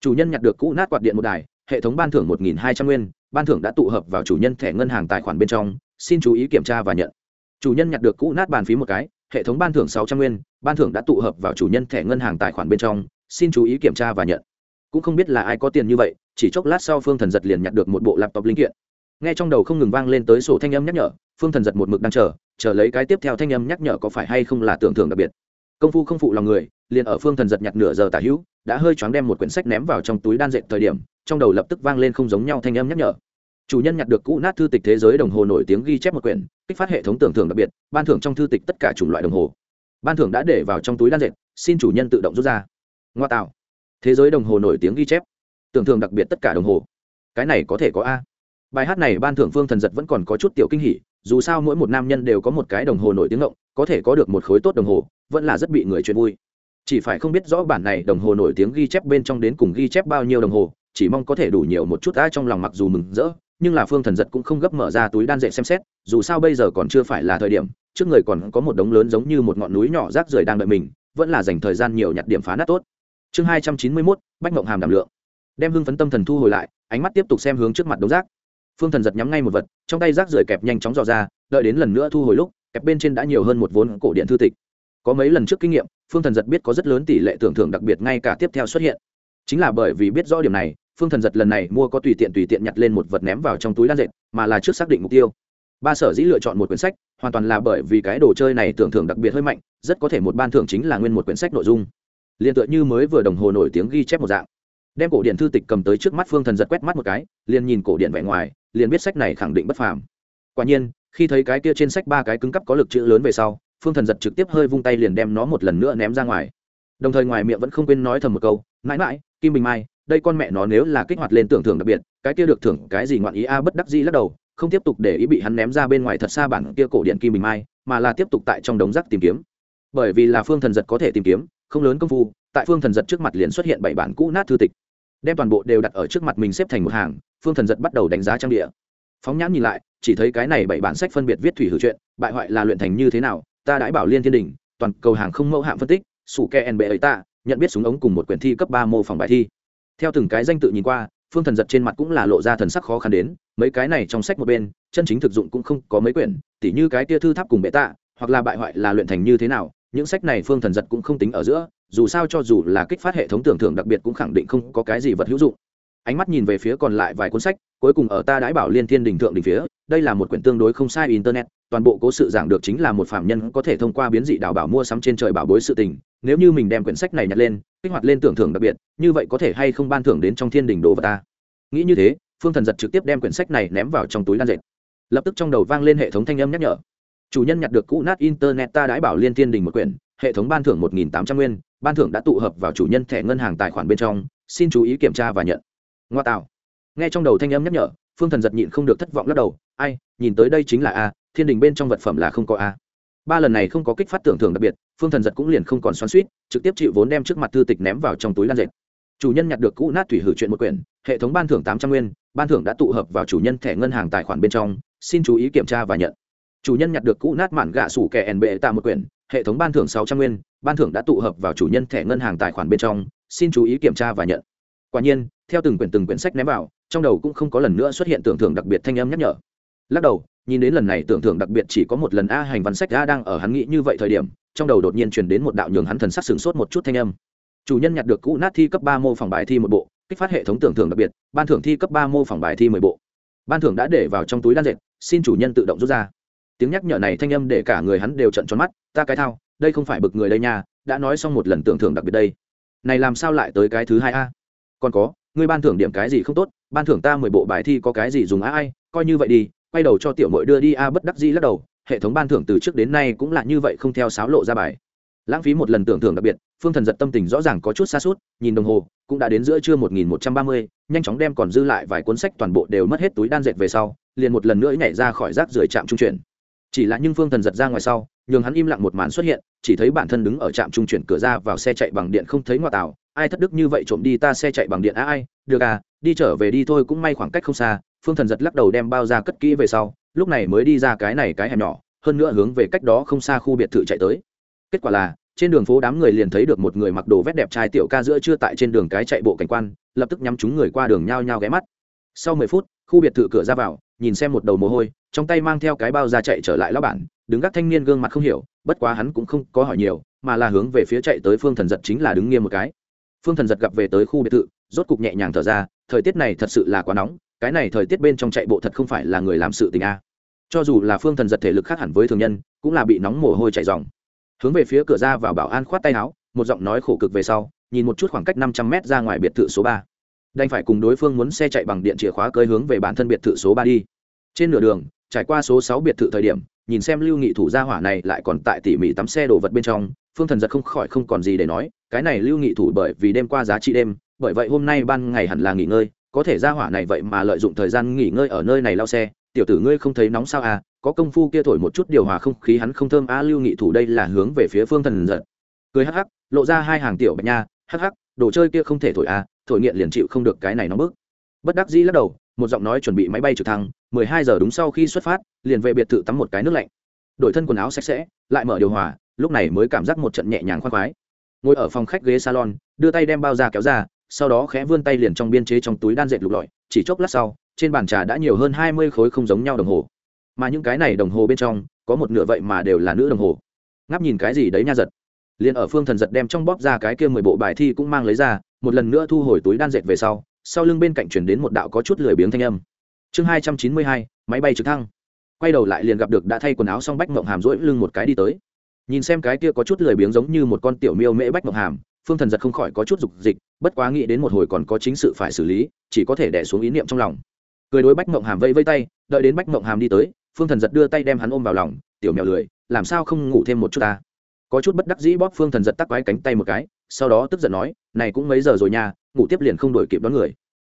A: Chủ nhân nhặt được cũ nát quạt điện một đài, hệ thống ban thưởng một nghìn hai trăm nguyên, ban thưởng đã tụ hợp vào chủ nhân thẻ ngân hàng tài khoản bên trong, xin chú ý kiểm tra và nhận. Chủ nhân nhặt được cũ nát bàn phí một cái, hệ thống ban thưởng sáu trăm nguyên, ban thưởng đã tụ hợp vào chủ nhân thẻ ngân hàng tài khoản bên trong, xin chú ý kiểm tra và nhận. Cũng không biết là ai có tiền như vậy, chỉ chốc lát sau phương thần giật liền nhặt được một bộ laptop linh kiện nghe trong đầu không ngừng vang lên tới sổ thanh âm nhắc nhở, phương thần giật một mực đang chờ chờ lấy cái tiếp theo thanh âm nhắc nhở có phải hay không là tưởng thưởng đặc biệt. Công phu không phụ lòng người, liền ở phương thần giật nhặt nửa giờ tả hữu, đã hơi choáng đem một quyển sách ném vào trong túi đan dệt thời điểm, trong đầu lập tức vang lên không giống nhau thanh âm nhắc nhở. Chủ nhân nhặt được cũ nát thư tịch thế giới đồng hồ nổi tiếng ghi chép một quyển, kích phát hệ thống tưởng thưởng đặc biệt, ban thưởng trong thư tịch tất cả chủng loại đồng hồ. Ban thưởng đã để vào trong túi đan dệt, xin chủ nhân tự động rút ra. Ngoa tạo. Thế giới đồng hồ nổi tiếng ghi chép. Tưởng thưởng đặc biệt tất cả đồng hồ. Cái này có thể có a bài hát này ban thưởng phương thần giật vẫn còn có chút tiểu kinh hỉ, dù sao mỗi một nam nhân đều có một cái đồng hồ nổi tiếng ngộng, có thể có được một khối tốt đồng hồ, vẫn là rất bị người chuyện vui. Chỉ phải không biết rõ bản này đồng hồ nổi tiếng ghi chép bên trong đến cùng ghi chép bao nhiêu đồng hồ, chỉ mong có thể đủ nhiều một chút ta trong lòng mặc dù mừng rỡ, nhưng là phương thần giật cũng không gấp mở ra túi đan dệ xem xét, dù sao bây giờ còn chưa phải là thời điểm, trước người còn có một đống lớn giống như một ngọn núi nhỏ rác rưởi đang đợi mình, vẫn là dành thời gian nhiều nhặt điểm phá nát tốt. Chương hai trăm chín mươi mốt, bách mộng hàm đảm lượng. Đem hưng phấn tâm thần thu hồi lại, ánh mắt tiếp tục xem hướng trước mặt đống rác phương thần giật nhắm ngay một vật, trong tay rác rưởi kẹp nhanh chóng dò ra, đợi đến lần nữa thu hồi lúc, kẹp bên trên đã nhiều hơn một vốn cổ điện thư tịch. Có mấy lần trước kinh nghiệm, phương thần giật biết có rất lớn tỷ lệ tưởng thưởng đặc biệt ngay cả tiếp theo xuất hiện. Chính là bởi vì biết rõ điểm này, phương thần giật lần này mua có tùy tiện tùy tiện nhặt lên một vật ném vào trong túi đan dệt, mà là trước xác định mục tiêu. Ba sở dĩ lựa chọn một quyển sách, hoàn toàn là bởi vì cái đồ chơi này tưởng thưởng đặc biệt hơi mạnh, rất có thể một ban thưởng chính là nguyên một quyển sách nội dung. Liền tựa như mới vừa đồng hồ nổi tiếng ghi chép một dạng. Đem cổ điện thư tịch cầm tới trước mắt phương thần giật quét mắt một cái, liền nhìn cổ điện vẻ ngoài liền biết sách này khẳng định bất phàm. Quả nhiên, khi thấy cái kia trên sách ba cái cứng cắp có lực chữ lớn về sau, phương thần giật trực tiếp hơi vung tay liền đem nó một lần nữa ném ra ngoài. Đồng thời ngoài miệng vẫn không quên nói thầm một câu, mãi mãi, kim bình mai, đây con mẹ nó nếu là kích hoạt lên tưởng thưởng đặc biệt, cái kia được thưởng cái gì ngoạn ý a bất đắc dĩ lắc đầu, không tiếp tục để ý bị hắn ném ra bên ngoài thật xa bản kia cổ điện kim bình mai, mà là tiếp tục tại trong đống rác tìm kiếm. Bởi vì là phương thần giật có thể tìm kiếm, không lớn công phu, tại phương thần giật trước mặt liền xuất hiện bảy bản cũ nát thư tịch đem toàn bộ đều đặt ở trước mặt mình xếp thành một hàng, phương thần giật bắt đầu đánh giá trang địa phóng nhãn nhìn lại, chỉ thấy cái này bảy bản sách phân biệt viết thủy hữu chuyện, bại hoại là luyện thành như thế nào, ta đãi bảo liên thiên đình toàn cầu hàng không mẫu hạm phân tích, sủ ke nb ấy ta nhận biết súng ống cùng một quyển thi cấp ba mô phỏng bài thi. Theo từng cái danh tự nhìn qua, phương thần giật trên mặt cũng là lộ ra thần sắc khó khăn đến, mấy cái này trong sách một bên, chân chính thực dụng cũng không có mấy quyển, tỉ như cái tia thư tháp cùng bệ tạ, hoặc là bại hoại là luyện thành như thế nào những sách này phương thần giật cũng không tính ở giữa, dù sao cho dù là kích phát hệ thống tưởng thưởng đặc biệt cũng khẳng định không có cái gì vật hữu dụng. Ánh mắt nhìn về phía còn lại vài cuốn sách, cuối cùng ở ta đãi bảo liên thiên đình thượng đình phía, đây là một quyển tương đối không sai internet, toàn bộ cố sự giảng được chính là một phạm nhân có thể thông qua biến dị đảo bảo mua sắm trên trời bảo bối sự tình, nếu như mình đem quyển sách này nhặt lên, kích hoạt lên tưởng thưởng đặc biệt, như vậy có thể hay không ban thưởng đến trong thiên đình đồ vật ta? Nghĩ như thế, phương thần giật trực tiếp đem quyển sách này ném vào trong túi lan dệt. Lập tức trong đầu vang lên hệ thống thanh âm nhắc nhở chủ nhân nhặt được cũ nát internet ta đãi bảo liên thiên đình một quyển, hệ thống ban thưởng một nghìn tám trăm nguyên, ban thưởng đã tụ hợp vào chủ nhân thẻ ngân hàng tài khoản bên trong, xin chú ý kiểm tra và nhận. Ngoa tạo. Nghe trong đầu thanh âm nhắc nhở, phương thần giật nhịn không được thất vọng lắc đầu, ai, nhìn tới đây chính là a, thiên đình bên trong vật phẩm là không có a. Ba lần này không có kích phát tưởng thưởng đặc biệt, phương thần giật cũng liền không còn xoắn suýt trực tiếp chịu vốn đem trước mặt thư tịch ném vào trong túi lan dệt. Chủ nhân nhặt được cũ nát thủy hử chuyện một quyển, hệ thống ban thưởng tám trăm nguyên, ban thưởng đã tụ hợp vào chủ nhân thẻ ngân hàng tài khoản bên trong, xin chú ý kiểm tra và nhận chủ nhân nhặt được cũ nát mạn gạ sủ kẻ nb tạ một quyển, hệ thống ban thưởng sáu trăm nguyên, ban thưởng đã tụ hợp vào chủ nhân thẻ ngân hàng tài khoản bên trong, xin chú ý kiểm tra và nhận. Quả nhiên, theo từng quyển từng quyển sách ném vào, trong đầu cũng không có lần nữa xuất hiện tưởng thưởng đặc biệt thanh âm nhắc nhở. Lắc đầu, nhìn đến lần này tưởng thưởng đặc biệt chỉ có một lần a hành văn sách a đang ở hắn nghĩ như vậy thời điểm, trong đầu đột nhiên truyền đến một đạo nhường hắn thần sắc sửng sốt một chút thanh âm. Chủ nhân nhặt được cũ nát thi cấp ba mô phỏng bài thi một bộ, kích phát hệ thống tưởng thưởng đặc biệt, ban thưởng thi cấp ba mô phỏng bài thi mười bộ. Ban thưởng đã để vào trong túi đan dệt, xin chủ nhân tự động rút ra tiếng nhắc nhở này thanh âm để cả người hắn đều trận tròn mắt, ta cái thao, đây không phải bực người đây nha, đã nói xong một lần tưởng thưởng đặc biệt đây. Này làm sao lại tới cái thứ hai a? Còn có, ngươi ban thưởng điểm cái gì không tốt, ban thưởng ta mười bộ bài thi có cái gì dùng a ai, coi như vậy đi, quay đầu cho tiểu mội đưa đi a bất đắc di lắc đầu, hệ thống ban thưởng từ trước đến nay cũng là như vậy không theo sáo lộ ra bài. Lãng phí một lần tưởng thưởng đặc biệt, phương thần giật tâm tình rõ ràng có chút xa suốt nhìn đồng hồ, cũng đã đến giữa trưa một nghìn một trăm ba mươi, nhanh chóng đem còn dư lại vài cuốn sách toàn bộ đều mất hết túi đan dệt về sau, liền một lần nữa nhảy ra khỏi rác rưởi trạm trung chuyển chỉ là nhưng phương thần giật ra ngoài sau, nhường hắn im lặng một màn xuất hiện, chỉ thấy bản thân đứng ở trạm trung chuyển cửa ra vào xe chạy bằng điện không thấy ngoại tảo. Ai thất đức như vậy trộm đi ta xe chạy bằng điện á, ai? Được à đi trở về đi thôi cũng may khoảng cách không xa. Phương thần giật lắc đầu đem bao ra cất kỹ về sau, lúc này mới đi ra cái này cái hẻm nhỏ, hơn nữa hướng về cách đó không xa khu biệt thự chạy tới. Kết quả là, trên đường phố đám người liền thấy được một người mặc đồ vét đẹp trai tiểu ca giữa chưa tại trên đường cái chạy bộ cảnh quan, lập tức nhắm chúng người qua đường nhao nhao ghé mắt. Sau mười phút, khu biệt thự cửa ra vào, nhìn xem một đầu mồ hôi trong tay mang theo cái bao ra chạy trở lại lão bản, đứng gác thanh niên gương mặt không hiểu, bất quá hắn cũng không có hỏi nhiều, mà là hướng về phía chạy tới phương thần giật chính là đứng nghiêm một cái. Phương thần giật gặp về tới khu biệt thự, rốt cục nhẹ nhàng thở ra, thời tiết này thật sự là quá nóng, cái này thời tiết bên trong chạy bộ thật không phải là người làm sự tình a. Cho dù là phương thần giật thể lực khác hẳn với thường nhân, cũng là bị nóng mồ hôi chảy dòng. Hướng về phía cửa ra vào bảo an khoát tay áo, một giọng nói khổ cực về sau, nhìn một chút khoảng cách năm trăm mét ra ngoài biệt thự số ba. Đành phải cùng đối phương muốn xe chạy bằng điện chìa khóa cơi hướng về bản thân biệt thự số ba đi. Trên nửa đường trải qua số sáu biệt thự thời điểm, nhìn xem lưu nghị thủ gia hỏa này lại còn tại tỉ mỉ tắm xe đồ vật bên trong, phương thần giật không khỏi không còn gì để nói, cái này lưu nghị thủ bởi vì đêm qua giá trị đêm, bởi vậy hôm nay ban ngày hẳn là nghỉ ngơi, có thể gia hỏa này vậy mà lợi dụng thời gian nghỉ ngơi ở nơi này lao xe, tiểu tử ngươi không thấy nóng sao à có công phu kia thổi một chút điều hòa không khí hắn không thơm a lưu nghị thủ đây là hướng về phía phương thần giật. Cười hắc hắc, lộ ra hai hàng tiểu bạch nha, hắc hắc, đồ chơi kia không thể thổi a thổi nghiện liền chịu không được cái này nóng bức. Bất đắc dĩ lắc đầu một giọng nói chuẩn bị máy bay trực thăng, mười hai giờ đúng sau khi xuất phát, liền về biệt thự tắm một cái nước lạnh. Đổi thân quần áo sạch sẽ, lại mở điều hòa, lúc này mới cảm giác một trận nhẹ nhàng khoan khoái. Ngồi ở phòng khách ghế salon, đưa tay đem bao da kéo ra, sau đó khẽ vươn tay liền trong biên chế trong túi đan dệt lục lọi, chỉ chốc lát sau, trên bàn trà đã nhiều hơn hai mươi khối không giống nhau đồng hồ. Mà những cái này đồng hồ bên trong, có một nửa vậy mà đều là nữ đồng hồ. Ngáp nhìn cái gì đấy nha giật. Liền ở phương thần giật đem trong bóp ra cái kia mười bộ bài thi cũng mang lấy ra, một lần nữa thu hồi túi đan dệt về sau sau lưng bên cạnh chuyển đến một đạo có chút lười biếng thanh âm. Chương hai trăm chín mươi hai, máy bay trực thăng. Quay đầu lại liền gặp được đã thay quần áo xong bách mộng hàm rỗi lưng một cái đi tới. Nhìn xem cái kia có chút lười biếng giống như một con tiểu miêu mễ bách mộng hàm, phương thần giật không khỏi có chút dục dịch, bất quá nghĩ đến một hồi còn có chính sự phải xử lý, chỉ có thể đẻ xuống ý niệm trong lòng. Cười đối bách mộng hàm vây vây tay, đợi đến bách mộng hàm đi tới, phương thần giật đưa tay đem hắn ôm vào lòng, tiểu mèo lười, làm sao không ngủ thêm một chút ta? Có chút bất đắc dĩ bóp phương thần giật tắc quái cánh tay một cái, sau đó tức giận nói này cũng mấy giờ rồi nha, ngủ tiếp liền không đổi kịp đón người.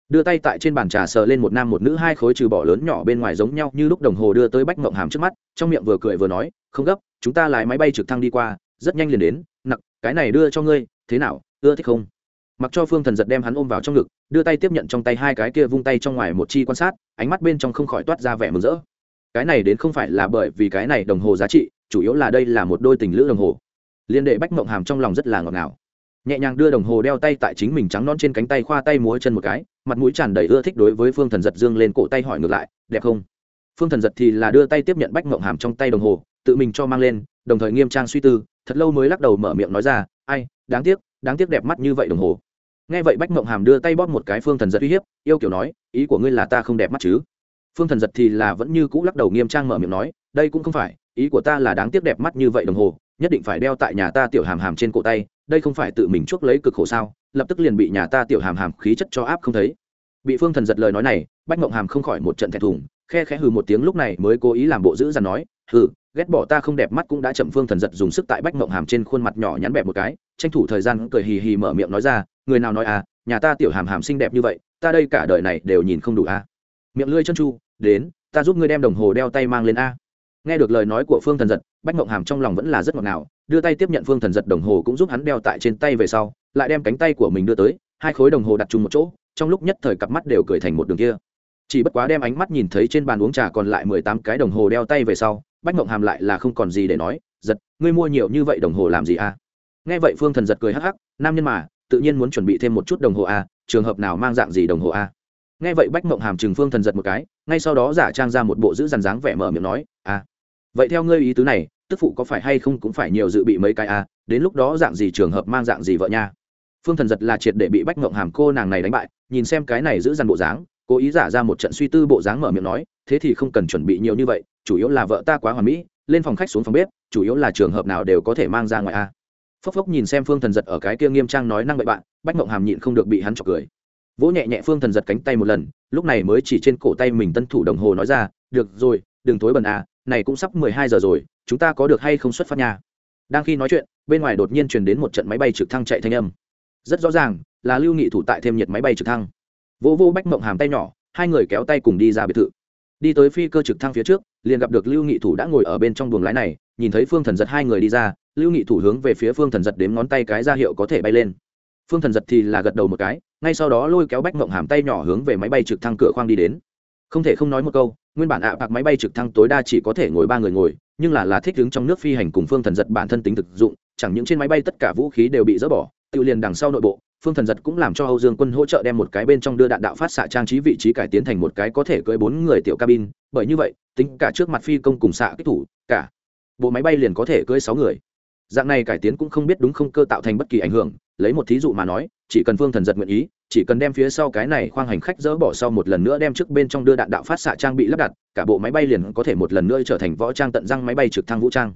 A: Đưa tay tại trên bàn trà sờ lên một nam một nữ hai khối trừ bỏ lớn nhỏ bên ngoài giống nhau như lúc đồng hồ đưa tới bách mộng hàm trước mắt, trong miệng vừa cười vừa nói, không gấp, chúng ta lái máy bay trực thăng đi qua, rất nhanh liền đến, nặc, cái này đưa cho ngươi, thế nào, ưa thích không? Mặc cho phương thần giật đem hắn ôm vào trong ngực, đưa tay tiếp nhận trong tay hai cái kia vung tay trong ngoài một chi quan sát, ánh mắt bên trong không khỏi toát ra vẻ mừng rỡ. Cái này đến không phải là bởi vì cái này đồng hồ giá trị, chủ yếu là đây là một đôi tình lữ đồng hồ. Liên đệ bách mộng hàm trong lòng rất là ngọt ngào nhẹ nhàng đưa đồng hồ đeo tay tại chính mình trắng non trên cánh tay khoa tay múa chân một cái, mặt mũi tràn đầy ưa thích đối với phương thần giật dương lên cổ tay hỏi ngược lại, đẹp không? Phương thần giật thì là đưa tay tiếp nhận bách mộng hàm trong tay đồng hồ, tự mình cho mang lên, đồng thời nghiêm trang suy tư, thật lâu mới lắc đầu mở miệng nói ra, ai, đáng tiếc đáng tiếc đẹp mắt như vậy đồng hồ. Nghe vậy bách mộng hàm đưa tay bóp một cái phương thần giật uy hiếp, yêu kiểu nói, ý của ngươi là ta không đẹp mắt chứ? Phương thần giật thì là vẫn như cũ lắc đầu nghiêm trang mở miệng nói, đây cũng không phải, ý của ta là đáng tiếc đẹp mắt như vậy đồng hồ, nhất định phải đeo tại nhà ta tiểu hàm hàm trên cổ tay đây không phải tự mình chuốc lấy cực khổ sao, lập tức liền bị nhà ta tiểu hàm hàm khí chất cho áp không thấy. Bị phương thần giật lời nói này, bách mộng hàm không khỏi một trận thẹn thùng, khe khẽ hừ một tiếng lúc này mới cố ý làm bộ giữ dằn nói, hừ, ghét bỏ ta không đẹp mắt cũng đã chậm. Phương thần giật dùng sức tại bách mộng hàm trên khuôn mặt nhỏ nhắn bẹp một cái, tranh thủ thời gian cười hì hì mở miệng nói ra, người nào nói à nhà ta tiểu hàm hàm xinh đẹp như vậy, ta đây cả đời này đều nhìn không đủ à. Miệng lưỡi chân chu, đến, ta giúp ngươi đem đồng hồ đeo tay mang lên a. Nghe được lời nói của phương thần giật, bách mộng hàm trong lòng vẫn là rất ngọt ngào đưa tay tiếp nhận phương thần giật đồng hồ cũng giúp hắn đeo tại trên tay về sau, lại đem cánh tay của mình đưa tới, hai khối đồng hồ đặt chung một chỗ, trong lúc nhất thời cặp mắt đều cười thành một đường kia chỉ bất quá đem ánh mắt nhìn thấy trên bàn uống trà còn lại mười tám cái đồng hồ đeo tay về sau, bách mộng hàm lại là không còn gì để nói, giật, ngươi mua nhiều như vậy đồng hồ làm gì à? nghe vậy phương thần giật cười hắc hắc, nam nhân mà, tự nhiên muốn chuẩn bị thêm một chút đồng hồ à? trường hợp nào mang dạng gì đồng hồ à? nghe vậy bách mộng hàm chừng phương thần giật một cái, ngay sau đó giả trang ra một bộ giữ dằn dáng vẻ mở miệng nói à vậy theo ngươi ý tứ này tức phụ có phải hay không cũng phải nhiều dự bị mấy cái à đến lúc đó dạng gì trường hợp mang dạng gì vợ nha phương thần giật là triệt để bị bách ngộng hàm cô nàng này đánh bại, nhìn xem cái này giữ dằn bộ dáng, cố ý giả ra một trận suy tư bộ dáng mở miệng nói, thế thì không cần chuẩn bị nhiều như vậy, chủ yếu là vợ ta quá hoàn mỹ, lên phòng khách xuống phòng bếp, chủ yếu là trường hợp nào đều có thể mang ra ngoài a à. phốc phốc nhìn xem phương thần giật ở cái kia nghiêm trang nói năng bậy bạn, bách mộng hàm nhịn không được bị hắn chọc cười vỗ nhẹ nhẹ phương thần giật cánh tay một lần, lúc này mới chỉ trên cổ tay mình tân thủ đồng hồ nói ra, được rồi, đừng tối bần à này cũng sắp mười hai giờ rồi, chúng ta có được hay không xuất phát nhà đang khi nói chuyện, bên ngoài đột nhiên truyền đến một trận máy bay trực thăng chạy thanh âm. Rất rõ ràng, là lưu nghị thủ tại thêm nhiệt máy bay trực thăng. Vô vô bách mộng hàm tay nhỏ, hai người kéo tay cùng đi ra biệt thự. Đi tới phi cơ trực thăng phía trước, liền gặp được lưu nghị thủ đã ngồi ở bên trong buồng lái này, nhìn thấy phương thần giật hai người đi ra, lưu nghị thủ hướng về phía phương thần giật đếm ngón tay cái ra hiệu có thể bay lên. Phương thần giật thì là gật đầu một cái, ngay sau đó lôi kéo bách mộng hàm tay nhỏ hướng về máy bay trực thăng cửa khoang đi đến. Không thể không nói một câu nguyên bản ạ à bạc máy bay trực thăng tối đa chỉ có thể ngồi ba người ngồi, nhưng là là thích đứng trong nước phi hành cùng phương thần giật bản thân tính thực dụng, chẳng những trên máy bay tất cả vũ khí đều bị dỡ bỏ, tự liền đằng sau nội bộ, phương thần giật cũng làm cho âu dương quân hỗ trợ đem một cái bên trong đưa đạn đạo phát xạ trang trí vị trí cải tiến thành một cái có thể cưỡi bốn người tiểu cabin, bởi như vậy, tính cả trước mặt phi công cùng xạ kích thủ, cả bộ máy bay liền có thể cưỡi sáu người. Dạng này cải tiến cũng không biết đúng không cơ tạo thành bất kỳ ảnh hưởng lấy một thí dụ mà nói, chỉ cần phương thần giật nguyện ý, chỉ cần đem phía sau cái này khoang hành khách dỡ bỏ sau một lần nữa đem trước bên trong đưa đạn đạo phát xạ trang bị lắp đặt, cả bộ máy bay liền có thể một lần nữa trở thành võ trang tận răng máy bay trực thăng vũ trang.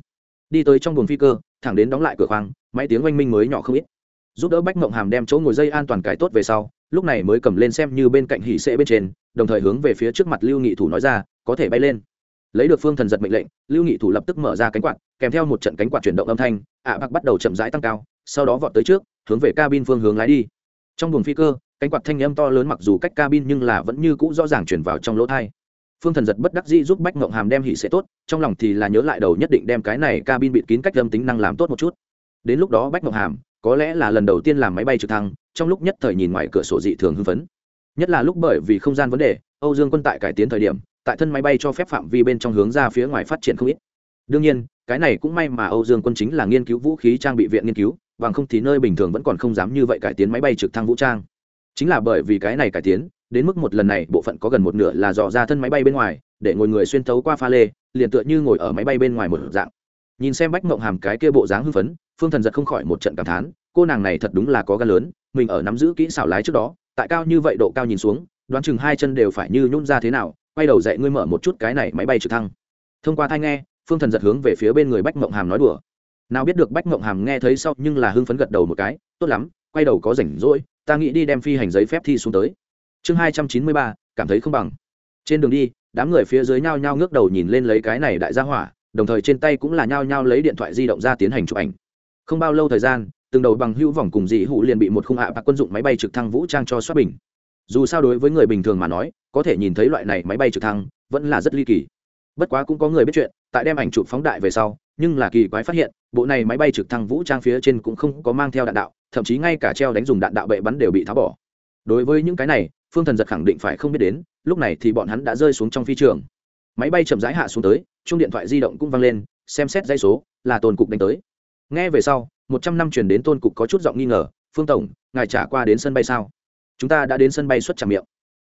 A: Đi tới trong buồng phi cơ, thẳng đến đóng lại cửa khoang, máy tiếng oanh minh mới nhỏ không ít. Giúp đỡ bách mộng hàm đem chỗ ngồi dây an toàn cái tốt về sau, lúc này mới cầm lên xem như bên cạnh hỉ sệ bên trên, đồng thời hướng về phía trước mặt lưu nghị thủ nói ra, có thể bay lên. Lấy được phương thần giật mệnh lệnh, lưu nghị thủ lập tức mở ra cánh quạt, kèm theo một trận cánh quạt chuyển động âm thanh, ạ bạc bắt đầu chậm rãi tăng cao, sau đó vọt tới trước hướng về cabin phương hướng lái đi. Trong buồng phi cơ, cánh quạt thanh âm to lớn mặc dù cách cabin nhưng là vẫn như cũ rõ ràng chuyển vào trong lỗ thai. Phương thần giật bất đắc dĩ giúp bách ngộng hàm đem hỉ sẽ tốt, trong lòng thì là nhớ lại đầu nhất định đem cái này cabin bịt kín cách âm tính năng làm tốt một chút. Đến lúc đó bách ngộng hàm, có lẽ là lần đầu tiên làm máy bay trực thăng, trong lúc nhất thời nhìn ngoài cửa sổ dị thường hưng phấn. Nhất là lúc bởi vì không gian vấn đề, âu dương quân tại cải tiến thời điểm, tại thân máy bay cho phép phạm vi bên trong hướng ra phía ngoài phát triển không ít. Đương nhiên, cái này cũng may mà âu dương quân chính là nghiên cứu vũ khí trang bị viện nghiên cứu bằng không thì nơi bình thường vẫn còn không dám như vậy cải tiến máy bay trực thăng vũ trang. Chính là bởi vì cái này cải tiến, đến mức một lần này bộ phận có gần một nửa là dò ra thân máy bay bên ngoài, để ngồi người xuyên thấu qua pha lê, liền tựa như ngồi ở máy bay bên ngoài một dạng. Nhìn xem bách mộng hàm cái kia bộ dáng hưng phấn, phương thần giật không khỏi một trận cảm thán, cô nàng này thật đúng là có gan lớn, mình ở nắm giữ kỹ xảo lái trước đó, tại cao như vậy độ cao nhìn xuống, đoán chừng hai chân đều phải như nhún ra thế nào, quay đầu dậy ngươi mở một chút cái này máy bay trực thăng. Thông qua thai nghe, phương thần giật hướng về phía bên người bách mộng hàm nói đùa nào biết được bách mộng hàm nghe thấy sau nhưng là hưng phấn gật đầu một cái, tốt lắm, quay đầu có rảnh rỗi, ta nghĩ đi đem phi hành giấy phép thi xuống tới. Chương hai trăm chín mươi ba, cảm thấy không bằng. Trên đường đi, đám người phía dưới nhao nhao ngước đầu nhìn lên lấy cái này đại gia hỏa, đồng thời trên tay cũng là nhao nhao lấy điện thoại di động ra tiến hành chụp ảnh. Không bao lâu thời gian, từng đầu bằng hữu vòng cùng dị hụ liền bị một khung hạ bạc quân dụng máy bay trực thăng vũ trang cho xoát bình. Dù sao đối với người bình thường mà nói, có thể nhìn thấy loại này máy bay trực thăng, vẫn là rất ly kỳ. Bất quá cũng có người biết chuyện, tại đem ảnh chụp phóng đại về sau, nhưng là kỳ quái phát hiện bộ này máy bay trực thăng vũ trang phía trên cũng không có mang theo đạn đạo, thậm chí ngay cả treo đánh dùng đạn đạo bệ bắn đều bị tháo bỏ. Đối với những cái này, phương thần giật khẳng định phải không biết đến, lúc này thì bọn hắn đã rơi xuống trong phi trường. Máy bay chậm rãi hạ xuống tới chung điện thoại di động cũng văng lên, xem xét dây số, là tôn cục đánh tới. Nghe về sau, một trăm năm chuyển đến tôn cục có chút giọng nghi ngờ, phương tổng, ngài trả qua đến sân bay sao? Chúng ta đã đến sân bay xuất tràng miệng.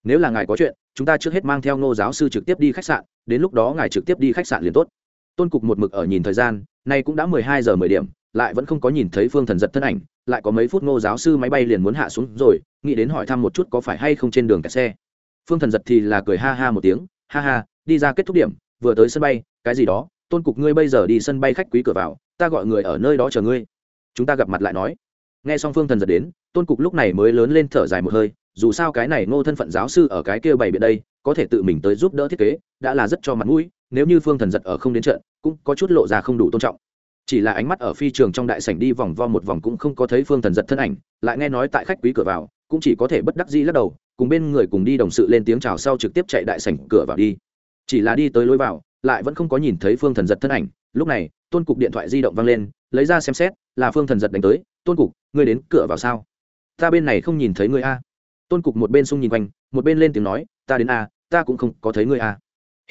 A: Nếu là ngài có chuyện, chúng ta trước hết mang theo ngô giáo sư trực tiếp đi khách sạn, đến lúc đó ngài trực tiếp đi khách sạn liền tốt. Tôn cục một mực ở nhìn thời gian nay cũng đã mười hai giờ mười điểm, lại vẫn không có nhìn thấy phương thần giật thân ảnh, lại có mấy phút ngô giáo sư máy bay liền muốn hạ xuống rồi, nghĩ đến hỏi thăm một chút có phải hay không trên đường kẹt xe. Phương thần giật thì là cười ha ha một tiếng, ha ha, đi ra kết thúc điểm, vừa tới sân bay, cái gì đó, tôn cục ngươi bây giờ đi sân bay khách quý cửa vào, ta gọi người ở nơi đó chờ ngươi. Chúng ta gặp mặt lại nói. Nghe xong phương thần giật đến, tôn cục lúc này mới lớn lên thở dài một hơi dù sao cái này ngô thân phận giáo sư ở cái kia bày biện đây, có thể tự mình tới giúp đỡ thiết kế, đã là rất cho mặt mũi, nếu như phương thần giật ở không đến trận, cũng có chút lộ ra không đủ tôn trọng. Chỉ là ánh mắt ở phi trường trong đại sảnh đi vòng vo một vòng cũng không có thấy phương thần giật thân ảnh, lại nghe nói tại khách quý cửa vào, cũng chỉ có thể bất đắc dĩ lắc đầu, cùng bên người cùng đi đồng sự lên tiếng chào sau trực tiếp chạy đại sảnh cửa vào đi. Chỉ là đi tới lối vào, lại vẫn không có nhìn thấy phương thần giật thân ảnh, lúc này, tôn cục điện thoại di động vang lên, lấy ra xem xét, là phương thần giật đánh tới, tôn cục, ngươi đến cửa vào sao? Ta bên này không nhìn thấy ngươi a tôn cục một bên xung nhìn quanh, một bên lên tiếng nói, ta đến a, ta cũng không có thấy người a.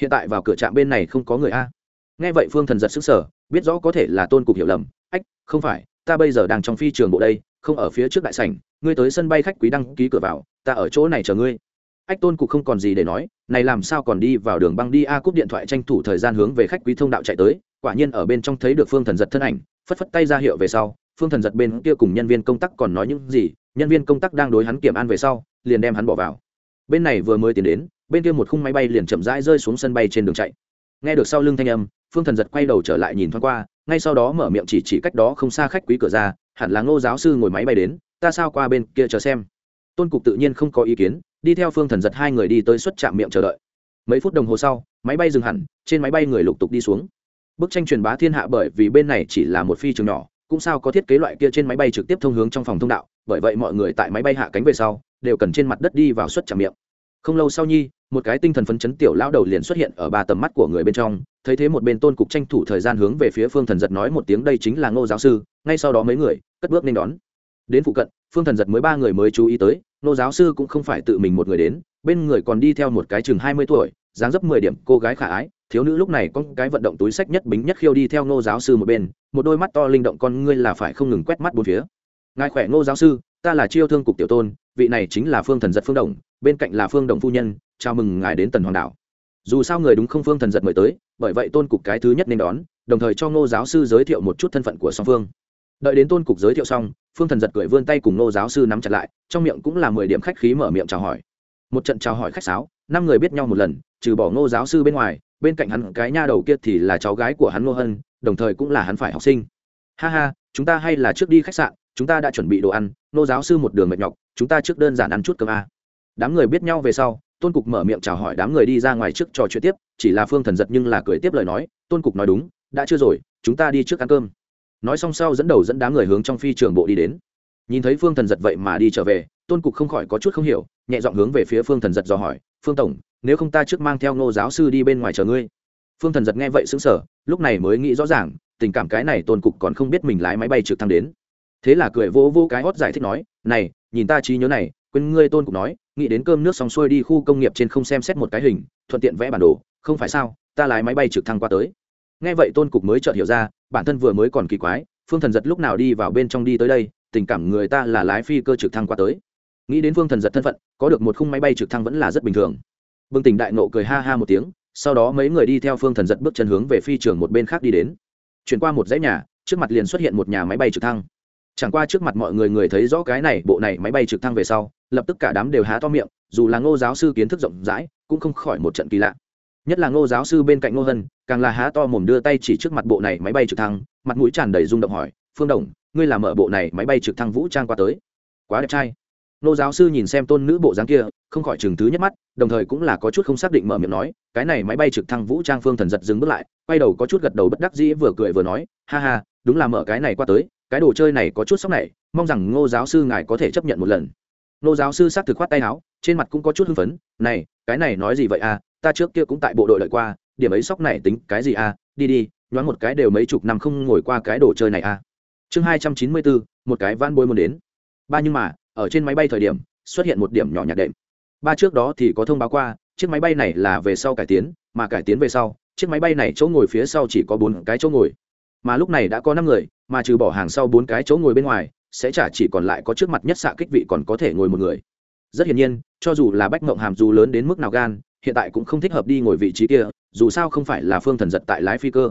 A: Hiện tại vào cửa trạm bên này không có người a. Nghe vậy phương thần giật sức sở, biết rõ có thể là tôn cục hiểu lầm, ách, không phải, ta bây giờ đang trong phi trường bộ đây, không ở phía trước đại sảnh, ngươi tới sân bay khách quý đăng ký cửa vào, ta ở chỗ này chờ ngươi. Ách, tôn cục không còn gì để nói, này làm sao còn đi vào đường băng đi a? Cúp điện thoại tranh thủ thời gian hướng về khách quý thông đạo chạy tới, quả nhiên ở bên trong thấy được phương thần giật thân ảnh, phất phất tay ra hiệu về sau, phương thần giật bên kia cùng nhân viên công tác còn nói những gì nhân viên công tác đang đối hắn kiểm an về sau, liền đem hắn bỏ vào. Bên này vừa mới tiến đến, bên kia một khung máy bay liền chậm rãi rơi xuống sân bay trên đường chạy. Nghe được sau lưng thanh âm, phương thần giật quay đầu trở lại nhìn thoáng qua, ngay sau đó mở miệng chỉ chỉ cách đó không xa khách quý cửa ra, hẳn là ngô giáo sư ngồi máy bay đến, ta sao qua bên kia chờ xem. Tôn cục tự nhiên không có ý kiến, đi theo phương thần giật hai người đi tới xuất trạm miệng chờ đợi. Mấy phút đồng hồ sau, máy bay dừng hẳn, trên máy bay người lục tục đi xuống. Bức tranh truyền bá thiên hạ bởi vì bên này chỉ là một phi trường nhỏ, cũng sao có thiết kế loại kia trên máy bay trực tiếp thông hướng trong phòng thông đạo bởi vậy mọi người tại máy bay hạ cánh về sau, đều cần trên mặt đất đi vào xuất chạm miệng. Không lâu sau nhi, một cái tinh thần phấn chấn tiểu lão đầu liền xuất hiện ở ba tầm mắt của người bên trong, thấy thế một bên tôn cục tranh thủ thời gian hướng về phía phương thần giật nói một tiếng, đây chính là ngô giáo sư, ngay sau đó mấy người, cất bước nên đón. Đến phụ cận, phương thần giật mới ba người mới chú ý tới, ngô giáo sư cũng không phải tự mình một người đến, bên người còn đi theo một cái chừng hai mươi tuổi, dáng dấp mười điểm, cô gái khả ái, thiếu nữ lúc này có cái vận động túi sách nhất bính nhất khiêu đi theo ngô giáo sư một bên, một đôi mắt to linh động, con ngươi là phải không ngừng quét mắt bốn phía ngài khỏe ngô giáo sư, ta là chiêu thương cục tiểu tôn, vị này chính là phương thần giật phương đồng, bên cạnh là phương đồng phu nhân, chào mừng ngài đến tần hoàng đảo dù sao người đúng không phương thần giật mời tới, bởi vậy tôn cục cái thứ nhất nên đón, đồng thời cho ngô giáo sư giới thiệu một chút thân phận của song phương. Đợi đến tôn cục giới thiệu xong, phương thần giật cười vươn tay cùng ngô giáo sư nắm chặt lại, trong miệng cũng là mười điểm khách khí mở miệng chào hỏi. Một trận chào hỏi khách sáo, năm người biết nhau một lần, trừ bỏ ngô giáo sư bên ngoài, bên cạnh hắn cái nha đầu kia thì là cháu gái của hắn ngô hân, đồng thời cũng là hắn phải học sinh. Ha ha, chúng ta hay là trước đi khách sạn chúng ta đã chuẩn bị đồ ăn, nô giáo sư một đường mệt nhọc, chúng ta trước đơn giản ăn chút cơm a. Đám người biết nhau về sau, tôn cục mở miệng chào hỏi đám người đi ra ngoài trước trò chuyện tiếp, chỉ là phương thần giật nhưng là cười tiếp lời nói, tôn cục nói đúng, đã chưa rồi, chúng ta đi trước ăn cơm. Nói xong sau dẫn đầu dẫn đám người hướng trong phi trường bộ đi đến. Nhìn thấy phương thần giật vậy mà đi trở về, tôn cục không khỏi có chút không hiểu, nhẹ giọng hướng về phía phương thần giật dò hỏi, phương tổng, nếu không ta trước mang theo ngô giáo sư đi bên ngoài chờ ngươi. Phương thần giật nghe vậy xứng sở lúc này mới nghĩ rõ ràng, tình cảm cái này tôn cục còn không biết mình lái máy bay trực thăng đến thế là cười vô vô cái hót giải thích nói, này, nhìn ta trí nhớ này, quên ngươi tôn cục nói, nghĩ đến cơm nước xong xuôi đi khu công nghiệp trên không xem xét một cái hình, thuận tiện vẽ bản đồ, không phải sao, ta lái máy bay trực thăng qua tới. Nghe vậy tôn cục mới chợt hiểu ra, bản thân vừa mới còn kỳ quái, phương thần giật lúc nào đi vào bên trong đi tới đây, tình cảm người ta là lái phi cơ trực thăng qua tới. Nghĩ đến phương thần giật thân phận, có được một khung máy bay trực thăng vẫn là rất bình thường. Bừng tỉnh đại nộ cười ha ha một tiếng, sau đó mấy người đi theo phương thần giật bước chân hướng về phi trường một bên khác đi đến. Chuyển qua một dãy nhà, trước mặt liền xuất hiện một nhà máy bay trực thăng chẳng qua trước mặt mọi người người thấy rõ cái này, bộ này máy bay trực thăng về sau, lập tức cả đám đều há to miệng, dù là ngô giáo sư kiến thức rộng rãi, cũng không khỏi một trận kỳ lạ. Nhất là ngô giáo sư bên cạnh ngô hân, càng là há to mồm đưa tay chỉ trước mặt bộ này máy bay trực thăng, mặt mũi tràn đầy rung động hỏi, phương đồng, ngươi làm mở bộ này máy bay trực thăng vũ trang qua tới? Quá đẹp trai. Ngô giáo sư nhìn xem tôn nữ bộ dáng kia, không khỏi chừng thứ nhất mắt, đồng thời cũng là có chút không xác định mở miệng nói, cái này máy bay trực thăng vũ trang phương thần giật dừng bước lại. Quay đầu có chút gật đầu bất đắc dĩ vừa cười vừa nói, ha ha, đúng là mở cái này qua tới cái đồ chơi này có chút sốc này, mong rằng ngô giáo sư ngài có thể chấp nhận một lần. Ngô giáo sư xác thực khoát tay áo, trên mặt cũng có chút hưng phấn, này, cái này nói gì vậy à? Ta trước kia cũng tại bộ đội lợi qua, điểm ấy sốc này tính cái gì à? Đi đi, nhoáng một cái đều mấy chục năm không ngồi qua cái đồ chơi này à? Chương hai trăm chín mươi bốn, một cái van bôi muốn đến. Ba nhưng mà, ở trên máy bay thời điểm, xuất hiện một điểm nhỏ nhạt đệm. Ba trước đó thì có thông báo qua, chiếc máy bay này là về sau cải tiến, mà cải tiến về sau, chiếc máy bay này chỗ ngồi phía sau chỉ có bốn cái chỗ ngồi mà lúc này đã có năm người, mà trừ bỏ hàng sau bốn cái chỗ ngồi bên ngoài, sẽ chả chỉ còn lại có trước mặt nhất xạ kích vị còn có thể ngồi một người. Rất hiển nhiên, cho dù là bách mộng hàm dù lớn đến mức nào gan, hiện tại cũng không thích hợp đi ngồi vị trí kia, dù sao không phải là phương thần giật tại lái phi cơ.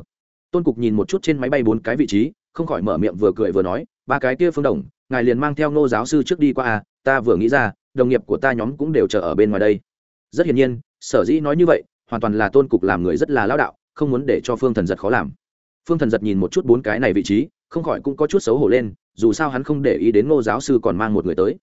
A: Tôn cục nhìn một chút trên máy bay bốn cái vị trí, không khỏi mở miệng vừa cười vừa nói, ba cái kia phương đồng, ngài liền mang theo ngô giáo sư trước đi qua à ta vừa nghĩ ra, đồng nghiệp của ta nhóm cũng đều chờ ở bên ngoài đây. Rất hiển nhiên, sở dĩ nói như vậy, hoàn toàn là tôn cục làm người rất là lao đạo, không muốn để cho phương thần giật khó làm phương thần giật nhìn một chút bốn cái này vị trí, không khỏi cũng có chút xấu hổ lên, dù sao hắn không để ý đến ngô giáo sư còn mang một người tới.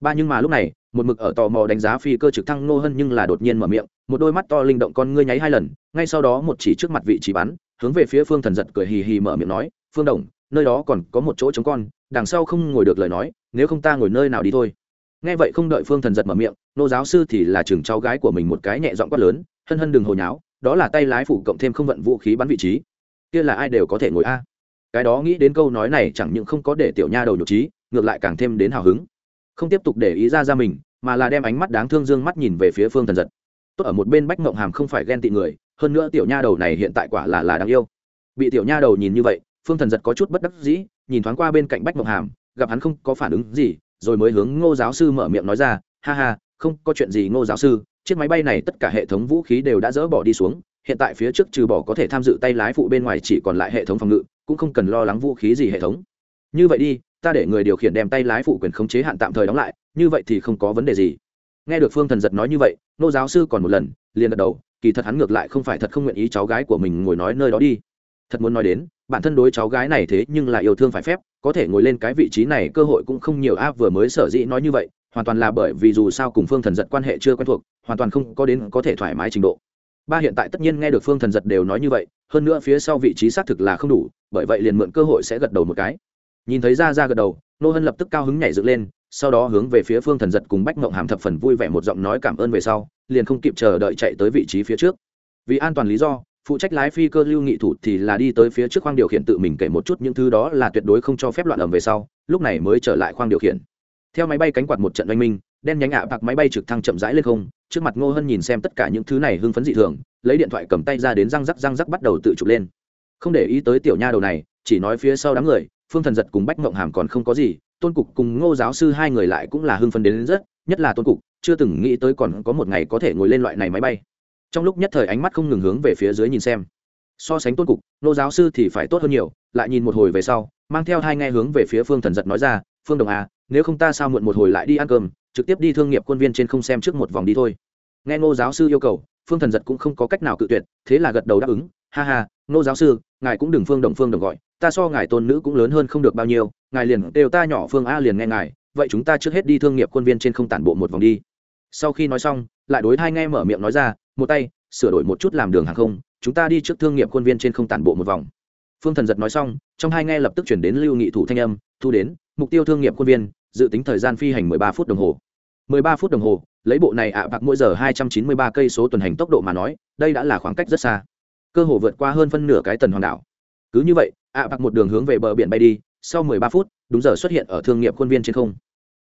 A: Ba nhưng mà lúc này, một mực ở tò mò đánh giá phi cơ trực thăng ngô hân nhưng là đột nhiên mở miệng, một đôi mắt to linh động con ngươi nháy hai lần, ngay sau đó một chỉ trước mặt vị trí bắn, hướng về phía phương thần giật cười hì hì mở miệng nói, phương đồng, nơi đó còn có một chỗ chống con, đằng sau không ngồi được lời nói, nếu không ta ngồi nơi nào đi thôi. Nghe vậy không đợi phương thần giật mở miệng nô giáo sư thì là chừng cháu gái của mình một cái nhẹ dọn quát lớn, hân hân đừng hồi nháo, đó là tay lái phủ cộng thêm không vận vũ khí bắn vị trí kia là ai đều có thể ngồi a. Cái đó nghĩ đến câu nói này chẳng những không có để tiểu nha đầu nhục trí ngược lại càng thêm đến hào hứng. Không tiếp tục để ý ra ra mình, mà là đem ánh mắt đáng thương dương mắt nhìn về phía phương thần giật. Tốt ở một bên bách mộng hàm không phải ghen tị người, hơn nữa tiểu nha đầu này hiện tại quả là là đáng yêu. Bị tiểu nha đầu nhìn như vậy, phương thần giật có chút bất đắc dĩ, nhìn thoáng qua bên cạnh bách mộng hàm, gặp hắn không có phản ứng gì, rồi mới hướng ngô giáo sư mở miệng nói ra, ha ha, không có chuyện gì ngô giáo sư, chiếc máy bay này tất cả hệ thống vũ khí đều đã dỡ bỏ đi xuống hiện tại phía trước trừ bỏ có thể tham dự tay lái phụ bên ngoài chỉ còn lại hệ thống phòng ngự, cũng không cần lo lắng vũ khí gì hệ thống. Như vậy đi, ta để người điều khiển đem tay lái phụ quyền khống chế hạn tạm thời đóng lại, như vậy thì không có vấn đề gì. Nghe được phương thần giật nói như vậy, nô giáo sư còn một lần, liền gật đầu, kỳ thật hắn ngược lại không phải thật không nguyện ý cháu gái của mình ngồi nói nơi đó đi. Thật muốn nói đến, bản thân đối cháu gái này thế nhưng lại yêu thương phải phép, có thể ngồi lên cái vị trí này cơ hội cũng không nhiều áp vừa mới sở dĩ nói như vậy, hoàn toàn là bởi vì dù sao cùng phương thần giật quan hệ chưa quen thuộc, hoàn toàn không có đến có thể thoải mái trình độ ba hiện tại tất nhiên nghe được phương thần giật đều nói như vậy, hơn nữa phía sau vị trí xác thực là không đủ, bởi vậy liền mượn cơ hội sẽ gật đầu một cái. Nhìn thấy ra ra gật đầu, nô hân lập tức cao hứng nhảy dựng lên, sau đó hướng về phía phương thần giật cùng bách mộng hàm thập phần vui vẻ một giọng nói cảm ơn về sau, liền không kịp chờ đợi chạy tới vị trí phía trước. Vì an toàn lý do, phụ trách lái phi cơ lưu nghị thủ thì là đi tới phía trước khoang điều khiển tự mình kể một chút những thứ đó là tuyệt đối không cho phép loạn ẩm về sau, lúc này mới trở lại khoang điều khiển. Theo máy bay cánh quạt một trận oanh minh, đen nhánh ạ bạc máy bay trực thăng chậm rãi lên không trước mặt ngô hân nhìn xem tất cả những thứ này hưng phấn dị thường lấy điện thoại cầm tay ra đến răng rắc răng rắc bắt đầu tự chụp lên. Không để ý tới tiểu nha đầu này chỉ nói phía sau đám người phương thần giật cùng bách mộng hàm còn không có gì tôn cục cùng ngô giáo sư hai người lại cũng là hưng phấn đến, đến rất nhất là tôn cục chưa từng nghĩ tới còn có một ngày có thể ngồi lên loại này máy bay. Trong lúc nhất thời ánh mắt không ngừng hướng về phía dưới nhìn xem. So sánh tôn cục ngô giáo sư thì phải tốt hơn nhiều lại nhìn một hồi về sau mang theo hai nghe hướng về phía phương thần giật nói ra phương đồng à nếu không ta sao muộn một hồi lại đi ăn cơm trực tiếp đi thương nghiệp quân viên trên không xem trước một vòng đi thôi. Nghe ngô giáo sư yêu cầu, phương thần giật cũng không có cách nào cự tuyệt, thế là gật đầu đáp ứng, ha ha, ngô giáo sư, ngài cũng đừng phương đồng phương đồng gọi, ta so ngài tôn nữ cũng lớn hơn không được bao nhiêu, ngài liền đều ta nhỏ phương a liền nghe ngài, vậy chúng ta trước hết đi thương nghiệp quân viên trên không tản bộ một vòng đi. Sau khi nói xong, lại đối hai nghe mở miệng nói ra, một tay, sửa đổi một chút làm đường hàng không, chúng ta đi trước thương nghiệp quân viên trên không tản bộ một vòng. Phương thần giật nói xong, trong hai nghe lập tức chuyển đến lưu nghị thủ thanh âm, thu đến, mục tiêu thương nghiệp quân viên, dự tính thời gian phi hành 13 phút đồng hồ. 13 phút đồng hồ, lấy bộ này ạ à bạc mỗi giờ 293 cây số tuần hành tốc độ mà nói, đây đã là khoảng cách rất xa. Cơ hồ vượt qua hơn phân nửa cái tần hoàn đảo. Cứ như vậy, ạ à bạc một đường hướng về bờ biển bay đi, sau 13 phút, đúng giờ xuất hiện ở thương nghiệp khuôn viên trên không.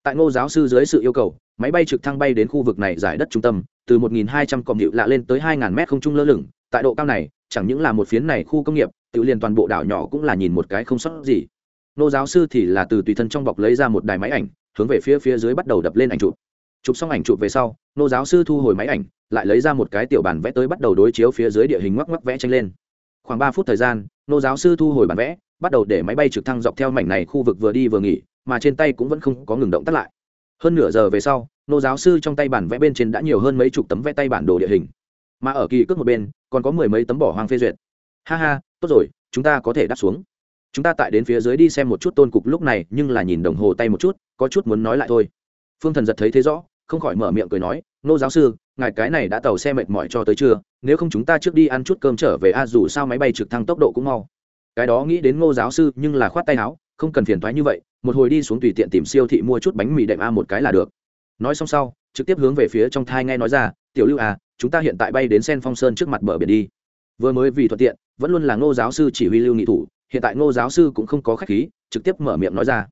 A: Tại ngô giáo sư dưới sự yêu cầu, máy bay trực thăng bay đến khu vực này giải đất trung tâm, từ 1.200 còm lạ lên tới 2.000 mét không trung lơ lửng, tại độ cao này, chẳng những là một phiến này khu công nghiệp, tự liền toàn bộ đảo nhỏ cũng là nhìn một cái không sót gì. Ngô giáo sư thì là từ tùy thân trong bọc lấy ra một đài máy ảnh, hướng về phía phía dưới bắt đầu đập lên ảnh chụp chụp xong ảnh chụp về sau, nô giáo sư thu hồi máy ảnh, lại lấy ra một cái tiểu bản vẽ tới bắt đầu đối chiếu phía dưới địa hình ngoắc ngoắc vẽ tranh lên. Khoảng ba phút thời gian, nô giáo sư thu hồi bản vẽ, bắt đầu để máy bay trực thăng dọc theo mảnh này khu vực vừa đi vừa nghỉ, mà trên tay cũng vẫn không có ngừng động tắt lại. Hơn nửa giờ về sau, nô giáo sư trong tay bản vẽ bên trên đã nhiều hơn mấy chục tấm vẽ tay bản đồ địa hình. Mà ở kỳ cước một bên, còn có mười mấy tấm bỏ hoang phê duyệt. Ha ha, tốt rồi, chúng ta có thể đáp xuống. Chúng ta tại đến phía dưới đi xem một chút tôn cục lúc này, nhưng là nhìn đồng hồ tay một chút, có chút muốn nói lại thôi. Phương thần giật thấy thế rõ không khỏi mở miệng cười nói, nô giáo sư, ngài cái này đã tàu xe mệt mỏi cho tới trưa, nếu không chúng ta trước đi ăn chút cơm trở về a, dù sao máy bay trực thăng tốc độ cũng mau. Cái đó nghĩ đến ngô giáo sư, nhưng là khoát tay áo, không cần phiền thoái như vậy, một hồi đi xuống tùy tiện tìm siêu thị mua chút bánh mì đệm a một cái là được. Nói xong sau, trực tiếp hướng về phía trong thai nghe nói ra, tiểu lưu à chúng ta hiện tại bay đến sen phong sơn trước mặt bờ biển đi. Vừa mới vì thuận tiện, vẫn luôn là ngô giáo sư chỉ huy lưu nghị thủ, hiện tại ngô giáo sư cũng không có khách khí, trực tiếp mở miệng nói ra.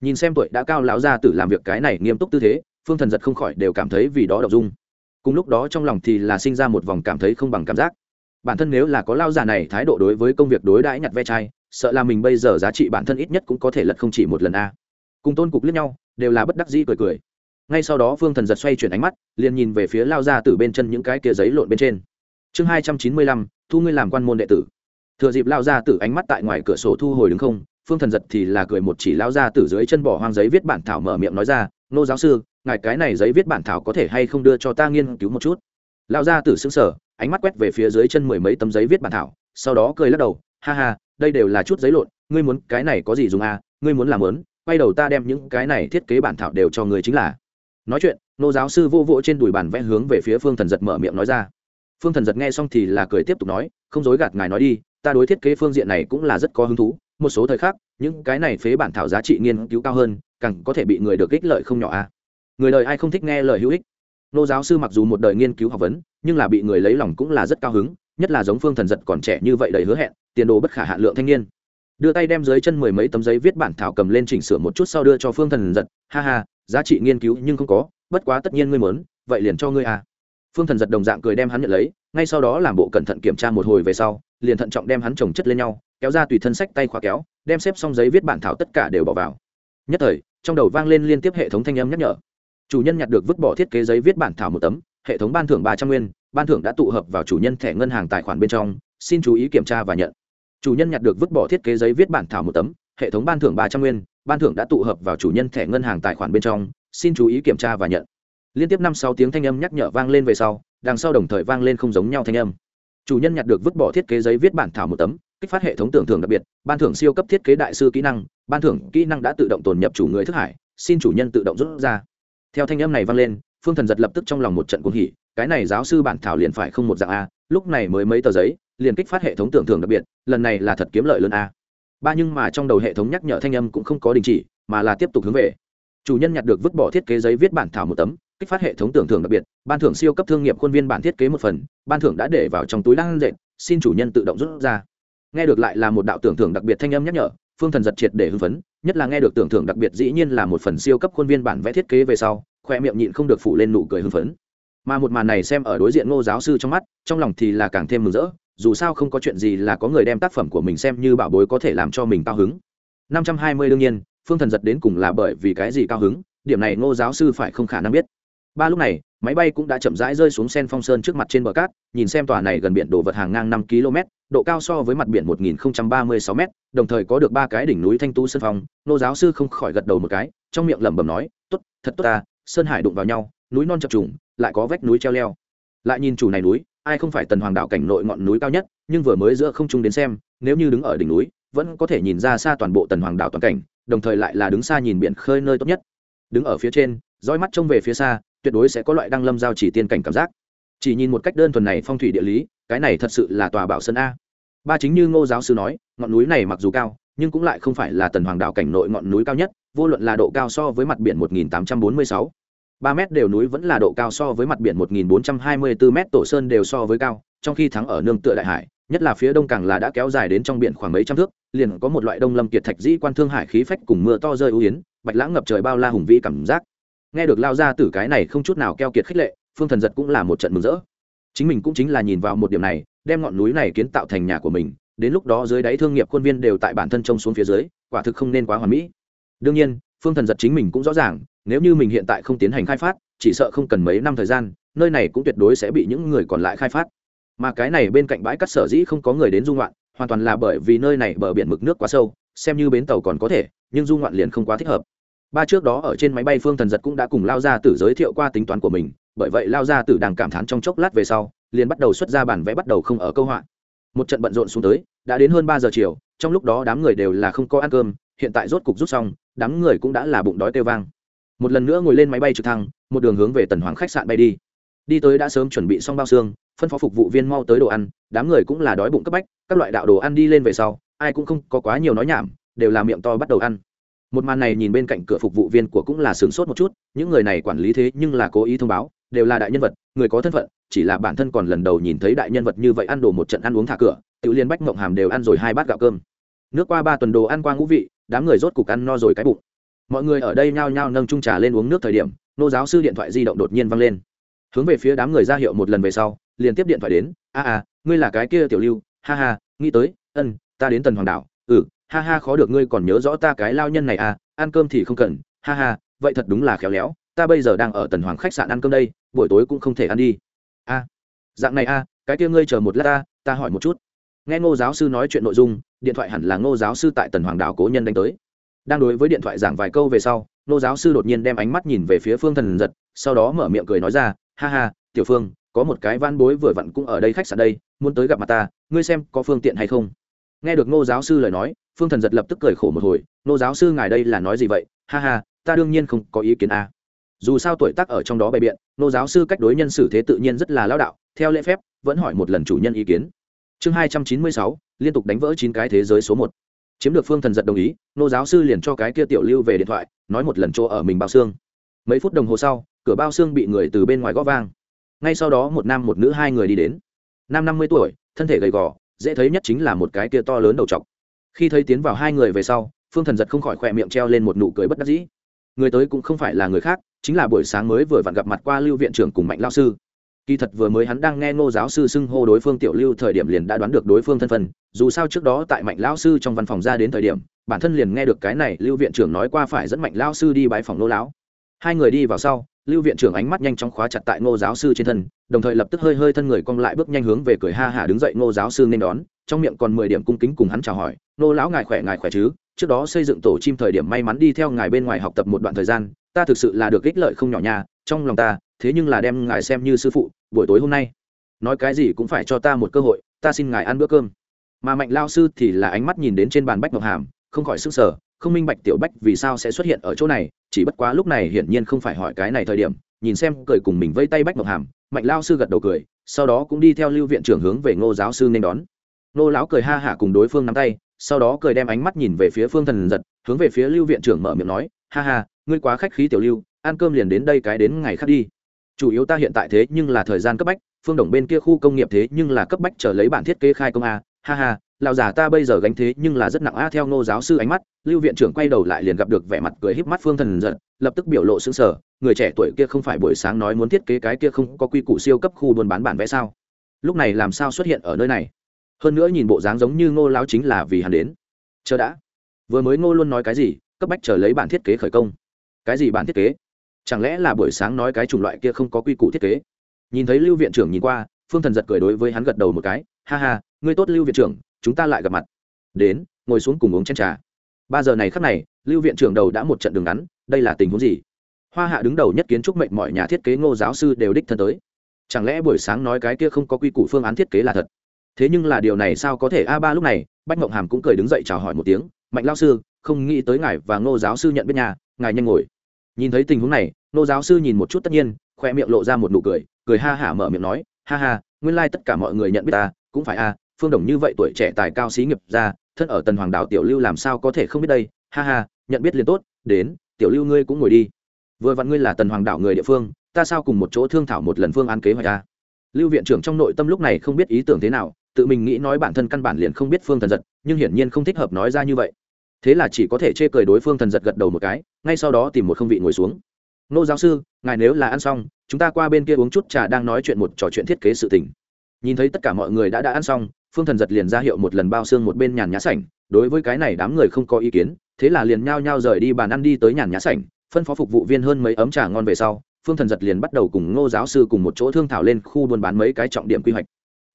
A: Nhìn xem tuổi đã cao lão ra tử làm việc cái này nghiêm túc tư thế phương thần giật không khỏi đều cảm thấy vì đó đọc dung. Cùng lúc đó trong lòng thì là sinh ra một vòng cảm thấy không bằng cảm giác. Bản thân nếu là có lao già này, thái độ đối với công việc đối đãi nhặt ve chai, sợ là mình bây giờ giá trị bản thân ít nhất cũng có thể lật không chỉ một lần a. Cùng tôn cục lướt nhau, đều là bất đắc dĩ cười cười. Ngay sau đó phương thần giật xoay chuyển ánh mắt, liền nhìn về phía lao ra từ bên chân những cái kia giấy lộn bên trên. Chương hai trăm chín mươi lăm, thu ngươi làm quan môn đệ tử. Thừa dịp lao ra từ ánh mắt tại ngoài cửa sổ thu hồi đứng không, phương thần giật thì là cười một chỉ lao ra từ dưới chân bỏ hoang giấy viết bản thảo mở miệng nói ra, nô giáo sư ngài cái này giấy viết bản thảo có thể hay không đưa cho ta nghiên cứu một chút? Lao ra từ xứng sở ánh mắt quét về phía dưới chân mười mấy tấm giấy viết bản thảo, sau đó cười lắc đầu, ha ha, đây đều là chút giấy lộn, ngươi muốn cái này có gì dùng à ngươi muốn làm lớn quay đầu ta đem những cái này thiết kế bản thảo đều cho ngươi chính là. Nói chuyện, nô giáo sư vô vỗ trên đùi bàn vẽ hướng về phía phương thần giật mở miệng nói ra. Phương thần giật nghe xong thì là cười tiếp tục nói, không dối gạt ngài nói đi, ta đối thiết kế phương diện này cũng là rất có hứng thú, một số thời khắc, những cái này phế bản thảo giá trị nghiên cứu cao hơn, càng có thể bị người được ích lợi không nhỏ à người đời ai không thích nghe lời hữu ích. Nô giáo sư mặc dù một đời nghiên cứu học vấn, nhưng là bị người lấy lòng cũng là rất cao hứng, nhất là giống phương thần giật còn trẻ như vậy đầy hứa hẹn, tiền đồ bất khả hạn lượng thanh niên. Đưa tay đem dưới chân mười mấy tấm giấy viết bản thảo cầm lên chỉnh sửa một chút sau đưa cho phương thần giật. Ha ha, giá trị nghiên cứu nhưng không có, bất quá tất nhiên ngươi muốn, vậy liền cho ngươi à. Phương thần giật đồng dạng cười đem hắn nhận lấy, ngay sau đó làm bộ cẩn thận kiểm tra một hồi về sau, liền thận trọng đem hắn trồng chất lên nhau, kéo ra tùy thân sách tay khóa kéo, đem xếp xong giấy viết bản thảo tất cả đều bỏ vào. Nhất thời, trong đầu vang lên liên tiếp hệ thống thanh âm nhắc nhở chủ nhân nhặt được vứt bỏ thiết kế giấy viết bản thảo một tấm, hệ thống ban thưởng ba trăm nguyên, ban thưởng đã tụ hợp vào chủ nhân thẻ ngân hàng tài khoản bên trong, xin chú ý kiểm tra và nhận. Chủ nhân nhặt được vứt bỏ thiết kế giấy viết bản thảo một tấm, hệ thống ban thưởng ba trăm nguyên, ban thưởng đã tụ hợp vào chủ nhân thẻ ngân hàng tài khoản bên trong, xin chú ý kiểm tra và nhận. Liên tiếp năm sáu tiếng thanh âm nhắc nhở vang lên về sau, đằng sau đồng thời vang lên không giống nhau thanh âm. Chủ nhân nhặt được vứt bỏ thiết kế giấy viết bản thảo một tấm, kích phát hệ thống tưởng thưởng đặc biệt, ban thưởng siêu cấp thiết kế đại sư kỹ năng, ban thưởng kỹ năng đã tự động tồn nhập chủ người thức hải, xin chủ nhân tự động rút ra theo thanh âm này vang lên, phương thần giật lập tức trong lòng một trận cuồng hỉ, cái này giáo sư bản thảo liền phải không một dạng a, lúc này mới mấy tờ giấy, liền kích phát hệ thống tưởng thưởng đặc biệt, lần này là thật kiếm lợi lớn a. Ba nhưng mà trong đầu hệ thống nhắc nhở thanh âm cũng không có đình chỉ, mà là tiếp tục hướng về. Chủ nhân nhặt được vứt bỏ thiết kế giấy viết bản thảo một tấm, kích phát hệ thống tưởng thưởng đặc biệt, ban thưởng siêu cấp thương nghiệp khuôn viên bản thiết kế một phần, ban thưởng đã để vào trong túi đang dệt, xin chủ nhân tự động rút ra. Nghe được lại là một đạo tưởng thưởng đặc biệt thanh âm nhắc nhở phương thần giật triệt để hưng phấn, nhất là nghe được tưởng thưởng đặc biệt dĩ nhiên là một phần siêu cấp khuôn viên bản vẽ thiết kế về sau, khoe miệng nhịn không được phủ lên nụ cười hưng phấn. Mà một màn này xem ở đối diện ngô giáo sư trong mắt, trong lòng thì là càng thêm mừng rỡ, dù sao không có chuyện gì là có người đem tác phẩm của mình xem như bảo bối có thể làm cho mình cao hứng. Năm trăm hai mươi đương nhiên, phương thần giật đến cùng là bởi vì cái gì cao hứng, điểm này ngô giáo sư phải không khả năng biết. Ba lúc này, máy bay cũng đã chậm rãi rơi xuống sen phong sơn trước mặt trên bờ cát, nhìn xem tòa này gần biển đổ vật hàng ngang năm km độ cao so với mặt biển một nghìn ba mươi sáu m đồng thời có được ba cái đỉnh núi thanh tú sơn phong. Nô giáo sư không khỏi gật đầu một cái, trong miệng lẩm bẩm nói, tốt, thật tốt ta, sơn hải đụng vào nhau, núi non chập trùng, lại có vách núi treo leo. Lại nhìn chủ này núi, ai không phải tần hoàng đạo cảnh nội ngọn núi cao nhất, nhưng vừa mới giữa không trung đến xem, nếu như đứng ở đỉnh núi, vẫn có thể nhìn ra xa toàn bộ tần hoàng đảo toàn cảnh, đồng thời lại là đứng xa nhìn biển khơi nơi tốt nhất. Đứng ở phía trên, dõi mắt trông về phía xa, tuyệt đối sẽ có loại đăng lâm giao chỉ tiên cảnh cảm giác. Chỉ nhìn một cách đơn thuần này phong thủy địa lý cái này thật sự là tòa bảo sơn a. Ba chính như ngô giáo sư nói, ngọn núi này mặc dù cao, nhưng cũng lại không phải là tần hoàng đảo cảnh nội ngọn núi cao nhất, vô luận là độ cao so với mặt biển 1846 ba mét đều núi vẫn là độ cao so với mặt biển 1424 mét, tổ sơn đều so với cao, trong khi thắng ở nương tựa đại hải, nhất là phía đông càng là đã kéo dài đến trong biển khoảng mấy trăm thước, liền có một loại đông lâm kiệt thạch dĩ quan thương hải khí phách cùng mưa to rơi ưu yến, bạch lãng ngập trời bao la hùng vĩ cảm giác. Nghe được lao ra từ cái này không chút nào keo kiệt khích lệ, phương thần giật cũng là một trận mừng rỡ chính mình cũng chính là nhìn vào một điểm này, đem ngọn núi này kiến tạo thành nhà của mình, đến lúc đó dưới đáy thương nghiệp khuôn viên đều tại bản thân trông xuống phía dưới, quả thực không nên quá hoàn mỹ. Đương nhiên, phương thần giật chính mình cũng rõ ràng, nếu như mình hiện tại không tiến hành khai phát, chỉ sợ không cần mấy năm thời gian, nơi này cũng tuyệt đối sẽ bị những người còn lại khai phát. Mà cái này bên cạnh bãi cắt sở dĩ không có người đến dung loạn hoàn toàn là bởi vì nơi này bờ biển mực nước quá sâu, xem như bến tàu còn có thể, nhưng dung loạn liền không quá thích hợp ba trước đó ở trên máy bay phương thần giật cũng đã cùng lao Gia tử giới thiệu qua tính toán của mình, bởi vậy lao Gia tử đang cảm thán trong chốc lát về sau, liền bắt đầu xuất ra bản vẽ bắt đầu không ở câu họa. Một trận bận rộn xuống tới, đã đến hơn ba giờ chiều, trong lúc đó đám người đều là không có ăn cơm, hiện tại rốt cục rút xong, đám người cũng đã là bụng đói kêu vang. Một lần nữa ngồi lên máy bay trực thăng, một đường hướng về tần hoàng khách sạn bay đi. Đi tới đã sớm chuẩn bị xong bao xương, phân phó phục vụ viên mau tới đồ ăn, đám người cũng là đói bụng cấp bách, các loại đạo đồ ăn đi lên về sau, ai cũng không có quá nhiều nói nhảm, đều là miệng to bắt đầu ăn một màn này nhìn bên cạnh cửa phục vụ viên của cũng là sướng sốt một chút, những người này quản lý thế nhưng là cố ý thông báo, đều là đại nhân vật, người có thân phận, chỉ là bản thân còn lần đầu nhìn thấy đại nhân vật như vậy ăn đồ một trận ăn uống thả cửa, tự liên bách mộng hàm đều ăn rồi hai bát gạo cơm. Nước qua ba tuần đồ ăn qua ngũ vị, đám người rốt cục ăn no rồi cái bụng. Mọi người ở đây nhao nhao nâng trung trà lên uống nước thời điểm, nô giáo sư điện thoại di động đột nhiên văng lên. Hướng về phía đám người ra hiệu một lần về sau, liền tiếp điện thoại đến, a à ngươi là cái kia tiểu lưu, ha ha, nghĩ tới, ân, ta đến tần hoàng đảo ừ ha ha, khó được ngươi còn nhớ rõ ta cái lao nhân này à ăn cơm thì không cần, ha ha, vậy thật đúng là khéo léo, ta bây giờ đang ở tần hoàng khách sạn ăn cơm đây, buổi tối cũng không thể ăn đi. A dạng này a cái kia ngươi chờ một lát ta ta hỏi một chút. Nghe ngô giáo sư nói chuyện nội dung, điện thoại hẳn là ngô giáo sư tại tần hoàng đảo cố nhân đánh tới. Đang đối với điện thoại giảng vài câu về sau, ngô giáo sư đột nhiên đem ánh mắt nhìn về phía phương thần giật, sau đó mở miệng cười nói ra, ha ha, tiểu phương, có một cái van bối vừa vặn cũng ở đây khách sạn đây, muốn tới gặp mặt ta, ngươi xem có phương tiện hay không? Nghe được ngô giáo sư lời nói, phương thần giật lập tức cười khổ một hồi, ngô giáo sư, ngài đây là nói gì vậy? Ha ha, ta đương nhiên không có ý kiến a. Dù sao tuổi tác ở trong đó bày biện, ngô giáo sư cách đối nhân xử thế tự nhiên rất là lao đạo, theo lễ phép, vẫn hỏi một lần chủ nhân ý kiến. Chương hai trăm chín mươi sáu, liên tục đánh vỡ chín cái thế giới số một. Chiếm được phương thần giật đồng ý nô giáo sư liền cho cái kia tiểu lưu về điện thoại, nói một lần chỗ ở mình bao xương. Mấy phút đồng hồ sau, cửa bao xương bị người từ bên ngoài gõ vang. Ngay sau đó một nam một nữ hai người đi đến. Nam năm mươi tuổi, thân thể gầy gò dễ thấy nhất chính là một cái kia to lớn đầu t khi thấy tiến vào hai người về sau, phương thần giật không khỏi khỏe miệng treo lên một nụ cười bất đắc dĩ. Người tới cũng không phải là người khác, chính là buổi sáng mới vừa vặn gặp mặt qua lưu viện trưởng cùng mạnh lao sư. Kỳ thật vừa mới hắn đang nghe ngô giáo sư xưng hô đối phương tiểu lưu thời điểm liền đã đoán được đối phương thân phận, dù sao trước đó tại mạnh lão sư trong văn phòng ra đến thời điểm, bản thân liền nghe được cái này lưu viện trưởng nói qua phải dẫn mạnh lão sư đi bãi phòng nô lão. Hai người đi vào sau, lưu viện trưởng ánh mắt nhanh chóng khóa chặt tại ngô giáo sư trên thân đồng thời lập tức hơi hơi thân người cong lại bước nhanh hướng về cười ha hả đứng dậy, ngô giáo sư nên đón. Trong miệng còn mười điểm cung kính cùng hắn chào hỏi. Nô lão ngài khỏe ngài khỏe chứ? Trước đó xây dựng tổ chim thời điểm may mắn đi theo ngài bên ngoài học tập một đoạn thời gian. Ta thực sự là được ích lợi không nhỏ nha, trong lòng ta, thế nhưng là đem ngài xem như sư phụ, buổi tối hôm nay, nói cái gì cũng phải cho ta một cơ hội, ta xin ngài ăn bữa cơm. Mà mạnh lao sư thì là ánh mắt nhìn đến trên bàn bách ngọc hàm, không khỏi sức sở không minh bạch tiểu bách vì sao sẽ xuất hiện ở chỗ này, chỉ bất quá lúc này hiển nhiên không phải hỏi cái này thời điểm, nhìn xem cười cùng mình vây tay bách ngọc hàm mạnh lao sư gật đầu cười, sau đó cũng đi theo lưu viện trưởng hướng về ngô giáo sư nên đón. Ngô lão cười ha hả cùng đối phương nắm tay, sau đó cười đem ánh mắt nhìn về phía phương thần giật, hướng về phía lưu viện trưởng mở miệng nói, ha ha, ngươi quá khách khí tiểu lưu, ăn cơm liền đến đây cái đến ngày khác đi. Chủ yếu ta hiện tại thế nhưng là thời gian cấp bách, phương đồng bên kia khu công nghiệp thế nhưng là cấp bách trở lấy bản thiết kế khai công a, ha ha, lão giả ta bây giờ gánh thế nhưng là rất nặng a. Theo ngô giáo sư ánh mắt, lưu viện trưởng quay đầu lại liền gặp được vẻ mặt cười híp mắt phương thần giật lập tức biểu lộ sững sở người trẻ tuổi kia không phải buổi sáng nói muốn thiết kế cái kia không có quy củ siêu cấp khu buôn bán bản vẽ sao? Lúc này làm sao xuất hiện ở nơi này? Hơn nữa nhìn bộ dáng giống như ngô lão chính là vì hắn đến. Chờ đã. Vừa mới ngô luôn nói cái gì, cấp bách chờ lấy bản thiết kế khởi công. Cái gì bản thiết kế? Chẳng lẽ là buổi sáng nói cái chủng loại kia không có quy củ thiết kế? Nhìn thấy lưu viện trưởng nhìn qua, phương thần giật cười đối với hắn gật đầu một cái, ha ha, ngươi tốt lưu viện trưởng, chúng ta lại gặp mặt. Đến, ngồi xuống cùng uống chén trà ba giờ này khắc này, lưu viện trưởng đầu đã một trận đường ngắn, đây là tình huống gì? Hoa hạ đứng đầu nhất kiến trúc mệnh mọi nhà thiết kế ngô giáo sư đều đích thân tới. Chẳng lẽ buổi sáng nói cái kia không có quy củ phương án thiết kế là thật? Thế nhưng là điều này sao có thể? A ba lúc này, bách mộng hàm cũng cười đứng dậy chào hỏi một tiếng, mạnh lao sư, không nghĩ tới ngài và ngô giáo sư nhận biết nhà, ngài nhanh ngồi. Nhìn thấy tình huống này, ngô giáo sư nhìn một chút tất nhiên, khoe miệng lộ ra một nụ cười cười ha hả mở miệng nói, ha ha, nguyên lai、like、tất cả mọi người nhận biết ta, cũng phải a, phương đồng như vậy tuổi trẻ tài cao xí nghiệp ra thân ở tần hoàng đảo tiểu lưu làm sao có thể không biết đây? Ha ha, nhận biết liền tốt, đến, tiểu lưu ngươi cũng ngồi đi. Vừa vặn ngươi là tần hoàng đảo người địa phương, ta sao cùng một chỗ thương thảo một lần phương án kế hoạch ta lưu viện trưởng trong nội tâm lúc này không biết ý tưởng thế nào, tự mình nghĩ nói bản thân căn bản liền không biết phương thần giật, nhưng hiển nhiên không thích hợp nói ra như vậy. Thế là chỉ có thể chê cười đối phương thần giật gật đầu một cái, ngay sau đó tìm một không vị ngồi xuống. Nô giáo sư, ngài nếu là ăn xong, chúng ta qua bên kia uống chút trà đang nói chuyện một trò chuyện thiết kế sự tình nhìn thấy tất cả mọi người đã đã ăn xong, phương thần giật liền ra hiệu một lần bao xương một bên nhàn nhã sảnh. Đối với cái này đám người không có ý kiến, thế là liền nhao nhao rời đi bàn ăn đi tới nhàn nhã sảnh, phân phó phục vụ viên hơn mấy ấm trà ngon về sau, phương thần giật liền bắt đầu cùng ngô giáo sư cùng một chỗ thương thảo lên khu buôn bán mấy cái trọng điểm quy hoạch.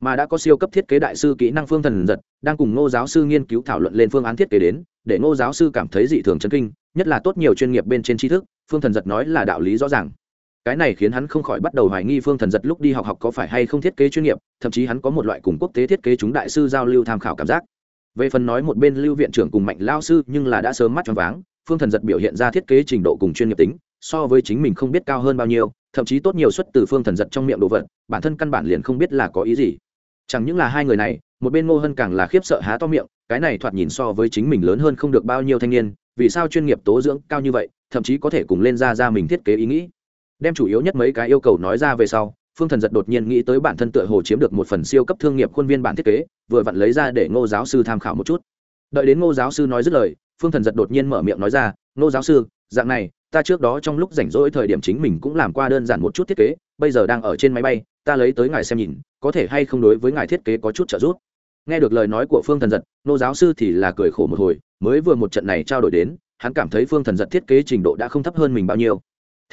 A: Mà đã có siêu cấp thiết kế đại sư kỹ năng phương thần giật, đang cùng ngô giáo sư nghiên cứu thảo luận lên phương án thiết kế đến, để ngô giáo sư cảm thấy dị thường chân kinh, nhất là tốt nhiều chuyên nghiệp bên trên tri thức, phương thần giật nói là đạo lý rõ ràng cái này khiến hắn không khỏi bắt đầu hoài nghi phương thần giật lúc đi học học có phải hay không thiết kế chuyên nghiệp, thậm chí hắn có một loại cùng quốc tế thiết kế chúng đại sư giao lưu tham khảo cảm giác. Về phần nói một bên lưu viện trưởng cùng mạnh lao sư, nhưng là đã sớm mắt choáng váng, phương thần giật biểu hiện ra thiết kế trình độ cùng chuyên nghiệp tính, so với chính mình không biết cao hơn bao nhiêu, thậm chí tốt nhiều suất từ phương thần giật trong miệng đồ vật, bản thân căn bản liền không biết là có ý gì. Chẳng những là hai người này, một bên ngô hân càng là khiếp sợ há to miệng, cái này thoạt nhìn so với chính mình lớn hơn không được bao nhiêu thanh niên, vì sao chuyên nghiệp tố dưỡng cao như vậy, thậm chí có thể cùng lên ra ra mình thiết kế ý nghĩ đem chủ yếu nhất mấy cái yêu cầu nói ra về sau, phương thần giật đột nhiên nghĩ tới bản thân tựa hồ chiếm được một phần siêu cấp thương nghiệp khuôn viên bản thiết kế, vừa vặn lấy ra để ngô giáo sư tham khảo một chút. Đợi đến ngô giáo sư nói dứt lời, phương thần giật đột nhiên mở miệng nói ra, ngô giáo sư, dạng này, ta trước đó trong lúc rảnh rỗi thời điểm chính mình cũng làm qua đơn giản một chút thiết kế, bây giờ đang ở trên máy bay, ta lấy tới ngài xem nhìn, có thể hay không đối với ngài thiết kế có chút trợ giúp? Nghe được lời nói của phương thần giật, ngô giáo sư thì là cười khổ một hồi, mới vừa một trận này trao đổi đến, hắn cảm thấy phương thần giật thiết kế trình độ đã không thấp hơn mình bao nhiêu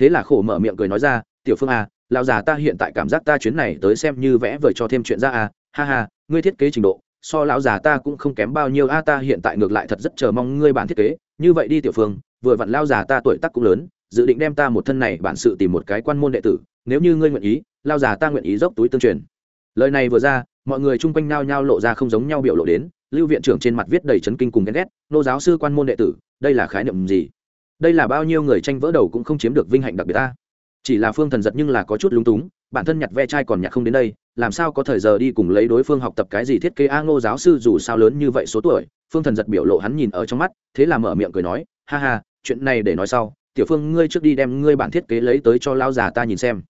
A: thế là khổ mở miệng cười nói ra, tiểu phương à lão già ta hiện tại cảm giác ta chuyến này tới xem như vẽ vời cho thêm chuyện ra à. Ha ha, ngươi thiết kế trình độ, so lão già ta cũng không kém bao nhiêu a, ta hiện tại ngược lại thật rất chờ mong ngươi bản thiết kế. Như vậy đi tiểu phương, vừa vặn lao già ta tuổi tác cũng lớn, dự định đem ta một thân này bản sự tìm một cái quan môn đệ tử. Nếu như ngươi nguyện ý lao già ta nguyện ý dốc túi tương truyền. Lời này vừa ra, mọi người chung quanh nao nhao lộ ra không giống nhau biểu lộ đến, lưu viện trưởng trên mặt viết đầy chấn kinh cùng ghen ghét, nô giáo sư quan môn đệ tử, đây là khái niệm gì? Đây là bao nhiêu người tranh vỡ đầu cũng không chiếm được vinh hạnh đặc biệt ta. Chỉ là phương thần giật nhưng là có chút lúng túng, bản thân nhặt ve chai còn nhặt không đến đây, làm sao có thời giờ đi cùng lấy đối phương học tập cái gì thiết kế a ngô giáo sư dù sao lớn như vậy số tuổi, phương thần giật biểu lộ hắn nhìn ở trong mắt, thế là mở miệng cười nói, ha ha, chuyện này để nói sau, tiểu phương ngươi trước đi đem ngươi bản thiết kế lấy tới cho lao già ta nhìn xem.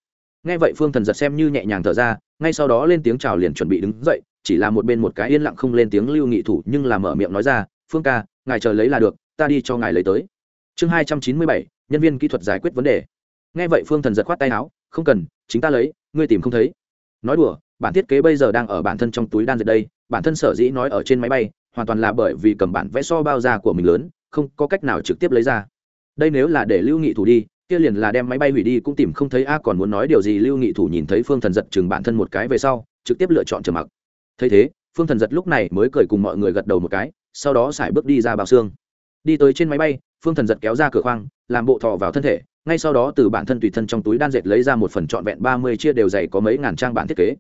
A: Nghe vậy phương thần giật xem như nhẹ nhàng thở ra, ngay sau đó lên tiếng chào liền chuẩn bị đứng dậy, chỉ là một bên một cái yên lặng không lên tiếng lưu nghị thủ nhưng là mở miệng nói ra, phương ca, ngài chờ lấy là được, ta đi cho ngài lấy tới chương hai trăm chín mươi bảy, nhân viên kỹ thuật giải quyết vấn đề. Nghe vậy phương thần giật khoát tay áo, không cần, chính ta lấy, ngươi tìm không thấy. Nói đùa, bản thiết kế bây giờ đang ở bản thân trong túi đan dệt đây, bản thân sở dĩ nói ở trên máy bay, hoàn toàn là bởi vì cầm bản vẽ so bao da của mình lớn, không có cách nào trực tiếp lấy ra. Đây nếu là để lưu nghị thủ đi, kia liền là đem máy bay hủy đi cũng tìm không thấy a còn muốn nói điều gì, lưu nghị thủ nhìn thấy phương thần giật chừng bản thân một cái về sau, trực tiếp lựa chọn trầm mặc. Thấy thế, phương thần giật lúc này mới cười cùng mọi người gật đầu một cái, sau đó sải bước đi ra bao xương. Đi tới trên máy bay phương thần giật kéo ra cửa khoang, làm bộ thọ vào thân thể, ngay sau đó từ bản thân tùy thân trong túi đan dệt lấy ra một phần trọn vẹn ba mươi chia đều dày có mấy ngàn trang bản thiết kế.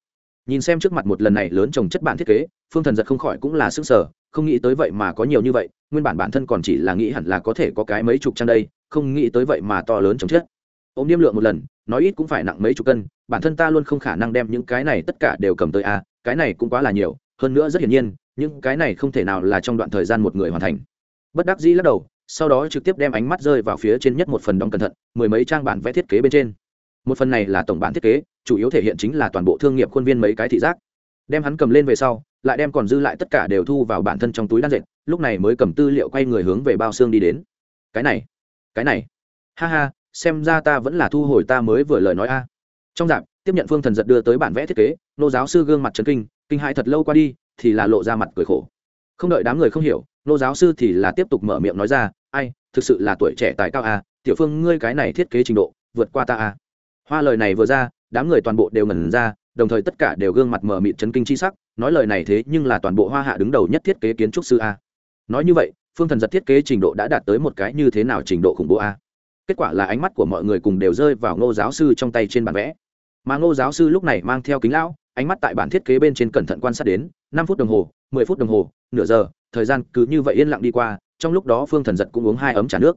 A: Nhìn xem trước mặt một lần này lớn trồng chất bản thiết kế, phương thần giật không khỏi cũng là sức sở không nghĩ tới vậy mà có nhiều như vậy, nguyên bản bản thân còn chỉ là nghĩ hẳn là có thể có cái mấy chục trang đây, không nghĩ tới vậy mà to lớn trồng chất. Ôm điêm lượng một lần, nói ít cũng phải nặng mấy chục cân, bản thân ta luôn không khả năng đem những cái này tất cả đều cầm tới a cái này cũng quá là nhiều, hơn nữa rất hiển nhiên, những cái này không thể nào là trong đoạn thời gian một người hoàn thành. Bất đắc dĩ lắc đầu sau đó trực tiếp đem ánh mắt rơi vào phía trên nhất một phần đóng cẩn thận, mười mấy trang bản vẽ thiết kế bên trên. Một phần này là tổng bản thiết kế, chủ yếu thể hiện chính là toàn bộ thương nghiệp khuôn viên mấy cái thị giác. Đem hắn cầm lên về sau, lại đem còn dư lại tất cả đều thu vào bản thân trong túi đan dệt, lúc này mới cầm tư liệu quay người hướng về bao xương đi đến. Cái này cái này. Ha ha, xem ra ta vẫn là thu hồi ta mới vừa lời nói a. Trong dạp, tiếp nhận phương thần giật đưa tới bản vẽ thiết kế, nô giáo sư gương mặt trấn kinh kinh hại thật lâu qua đi, thì là lộ ra mặt cười khổ. Không đợi đám người không hiểu, nô giáo sư thì là tiếp tục mở miệng nói ra ai, thực sự là tuổi trẻ tài cao a tiểu phương, ngươi cái này thiết kế trình độ, vượt qua ta a hoa lời này vừa ra, đám người toàn bộ đều ngẩn ra, đồng thời tất cả đều gương mặt mở mịt chấn kinh chi sắc, nói lời này thế nhưng là toàn bộ hoa hạ đứng đầu nhất thiết kế kiến trúc sư a. Nói như vậy, phương thần giật thiết kế trình độ đã đạt tới một cái như thế nào trình độ khủng bố a? Kết quả là ánh mắt của mọi người cùng đều rơi vào ngô giáo sư trong tay trên bản vẽ. Mà ngô giáo sư lúc này mang theo kính lão, ánh mắt tại bản thiết kế bên trên cẩn thận quan sát đến, năm phút đồng hồ, mười phút đồng hồ, nửa giờ, thời gian cứ như vậy yên lặng đi qua trong lúc đó phương thần giật cũng uống hai ấm trà nước.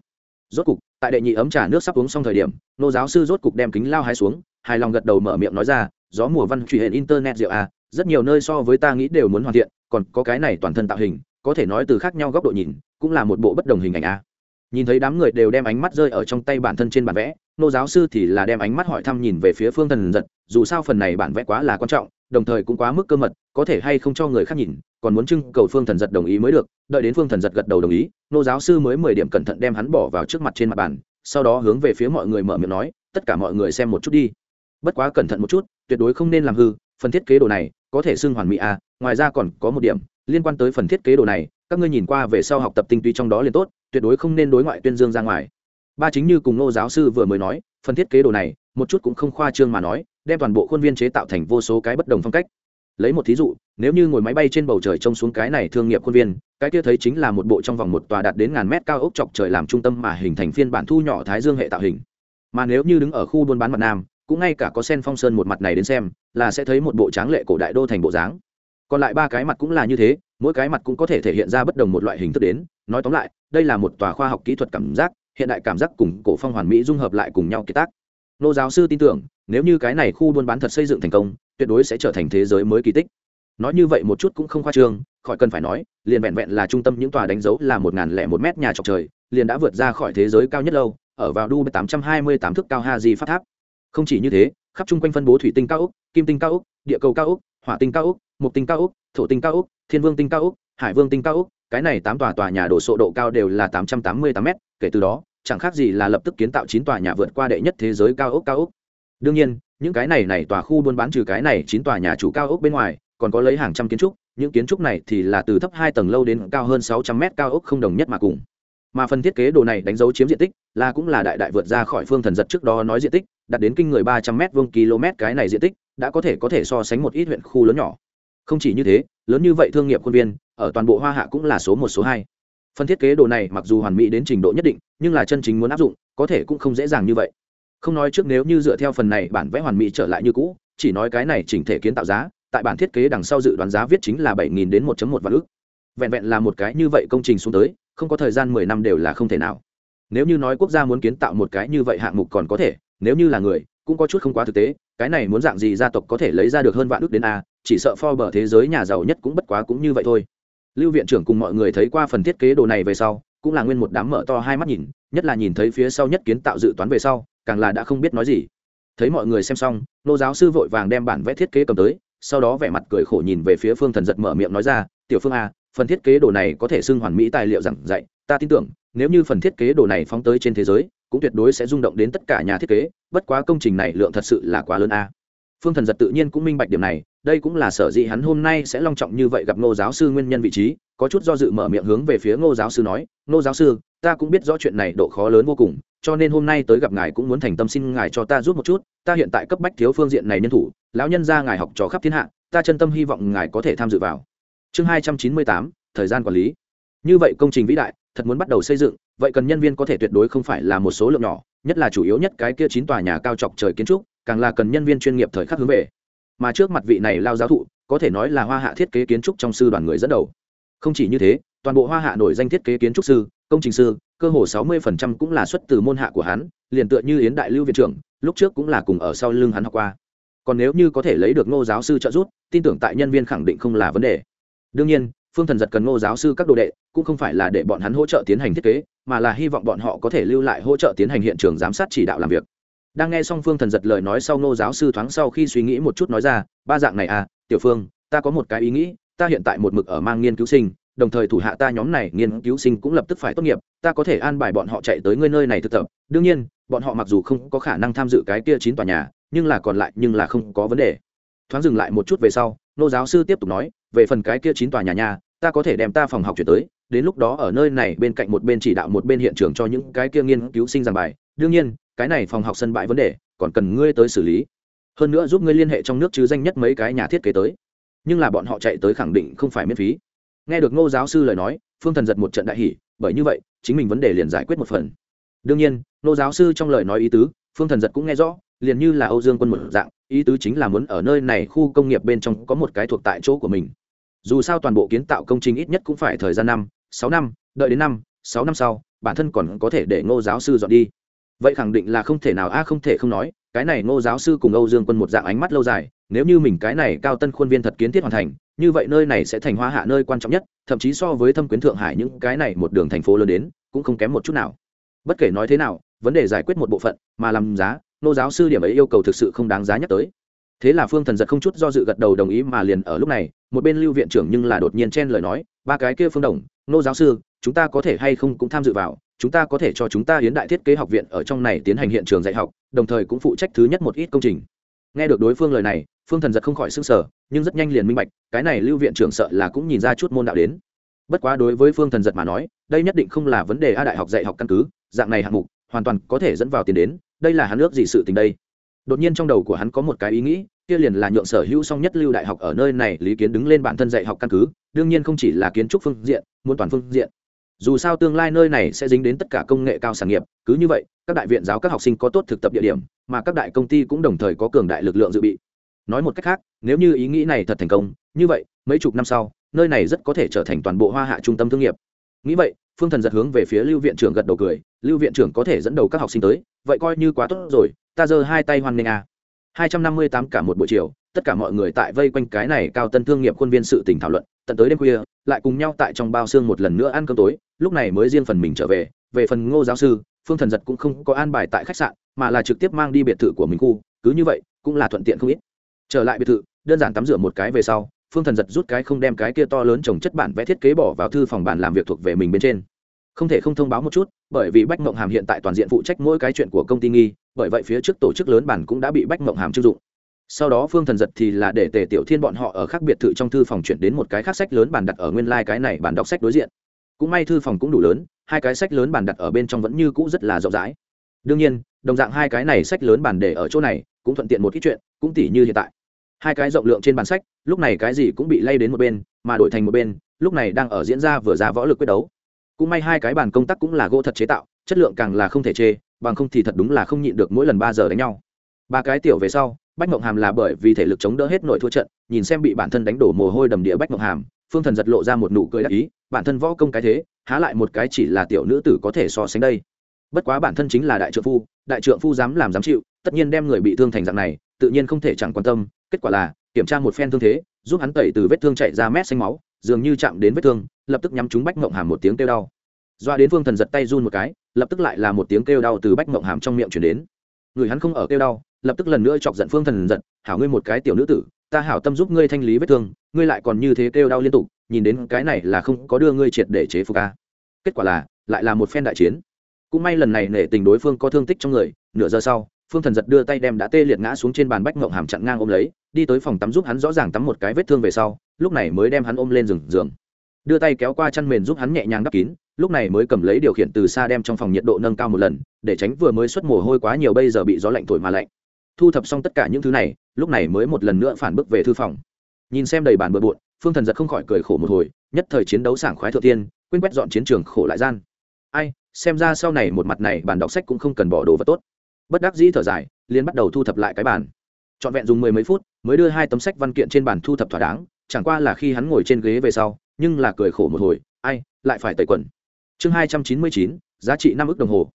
A: Rốt cục, tại đệ nhị ấm trà nước sắp uống xong thời điểm, nô giáo sư rốt cục đem kính lao hai xuống, hài lòng gật đầu mở miệng nói ra, gió mùa văn truy hệ internet rượu a rất nhiều nơi so với ta nghĩ đều muốn hoàn thiện, còn có cái này toàn thân tạo hình, có thể nói từ khác nhau góc độ nhìn, cũng là một bộ bất đồng hình ảnh a nhìn thấy đám người đều đem ánh mắt rơi ở trong tay bản thân trên bản vẽ, nô giáo sư thì là đem ánh mắt hỏi thăm nhìn về phía phương thần giật, dù sao phần này bản vẽ quá là quan trọng đồng thời cũng quá mức cơ mật, có thể hay không cho người khác nhìn, còn muốn trưng cầu phương thần giật đồng ý mới được, đợi đến phương thần giật gật đầu đồng ý, nô giáo sư mới mười điểm cẩn thận đem hắn bỏ vào trước mặt trên mặt bàn, sau đó hướng về phía mọi người mở miệng nói, tất cả mọi người xem một chút đi. Bất quá cẩn thận một chút, tuyệt đối không nên làm hư, phần thiết kế đồ này có thể xưng hoàn mỹ à ngoài ra còn có một điểm, liên quan tới phần thiết kế đồ này, các ngươi nhìn qua về sau học tập tinh túy trong đó liền tốt, tuyệt đối không nên đối ngoại tuyên dương ra ngoài. Ba chính như cùng Nô giáo sư vừa mới nói, phần thiết kế đồ này, một chút cũng không khoa trương mà nói đem toàn bộ khuôn viên chế tạo thành vô số cái bất đồng phong cách. Lấy một thí dụ, nếu như ngồi máy bay trên bầu trời trông xuống cái này thương nghiệp khuôn viên, cái kia thấy chính là một bộ trong vòng một tòa đạt đến ngàn mét cao ốc chọc trời làm trung tâm mà hình thành phiên bản thu nhỏ thái dương hệ tạo hình. Mà nếu như đứng ở khu buôn bán mặt nam, cũng ngay cả có sen phong sơn một mặt này đến xem, là sẽ thấy một bộ tráng lệ cổ đại đô thành bộ dáng. Còn lại ba cái mặt cũng là như thế, mỗi cái mặt cũng có thể thể hiện ra bất đồng một loại hình thức đến. Nói tóm lại, đây là một tòa khoa học kỹ thuật cảm giác, hiện đại cảm giác cùng cổ phong hoàn mỹ dung hợp lại cùng nhau kiệt tác nô giáo sư tin tưởng, nếu như cái này khu buôn bán thật xây dựng thành công, tuyệt đối sẽ trở thành thế giới mới kỳ tích. Nói như vậy một chút cũng không khoa trương, khỏi cần phải nói, liền vẹn vẹn là trung tâm những tòa đánh dấu là một ngàn lẻ một mét nhà trọc trời, liền đã vượt ra khỏi thế giới cao nhất lâu, ở vào đu tám trăm hai mươi tám thước cao ha di phát tháp. Không chỉ như thế, khắp chung quanh phân bố thủy tinh cao úc kim tinh cao úc địa cầu cao úc hỏa tinh cao úc mục tinh cao úc thổ tinh cao úc thiên vương tinh cao úc hải vương tinh cao úc cái này tám tòa tòa nhà đổ sộ độ cao đều là tám trăm tám mươi tám m kể từ đó chẳng khác gì là lập tức kiến tạo chín tòa nhà vượt qua đệ nhất thế giới cao ốc cao ốc. Đương nhiên, những cái này này tòa khu buôn bán trừ cái này chín tòa nhà chủ cao ốc bên ngoài, còn có lấy hàng trăm kiến trúc, những kiến trúc này thì là từ thấp hai tầng lâu đến cao hơn sáu trăm mét cao ốc không đồng nhất mà cùng. Mà phần thiết kế đồ này đánh dấu chiếm diện tích là cũng là đại đại vượt ra khỏi phương thần giật trước đó nói diện tích, đạt đến kinh người ba trăm mét vuông km cái này diện tích, đã có thể có thể so sánh một ít huyện khu lớn nhỏ. Không chỉ như thế, lớn như vậy thương nghiệp khuôn viên, ở toàn bộ hoa hạ cũng là số một, số hai phần thiết kế đồ này mặc dù hoàn mỹ đến trình độ nhất định, nhưng là chân chính muốn áp dụng, có thể cũng không dễ dàng như vậy. Không nói trước nếu như dựa theo phần này bản vẽ hoàn mỹ trở lại như cũ, chỉ nói cái này chỉnh thể kiến tạo giá, tại bản thiết kế đằng sau dự đoán giá viết chính là bảy nghìn đến một một vạn ước vẹn vẹn là một cái như vậy công trình xuống tới, không có thời gian mười năm đều là không thể nào. Nếu như nói quốc gia muốn kiến tạo một cái như vậy hạng mục còn có thể, nếu như là người, cũng có chút không quá thực tế, cái này muốn dạng gì gia tộc có thể lấy ra được hơn vạn ước đến a, chỉ sợ Forbes thế giới nhà giàu nhất cũng bất quá cũng như vậy thôi lưu viện trưởng cùng mọi người thấy qua phần thiết kế đồ này về sau, cũng là nguyên một đám mở to hai mắt nhìn, nhất là nhìn thấy phía sau nhất kiến tạo dự toán về sau, càng là đã không biết nói gì. Thấy mọi người xem xong, nô giáo sư vội vàng đem bản vẽ thiết kế cầm tới, sau đó vẻ mặt cười khổ nhìn về phía phương thần giật mở miệng nói ra, tiểu phương a, phần thiết kế đồ này có thể xưng hoàn mỹ tài liệu giảng dạy, ta tin tưởng, nếu như phần thiết kế đồ này phóng tới trên thế giới, cũng tuyệt đối sẽ rung động đến tất cả nhà thiết kế, bất quá công trình này lượng thật sự là quá lớn a. Phương thần giật tự nhiên cũng minh bạch điểm này đây cũng là sở dĩ hắn hôm nay sẽ long trọng như vậy gặp ngô giáo sư nguyên nhân vị trí, có chút do dự mở miệng hướng về phía ngô giáo sư nói, ngô giáo sư, ta cũng biết rõ chuyện này độ khó lớn vô cùng, cho nên hôm nay tới gặp ngài cũng muốn thành tâm xin ngài cho ta giúp một chút, ta hiện tại cấp bách thiếu phương diện này nhân thủ, lão nhân ra ngài học trò khắp thiên hạ, ta chân tâm hy vọng ngài có thể tham dự vào. Chương hai trăm chín mươi tám, thời gian quản lý. Như vậy công trình vĩ đại, thật muốn bắt đầu xây dựng, vậy cần nhân viên có thể tuyệt đối không phải là một số lượng nhỏ, nhất là chủ yếu nhất cái kia chín tòa nhà cao chọc trời kiến trúc, càng là cần nhân viên chuyên nghiệp thời khắc hướng về mà trước mặt vị này lao giáo thụ, có thể nói là hoa hạ thiết kế kiến trúc trong sư đoàn người dẫn đầu. Không chỉ như thế, toàn bộ hoa hạ nổi danh thiết kế kiến trúc sư, công trình sư, cơ hồ sáu mươi phần trăm cũng là xuất từ môn hạ của hắn, liền tựa như yến đại lưu viện trưởng, lúc trước cũng là cùng ở sau lưng hắn học qua. Còn nếu như có thể lấy được ngô giáo sư trợ giúp, tin tưởng tại nhân viên khẳng định không là vấn đề. Đương nhiên, phương thần giật cần ngô giáo sư các đồ đệ, cũng không phải là để bọn hắn hỗ trợ tiến hành thiết kế, mà là hy vọng bọn họ có thể lưu lại hỗ trợ tiến hành hiện trường giám sát chỉ đạo làm việc đang nghe xong phương thần giật lời nói sau, ngô giáo sư thoáng sau khi suy nghĩ một chút nói ra, ba dạng này à tiểu phương, ta có một cái ý nghĩ, ta hiện tại một mực ở mang nghiên cứu sinh, đồng thời thủ hạ ta nhóm này nghiên cứu sinh cũng lập tức phải tốt nghiệp, ta có thể an bài bọn họ chạy tới ngươi nơi này thực tập. Đương nhiên, bọn họ mặc dù không có khả năng tham dự cái kia chín tòa nhà, nhưng là còn lại, nhưng là không có vấn đề. Thoáng dừng lại một chút về sau nô giáo sư tiếp tục nói, về phần cái kia chín tòa nhà nhà, ta có thể đem ta phòng học chuyển tới, đến lúc đó ở nơi này bên cạnh một bên chỉ đạo một bên hiện trường cho những cái kia nghiên cứu sinh giảng bài. Đương nhiên cái này phòng học sân bãi vấn đề, còn cần ngươi tới xử lý. Hơn nữa giúp ngươi liên hệ trong nước chứ danh nhất mấy cái nhà thiết kế tới. Nhưng là bọn họ chạy tới khẳng định không phải miễn phí. Nghe được ngô giáo sư lời nói, phương thần giật một trận đại hỷ bởi như vậy, chính mình vấn đề liền giải quyết một phần. Đương nhiên, ngô giáo sư trong lời nói ý tứ, phương thần giật cũng nghe rõ, liền như là âu dương quân một dạng, ý tứ chính là muốn ở nơi này khu công nghiệp bên trong có một cái thuộc tại chỗ của mình. Dù sao toàn bộ kiến tạo công trình ít nhất cũng phải thời gian năm, sáu năm, đợi đến năm, sáu năm sau, bản thân còn có thể để ngô giáo sư dọn đi vậy khẳng định là không thể nào a, không thể không nói, cái này ngô giáo sư cùng âu dương quân một dạng ánh mắt lâu dài, nếu như mình cái này cao tân khuôn viên thật kiến thiết hoàn thành, như vậy nơi này sẽ thành hoa hạ nơi quan trọng nhất, thậm chí so với thâm quyến thượng hải những cái này một đường thành phố lớn đến, cũng không kém một chút nào. Bất kể nói thế nào, vấn đề giải quyết một bộ phận, mà làm giá nô giáo sư điểm ấy yêu cầu thực sự không đáng giá nhắc tới. Thế là phương thần giật không chút do dự gật đầu đồng ý mà liền ở lúc này, một bên lưu viện trưởng nhưng là đột nhiên chen lời nói, ba cái kia phương đồng nô giáo sư, chúng ta có thể hay không cũng tham dự vào chúng ta có thể cho chúng ta hiến đại thiết kế học viện ở trong này tiến hành hiện trường dạy học, đồng thời cũng phụ trách thứ nhất một ít công trình. Nghe được đối phương lời này, phương thần giật không khỏi s ư n g sở nhưng rất nhanh liền minh bạch, cái này lưu viện trưởng sợ là cũng nhìn ra chút môn đạo đến. Bất quá đối với phương thần giật mà nói, đây nhất định không là vấn đề a đại học dạy học căn cứ, dạng này hạng mục, hoàn toàn có thể dẫn vào tiền đến, đây là hắn ước gì sự tình đây. Đột nhiên trong đầu của hắn có một cái ý nghĩ, kia liền là nhượng sở hữu song nhất lưu đại học ở nơi này lý kiến đứng lên bản thân dạy học căn cứ, đương nhiên không chỉ là kiến trúc phương diện, muốn toàn phương diện dù sao tương lai nơi này sẽ dính đến tất cả công nghệ cao sản nghiệp, cứ như vậy, các đại viện giáo các học sinh có tốt thực tập địa điểm, mà các đại công ty cũng đồng thời có cường đại lực lượng dự bị. Nói một cách khác, nếu như ý nghĩ này thật thành công, như vậy, mấy chục năm sau, nơi này rất có thể trở thành toàn bộ hoa hạ trung tâm thương nghiệp. Nghĩ vậy, phương thần giật hướng về phía lưu viện trưởng gật đầu cười, lưu viện trưởng có thể dẫn đầu các học sinh tới, vậy coi như quá tốt rồi, ta giơ hai tay hoan nghênh a. Hai trăm năm mươi tám cả một buổi chiều, tất cả mọi người tại vây quanh cái này cao tân thương nghiệp khuôn viên sự tình thảo luận tận tới đêm khuya, lại cùng nhau tại trong bao xương một lần nữa ăn cơm tối, lúc này mới riêng phần mình trở về về phần ngô giáo sư, phương thần giật cũng không có an bài tại khách sạn, mà là trực tiếp mang đi biệt thự của mình khu, cứ như vậy, cũng là thuận tiện không ít. Trở lại biệt thự, đơn giản tắm rửa một cái về sau, phương thần giật rút cái không đem cái kia to lớn trồng chất bản vẽ thiết kế bỏ vào thư phòng bản làm việc thuộc về mình bên trên. Không thể không thông báo một chút, bởi vì bách mộng hàm hiện tại toàn diện phụ trách mỗi cái chuyện của công ty nghi, bởi vậy phía trước tổ chức lớn bản cũng đã bị bách mộng hàm chưng dụng sau đó phương thần giật thì là để tề tiểu thiên bọn họ ở khác biệt thự trong thư phòng chuyển đến một cái khác sách lớn bàn đặt ở nguyên lai、like、cái này bàn đọc sách đối diện. Cũng may thư phòng cũng đủ lớn, hai cái sách lớn bàn đặt ở bên trong vẫn như cũ rất là rộng rãi. Đương nhiên, đồng dạng hai cái này sách lớn bàn để ở chỗ này, cũng thuận tiện một ít chuyện, cũng tỉ như hiện tại. Hai cái rộng lượng trên bàn sách, lúc này cái gì cũng bị lay đến một bên, mà đổi thành một bên, lúc này đang ở diễn ra vừa ra võ lực quyết đấu. Cũng may hai cái bàn công tác cũng là gỗ thật chế tạo, chất lượng càng là không thể chê, bằng không thì thật đúng là không nhịn được mỗi lần ba giờ đánh nhau. Ba cái tiểu về sau bách mộng hàm là bởi vì thể lực chống đỡ hết nội thua trận, nhìn xem bị bản thân đánh đổ mồ hôi đầm địa bách mộng hàm, phương thần giật lộ ra một nụ cười đắc ý, bản thân võ công cái thế, há lại một cái chỉ là tiểu nữ tử có thể so sánh đây. Bất quá bản thân chính là đại trượng phu, đại trượng phu dám làm dám chịu, tất nhiên đem người bị thương thành dạng này, tự nhiên không thể chẳng quan tâm, kết quả là, kiểm tra một phen thương thế, giúp hắn tẩy từ vết thương chạy ra mét xanh máu, dường như chạm đến vết thương, lập tức nhắm trúng bách mộng hàm một tiếng kêu đau. Doa đến phương thần giật tay run một cái, lập tức lại là một tiếng kêu đau từ bách mộng hàm trong miệng chuyển đến. Người hắn không ở kêu đau lập tức lần nữa chọc giận phương thần giận, hảo ngươi một cái tiểu nữ tử, ta hảo tâm giúp ngươi thanh lý vết thương, ngươi lại còn như thế kêu đau liên tục, nhìn đến cái này là không có đưa ngươi triệt để chế phục a. Kết quả là, lại là một phen đại chiến. Cũng may lần này nể tình đối phương có thương tích trong người, nửa giờ sau, phương thần giật đưa tay đem đã tê liệt ngã xuống trên bàn bách ngộng hàm chặn ngang ôm lấy, đi tới phòng tắm giúp hắn rõ ràng tắm một cái vết thương về sau, lúc này mới đem hắn ôm lên giường giường. Đưa tay kéo qua chăn mền giúp hắn nhẹ nhàng đắp kín, lúc này mới cầm lấy điều khiển từ xa đem trong phòng nhiệt độ nâng cao một lần, để tránh vừa mới xuất mồ hôi quá nhiều bây giờ bị gió lạnh thổi mà lạnh thu thập xong tất cả những thứ này, lúc này mới một lần nữa phản bước về thư phòng. Nhìn xem đầy bàn bừa bộn, phương thần giật không khỏi cười khổ một hồi, nhất thời chiến đấu sảng khoái thượng tiên, quên quét dọn chiến trường khổ lại gian. Ai, xem ra sau này một mặt này bàn đọc sách cũng không cần bỏ đồ vật tốt. Bất đắc dĩ thở dài liên bắt đầu thu thập lại cái bàn. Trọn vẹn dùng mười mấy phút, mới đưa hai tấm sách văn kiện trên bàn thu thập thỏa đáng, chẳng qua là khi hắn ngồi trên ghế về sau, nhưng là cười khổ một hồi, ai, lại phải tẩy quần. Chương hai trăm chín mươi chín, giá trị năm ức đồng hồ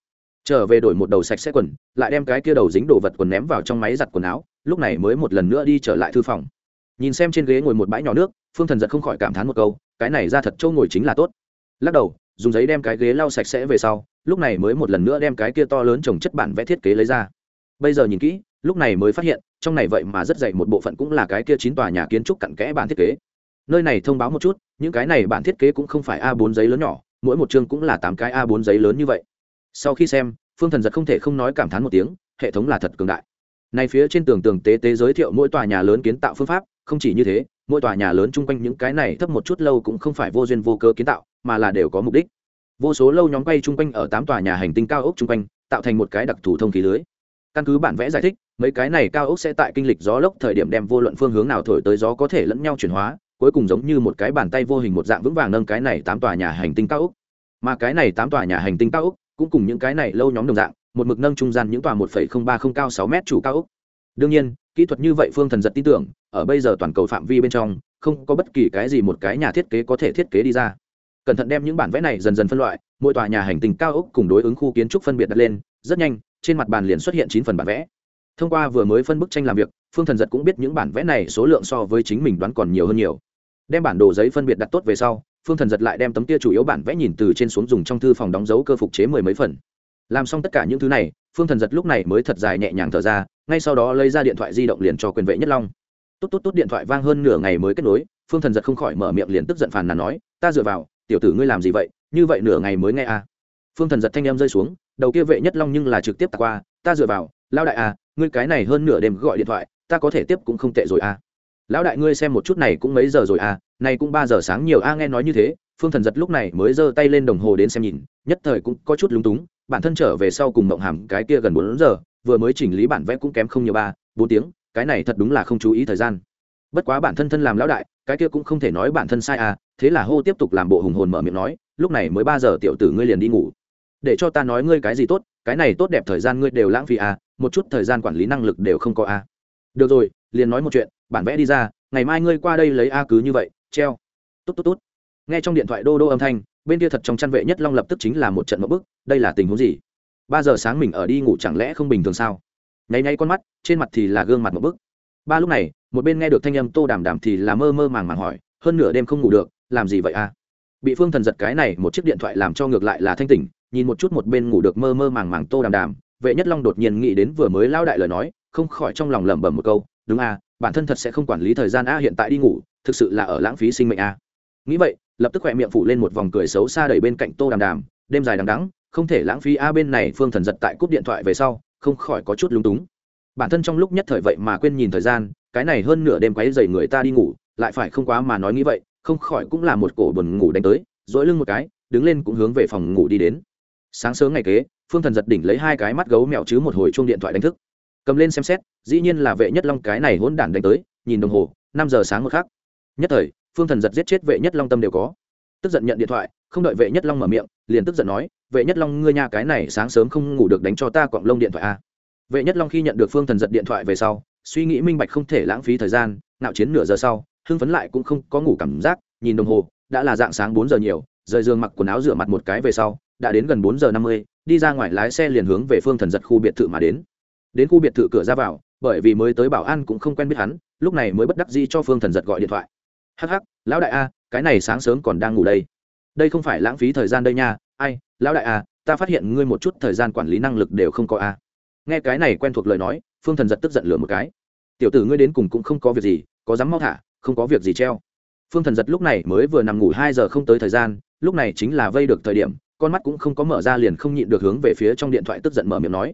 A: trở về đổi một đầu sạch sẽ quần, lại đem cái kia đầu dính đồ vật quần ném vào trong máy giặt quần áo, lúc này mới một lần nữa đi trở lại thư phòng. Nhìn xem trên ghế ngồi một bãi nhỏ nước, phương thần giật không khỏi cảm thán một câu, cái này ra thật trâu ngồi chính là tốt. Lắc đầu, dùng giấy đem cái ghế lau sạch sẽ về sau, lúc này mới một lần nữa đem cái kia to lớn trồng chất bản vẽ thiết kế lấy ra. Bây giờ nhìn kỹ, lúc này mới phát hiện, trong này vậy mà rất dày một bộ phận cũng là cái kia chín tòa nhà kiến trúc cặn kẽ bản thiết kế. Nơi này thông báo một chút, những cái này bản thiết kế cũng không phải a 4 giấy lớn nhỏ, mỗi một chương cũng là tám cái a 4 giấy lớn như vậy sau khi xem, phương thần giật không thể không nói cảm thán một tiếng, hệ thống là thật cường đại. Này phía trên tường tường tế tế giới thiệu mỗi tòa nhà lớn kiến tạo phương pháp, không chỉ như thế, mỗi tòa nhà lớn chung quanh những cái này thấp một chút lâu cũng không phải vô duyên vô cơ kiến tạo, mà là đều có mục đích. Vô số lâu nhóm quay chung quanh ở tám tòa nhà hành tinh cao ốc chung quanh, tạo thành một cái đặc thù thông khí lưới. Căn cứ bản vẽ giải thích, mấy cái này cao ốc sẽ tại kinh lịch gió lốc thời điểm đem vô luận phương hướng nào thổi tới gió có thể lẫn nhau chuyển hóa, cuối cùng giống như một cái bàn tay vô hình một dạng vững vàng nâng cái này tám tòa nhà hành tinh cao ốc. Mà cái này tám tòa nhà hành tinh cao ốc cũng cùng những cái này lâu nhóm đồng dạng, một mực nâng trung gian những tòa một phẩy không ba không cao sáu mét chủ cao ốc. Đương nhiên, kỹ thuật như vậy phương thần giật tin tưởng, ở bây giờ toàn cầu phạm vi bên trong, không có bất kỳ cái gì một cái nhà thiết kế có thể thiết kế đi ra. Cẩn thận đem những bản vẽ này dần dần phân loại, mỗi tòa nhà hành tinh cao ốc cùng đối ứng khu kiến trúc phân biệt đặt lên, rất nhanh, trên mặt bàn liền xuất hiện chín phần bản vẽ. Thông qua vừa mới phân bức tranh làm việc, phương thần giật cũng biết những bản vẽ này số lượng so với chính mình đoán còn nhiều hơn nhiều. Đem bản đồ giấy phân biệt đặt tốt về sau phương thần giật lại đem tấm kia chủ yếu bản vẽ nhìn từ trên xuống dùng trong thư phòng đóng dấu cơ phục chế mười mấy phần. Làm xong tất cả những thứ này, phương thần giật lúc này mới thật dài nhẹ nhàng thở ra, ngay sau đó lấy ra điện thoại di động liền cho quyền vệ nhất long. Tốt tốt tốt, điện thoại vang hơn nửa ngày mới kết nối, phương thần giật không khỏi mở miệng liền tức giận phàn nàn nói, ta dựa vào, tiểu tử ngươi làm gì vậy? Như vậy nửa ngày mới nghe à. phương thần giật thanh em rơi xuống, đầu kia vệ nhất long nhưng là trực tiếp tạc qua, ta dựa vào lao đại à ngươi cái này hơn nửa đêm gọi điện thoại, ta có thể tiếp cũng không tệ rồi à lão đại ngươi xem một chút này cũng mấy giờ rồi à nay cũng ba giờ sáng nhiều, a, nghe nói như thế, phương thần giật lúc này mới giơ tay lên đồng hồ đến xem nhìn, nhất thời cũng có chút lúng túng, bản thân trở về sau cùng mộng hàm cái kia gần bốn giờ, vừa mới chỉnh lý bản vẽ cũng kém không nhiều ba, bốn tiếng, cái này thật đúng là không chú ý thời gian. Bất quá bản thân thân làm lão đại, cái kia cũng không thể nói bản thân sai à thế là hô tiếp tục làm bộ hùng hồn mở miệng nói, lúc này mới ba giờ, tiểu tử ngươi liền đi ngủ. Để cho ta nói ngươi cái gì tốt, cái này tốt đẹp thời gian ngươi đều lãng phí à một chút thời gian quản lý năng lực đều không có à. Được rồi liền nói một chuyện, bản vẽ đi ra, ngày mai ngươi qua đây lấy a cứ như vậy, treo. Tốt tốt tốt nghe trong điện thoại đô đô âm thanh, bên kia thật trong chăn vệ nhất long lập tức chính là một trận mẫu bức, đây là tình huống gì? Ba giờ sáng mình ở đi ngủ chẳng lẽ không bình thường sao? Nháy nháy con mắt, trên mặt thì là gương mặt mẫu bức. Ba lúc này, một bên nghe được thanh âm tô đàm đàm thì là mơ mơ màng màng hỏi, hơn nửa đêm không ngủ được, làm gì vậy a? Bị phương thần giật cái này, một chiếc điện thoại làm cho ngược lại là thanh tỉnh, nhìn một chút một bên ngủ được mơ mơ màng màng tô đàm đàm, vệ nhất long đột nhiên nghĩ đến vừa mới lao đại lời nói, không khỏi trong lòng lẩm bẩm một câu đúng à, bản thân thật sẽ không quản lý thời gian a hiện tại đi ngủ thực sự là ở lãng phí sinh mệnh a. Nghĩ vậy lập tức khỏe miệng phủ lên một vòng cười xấu xa đẩy bên cạnh tô đàm đàm đêm dài đằng đắng không thể lãng phí a bên này phương thần giật tại cúp điện thoại về sau không khỏi có chút lúng túng. Bản thân trong lúc nhất thời vậy mà quên nhìn thời gian cái này hơn nửa đêm quấy dày người ta đi ngủ lại phải không quá mà nói nghĩ vậy không khỏi cũng là một cổ buồn ngủ đánh tới dỗi lưng một cái đứng lên cũng hướng về phòng ngủ đi đến. Sáng sớm ngày kế phương thần giật đỉnh lấy hai cái mắt gấu mèo chứ một hồi chuông điện thoại đánh thức cầm lên xem xét, dĩ nhiên là vệ nhất long cái này hỗn đản đánh tới, nhìn đồng hồ, năm giờ sáng một khắc. Nhất thời, phương thần giật giết chết vệ nhất long tâm đều có. Tức giận nhận điện thoại, không đợi vệ nhất long mở miệng, liền tức giận nói, vệ nhất long, ngươi nhà cái này sáng sớm không ngủ được đánh cho ta quặng lông điện thoại a. Vệ nhất long khi nhận được phương thần giật điện thoại về sau, suy nghĩ minh bạch không thể lãng phí thời gian nạo chiến nửa giờ sau, hưng phấn lại cũng không có ngủ cảm giác, nhìn đồng hồ, đã là dạng sáng bốn giờ nhiều, rời giường mặc quần áo rửa mặt một cái về sau, đã đến gần bốn giờ năm mươi, đi ra ngoài lái xe liền hướng về phương thần giật khu biệt thự mà đến đến khu biệt thự cửa ra vào, bởi vì mới tới bảo an cũng không quen biết hắn, lúc này mới bất đắc dĩ cho phương thần giật gọi điện thoại. Hắc hắc, lão đại a, cái này sáng sớm còn đang ngủ đây. Đây không phải lãng phí thời gian đây nha, ai, lão đại a, ta phát hiện ngươi một chút thời gian quản lý năng lực đều không có a. Nghe cái này quen thuộc lời nói, phương thần giật tức giận lửa một cái. Tiểu tử ngươi đến cùng cũng không có việc gì, có dám mau thả, không có việc gì treo. Phương thần giật lúc này mới vừa nằm ngủ hai giờ không tới thời gian, lúc này chính là vây được thời điểm, con mắt cũng không có mở ra liền không nhịn được hướng về phía trong điện thoại tức giận mở miệng nói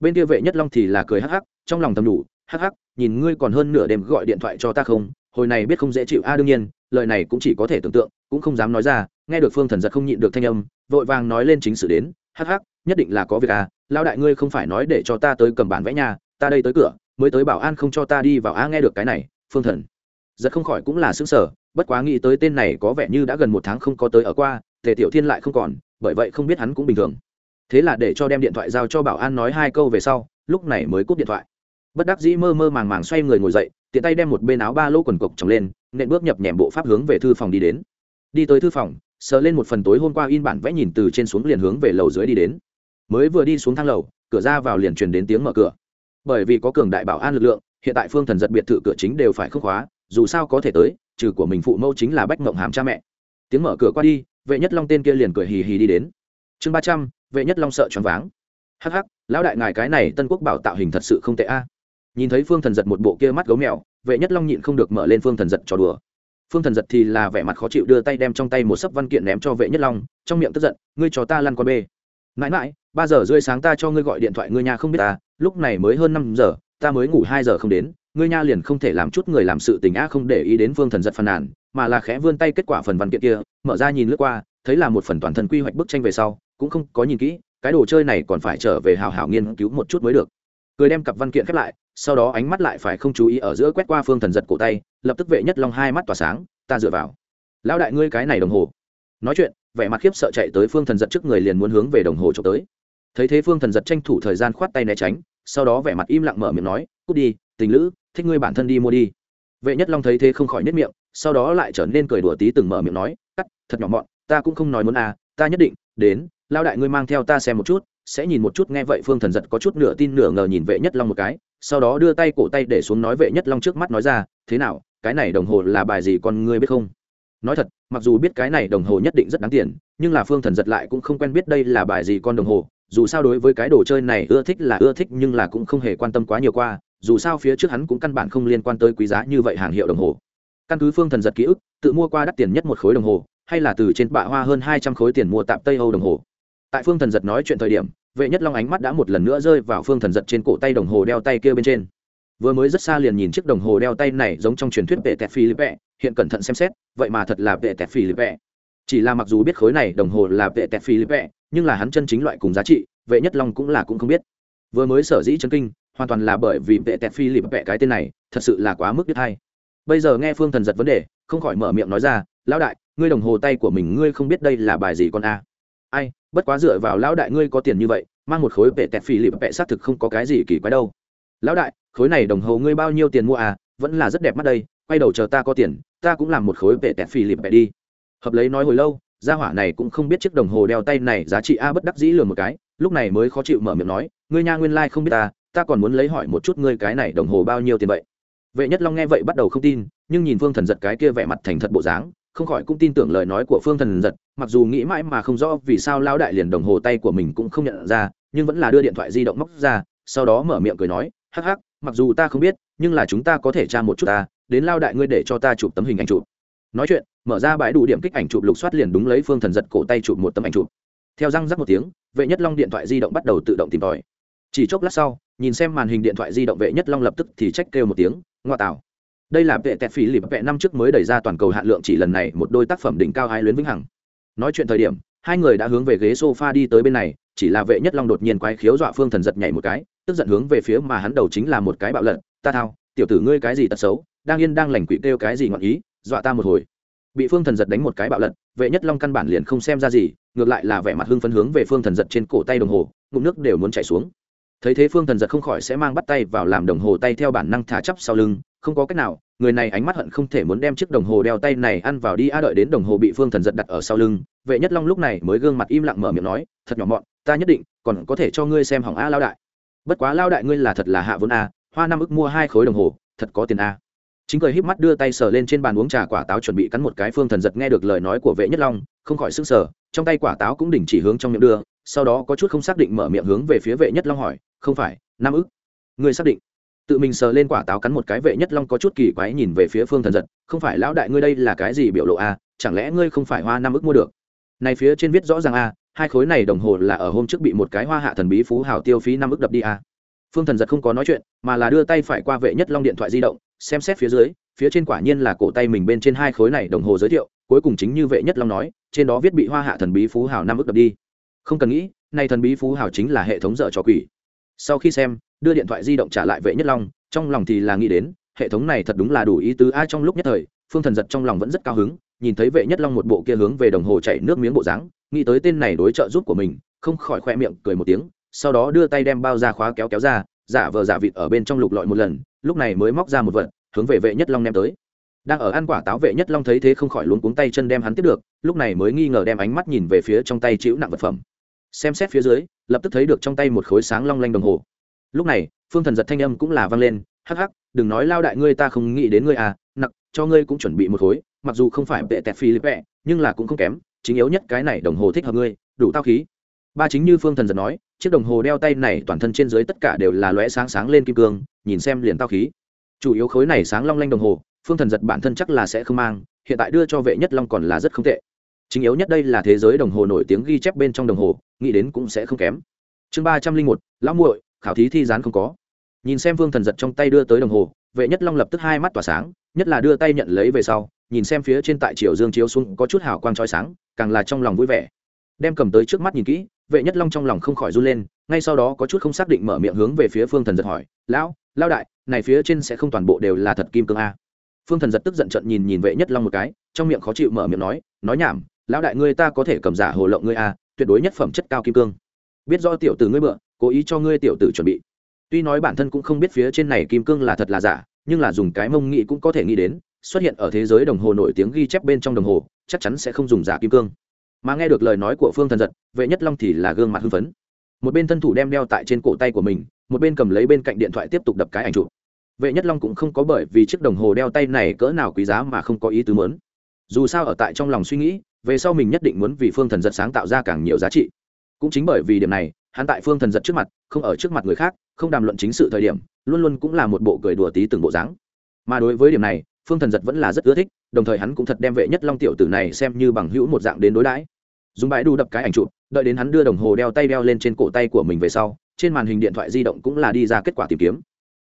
A: bên kia vệ nhất long thì là cười hắc hắc, trong lòng thầm đủ, hắc hắc, nhìn ngươi còn hơn nửa đêm gọi điện thoại cho ta không? Hồi này biết không dễ chịu. A, đương nhiên, lời này cũng chỉ có thể tưởng tượng, cũng không dám nói ra. Nghe được phương thần giật không nhịn được thanh âm, vội vàng nói lên chính sự đến, hắc hắc, nhất định là có việc à lao đại ngươi không phải nói để cho ta tới cầm bản vẽ nhà, ta đây tới cửa, mới tới bảo an không cho ta đi vào a nghe được cái này, phương thần giật không khỏi cũng là xứng sở bất quá nghĩ tới tên này có vẻ như đã gần một tháng không có tới ở qua, tề tiểu thiên lại không còn, bởi vậy không biết hắn cũng bình thường thế là để cho đem điện thoại giao cho bảo an nói hai câu về sau, lúc này mới cúp điện thoại. Bất đắc dĩ mơ mơ màng màng xoay người ngồi dậy, tiện tay đem một bên áo ba lỗ quần cộc trồng lên, nện bước nhập nhèm bộ pháp hướng về thư phòng đi đến. Đi tới thư phòng, sờ lên một phần tối hôm qua in bản vẽ nhìn từ trên xuống liền hướng về lầu dưới đi đến. Mới vừa đi xuống thang lầu, cửa ra vào liền truyền đến tiếng mở cửa. Bởi vì có cường đại bảo an lực lượng, hiện tại phương thần giật biệt thự cửa chính đều phải khước khóa, dù sao có thể tới, trừ của mình phụ mẫu chính là bách mộng hàm cha mẹ. Tiếng mở cửa qua đi, vệ nhất long tên kia liền cười hì hì đi đến. Chương ba trăm vệ nhất long sợ choáng váng. Hắc hắc, lão đại ngài cái này tân quốc bảo tạo hình thật sự không tệ a. Nhìn thấy phương thần giật một bộ kia mắt gấu mèo, vệ nhất long nhịn không được mở lên phương thần giật trò đùa. Phương thần giật thì là vẻ mặt khó chịu đưa tay đem trong tay một sấp văn kiện ném cho vệ nhất long, trong miệng tức giận, ngươi cho ta lăn con bê. Mãi mãi, ba giờ rưỡi sáng ta cho ngươi gọi điện thoại, ngươi nhà không biết ta, lúc này mới hơn năm giờ, ta mới ngủ hai giờ không đến, ngươi nha liền không thể làm chút người làm sự tình á không để ý đến phương thần giật phàn nàn, mà là khẽ vươn tay kết quả phần văn kiện kia, mở ra nhìn lướt qua, thấy là một phần toàn thân quy hoạch bức tranh về sau cũng không có nhìn kỹ, cái đồ chơi này còn phải trở về hào hào nghiên cứu một chút mới được. Cười đem cặp văn kiện khép lại, sau đó ánh mắt lại phải không chú ý ở giữa quét qua phương thần giật cổ tay, lập tức vệ nhất long hai mắt tỏa sáng, ta dựa vào. Lão đại ngươi cái này đồng hồ. Nói chuyện, vẻ mặt khiếp sợ chạy tới phương thần giật trước người liền muốn hướng về đồng hồ trộm tới. Thấy thế phương thần giật tranh thủ thời gian khoát tay né tránh, sau đó vẻ mặt im lặng mở miệng nói, cút đi, tình lữ, thích ngươi bản thân đi mua đi. Vệ nhất long thấy thế không khỏi nhất miệng, sau đó lại trở nên cười đùa tí từng mở miệng nói, cắt, thật nhỏ mọn, ta cũng không nói muốn à ta nhất định đến lao đại ngươi mang theo ta xem một chút, sẽ nhìn một chút, nghe vậy phương thần giật có chút nửa tin nửa ngờ nhìn vệ nhất long một cái, sau đó đưa tay cổ tay để xuống nói vệ nhất long trước mắt nói ra, thế nào, cái này đồng hồ là bài gì con ngươi biết không? Nói thật, mặc dù biết cái này đồng hồ nhất định rất đáng tiền, nhưng là phương thần giật lại cũng không quen biết đây là bài gì con đồng hồ, dù sao đối với cái đồ chơi này ưa thích là ưa thích nhưng là cũng không hề quan tâm quá nhiều qua, dù sao phía trước hắn cũng căn bản không liên quan tới quý giá như vậy hàng hiệu đồng hồ. Căn cứ phương thần giật ký ức, tự mua qua đắt tiền nhất một khối đồng hồ, hay là từ trên bạ hoa hơn hai trăm khối tiền mua tạm tây âu đồng hồ tại phương thần giật nói chuyện thời điểm, vệ nhất long ánh mắt đã một lần nữa rơi vào phương thần giật trên cổ tay đồng hồ đeo tay kia bên trên. Vừa mới rất xa liền nhìn chiếc đồng hồ đeo tay này giống trong truyền thuyết vệ tẹt philippe hiện cẩn thận xem xét, vậy mà thật là vệ tẹt philippe chỉ là mặc dù biết khối này đồng hồ là vệ tẹt philippe nhưng là hắn chân chính loại cùng giá trị, vệ nhất long cũng là cũng không biết. Vừa mới sở dĩ chân kinh, hoàn toàn là bởi vì vệ tẹt philippe cái tên này, thật sự là quá mức biết hay. Bây giờ nghe phương thần giật vấn đề, không khỏi mở miệng nói ra, lão đại, ngươi đồng hồ tay của mình ngươi không biết đây là bài gì con a? Ai bất quá dựa vào lão đại ngươi có tiền như vậy, mang một khối vệ tẹt phi lịp vẽ xác thực không có cái gì kỳ quái đâu. Lão đại, khối này đồng hồ ngươi bao nhiêu tiền mua à? Vẫn là rất đẹp mắt đây, quay đầu chờ ta có tiền, ta cũng làm một khối vệ tẹt phi lịp vẽ đi. Hợp lấy nói hồi lâu, gia hỏa này cũng không biết chiếc đồng hồ đeo tay này giá trị a bất đắc dĩ lừa một cái, lúc này mới khó chịu mở miệng nói, ngươi nha nguyên lai không biết ta ta còn muốn lấy hỏi một chút ngươi cái này đồng hồ bao nhiêu tiền vậy? Vệ nhất long nghe vậy bắt đầu không tin, nhưng nhìn phương thần giật cái kia vẻ mặt thành thật bộ dáng không khỏi cũng tin tưởng lời nói của phương thần giật, mặc dù nghĩ mãi mà không rõ vì sao lao đại liền đồng hồ tay của mình cũng không nhận ra, nhưng vẫn là đưa điện thoại di động móc ra, sau đó mở miệng cười nói, hắc hắc, mặc dù ta không biết, nhưng là chúng ta có thể tra một chút ta, đến lao đại ngươi để cho ta chụp tấm hình ảnh chụp. Nói chuyện, mở ra bãi đủ điểm kích ảnh chụp lục soát liền đúng lấy phương thần giật cổ tay chụp một tấm ảnh chụp. Theo răng rắc một tiếng, vệ nhất long điện thoại di động bắt đầu tự động tìm tòi. Chỉ chốc lát sau, nhìn xem màn hình điện thoại di động vệ nhất long lập tức thì trách kêu một tiếng, ngoa tạo đây là vệ tẹt phí lịp vệ năm trước mới đẩy ra toàn cầu hạn lượng chỉ lần này một đôi tác phẩm đỉnh cao hai luyến vĩnh hằng. Nói chuyện thời điểm, hai người đã hướng về ghế sofa đi tới bên này, chỉ là vệ nhất long đột nhiên quay khiếu dọa phương thần giật nhảy một cái, tức giận hướng về phía mà hắn đầu chính là một cái bạo lận ta thao, tiểu tử ngươi cái gì tật xấu, đang yên đang lành quỷ kêu cái gì ngọn ý, dọa ta một hồi. Bị phương thần giật đánh một cái bạo lận vệ nhất long căn bản liền không xem ra gì, ngược lại là vẻ mặt hưng phấn hướng về phương thần giật trên cổ tay đồng hồ, ngụm nước đều muốn chảy xuống. Thấy thế phương thần giật không khỏi sẽ mang bắt tay vào làm đồng hồ tay theo bản năng thả chắp sau lưng không có cách nào, người này ánh mắt hận không thể muốn đem chiếc đồng hồ đeo tay này ăn vào đi, a đợi đến đồng hồ bị phương thần giật đặt ở sau lưng, vệ nhất long lúc này mới gương mặt im lặng mở miệng nói, thật nhỏ mọn, ta nhất định còn có thể cho ngươi xem hỏng a lao đại. Bất quá lao đại ngươi là thật là hạ vốn a, hoa năm ức mua hai khối đồng hồ, thật có tiền a. Chính cười híp mắt đưa tay sờ lên trên bàn uống trà quả táo chuẩn bị cắn một cái phương thần giật nghe được lời nói của vệ nhất long, không khỏi sức sở trong tay quả táo cũng đỉnh chỉ hướng trong miệng đưa, sau đó có chút không xác định mở miệng hướng về phía vệ nhất long hỏi, không phải, năm ức, ngươi xác định? Tự mình sờ lên quả táo cắn một cái vệ nhất long có chút kỳ quái nhìn về phía phương thần giật, không phải lão đại ngươi đây là cái gì biểu lộ a chẳng lẽ ngươi không phải hoa năm ức mua được? Này phía trên viết rõ ràng a hai khối này đồng hồ là ở hôm trước bị một cái hoa hạ thần bí phú hào tiêu phí năm ức đập đi a phương thần giật không có nói chuyện, mà là đưa tay phải qua vệ nhất long điện thoại di động, xem xét phía dưới, phía trên quả nhiên là cổ tay mình bên trên hai khối này đồng hồ giới thiệu, cuối cùng chính như vệ nhất long nói, trên đó viết bị hoa hạ thần bí phú hào năm ức đập đi. Không cần nghĩ nay thần bí phú hào chính là hệ thống dở trò quỷ. Sau khi xem đưa điện thoại di động trả lại vệ nhất long, trong lòng thì là nghĩ đến, hệ thống này thật đúng là đủ ý tứ ai trong lúc nhất thời, phương thần giật trong lòng vẫn rất cao hứng, nhìn thấy vệ nhất long một bộ kia hướng về đồng hồ chạy nước miếng bộ dáng, nghĩ tới tên này đối trợ giúp của mình, không khỏi khoe miệng cười một tiếng, sau đó đưa tay đem bao ra khóa kéo kéo ra, giả vờ giả vịt ở bên trong lục lọi một lần, lúc này mới móc ra một vật, hướng về vệ nhất long đem tới. Đang ở ăn quả táo vệ nhất long thấy thế không khỏi luống cuống tay chân đem hắn tiếp được, lúc này mới nghi ngờ đem ánh mắt nhìn về phía trong tay chịu nặng vật phẩm. Xem xét phía dưới, lập tức thấy được trong tay một khối sáng long lanh đồng hồ lúc này, phương thần giật thanh âm cũng là vang lên, hắc hắc, đừng nói lao đại ngươi ta không nghĩ đến ngươi à nặc, cho ngươi cũng chuẩn bị một khối, mặc dù không phải vệ tẹt phi vẹ nhưng là cũng không kém, chính yếu nhất cái này đồng hồ thích hợp ngươi, đủ tao khí. Ba chính như phương thần giật nói, chiếc đồng hồ đeo tay này toàn thân trên dưới tất cả đều là lóe sáng sáng lên kim cương, nhìn xem liền tao khí. Chủ yếu khối này sáng long lanh đồng hồ, phương thần giật bản thân chắc là sẽ không mang, hiện tại đưa cho vệ nhất long còn là rất không tệ. Chính yếu nhất đây là thế giới đồng hồ nổi tiếng ghi chép bên trong đồng hồ, nghĩ đến cũng sẽ không kém. Chương ba trăm linh một, lão muội khảo thí thi gián không có. Nhìn xem vương thần giật trong tay đưa tới đồng hồ, vệ nhất long lập tức hai mắt tỏa sáng, nhất là đưa tay nhận lấy về sau, nhìn xem phía trên tại triều dương chiếu xuống có chút hào quang trói sáng, càng là trong lòng vui vẻ. Đem cầm tới trước mắt nhìn kỹ, vệ nhất long trong lòng không khỏi run lên, ngay sau đó có chút không xác định mở miệng hướng về phía phương thần giật hỏi, lão lao đại, này phía trên sẽ không toàn bộ đều là thật kim cương a? Phương thần giật tức giận trận nhìn nhìn vệ nhất long một cái, trong miệng khó chịu mở miệng nói nói nhảm, lão đại ngươi ta có thể cầm giả hồ lộng ngươi a, tuyệt đối nhất phẩm chất cao kim cương. Biết do tiểu tử ngươi bựa cố ý cho ngươi tiểu tử chuẩn bị. Tuy nói bản thân cũng không biết phía trên này kim cương là thật là giả, nhưng là dùng cái mông nghĩ cũng có thể nghĩ đến, xuất hiện ở thế giới đồng hồ nổi tiếng ghi chép bên trong đồng hồ, chắc chắn sẽ không dùng giả kim cương. Mà nghe được lời nói của phương thần giật, vệ nhất long thì là gương mặt hưng phấn. Một bên thân thủ đem đeo tại trên cổ tay của mình, một bên cầm lấy bên cạnh điện thoại tiếp tục đập cái ảnh chụp. Vệ nhất long cũng không có bởi vì chiếc đồng hồ đeo tay này cỡ nào quý giá mà không có ý tứ mớn dù sao ở tại trong lòng suy nghĩ, về sau mình nhất định muốn vì phương thần giật sáng tạo ra càng nhiều giá trị. Cũng chính bởi vì điểm này hắn tại phương thần giật trước mặt, không ở trước mặt người khác, không đàm luận chính sự thời điểm, luôn luôn cũng là một bộ cười đùa tí từng bộ dáng. Mà đối với điểm này, phương thần giật vẫn là rất ưa thích, đồng thời hắn cũng thật đem vệ nhất long tiểu tử này xem như bằng hữu một dạng đến đối đãi. Dùng bãi đu đập cái ảnh chụp, đợi đến hắn đưa đồng hồ đeo tay đeo lên trên cổ tay của mình về sau, trên màn hình điện thoại di động cũng là đi ra kết quả tìm kiếm.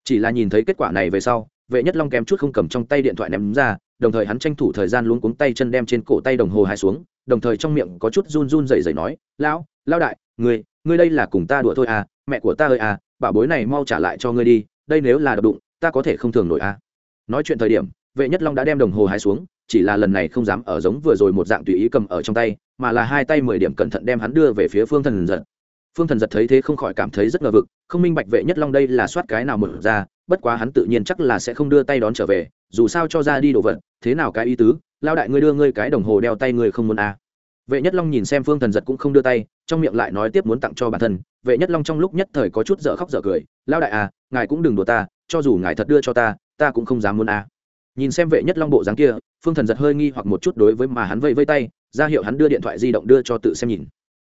A: Chỉ là nhìn thấy kết quả này về sau, vệ nhất long kém chút không cầm trong tay điện thoại ném ra, đồng thời hắn tranh thủ thời gian luống cuống tay chân đem trên cổ tay đồng hồ hai xuống, đồng thời trong miệng có chút run run dày dày nói, lão lão đại, ngươi ngươi đây là cùng ta đùa thôi à mẹ của ta ơi à bảo bối này mau trả lại cho ngươi đi, đây nếu là đập đụng, ta có thể không thường nổi à nói chuyện thời điểm, vệ nhất long đã đem đồng hồ hai xuống, chỉ là lần này không dám ở giống vừa rồi một dạng tùy ý cầm ở trong tay, mà là hai tay mười điểm cẩn thận đem hắn đưa về phía phương thần giật phương thần giật thấy thế không khỏi cảm thấy rất ngờ vực, không minh bạch vệ nhất long đây là soát cái nào mở ra, bất quá hắn tự nhiên chắc là sẽ không đưa tay đón trở về, dù sao cho ra đi đồ vật, thế nào cái ý tứ lao đại ngươi đưa ngươi cái đồng hồ đeo tay ngươi không muốn à. vệ nhất long nhìn xem phương thần giật cũng không đưa tay trong miệng lại nói tiếp muốn tặng cho bản thân, vệ nhất long trong lúc nhất thời có chút dở khóc dở cười lao đại à ngài cũng đừng đùa ta, cho dù ngài thật đưa cho ta ta cũng không dám muốn à. nhìn xem vệ nhất long bộ dáng kia, phương thần giật hơi nghi hoặc một chút đối với mà hắn vây vây tay, ra hiệu hắn đưa điện thoại di động đưa cho tự xem nhìn.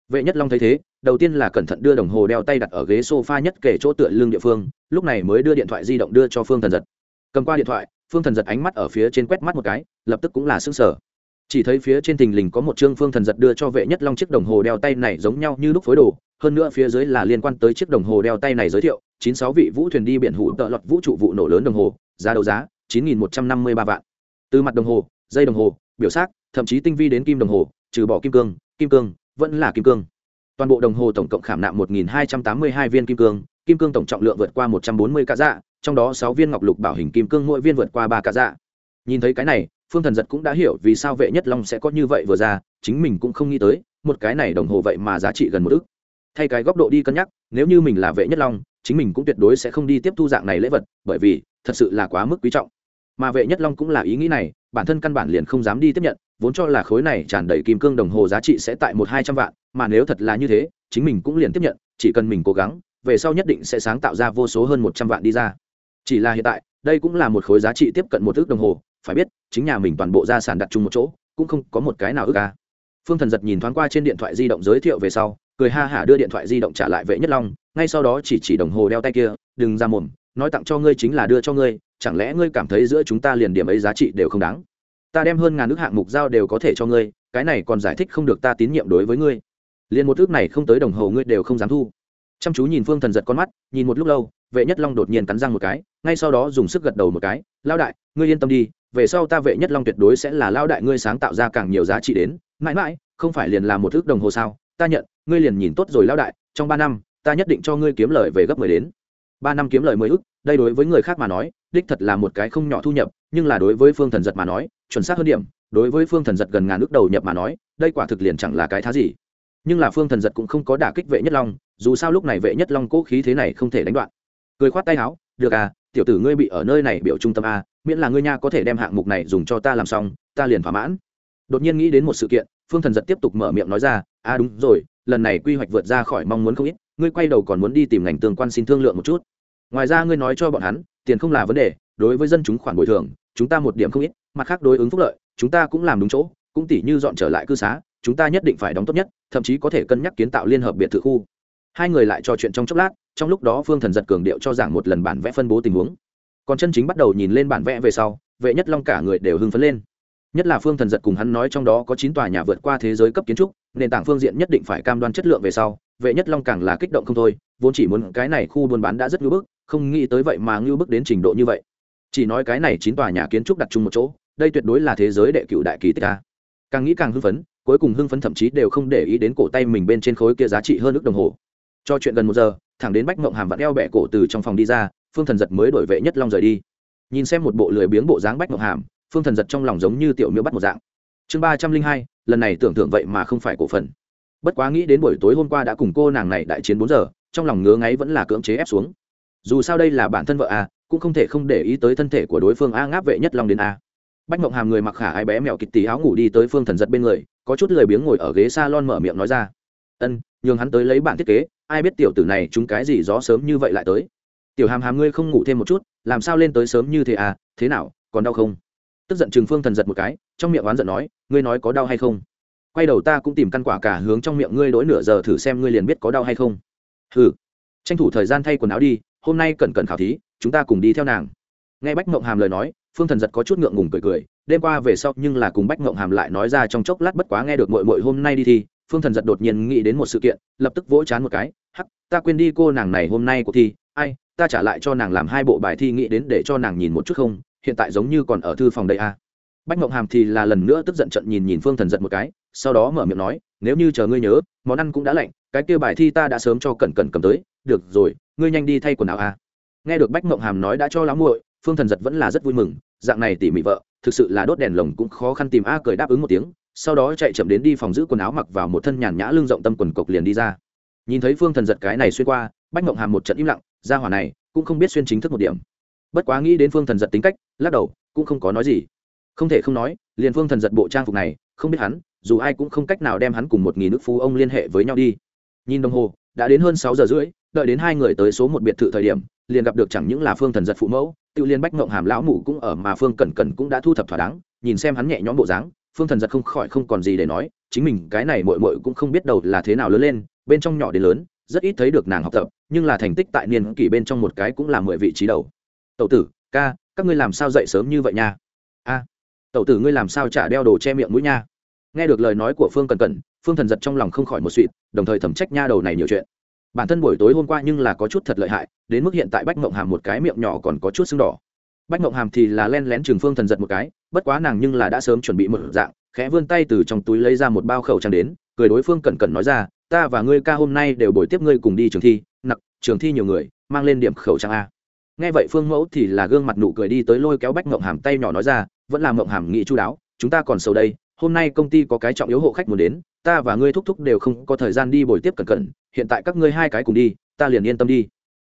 A: Vệ nhất long thấy thế, đầu tiên là cẩn thận đưa đồng hồ đeo tay đặt ở ghế s o f a nhất kể chỗ tựa lưng địa phương, lúc này mới đưa điện thoại di động đưa cho phương thần giật. Cầm qua điện thoại, phương thần giật ánh mắt ở phía trên quét mắt một cái, lập tức cũng là s ư n g sở chỉ thấy phía trên thình lình có một trương phương thần giật đưa cho vệ nhất long chiếc đồng hồ đeo tay này giống nhau như lúc phối đồ, hơn nữa phía dưới là liên quan tới chiếc đồng hồ đeo tay này giới thiệu, chín sáu vị vũ thuyền đi biển hủ tợ lọt vũ trụ vụ nổ lớn đồng hồ, giá đấu giá chín nghìn một trăm năm mươi ba vạn. Từ mặt đồng hồ, dây đồng hồ, biểu xác, thậm chí tinh vi đến kim đồng hồ, trừ bỏ kim cương kim cương, vẫn là kim cương. Toàn bộ đồng hồ tổng cộng khảm nạm 1.282 viên kim cương kim cương tổng trọng lượng vượt qua 140 cá dạ trong đó 6 viên ngọc lục bảo hình kim cương mỗi viên vượt qua ba cá dạ. Nhìn thấy cái này phương thần giật cũng đã hiểu vì sao vệ nhất long sẽ có như vậy vừa ra, chính mình cũng không nghĩ tới, một cái này đồng hồ vậy mà giá trị gần một ước thay cái góc độ đi cân nhắc, nếu như mình là vệ nhất long, chính mình cũng tuyệt đối sẽ không đi tiếp thu dạng này lễ vật, bởi vì, thật sự là quá mức quý trọng. Mà vệ nhất long cũng là ý nghĩ này, bản thân căn bản liền không dám đi tiếp nhận, vốn cho là khối này tràn đầy kim cương đồng hồ giá trị sẽ tại một hai trăm vạn, mà nếu thật là như thế, chính mình cũng liền tiếp nhận, chỉ cần mình cố gắng, về sau nhất định sẽ sáng tạo ra vô số hơn một trăm vạn đi ra. Chỉ là hiện tại, đây cũng là một khối giá trị tiếp cận một ước đồng hồ phải biết, chính nhà mình toàn bộ gia sản đặt chung một chỗ, cũng không có một cái nào ước ca phương thần giật nhìn thoáng qua trên điện thoại di động giới thiệu về sau, cười ha hả đưa điện thoại di động trả lại vệ nhất long, ngay sau đó chỉ chỉ đồng hồ đeo tay kia, đừng ra mồm, nói tặng cho ngươi chính là đưa cho ngươi, chẳng lẽ ngươi cảm thấy giữa chúng ta liền điểm ấy giá trị đều không đáng? Ta đem hơn ngàn ước hạng mục giao đều có thể cho ngươi, cái này còn giải thích không được ta tín nhiệm đối với ngươi. Liền một ước này không tới đồng hồ ngươi đều không dám thu. Chăm chú nhìn phương thần giật con mắt, nhìn một lúc lâu vệ nhất long đột nhiên cắn răng một cái, ngay sau đó dùng sức gật đầu một cái lao đại, ngươi yên tâm đi, về sau ta vệ nhất long tuyệt đối sẽ là lao đại ngươi sáng tạo ra càng nhiều giá trị đến. Mãi mãi, không phải liền là một ước đồng hồ sao? Ta nhận, ngươi liền nhìn tốt rồi lao đại, trong ba năm, ta nhất định cho ngươi kiếm lời về gấp mười đến. Ba năm kiếm lời mười ước đây đối với người khác mà nói, đích thật là một cái không nhỏ thu nhập, nhưng là đối với phương thần giật mà nói, chuẩn xác hơn điểm, đối với phương thần giật gần ngàn ước đầu nhập mà nói, đây quả thực liền chẳng là cái thá gì. Nhưng là phương thần giật cũng không có đả kích vệ nhất long, dù sao lúc này vệ nhất long cố khí thế này không thể đánh đoạn cười khoát tay áo, được à tiểu tử ngươi bị ở nơi này biểu trung tâm a, miễn là ngươi nha có thể đem hạng mục này dùng cho ta làm xong, ta liền thỏa mãn. Đột nhiên nghĩ đến một sự kiện, phương thần giật tiếp tục mở miệng nói ra a đúng rồi, lần này quy hoạch vượt ra khỏi mong muốn không ít, ngươi quay đầu còn muốn đi tìm ngành tương quan xin thương lượng một chút. Ngoài ra ngươi nói cho bọn hắn, tiền không là vấn đề, đối với dân chúng khoản bồi thường, chúng ta một điểm không ít, mặt khác đối ứng phúc lợi, chúng ta cũng làm đúng chỗ, cũng tỉ như dọn trở lại cư xá, chúng ta nhất định phải đóng tốt nhất, thậm chí có thể cân nhắc kiến tạo liên hợp biệt thự khu. Hai người lại trò chuyện trong chốc lát trong lúc đó phương thần giật cường điệu cho giảng một lần bản vẽ phân bố tình huống. Còn chân chính bắt đầu nhìn lên bản vẽ về sau, vệ nhất long cả người đều hưng phấn lên. Nhất là phương thần giật cùng hắn nói trong đó có chín tòa nhà vượt qua thế giới cấp kiến trúc, nền tảng phương diện nhất định phải cam đoan chất lượng về sau, vệ nhất long càng là kích động không thôi, vốn chỉ muốn cái này khu buôn bán đã rất ngưỡng bức, không nghĩ tới vậy mà ngưu bức đến trình độ như vậy. Chỉ nói cái này chín tòa nhà kiến trúc đặt chung một chỗ, đây tuyệt đối là thế giới đệ cựu đại kỳ tích ta càng nghĩ càng hưng phấn, cuối cùng hưng phấn thậm chí đều không để ý đến cổ tay mình bên trên khối kia giá trị hơn ước đồng hồ. Cho chuyện gần một giờ thẳng đến bách mộng hàm vặn eo bẹ cổ từ trong phòng đi ra, phương thần giật mới đổi vệ nhất long rời đi. Nhìn xem một bộ lười biếng bộ dáng bách mộng hàm, phương thần giật trong lòng giống như tiểu miêu bắt một dạng. Chương ba trăm linh hai, lần này tưởng tượng vậy mà không phải cổ phần. Bất quá nghĩ đến buổi tối hôm qua đã cùng cô nàng này đại chiến bốn giờ, trong lòng ngứa ngáy vẫn là cưỡng chế ép xuống. Dù sao đây là bản thân vợ a cũng không thể không để ý tới thân thể của đối phương a ngáp vệ nhất long đến a. Bách mộng hàm người mặc khả ai bé mèo kịch tí áo ngủ đi tới phương thần giật bên người, có chút lười biếng ngồi ở ghế s a lon mở miệng nói ra. Ân nhường hắn tới lấy bản thiết kế, ai biết tiểu tử này chúng cái gì gió sớm như vậy lại tới. Tiểu hàm hàm ngươi không ngủ thêm một chút, làm sao lên tới sớm như thế à thế nào, còn đau không? Tức giận trừng phương thần giật một cái, trong miệng oán giận nói, ngươi nói có đau hay không? Quay đầu ta cũng tìm căn quả cả hướng trong miệng ngươi đỗi nửa giờ thử xem ngươi liền biết có đau hay không. Ừ tranh thủ thời gian thay quần áo đi, hôm nay cần cần khảo thí, chúng ta cùng đi theo nàng. Nghe bách mộng hàm lời nói, phương thần giật có chút ngượng ngùng cười cười, đêm qua về sau nhưng là cùng bách mộng hàm lại nói ra trong chốc lát bất quá nghe được mội mội hôm nay đi thi phương thần giật đột nhiên nghĩ đến một sự kiện, lập tức vỗ chán một cái, hắc, ta quên đi cô nàng này hôm nay cuộc thi, ai, ta trả lại cho nàng làm hai bộ bài thi nghĩ đến để cho nàng nhìn một chút không, hiện tại giống như còn ở thư phòng đây à. bách mộng hàm thì là lần nữa tức giận trận nhìn nhìn phương thần giật một cái, sau đó mở miệng nói, nếu như chờ ngươi nhớ, món ăn cũng đã lạnh, cái kia bài thi ta đã sớm cho cẩn cẩn cầm tới, được rồi, ngươi nhanh đi thay quần áo à. nghe được bách mộng hàm nói đã cho lắm muội, phương thần giật vẫn là rất vui mừng, dạng này tỉ mỉ vợ, thực sự là đốt đèn lồng cũng khó khăn tìm a cười đáp ứng một tiếng sau đó chạy chậm đến đi phòng giữ quần áo mặc vào một thân nhàn nhã lưng rộng tâm quần cộc liền đi ra. Nhìn thấy phương thần giật cái này xuyên qua, bách mộng hàm một trận im lặng, ra hỏa này cũng không biết xuyên chính thức một điểm. Bất quá nghĩ đến phương thần giật tính cách, lắc đầu, cũng không có nói gì. Không thể không nói, liền phương thần giật bộ trang phục này, không biết hắn, dù ai cũng không cách nào đem hắn cùng một nghìn nước phú ông liên hệ với nhau đi. Nhìn đồng hồ, đã đến hơn sáu giờ rưỡi, đợi đến hai người tới số một biệt thự thời điểm, liền gặp được chẳng những là phương thần giật phụ mẫu, tự liên bách mộng hàm lão mụ cũng ở mà phương cẩn cẩn cũng đã thu thập thỏa đáng, nhìn xem hắn nhẹ nhõm bộ dáng phương thần giật không khỏi không còn gì để nói chính mình cái này mội mội cũng không biết đầu là thế nào lớn lên bên trong nhỏ đến lớn rất ít thấy được nàng học tập nhưng là thành tích tại niên kỷ bên trong một cái cũng là mười vị trí đầu. Tậu tử ca các ngươi làm sao dậy sớm như vậy nha? A à, tậu tử ngươi làm sao trả đeo đồ che miệng mũi nha? Nghe được lời nói của phương cần cẩn phương thần giật trong lòng không khỏi một suỵt đồng thời thẩm trách nha đầu này nhiều chuyện. Bản thân buổi tối hôm qua nhưng là có chút thật lợi hại đến mức hiện tại bách mộng hàm một cái miệng nhỏ còn có chút sưng đỏ bách mộng hàm thì là len lén trường phương thần giật một cái, bất quá nàng nhưng là đã sớm chuẩn bị một dạng, khẽ vươn tay từ trong túi lấy ra một bao khẩu trang đến, cười đối phương cẩn cẩn nói ra, ta và ngươi ca hôm nay đều buổi tiếp ngươi cùng đi trường thi, nặc, trường thi nhiều người, mang lên điểm khẩu trang a. Nghe vậy phương mẫu thì là gương mặt nụ cười đi tới lôi kéo bách mộng hàm tay nhỏ nói ra, vẫn là mộng hàm nghị chú đáo, chúng ta còn sầu đây, hôm nay công ty có cái trọng yếu hộ khách muốn đến, ta và ngươi thúc thúc đều không có thời gian đi buổi tiếp cẩn cẩn, hiện tại các ngươi hai cái cùng đi, ta liền yên tâm đi.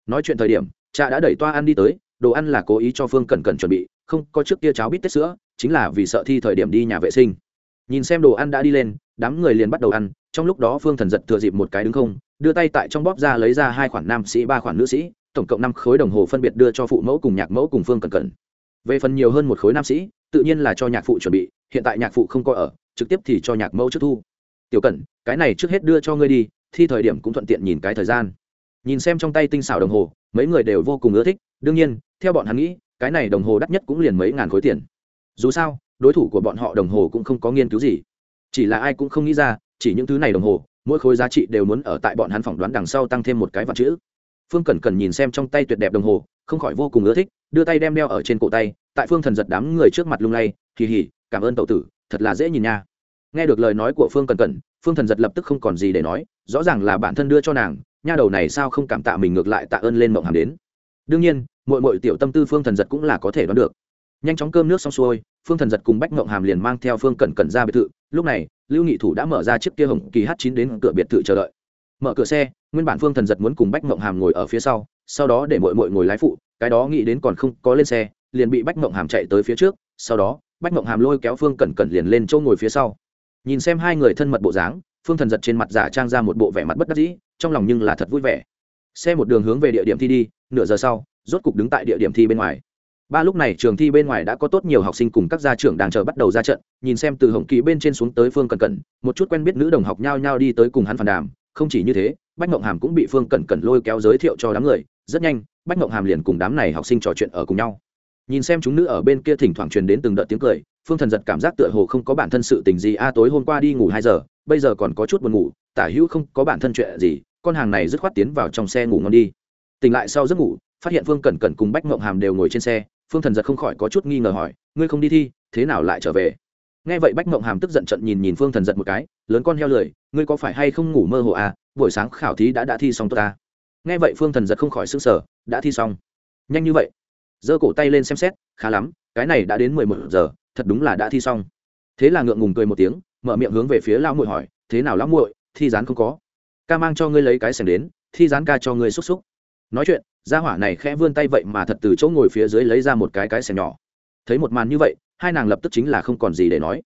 A: Nói chuyện thời điểm, cha đã đẩy toa ăn đi tới đồ ăn là cố ý cho phương cẩn cẩn chuẩn bị, không, có trước kia cháo bít tết sữa, chính là vì sợ thi thời điểm đi nhà vệ sinh. Nhìn xem đồ ăn đã đi lên, đám người liền bắt đầu ăn, trong lúc đó phương thần giật thừa dịp một cái đứng không, đưa tay tại trong bóp ra lấy ra hai khoản nam sĩ, ba khoản nữ sĩ, tổng cộng năm khối đồng hồ phân biệt đưa cho phụ mẫu cùng nhạc mẫu cùng phương cẩn cẩn. Về phần nhiều hơn một khối nam sĩ, tự nhiên là cho nhạc phụ chuẩn bị, hiện tại nhạc phụ không có ở, trực tiếp thì cho nhạc mẫu trước thu. Tiểu cẩn, cái này trước hết đưa cho ngươi đi, thi thời điểm cũng thuận tiện nhìn cái thời gian. Nhìn xem trong tay tinh xảo đồng hồ, mấy người đều vô cùng ưa thích đương nhiên, theo bọn hắn nghĩ, cái này đồng hồ đắt nhất cũng liền mấy ngàn khối tiền. Dù sao, đối thủ của bọn họ đồng hồ cũng không có nghiên cứu gì. Chỉ là ai cũng không nghĩ ra, chỉ những thứ này đồng hồ, mỗi khối giá trị đều muốn ở tại bọn hắn phỏng đoán đằng sau tăng thêm một cái vật chữ. Phương cẩn cẩn nhìn xem trong tay tuyệt đẹp đồng hồ, không khỏi vô cùng ưa thích, đưa tay đem đeo ở trên cổ tay, tại phương thần giật đám người trước mặt lung lay kỳ hỉ cảm ơn tậu tử, thật là dễ nhìn nha. Nghe được lời nói của phương cẩn cẩn, phương thần giật lập tức không còn gì để nói, rõ ràng là bản thân đưa cho nàng, nha đầu này sao không cảm tạ mình ngược lại tạ ơn lên mộng hàm đến đương nhiên mội mội tiểu tâm tư phương thần giật cũng là có thể đoán được. Nhanh chóng cơm nước xong xuôi, phương thần giật cùng bách ngộng hàm liền mang theo phương cẩn cẩn ra biệt thự. Lúc này, lưu nghị thủ đã mở ra chiếc kia hồng kỳ h chín đến cửa biệt thự chờ đợi. Mở cửa xe, nguyên bản phương thần giật muốn cùng bách ngộng hàm ngồi ở phía sau sau đó để mội mội ngồi lái phụ, cái đó nghĩ đến còn không có lên xe, liền bị bách ngộng hàm chạy tới phía trước. Sau đó, bách ngộng hàm lôi kéo phương cẩn cẩn liền lên chỗ ngồi phía sau. Nhìn xem hai người thân mật bộ dáng, phương thần giật trên mặt giả trang ra một bộ vẻ mặt bất đắc dĩ, trong lòng nhưng là thật vui vẻ xe một đường hướng về địa điểm thi đi, nửa giờ sau, rốt cục đứng tại địa điểm thi bên ngoài. Ba lúc này trường thi bên ngoài đã có tốt nhiều học sinh cùng các gia trưởng đang chờ bắt đầu ra trận, nhìn xem từ hồng kỳ bên trên xuống tới phương cẩn cẩn, một chút quen biết nữ đồng học nhau nhau đi tới cùng hắn phản đàm. Không chỉ như thế, bách mộng hàm cũng bị phương cẩn cẩn lôi kéo giới thiệu cho đám người. Rất nhanh, bách mộng hàm liền cùng đám này học sinh trò chuyện ở cùng nhau. Nhìn xem chúng nữ ở bên kia thỉnh thoảng truyền đến từng đợt tiếng cười, phương thần giật cảm giác tựa hồ không có bản thân sự tình gì. A, tối hôm qua đi ngủ hai giờ, bây giờ còn có chút buồn ngủ, tả hữu không có bản thân chuyện gì con hàng này dứt khoát tiến vào trong xe ngủ ngon đi. Tỉnh lại sau giấc ngủ, phát hiện phương cẩn cẩn cùng bách mộng hàm đều ngồi trên xe, phương thần giật không khỏi có chút nghi ngờ hỏi, ngươi không đi thi, thế nào lại trở về? Nghe vậy bách mộng hàm tức giận trận nhìn nhìn phương thần giật một cái, lớn con heo lười, ngươi có phải hay không ngủ mơ hồ à? Buổi sáng khảo thí đã đã thi xong tốt ta. Nghe vậy phương thần giật không khỏi s ư n g sở đã thi xong. Nhanh như vậy. Giơ cổ tay lên xem xét, khá lắm, cái này đã đến mười một giờ, thật đúng là đã thi xong. Thế là ngượng ngùng cười một tiếng, mở miệng hướng về phía lão muội hỏi, thế nào lão muội, thi rán không có? Ca mang cho ngươi lấy cái sẻng đến, thi rán ca cho ngươi xúc xúc. Nói chuyện, gia hỏa này khẽ vươn tay vậy mà thật từ chỗ ngồi phía dưới lấy ra một cái cái sẻng nhỏ. Thấy một màn như vậy, hai nàng lập tức chính là không còn gì để nói.